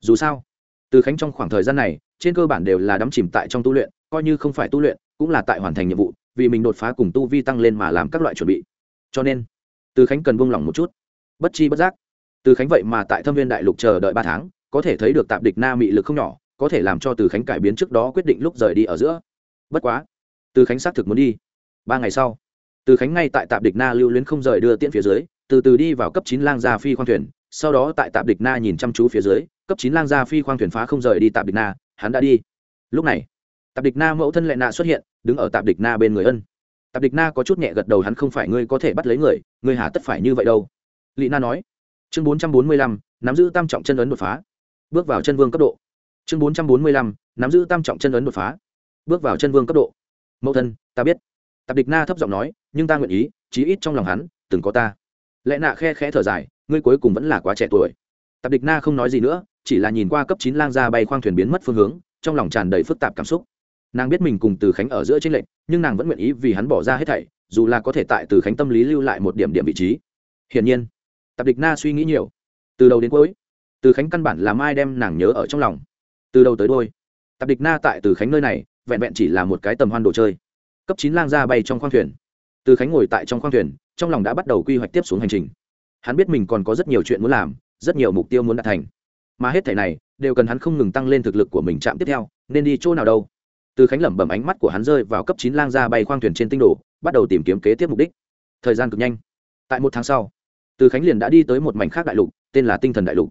Dù sao, từ khánh trong khoảng thời gian này, trên cơ bản đều là đắm chìm tại trong tu luyện, coi như không phải tu luyện, cũng là tại hoàn thành nhiệm vụ, vì mình đột phá cùng tu vi tăng lên mà làm các loại chuẩn bị. Cho nên, từ khánh cần buông lỏng một chút. Bất chi bất giác, từ khánh vậy mà tại thâm viên đại lục chờ đợi ba tháng có thể thấy được tạp địch na mị lực không nhỏ, có thể làm cho từ khánh cải biến trước đó quyết định lúc rời đi ở giữa. Bất quá, từ khánh xác thực muốn đi. Ba ngày sau, từ khánh ngay tại tạp địch na lưu luyến không rời đưa tiễn phía dưới, từ từ đi vào cấp chín lang gia phi khoang thuyền, sau đó tại tạp địch na nhìn chăm chú phía dưới, cấp chín lang gia phi khoang thuyền phá không rời đi tạp địch na, hắn đã đi. Lúc này, tạp địch na mẫu thân lệ nạ xuất hiện, đứng ở tạp địch na bên người ân. Tạp địch na có chút nhẹ gật đầu, hắn không phải ngươi có thể bắt lấy người, ngươi hà tất phải như vậy đâu. Lị na nói, chương bốn trăm bốn mươi lăm, nắm giữ tam trọng chân ấn đột phá bước vào chân vương cấp độ. Chương bốn trăm bốn mươi lăm, nắm giữ tam trọng chân ấn đột phá. Bước vào chân vương cấp độ. Mẫu thân, ta biết. Tạp địch na thấp giọng nói, nhưng ta nguyện ý, chí ít trong lòng hắn, từng có ta. Lẽ nạ khe khẽ thở dài, ngươi cuối cùng vẫn là quá trẻ tuổi. Tạp địch na không nói gì nữa, chỉ là nhìn qua cấp chín lang ra bay khoang thuyền biến mất phương hướng, trong lòng tràn đầy phức tạp cảm xúc. Nàng biết mình cùng từ khánh ở giữa tranh lệch, nhưng nàng vẫn nguyện ý vì hắn bỏ ra hết thảy, dù là có thể tại từ khánh tâm lý lưu lại một điểm điểm vị trí. Hiển nhiên, tạp địch na suy nghĩ nhiều. Từ đầu đến cuối từ khánh căn bản là mai đem nàng nhớ ở trong lòng. Từ đầu tới đôi tạp địch na tại từ khánh nơi này, vẹn vẹn chỉ là một cái tầm hoan đồ chơi. Cấp chín lang ra bay trong khoang thuyền. Từ khánh ngồi tại trong khoang thuyền, trong lòng đã bắt đầu quy hoạch tiếp xuống hành trình. Hắn biết mình còn có rất nhiều chuyện muốn làm, rất nhiều mục tiêu muốn đạt thành. Mà hết thẻ này, đều cần hắn không ngừng tăng lên thực lực của mình chạm tiếp theo, nên đi chỗ nào đâu. Từ khánh lẩm bẩm ánh mắt của hắn rơi vào cấp chín lang ra bay khoang thuyền trên tinh đồ, bắt đầu tìm kiếm kế tiếp mục đích. Thời gian cực nhanh. Tại một tháng sau, từ khánh liền đã đi tới một mảnh khác đại lục, tên là tinh thần đại lục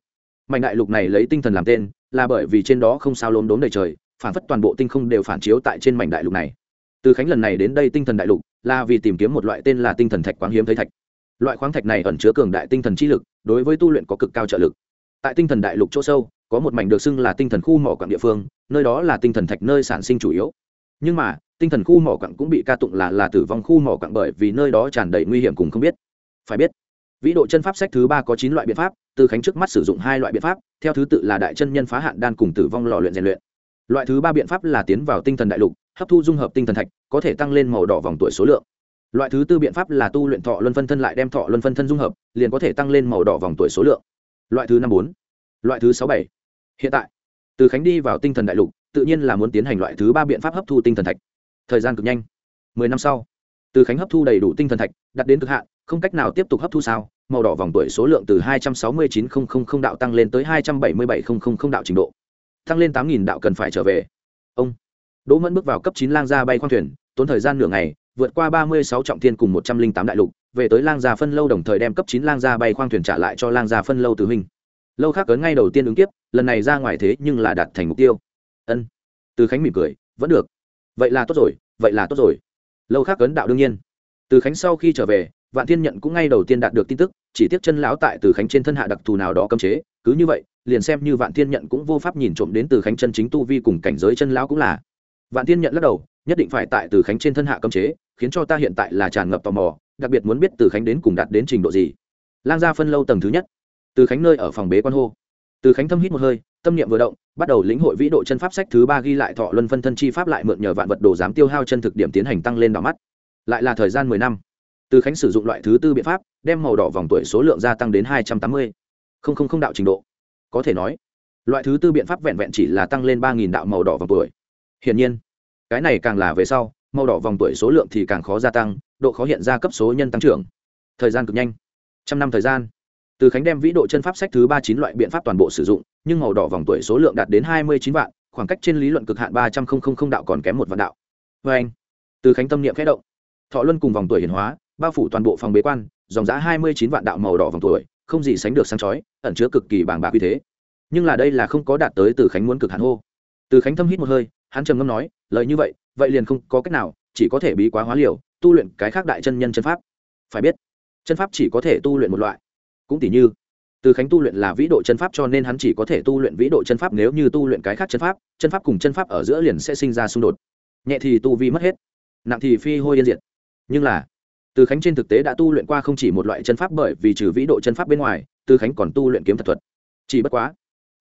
mảnh đại lục này lấy tinh thần làm tên, là bởi vì trên đó không sao lốm đốm đầy trời, phản phất toàn bộ tinh không đều phản chiếu tại trên mảnh đại lục này. Từ khánh lần này đến đây tinh thần đại lục, là vì tìm kiếm một loại tên là tinh thần thạch quáng hiếm thấy thạch. Loại khoáng thạch này ẩn chứa cường đại tinh thần chi lực, đối với tu luyện có cực cao trợ lực. Tại tinh thần đại lục chỗ sâu, có một mảnh được xưng là tinh thần khu mỏ quặng địa phương, nơi đó là tinh thần thạch nơi sản sinh chủ yếu. Nhưng mà, tinh thần khu mỏ quặng cũng bị ca tụng là là tử vong khu mỏ quặng bởi vì nơi đó tràn đầy nguy hiểm cùng không biết. Phải biết vĩ độ chân pháp sách thứ ba có chín loại biện pháp, từ khánh trước mắt sử dụng hai loại biện pháp, theo thứ tự là đại chân nhân phá hạn đan cùng tử vong lò luyện rèn luyện. Loại thứ ba biện pháp là tiến vào tinh thần đại lục, hấp thu dung hợp tinh thần thạch, có thể tăng lên màu đỏ vòng tuổi số lượng. Loại thứ tư biện pháp là tu luyện thọ luân phân thân lại đem thọ luân phân thân dung hợp, liền có thể tăng lên màu đỏ vòng tuổi số lượng. Loại thứ năm bốn, loại thứ sáu bảy. Hiện tại, từ khánh đi vào tinh thần đại lục, tự nhiên là muốn tiến hành loại thứ ba biện pháp hấp thu tinh thần thạch. Thời gian cực nhanh. Mười năm sau, từ khánh hấp thu đầy đủ tinh thần thạch đặt đến cực hạn không cách nào tiếp tục hấp thu sao? Màu đỏ vòng tuổi số lượng từ hai trăm sáu mươi chín đạo tăng lên tới hai trăm bảy mươi bảy đạo trình độ. Tăng lên tám đạo cần phải trở về. Ông. Đỗ mẫn bước vào cấp chín lang gia bay khoang thuyền, tốn thời gian nửa ngày, vượt qua ba mươi sáu trọng thiên cùng một trăm linh tám đại lục, về tới lang gia phân lâu đồng thời đem cấp chín lang gia bay khoang thuyền trả lại cho lang gia phân lâu từ huynh. Lâu khác cấn ngay đầu tiên ứng kiếp, lần này ra ngoài thế nhưng là đạt thành mục tiêu. Ân. Từ khánh mỉm cười, vẫn được. Vậy là tốt rồi, vậy là tốt rồi. Lâu khác cấn đạo đương nhiên. Từ khánh sau khi trở về vạn thiên nhận cũng ngay đầu tiên đạt được tin tức, chỉ tiếc chân lão tại từ khánh trên thân hạ đặc thù nào đó cấm chế, cứ như vậy, liền xem như vạn thiên nhận cũng vô pháp nhìn trộm đến từ khánh chân chính tu vi cùng cảnh giới chân lão cũng là. Vạn thiên nhận lắc đầu, nhất định phải tại từ khánh trên thân hạ cấm chế, khiến cho ta hiện tại là tràn ngập tò mò, đặc biệt muốn biết từ khánh đến cùng đạt đến trình độ gì. Lang gia phân lâu tầng thứ nhất. Từ khánh nơi ở phòng bế quan hô. Từ khánh thâm hít một hơi, tâm niệm vừa động, bắt đầu lĩnh hội vĩ độ chân pháp sách thứ ba ghi lại thọ luân phân thân chi pháp lại mượn nhờ vạn vật đồ dám tiêu hao chân thực điểm tiến hành tăng lên đỏ mắt. Lại là thời gian mười năm từ khánh sử dụng loại thứ tư biện pháp, đem màu đỏ vòng tuổi số lượng gia tăng đến hai trăm tám mươi. Không không không đạo trình độ. Có thể nói, loại thứ tư biện pháp vẹn vẹn chỉ là tăng lên ba nghìn đạo màu đỏ vòng tuổi. Hiển nhiên, cái này càng là về sau, màu đỏ vòng tuổi số lượng thì càng khó gia tăng, độ khó hiện ra cấp số nhân tăng trưởng. Thời gian cực nhanh. Trăm năm thời gian. Từ khánh đem vĩ độ chân pháp sách thứ ba chín loại biện pháp toàn bộ sử dụng, nhưng màu đỏ vòng tuổi số lượng đạt đến hai mươi chín vạn, khoảng cách trên lý luận cực hạn ba trăm linh đạo còn kém một vạn đạo. Vê anh. Từ khánh tâm niệm khẽ động. Thọ luân cùng vòng tuổi hiển hóa bao phủ toàn bộ phòng bế quan, dòng giã hai mươi chín vạn đạo màu đỏ vòng tuổi, không gì sánh được sáng chói, ẩn chứa cực kỳ bàng bạc uy thế. Nhưng là đây là không có đạt tới từ khánh muốn cực hạn hô. Từ khánh thâm hít một hơi, hắn trầm ngâm nói, lời như vậy vậy liền không có cách nào, chỉ có thể bí quá hóa liều, tu luyện cái khác đại chân nhân chân pháp. Phải biết, chân pháp chỉ có thể tu luyện một loại. Cũng tỷ như, từ khánh tu luyện là vĩ độ chân pháp cho nên hắn chỉ có thể tu luyện vĩ độ chân pháp, nếu như tu luyện cái khác chân pháp chân pháp cùng chân pháp ở giữa liền sẽ sinh ra xung đột. Nhẹ thì tu vi mất hết, nặng thì phi hôi yên diệt. Nhưng là từ khánh trên thực tế đã tu luyện qua không chỉ một loại chân pháp bởi vì trừ vĩ độ chân pháp bên ngoài, từ khánh còn tu luyện kiếm thật thuật. Chỉ bất quá,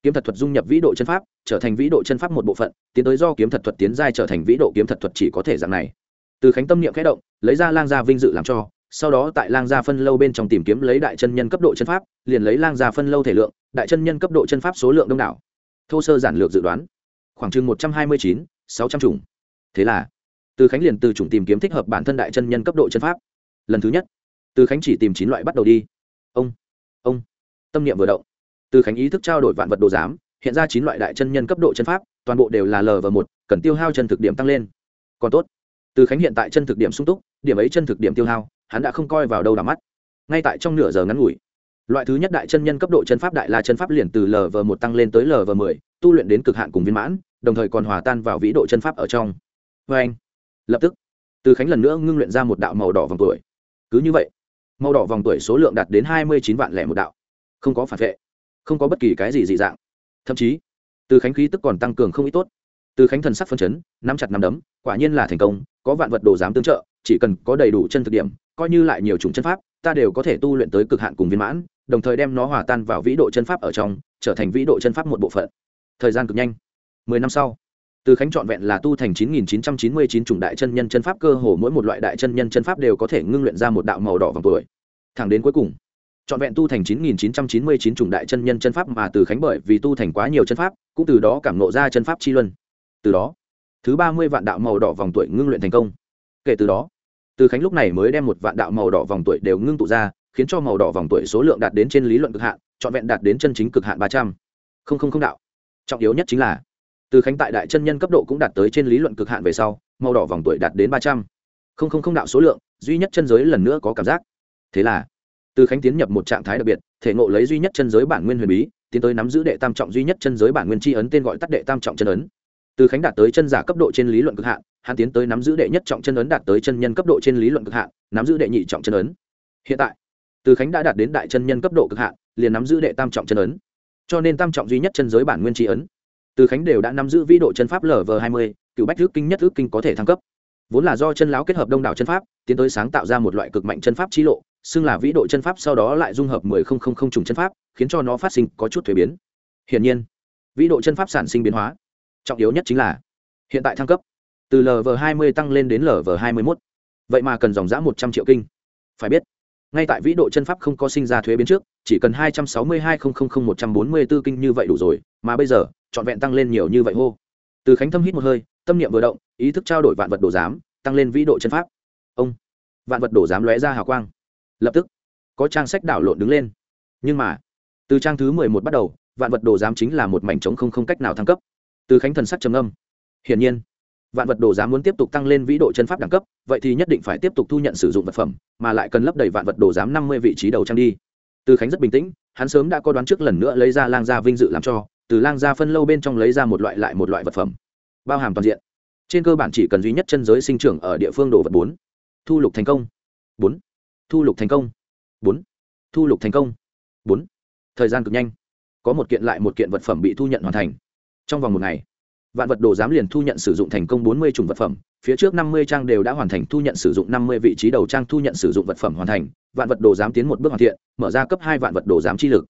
kiếm thật thuật dung nhập vĩ độ chân pháp, trở thành vĩ độ chân pháp một bộ phận, tiến tới do kiếm thật thuật tiến giai trở thành vĩ độ kiếm thật thuật chỉ có thể dạng này. Từ khánh tâm niệm khẽ động, lấy ra lang gia vinh dự làm cho, sau đó tại lang gia phân lâu bên trong tìm kiếm lấy đại chân nhân cấp độ chân pháp, liền lấy lang gia phân lâu thể lượng, đại chân nhân cấp độ chân pháp số lượng đông đảo. Thô sơ giản lược dự đoán, khoảng chừng một trăm hai mươi chín, sáu trăm chủng. Thế là, từ khánh liền từ chủng tìm kiếm thích hợp bản thân đại chân nhân cấp độ chân pháp lần thứ nhất. Từ khánh chỉ tìm chín loại bắt đầu đi. Ông ông, tâm niệm vừa động. Từ khánh ý thức trao đổi vạn vật đồ giám, hiện ra chín loại đại chân nhân cấp độ chân pháp, toàn bộ đều là l và một, cần tiêu hao chân thực điểm tăng lên. Còn tốt, từ khánh hiện tại chân thực điểm sung túc, điểm ấy chân thực điểm tiêu hao, hắn đã không coi vào đâu đ mắt. Ngay tại trong nửa giờ ngắn ngủi, loại thứ nhất đại chân nhân cấp độ chân pháp đại la chân pháp liền từ l v một tăng lên tới l v mười, tu luyện đến cực hạn cùng viên mãn, đồng thời còn hòa tan vào vĩ độ chân pháp ở trong. Vê anh. Lập tức, từ khánh lần nữa ngưng luyện ra một đạo màu đỏ vòng tuổi cứ như vậy, màu đỏ vòng tuổi số lượng đạt đến hai mươi chín vạn lẻ một đạo. Không có phản vệ, không có bất kỳ cái gì dị dạng. Thậm chí, từ khánh khí tức còn tăng cường không ít tốt. Từ khánh thần sắc phân chấn, nắm chặt nắm đấm, quả nhiên là thành công, có vạn vật đồ giám tương trợ, chỉ cần có đầy đủ chân thực điểm, coi như lại nhiều chủng chân pháp, ta đều có thể tu luyện tới cực hạn cùng viên mãn, đồng thời đem nó hòa tan vào vĩ độ chân pháp ở trong, trở thành vĩ độ chân pháp một bộ phận. Thời gian cực nhanh. Mười năm sau từ khánh trọn vẹn là tu thành chín nghìn chín trăm chín mươi chín chủng đại chân nhân chân pháp, cơ hồ mỗi một loại đại chân nhân chân pháp đều có thể ngưng luyện ra một đạo màu đỏ vòng tuổi. Thẳng đến cuối cùng, trọn vẹn tu thành chín nghìn chín trăm chín mươi chín chủng đại chân nhân chân pháp mà từ khánh bởi vì tu thành quá nhiều chân pháp, cũng từ đó cảm nộ ra chân pháp chi luân. Từ đó, thứ ba mươi vạn đạo màu đỏ vòng tuổi ngưng luyện thành công. Kể từ đó, từ khánh lúc này mới đem một vạn đạo màu đỏ vòng tuổi đều ngưng tụ ra, khiến cho màu đỏ vòng tuổi số lượng đạt đến trên lý luận cực hạn, trọn vẹn đạt đến chân chính cực hạn ba trăm. Không không không đạo. Trọng yếu nhất chính là từ khánh tại đại chân nhân cấp độ cũng đạt tới trên lý luận cực hạn về sau, màu đỏ vòng tuổi đạt đến ba trăm. Không không không đạo số lượng, duy nhất chân giới lần nữa có cảm giác. Thế là, từ khánh tiến nhập một trạng thái đặc biệt, thể ngộ lấy duy nhất chân giới bản nguyên huyền bí, tiến tới nắm giữ đệ tam trọng duy nhất chân giới bản nguyên tri ấn tên gọi tắt đệ tam trọng chân ấn. Từ khánh đạt tới chân giả cấp độ trên lý luận cực hạn, hắn tiến tới nắm giữ đệ nhất trọng chân ấn đạt tới chân nhân cấp độ trên lý luận cực hạn, nắm giữ đệ nhị trọng chân ấn. Hiện tại, từ khánh đã đạt đến đại chân nhân cấp độ cực hạn, liền nắm giữ đệ tam trọng chân ấn. Cho nên tam trọng duy nhất chân giới bản nguyên tri ấn từ khánh đều đã nắm giữ vĩ độ chân pháp lv hai mươi, cựu bách ước kinh nhất ước kinh có thể thăng cấp. Vốn là do chân láo kết hợp đông đảo chân pháp, tiến tới sáng tạo ra một loại cực mạnh chân pháp trí lộ, xưng là vĩ độ chân pháp sau đó lại dung hợp mười không không không trùng chân pháp, khiến cho nó phát sinh có chút thuế biến. Hiển nhiên, vĩ độ chân pháp sản sinh biến hóa. Trọng yếu nhất chính là, hiện tại thăng cấp. Từ lv hai mươi tăng lên đến lv hai mươi mốt. Vậy mà cần dòng giã một trăm triệu kinh. Phải biết ngay tại vĩ độ chân pháp không có sinh ra thuế biến trước, chỉ cần hai trăm sáu mươi hai một trăm bốn mươi b ố kinh như vậy đủ rồi, mà bây giờ, trọn vẹn tăng lên nhiều như vậy hô. Từ khánh thâm hít một hơi, tâm niệm vừa động, ý thức trao đổi vạn vật đồ giám, tăng lên vĩ độ chân pháp. Ông, vạn vật đồ giám lóe ra hào quang. Lập tức, có trang sách đảo lộn đứng lên. Nhưng mà, từ trang thứ mười một bắt đầu, vạn vật đồ giám chính là một mảnh trống không không cách nào thăng cấp. Từ khánh thần sắc trầm âm hiển nhiên vạn vật đồ giám muốn tiếp tục tăng lên vĩ độ chân pháp đẳng cấp, vậy thì nhất định phải tiếp tục thu nhận sử dụng vật phẩm, mà lại cần lấp đầy vạn vật đồ giám năm mươi vị trí đầu trang đi. Từ khánh rất bình tĩnh, hắn sớm đã có đoán trước lần nữa lấy ra lang gia vinh dự làm cho, từ lang gia phân lâu bên trong lấy ra một loại lại một loại vật phẩm, bao hàm toàn diện. Trên cơ bản chỉ cần duy nhất chân giới sinh trưởng ở địa phương đồ vật bốn. Thu lục thành công. Bốn. Thu lục thành công. Bốn. Thu lục thành công. Bốn. Thời gian cực nhanh. Có một kiện lại một kiện vật phẩm bị thu nhận hoàn thành. Trong vòng một ngày vạn vật đồ giám liền thu nhận sử dụng thành công bốn mươi chủng vật phẩm, phía trước năm mươi trang đều đã hoàn thành thu nhận sử dụng năm mươi vị trí đầu trang thu nhận sử dụng vật phẩm hoàn thành, vạn vật đồ giám tiến một bước hoàn thiện, mở ra cấp hai vạn vật đồ giám chi lực.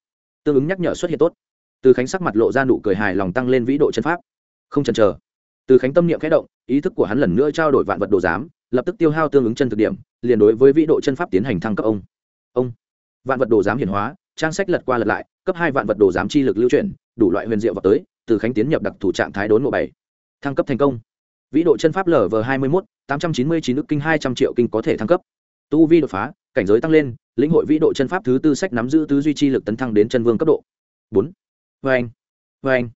Tương ứng nhắc nhở xuất hiện tốt. Từ khánh sắc mặt lộ ra nụ cười hài lòng tăng lên vĩ độ chân pháp. Không chần chờ. Từ khánh tâm niệm khẽ động, ý thức của hắn lần nữa trao đổi vạn vật đồ giám, lập tức tiêu hao tương ứng chân thực điểm, liền đối với vĩ độ chân pháp tiến hành thăng cấp ông. Ông. Vạn vật đồ giám hiển hóa, trang sách lật qua lật lại, cấp hai vạn vật đồ giám chi lực lưu chuyển, đủ loại huyền diệu vào tới từ khánh tiến nhập đặc thủ trạng thái đốn mộ bảy. Thăng cấp thành công. Vĩ độ chân pháp lv hai mươi một tám trăm chín mươi chín ước kinh, hai trăm triệu kinh có thể thăng cấp. Tu vi đột phá, cảnh giới tăng lên, lĩnh hội vĩ độ chân pháp thứ tư sách nắm giữ tứ duy chi lực tấn thăng đến chân vương cấp độ bốn. Vê anh vê anh.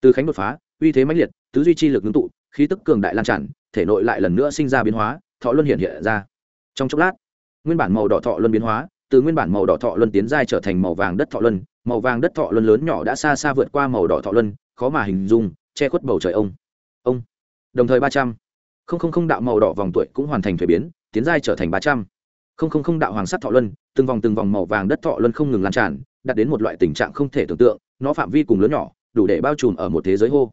Từ khánh đột phá, uy thế mãnh liệt, tứ duy chi lực ngưng tụ, khí tức cường đại lan tràn, thể nội lại lần nữa sinh ra biến hóa, thọ luân hiện hiện ra. Trong chốc lát, nguyên bản màu đỏ thọ luân biến hóa, từ nguyên bản màu đỏ thọ luân tiến giai trở thành màu vàng đất thọ luân, màu vàng đất thọ luân lớn nhỏ đã xa xa vượt qua màu đỏ thọ luân khó mà hình dung, che khuất bầu trời ông. Ông, đồng thời ba trăm. Không không không đạo màu đỏ vòng tuổi cũng hoàn thành thuế biến, tiến giai trở thành ba trăm. Không không không đạo hoàng sắt thọ luân, từng vòng từng vòng màu vàng đất thọ luân không ngừng lan tràn, đạt đến một loại tình trạng không thể tưởng tượng, nó phạm vi cùng lớn nhỏ, đủ để bao trùm ở một thế giới hô.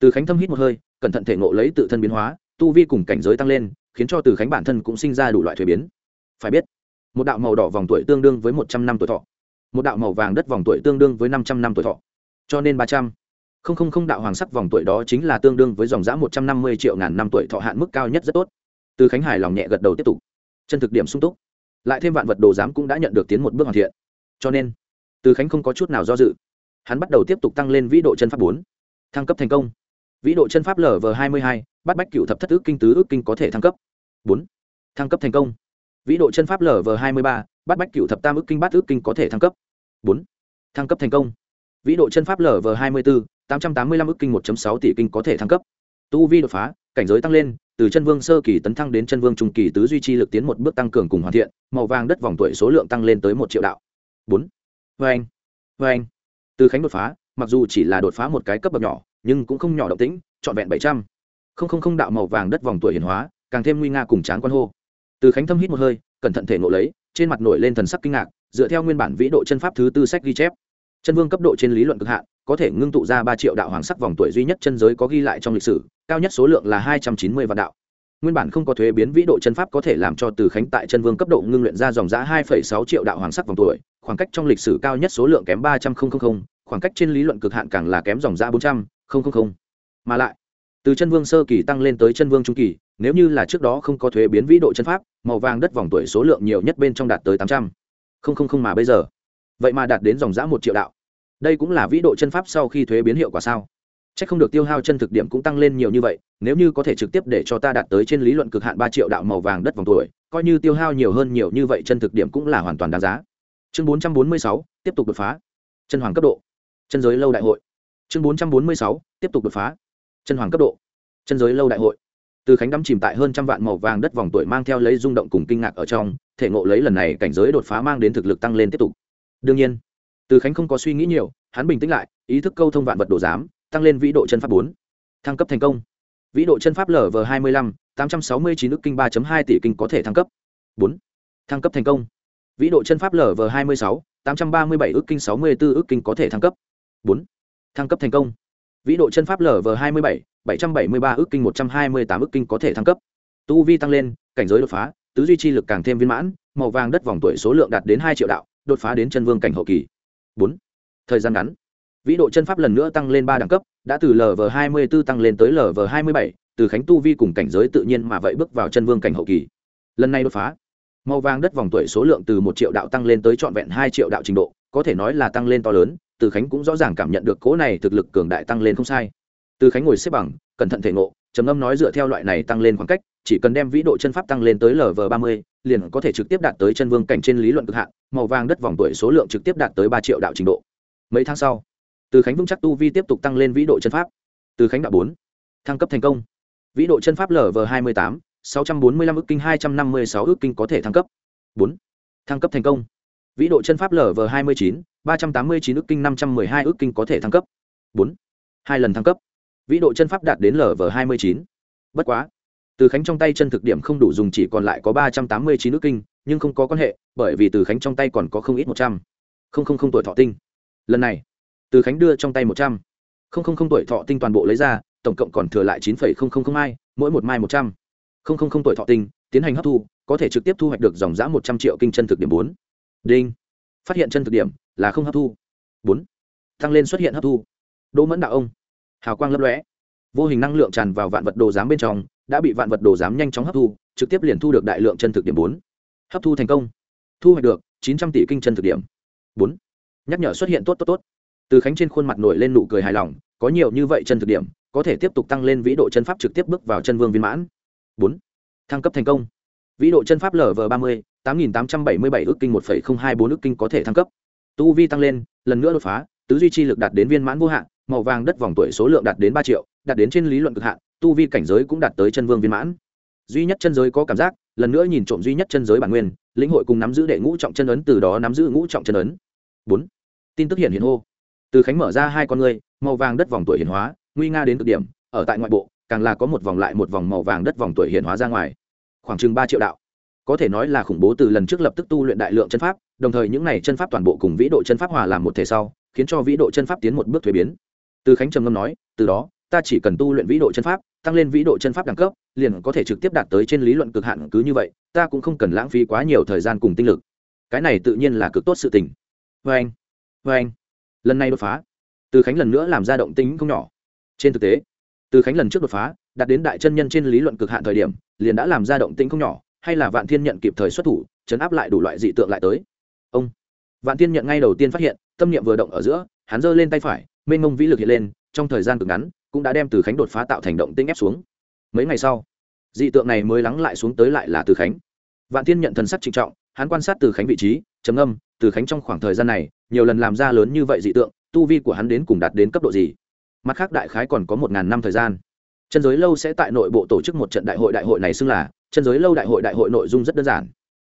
Từ khánh thâm hít một hơi, cẩn thận thể ngộ lấy tự thân biến hóa, tu vi cùng cảnh giới tăng lên, khiến cho từ khánh bản thân cũng sinh ra đủ loại thuế biến. Phải biết, một đạo màu đỏ vòng tuổi tương đương với một trăm năm tuổi thọ. Một đạo màu vàng đất vòng tuổi tương đương với năm trăm năm tuổi thọ. Cho nên ba trăm không không không đạo hoàng sắc vòng tuổi đó chính là tương đương với dòng giã một trăm năm mươi triệu ngàn năm tuổi thọ hạn mức cao nhất rất tốt. Từ khánh hải lòng nhẹ gật đầu tiếp tục. Chân thực điểm sung túc. Lại thêm vạn vật đồ giám cũng đã nhận được tiến một bước hoàn thiện. Cho nên, từ khánh không có chút nào do dự. Hắn bắt đầu tiếp tục tăng lên vĩ độ chân pháp bốn. Thăng cấp thành công. Vĩ độ chân pháp lv hai mươi hai, bắt bách cựu thập thất ước kinh tứ ước kinh có thể thăng cấp. Bốn. Thăng cấp thành công. Vĩ độ chân pháp lv hai mươi ba, bắt bách cựu thập tam ước kinh bát ước kinh có thể thăng cấp. Bốn. Thăng cấp thành công vĩ độ chân pháp lv hai mươi bốn tám trăm tám mươi lăm ước kinh một sáu tỷ kinh có thể thăng cấp. Tu vi đột phá, cảnh giới tăng lên, từ chân vương sơ kỳ tấn thăng đến chân vương trung kỳ tứ duy trì lực tiến một bước tăng cường cùng hoàn thiện, màu vàng đất vòng tuổi số lượng tăng lên tới một triệu đạo. Bốn. Vê anh vê anh từ khánh đột phá, mặc dù chỉ là đột phá một cái cấp bậc nhỏ, nhưng cũng không nhỏ động tĩnh, trọn vẹn bảy trăm. Không không không đạo màu vàng đất vòng tuổi hiển hóa, càng thêm nguy nga cùng chán quan hô. Từ khánh thâm hít một hơi, cẩn thận thể ngộ lấy, trên mặt nổi lên thần sắc kinh ngạc, dựa theo nguyên bản vĩ độ chân pháp thứ tư sách ghi chép chân vương cấp độ trên lý luận cực hạn, có thể ngưng tụ ra ba triệu đạo hoàng sắc vòng tuổi duy nhất chân giới có ghi lại trong lịch sử, cao nhất số lượng là hai trăm chín mươi vạn đạo. Nguyên bản không có thuế biến vĩ độ chân pháp có thể làm cho từ khánh tại chân vương cấp độ ngưng luyện ra dòng giã hai sáu triệu đạo hoàng sắc vòng tuổi, khoảng cách trong lịch sử cao nhất số lượng kém ba trăm linh khoảng cách trên lý luận cực hạn càng là kém dòng giã bốn trăm linh mà lại, từ chân vương sơ kỳ tăng lên tới chân vương trung kỳ, nếu như là trước đó không có thuế biến vĩ độ chân pháp, màu vàng đất vòng tuổi số lượng nhiều nhất bên trong đạt tới tám trăm linh mà bây giờ vậy mà đạt đến dòng giã một triệu đạo. Đây cũng là vĩ độ chân pháp sau khi thuế biến hiệu quả sao? C h ắ c không được tiêu hao chân thực điểm cũng tăng lên nhiều như vậy, nếu như có thể trực tiếp để cho ta đạt tới trên lý luận cực hạn ba triệu đạo màu vàng đất vòng tuổi, coi như tiêu hao nhiều hơn nhiều như vậy chân thực điểm cũng là hoàn toàn đáng giá. Chương bốn trăm bốn mươi sáu, tiếp tục đột phá. Chân hoàng cấp độ. Chân giới lâu đại hội. Chương bốn trăm bốn mươi sáu, tiếp tục đột phá. Chân hoàng cấp độ. Chân giới lâu đại hội. Từ khánh đắm chìm tại hơn trăm vạn màu vàng đất vòng tuổi mang theo lấy rung động cùng kinh ngạc ở trong, thể ngộ lấy lần này cảnh giới đột phá mang đến thực lực tăng lên tiếp tục đương nhiên, từ khánh không có suy nghĩ nhiều, hắn bình tĩnh lại, ý thức câu thông vạn vật đồ giám, tăng lên vĩ độ chân pháp bốn. Thăng cấp thành công. Vĩ độ chân pháp lv hai mươi lăm, tám trăm sáu mươi chín ước kinh ba hai tỷ kinh có thể thăng cấp. Bốn. Thăng cấp thành công. Vĩ độ chân pháp lv hai mươi sáu, tám trăm ba mươi bảy ước kinh sáu mươi bốn ước kinh có thể thăng cấp. Bốn. Thăng cấp thành công. Vĩ độ chân pháp lv hai mươi bảy bảy trăm bảy mươi ba ước kinh một trăm hai mươi tám ước kinh có thể thăng cấp. Tu vi tăng lên, cảnh giới đột phá, tứ duy chi lực càng thêm viên mãn, màu vàng đất vòng tuổi số lượng đạt đến hai triệu đạo đột phá đến chân vương cảnh hậu kỳ. Bốn, thời gian ngắn. Vĩ độ chân pháp lần nữa tăng lên ba đẳng cấp, đã từ lv hai mươi b ố tăng lên tới lv hai mươi bảy, từ khánh tu vi cùng cảnh giới tự nhiên mà vậy bước vào chân vương cảnh hậu kỳ. Lần này đột phá, màu vàng đất vòng tuổi số lượng từ một triệu đạo tăng lên tới trọn vẹn hai triệu đạo trình độ, có thể nói là tăng lên to lớn, từ khánh cũng rõ ràng cảm nhận được cố này thực lực cường đại tăng lên không sai. Từ khánh ngồi xếp bằng, cẩn thận thể ngộ trầm âm nói dựa theo loại này tăng lên khoảng cách, chỉ cần đem vĩ độ chân pháp tăng lên tới lv ba mươi, liền có thể trực tiếp đạt tới chân vương cảnh trên lý luận cực hạn, màu vàng đất vòng tuổi số lượng trực tiếp đạt tới ba triệu đạo trình độ. Mấy tháng sau, từ khánh vững chắc tu vi tiếp tục tăng lên vĩ độ chân pháp. Từ khánh đạo bốn, thăng cấp thành công. Vĩ độ chân pháp lv hai mươi tám, sáu trăm bốn mươi lăm ước kinh, hai trăm năm mươi sáu ước kinh có thể thăng cấp. Bốn, thăng cấp thành công. Vĩ độ chân pháp lv hai mươi chín, ba trăm tám mươi chín ước kinh, năm trăm m ư ơ i hai ước kinh có thể thăng cấp. Bốn, hai lần thăng cấp vĩ độ chân pháp đạt đến lv hai mươi chín. Bất quá, từ khánh trong tay chân thực điểm không đủ dùng chỉ còn lại có ba trăm tám mươi chín nước kinh, nhưng không có quan hệ, bởi vì từ khánh trong tay còn có không ít một trăm. Linh tuổi thọ tinh. Lần này, từ khánh đưa trong tay một trăm. Linh tuổi thọ tinh toàn bộ lấy ra, tổng cộng còn thừa lại chín mai mỗi một mai một trăm. Linh tuổi thọ tinh, tiến hành hấp thu, có thể trực tiếp thu hoạch được dòng giã một trăm triệu kinh chân thực điểm bốn. Đinh. Phát hiện chân thực điểm là không hấp thu. Bốn. Tăng lên xuất hiện hấp thu. Đỗ mẫn đạo ông hào quang lấp lóe. Vô hình năng lượng tràn vào vạn vật đồ giám bên trong, đã bị vạn vật đồ giám nhanh chóng hấp thu, trực tiếp liền thu được đại lượng chân thực điểm bốn. Hấp thu thành công. Thu hoạch được chín trăm tỷ kinh chân thực điểm bốn. Nhắc nhở xuất hiện tốt tốt tốt. Từ khánh trên khuôn mặt nổi lên nụ cười hài lòng, có nhiều như vậy chân thực điểm, có thể tiếp tục tăng lên vĩ độ chân pháp trực tiếp bước vào chân vương viên mãn. Bốn. Thăng cấp thành công. Vĩ độ chân pháp lv ba mươi, tám nghìn tám trăm bảy mươi bảy ước kinh một phẩy không hai bốn ước kinh có thể thăng cấp. Tu vi tăng lên, lần nữa đột phá, tứ duy chi lực đạt đến viên mãn vô hạn màu vàng đất vòng tuổi số lượng đạt đến ba triệu, đạt đến trên lý luận cực hạn, tu vi cảnh giới cũng đạt tới chân vương viên mãn. Duy nhất chân giới có cảm giác, lần nữa nhìn trộm duy nhất chân giới bản nguyên, lĩnh hội cùng nắm giữ đệ ngũ trọng chân ấn, từ đó nắm giữ ngũ trọng chân ấn. Bốn, tin tức hiện hiện hô. Từ khánh mở ra hai con người màu vàng đất vòng tuổi hiển hóa, nguy nga đến cực điểm, ở tại ngoại bộ, càng là có một vòng lại một vòng màu vàng đất vòng tuổi hiển hóa ra ngoài. Khoảng chừng ba triệu đạo. Có thể nói là khủng bố từ lần trước lập tức tu luyện đại lượng chân pháp, đồng thời những n à y chân pháp toàn bộ cùng vĩ độ chân pháp hòa làm một thể sau, khiến cho vĩ độ chân pháp tiến một bước thuế biến từ khánh trầm ngâm nói, từ đó, ta chỉ cần tu luyện vĩ độ chân pháp, tăng lên vĩ độ chân pháp đẳng cấp, liền có thể trực tiếp đạt tới trên lý luận cực hạn cứ như vậy, ta cũng không cần lãng phí quá nhiều thời gian cùng tinh lực. Cái này tự nhiên là cực tốt sự tình. Vê anh vê anh. Lần này đột phá, từ khánh lần nữa làm ra động tính không nhỏ. Trên thực tế, từ khánh lần trước đột phá, đạt đến đại chân nhân trên lý luận cực hạn thời điểm, liền đã làm ra động tính không nhỏ, hay là vạn thiên nhận kịp thời xuất thủ, chấn áp lại đủ loại dị tượng lại tới. Ông, vạn thiên nhận ngay đầu tiên phát hiện, tâm niệm vừa động ở giữa, hắn giơ lên tay phải mênh mông vĩ lực hiện lên, trong thời gian cực ngắn, cũng đã đem từ khánh đột phá tạo thành động tinh ép xuống. Mấy ngày sau, dị tượng này mới lắng lại xuống tới lại là từ khánh. Vạn thiên nhận thần sắc trịnh trọng, hắn quan sát từ khánh vị trí, trầm âm từ khánh trong khoảng thời gian này, nhiều lần làm ra lớn như vậy dị tượng, tu vi của hắn đến cùng đạt đến cấp độ gì? Mặt khác đại khái còn có một ngàn năm thời gian. Chân giới lâu sẽ tại nội bộ tổ chức một trận đại hội đại hội này xưng là chân giới lâu đại hội đại hội nội dung rất đơn giản.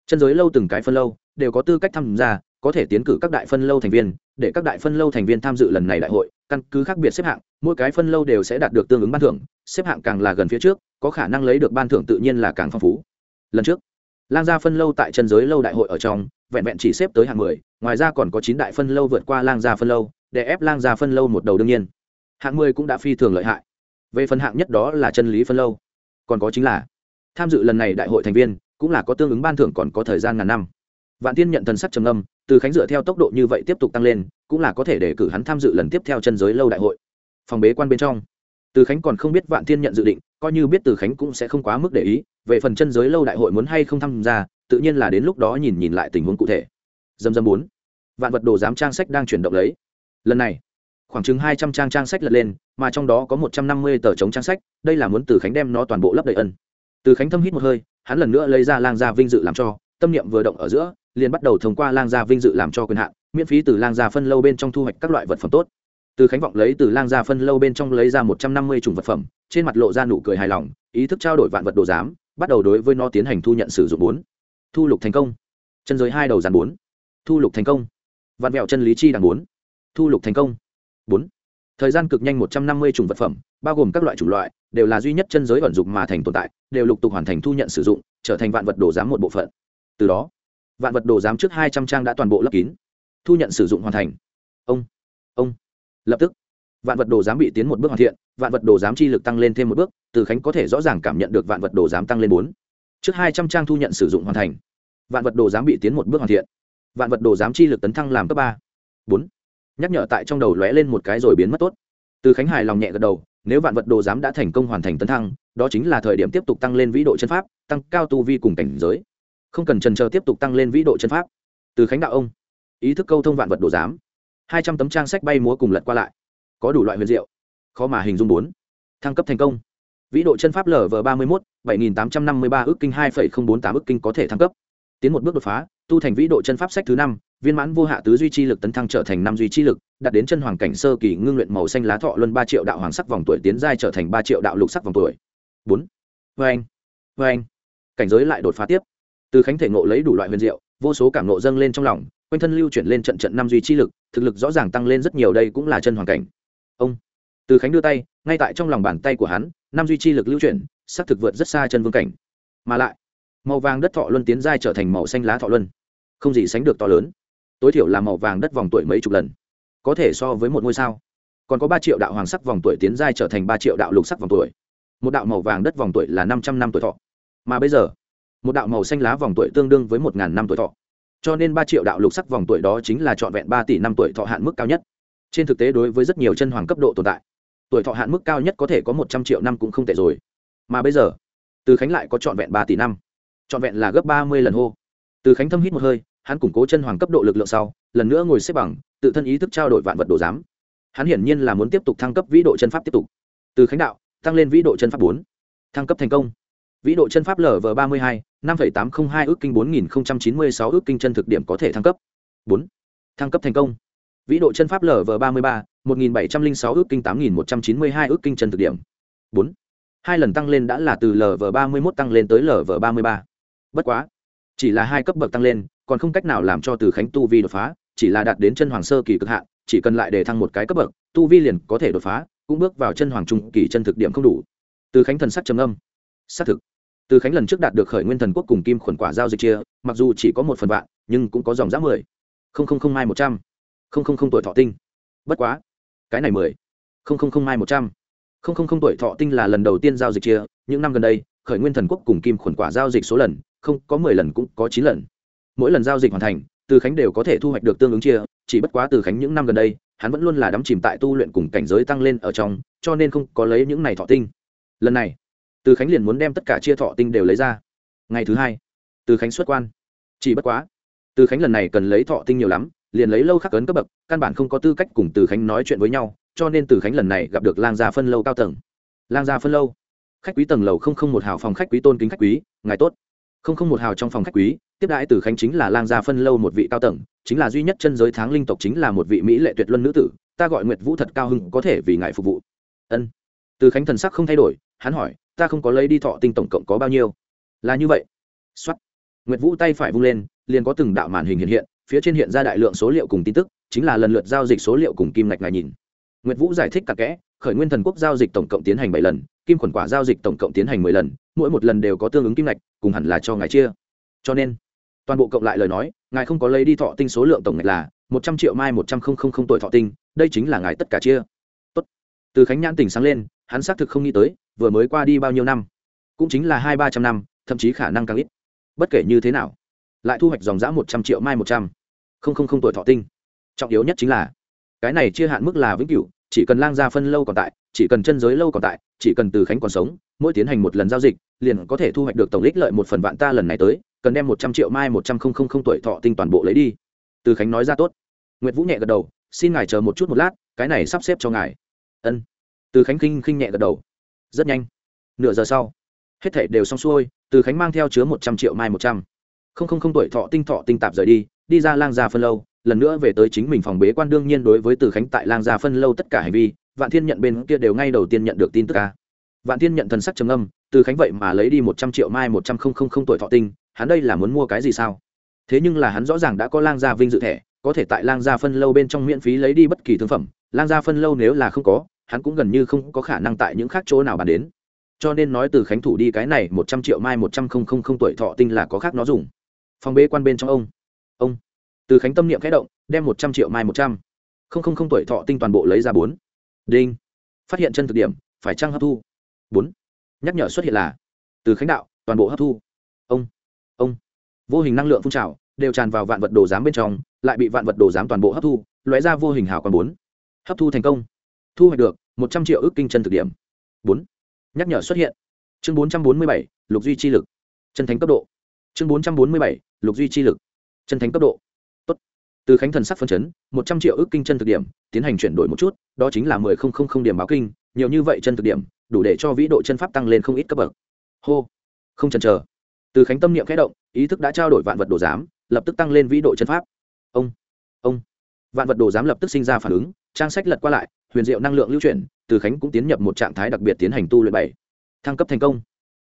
Chân giới lâu từng cái phân lâu, đều có tư cách tham gia có thể tiến cử các đại phân lâu thành viên, để các đại phân lâu thành viên tham dự lần này đại hội, căn cứ khác biệt xếp hạng, mỗi cái phân lâu đều sẽ đạt được tương ứng ban thưởng, xếp hạng càng là gần phía trước, có khả năng lấy được ban thưởng tự nhiên là càng phong phú. Lần trước, lang gia phân lâu tại chân giới lâu đại hội ở trong, vẹn vẹn chỉ xếp tới hạng mười, ngoài ra còn có chín đại phân lâu vượt qua lang gia phân lâu, để ép lang gia phân lâu một đầu đương nhiên. Hạng mười cũng đã phi thường lợi hại. Về phần hạng nhất đó là chân lý phân lâu. Còn có chính là, tham dự lần này đại hội thành viên, cũng là có tương ứng ban thưởng còn có thời gian ngàn năm vạn tiên nhận thần sắc trầm âm từ khánh dựa theo tốc độ như vậy tiếp tục tăng lên, cũng là có thể để cử hắn tham dự lần tiếp theo chân giới lâu đại hội. Phòng bế quan bên trong, từ khánh còn không biết vạn tiên nhận dự định, coi như biết từ khánh cũng sẽ không quá mức để ý, về phần chân giới lâu đại hội muốn hay không tham gia, tự nhiên là đến lúc đó nhìn nhìn lại tình huống cụ thể. Dầm dầm bốn, vạn vật đồ giám trang sách đang chuyển động lấy. Lần này, khoảng chừng hai trăm trang trang sách lật lên, mà trong đó có một trăm năm mươi tờ chống trang sách, đây là muốn từ khánh đem nó toàn bộ lấp đầy ân. Từ khánh thâm hít một hơi, hắn lần nữa lấy ra lang gia vinh dự làm cho tâm niệm vừa động ở giữa, liền bắt đầu thông qua lang gia vinh dự làm cho quyền hạn, miễn phí từ lang gia phân lâu bên trong thu hoạch các loại vật phẩm tốt. Từ khánh vọng lấy từ lang gia phân lâu bên trong lấy ra một trăm năm mươi chủng vật phẩm, trên mặt lộ ra nụ cười hài lòng, ý thức trao đổi vạn vật đồ giám, bắt đầu đối với nó tiến hành thu nhận sử dụng bốn. Thu lục thành công. Chân giới hai đầu dàn bốn. Thu lục thành công. Vạn vẹo chân lý chi đằng bốn. Thu lục thành công. Bốn. Thời gian cực nhanh một trăm năm mươi chủng vật phẩm, bao gồm các loại chủng loại, đều là duy nhất chân giới vận dụng mà thành tồn tại, đều lục tục hoàn thành thu nhận sử dụng, trở thành vạn vật đồ giám một bộ phận từ đó, vạn vật đồ giám trước hai trăm trang đã toàn bộ lấp kín. Thu nhận sử dụng hoàn thành. Ông ông. Lập tức, vạn vật đồ giám bị tiến một bước hoàn thiện, vạn vật đồ giám chi lực tăng lên thêm một bước, từ khánh có thể rõ ràng cảm nhận được vạn vật đồ giám tăng lên bốn. Trước hai trăm trang thu nhận sử dụng hoàn thành, vạn vật đồ giám bị tiến một bước hoàn thiện. Vạn vật đồ giám chi lực tấn thăng làm cấp ba. Bốn. Nhắc nhở tại trong đầu lóe lên một cái rồi biến mất tốt. Từ khánh hài lòng nhẹ gật đầu, nếu vạn vật đồ giám đã thành công hoàn thành tấn thăng, đó chính là thời điểm tiếp tục tăng lên vĩ độ chân pháp, tăng cao tu vi cùng cảnh giới không cần trần chờ tiếp tục tăng lên vĩ độ chân pháp. Từ khánh đạo ông, ý thức câu thông vạn vật đồ giám, hai trăm tấm trang sách bay múa cùng lật qua lại, có đủ loại huyền diệu, khó mà hình dung bốn. Thăng cấp thành công. Vĩ độ chân pháp lv ba mươi một bảy nghìn tám trăm năm mươi ba ước kinh hai phẩy không bốn tám ước kinh có thể thăng cấp. Tiến một bước đột phá, tu thành vĩ độ chân pháp sách thứ năm, viên mãn vô hạ tứ duy chi lực tấn thăng trở thành năm duy chi lực, đạt đến chân hoàng cảnh sơ kỳ ngưng luyện màu xanh lá thọ luân ba triệu đạo hoàng sắc vòng tuổi tiến giai trở thành ba triệu đạo lục sắc vòng tuổi. Bốn. Vê anh vê anh cảnh giới lại đột phá tiếp từ khánh thể ngộ lấy đủ loại huyền diệu, vô số cảm ngộ dâng lên trong lòng, quanh thân lưu chuyển lên trận trận năm duy chi lực, thực lực rõ ràng tăng lên rất nhiều, đây cũng là chân hoàng cảnh. Ông. Từ khánh đưa tay, ngay tại trong lòng bàn tay của hắn, năm duy chi lực lưu chuyển sắc thực vượt rất xa chân vương cảnh. Mà lại, màu vàng đất thọ luân tiến giai trở thành màu xanh lá thọ luân. Không gì sánh được to lớn. Tối thiểu là màu vàng đất vòng tuổi mấy chục lần. Có thể so với một ngôi sao. Còn có ba triệu đạo hoàng sắc vòng tuổi tiến giai trở thành ba triệu đạo lục sắc vòng tuổi. Một đạo màu vàng đất vòng tuổi là năm trăm năm tuổi thọ. Mà bây giờ một đạo màu xanh lá vòng tuổi tương đương với một ngàn năm tuổi thọ. Cho nên ba triệu đạo lục sắc vòng tuổi đó chính là trọn vẹn ba tỷ năm tuổi thọ hạn mức cao nhất. Trên thực tế đối với rất nhiều chân hoàng cấp độ tồn tại, tuổi thọ hạn mức cao nhất có thể có một trăm triệu năm cũng không tệ rồi. Mà bây giờ, từ khánh lại có trọn vẹn ba tỷ năm, trọn vẹn là gấp ba mươi lần hô. Từ khánh thâm hít một hơi, hắn củng cố chân hoàng cấp độ lực lượng sau, lần nữa ngồi xếp bằng, tự thân ý thức trao đổi vạn vật đồ giám. Hắn hiển nhiên là muốn tiếp tục thăng cấp vĩ độ chân pháp tiếp tục. Từ khánh đạo, tăng lên vĩ độ chân pháp bốn. Thăng cấp thành công vĩ độ chân pháp lv ba mươi hai, năm tám trăm linh hai ước kinh bốn nghìn chín mươi sáu ước kinh chân thực điểm có thể thăng cấp. Bốn. Thăng cấp thành công. Vĩ độ chân pháp lv ba mươi ba, một nghìn bảy trăm linh sáu ước kinh tám nghìn một trăm chín mươi hai ước kinh chân thực điểm. Bốn. Hai lần tăng lên đã là từ lv ba mươi mốt tăng lên tới lv ba mươi ba. Bất quá, chỉ là hai cấp bậc tăng lên, còn không cách nào làm cho từ khánh tu vi đột phá, chỉ là đạt đến chân hoàng sơ kỳ cực hạn, chỉ cần lại để thăng một cái cấp bậc, tu vi liền có thể đột phá, cũng bước vào chân hoàng trung kỳ chân thực điểm không đủ. Từ khánh thần sắc trầm âm xác thực. Từ khánh lần trước đạt được khởi nguyên thần quốc cùng kim khuẩn quả giao dịch chia, mặc dù chỉ có một phần vạn, nhưng cũng có dòng giáp mười. Không không không mai một trăm. Không không không tuổi thọ tinh. Bất quá. Cái này mười. Không không không mai một trăm. Không không không tuổi thọ tinh là lần đầu tiên giao dịch chia, những năm gần đây, khởi nguyên thần quốc cùng kim khuẩn quả giao dịch số lần, không, có mười lần cũng có chín lần. Mỗi lần giao dịch hoàn thành, từ khánh đều có thể thu hoạch được tương ứng chia, chỉ bất quá từ khánh những năm gần đây, hắn vẫn luôn là đắm chìm tại tu luyện cùng cảnh giới tăng lên ở trong, cho nên không có lấy những này thọ tinh. Lần này từ khánh liền muốn đem tất cả chia thọ tinh đều lấy ra. Ngày thứ hai, từ khánh xuất quan. Chỉ bất quá, từ khánh lần này cần lấy thọ tinh nhiều lắm, liền lấy lâu khắc cấn cấp bậc, căn bản không có tư cách cùng từ khánh nói chuyện với nhau, cho nên từ khánh lần này gặp được lang gia phân lâu cao tầng. Lang gia phân lâu, khách quý tầng lầu không không một hào phòng khách quý tôn kính khách quý, ngài tốt. không không một hào trong phòng khách quý, tiếp đãi từ khánh chính là lang gia phân lâu một vị cao tầng, chính là duy nhất chân giới tháng linh tộc chính là một vị mỹ lệ tuyệt luân nữ tử, ta gọi nguyệt vũ thật cao hưng, có thể vì ngài phục vụ. Ân. Từ khánh thần sắc không thay đổi, hắn hỏi ta không có lấy đi thọ tinh tổng cộng có bao nhiêu? Là như vậy. Xuất nguyệt vũ tay phải vung lên, liền có từng đạo màn hình hiện hiện, phía trên hiện ra đại lượng số liệu cùng tin tức, chính là lần lượt giao dịch số liệu cùng kim ngạch ngài nhìn. Nguyệt vũ giải thích cặn kẽ, khởi nguyên thần quốc giao dịch tổng cộng tiến hành bảy lần, kim khuẩn quả giao dịch tổng cộng tiến hành mười lần, mỗi một lần đều có tương ứng kim ngạch, cùng hẳn là cho ngài chia. Cho nên, toàn bộ cộng lại lời nói, ngài không có lấy đi thọ tinh số lượng tổng ngạch là một trăm triệu mai một trăm không không không tuổi thọ tinh, đây chính là ngài tất cả chia. Tốt. từ khánh nhãn tỉnh sáng lên hắn xác thực không nghĩ tới, vừa mới qua đi bao nhiêu năm. Cũng chính là hai ba trăm năm, thậm chí khả năng càng ít. Bất kể như thế nào, lại thu hoạch dòng giã một trăm triệu mai một trăm. Không không không tuổi thọ tinh. Trọng yếu nhất chính là, cái này chia hạn mức là vĩnh cửu, chỉ cần lang gia phân lâu còn tại, chỉ cần chân giới lâu còn tại, chỉ cần từ khánh còn sống, mỗi tiến hành một lần giao dịch, liền có thể thu hoạch được tổng lích lợi một phần vạn ta lần này tới, cần đem một trăm triệu mai một trăm không không không tuổi thọ tinh toàn bộ lấy đi. Từ khánh nói ra tốt. Nguyệt vũ nhẹ gật đầu, xin ngài chờ một chút một lát, cái này sắp xếp cho ngài. Ân từ khánh khinh khinh nhẹ gật đầu. Rất nhanh. Nửa giờ sau, hết thảy đều xong xuôi, từ khánh mang theo chứa một trăm triệu mai một trăm. Không không không tuổi thọ tinh thọ tinh tạp rời đi đi ra lang gia phân lâu, lần nữa về tới chính mình phòng bế quan đương nhiên đối với từ khánh tại lang gia phân lâu tất cả hành vi, vạn thiên nhận bên kia đều ngay đầu tiên nhận được tin tức ca vạn thiên nhận thần sắc trầm âm từ khánh vậy mà lấy đi một trăm triệu mai một trăm không không không tuổi thọ tinh, hắn đây là muốn mua cái gì sao? Thế nhưng là hắn rõ ràng đã có lang gia vinh dự thẻ, có thể tại lang gia phân lâu bên trong miễn phí lấy đi bất kỳ thương phẩm, lang gia phân lâu nếu là không có hắn cũng gần như không có khả năng tại những khác chỗ nào bàn đến. Cho nên nói từ khánh thủ đi cái này một trăm triệu mai một trăm không không không tuổi thọ tinh là có khác nó dùng. Phòng bế quan bên trong ông. Ông. Từ khánh tâm niệm khẽ động, đem một trăm triệu mai một trăm không không không tuổi thọ tinh toàn bộ lấy ra bốn. Đinh. Phát hiện chân thực điểm, phải trăng hấp thu? Bốn. Nhắc nhở xuất hiện là, từ khánh đạo, toàn bộ hấp thu. Ông. Ông. Vô hình năng lượng phun trào, đều tràn vào vạn vật đồ giám bên trong, lại bị vạn vật đồ giám toàn bộ hấp thu, lóe ra vô hình hào còn bốn. Hấp thu thành công thu hoạch được một trăm triệu ước kinh chân thực điểm. Bốn. Nhắc nhở xuất hiện. Chương bốn trăm bốn mươi bảy, lục duy chi lực. Chân thánh cấp độ. Chương bốn trăm bốn mươi bảy, lục duy chi lực. Chân thánh cấp độ. Tốt. từ khánh thần sắc phân chấn, một trăm triệu ước kinh chân thực điểm, tiến hành chuyển đổi một chút, đó chính là mười không không không điểm báo kinh, nhiều như vậy chân thực điểm, đủ để cho vĩ độ chân pháp tăng lên không ít cấp bậc. Hô. Không chần chờ. Từ khánh tâm niệm khẽ động, ý thức đã trao đổi vạn vật đồ giám, lập tức tăng lên vĩ độ chân pháp. Ông. Ông. Vạn vật đồ giám lập tức sinh ra phản ứng, trang sách lật qua lại huyền diệu năng lượng lưu chuyển, từ khánh cũng tiến nhập một trạng thái đặc biệt tiến hành tu luyện bảy. Thăng cấp thành công.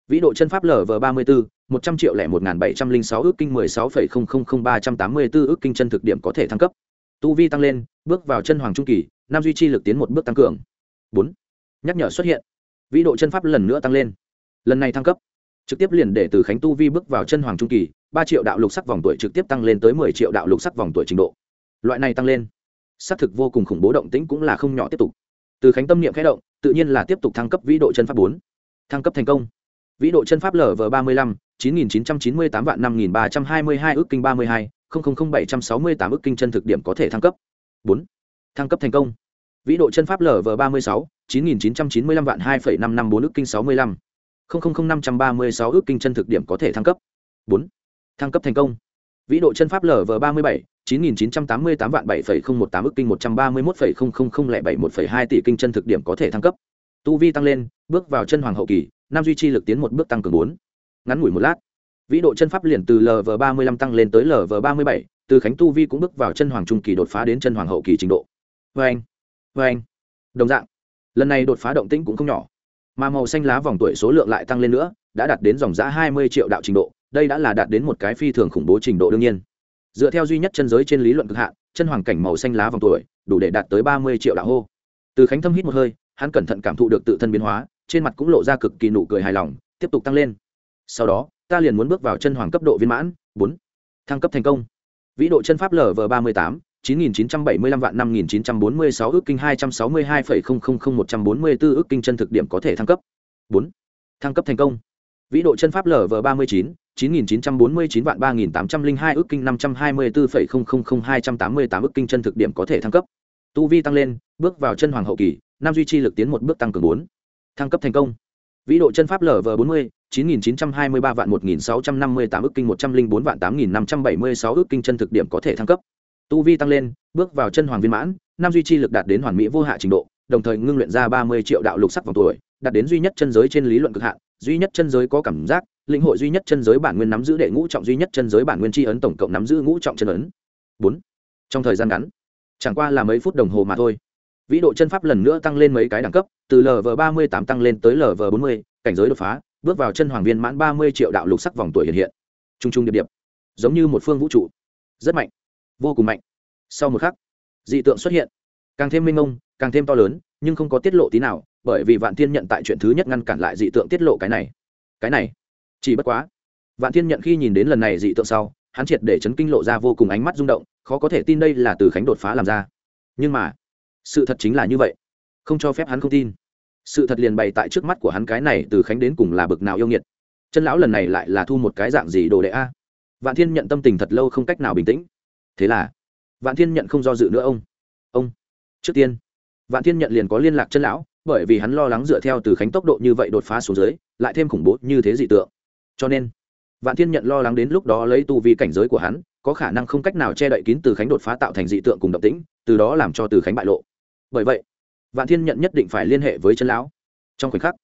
Vĩ độ chân pháp lv ba mươi bốn một trăm triệu lẻ một nghìn bảy trăm linh sáu ước kinh mười sáu phẩy không không không ba trăm tám mươi bốn ước kinh chân thực điểm có thể thăng cấp. Tu vi tăng lên, bước vào chân hoàng trung kỳ, nam duy chi lực tiến một bước tăng cường. Bốn. Nhắc nhở xuất hiện. Vĩ độ chân pháp lần nữa tăng lên. Lần này thăng cấp. Trực tiếp liền để từ khánh tu vi bước vào chân hoàng trung kỳ, ba triệu đạo lục sắc vòng tuổi trực tiếp tăng lên tới mười triệu đạo lục sắc vòng tuổi trình độ. Loại này tăng lên xác thực vô cùng khủng bố động tĩnh cũng là không nhỏ tiếp tục. Từ khánh tâm niệm khẽ động, tự nhiên là tiếp tục thăng cấp vĩ độ chân pháp bốn. Thăng cấp thành công. Vĩ độ chân pháp lv ba mươi lăm, chín nghìn chín trăm chín mươi tám vạn năm nghìn ba trăm hai mươi hai ước kinh ba mươi hai, không không không bảy trăm sáu mươi tám ước kinh chân thực điểm có thể thăng cấp. Bốn. Thăng cấp thành công. Vĩ độ chân pháp lv ba mươi sáu, chín nghìn chín trăm chín mươi lăm vạn hai phẩy năm năm bốn ước kinh sáu mươi lăm, không không không năm trăm ba mươi sáu ước kinh chân thực điểm có thể thăng cấp. Bốn. Thăng cấp thành công. Vĩ độ chân pháp lv ba mươi bảy chín nghìn chín trăm tám mươi tám vạn bảy phẩy kinh một trăm ba mươi mốt phẩy không không không lẻ bảy một phẩy hai tỷ kinh chân thực điểm có thể thăng cấp. Tu vi tăng lên bước vào chân hoàng hậu kỳ nam duy chi lực tiến một bước tăng cường 4. ngắn ngủi một lát vĩ độ chân pháp liền từ lv ba mươi lăm tăng lên tới lv ba mươi bảy từ khánh tu vi cũng bước vào chân hoàng trung kỳ đột phá đến chân hoàng hậu kỳ trình độ. Wen, anh anh đồng dạng. Lần này đột phá động tĩnh cũng không nhỏ mà màu xanh lá vòng tuổi số lượng lại tăng lên nữa đã đạt đến dòng giá 20 triệu đạo trình độ đây đã là đạt đến một cái phi thường khủng bố trình độ đương nhiên dựa theo duy nhất chân giới trên lý luận cực hạn, chân hoàng cảnh màu xanh lá vòng tuổi, đủ để đạt tới ba mươi triệu đạo hô. Từ khánh thâm hít một hơi, hắn cẩn thận cảm thụ được tự thân biến hóa, trên mặt cũng lộ ra cực kỳ nụ cười hài lòng, tiếp tục tăng lên. Sau đó, ta liền muốn bước vào chân hoàng cấp độ viên mãn, bốn. Thăng cấp thành công. Vĩ độ chân pháp lv ba mươi tám, chín nghìn chín trăm bảy mươi lăm vạn năm nghìn chín trăm bốn mươi sáu ước kinh hai trăm sáu mươi hai phẩy không không không một trăm bốn mươi bốn ước kinh chân thực điểm có thể thăng cấp. Bốn. Thăng cấp thành công vĩ độ chân pháp lv ba mươi chín chín nghìn chín trăm bốn mươi chín vạn ba nghìn tám trăm linh hai, ước kinh năm trăm hai mươi bốn phẩy không không không hai trăm tám mươi tám, ước kinh chân thực điểm có thể thăng cấp. Tu vi tăng lên, bước vào chân hoàng hậu kỳ nam duy trì lực tiến một bước tăng cường bốn. Thăng cấp thành công. Vĩ độ chân pháp lv bốn mươi, chín nghìn chín trăm hai mươi ba vạn một nghìn sáu trăm năm mươi tám, ước kinh một trăm linh bốn vạn tám nghìn năm trăm bảy mươi sáu, ước kinh chân thực điểm có thể thăng cấp. Tu vi tăng lên, bước vào chân hoàng viên mãn nam duy trì lực đạt đến hoàn mỹ vô hạ trình độ, đồng thời ngưng luyện ra ba mươi triệu đạo lục sắc vòng tuổi đạt đến duy nhất chân giới trên lý luận cực hạn, duy nhất chân giới có cảm giác, lĩnh hội duy nhất chân giới bản nguyên nắm giữ đệ ngũ trọng, duy nhất chân giới bản nguyên tri ấn tổng cộng nắm giữ ngũ trọng chân ấn. Bốn. Trong thời gian ngắn, chẳng qua là mấy phút đồng hồ mà thôi. Vĩ độ chân pháp lần nữa tăng lên mấy cái đẳng cấp, từ lv ba mươi tám tăng lên tới lv bốn mươi, cảnh giới đột phá, bước vào chân hoàng viên mãn ba mươi triệu đạo lục sắc vòng tuổi hiện hiện. T r u n g t r u n g điệp điệp, giống như một phương vũ trụ. Rất mạnh, vô cùng mạnh. Sau một khắc, dị tượng xuất hiện. Càng thêm minh mông càng thêm to lớn, nhưng không có tiết lộ tí nào bởi vì vạn thiên nhận tại chuyện thứ nhất ngăn cản lại dị tượng tiết lộ cái này. Cái này? Chỉ bất quá. Vạn thiên nhận khi nhìn đến lần này dị tượng sau, hắn triệt để chấn kinh lộ ra vô cùng ánh mắt rung động, khó có thể tin đây là từ khánh đột phá làm ra. Nhưng mà, sự thật chính là như vậy. Không cho phép hắn không tin. Sự thật liền bày tại trước mắt của hắn cái này từ khánh đến cùng là bực nào yêu nghiệt. Chân lão lần này lại là thu một cái dạng gì đồ đệ a? Vạn thiên nhận tâm tình thật lâu không cách nào bình tĩnh. Thế là, vạn thiên nhận không do dự nữa ông. Ông, trước tiên, vạn thiên nhận liền có liên lạc chân lão bởi vì hắn lo lắng dựa theo từ khánh tốc độ như vậy đột phá xuống dưới, lại thêm khủng bố như thế dị tượng. Cho nên, vạn thiên nhận lo lắng đến lúc đó lấy tu vi cảnh giới của hắn, có khả năng không cách nào che đậy kín từ khánh đột phá tạo thành dị tượng cùng động tĩnh, từ đó làm cho từ khánh bại lộ. Bởi vậy, vạn thiên nhận nhất định phải liên hệ với chân lão. Trong khoảnh khắc,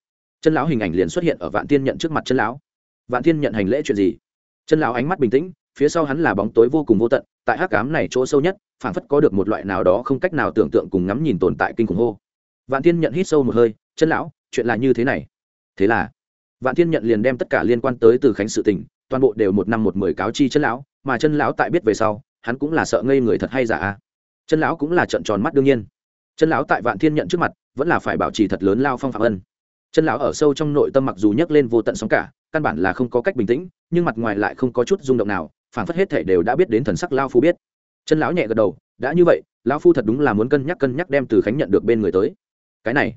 chân lão hình ảnh liền xuất hiện ở vạn thiên nhận trước mặt chân lão. Vạn thiên nhận hành lễ chuyện gì? Chân lão ánh mắt bình tĩnh, phía sau hắn là bóng tối vô cùng vô tận, tại hắc cám này chỗ sâu nhất, phảng phất có được một loại nào đó không cách nào tưởng tượng cùng ngắm nhìn tồn tại kinh khủng hô vạn thiên nhận hít sâu một hơi, chân lão, chuyện là như thế này. Thế là? Vạn thiên nhận liền đem tất cả liên quan tới từ khánh sự tình, toàn bộ đều một năm một mười cáo chi chân lão, mà chân lão tại biết về sau, hắn cũng là sợ ngây người thật hay giả chân lão cũng là trận tròn mắt đương nhiên. Chân lão tại vạn thiên nhận trước mặt, vẫn là phải bảo trì thật lớn lao phong phạm ân. Chân lão ở sâu trong nội tâm mặc dù nhấc lên vô tận sóng cả, căn bản là không có cách bình tĩnh, nhưng mặt ngoài lại không có chút rung động nào phản phất hết thể đều đã biết đến thần sắc lao phu biết. Chân lão nhẹ gật đầu, đã như vậy, lão phu thật đúng là muốn cân nhắc cân nhắc đem từ khánh nhận được bên người tới cái này.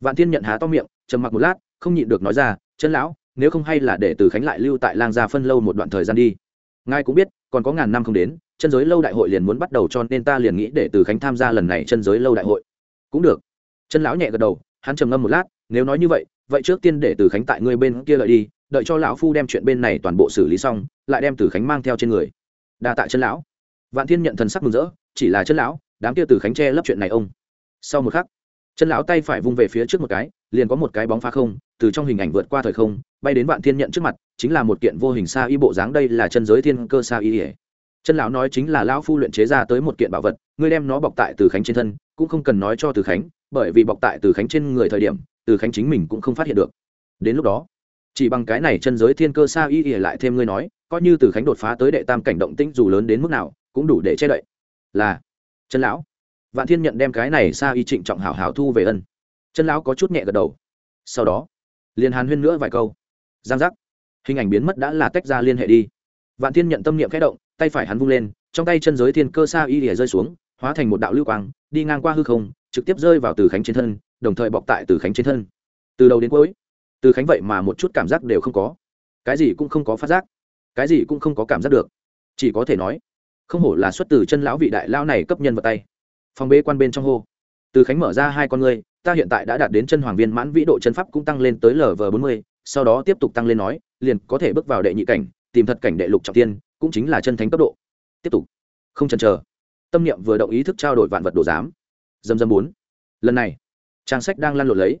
Vạn thiên nhận há to miệng, trầm mặc một lát, không nhịn được nói ra, chân lão, nếu không hay là để từ khánh lại lưu tại lang gia phân lâu một đoạn thời gian đi. Ngài cũng biết, còn có ngàn năm không đến, chân giới lâu đại hội liền muốn bắt đầu cho nên ta liền nghĩ để từ khánh tham gia lần này chân giới lâu đại hội. Cũng được. Chân lão nhẹ gật đầu, hắn trầm ngâm một lát, nếu nói như vậy vậy trước tiên để từ khánh tại ngươi bên kia lợi đi, đợi cho lão phu đem chuyện bên này toàn bộ xử lý xong, lại đem từ khánh mang theo trên người. Đa tạ chân lão. Vạn thiên nhận thần sắc mừng rỡ, chỉ là chân lão, đám kia từ khánh che lấp chuyện này ông. Sau một khắc chân lão tay phải vung về phía trước một cái, liền có một cái bóng phá không, từ trong hình ảnh vượt qua thời không, bay đến vạn thiên nhận trước mặt, chính là một kiện vô hình sa y bộ dáng đây là chân giới thiên cơ sa y ỉa chân lão nói chính là lão phu luyện chế ra tới một kiện bảo vật, ngươi đem nó bọc tại từ khánh trên thân, cũng không cần nói cho từ khánh, bởi vì bọc tại từ khánh trên người thời điểm, từ khánh chính mình cũng không phát hiện được. Đến lúc đó, chỉ bằng cái này chân giới thiên cơ sa y ỉa lại thêm ngươi nói, coi như từ khánh đột phá tới đệ tam cảnh động tĩnh dù lớn đến mức nào, cũng đủ để che đậy. Là, chân lão vạn thiên nhận đem cái này xa y trịnh trọng hảo hảo thu về ân. Chân lão có chút nhẹ gật đầu. Sau đó, liền hàn huyên nữa vài câu. Giang giác. Hình ảnh biến mất đã là tách ra liên hệ đi. Vạn thiên nhận tâm niệm khẽ động, tay phải hắn vung lên, trong tay chân giới thiên cơ xa y lìa rơi xuống, hóa thành một đạo lưu quang, đi ngang qua hư không, trực tiếp rơi vào từ khánh trên thân, đồng thời bọc tại từ khánh trên thân. Từ đầu đến cuối, từ khánh vậy mà một chút cảm giác đều không có. Cái gì cũng không có phát giác. Cái gì cũng không có cảm giác được. Chỉ có thể nói, không hổ là xuất từ chân lão vị đại lao này cấp nhân vật tay phòng bế quan bên trong hô. Từ khánh mở ra hai con ngươi, ta hiện tại đã đạt đến chân hoàng viên mãn vĩ độ chân pháp cũng tăng lên tới lv bốn mươi, sau đó tiếp tục tăng lên nói, liền có thể bước vào đệ nhị cảnh, tìm thật cảnh đệ lục trọng tiên, cũng chính là chân thánh cấp độ. Tiếp tục. Không chần chờ. Tâm niệm vừa động ý thức trao đổi vạn vật đồ giám. Dầm dầm bốn. Lần này, trang sách đang lăn lộn lấy.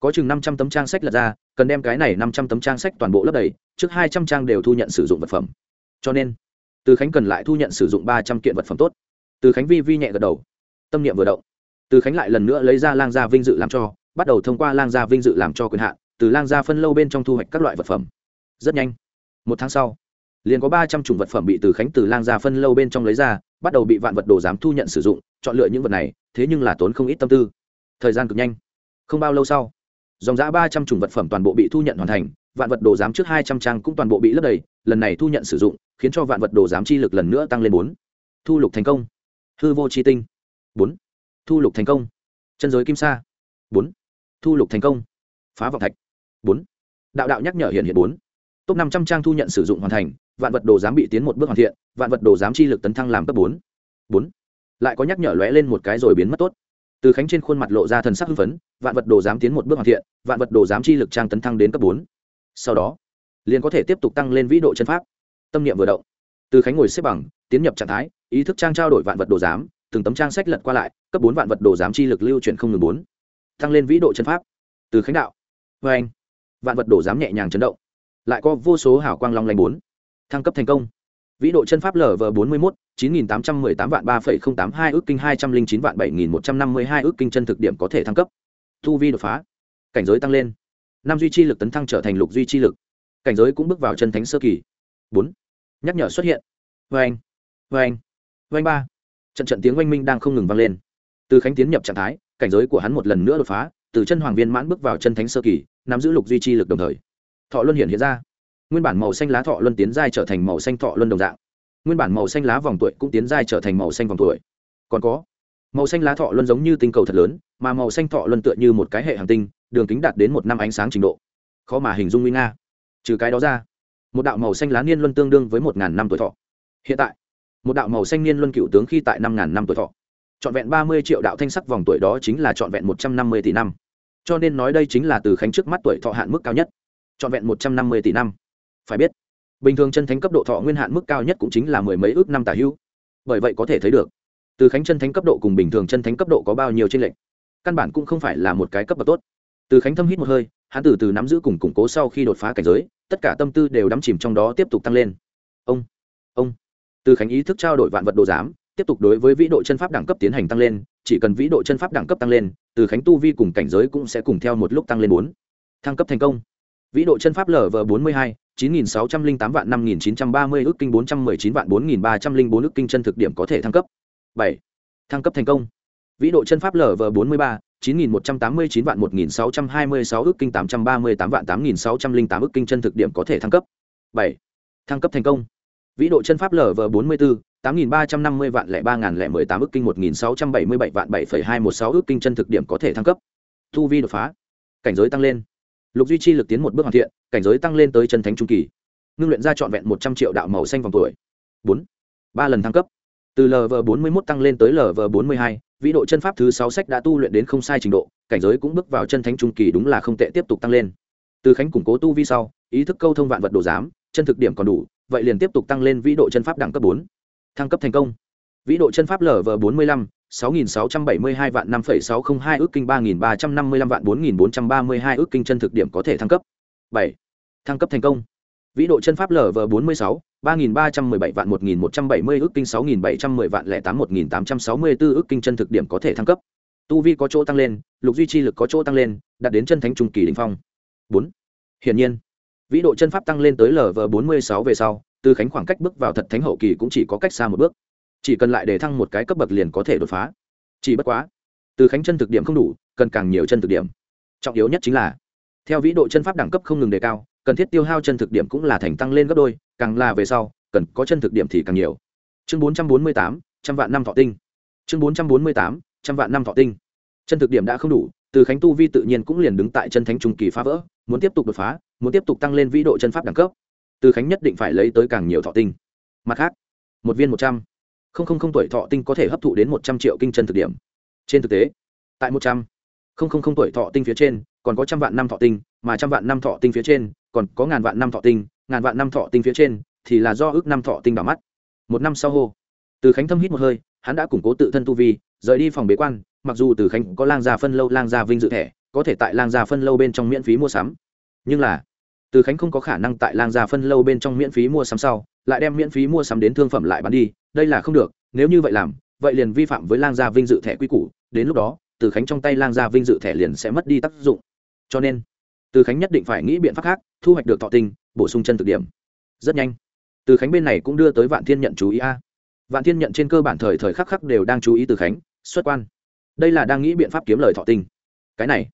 Có chừng năm trăm tấm trang sách lật ra, cần đem cái này năm trăm tấm trang sách toàn bộ lấp đầy, trước hai trăm trang đều thu nhận sử dụng vật phẩm. Cho nên, từ khánh cần lại thu nhận sử dụng ba trăm kiện vật phẩm tốt. Từ khánh vi vi nhẹ gật đầu tâm niệm vừa động. Từ khánh lại lần nữa lấy ra lang gia vinh dự làm cho, bắt đầu thông qua lang gia vinh dự làm cho quyền hạn, từ lang gia phân lâu bên trong thu hoạch các loại vật phẩm. Rất nhanh, một tháng sau, liền có ba trăm chủng vật phẩm bị từ khánh từ lang gia phân lâu bên trong lấy ra, bắt đầu bị vạn vật đồ giám thu nhận sử dụng, chọn lựa những vật này, thế nhưng là tốn không ít tâm tư. Thời gian cực nhanh. Không bao lâu sau, dòng giã ba trăm chủng vật phẩm toàn bộ bị thu nhận hoàn thành, vạn vật đồ giám trước hai trăm trang cũng toàn bộ bị lấp đầy, lần này thu nhận sử dụng, khiến cho vạn vật đồ giám chi lực lần nữa tăng lên bốn. Thu lục thành công. Hư vô chi tinh bốn thu lục thành công chân giới kim sa bốn thu lục thành công phá vọng thạch bốn đạo đạo nhắc nhở hiện hiện bốn top năm trăm trang thu nhận sử dụng hoàn thành, vạn vật đồ giám bị tiến một bước hoàn thiện, vạn vật đồ giám chi lực tấn thăng làm cấp bốn. Bốn. Lại có nhắc nhở lóe lên một cái rồi biến mất tốt. Từ khánh trên khuôn mặt lộ ra thần sắc hưng phấn, vạn vật đồ giám tiến một bước hoàn thiện, vạn vật đồ giám chi lực trang tấn thăng đến cấp bốn. Sau đó, liền có thể tiếp tục tăng lên vĩ độ chân pháp. Tâm niệm vừa động, từ khánh ngồi xếp bằng, tiến nhập trạng thái, ý thức trang trao đổi vạn vật đồ giám từng tấm trang sách lật qua lại, cấp bốn vạn vật đồ giám chi lực lưu chuyển không ngừng bốn. Tăng lên vĩ độ chân pháp. Từ khánh đạo. Vê anh, vạn vật đồ giám nhẹ nhàng chấn động. Lại có vô số hảo quang long lanh bốn. Thăng cấp thành công. Vĩ độ chân pháp lv bốn mươi một chín nghìn tám trăm mười tám vạn ba phẩy không tám hai ước kinh hai trăm linh chín vạn bảy nghìn một trăm năm mươi hai ước kinh chân thực điểm có thể thăng cấp. Thu vi đột phá. Cảnh giới tăng lên. Năm duy chi lực tấn thăng trở thành lục duy chi lực. Cảnh giới cũng bước vào chân thánh sơ kỳ. Bốn. Nhắc nhở xuất hiện. Vê anh vê anh vê anh ba trận trận tiếng oanh minh đang không ngừng vang lên. Từ khánh tiến nhập trạng thái, cảnh giới của hắn một lần nữa đột phá, từ chân hoàng viên mãn bước vào chân thánh sơ kỳ, nắm giữ lục duy chi lực đồng thời, thọ luân hiện hiện ra. Nguyên bản màu xanh lá thọ luân tiến giai trở thành màu xanh thọ luân đồng dạng. Nguyên bản màu xanh lá vòng tuổi cũng tiến giai trở thành màu xanh vòng tuổi. Còn có, màu xanh lá thọ luân giống như tinh cầu thật lớn, mà màu xanh thọ luân tựa như một cái hệ hành tinh, đường kính đạt đến một năm ánh sáng trình độ. Khó mà hình dung nguy nga. Trừ cái đó ra, một đạo màu xanh lá niên luân tương đương với một ngàn năm tuổi thọ. Hiện tại một đạo màu xanh niên luân cựu tướng khi tại năm ngàn năm tuổi thọ. Trọn vẹn ba mươi triệu đạo thanh sắc vòng tuổi đó chính là trọn vẹn một trăm năm mươi tỷ năm. Cho nên nói đây chính là từ khánh trước mắt tuổi thọ hạn mức cao nhất. Trọn vẹn một trăm năm mươi tỷ năm. Phải biết, bình thường chân thánh cấp độ thọ nguyên hạn mức cao nhất cũng chính là mười mấy ước năm tả hữu. Bởi vậy có thể thấy được, từ khánh chân thánh cấp độ cùng bình thường chân thánh cấp độ có bao nhiêu trên lệch, căn bản cũng không phải là một cái cấp bậc tốt. Từ khánh thâm hít một hơi, hắn từ từ nắm giữ cùng củng cố sau khi đột phá cảnh giới, tất cả tâm tư đều đắm chìm trong đó tiếp tục tăng lên. Ông ông từ khánh ý thức trao đổi vạn vật đồ giám, tiếp tục đối với vĩ độ chân pháp đẳng cấp tiến hành tăng lên, chỉ cần vĩ độ chân pháp đẳng cấp tăng lên, từ khánh tu vi cùng cảnh giới cũng sẽ cùng theo một lúc tăng lên bốn. Thăng cấp thành công. Vĩ độ chân pháp lv bốn mươi hai, chín nghìn sáu trăm linh tám vạn năm nghìn chín trăm ba mươi ước kinh bốn trăm mười chín vạn bốn nghìn ba trăm linh bốn ước kinh chân thực điểm có thể thăng cấp. Bảy. Thăng cấp thành công. Vĩ độ chân pháp lv bốn mươi ba, chín nghìn một trăm tám mươi chín vạn một nghìn sáu trăm hai mươi sáu ước kinh tám trăm ba mươi tám vạn tám nghìn sáu trăm linh tám ước kinh chân thực điểm có thể thăng cấp. Bảy. Thăng cấp thành công vĩ độ chân pháp lv bốn mươi bốn tám nghìn ba trăm năm mươi vạn lẻ ba ngàn lẻ mười tám, ước kinh một nghìn sáu trăm bảy mươi bảy vạn bảy phẩy hai một sáu, ước kinh chân thực điểm có thể thăng cấp. Thu vi đột phá. Cảnh giới tăng lên. Lục duy chi lực tiến một bước hoàn thiện, cảnh giới tăng lên tới chân thánh trung kỳ. Ngưng luyện ra trọn vẹn một trăm triệu đạo màu xanh vòng tuổi. Bốn. Ba lần thăng cấp. Từ lv bốn mươi một tăng lên tới lv bốn mươi hai, vĩ độ chân pháp thứ sáu sách đã tu luyện đến không sai trình độ, cảnh giới cũng bước vào chân thánh trung kỳ đúng là không tệ tiếp tục tăng lên. Từ khánh củng cố tu vi sau, ý thức câu thông vạn vật đồ giám, chân thực điểm còn đủ vậy liền tiếp tục tăng lên vĩ độ chân pháp đẳng cấp bốn. Thăng cấp thành công. Vĩ độ chân pháp lv bốn mươi lăm, sáu nghìn sáu trăm bảy mươi hai vạn năm phẩy sáu không hai ước kinh, ba nghìn ba trăm năm mươi lăm vạn bốn nghìn bốn trăm ba mươi hai ước kinh chân thực điểm có thể thăng cấp. Bảy. Thăng cấp thành công. Vĩ độ chân pháp lv bốn mươi sáu, ba nghìn ba trăm mười bảy vạn một nghìn một trăm bảy mươi ước kinh, sáu nghìn bảy trăm mười vạn lẻ tám, một nghìn tám trăm sáu mươi bốn ước kinh chân thực điểm có thể thăng cấp. Tu vi có chỗ tăng lên, lục duy trì lực có chỗ tăng lên, đạt đến chân thánh trung kỳ đình phong. Bốn. Hiển nhiên vĩ độ chân pháp tăng lên tới lv bốn mươi sáu về sau, từ khánh khoảng cách bước vào thật thánh hậu kỳ cũng chỉ có cách xa một bước. Chỉ cần lại để thăng một cái cấp bậc liền có thể đột phá. Chỉ bất quá, từ khánh chân thực điểm không đủ, cần càng nhiều chân thực điểm. Trọng yếu nhất chính là, theo vĩ độ chân pháp đẳng cấp không ngừng đề cao, cần thiết tiêu hao chân thực điểm cũng là thành tăng lên gấp đôi, càng là về sau, cần có chân thực điểm thì càng nhiều. Chương bốn trăm bốn mươi tám, trăm vạn năm thọ tinh. Chương bốn trăm bốn mươi tám, trăm vạn năm thọ tinh. Chân thực điểm đã không đủ từ khánh tu vi tự nhiên cũng liền đứng tại chân thánh trung kỳ phá vỡ, muốn tiếp tục đột phá, muốn tiếp tục tăng lên vĩ độ chân pháp đẳng cấp. Từ khánh nhất định phải lấy tới càng nhiều thọ tinh. Mặt khác, một viên một trăm, không không không tuổi thọ tinh có thể hấp thụ đến một trăm triệu kinh chân thực điểm. Trên thực tế, tại một trăm, không không không tuổi thọ tinh phía trên, còn có trăm vạn năm thọ tinh, mà trăm vạn năm thọ tinh phía trên, còn có ngàn vạn năm thọ tinh, ngàn vạn năm thọ tinh phía trên thì là do ước năm thọ tinh bảo mắt. Một năm sau hô, từ khánh thâm hít một hơi, hắn đã củng cố tự thân tu vi, rời đi phòng bế quan mặc dù từ khánh có lang gia phân lâu lang gia vinh dự thẻ, có thể tại lang gia phân lâu bên trong miễn phí mua sắm. Nhưng là, từ khánh không có khả năng tại lang gia phân lâu bên trong miễn phí mua sắm sau, lại đem miễn phí mua sắm đến thương phẩm lại bán đi, đây là không được. Nếu như vậy làm, vậy liền vi phạm với lang gia vinh dự thẻ quy củ, đến lúc đó, từ khánh trong tay lang gia vinh dự thẻ liền sẽ mất đi tác dụng. Cho nên, từ khánh nhất định phải nghĩ biện pháp khác, thu hoạch được thọ tinh, bổ sung chân thực điểm. Rất nhanh, từ khánh bên này cũng đưa tới vạn thiên nhận chú ý a. Vạn thiên nhận trên cơ bản thời thời khắc khắc đều đang chú ý từ khánh, xuất quan đây là đang nghĩ biện pháp kiếm lời thọ tinh. Cái này,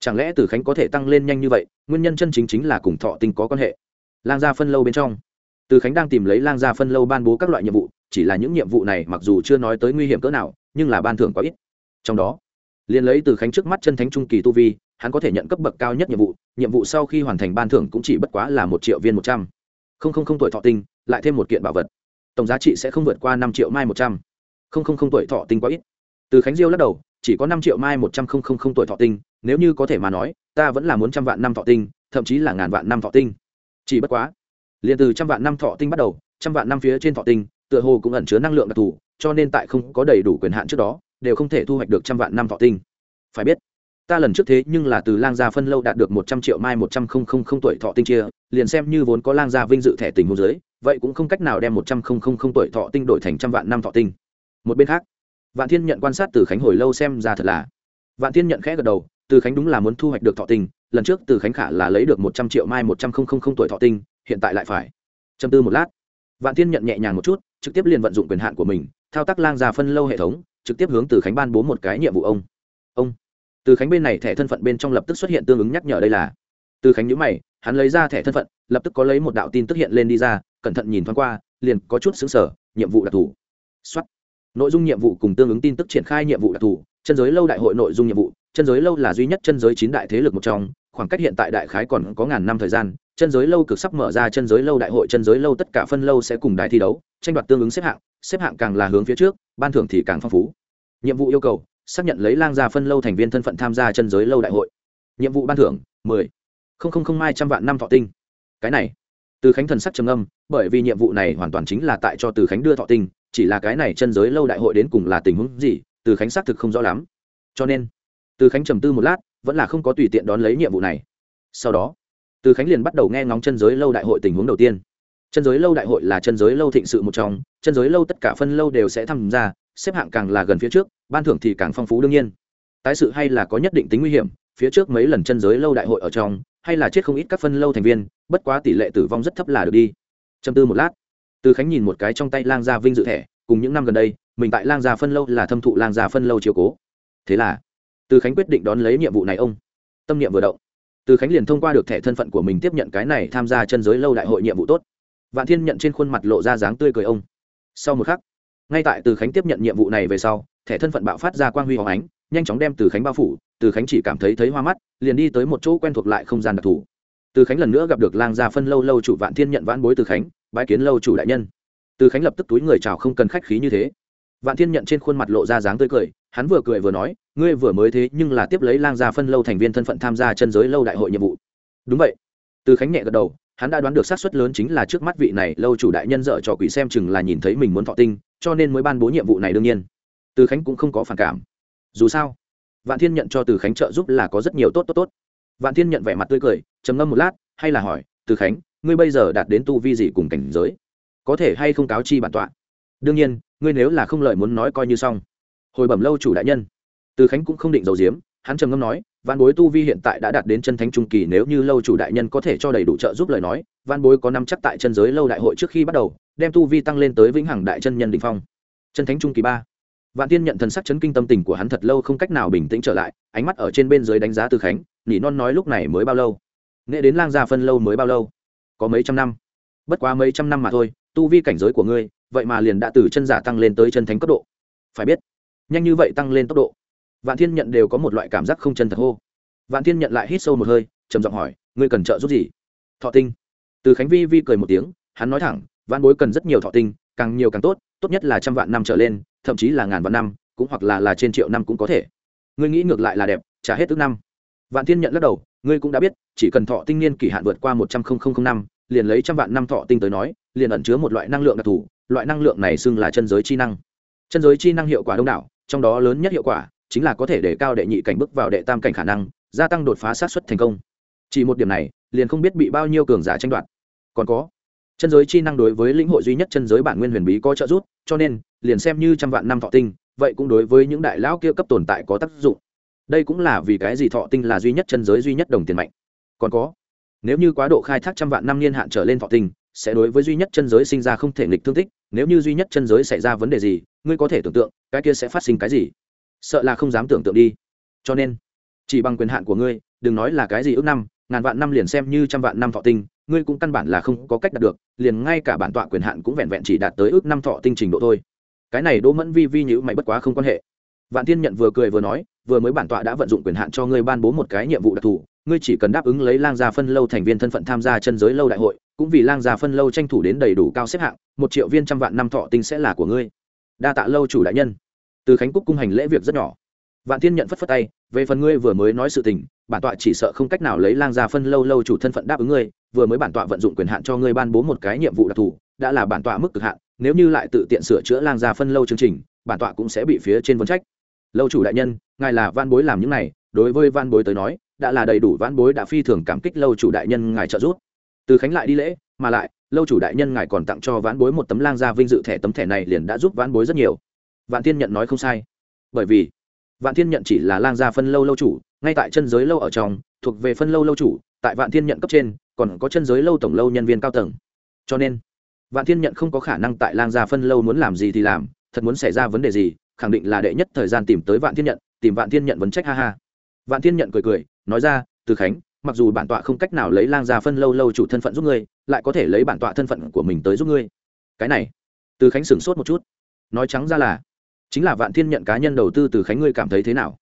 chẳng lẽ từ khánh có thể tăng lên nhanh như vậy? Nguyên nhân chân chính chính là cùng thọ tinh có quan hệ. Lang gia phân lâu bên trong, từ khánh đang tìm lấy lang gia phân lâu ban bố các loại nhiệm vụ, chỉ là những nhiệm vụ này mặc dù chưa nói tới nguy hiểm cỡ nào, nhưng là ban thưởng quá ít. Trong đó, liền lấy từ khánh trước mắt chân thánh trung kỳ tu vi, hắn có thể nhận cấp bậc cao nhất nhiệm vụ nhiệm vụ sau khi hoàn thành ban thưởng cũng chỉ bất quá là một triệu viên một trăm. Không không không tuổi thọ tinh, lại thêm một kiện bảo vật. Tổng giá trị sẽ không vượt qua năm triệu mai một trăm. Không không không tuổi thọ tinh quá ít từ khánh diêu lắc đầu, chỉ có năm triệu mai một trăm không không không tuổi thọ tinh, nếu như có thể mà nói, ta vẫn là muốn trăm vạn năm thọ tinh, thậm chí là ngàn vạn năm thọ tinh. Chỉ bất quá, liền từ trăm vạn năm thọ tinh bắt đầu, trăm vạn năm phía trên thọ tinh, tựa hồ cũng ẩn chứa năng lượng đặc thù, cho nên tại không có đầy đủ quyền hạn trước đó, đều không thể thu hoạch được trăm vạn năm thọ tinh. Phải biết, ta lần trước thế nhưng là từ lang gia phân lâu đạt được một trăm triệu mai một trăm không không không tuổi thọ tinh chia, liền xem như vốn có lang gia vinh dự thẻ tình hôn giới vậy cũng không cách nào đem một trăm không không không tuổi thọ tinh đổi thành trăm vạn năm thọ tinh. Một bên khác vạn thiên nhận quan sát từ khánh hồi lâu xem ra thật là. Vạn thiên nhận khẽ gật đầu, từ khánh đúng là muốn thu hoạch được thọ tinh, lần trước từ khánh khả là lấy được một trăm triệu mai một trăm không không không tuổi thọ tinh, hiện tại lại phải. Châm tư một lát, vạn thiên nhận nhẹ nhàng một chút, trực tiếp liền vận dụng quyền hạn của mình, thao tác lang gia phân lâu hệ thống, trực tiếp hướng từ khánh ban bố một cái nhiệm vụ ông. Ông. Từ khánh bên này thẻ thân phận bên trong lập tức xuất hiện tương ứng nhắc nhở đây là. Từ khánh nhữ mày, hắn lấy ra thẻ thân phận, lập tức có lấy một đạo tin tức hiện lên đi ra, cẩn thận nhìn thoáng qua, liền có chút xứng sở, nhiệm vụ đặc thù. Xuất nội dung nhiệm vụ cùng tương ứng tin tức triển khai nhiệm vụ đặc thù, chân giới lâu đại hội nội dung nhiệm vụ, chân giới lâu là duy nhất chân giới chín đại thế lực một trong, khoảng cách hiện tại đại khái còn có ngàn năm thời gian, chân giới lâu cực sắp mở ra chân giới lâu đại hội, chân giới lâu tất cả phân lâu sẽ cùng đài thi đấu, tranh đoạt tương ứng xếp hạng xếp hạng càng là hướng phía trước, ban thưởng thì càng phong phú. Nhiệm vụ yêu cầu, xác nhận lấy lang gia phân lâu thành viên thân phận tham gia chân giới lâu đại hội. Nhiệm vụ ban thưởng, mười. Không không không hai trăm vạn năm thọ tinh. Cái này, từ khánh thần sắc trầm âm bởi vì nhiệm vụ này hoàn toàn chính là tại cho từ khánh đưa thọ tinh chỉ là cái này chân giới lâu đại hội đến cùng là tình huống gì, từ khánh xác thực không rõ lắm. Cho nên, từ khánh trầm tư một lát, vẫn là không có tùy tiện đón lấy nhiệm vụ này. Sau đó, từ khánh liền bắt đầu nghe ngóng chân giới lâu đại hội tình huống đầu tiên. Chân giới lâu đại hội là chân giới lâu thịnh sự một trong, chân giới lâu tất cả phân lâu đều sẽ tham gia, xếp hạng càng là gần phía trước, ban thưởng thì càng phong phú đương nhiên. Tái sự hay là có nhất định tính nguy hiểm, phía trước mấy lần chân giới lâu đại hội ở trong, hay là chết không ít các phân lâu thành viên, bất quá tỷ lệ tử vong rất thấp là được đi. Châm tư một lát từ khánh nhìn một cái trong tay lang gia vinh dự thẻ, cùng những năm gần đây, mình tại lang gia phân lâu là thâm thụ lang gia phân lâu chiều cố. Thế là, từ khánh quyết định đón lấy nhiệm vụ này ông. Tâm niệm vừa động, từ khánh liền thông qua được thẻ thân phận của mình tiếp nhận cái này tham gia chân giới lâu đại hội nhiệm vụ tốt. Vạn thiên nhận trên khuôn mặt lộ ra dáng tươi cười ông. Sau một khắc, ngay tại từ khánh tiếp nhận nhiệm vụ này về sau, thẻ thân phận bạo phát ra quang huy hoàng ánh, nhanh chóng đem từ khánh bao phủ. Từ khánh chỉ cảm thấy thấy hoa mắt, liền đi tới một chỗ quen thuộc lại không gian đặc thù. Từ khánh lần nữa gặp được lang gia phân lâu lâu chủ vạn thiên nhận vãn bối từ khánh bái kiến lâu chủ đại nhân. Từ khánh lập tức túi người chào không cần khách khí như thế. Vạn thiên nhận trên khuôn mặt lộ ra dáng tươi cười, hắn vừa cười vừa nói, ngươi vừa mới thế nhưng là tiếp lấy lang gia phân lâu thành viên thân phận tham gia chân giới lâu đại hội nhiệm vụ. Đúng vậy. Từ khánh nhẹ gật đầu, hắn đã đoán được xác suất lớn chính là trước mắt vị này lâu chủ đại nhân dợ cho quỷ xem chừng là nhìn thấy mình muốn thọ tinh, cho nên mới ban bố nhiệm vụ này đương nhiên. Từ khánh cũng không có phản cảm. Dù sao, vạn thiên nhận cho từ khánh trợ giúp là có rất nhiều tốt tốt tốt. Vạn thiên nhận vẻ mặt tươi cười, trầm ngâm một lát, hay là hỏi, từ khánh ngươi bây giờ đạt đến tu vi gì cùng cảnh giới? Có thể hay không cáo chi bản tọa? Đương nhiên, ngươi nếu là không lợi muốn nói coi như xong. Hồi bẩm lâu chủ đại nhân. Từ khánh cũng không định giấu diếm hắn trầm ngâm nói văn bối tu vi hiện tại đã đạt đến chân thánh trung kỳ, nếu như lâu chủ đại nhân có thể cho đầy đủ trợ giúp lời nói văn bối có năm chắc tại chân giới lâu đại hội trước khi bắt đầu, đem tu vi tăng lên tới vĩnh hằng đại chân nhân đình phong. Chân thánh trung kỳ ba. Vạn tiên nhận thần sắc chấn kinh tâm tình của hắn thật lâu không cách nào bình tĩnh trở lại, ánh mắt ở trên bên dưới đánh giá từ khánh, nỉ non nói lúc này mới bao lâu? Nghệ đến lang gia phân lâu mới bao lâu? Có mấy trăm năm. Bất quá mấy trăm năm mà thôi, tu vi cảnh giới của ngươi, vậy mà liền đã từ chân giả tăng lên tới chân thánh cấp độ. Phải biết, nhanh như vậy tăng lên tốc độ, vạn thiên nhận đều có một loại cảm giác không chân thật hô. Vạn thiên nhận lại hít sâu một hơi, trầm giọng hỏi, ngươi cần trợ giúp gì? Thọ tinh. Từ khánh vi vi cười một tiếng, hắn nói thẳng, vạn bối cần rất nhiều thọ tinh, càng nhiều càng tốt tốt nhất là trăm vạn năm trở lên, thậm chí là ngàn vạn năm, cũng hoặc là là trên triệu năm cũng có thể. Ngươi nghĩ ngược lại là đẹp, trả hết ước năm vạn thiên nhận lắc đầu, ngươi cũng đã biết, chỉ cần thọ tinh niên kỷ hạn vượt qua một trăm linh năm, liền lấy trăm vạn năm thọ tinh tới nói, liền ẩn chứa một loại năng lượng đặc thù, loại năng lượng này xưng là chân giới chi năng. Chân giới chi năng hiệu quả đông đảo, trong đó lớn nhất hiệu quả chính là có thể để cao đệ nhị cảnh bước vào đệ tam cảnh khả năng, gia tăng đột phá sát xuất thành công. Chỉ một điểm này, liền không biết bị bao nhiêu cường giả tranh đoạt. Còn có, chân giới chi năng đối với lĩnh hội duy nhất chân giới bản nguyên huyền bí có trợ giúp, cho nên, liền xem như trăm vạn năm thọ tinh, vậy cũng đối với những đại lão kia cấp tồn tại có tác dụng đây cũng là vì cái gì thọ tinh là duy nhất chân giới duy nhất đồng tiền mạnh. Còn có, nếu như quá độ khai thác trăm vạn năm niên hạn trở lên thọ tinh, sẽ đối với duy nhất chân giới sinh ra không thể nghịch thương tích. Nếu như duy nhất chân giới xảy ra vấn đề gì, ngươi có thể tưởng tượng cái kia sẽ phát sinh cái gì. Sợ là không dám tưởng tượng đi. Cho nên, chỉ bằng quyền hạn của ngươi, đừng nói là cái gì ước năm, ngàn vạn năm liền xem như trăm vạn năm thọ tinh, ngươi cũng căn bản là không có cách đạt được, liền ngay cả bản tọa quyền hạn cũng vẹn vẹn chỉ đạt tới ước năm thọ tinh trình độ thôi. Cái này đỗ mẫn vi vi nhữ mày bất quá không quan hệ vạn tiên nhận vừa cười vừa nói, vừa mới bản tọa đã vận dụng quyền hạn cho ngươi ban bố một cái nhiệm vụ đặc thù, ngươi chỉ cần đáp ứng lấy lang gia phân lâu thành viên thân phận tham gia chân giới lâu đại hội, cũng vì lang gia phân lâu tranh thủ đến đầy đủ cao xếp hạng, một triệu viên trăm vạn năm thọ tinh sẽ là của ngươi. Đa tạ lâu chủ đại nhân. Từ khánh cúc cung hành lễ việc rất nhỏ. Vạn thiên nhận phất phất tay, về phần ngươi vừa mới nói sự tình, bản tọa chỉ sợ không cách nào lấy lang gia phân lâu lâu chủ thân phận đáp ứng ngươi, vừa mới bản tọa vận dụng quyền hạn cho ngươi ban bố một cái nhiệm vụ đặc thù, đã là bản tọa mức cực hạn, nếu như lại tự tiện sửa chữa lang gia phân lâu chương trình, bản tọa cũng sẽ bị phía trên vấn trách lâu chủ đại nhân, ngài là van bối làm những này, đối với van bối tới nói, đã là đầy đủ van bối đã phi thường cảm kích lâu chủ đại nhân ngài trợ giúp. Từ khánh lại đi lễ, mà lại, lâu chủ đại nhân ngài còn tặng cho ván bối một tấm lang gia vinh dự thẻ tấm thẻ này liền đã giúp ván bối rất nhiều. Vạn thiên nhận nói không sai. Bởi vì, vạn thiên nhận chỉ là lang gia phân lâu lâu chủ, ngay tại chân giới lâu ở trong, thuộc về phân lâu lâu chủ, tại vạn thiên nhận cấp trên, còn có chân giới lâu tổng lâu nhân viên cao tầng. Cho nên, vạn thiên nhận không có khả năng tại lang gia phân lâu muốn làm gì thì làm, thật muốn xảy ra vấn đề gì khẳng định là đệ nhất thời gian tìm tới vạn thiên nhận, tìm vạn thiên nhận vấn trách, ha ha. Vạn thiên nhận cười cười, nói ra, từ khánh, mặc dù bản tọa không cách nào lấy lang gia phân lâu lâu chủ thân phận giúp ngươi, lại có thể lấy bản tọa thân phận của mình tới giúp ngươi. Cái này, từ khánh sửng sốt một chút. Nói trắng ra là, chính là vạn thiên nhận cá nhân đầu tư từ khánh ngươi cảm thấy thế nào?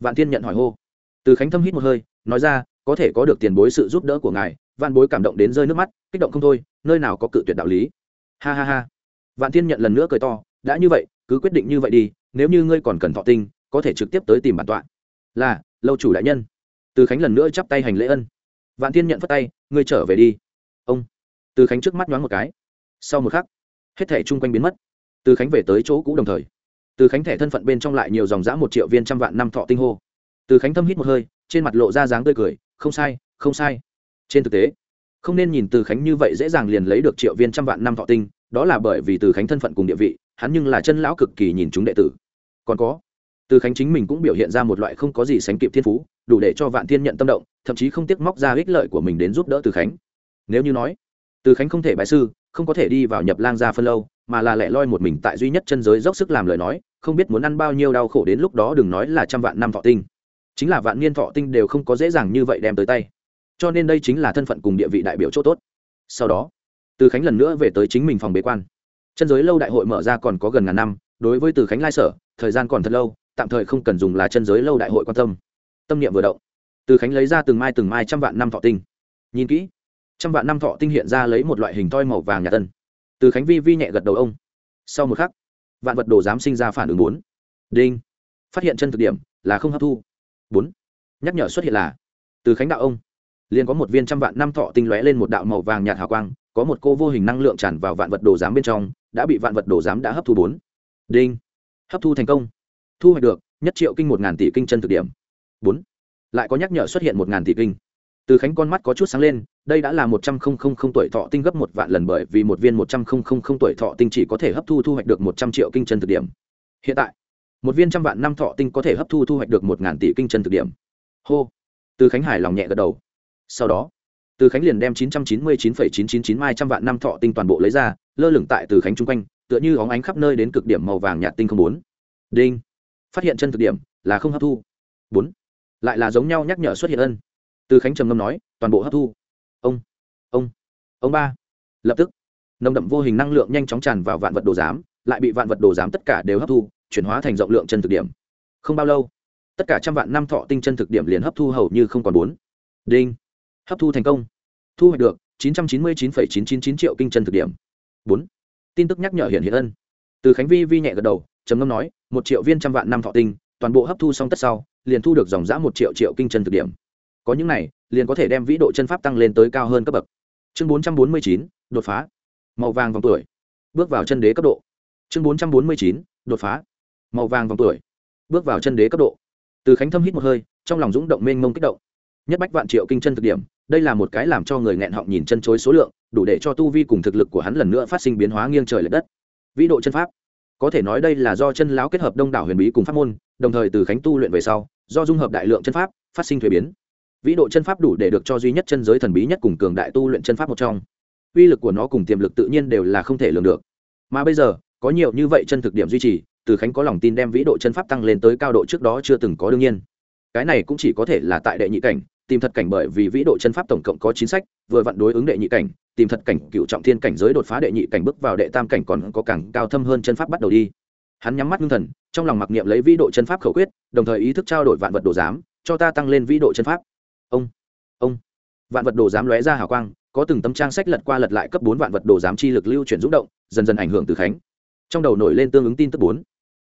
Vạn thiên nhận hỏi hô. Từ khánh thâm hít một hơi, nói ra, có thể có được tiền bối sự giúp đỡ của ngài. Vạn bối cảm động đến rơi nước mắt, kích động không thôi, nơi nào có cự tuyệt đạo lý? Ha ha ha. Vạn thiên nhận lần nữa cười to, đã như vậy, cứ quyết định như vậy đi nếu như ngươi còn cần thọ tinh, có thể trực tiếp tới tìm bản tọa. Là, lâu chủ đại nhân. Từ khánh lần nữa chắp tay hành lễ ân. Vạn thiên nhận phất tay, ngươi trở về đi. Ông. Từ khánh trước mắt nhoáng một cái. Sau một khắc, hết thẻ chung quanh biến mất. Từ khánh về tới chỗ cũ đồng thời. Từ khánh thẻ thân phận bên trong lại nhiều dòng giã một triệu viên trăm vạn năm thọ tinh hô. Từ khánh thâm hít một hơi, trên mặt lộ ra dáng tươi cười, không sai không sai. Trên thực tế, không nên nhìn từ khánh như vậy dễ dàng liền lấy được triệu viên trăm vạn năm thọ tinh, đó là bởi vì từ khánh thân phận cùng địa vị hắn nhưng là chân lão cực kỳ nhìn chúng đệ tử. Còn có, từ khánh chính mình cũng biểu hiện ra một loại không có gì sánh kịp thiên phú, đủ để cho vạn thiên nhận tâm động, thậm chí không tiếc móc ra ích lợi của mình đến giúp đỡ từ khánh. Nếu như nói, từ khánh không thể bài sư, không có thể đi vào nhập lang gia phân lâu, mà là lẻ loi một mình tại duy nhất chân giới dốc sức làm lời nói, không biết muốn ăn bao nhiêu đau khổ đến lúc đó đừng nói là trăm vạn năm thọ tinh. Chính là vạn niên thọ tinh đều không có dễ dàng như vậy đem tới tay. Cho nên đây chính là thân phận cùng địa vị đại biểu chỗ tốt. Sau đó, từ khánh lần nữa về tới chính mình phòng bế quan chân giới lâu đại hội mở ra còn có gần ngàn năm, đối với từ khánh lai sở, thời gian còn thật lâu, tạm thời không cần dùng là chân giới lâu đại hội quan tâm. Tâm niệm vừa động, từ khánh lấy ra từng mai từng mai trăm vạn năm thọ tinh. Nhìn kỹ, trăm vạn năm thọ tinh hiện ra lấy một loại hình toi màu vàng nhà tân. Từ khánh vi vi nhẹ gật đầu ông. Sau một khắc, vạn vật đồ dám sinh ra phản ứng bốn. Đinh. Phát hiện chân thực điểm là không hấp thu. Bốn. Nhắc nhở xuất hiện là, từ khánh đạo ông, liền có một viên trăm vạn năm thọ tinh lóe lên một đạo màu vàng nhạt hào quang có một cô vô hình năng lượng tràn vào vạn vật đồ giám bên trong, đã bị vạn vật đồ giám đã hấp thu bốn. Đinh. Hấp thu thành công. Thu hoạch được, nhất triệu kinh một ngàn tỷ kinh chân thực điểm. Bốn. Lại có nhắc nhở xuất hiện một ngàn tỷ kinh. Từ khánh con mắt có chút sáng lên, đây đã là một trăm không không không tuổi thọ tinh gấp một vạn lần bởi vì một viên một trăm không không không tuổi thọ tinh chỉ có thể hấp thu thu hoạch được một trăm triệu kinh chân thực điểm. Hiện tại, một viên trăm vạn năm thọ tinh có thể hấp thu thu hoạch được một ngàn tỷ kinh chân thực điểm. Hô. Từ khánh hải lòng nhẹ gật đầu. Sau đó từ khánh liền đem chín trăm chín mươi chín phẩy chín chín chín mai trăm vạn năm thọ tinh toàn bộ lấy ra, lơ lửng tại từ khánh chung quanh, tựa như óng ánh khắp nơi đến cực điểm màu vàng nhạt tinh không bốn. Đinh. Phát hiện chân thực điểm, là không hấp thu. Bốn. Lại là giống nhau nhắc nhở xuất hiện ân. Từ khánh trầm ngâm nói, toàn bộ hấp thu. Ông. Ông. Ông ba. Lập tức, nồng đậm vô hình năng lượng nhanh chóng tràn vào vạn vật đồ giám, lại bị vạn vật đồ giám tất cả đều hấp thu, chuyển hóa thành rộng lượng chân thực điểm. Không bao lâu, tất cả trăm vạn năm thọ tinh chân thực điểm liền hấp thu hầu như không còn bốn. Đinh hấp thu thành công. Thu hoạch được chín trăm chín mươi chín chín chín chín triệu kinh chân thực điểm. Bốn. Tin tức nhắc nhở hiện hiện ân. Từ khánh vi vi nhẹ gật đầu, trầm ngâm nói, một triệu viên trăm vạn năm thọ tinh, toàn bộ hấp thu xong tất sau, liền thu được dòng giã một triệu triệu kinh chân thực điểm. Có những này, liền có thể đem vĩ độ chân pháp tăng lên tới cao hơn cấp bậc. Chương bốn trăm bốn mươi chín, đột phá. Màu vàng vòng tuổi. Bước vào chân đế cấp độ. Chương bốn trăm bốn mươi chín, đột phá. Màu vàng vòng tuổi. Bước vào chân đế cấp độ. Từ khánh thâm hít một hơi, trong lòng dũng động mênh mông kích động. Nhất bách vạn triệu kinh chân thực điểm đây là một cái làm cho người nghẹn họng nhìn chân chối số lượng, đủ để cho tu vi cùng thực lực của hắn lần nữa phát sinh biến hóa nghiêng trời l ệ đất. Vĩ độ chân pháp. Có thể nói đây là do chân lão kết hợp đông đảo huyền bí cùng pháp môn, đồng thời từ khánh tu luyện về sau, do dung hợp đại lượng chân pháp, phát sinh thuế biến. Vĩ độ chân pháp đủ để được cho duy nhất chân giới thần bí nhất cùng cường đại tu luyện chân pháp một trong. Uy lực của nó cùng tiềm lực tự nhiên đều là không thể lường được. Mà bây giờ, có nhiều như vậy chân thực điểm duy trì, từ khánh có lòng tin đem vĩ độ chân pháp tăng lên tới cao độ trước đó chưa từng có đương nhiên. Cái này cũng chỉ có thể là tại đệ nhị cảnh tìm thật cảnh bởi vì vĩ độ chân pháp tổng cộng có chín sách, vừa vặn đối ứng đệ nhị cảnh, tìm thật cảnh, cựu trọng thiên cảnh giới đột phá đệ nhị cảnh bước vào đệ tam cảnh còn có càng cao thâm hơn chân pháp bắt đầu đi. Hắn nhắm mắt ngưng thần, trong lòng mặc niệm lấy vĩ độ chân pháp khẩu quyết, đồng thời ý thức trao đổi vạn vật đồ giám, cho ta tăng lên vĩ độ chân pháp. Ông ông. Vạn vật đồ giám lóe ra hào quang, có từng tấm trang sách lật qua lật lại cấp bốn vạn vật đồ giám chi lực lưu chuyển rúng động, dần dần ảnh hưởng từ khánh. Trong đầu nổi lên tương ứng tin tức bốn.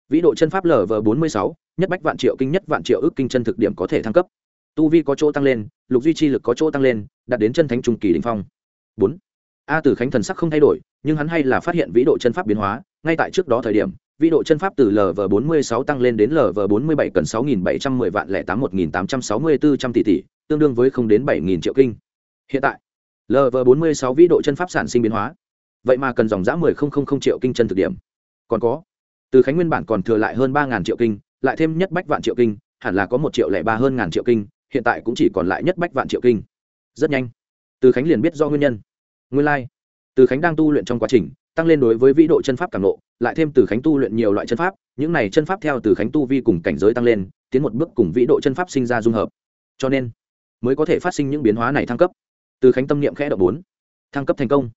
Vĩ độ chân pháp lv bốn mươi sáu, nhất bách vạn triệu kinh, nhất vạn triệu ước kinh chân thực điểm có thể thăng cấp tu vi có chỗ tăng lên, lục duy chi lực có chỗ tăng lên, đạt đến chân thánh trung kỳ đình phong. Bốn, a tử khánh thần sắc không thay đổi, nhưng hắn hay là phát hiện vĩ độ chân pháp biến hóa, ngay tại trước đó thời điểm, vĩ độ chân pháp từ lv bốn mươi sáu tăng lên đến lv bốn mươi bảy cần sáu nghìn bảy trăm mười vạn lẻ tám một nghìn tám trăm sáu mươi bốn trăm tỷ tỷ, tương đương với không đến bảy nghìn triệu kinh. Hiện tại lv bốn mươi sáu vĩ độ chân pháp sản sinh biến hóa. Vậy mà cần dòng giã mười không không không triệu kinh chân thực điểm. Còn có, từ khánh nguyên bản còn thừa lại hơn ba ngàn triệu kinh, lại thêm nhất bách vạn triệu kinh, hẳn là có một triệu lẻ ba hơn ngàn triệu kinh hiện tại cũng chỉ còn lại nhất bách vạn triệu kinh. Rất nhanh, từ khánh liền biết do nguyên nhân. Nguyên lai、like. từ khánh đang tu luyện trong quá trình, tăng lên đối với vĩ độ chân pháp càng lộ, lại thêm từ khánh tu luyện nhiều loại chân pháp, những này chân pháp theo từ khánh tu vi cùng cảnh giới tăng lên, tiến một bước cùng vĩ độ chân pháp sinh ra dung hợp. Cho nên, mới có thể phát sinh những biến hóa này thăng cấp. Từ khánh tâm niệm khẽ độ bốn. Thăng cấp thành công.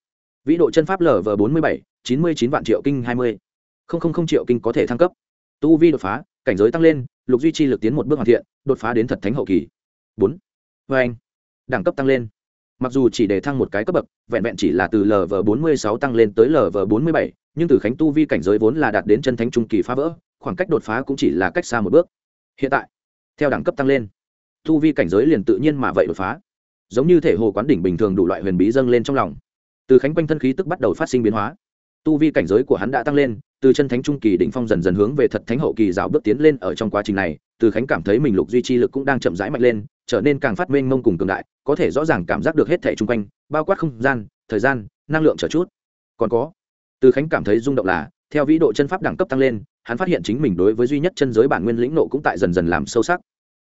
Vĩ độ chân pháp lv bốn mươi bảy, chín mươi chín vạn triệu kinh hai mươi. Không không không triệu kinh có thể thăng cấp. Tu vi đột phá, cảnh giới tăng lên, lục duy trì lực tiến một bước hoàn thiện, đột phá đến thật thánh hậu kỳ bốn. Vê anh, đẳng cấp tăng lên. Mặc dù chỉ để thăng một cái cấp bậc, vẹn vẹn chỉ là từ lv bốn mươi sáu tăng lên tới lv bốn mươi bảy, nhưng từ khánh tu vi cảnh giới vốn là đạt đến chân thánh trung kỳ phá vỡ, khoảng cách đột phá cũng chỉ là cách xa một bước. Hiện tại, theo đẳng cấp tăng lên, tu vi cảnh giới liền tự nhiên mà vậy đột phá. Giống như thể hồ quán đỉnh bình thường đủ loại huyền bí dâng lên trong lòng. Từ khánh quanh thân khí tức bắt đầu phát sinh biến hóa. Tu vi cảnh giới của hắn đã tăng lên, từ chân thánh trung kỳ đỉnh phong dần dần hướng về thật thánh hậu kỳ rào bước tiến lên ở trong quá trình này, từ khánh cảm thấy mình lục duy trì lực cũng đang chậm rãi mạnh lên trở nên càng phát mênh mông cùng cường đại, có thể rõ ràng cảm giác được hết thể chung quanh, bao quát không gian, thời gian, năng lượng trở chút. Còn có, từ khánh cảm thấy rung động là, theo vĩ độ chân pháp đẳng cấp tăng lên, hắn phát hiện chính mình đối với duy nhất chân giới bản nguyên lĩnh nộ cũng tại dần dần làm sâu sắc.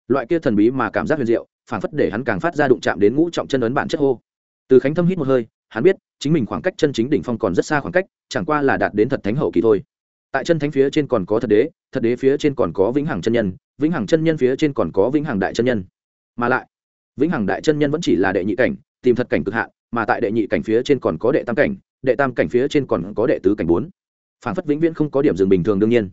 Loại kia thần bí mà cảm giác huyền diệu, phản phất để hắn càng phát ra đụng chạm đến ngũ trọng chân ấn bản chất hô. Từ khánh thâm hít một hơi, hắn biết, chính mình khoảng cách chân chính đỉnh phong còn rất xa khoảng cách, chẳng qua là đạt đến thật thánh hậu kỳ thôi. Tại chân thánh phía trên còn có thật đế thật đế phía trên còn có vĩnh hằng chân nhân, vĩnh hằng chân nhân phía trên còn có vĩnh hằng đại chân nhân mà lại, vĩnh hằng đại chân nhân vẫn chỉ là đệ nhị cảnh, tìm thật cảnh cực hạn, mà tại đệ nhị cảnh phía trên còn có đệ tam cảnh, đệ tam cảnh phía trên còn có đệ tứ cảnh bốn. Phản phất vĩnh viễn không có điểm dừng bình thường đương nhiên.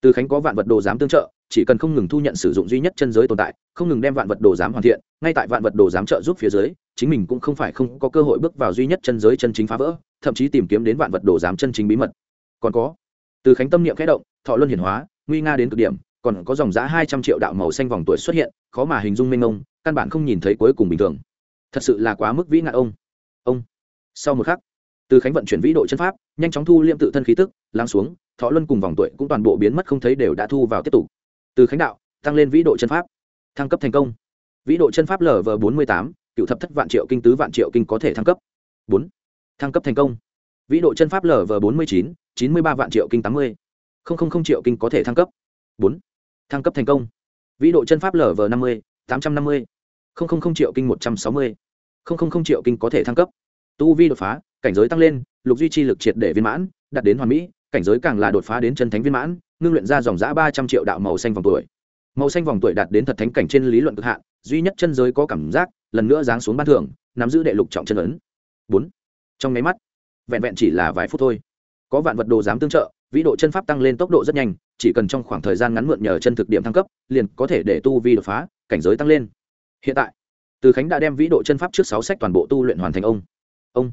Từ khánh có vạn vật đồ giám tương trợ, chỉ cần không ngừng thu nhận sử dụng duy nhất chân giới tồn tại, không ngừng đem vạn vật đồ giám hoàn thiện, ngay tại vạn vật đồ giám trợ giúp phía dưới, chính mình cũng không phải không có cơ hội bước vào duy nhất chân giới chân chính phá vỡ, thậm chí tìm kiếm đến vạn vật đồ giám chân chính bí mật. Còn có, từ khánh tâm niệm khẽ động, thọ luân hiển hóa, nguy nga đến cực điểm còn có dòng giá hai trăm triệu đạo màu xanh vòng tuổi xuất hiện, khó mà hình dung mênh mông, căn bản không nhìn thấy cuối cùng bình thường. Thật sự là quá mức vĩ ngạn ông. Ông. Sau một khắc, từ khánh vận chuyển vĩ độ chân pháp, nhanh chóng thu liêm tự thân khí tức, lắng xuống, thọ luân cùng vòng tuổi cũng toàn bộ biến mất không thấy đều đã thu vào tiếp tục. Từ khánh đạo, tăng lên vĩ độ chân pháp. Thăng cấp thành công. Vĩ độ chân pháp lv bốn mươi tám, cựu thập thất vạn triệu kinh tứ vạn triệu kinh có thể thăng cấp. Bốn. Thăng cấp thành công. Vĩ độ chân pháp lv bốn mươi chín chín mươi ba vạn triệu kinh tám mươi. Không không không triệu kinh có thể thăng cấp. Bốn thăng cấp thành công. Vĩ độ chân pháp lở vờ năm mươi, tám trăm năm mươi. Không không không triệu kinh một trăm sáu mươi. Không không không triệu kinh có thể thăng cấp. Tu vi đột phá, cảnh giới tăng lên, lục duy trì lực triệt để viên mãn, đạt đến hoàn mỹ, cảnh giới càng là đột phá đến chân thánh viên mãn, ngưng luyện ra dòng giã ba trăm triệu đạo màu xanh vòng tuổi. Màu xanh vòng tuổi đạt đến thật thánh cảnh trên lý luận cực hạn, duy nhất chân giới có cảm giác, lần nữa giáng xuống ban thưởng, nắm giữ đệ lục trọng chân ấn. Bốn. Trong máy mắt, vẹn vẹn chỉ là vài phút thôi. Có vạn vật đồ dám tương trợ vĩ độ chân pháp tăng lên tốc độ rất nhanh, chỉ cần trong khoảng thời gian ngắn mượn nhờ chân thực điểm thăng cấp, liền có thể để tu vi đột phá, cảnh giới tăng lên. Hiện tại, từ khánh đã đem vĩ độ chân pháp trước sáu sách toàn bộ tu luyện hoàn thành ông. Ông.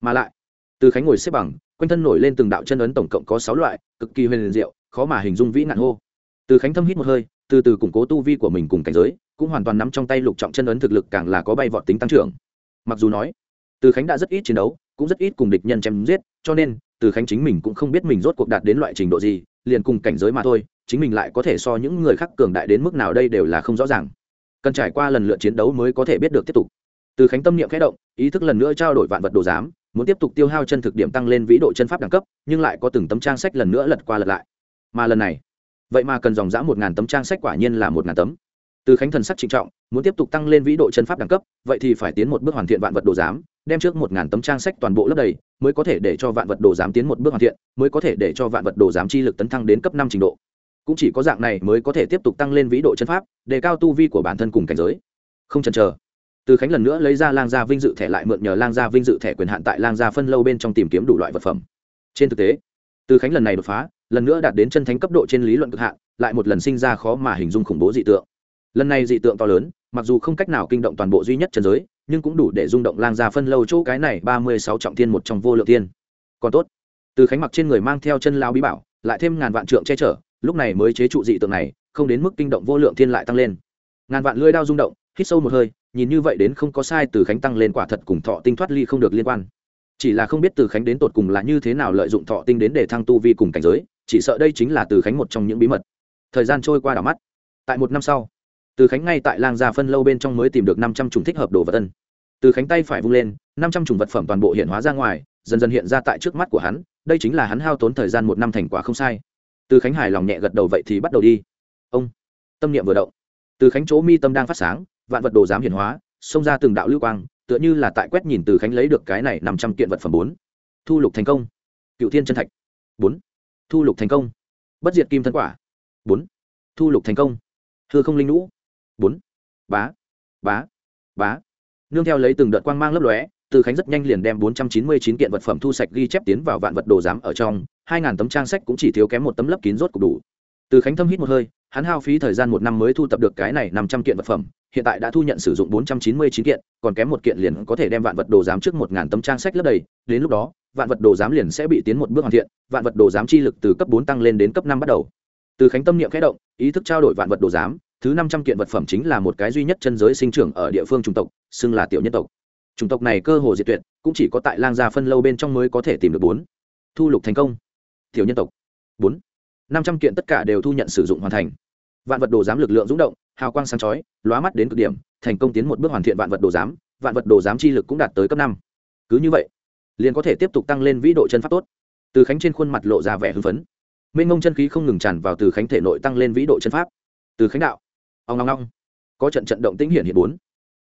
Mà lại, từ khánh ngồi xếp bằng, quanh thân nổi lên từng đạo chân ấn tổng cộng có sáu loại, cực kỳ huyền liền diệu, khó mà hình dung vĩ nạn hô. Từ khánh thâm hít một hơi, từ từ củng cố tu vi của mình cùng cảnh giới, cũng hoàn toàn nắm trong tay lục trọng chân ấn thực lực càng là có bay vọt tính tăng trưởng. Mặc dù nói, từ khánh đã rất ít chiến đấu, cũng rất ít cùng địch nhân chém giết, cho nên từ khánh chính mình cũng không biết mình rốt cuộc đạt đến loại trình độ gì, liền cùng cảnh giới mà thôi, chính mình lại có thể so những người khác cường đại đến mức nào đây đều là không rõ ràng. Cần trải qua lần lượt chiến đấu mới có thể biết được tiếp tục. Từ khánh tâm niệm khẽ động, ý thức lần nữa trao đổi vạn vật đồ giám, muốn tiếp tục tiêu hao chân thực điểm tăng lên vĩ độ chân pháp đẳng cấp, nhưng lại có từng tấm trang sách lần nữa lật qua lật lại. Mà lần này, vậy mà cần dòng dã một ngàn tấm trang sách quả nhiên là một ngàn tấm từ khánh thần sắc trịnh trọng, muốn tiếp tục tăng lên vĩ độ chân pháp đẳng cấp, vậy thì phải tiến một bước hoàn thiện vạn vật đồ giám, đem trước một ngàn tấm trang sách toàn bộ lớp đầy, mới có thể để cho vạn vật đồ giám tiến một bước hoàn thiện, mới có thể để cho vạn vật đồ giám chi lực tấn thăng đến cấp năm trình độ. Cũng chỉ có dạng này mới có thể tiếp tục tăng lên vĩ độ chân pháp, đề cao tu vi của bản thân cùng cảnh giới. Không chần chờ. Từ khánh lần nữa lấy ra lang gia vinh dự thẻ lại mượn nhờ lang gia vinh dự thẻ quyền hạn tại lang gia phân lâu bên trong tìm kiếm đủ loại vật phẩm. Trên thực tế, từ khánh lần này đột phá, lần nữa đạt đến chân thánh cấp độ trên lý luận cực hạn, lại một lần sinh ra khó mà hình dung khủng bố dị tượng lần này dị tượng to lớn, mặc dù không cách nào kinh động toàn bộ duy nhất trần giới, nhưng cũng đủ để rung động lang gia phân lâu chỗ cái này ba mươi sáu trọng thiên một trong vô lượng tiên còn tốt, từ khánh mặc trên người mang theo chân lao bí bảo, lại thêm ngàn vạn trượng che chở, lúc này mới chế trụ dị tượng này, không đến mức kinh động vô lượng thiên lại tăng lên. Ngàn vạn lưỡi đao rung động, hít sâu một hơi, nhìn như vậy đến không có sai từ khánh tăng lên quả thật cùng thọ tinh thoát ly không được liên quan. Chỉ là không biết từ khánh đến tột cùng là như thế nào lợi dụng thọ tinh đến để thăng tu vi cùng cảnh giới, chỉ sợ đây chính là từ khánh một trong những bí mật. Thời gian trôi qua đảo mắt. Tại một năm sau từ khánh ngay tại lang gia phân lâu bên trong mới tìm được năm trăm chủng thích hợp đồ vật tân từ khánh tay phải vung lên, năm trăm chủng vật phẩm toàn bộ hiện hóa ra ngoài, dần dần hiện ra tại trước mắt của hắn, đây chính là hắn hao tốn thời gian một năm thành quả không sai. Từ khánh hài lòng nhẹ gật đầu vậy thì bắt đầu đi. Ông, tâm niệm vừa động. Từ khánh chỗ mi tâm đang phát sáng, vạn vật đồ giám hiển hóa, xông ra từng đạo lưu quang, tựa như là tại quét nhìn từ khánh lấy được cái này năm trăm kiện vật phẩm bốn. Thu lục thành công. Cựu thiên chân thạch. bốn. Thu lục thành công. Bất diệt kim thân quả. bốn. Thu lục thành công. Hư không linh lũ bốn, bá bá bá. Nương theo lấy từng đợt quang mang lấp lóe, từ khánh rất nhanh liền đem bốn trăm chín mươi chín kiện vật phẩm thu sạch ghi chép tiến vào vạn vật đồ giám ở trong, hai ngàn tấm trang sách cũng chỉ thiếu kém một tấm lấp kín rốt cục đủ. Từ khánh thâm hít một hơi, hắn hao phí thời gian một năm mới thu tập được cái này năm trăm kiện vật phẩm, hiện tại đã thu nhận sử dụng bốn trăm chín mươi chín kiện, còn kém một kiện liền có thể đem vạn vật đồ giám trước một ngàn tấm trang sách lấp đầy, đến lúc đó, vạn vật đồ giám liền sẽ bị tiến một bước hoàn thiện, vạn vật đồ giám chi lực từ cấp bốn tăng lên đến cấp năm bắt đầu. Từ khánh tâm niệm khẽ động, ý thức trao đổi vạn vật đồ giám thứ năm trăm kiện vật phẩm chính là một cái duy nhất chân giới sinh trưởng ở địa phương chủng tộc, xưng là tiểu nhân tộc. Chủng tộc này cơ hồ diệt tuyệt, cũng chỉ có tại lang gia phân lâu bên trong mới có thể tìm được bốn. Thu lục thành công. Tiểu nhân tộc. Bốn. Năm trăm kiện tất cả đều thu nhận sử dụng hoàn thành. Vạn vật đồ giám lực lượng rúng động, hào quang sáng chói, lóa mắt đến cực điểm, thành công tiến một bước hoàn thiện vạn vật đồ giám, vạn vật đồ giám chi lực cũng đạt tới cấp năm. Cứ như vậy, liền có thể tiếp tục tăng lên vĩ độ chân pháp tốt. Từ khánh trên khuôn mặt lộ ra vẻ hưng phấn. Mênh mông chân khí không ngừng tràn vào từ khánh thể nội tăng lên vĩ độ chân pháp. Từ khánh đạo ông long long có trận trận động tĩnh hiện hiện bốn.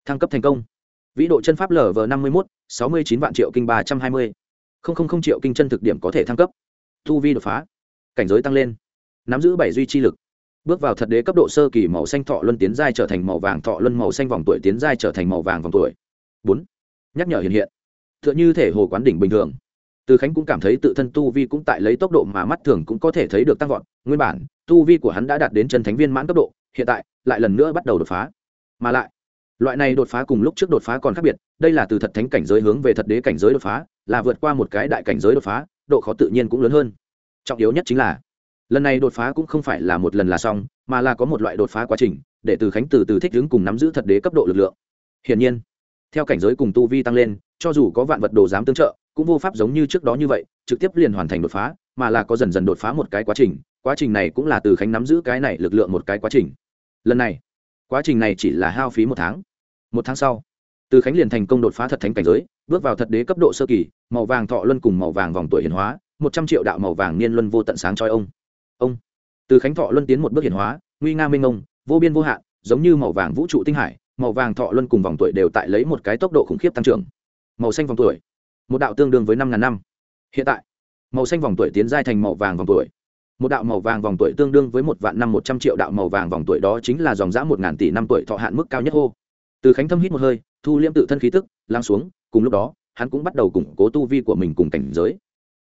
Thăng cấp thành công. Vĩ độ chân pháp lv năm mươi một sáu mươi chín vạn triệu kinh ba trăm hai mươi. Không không không triệu kinh chân thực điểm có thể thăng cấp. Thu vi đột phá. Cảnh giới tăng lên. Nắm giữ bảy duy chi lực. Bước vào thật đế cấp độ sơ kỳ màu xanh thọ luân tiến giai trở thành màu vàng thọ luân màu xanh vòng tuổi tiến giai trở thành màu vàng vòng tuổi. Bốn. Nhắc nhở hiện hiện. T h ư ợ n h ư thể hồ quán đỉnh bình thường. Từ khánh cũng cảm thấy tự thân tu vi cũng tại lấy tốc độ mà mắt thường cũng có thể thấy được tăng vọt. Nguyên bản, tu vi của hắn đã đạt đến chân thánh viên mãn cấp độ hiện tại lại lần nữa bắt đầu đột phá. Mà lại, loại này đột phá cùng lúc trước đột phá còn khác biệt, đây là từ thật thánh cảnh giới hướng về thật đế cảnh giới đột phá, là vượt qua một cái đại cảnh giới đột phá, độ khó tự nhiên cũng lớn hơn. Trọng yếu nhất chính là, lần này đột phá cũng không phải là một lần là xong, mà là có một loại đột phá quá trình, để từ khánh từ từ thích ứng cùng nắm giữ thật đế cấp độ lực lượng. Hiển nhiên, theo cảnh giới cùng tu vi tăng lên, cho dù có vạn vật đồ giám tương trợ, cũng vô pháp giống như trước đó như vậy, trực tiếp liền hoàn thành đột phá, mà là có dần dần đột phá một cái quá trình quá trình này cũng là từ khánh nắm giữ cái này lực lượng một cái quá trình lần này, quá trình này chỉ là hao phí một tháng. Một tháng sau, từ khánh liền thành công đột phá thật thánh cảnh giới, bước vào thật đế cấp độ sơ kỳ, màu vàng thọ luân cùng màu vàng vòng tuổi hiển hóa, một trăm triệu đạo màu vàng niên luân vô tận sáng choi ông. Ông, từ khánh thọ luân tiến một bước hiển hóa, nguy nga minh ông vô biên vô hạn, giống như màu vàng vũ trụ tinh hải, màu vàng thọ luân cùng vòng tuổi đều tại lấy một cái tốc độ khủng khiếp tăng trưởng. Màu xanh vòng tuổi, một đạo tương đương với năm ngàn năm. Hiện tại, màu xanh vòng tuổi tiến giai thành màu vàng vòng tuổi một đạo màu vàng vòng tuổi tương đương với một vạn năm một trăm triệu đạo màu vàng vòng tuổi đó chính là dòng giã một ngàn tỷ năm tuổi thọ hạn mức cao nhất hô. Từ khánh thâm hít một hơi, thu liêm tự thân khí tức, lắng xuống, cùng lúc đó, hắn cũng bắt đầu củng cố tu vi của mình cùng cảnh giới.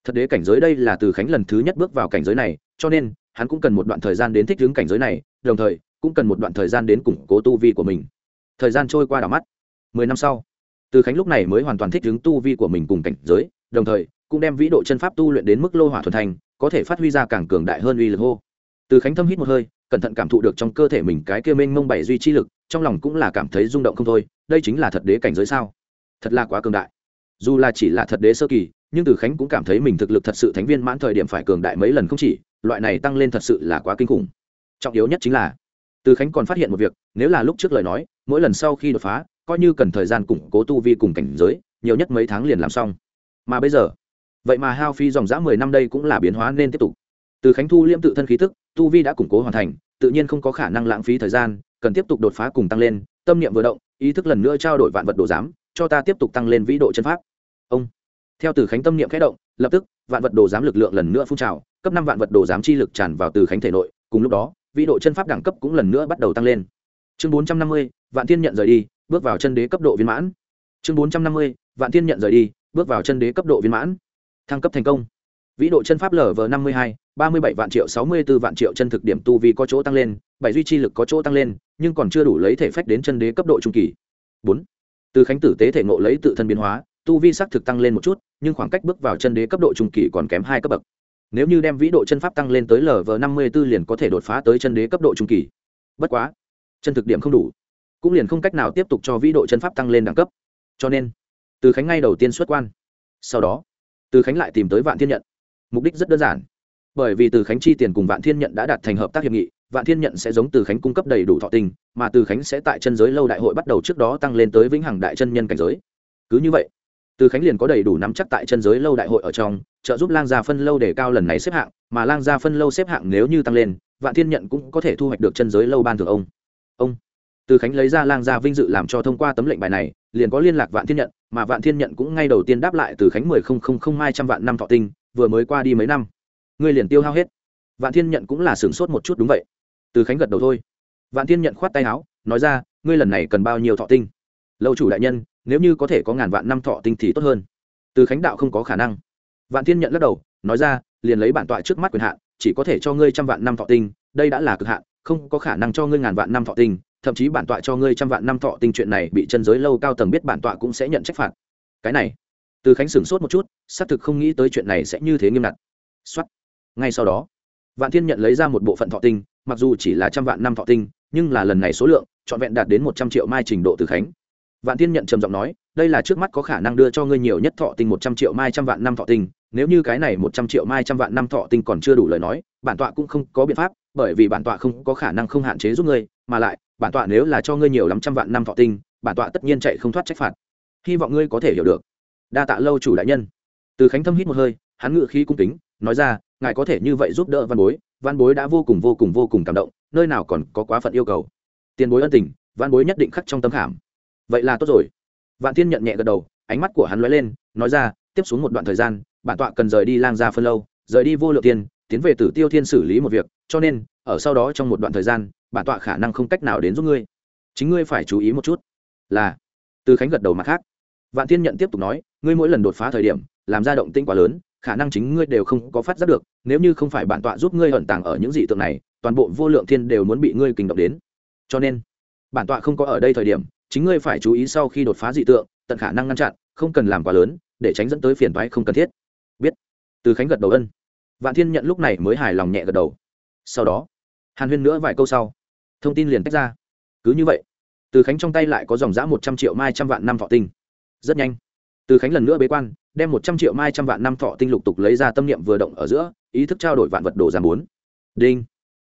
Thật đế cảnh giới đây là từ khánh lần thứ nhất bước vào cảnh giới này, cho nên, hắn cũng cần một đoạn thời gian đến thích ứng cảnh giới này, đồng thời, cũng cần một đoạn thời gian đến củng cố tu vi của mình. Thời gian trôi qua đảo mắt. Mười năm sau, từ khánh lúc này mới hoàn toàn thích ứng tu vi của mình cùng cảnh giới, đồng thời cũng đem vĩ độ chân pháp tu luyện đến mức lô hỏa thuần thành, có thể phát huy ra càng cường đại hơn uy lực hô. Từ khánh thâm hít một hơi, cẩn thận cảm thụ được trong cơ thể mình cái kia mênh mông bảy duy chi lực, trong lòng cũng là cảm thấy rung động không thôi, đây chính là thật đế cảnh giới sao? Thật là quá cường đại. Dù là chỉ là thật đế sơ kỳ, nhưng từ khánh cũng cảm thấy mình thực lực thật sự thánh viên mãn thời điểm phải cường đại mấy lần không chỉ, loại này tăng lên thật sự là quá kinh khủng. Trọng yếu nhất chính là, từ khánh còn phát hiện một việc, nếu là lúc trước lời nói, mỗi lần sau khi đột phá, coi như cần thời gian củng cố tu vi cùng cảnh giới, nhiều nhất mấy tháng liền làm xong. Mà bây giờ vậy mà hao phi dòng dã mười năm đây cũng là biến hóa nên tiếp tục. Từ khánh thu liễm tự thân khí tức, tu vi đã củng cố hoàn thành, tự nhiên không có khả năng lãng phí thời gian, cần tiếp tục đột phá cùng tăng lên, tâm niệm vừa động, ý thức lần nữa trao đổi vạn vật đồ giám, cho ta tiếp tục tăng lên vĩ độ chân pháp. Ông. Theo từ khánh tâm niệm khẽ động, lập tức, vạn vật đồ giám lực lượng lần nữa phun trào, cấp năm vạn vật đồ giám chi lực tràn vào từ khánh thể nội, cùng lúc đó, vĩ độ chân pháp đẳng cấp cũng lần nữa bắt đầu tăng lên. Chương bốn trăm năm mươi, vạn thiên nhận rời đi, bước vào chân đế cấp độ viên mãn. Chương bốn trăm năm mươi, vạn thiên nhận rời đi, bước vào chân đế cấp độ viên mãn thăng cấp thành công. Vĩ độ chân pháp lv năm mươi hai, ba mươi bảy vạn triệu, sáu mươi b ố vạn triệu chân thực điểm tu vì có chỗ tăng lên, bảy duy chi lực có chỗ tăng lên, nhưng còn chưa đủ lấy thể phách đến chân đế cấp độ trung kỳ. Bốn, từ khánh tử tế thể ngộ lấy tự thân biến hóa, tu vi sắc thực tăng lên một chút, nhưng khoảng cách bước vào chân đế cấp độ trung kỳ còn kém hai cấp bậc. Nếu như đem vĩ độ chân pháp tăng lên tới lv năm mươi b ố liền có thể đột phá tới chân đế cấp độ trung kỳ. Bất quá, chân thực điểm không đủ, cũng liền không cách nào tiếp tục cho vĩ độ chân pháp tăng lên đẳng cấp. Cho nên, từ khánh ngay đầu tiên xuất quan. Sau đó từ khánh lại tìm tới vạn thiên nhận. Mục đích rất đơn giản. Bởi vì từ khánh chi tiền cùng vạn thiên nhận đã đạt thành hợp tác hiệp nghị, vạn thiên nhận sẽ giống từ khánh cung cấp đầy đủ thọ tình, mà từ khánh sẽ tại chân giới lâu đại hội bắt đầu trước đó tăng lên tới vĩnh hằng đại chân nhân cảnh giới. Cứ như vậy, từ khánh liền có đầy đủ nắm chắc tại chân giới lâu đại hội ở trong, trợ giúp lang gia phân lâu để cao lần này xếp hạng, mà lang gia phân lâu xếp hạng nếu như tăng lên, vạn thiên nhận cũng có thể thu hoạch được chân giới lâu ban thường ông. Ông từ khánh lấy ra lang gia vinh dự làm cho thông qua tấm lệnh bài này, liền có liên lạc vạn thiên nhận, mà vạn thiên nhận cũng ngay đầu tiên đáp lại từ khánh mười không không không hai trăm vạn năm thọ tinh, vừa mới qua đi mấy năm. Ngươi liền tiêu hao hết. Vạn thiên nhận cũng là sửng sốt một chút đúng vậy. Từ khánh gật đầu thôi. Vạn thiên nhận khoát tay áo, nói ra, ngươi lần này cần bao nhiêu thọ tinh? Lâu chủ đại nhân, nếu như có thể có ngàn vạn năm thọ tinh thì tốt hơn. Từ khánh đạo không có khả năng. Vạn thiên nhận lắc đầu, nói ra, liền lấy bản tọa trước mắt quyền hạn, chỉ có thể cho ngươi trăm vạn năm thọ tinh, đây đã là cực hạn, không có khả năng cho ngươi ngàn vạn năm thọ tinh thậm chí bản tọa cho ngươi trăm vạn năm thọ tinh chuyện này bị chân giới lâu cao tầng biết bản tọa cũng sẽ nhận trách phạt. Cái này, từ khánh sửng sốt một chút, xác thực không nghĩ tới chuyện này sẽ như thế nghiêm ngặt. Xuất ngay sau đó, vạn thiên nhận lấy ra một bộ phận thọ tinh, mặc dù chỉ là trăm vạn năm thọ tinh, nhưng là lần này số lượng, trọn vẹn đạt đến một trăm triệu mai trình độ từ khánh. Vạn thiên nhận trầm giọng nói, đây là trước mắt có khả năng đưa cho ngươi nhiều nhất thọ tinh một trăm triệu mai trăm vạn năm thọ tinh, nếu như cái này một trăm triệu mai trăm vạn năm thọ tinh còn chưa đủ lời nói, bản tọa cũng không có biện pháp, bởi vì bản tọa không có khả năng không hạn chế giúp ngươi, mà lại bản tọa nếu là cho ngươi nhiều lắm trăm vạn năm thọ tinh, bản tọa tất nhiên chạy không thoát trách phạt. Hy vọng ngươi có thể hiểu được. Đa tạ lâu chủ đại nhân. Từ khánh thâm hít một hơi, hắn ngự khí cung kính, nói ra, ngài có thể như vậy giúp đỡ văn bối. Văn bối đã vô cùng vô cùng vô cùng cảm động, nơi nào còn có quá phận yêu cầu. Tiền bối ân tình, văn bối nhất định khắc trong tâm khảm. Vậy là tốt rồi. Vạn thiên nhận nhẹ gật đầu, ánh mắt của hắn lóe lên, nói ra, tiếp xuống một đoạn thời gian, bản tọa cần rời đi lang gia phân lâu, rời đi vô lượng tiên tiến về tử tiêu thiên xử lý một việc, cho nên, ở sau đó trong một đoạn thời gian bản tọa khả năng không cách nào đến giúp ngươi. Chính ngươi phải chú ý một chút. Là. Từ khánh gật đầu mặt khác. Vạn thiên nhận tiếp tục nói, ngươi mỗi lần đột phá thời điểm, làm ra động tĩnh quá lớn, khả năng chính ngươi đều không có phát giác được, nếu như không phải bản tọa giúp ngươi ẩn tàng ở những dị tượng này, toàn bộ vô lượng thiên đều muốn bị ngươi kinh động đến. Cho nên, bản tọa không có ở đây thời điểm, chính ngươi phải chú ý sau khi đột phá dị tượng, tận khả năng ngăn chặn, không cần làm quá lớn, để tránh dẫn tới phiền toái không cần thiết. Biết. Từ khánh gật đầu ân. Vạn thiên nhận lúc này mới hài lòng nhẹ gật đầu. Sau đó, hàn huyên nữa vài câu sau thông tin liền tách ra. Cứ như vậy, từ khánh trong tay lại có dòng giã một trăm triệu mai trăm vạn năm thọ tinh. Rất nhanh, từ khánh lần nữa bế quan, đem một trăm triệu mai trăm vạn năm thọ tinh lục tục lấy ra tâm niệm vừa động ở giữa, ý thức trao đổi vạn vật đồ giảm bốn. Đinh.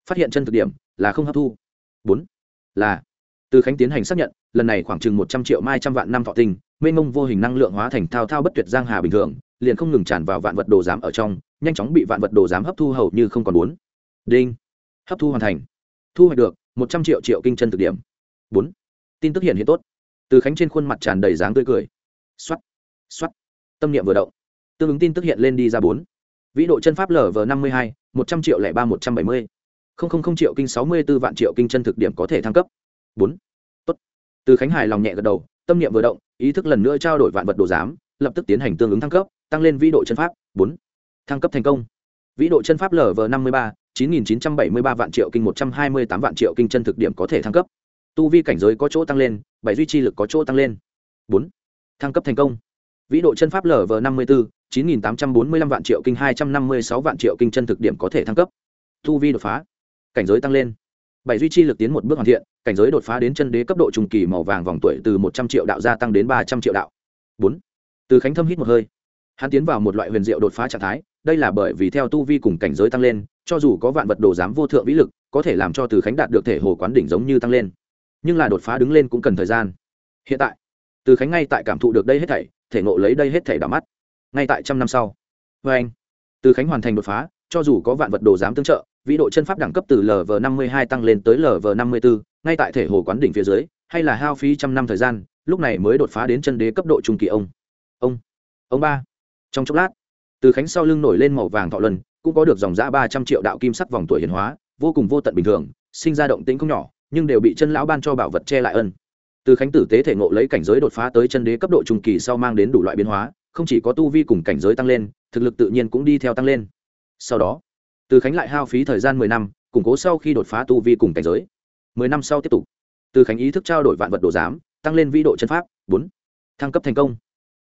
Phát hiện chân thực điểm là không hấp thu. Bốn là, từ khánh tiến hành xác nhận, lần này khoảng chừng một trăm triệu mai trăm vạn năm thọ tinh, mênh mông vô hình năng lượng hóa thành thao thao bất tuyệt giang hà bình thường, liền không ngừng tràn vào vạn vật đồ giám ở trong, nhanh chóng bị vạn vật đồ giám hấp thu hầu như không còn bốn. Đinh. Hấp thu hoàn thành. Thu hoạch được một trăm triệu triệu kinh chân thực điểm. Bốn. Tin tức hiện hiện tốt. Từ khánh trên khuôn mặt tràn đầy dáng tươi cười. X o á t x o á t tâm niệm vừa động. Tương ứng tin tức hiện lên đi ra bốn. Vĩ độ chân pháp lv năm mươi hai, một trăm triệu lẻ ba một trăm bảy mươi. Không không không triệu kinh sáu mươi b ố vạn triệu kinh chân thực điểm có thể thăng cấp. Bốn. Tốt. Từ khánh hài lòng nhẹ gật đầu, tâm niệm vừa động, ý thức lần nữa trao đổi vạn vật đồ giám, lập tức tiến hành tương ứng thăng cấp, tăng lên vĩ độ chân pháp. Bốn. Thăng cấp thành công. Vĩ độ chân pháp lv năm mươi ba chín nghìn chín trăm bảy mươi ba vạn triệu kinh, một trăm hai mươi tám vạn triệu kinh chân thực điểm có thể thăng cấp. Tu vi cảnh giới có chỗ tăng lên, bảy duy trì lực có chỗ tăng lên. Bốn. Thăng cấp thành công. Vĩ độ chân pháp lv năm mươi bốn chín nghìn tám trăm bốn mươi lăm vạn triệu kinh, hai trăm năm mươi sáu vạn triệu kinh chân thực điểm có thể thăng cấp. Tu vi đột phá. Cảnh giới tăng lên. Bảy duy trì lực tiến một bước hoàn thiện, cảnh giới đột phá đến chân đế cấp độ trung kỳ màu vàng vòng tuổi từ một trăm triệu đạo gia tăng đến ba trăm triệu đạo. Bốn. Từ khánh thâm hít một hơi hắn tiến vào một loại huyền diệu đột phá trạng thái, đây là bởi vì theo tu vi cùng cảnh giới tăng lên, cho dù có vạn vật đồ giám vô thượng vĩ lực, có thể làm cho từ khánh đạt được thể hồ quán đỉnh giống như tăng lên. Nhưng là đột phá đứng lên cũng cần thời gian. Hiện tại, từ khánh ngay tại cảm thụ được đây hết thảy, thể ngộ lấy đây hết thảy đỏ mắt. Ngay tại trăm năm sau vê anh, từ khánh hoàn thành đột phá, cho dù có vạn vật đồ giám tương trợ, vĩ độ chân pháp đẳng cấp từ lv năm mươi hai tăng lên tới lv năm mươi bốn ngay tại thể hồ quán đỉnh phía dưới, hay là hao phí trăm năm thời gian, lúc này mới đột phá đến chân đế cấp độ trung kỳ ông. Ông ông ba trong chốc lát, từ khánh sau lưng nổi lên màu vàng thọ luân, cũng có được dòng giã ba trăm triệu đạo kim sắc vòng tuổi hiền hóa, vô cùng vô tận bình thường, sinh ra động tĩnh không nhỏ, nhưng đều bị chân lão ban cho bảo vật che lại ân. Từ khánh tử tế thể ngộ lấy cảnh giới đột phá tới chân đế cấp độ trung kỳ sau mang đến đủ loại biến hóa, không chỉ có tu vi cùng cảnh giới tăng lên, thực lực tự nhiên cũng đi theo tăng lên. Sau đó, từ khánh lại hao phí thời gian mười năm, củng cố sau khi đột phá tu vi cùng cảnh giới. Mười năm sau tiếp tục, từ khánh ý thức trao đổi vạn vật đồ giám, tăng lên vĩ độ chân pháp, bốn. Thăng cấp thành công.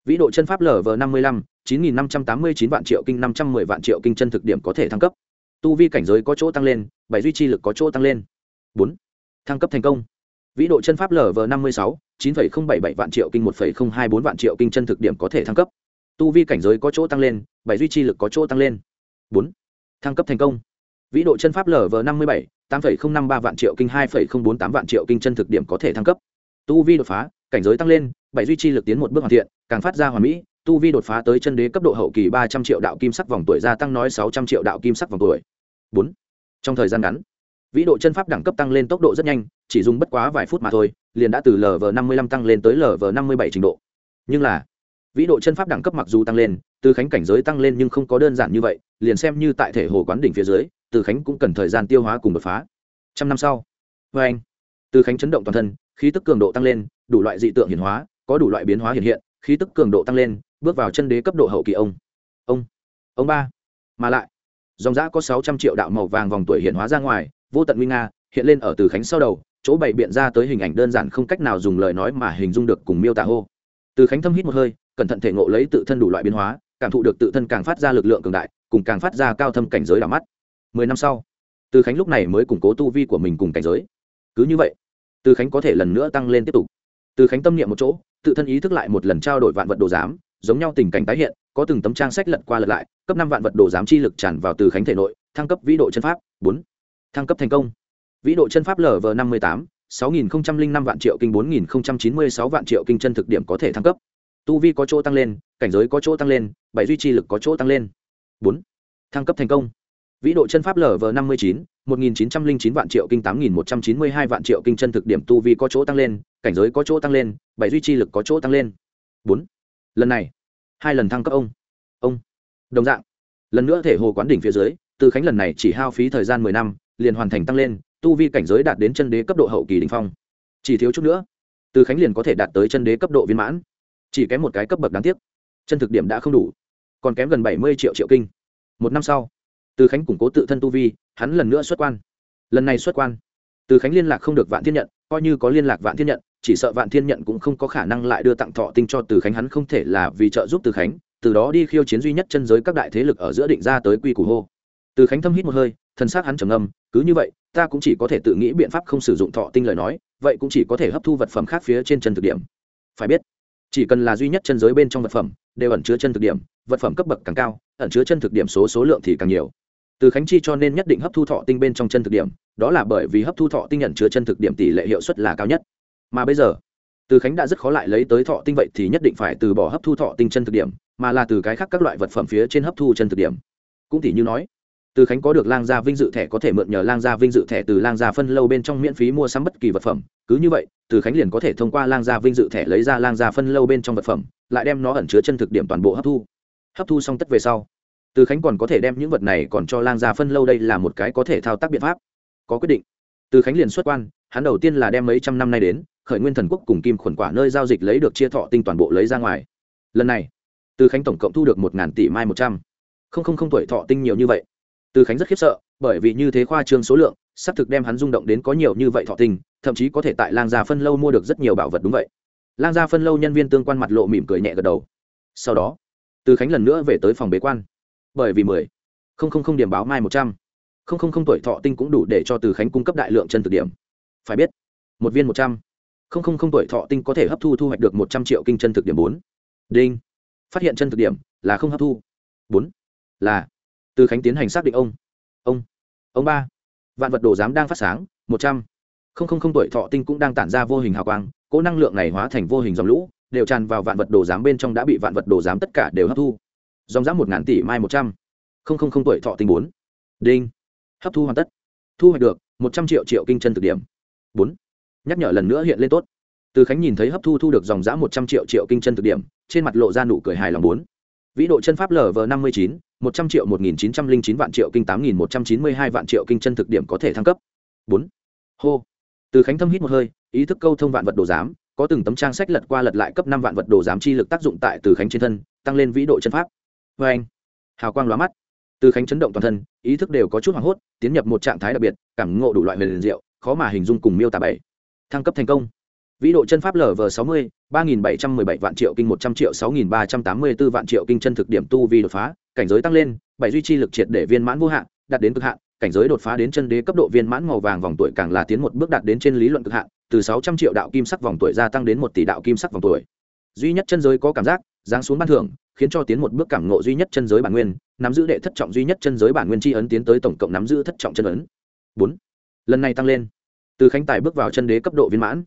Vĩ độ chân pháp lv năm mươi lăm chín nghìn năm trăm tám mươi chín vạn triệu kinh, năm trăm mười vạn triệu kinh chân thực điểm có thể thăng cấp. Tu vi cảnh giới có chỗ tăng lên, bảy duy trì lực có chỗ tăng lên. Bốn. Thăng cấp thành công. Vĩ độ chân pháp lv năm mươi sáu, chín phẩy không bảy bảy vạn triệu kinh, một phẩy không hai bốn vạn triệu kinh chân thực điểm có thể thăng cấp. Tu vi cảnh giới có chỗ tăng lên, bảy duy trì lực có chỗ tăng lên. Bốn. Thăng cấp thành công. Vĩ độ chân pháp lv năm mươi bảy, tám phẩy không năm ba vạn triệu kinh, hai phẩy không bốn tám vạn triệu kinh chân thực điểm có thể thăng cấp. Tu vi đột phá, cảnh giới tăng lên, bảy duy trì lực tiến một bước hoàn thiện, càng phát ra hoàn mỹ tu vi đột phá tới chân đế cấp độ hậu kỳ ba trăm triệu đạo kim sắc vòng tuổi, gia tăng nói sáu trăm triệu đạo kim sắc vòng tuổi. Bốn. Trong thời gian ngắn, vĩ độ chân pháp đẳng cấp tăng lên tốc độ rất nhanh, chỉ dùng bất quá vài phút mà thôi, liền đã từ lv năm mươi lăm tăng lên tới lv năm mươi bảy trình độ. Nhưng là, vĩ độ chân pháp đẳng cấp mặc dù tăng lên, từ khánh cảnh giới tăng lên nhưng không có đơn giản như vậy, liền xem như tại thể hồ quán đỉnh phía dưới, từ khánh cũng cần thời gian tiêu hóa cùng đột phá. Trăm năm sau vê anh, từ khánh chấn động toàn thân, khí tức cường độ tăng lên, đủ loại dị tượng hiển hóa, có đủ loại biến hóa hiện hiện khí tức cường độ tăng lên, bước vào chân đế cấp độ hậu kỳ ông. Ông ông ba. Mà lại, dòng giã có sáu trăm triệu đạo màu vàng vòng tuổi hiện hóa ra ngoài, vô tận nguy nga, hiện lên ở từ khánh sau đầu, chỗ bày biện ra tới hình ảnh đơn giản không cách nào dùng lời nói mà hình dung được cùng miêu tả hô. Từ khánh thâm hít một hơi, cẩn thận thể ngộ lấy tự thân đủ loại biến hóa, cảm thụ được tự thân càng phát ra lực lượng cường đại, cùng càng phát ra cao thâm cảnh giới đảo mắt. Mười năm sau, từ khánh lúc này mới củng cố tu vi của mình cùng cảnh giới. Cứ như vậy, từ khánh có thể lần nữa tăng lên tiếp tục. Từ khánh tâm niệm một chỗ tự thân ý thức lại một lần trao đổi vạn vật đồ giám, giống nhau tình cảnh tái hiện, có từng tấm trang sách lật qua lật lại, cấp năm vạn vật đồ giám chi lực tràn vào từ khánh thể nội, thăng cấp vĩ độ chân pháp, bốn, thăng cấp thành công. Vĩ độ chân pháp lv năm mươi tám, sáu nghìn năm vạn triệu kinh, bốn nghìn chín mươi sáu vạn triệu kinh chân thực điểm có thể thăng cấp. Tu vi có chỗ tăng lên, cảnh giới có chỗ tăng lên, bảy duy trì lực có chỗ tăng lên. Bốn, thăng cấp thành công vĩ độ chân pháp lv năm mươi chín, một nghìn chín trăm linh chín vạn triệu kinh, tám nghìn một trăm chín mươi hai vạn triệu kinh chân thực điểm tu vi có chỗ tăng lên, cảnh giới có chỗ tăng lên, bảy duy trì lực có chỗ tăng lên. Bốn. Lần này, hai lần thăng cấp ông. Ông. Đồng dạng. Lần nữa thể hồ quán đỉnh phía dưới, từ khánh lần này chỉ hao phí thời gian mười năm, liền hoàn thành tăng lên, tu vi cảnh giới đạt đến chân đế cấp độ hậu kỳ đình phong. Chỉ thiếu chút nữa, từ khánh liền có thể đạt tới chân đế cấp độ viên mãn. Chỉ kém một cái cấp bậc đáng tiếc, chân thực điểm đã không đủ, còn kém gần bảy mươi triệu triệu kinh. Một năm sau từ khánh củng cố tự thân tu vi, hắn lần nữa xuất quan. Lần này xuất quan, từ khánh liên lạc không được vạn thiên nhận, coi như có liên lạc vạn thiên nhận, chỉ sợ vạn thiên nhận cũng không có khả năng lại đưa tặng thọ tinh cho từ khánh, hắn không thể là vì trợ giúp từ khánh, từ đó đi khiêu chiến duy nhất chân giới các đại thế lực ở giữa định ra tới quy củ hô. Từ khánh thâm hít một hơi thân xác hắn trầm ngâm, cứ như vậy, ta cũng chỉ có thể tự nghĩ biện pháp không sử dụng thọ tinh lời nói, vậy cũng chỉ có thể hấp thu vật phẩm khác phía trên chân thực điểm. Phải biết, chỉ cần là duy nhất chân giới bên trong vật phẩm, đều ẩn chứa chân thực điểm, vật phẩm cấp bậc càng cao, ẩn chứa chân thực điểm số số lượng thì càng nhiều từ khánh chi cho nên nhất định hấp thu thọ tinh bên trong chân thực điểm, đó là bởi vì hấp thu thọ tinh nhận chứa chân thực điểm tỷ lệ hiệu suất là cao nhất. Mà bây giờ, từ khánh đã rất khó lại lấy tới thọ tinh vậy thì nhất định phải từ bỏ hấp thu thọ tinh chân thực điểm, mà là từ cái khác các loại vật phẩm phía trên hấp thu chân thực điểm. Cũng tỷ như nói, từ khánh có được lang gia vinh dự thẻ có thể mượn nhờ lang gia vinh dự thẻ từ lang gia phân lâu bên trong miễn phí mua sắm bất kỳ vật phẩm. Cứ như vậy, từ khánh liền có thể thông qua lang gia vinh dự thẻ lấy ra lang gia phân lâu bên trong vật phẩm, lại đem nó ẩn chứa chân thực điểm toàn bộ hấp thu. Hấp thu xong tất về sau từ khánh còn có thể đem những vật này còn cho lang gia phân lâu đây là một cái có thể thao tác biện pháp. Có quyết định. Từ khánh liền xuất quan, hắn đầu tiên là đem mấy trăm năm nay đến, khởi nguyên thần quốc cùng kim khuẩn quả nơi giao dịch lấy được chia thọ tinh toàn bộ lấy ra ngoài. Lần này, từ khánh tổng cộng thu được một ngàn tỷ mai một trăm. Không không không tuổi thọ tinh nhiều như vậy. Từ khánh rất khiếp sợ, bởi vì như thế khoa trương số lượng xác thực đem hắn rung động đến có nhiều như vậy thọ tinh, thậm chí có thể tại lang gia phân lâu mua được rất nhiều bảo vật đúng vậy. Lang gia phân lâu nhân viên tương quan mặt lộ mỉm cười nhẹ gật đầu. Sau đó, từ khánh lần nữa về tới phòng bế quan bởi vì mười. Không không không điểm báo mai một trăm. Không không không tuổi thọ tinh cũng đủ để cho từ khánh cung cấp đại lượng chân thực điểm. Phải biết, một viên một trăm. Không không không tuổi thọ tinh có thể hấp thu thu hoạch được một trăm triệu kinh chân thực điểm bốn. Đinh. Phát hiện chân thực điểm là không hấp thu. Bốn. Là, từ khánh tiến hành xác định ông. Ông. Ông ba. Vạn vật đồ giám đang phát sáng, một trăm. Không không không tuổi thọ tinh cũng đang tản ra vô hình hào quang, cỗ năng lượng này hóa thành vô hình dòng lũ, đều tràn vào vạn vật đồ giám bên trong đã bị vạn vật đồ giám tất cả đều hấp thu dòng dã một ngàn tỷ mai một trăm. Không không không tuổi thọ tinh bốn. Đinh. Hấp thu hoàn tất. Thu hoạch được một trăm triệu triệu kinh chân thực điểm. Bốn. Nhắc nhở lần nữa hiện lên tốt. Từ khánh nhìn thấy hấp thu thu được dòng giã một trăm triệu triệu kinh chân thực điểm, trên mặt lộ ra nụ cười hài lòng bốn. Vĩ độ chân pháp lv năm mươi chín, một trăm triệu một nghìn chín trăm linh chín vạn triệu kinh tám nghìn một trăm chín mươi hai vạn triệu kinh chân thực điểm có thể thăng cấp. Bốn. Hô. Từ khánh thâm hít một hơi, ý thức câu thông vạn vật đồ giám, có từng tấm trang sách lật qua lật lại cấp năm vạn vật đồ giám chi lực tác dụng tại từ khánh trên thân, tăng lên vĩ độ chân pháp vê anh, hào quang lóa mắt. Từ khánh chấn động toàn thân, ý thức đều có chút hoảng hốt, tiến nhập một trạng thái đặc biệt, cảm ngộ đủ loại huyền diệu, khó mà hình dung cùng miêu tả bảy. Thăng cấp thành công. Vĩ độ chân pháp lv sáu mươi, ba nghìn bảy trăm mười bảy vạn triệu kinh một trăm triệu, sáu nghìn ba trăm tám mươi b ố vạn triệu kinh chân thực điểm tu vi đột phá, cảnh giới tăng lên, bảy duy trì lực triệt để viên mãn vô hạn, đạt đến cực hạn, cảnh giới đột phá đến chân đế cấp độ viên mãn màu vàng vòng tuổi càng là tiến một bước đạt đến trên lý luận cực hạn, từ sáu trăm triệu đạo kim sắc vòng tuổi gia tăng đến một tỷ đạo kim sắc vòng tuổi. Duy nhất chân giới có cảm giác, giáng xuống ban thưởng khiến cho tiến một bước cảm ngộ duy nhất chân giới bản nguyên, nắm giữ đệ thất trọng duy nhất chân giới bản nguyên tri ấn tiến tới tổng cộng nắm giữ thất trọng chân ấn. Bốn. Lần này tăng lên. Từ khánh tài bước vào chân đế cấp độ viên mãn.